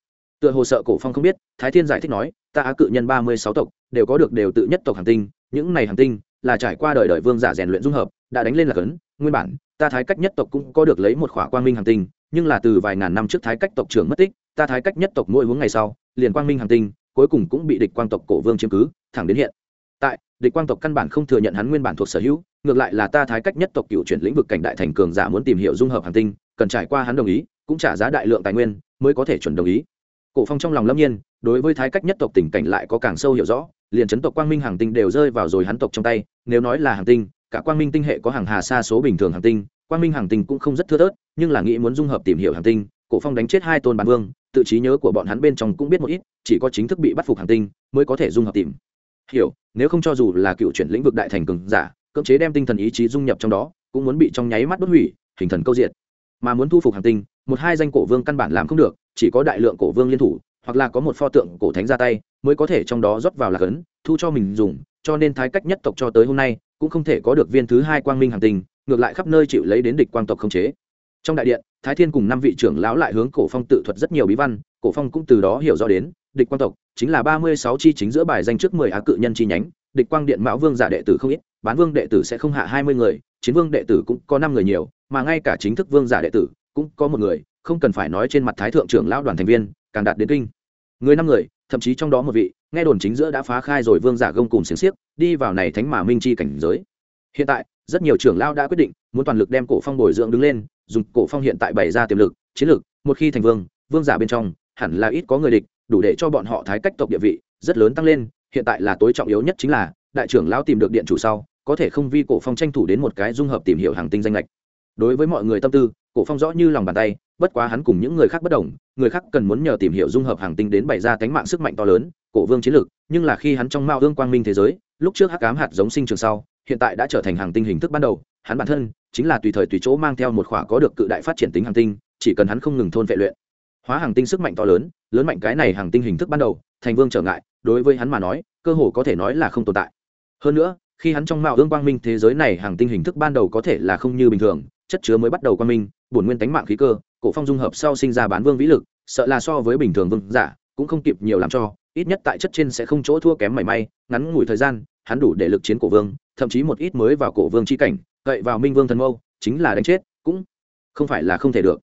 tựa hồ sợ cổ phong không biết, thái thiên giải thích nói, ta á cự nhân ba mươi sáu tộc, đều có được đều tự nhất tộc hành tinh, những này hành tinh là trải qua đời đời vương giả rèn luyện dung hợp, đã đánh lên là cấn, nguyên bản, ta thái cách nhất tộc cũng có được lấy một khỏa quang minh hành tinh, nhưng là từ vài ngàn năm trước thái cách tộc trưởng mất tích, ta thái cách nhất tộc mỗi hướng ngày sau, liền quang minh hành tinh, cuối cùng cũng bị địch quang tộc cổ vương chiếm cứ, thẳng đến hiện. Tại, địch quang tộc căn bản không thừa nhận hắn nguyên bản thuộc sở hữu, ngược lại là ta thái cách nhất tộc cựu chuyển lĩnh vực cảnh đại thành cường giả muốn tìm hiểu dung hợp hành tinh, cần trải qua hắn đồng ý, cũng trả giá đại lượng tài nguyên, mới có thể chuẩn đồng ý cổ phong trong lòng lâm nhiên, đối với thái cách nhất tộc tình cảnh lại có càng sâu hiểu rõ, liền chấn tộc quang minh hàng tinh đều rơi vào rồi hắn tộc trong tay, nếu nói là hàng tinh, cả quang minh tinh hệ có hàng hà xa số bình thường hàng tinh, quang minh hàng tinh cũng không rất thưa thớt, nhưng là nghĩ muốn dung hợp tìm hiểu hàng tinh, cổ phong đánh chết hai tôn bản vương, tự trí nhớ của bọn hắn bên trong cũng biết một ít, chỉ có chính thức bị bắt phục hàng tinh mới có thể dung hợp tìm. Hiểu, nếu không cho dù là cựu chuyển lĩnh vực đại thành cường giả, cưỡng chế đem tinh thần ý chí dung nhập trong đó, cũng muốn bị trong nháy mắt đốt hủy, hình thần câu diện mà muốn thu phục hàng tinh, một hai danh cổ vương căn bản làm không được, chỉ có đại lượng cổ vương liên thủ, hoặc là có một pho tượng cổ thánh ra tay, mới có thể trong đó rót vào lạc ấn, thu cho mình dùng, cho nên thái cách nhất tộc cho tới hôm nay, cũng không thể có được viên thứ hai quang minh hàng tinh, ngược lại khắp nơi chịu lấy đến địch quang tộc không chế. Trong đại điện, thái thiên cùng năm vị trưởng lão lại hướng cổ phong tự thuật rất nhiều bí văn, cổ phong cũng từ đó hiểu rõ đến, địch quang tộc chính là ba mươi sáu chi chính giữa bài danh trước mười á cự nhân chi nhánh, địch quang điện mão vương giả đệ tử không ít, bán vương đệ tử sẽ không hạ hai mươi người chiến vương đệ tử cũng có năm người nhiều, mà ngay cả chính thức vương giả đệ tử cũng có một người, không cần phải nói trên mặt thái thượng trưởng lão đoàn thành viên, càng đạt đến kinh. Người năm người, thậm chí trong đó một vị, nghe đồn chính giữa đã phá khai rồi vương giả gông cùng xiềng xiếc, đi vào này thánh mà minh chi cảnh giới. Hiện tại, rất nhiều trưởng lão đã quyết định, muốn toàn lực đem cổ phong bồi dưỡng đứng lên, dùng cổ phong hiện tại bày ra tiềm lực, chiến lược một khi thành vương vương giả bên trong, hẳn là ít có người địch, đủ để cho bọn họ thái cách tộc địa vị rất lớn tăng lên, hiện tại là tối trọng yếu nhất chính là, đại trưởng lão tìm được điện chủ sau có thể không vi cổ phong tranh thủ đến một cái dung hợp tìm hiểu hàng tinh danh lệch. Đối với mọi người tâm tư, cổ phong rõ như lòng bàn tay, bất quá hắn cùng những người khác bất đồng, người khác cần muốn nhờ tìm hiểu dung hợp hàng tinh đến bày ra cánh mạng sức mạnh to lớn, cổ vương chiến lược, nhưng là khi hắn trong mao ương quang minh thế giới, lúc trước hắc ám hạt giống sinh trường sau, hiện tại đã trở thành hàng tinh hình thức ban đầu, hắn bản thân chính là tùy thời tùy chỗ mang theo một khỏa có được cự đại phát triển tính hàng tinh, chỉ cần hắn không ngừng thôn vệ luyện. Hóa hàng tinh sức mạnh to lớn lớn mạnh cái này hàng tinh hình thức ban đầu, thành vương trở ngại, đối với hắn mà nói, cơ hồ có thể nói là không tồn tại. Hơn nữa khi hắn trong mạo ương quang minh thế giới này hàng tinh hình thức ban đầu có thể là không như bình thường, chất chứa mới bắt đầu quang minh, bổn nguyên tánh mạng khí cơ, cổ phong dung hợp sau sinh ra bán vương vĩ lực, sợ là so với bình thường vương giả, cũng không kịp nhiều làm cho, ít nhất tại chất trên sẽ không chỗ thua kém mảy may, ngắn ngủi thời gian, hắn đủ để lực chiến cổ vương, thậm chí một ít mới vào cổ vương chi cảnh gậy vào minh vương thần mâu, chính là đánh chết, cũng không phải là không thể được.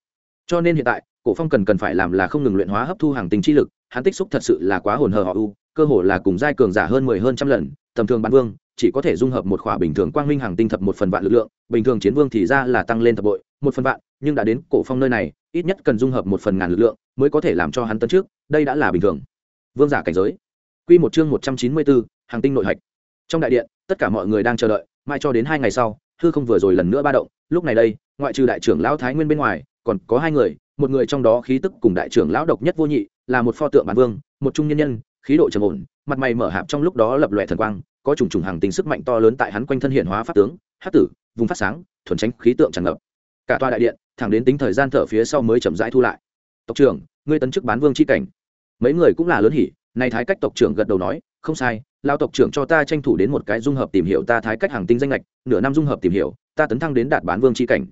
Cho nên hiện tại, cổ phong cần cần phải làm là không ngừng luyện hóa hấp thu hàng tinh chi lực, hắn tích xúc thật sự là quá hồn hờ họ u, cơ hồ là cùng giai cường giả hơn mười hơn trăm lần, tầm thường bán vương chỉ có thể dung hợp một khỏa bình thường quang minh hàng tinh thập một phần vạn lực lượng, bình thường chiến vương thì ra là tăng lên thập bội, một phần vạn, nhưng đã đến cổ phong nơi này, ít nhất cần dung hợp một phần ngàn lực lượng mới có thể làm cho hắn tấn trước, đây đã là bình thường. Vương giả cảnh giới. Quy một chương một trăm chín mươi bốn, hàng tinh nội hạch. Trong đại điện, tất cả mọi người đang chờ đợi mai cho đến hai ngày sau, hư không vừa rồi lần nữa ba động, lúc này đây, ngoại trừ đại trưởng lão thái nguyên bên ngoài, còn có hai người, một người trong đó khí tức cùng đại trưởng lão độc nhất vô nhị, là một pho tượng bản vương, một trung nhân nhân, khí độ trầm ổn, mặt mày mở hạp trong lúc đó lập lòe thần quang có trùng trùng hàng tinh sức mạnh to lớn tại hắn quanh thân hiện hóa pháp tướng hát tử, vùng phát sáng, thuần tránh khí tượng tràn ngập. Cả tòa đại điện, thẳng đến tính thời gian thở phía sau mới chậm rãi thu lại. Tộc trưởng, ngươi tấn chức bán vương c h i cảnh. Mấy người cũng là lớn hỉ, nay thái cách tộc trưởng gật đầu nói, không sai lao tộc trưởng cho ta tranh thủ đến một cái dung hợp tìm hiểu ta thái cách hàng tinh danh lệch, nửa năm dung hợp tìm hiểu, ta tấn thăng đến đạt bán vương c cảnh.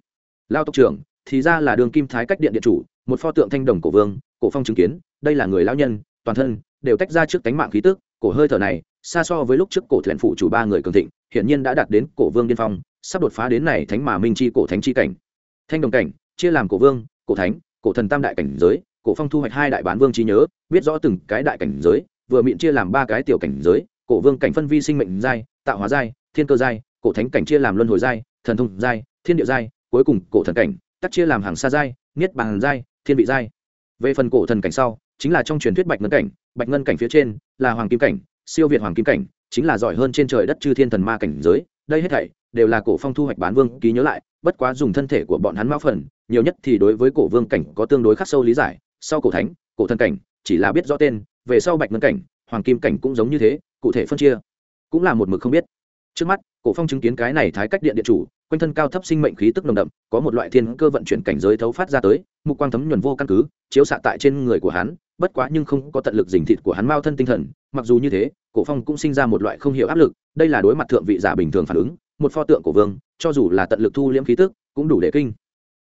Lao tộc trưởng, thì ra là đường kim thái cách điện điện chủ, một pho tượng thanh đồng cổ vương, cổ phong chứng kiến, đây là người lao nhân, toàn thân đều tách ra trước tánh mạng khí tức, cổ hơi thở này xa so với lúc trước cổ thuyền phụ chủ ba người cường thịnh hiện nhiên đã đạt đến cổ vương điên phong, sắp đột phá đến này thánh mà minh chi cổ thánh chi cảnh. Thanh đồng cảnh, chia làm cổ vương, cổ thánh, cổ thần tam đại cảnh giới, cổ phong thu hoạch hai đại bán vương trí nhớ, biết rõ từng cái đại cảnh giới, vừa miệng chia làm ba cái tiểu cảnh giới, cổ vương cảnh phân vi sinh mệnh giai, tạo hóa giai, thiên cơ giai, cổ thánh cảnh chia làm luân hồi giai, thần thông giai, thiên địa giai, cuối cùng cổ thần cảnh, tắc chia làm hàng xa giai, niết bàn giai, thiên vị giai. Về phần cổ thần cảnh sau, chính là trong truyền thuyết bạch ngân cảnh. Bạch ngân cảnh phía trên là hoàng kim cảnh siêu việt hoàng kim cảnh, chính là giỏi hơn trên trời đất chư thiên thần ma cảnh giới, đây hết thảy đều là cổ phong thu hoạch bán vương ký nhớ lại, bất quá dùng thân thể của bọn hắn mão phần, nhiều nhất thì đối với cổ vương cảnh có tương đối khắc sâu lý giải, sau cổ thánh, cổ thần cảnh, chỉ là biết rõ tên, về sau bạch ngân cảnh, hoàng kim cảnh cũng giống như thế, cụ thể phân chia, cũng là một mực không biết. Trước mắt, cổ phong chứng kiến cái này thái cách điện điện chủ, quanh thân cao thấp sinh mệnh khí tức nồng đậm, có một loại thiên cơ vận chuyển cảnh giới thấu phát ra tới, mục quang thấm nhuần vô căn cứ, chiếu xạ tại trên người của hắn bất quá nhưng không có tận lực dình thịt của hắn mao thân tinh thần, mặc dù như thế, cổ phong cũng sinh ra một loại không hiểu áp lực, đây là đối mặt thượng vị giả bình thường phản ứng, một pho tượng của vương, cho dù là tận lực thu liễm khí tức, cũng đủ để kinh.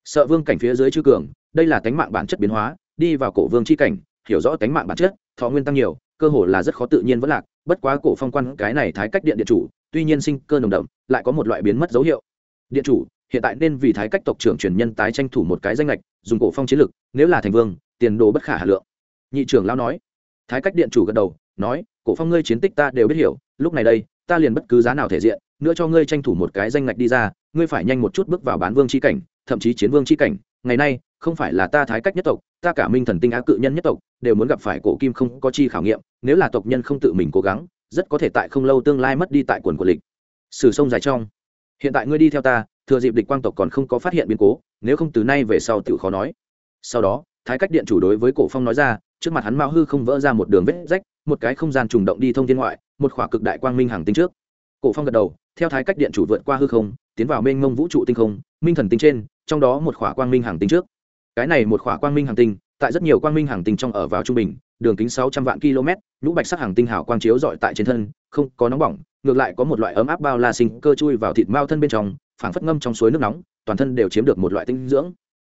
Sợ vương cảnh phía dưới chư cường, đây là tánh mạng bản chất biến hóa, đi vào cổ vương chi cảnh, hiểu rõ tánh mạng bản chất, thọ nguyên tăng nhiều, cơ hồ là rất khó tự nhiên vẫn lạc, bất quá cổ phong quan cái này thái cách điện điện chủ, tuy nhiên sinh cơ nồng đậm, lại có một loại biến mất dấu hiệu. Điện chủ, hiện tại nên vì thái cách tộc trưởng truyền nhân tái tranh thủ một cái danh lệch, dùng cổ phong chiến lực, nếu là thành vương, tiền đồ bất khả hà lượng nhị trưởng lão nói. Thái cách điện chủ gật đầu, nói, cổ phong ngươi chiến tích ta đều biết hiểu, lúc này đây, ta liền bất cứ giá nào thể diện, nữa cho ngươi tranh thủ một cái danh ngạch đi ra, ngươi phải nhanh một chút bước vào bán vương chi cảnh, thậm chí chiến vương chi cảnh. Ngày nay, không phải là ta thái cách nhất tộc, ta cả minh thần tinh á cự nhân nhất tộc, đều muốn gặp phải cổ kim không có chi khảo nghiệm, nếu là tộc nhân không tự mình cố gắng, rất có thể tại không lâu tương lai mất đi tại quần của lịch. Sử sông dài trong. Hiện tại ngươi đi theo ta, thừa dịp địch quang tộc còn không có phát hiện biến cố, nếu không từ nay về sau tự khó nói. Sau đó, thái cách điện chủ đối với cổ phong nói ra trước mặt hắn mao hư không vỡ ra một đường vết rách, một cái không gian trùng động đi thông thiên ngoại, một khỏa cực đại quang minh hàng tinh trước. Cổ phong gật đầu, theo thái cách điện chủ vượt qua hư không, tiến vào mênh mông vũ trụ tinh không, minh thần tinh trên, trong đó một khỏa quang minh hàng tinh trước. Cái này một khỏa quang minh hàng tinh, tại rất nhiều quang minh hàng tinh trong ở vào trung bình, đường kính sáu trăm vạn km, nhũ bạch sắc hàng tinh hảo quang chiếu dọi tại trên thân, không có nóng bỏng, ngược lại có một loại ấm áp bao la sinh cơ chui vào thịt mao thân bên trong, phảng phất ngâm trong suối nước nóng, toàn thân đều chiếm được một loại tinh dưỡng.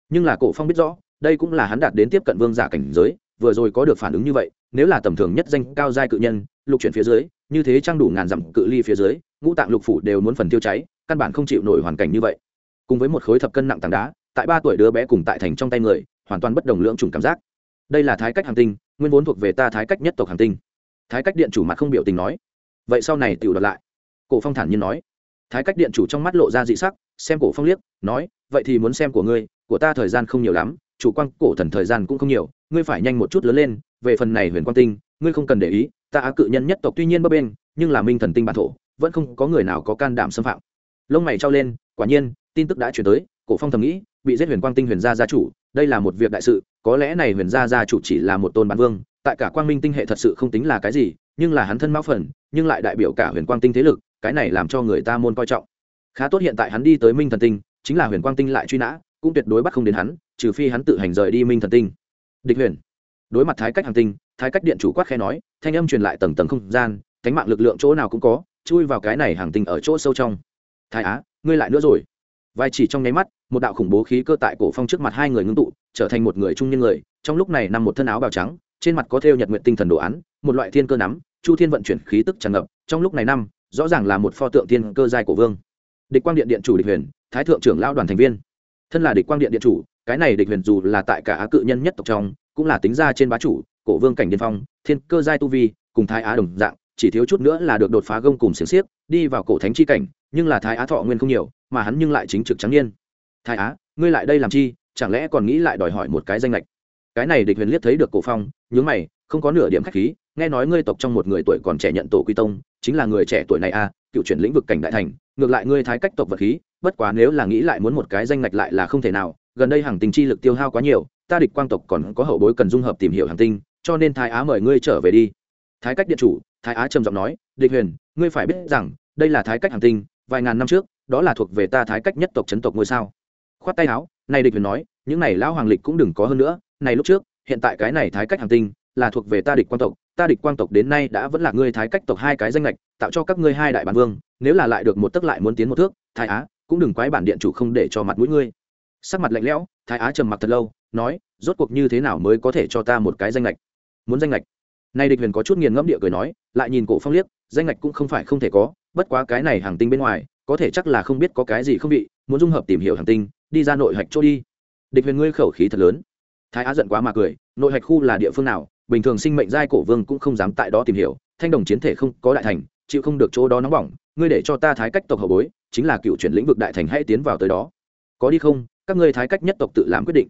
Nhưng là cổ phong biết rõ, đây cũng là hắn đạt đến tiếp cận vương giả cảnh giới vừa rồi có được phản ứng như vậy, nếu là tầm thường nhất danh cao giai cự nhân, lục chuyển phía dưới, như thế trang đủ ngàn dặm cự ly phía dưới, ngũ tạng lục phủ đều muốn phần tiêu cháy, căn bản không chịu nổi hoàn cảnh như vậy. Cùng với một khối thập cân nặng tảng đá, tại ba tuổi đứa bé cùng tại thành trong tay người, hoàn toàn bất đồng lượng trùng cảm giác. Đây là thái cách hàng tinh, nguyên vốn thuộc về ta thái cách nhất tộc hàng tinh. Thái cách điện chủ mặt không biểu tình nói. Vậy sau này tiểu đoạt lại. Cổ phong thản nhiên nói. Thái cách điện chủ trong mắt lộ ra dị sắc, xem cổ phong liếc, nói, vậy thì muốn xem của ngươi, của ta thời gian không nhiều lắm, chủ quan cổ thần thời gian cũng không nhiều ngươi phải nhanh một chút lớn lên, về phần này huyền quang tinh, ngươi không cần để ý, ta á cự nhân nhất tộc tuy nhiên bấp bên nhưng là minh thần tinh bản thổ, vẫn không có người nào có can đảm xâm phạm. Lông mày trao lên, quả nhiên, tin tức đã chuyển tới, cổ phong thầm nghĩ, bị giết huyền quang tinh huyền gia gia chủ, đây là một việc đại sự, có lẽ này huyền gia gia chủ chỉ là một tôn bản vương, tại cả quang minh tinh hệ thật sự không tính là cái gì, nhưng là hắn thân mão phần, nhưng lại đại biểu cả huyền quang tinh thế lực, cái này làm cho người ta môn coi trọng. Khá tốt hiện tại hắn đi tới minh thần tinh, chính là huyền quang tinh lại truy nã, cũng tuyệt đối bắt không đến hắn, trừ phi hắn tự hành rời đi minh thần tinh địch huyền. Đối mặt thái cách hàng tinh, thái cách điện chủ quát khe nói, thanh âm truyền lại tầng tầng không gian, cánh mạng lực lượng chỗ nào cũng có, chui vào cái này hàng tinh ở chỗ sâu trong. Thái á, ngươi lại nữa rồi. Vai chỉ trong nháy mắt, một đạo khủng bố khí cơ tại cổ phong trước mặt hai người ngưng tụ, trở thành một người trung niên người, trong lúc này nằm một thân áo bào trắng, trên mặt có thêu nhật nguyện tinh thần đồ án, một loại thiên cơ nắm, chu thiên vận chuyển khí tức tràn ngập, trong lúc này năm, rõ ràng là một pho tượng thiên cơ giai cổ vương. Địch quang điện điện chủ địch huyền, thái thượng trưởng lao đoàn thành viên. Thân là địch quang điện điện chủ cái này địch huyền dù là tại cả á cự nhân nhất tộc trong cũng là tính ra trên bá chủ cổ vương cảnh điên phong thiên cơ giai tu vi cùng thái á đồng dạng chỉ thiếu chút nữa là được đột phá gông cùng xiềng xiếc đi vào cổ thánh chi cảnh nhưng là thái á thọ nguyên không nhiều mà hắn nhưng lại chính trực trắng niên. Thái á ngươi lại đây làm chi? Chẳng lẽ còn nghĩ lại đòi hỏi một cái danh lệch? Cái này địch huyền liếc thấy được cổ phong nhướng mày không có nửa điểm khách khí nghe nói ngươi tộc trong một người tuổi còn trẻ nhận tổ quy tông chính là người trẻ tuổi này a à, cựu chuyển lĩnh vực cảnh đại thành ngược lại ngươi thái cách tộc vật khí bất quá nếu là nghĩ lại muốn một cái danh ngạch lại là không thể nào gần đây hàng tinh chi lực tiêu hao quá nhiều, ta địch quang tộc còn có hậu bối cần dung hợp tìm hiểu hàng tinh, cho nên thái á mời ngươi trở về đi. Thái cách điện chủ, thái á trầm giọng nói, địch huyền, ngươi phải biết rằng, đây là thái cách hàng tinh, vài ngàn năm trước, đó là thuộc về ta thái cách nhất tộc chấn tộc ngôi sao. Khoát tay áo, này địch huyền nói, những này lão hoàng lịch cũng đừng có hơn nữa, này lúc trước, hiện tại cái này thái cách hàng tinh, là thuộc về ta địch quang tộc, ta địch quang tộc đến nay đã vẫn là ngươi thái cách tộc hai cái danh lệch tạo cho các ngươi hai đại bản vương, nếu là lại được một tức lại muốn tiến một thước, thái á, cũng đừng quái bản điện chủ không để cho mặt mũi ngươi sắc mặt lạnh lẽo, thái á trầm mặc thật lâu, nói, rốt cuộc như thế nào mới có thể cho ta một cái danh lệch muốn danh lệch nay địch huyền có chút nghiền ngẫm địa cười nói, lại nhìn cổ phong liếc, danh lệch cũng không phải không thể có, bất quá cái này hàng tinh bên ngoài, có thể chắc là không biết có cái gì không bị, muốn dung hợp tìm hiểu hàng tinh, đi ra nội hạch chỗ đi. Địch huyền ngươi khẩu khí thật lớn. Thái á giận quá mà cười, nội hạch khu là địa phương nào, bình thường sinh mệnh giai cổ vương cũng không dám tại đó tìm hiểu, thanh đồng chiến thể không có đại thành, chịu không được chỗ đó nóng bỏng, ngươi để cho ta thái cách tộc hậu bối, chính là cựu chuyển lĩnh vực đại thành hãy tiến vào tới đó. Có đi không? Các ngươi thái cách nhất tộc tự làm quyết định.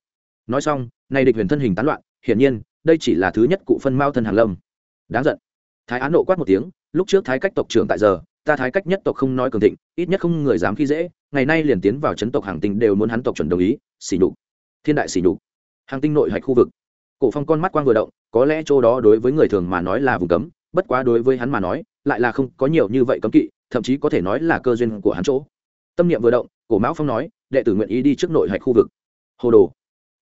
Nói xong, nay địch huyền thân hình tán loạn, hiển nhiên, đây chỉ là thứ nhất cụ phân mao thân hàn lâm. Đáng giận. Thái án nộ quát một tiếng, lúc trước thái cách tộc trưởng tại giờ, ta thái cách nhất tộc không nói cường thịnh, ít nhất không người dám khi dễ, ngày nay liền tiến vào chấn tộc hàng tinh đều muốn hắn tộc chuẩn đồng ý xỉ nhục. Thiên đại xỉ nhục. Hàng tinh nội hạch khu vực. Cổ phong con mắt quang vừa động, có lẽ chỗ đó đối với người thường mà nói là vùng cấm, bất quá đối với hắn mà nói, lại là không có nhiều như vậy cấm kỵ, thậm chí có thể nói là cơ duyên của hắn chỗ. Tâm niệm vừa động, cổ mão phong nói đệ tử nguyện ý đi trước nội hạch khu vực. Hồ đồ.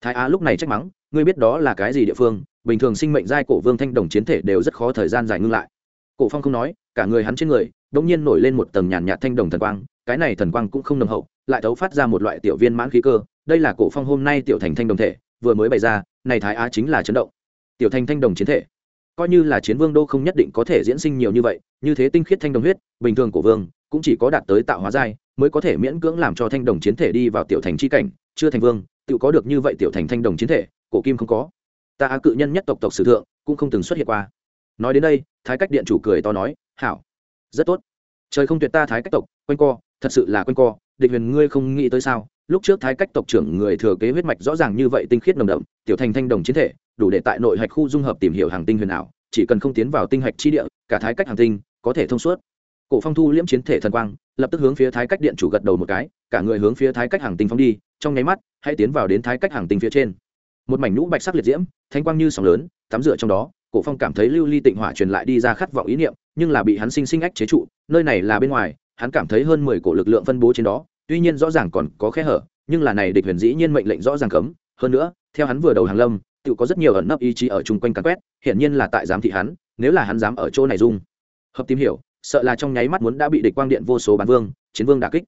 Thái á lúc này trách mắng, ngươi biết đó là cái gì địa phương, bình thường sinh mệnh giai cổ vương thanh đồng chiến thể đều rất khó thời gian dài ngưng lại. Cổ phong không nói, cả người hắn trên người, đột nhiên nổi lên một tầng nhàn nhạt thanh đồng thần quang, cái này thần quang cũng không nồng hậu, lại thấu phát ra một loại tiểu viên mãn khí cơ. Đây là cổ phong hôm nay tiểu thành thanh đồng thể, vừa mới bày ra, này thái á chính là chấn động. Tiểu thành thanh đồng chiến thể. Coi như là chiến vương đô không nhất định có thể diễn sinh nhiều như vậy, như thế tinh khiết thanh đồng huyết, bình thường của vương cũng chỉ có đạt tới tạo hóa giai mới có thể miễn cưỡng làm cho thanh đồng chiến thể đi vào tiểu thành chi cảnh, chưa thành vương, tự có được như vậy tiểu thành thanh đồng chiến thể, cổ kim không có. Ta á cự nhân nhất tộc tộc sử thượng, cũng không từng xuất hiện qua. Nói đến đây, thái cách điện chủ cười to nói, hảo, rất tốt. Trời không tuyệt ta thái cách tộc, quanh co, thật sự là quanh co, địch huyền ngươi không nghĩ tới sao? Lúc trước thái cách tộc trưởng người thừa kế huyết mạch rõ ràng như vậy tinh khiết nồng đậm, tiểu thành thanh đồng chiến thể, đủ để tại nội hạch khu dung hợp tìm hiểu hàng tinh huyền ảo, chỉ cần không tiến vào tinh hạch chi địa, cả thái cách hàng tinh có thể thông suốt cổ phong thu liễm chiến thể thần quang, lập tức hướng phía thái cách điện chủ gật đầu một cái, cả người hướng phía thái cách hàng tinh phóng đi, trong nháy mắt, hãy tiến vào đến thái cách hàng tinh phía trên. Một mảnh nhũ bạch sắc liệt diễm, thanh quang như sóng lớn, tắm rửa trong đó, cổ phong cảm thấy lưu ly tịnh hỏa truyền lại đi ra khát vọng ý niệm, nhưng là bị hắn sinh sinh ách chế trụ, nơi này là bên ngoài, hắn cảm thấy hơn mười cổ lực lượng phân bố trên đó, tuy nhiên rõ ràng còn có khe hở, nhưng là này địch huyền dĩ nhiên mệnh lệnh rõ ràng cấm, hơn nữa, theo hắn vừa đầu hàng lâm tự có rất nhiều ẩn nấp ý chí ở chung quanh cắn quét, hiển nhiên là tại giám thị hắn, nếu là hắn dám ở chỗ này dung. Hợp tìm hiểu sợ là trong nháy mắt muốn đã bị địch quang điện vô số bán vương chiến vương đả kích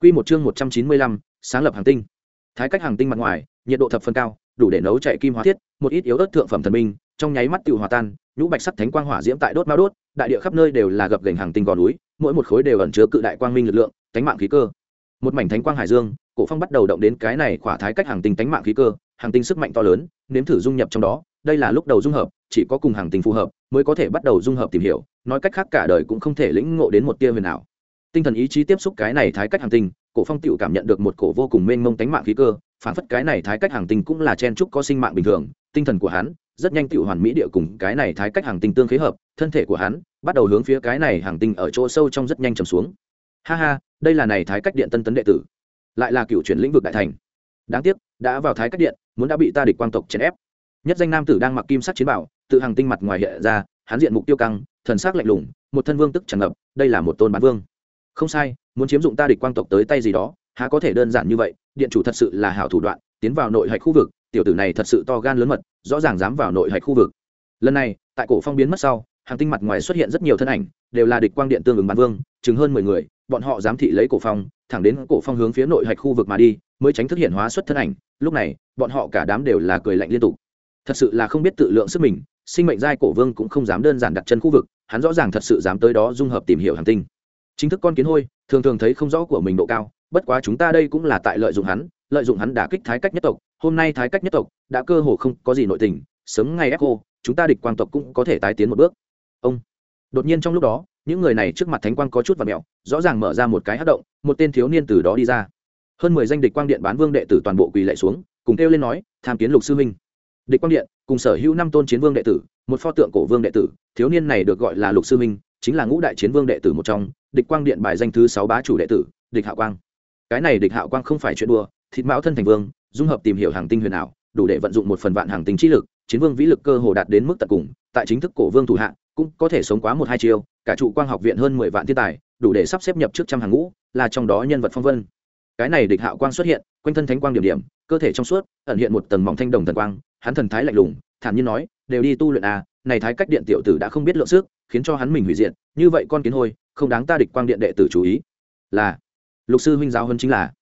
Quy một chương một trăm chín mươi lăm, sáng lập hàng tinh. Thái cách hàng tinh mặt ngoài, nhiệt độ thập phần cao, đủ để nấu chạy kim hóa thiết, một ít yếu ớt thượng phẩm thần minh, trong nháy mắt tiêu hòa tan, nhũ bạch sắc thánh quang hỏa diễm tại đốt mao đốt, đại địa khắp nơi đều là gập gành hàng tinh gò núi, mỗi một khối đều ẩn chứa cự đại quang minh lực lượng, tánh mạng khí cơ. Một mảnh thánh quang hải dương, cổ phong bắt đầu động đến cái này khỏa thái cách hàng tinh tánh mạng khí cơ, hàng tinh sức mạnh to lớn, nếm thử dung nhập trong đó, đây là lúc đầu dung hợp, chỉ có cùng hàng tinh phù hợp, mới có thể bắt đầu dung hợp tìm hiểu, nói cách khác cả đời cũng không thể lĩnh ngộ đến một tia huyền ảo. Tinh thần ý chí tiếp xúc cái này thái cách hàng tinh, cổ phong tựu cảm nhận được một cổ vô cùng mênh mông tánh mạng khí cơ phản phất cái này thái cách hàng tinh cũng là chen trúc có sinh mạng bình thường tinh thần của hắn rất nhanh tựu hoàn mỹ địa cùng cái này thái cách hàng tinh tương khế hợp thân thể của hắn bắt đầu hướng phía cái này hàng tinh ở chỗ sâu trong rất nhanh trầm xuống. Ha ha đây là này thái cách điện tân tấn đệ tử lại là cựu chuyển lĩnh vực đại thành. Đáng tiếc đã vào thái cách điện muốn đã bị ta địch quang tộc chèn ép nhất danh nam tử đang mặc kim sắc chiến bảo, tự hàng tinh mặt ngoài hiện ra, hắn diện mục tiêu căng, thần sắc lạnh lùng, một thân vương tức tràn ngập, đây là một tôn bán vương. Không sai, muốn chiếm dụng ta địch quang tộc tới tay gì đó, há có thể đơn giản như vậy, điện chủ thật sự là hảo thủ đoạn, tiến vào nội hạch khu vực, tiểu tử này thật sự to gan lớn mật, rõ ràng dám vào nội hạch khu vực. Lần này, tại cổ phong biến mất sau hàng tinh mặt ngoài xuất hiện rất nhiều thân ảnh, đều là địch quang điện tương ứng bán vương, chừng hơn mười người, bọn họ dám thị lấy cổ phong, thẳng đến cổ phong hướng phía nội hạch khu vực mà đi, mới tránh thức hiện hóa xuất thân ảnh. Lúc này, bọn họ cả đám đều là cười lạnh liên tục thật sự là không biết tự lượng sức mình, sinh mệnh giai cổ vương cũng không dám đơn giản đặt chân khu vực, hắn rõ ràng thật sự dám tới đó dung hợp tìm hiểu hành tinh. Chính thức con kiến hôi, thường thường thấy không rõ của mình độ cao, bất quá chúng ta đây cũng là tại lợi dụng hắn, lợi dụng hắn đả kích thái cách nhất tộc, hôm nay thái cách nhất tộc đã cơ hồ không có gì nội tình, sớm ngày ép cô, chúng ta địch quang tộc cũng có thể tái tiến một bước. Ông. Đột nhiên trong lúc đó, những người này trước mặt thánh quang có chút và mẹo rõ ràng mở ra một cái hát động, một tên thiếu niên từ đó đi ra. Hơn mười danh địch quang điện bán vương đệ tử toàn bộ quỳ lệ xuống, cùng kêu lên nói, tham kiến lục sư huynh địch quang điện, cùng sở hữu năm tôn chiến vương đệ tử, một pho tượng cổ vương đệ tử, thiếu niên này được gọi là lục sư minh, chính là ngũ đại chiến vương đệ tử một trong, địch quang điện bài danh thứ sáu bá chủ đệ tử, địch hạo quang. Cái này địch hạo quang không phải chuyện đùa, thịt mão thân thành vương, dung hợp tìm hiểu hàng tinh huyền ảo, đủ để vận dụng một phần vạn hàng tinh trí lực, chiến vương vĩ lực cơ hồ đạt đến mức tận cùng, tại chính thức cổ vương thủ hạ, cũng có thể sống quá một hai chiêu, cả trụ quang học viện hơn mười vạn thiên tài, đủ để sắp xếp nhập trước trăm hàng ngũ, là trong đó nhân vật phong vân. Cái này địch hạo quang xuất hiện, quanh thân thánh quang điểm điểm, cơ thể trong suốt, ẩn hiện một tầng mỏng thanh đồng thần quang hắn thần thái lạnh lùng, thản nhiên nói, đều đi tu luyện à này thái cách điện tiểu tử đã không biết lượng sức, khiến cho hắn mình hủy diện. như vậy con kiến hôi, không đáng ta địch quang điện đệ tử chú ý. Là, lục sư huynh giáo hơn chính là.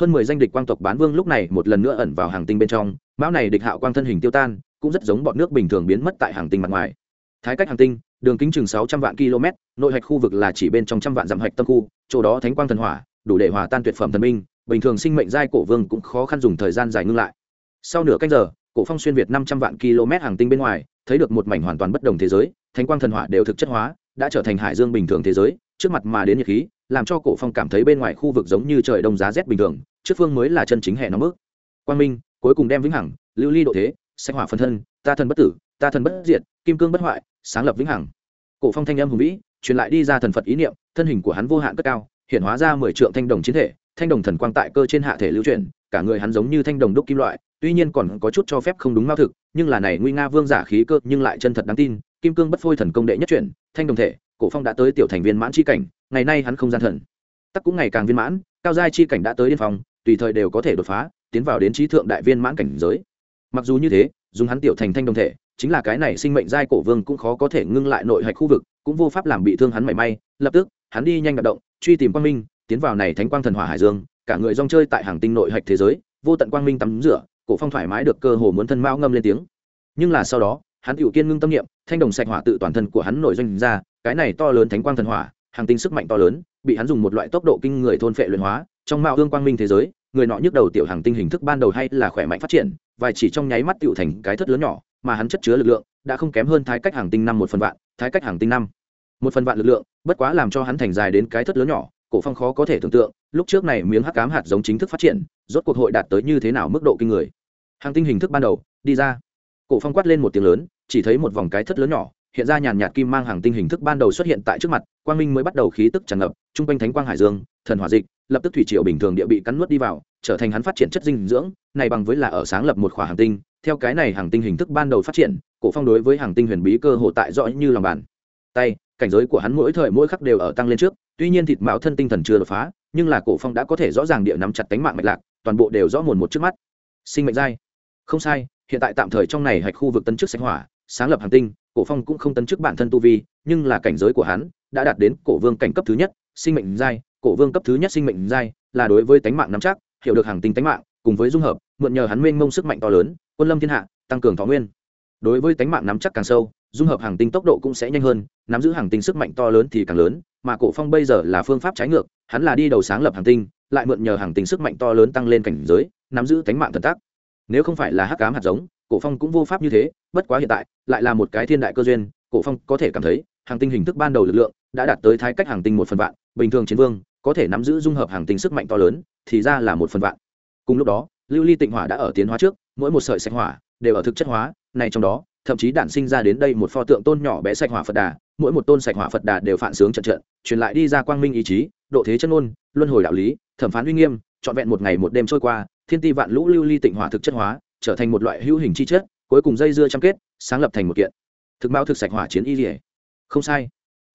Hơn mười danh địch quang tộc bán vương lúc này một lần nữa ẩn vào hàng tinh bên trong, mão này địch hạo quang thân hình tiêu tan, cũng rất giống bọn nước bình thường biến mất tại hàng tinh mặt ngoài. Thái cách hàng tinh, đường kính chừng sáu trăm vạn km, nội hạch khu vực là chỉ bên trong trăm vạn dặm hạch tâm khu, chỗ đó thánh quang thần hỏa, đủ để hòa tan tuyệt phẩm thần minh, bình thường sinh mệnh giai cổ vương cũng khó khăn dùng thời gian dài ngưng lại. Sau nửa canh giờ cổ phong xuyên việt năm trăm vạn km hàng tinh bên ngoài, thấy được một mảnh hoàn toàn bất đồng thế giới, thánh quang thần hỏa đều thực chất hóa, đã trở thành hải dương bình thường thế giới, trước mặt mà đến nhiệt khí, làm cho cổ phong cảm thấy bên ngoài khu vực giống như trời đông giá rét bình thường, trước phương mới là chân chính hệ nóng bức. Quang minh, cuối cùng đem vĩnh hằng, lưu ly độ thế sách hỏa phân thân, ta thần bất tử, ta thần bất diệt, kim cương bất hoại, sáng lập vĩnh hằng. Cổ phong thanh âm hùng vĩ, truyền lại đi ra thần phật ý niệm, thân hình của hắn vô hạn cất cao, hiện hóa ra mười trượng thanh đồng chiến thể, thanh đồng thần quang tại cơ trên hạ thể lưu chuyển cả người hắn giống như thanh đồng đúc kim loại, tuy nhiên còn có chút cho phép không đúng mao thực, nhưng là này nguy nga vương giả khí cơ nhưng lại chân thật đáng tin, kim cương bất phôi thần công đệ nhất chuyển, thanh đồng thể, cổ phong đã tới tiểu thành viên mãn chi cảnh, ngày nay hắn không gian thần. Tắc cũng ngày càng viên mãn, cao giai chi cảnh đã tới điên phòng tùy thời đều có thể đột phá, tiến vào đến trí thượng đại viên mãn cảnh giới. Mặc dù như thế, dùng hắn tiểu thành thanh đồng thể, chính là cái này sinh mệnh giai cổ vương cũng khó có thể ngưng lại nội hạch khu vực, cũng vô pháp làm bị thương hắn mảy may, lập tức, hắn đi nhanh hoạt động, truy tìm quang minh, tiến vào này thánh quang thần hỏa hải dương cả người rong chơi tại hàng tinh nội hạch thế giới, vô tận quang minh tắm rửa, cổ phong thoải mái được cơ hồ muốn thân mao ngâm lên tiếng. Nhưng là sau đó, hắn tiểu kiên ngưng tâm niệm, thanh đồng sạch hỏa tự toàn thân của hắn nổi doanh ra, cái này to lớn thánh quang thần hỏa, hàng tinh sức mạnh to lớn, bị hắn dùng một loại tốc độ kinh người thôn phệ luyện hóa, trong mạo hương quang minh thế giới, người nọ nhức đầu tiểu hàng tinh hình thức ban đầu hay là khỏe mạnh phát triển và chỉ trong nháy mắt tiểu thành cái thất lớn nhỏ, mà hắn chất chứa lực lượng đã không kém hơn thái cách hàng tinh năm một phần vạn, thái cách hàng tinh năm một phần vạn lực lượng, bất quá làm cho hắn thành dài đến cái thất lớn nhỏ cổ phong khó có thể tưởng tượng, lúc trước này miếng hắc cám hạt giống chính thức phát triển, rốt cuộc hội đạt tới như thế nào mức độ kinh người. Hàng tinh hình thức ban đầu, đi ra. Cổ phong quát lên một tiếng lớn, chỉ thấy một vòng cái thất lớn nhỏ, hiện ra nhàn nhạt kim mang hàng tinh hình thức ban đầu xuất hiện tại trước mặt, quang minh mới bắt đầu khí tức tràn ngập, trung quanh thánh quang hải dương, thần hỏa dịch, lập tức thủy triều bình thường địa bị cắn nuốt đi vào, trở thành hắn phát triển chất dinh dưỡng, này bằng với là ở sáng lập một khỏa hàng tinh, theo cái này hàng tinh hình thức ban đầu phát triển, cổ phong đối với hàng tinh huyền bí cơ hồ tại rõ như lòng bàn. Tay cảnh giới của hắn mỗi thời mỗi khắc đều ở tăng lên trước, tuy nhiên thịt mạo thân tinh thần chưa đột phá, nhưng là cổ phong đã có thể rõ ràng địa nắm chặt cánh mạng mạch lạc, toàn bộ đều rõ mồn một trước mắt. Sinh mệnh giai. Không sai, hiện tại tạm thời trong này hạch khu vực tân chức sánh hỏa, sáng lập hành tinh, cổ phong cũng không tân chức bản thân tu vi, nhưng là cảnh giới của hắn đã đạt đến cổ vương cảnh cấp thứ nhất, sinh mệnh giai, cổ vương cấp thứ nhất sinh mệnh giai, là đối với tánh mạng nắm chắc, hiểu được hàng tinh tánh mạng, cùng với dung hợp, mượn nhờ hắn mênh mông sức mạnh to lớn, quân lâm thiên hạ, tăng cường thọ nguyên. Đối với tánh mạng nắm chắc càng sâu dung hợp hàng tinh tốc độ cũng sẽ nhanh hơn, nắm giữ hàng tinh sức mạnh to lớn thì càng lớn, mà cổ phong bây giờ là phương pháp trái ngược, hắn là đi đầu sáng lập hàng tinh, lại mượn nhờ hàng tinh sức mạnh to lớn tăng lên cảnh giới, nắm giữ tánh mạng thần tác nếu không phải là hắc ám hạt giống, cổ phong cũng vô pháp như thế, bất quá hiện tại, lại là một cái thiên đại cơ duyên, cổ phong có thể cảm thấy, hàng tinh hình thức ban đầu lực lượng đã đạt tới thái cách hàng tinh một phần vạn, bình thường chiến vương có thể nắm giữ dung hợp hàng tinh sức mạnh to lớn, thì ra là một phần vạn. Cùng lúc đó, lưu ly tịnh hỏa đã ở tiến hóa trước, mỗi một sợi sạch hỏa đều ở thực chất hóa, này trong đó thậm chí đản sinh ra đến đây một pho tượng tôn nhỏ bé sạch hỏa phật đà, mỗi một tôn sạch hỏa phật đà đều phản sướng trận trận, truyền lại đi ra quang minh ý chí, độ thế chân ôn, luân hồi đạo lý, thẩm phán uy nghiêm, trọn vẹn một ngày một đêm trôi qua, thiên ti vạn lũ lưu ly tịnh hỏa thực chất hóa, trở thành một loại hữu hình chi chất, cuối cùng dây dưa chăm kết, sáng lập thành một kiện. Thực mạo thực sạch hỏa chiến y rỉa không sai.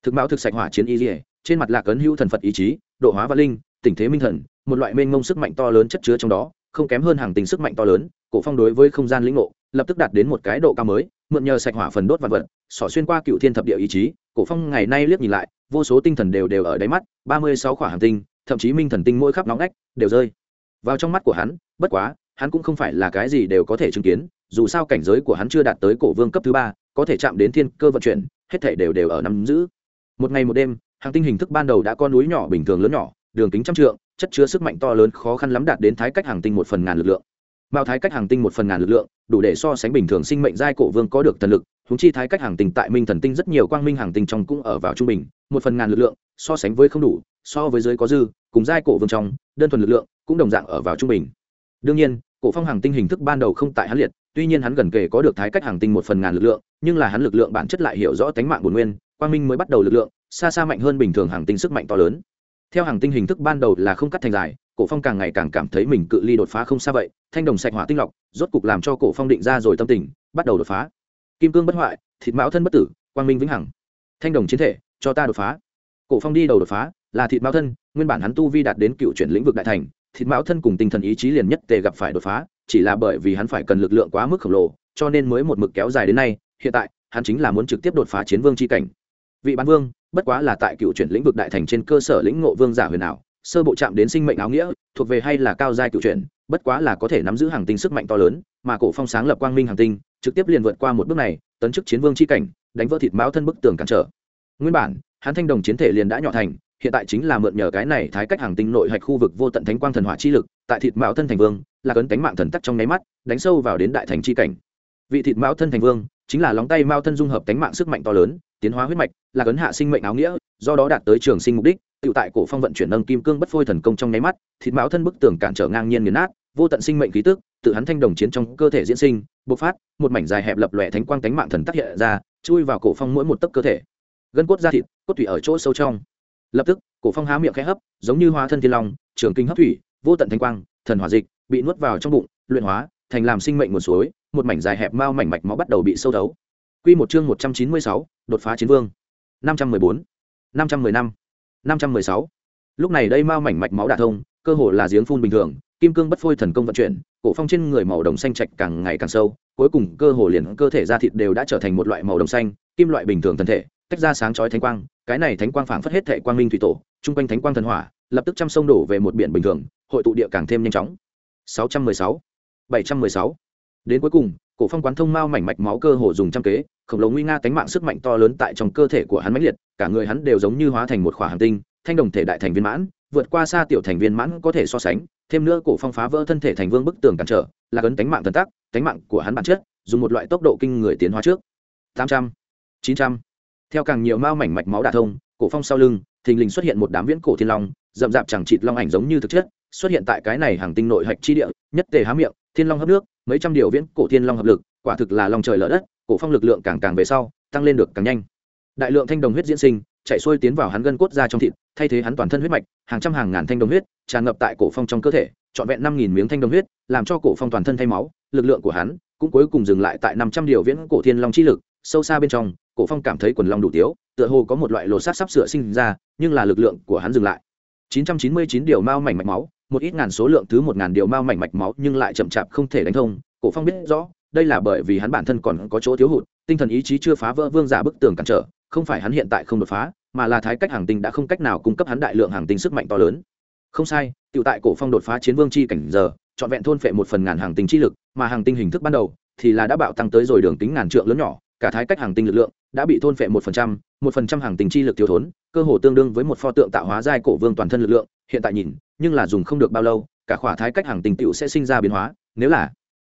Thực mạo thực sạch hỏa chiến y rỉa trên mặt lạc ấn hữu thần phật ý chí, độ hóa và linh tình thế minh thần, một loại mênh mông sức mạnh to lớn chất chứa trong đó không kém hơn hàng tình sức mạnh to lớn, cổ phong đối với không gian lĩnh ngộ, lập tức đạt đến một cái độ cao mới, mượn nhờ sạch hỏa phần đốt vật vật, xỏ xuyên qua cựu thiên thập địa ý chí, cổ phong ngày nay liếc nhìn lại, vô số tinh thần đều đều ở đáy mắt, ba mươi sáu khỏa hàng tinh, thậm chí minh thần tinh mỗi khắp nóng nách đều rơi vào trong mắt của hắn, bất quá, hắn cũng không phải là cái gì đều có thể chứng kiến, dù sao cảnh giới của hắn chưa đạt tới cổ vương cấp thứ ba, có thể chạm đến thiên cơ vận chuyển, hết thể đều đều ở nắm giữ. Một ngày một đêm, hàng tinh hình thức ban đầu đã con núi nhỏ bình thường lớn nhỏ, đường kính trăm trượng chất chứa sức mạnh to lớn khó khăn lắm đạt đến thái cách hàng tinh một phần ngàn lực lượng. Mao thái cách hàng tinh một phần ngàn lực lượng, đủ để so sánh bình thường sinh mệnh giai cổ vương có được thần lực húng chi thái cách hàng tinh tại minh thần tinh rất nhiều quang minh hàng tinh trong cũng ở vào trung bình, một phần ngàn lực lượng, so sánh với không đủ, so với dưới có dư, cùng giai cổ vương trong, đơn thuần lực lượng cũng đồng dạng ở vào trung bình. Đương nhiên, cổ phong hàng tinh hình thức ban đầu không tại hắn liệt, tuy nhiên hắn gần kề có được thái cách hàng tinh một phần ngàn lực lượng, nhưng là hắn lực lượng bản chất lại hiểu rõ tánh mạng bổn nguyên, quang minh mới bắt đầu lực lượng, xa xa mạnh hơn bình thường hàng tinh sức mạnh to lớn theo hàng tinh hình thức ban đầu là không cắt thành dài, cổ phong càng ngày càng cảm thấy mình cự ly đột phá không xa vậy, thanh đồng sạch hỏa tinh lọc, rốt cục làm cho cổ phong định ra rồi tâm tình, bắt đầu đột phá. Kim cương bất hoại, thịt mão thân bất tử, quang minh vĩnh hằng. Thanh đồng chiến thể, cho ta đột phá. Cổ phong đi đầu đột phá, là thịt mão thân, nguyên bản hắn tu vi đạt đến cựu chuyển lĩnh vực đại thành, thịt mão thân cùng tinh thần ý chí liền nhất tề gặp phải đột phá, chỉ là bởi vì hắn phải cần lực lượng quá mức khổng lồ, cho nên mới một mực kéo dài đến nay, hiện tại, hắn chính là muốn trực tiếp đột phá chiến vương chi cảnh. Vị bán vương bất quá là tại cựu chuyển lĩnh vực đại thành trên cơ sở lĩnh ngộ vương giả huyền ảo, sơ bộ chạm đến sinh mệnh áo nghĩa, thuộc về hay là cao giai cựu chuyển, bất quá là có thể nắm giữ hàng tinh sức mạnh to lớn, mà cổ phong sáng lập quang minh hàng tinh, trực tiếp liền vượt qua một bước này, tấn chức chiến vương chi cảnh, đánh vỡ thịt mão thân bức tường cản trở. Nguyên bản hắn thanh đồng chiến thể liền đã nhỏ thành, hiện tại chính là mượn nhờ cái này thái cách hàng tinh nội hạch khu vực vô tận thánh quang thần hỏa chi lực, tại thịt mão thân thành vương, là cấn cánh mạng thần tắc trong nháy mắt, đánh sâu vào đến đại thành chi cảnh. Vị thịt mão thân thành vương, chính là lóng tay mao thân dung hợp cánh mạng sức mạnh to lớn, tiến hóa huyết mạch là cấn hạ sinh mệnh áo nghĩa do đó đạt tới trường sinh mục đích tự tại cổ phong vận chuyển nâng kim cương bất phôi thần công trong nháy mắt thịt mão thân bức tường cản trở ngang nhiên nghiền nát vô tận sinh mệnh khí tức tự hắn thanh đồng chiến trong cơ thể diễn sinh bộc phát một mảnh dài hẹp lập lòe thánh quang cánh mạng thần tác hiện ra chui vào cổ phong mỗi một tấc cơ thể. Gân cốt ra thịt cốt thủy ở chỗ sâu trong. Lập tức cổ phong há miệng khẽ hấp giống như hóa thân thiên long trường kinh hấp thủy vô tận thanh quang thần hỏa dịch bị nuốt vào trong bụng luyện hóa thành làm sinh mệnh nguồn suối một mảnh dài hẹp mao mảnh mạch máu bắt đầu bị sâu đấu. quy một chương một trăm chín mươi sáu, đột phá chiến vương năm trăm mười bốn, năm trăm mười năm, năm trăm mười sáu. lúc này đây mao mảnh mạch máu đả thông cơ hồ là giếng phun bình thường kim cương bất phôi thần công vận chuyển cổ phong trên người màu đồng xanh trạch càng ngày càng sâu cuối cùng cơ hồ liền cơ thể da thịt đều đã trở thành một loại màu đồng xanh kim loại bình thường thân thể tách ra sáng chói thánh quang cái này thánh quang phảng phất hết thệ quang minh thủy tổ chung quanh thánh quang thần hỏa lập tức trăm sông đổ về một biển bình thường hội tụ địa càng thêm nhanh chóng 616, 716. đến cuối cùng cổ phong quán thông mao mảnh mạch máu cơ hồ dùng trăm kế khổng lồ nguy nga tánh mạng sức mạnh to lớn tại trong cơ thể của hắn mãnh liệt cả người hắn đều giống như hóa thành một khỏa hành tinh thanh đồng thể đại thành viên mãn vượt qua xa tiểu thành viên mãn có thể so sánh thêm nữa cổ phong phá vỡ thân thể thành vương bức tường cản trở là cấn tánh mạng thần tác tánh mạng của hắn bản chất dùng một loại tốc độ kinh người tiến hóa trước. 800, 900 theo càng nhiều mao mảnh mạch máu đả thông cổ phong sau lưng thình lình xuất hiện một đám viễn cổ thiên long rậm rạp chẳng chịt long ảnh giống như thực chất xuất hiện tại cái này hàng tinh nội hạch chi địa nhất tề há miệng thiên long hấp nước mấy trăm điều viễn cổ thiên long hợp lực quả thực là long trời lở đất cổ phong lực lượng càng càng về sau, tăng lên được càng nhanh. Đại lượng thanh đồng huyết diễn sinh, chạy xuôi tiến vào hắn gân cốt ra trong thịt, thay thế hắn toàn thân huyết mạch, hàng trăm hàng ngàn thanh đồng huyết, tràn ngập tại cổ phong trong cơ thể, trọn vẹn năm nghìn miếng thanh đồng huyết, làm cho cổ phong toàn thân thay máu, lực lượng của hắn cũng cuối cùng dừng lại tại năm trăm điều viễn cổ thiên long chi lực, sâu xa bên trong, cổ phong cảm thấy quần long đủ tiếu tựa hồ có một loại lột sát sắp sửa sinh ra, nhưng là lực lượng của hắn dừng lại. 999 điều mao mảnh mạch máu, một ít ngàn số lượng thứ một ngàn điều mao mảnh mạch máu nhưng lại chậm chạp không thể đánh thông, cổ phong biết rõ đây là bởi vì hắn bản thân còn có chỗ thiếu hụt, tinh thần ý chí chưa phá vỡ vương giả bức tường cản trở, không phải hắn hiện tại không đột phá, mà là thái cách hàng tinh đã không cách nào cung cấp hắn đại lượng hàng tinh sức mạnh to lớn. Không sai tự tại cổ phong đột phá chiến vương chi cảnh giờ, trọn vẹn thôn phệ một phần ngàn hàng tinh chi lực, mà hàng tinh hình thức ban đầu thì là đã bạo tăng tới rồi đường kính ngàn trượng lớn nhỏ, cả thái cách hàng tinh lực lượng đã bị thôn phệ một phần trăm, một phần trăm hàng tinh chi lực thiếu thốn, cơ hồ tương đương với một pho tượng tạo hóa giai cổ vương toàn thân lực lượng, hiện tại nhìn, nhưng là dùng không được bao lâu, cả khỏa thái cách hàng tinh tựu sẽ sinh ra biến hóa, nếu là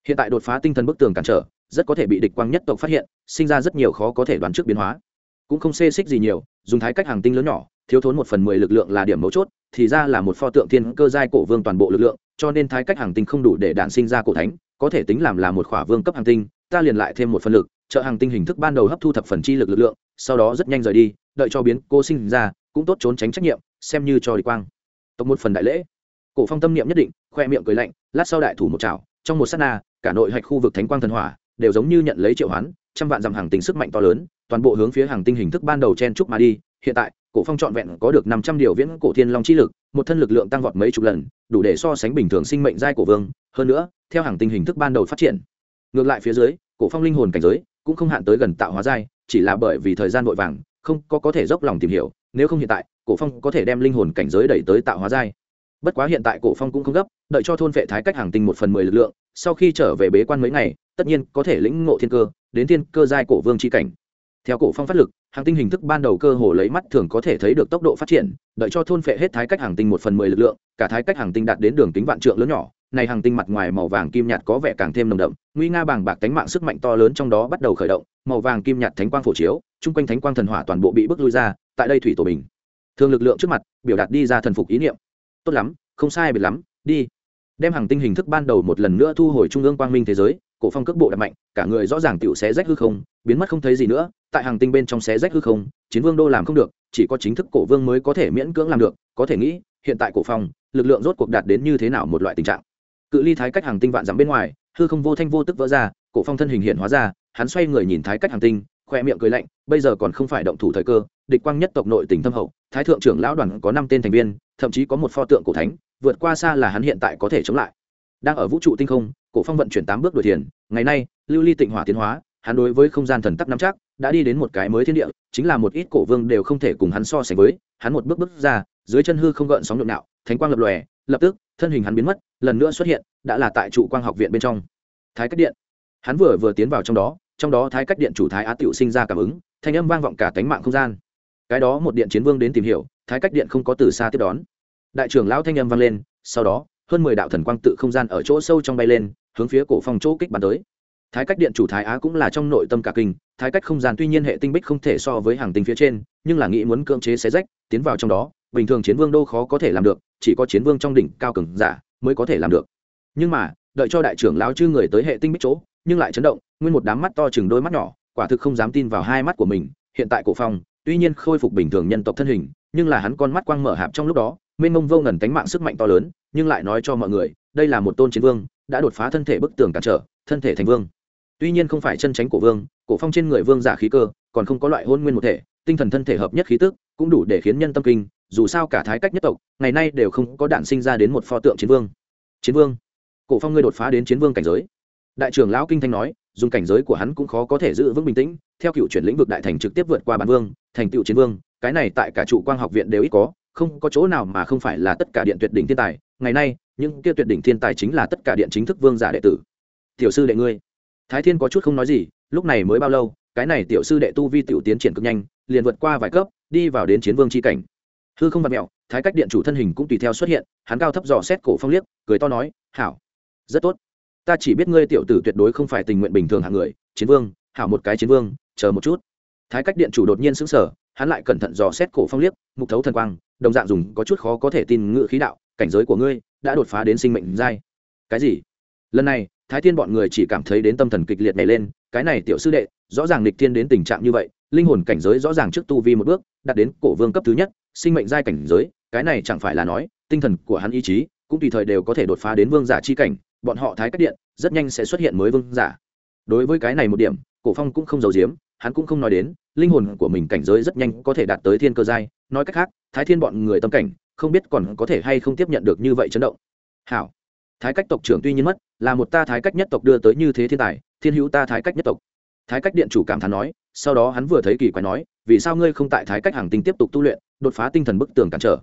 hiện tại đột phá tinh thần bức tường cản trở, rất có thể bị địch quang nhất tộc phát hiện, sinh ra rất nhiều khó có thể đoán trước biến hóa. Cũng không xê xích gì nhiều, dùng thái cách hàng tinh lớn nhỏ, thiếu thốn một phần mười lực lượng là điểm mấu chốt, thì ra là một pho tượng thiên cơ giai cổ vương toàn bộ lực lượng, cho nên thái cách hàng tinh không đủ để đạn sinh ra cổ thánh, có thể tính làm là một khỏa vương cấp hàng tinh, ta liền lại thêm một phần lực, trợ hàng tinh hình thức ban đầu hấp thu thập phần chi lực lực lượng, sau đó rất nhanh rời đi, đợi cho biến cô sinh ra, cũng tốt trốn tránh trách nhiệm, xem như cho đi quang. Tộc một phần đại lễ. Cổ phong tâm niệm nhất định, khoe miệng cười lạnh, lát sau đại thủ một chảo, trong một sát na cả nội hạch khu vực thánh quang thần hỏa, đều giống như nhận lấy triệu hoán, trăm vạn dặm hàng tinh sức mạnh to lớn, toàn bộ hướng phía hàng tinh hình thức ban đầu chen trúc mà đi. Hiện tại, cổ phong trọn vẹn có được năm trăm điều viễn cổ thiên long chi lực, một thân lực lượng tăng vọt mấy chục lần, đủ để so sánh bình thường sinh mệnh giai cổ vương. Hơn nữa, theo hàng tinh hình thức ban đầu phát triển, ngược lại phía dưới, cổ phong linh hồn cảnh giới cũng không hạn tới gần tạo hóa giai, chỉ là bởi vì thời gian vội vàng, không có có thể dốc lòng tìm hiểu, nếu không hiện tại, cổ phong có thể đem linh hồn cảnh giới đẩy tới tạo hóa giai bất quá hiện tại cổ phong cũng không gấp, đợi cho thôn vệ thái cách hàng tinh một phần mười lực lượng, sau khi trở về bế quan mấy ngày, tất nhiên có thể lĩnh ngộ thiên cơ, đến thiên cơ giai cổ vương c h i cảnh. Theo cổ phong phát lực, hàng tinh hình thức ban đầu cơ hồ lấy mắt thường có thể thấy được tốc độ phát triển, đợi cho thôn phệ hết thái cách hàng tinh một phần mười lực lượng, cả thái cách hàng tinh đạt đến đường kính vạn trượng lớn nhỏ, này hàng tinh mặt ngoài màu vàng kim nhạt có vẻ càng thêm nồng đậm, nguy nga bàng bạc tánh mạng sức mạnh to lớn trong đó bắt đầu khởi động, màu vàng kim nhạt thánh quang phổ chiếu, chung quanh thánh quang thần hỏa toàn bộ bị bước lui ra, tại đây thủy tổ bình. Thường lực lượng trước mặt, biểu đạt đi ra thần phục ý niệm tốt lắm, không sai biệt lắm, đi. Đem hàng tinh hình thức ban đầu một lần nữa thu hồi trung ương quang minh thế giới, cổ phong cước bộ đập mạnh, cả người rõ ràng tiểu xé rách hư không, biến mất không thấy gì nữa, tại hàng tinh bên trong xé rách hư không, chiến vương đô làm không được, chỉ có chính thức cổ vương mới có thể miễn cưỡng làm được, có thể nghĩ, hiện tại cổ phong, lực lượng rốt cuộc đạt đến như thế nào một loại tình trạng. Cự ly thái cách hàng tinh vạn dặm bên ngoài, hư không vô thanh vô tức vỡ ra, cổ phong thân hình hiện hóa ra, hắn xoay người nhìn thái cách hàng tinh, khoe miệng cười lạnh, bây giờ còn không phải động thủ thời cơ, địch quang nhất tộc nội tình thâm hậu thái thượng trưởng lão đoàn có năm tên thành viên, thậm chí có một pho tượng cổ thánh, vượt qua xa là hắn hiện tại có thể chống lại. Đang ở vũ trụ tinh không, cổ phong vận chuyển tám bước đổi thiền, ngày nay, lưu ly tịnh hỏa tiến hóa, hắn đối với không gian thần tắc nắm chắc, đã đi đến một cái mới thiên địa, chính là một ít cổ vương đều không thể cùng hắn so sánh với, hắn một bước bước ra, dưới chân hư không gợn sóng nhộn nhạo, thánh quang lập lòe, lập tức, thân hình hắn biến mất, lần nữa xuất hiện, đã là tại trụ quang học viện bên trong. Thái cách điện. Hắn vừa vừa tiến vào trong đó trong đó thái cách điện chủ thái á tiểu sinh ra cảm ứng, thanh âm vang vọng cả tánh mạng không gian cái đó một điện chiến vương đến tìm hiểu, thái cách điện không có từ xa tiếp đón. Đại trưởng lão thanh âm vang lên, sau đó, hơn mười đạo thần quang tự không gian ở chỗ sâu trong bay lên, hướng phía cổ phong chỗ kích bắn tới. Thái cách điện chủ thái á cũng là trong nội tâm cả kinh, thái cách không gian tuy nhiên hệ tinh bích không thể so với hàng tinh phía trên, nhưng là nghĩ muốn cưỡng chế xé rách, tiến vào trong đó, bình thường chiến vương đô khó có thể làm được, chỉ có chiến vương trong đỉnh cao cường giả mới có thể làm được. Nhưng mà, đợi cho đại trưởng lão chư người tới hệ tinh bích chỗ, nhưng lại chấn động, nguyên một đám mắt to chừng đôi mắt nhỏ, quả thực không dám tin vào hai mắt của mình, hiện tại cổ phong tuy nhiên khôi phục bình thường nhân tộc thân hình, nhưng là hắn con mắt quang mở hạp trong lúc đó, mênh mông vô ngần tánh mạng sức mạnh to lớn, nhưng lại nói cho mọi người, đây là một tôn chiến vương, đã đột phá thân thể bức tường cản trở, thân thể thành vương. Tuy nhiên không phải chân tránh của vương, cổ phong trên người vương giả khí cơ, còn không có loại hôn nguyên một thể, tinh thần thân thể hợp nhất khí tức, cũng đủ để khiến nhân tâm kinh, dù sao cả thái cách nhất tộc, ngày nay đều không có đạn sinh ra đến một pho tượng chiến vương. Chiến vương, cổ phong ngươi đột phá đến chiến vương cảnh giới. Đại trưởng lão kinh thanh nói dùng cảnh giới của hắn cũng khó có thể giữ vững bình tĩnh, theo cựu chuyển lĩnh vực đại thành trực tiếp vượt qua bản vương, thành tựu chiến vương, cái này tại cả trụ quang học viện đều ít có, không có chỗ nào mà không phải là tất cả điện tuyệt đỉnh thiên tài, ngày nay, những kia tuyệt đỉnh thiên tài chính là tất cả điện chính thức vương giả đệ tử. Tiểu sư đệ ngươi, thái thiên có chút không nói gì, lúc này mới bao lâu, cái này tiểu sư đệ tu vi tiểu tiến triển cực nhanh, liền vượt qua vài cấp, đi vào đến chiến vương chi cảnh. Hư không vặt mẹo, thái cách điện chủ thân hình cũng tùy theo xuất hiện, hắn cao thấp dò xét cổ phong liếc, cười to nói, hảo, rất tốt ta chỉ biết ngươi tiểu tử tuyệt đối không phải tình nguyện bình thường hạng người, chiến vương, hảo một cái chiến vương, chờ một chút. Thái cách điện chủ đột nhiên xứng sở hắn lại cẩn thận dò xét cổ phong liếc, mục thấu thần quang, đồng dạng dùng có chút khó có thể tin ngự khí đạo, cảnh giới của ngươi đã đột phá đến sinh mệnh giai. Cái gì? Lần này, thái thiên bọn người chỉ cảm thấy đến tâm thần kịch liệt này lên, cái này tiểu sư đệ, rõ ràng lịch thiên đến tình trạng như vậy, linh hồn cảnh giới rõ ràng trước tu vi một bước, đạt đến cổ vương cấp thứ nhất, sinh mệnh giai cảnh giới, cái này chẳng phải là nói, tinh thần của hắn ý chí cũng tùy thời đều có thể đột phá đến vương giả chi cảnh bọn họ thái cách điện, rất nhanh sẽ xuất hiện mới vương giả. Đối với cái này một điểm, cổ phong cũng không giấu giếm, hắn cũng không nói đến, linh hồn của mình cảnh giới rất nhanh có thể đạt tới thiên cơ giai. Nói cách khác, thái thiên bọn người tâm cảnh, không biết còn có thể hay không tiếp nhận được như vậy chấn động. Hảo. Thái cách tộc trưởng tuy nhiên mất, là một ta thái cách nhất tộc đưa tới như thế thiên tài, thiên hữu ta thái cách nhất tộc. Thái cách điện chủ cảm thán nói, sau đó hắn vừa thấy kỳ quái nói, vì sao ngươi không tại thái cách hàng tinh tiếp tục tu luyện, đột phá tinh thần bức tường cản trở?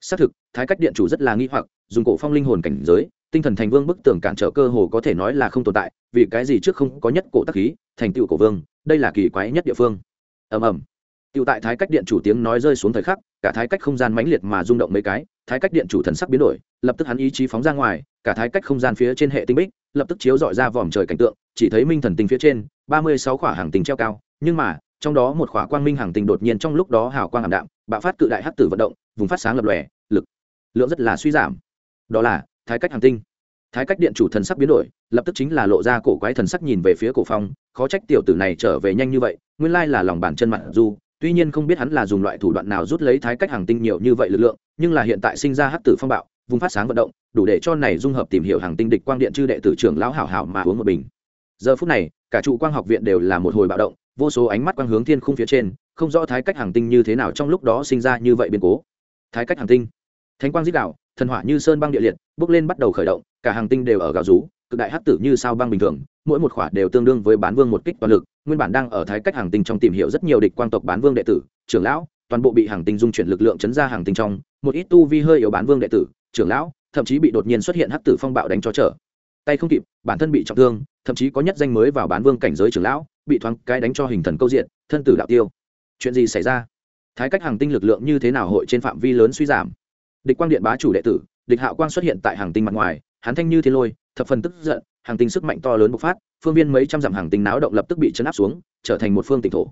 Xác thực, thái cách điện chủ rất là nghi hoặc, dùng cổ phong linh hồn cảnh giới tinh thần thành vương bức tường cản trở cơ hồ có thể nói là không tồn tại, vì cái gì trước không có nhất cổ tắc khí, thành tựu cổ vương, đây là kỳ quái nhất địa phương. Ầm ầm. Tựu tại thái cách điện chủ tiếng nói rơi xuống thời khắc, cả thái cách không gian mãnh liệt mà rung động mấy cái, thái cách điện chủ thần sắc biến đổi, lập tức hắn ý chí phóng ra ngoài, cả thái cách không gian phía trên hệ tinh bích, lập tức chiếu dọi ra vòm trời cảnh tượng, chỉ thấy minh thần tinh phía trên, ba mươi sáu khỏa hàng tinh treo cao, nhưng mà, trong đó một khỏa quang minh hàng tinh đột nhiên trong lúc đó hào quang ảm đạm, bạo phát cự đại hắc tử vận động vùng phát sáng lập lòe, lực lượng rất là suy giảm. Đó là thái cách hàng tinh. Thái cách điện chủ thần sắc biến đổi, lập tức chính là lộ ra cổ quái thần sắc nhìn về phía cổ phong, khó trách tiểu tử này trở về nhanh như vậy, nguyên lai là lòng bàn chân mặt du, tuy nhiên không biết hắn là dùng loại thủ đoạn nào rút lấy thái cách hàng tinh nhiều như vậy lực lượng, nhưng là hiện tại sinh ra hắc tử phong bạo, vùng phát sáng vận động, đủ để cho này dung hợp tìm hiểu hàng tinh địch quang điện chư đệ tử trưởng lão hảo hảo mà uống một bình. Giờ phút này, cả trụ quang học viện đều là một hồi bạo động, vô số ánh mắt quang hướng thiên khung phía trên, không rõ thái cách hàng tinh như thế nào trong lúc đó sinh ra như vậy biến cố. Thái cách hàng tinh. Thánh quang giết đạo thần hỏa như sơn băng địa liệt, bước lên bắt đầu khởi động, cả hàng tinh đều ở gào rú, cực đại hắc tử như sao băng bình thường, mỗi một khỏa đều tương đương với bán vương một kích toàn lực, nguyên bản đang ở thái cách hàng tinh trong tìm hiểu rất nhiều địch quang tộc bán vương đệ tử, trưởng lão, toàn bộ bị hàng tinh dung chuyển lực lượng chấn ra hàng tinh trong, một ít tu vi hơi yếu bán vương đệ tử, trưởng lão, thậm chí bị đột nhiên xuất hiện hắc tử phong bạo đánh cho trở. Tay không kịp, bản thân bị trọng thương, thậm chí có nhất danh mới vào bán vương cảnh giới trưởng lão, bị thoáng cái đánh cho hình thần câu diện, thân tử đạo tiêu. Chuyện gì xảy ra? Thái cách hàng tinh lực lượng như thế nào hội trên phạm vi lớn suy giảm? Địch quang điện bá chủ đệ tử, địch hạo quang xuất hiện tại hàng tinh mặt ngoài, hắn thanh như thiên lôi, thập phần tức giận, hàng tinh sức mạnh to lớn bộc phát, phương viên mấy trăm dặm hàng tinh náo động lập tức bị chấn áp xuống, trở thành một phương tỉnh thổ.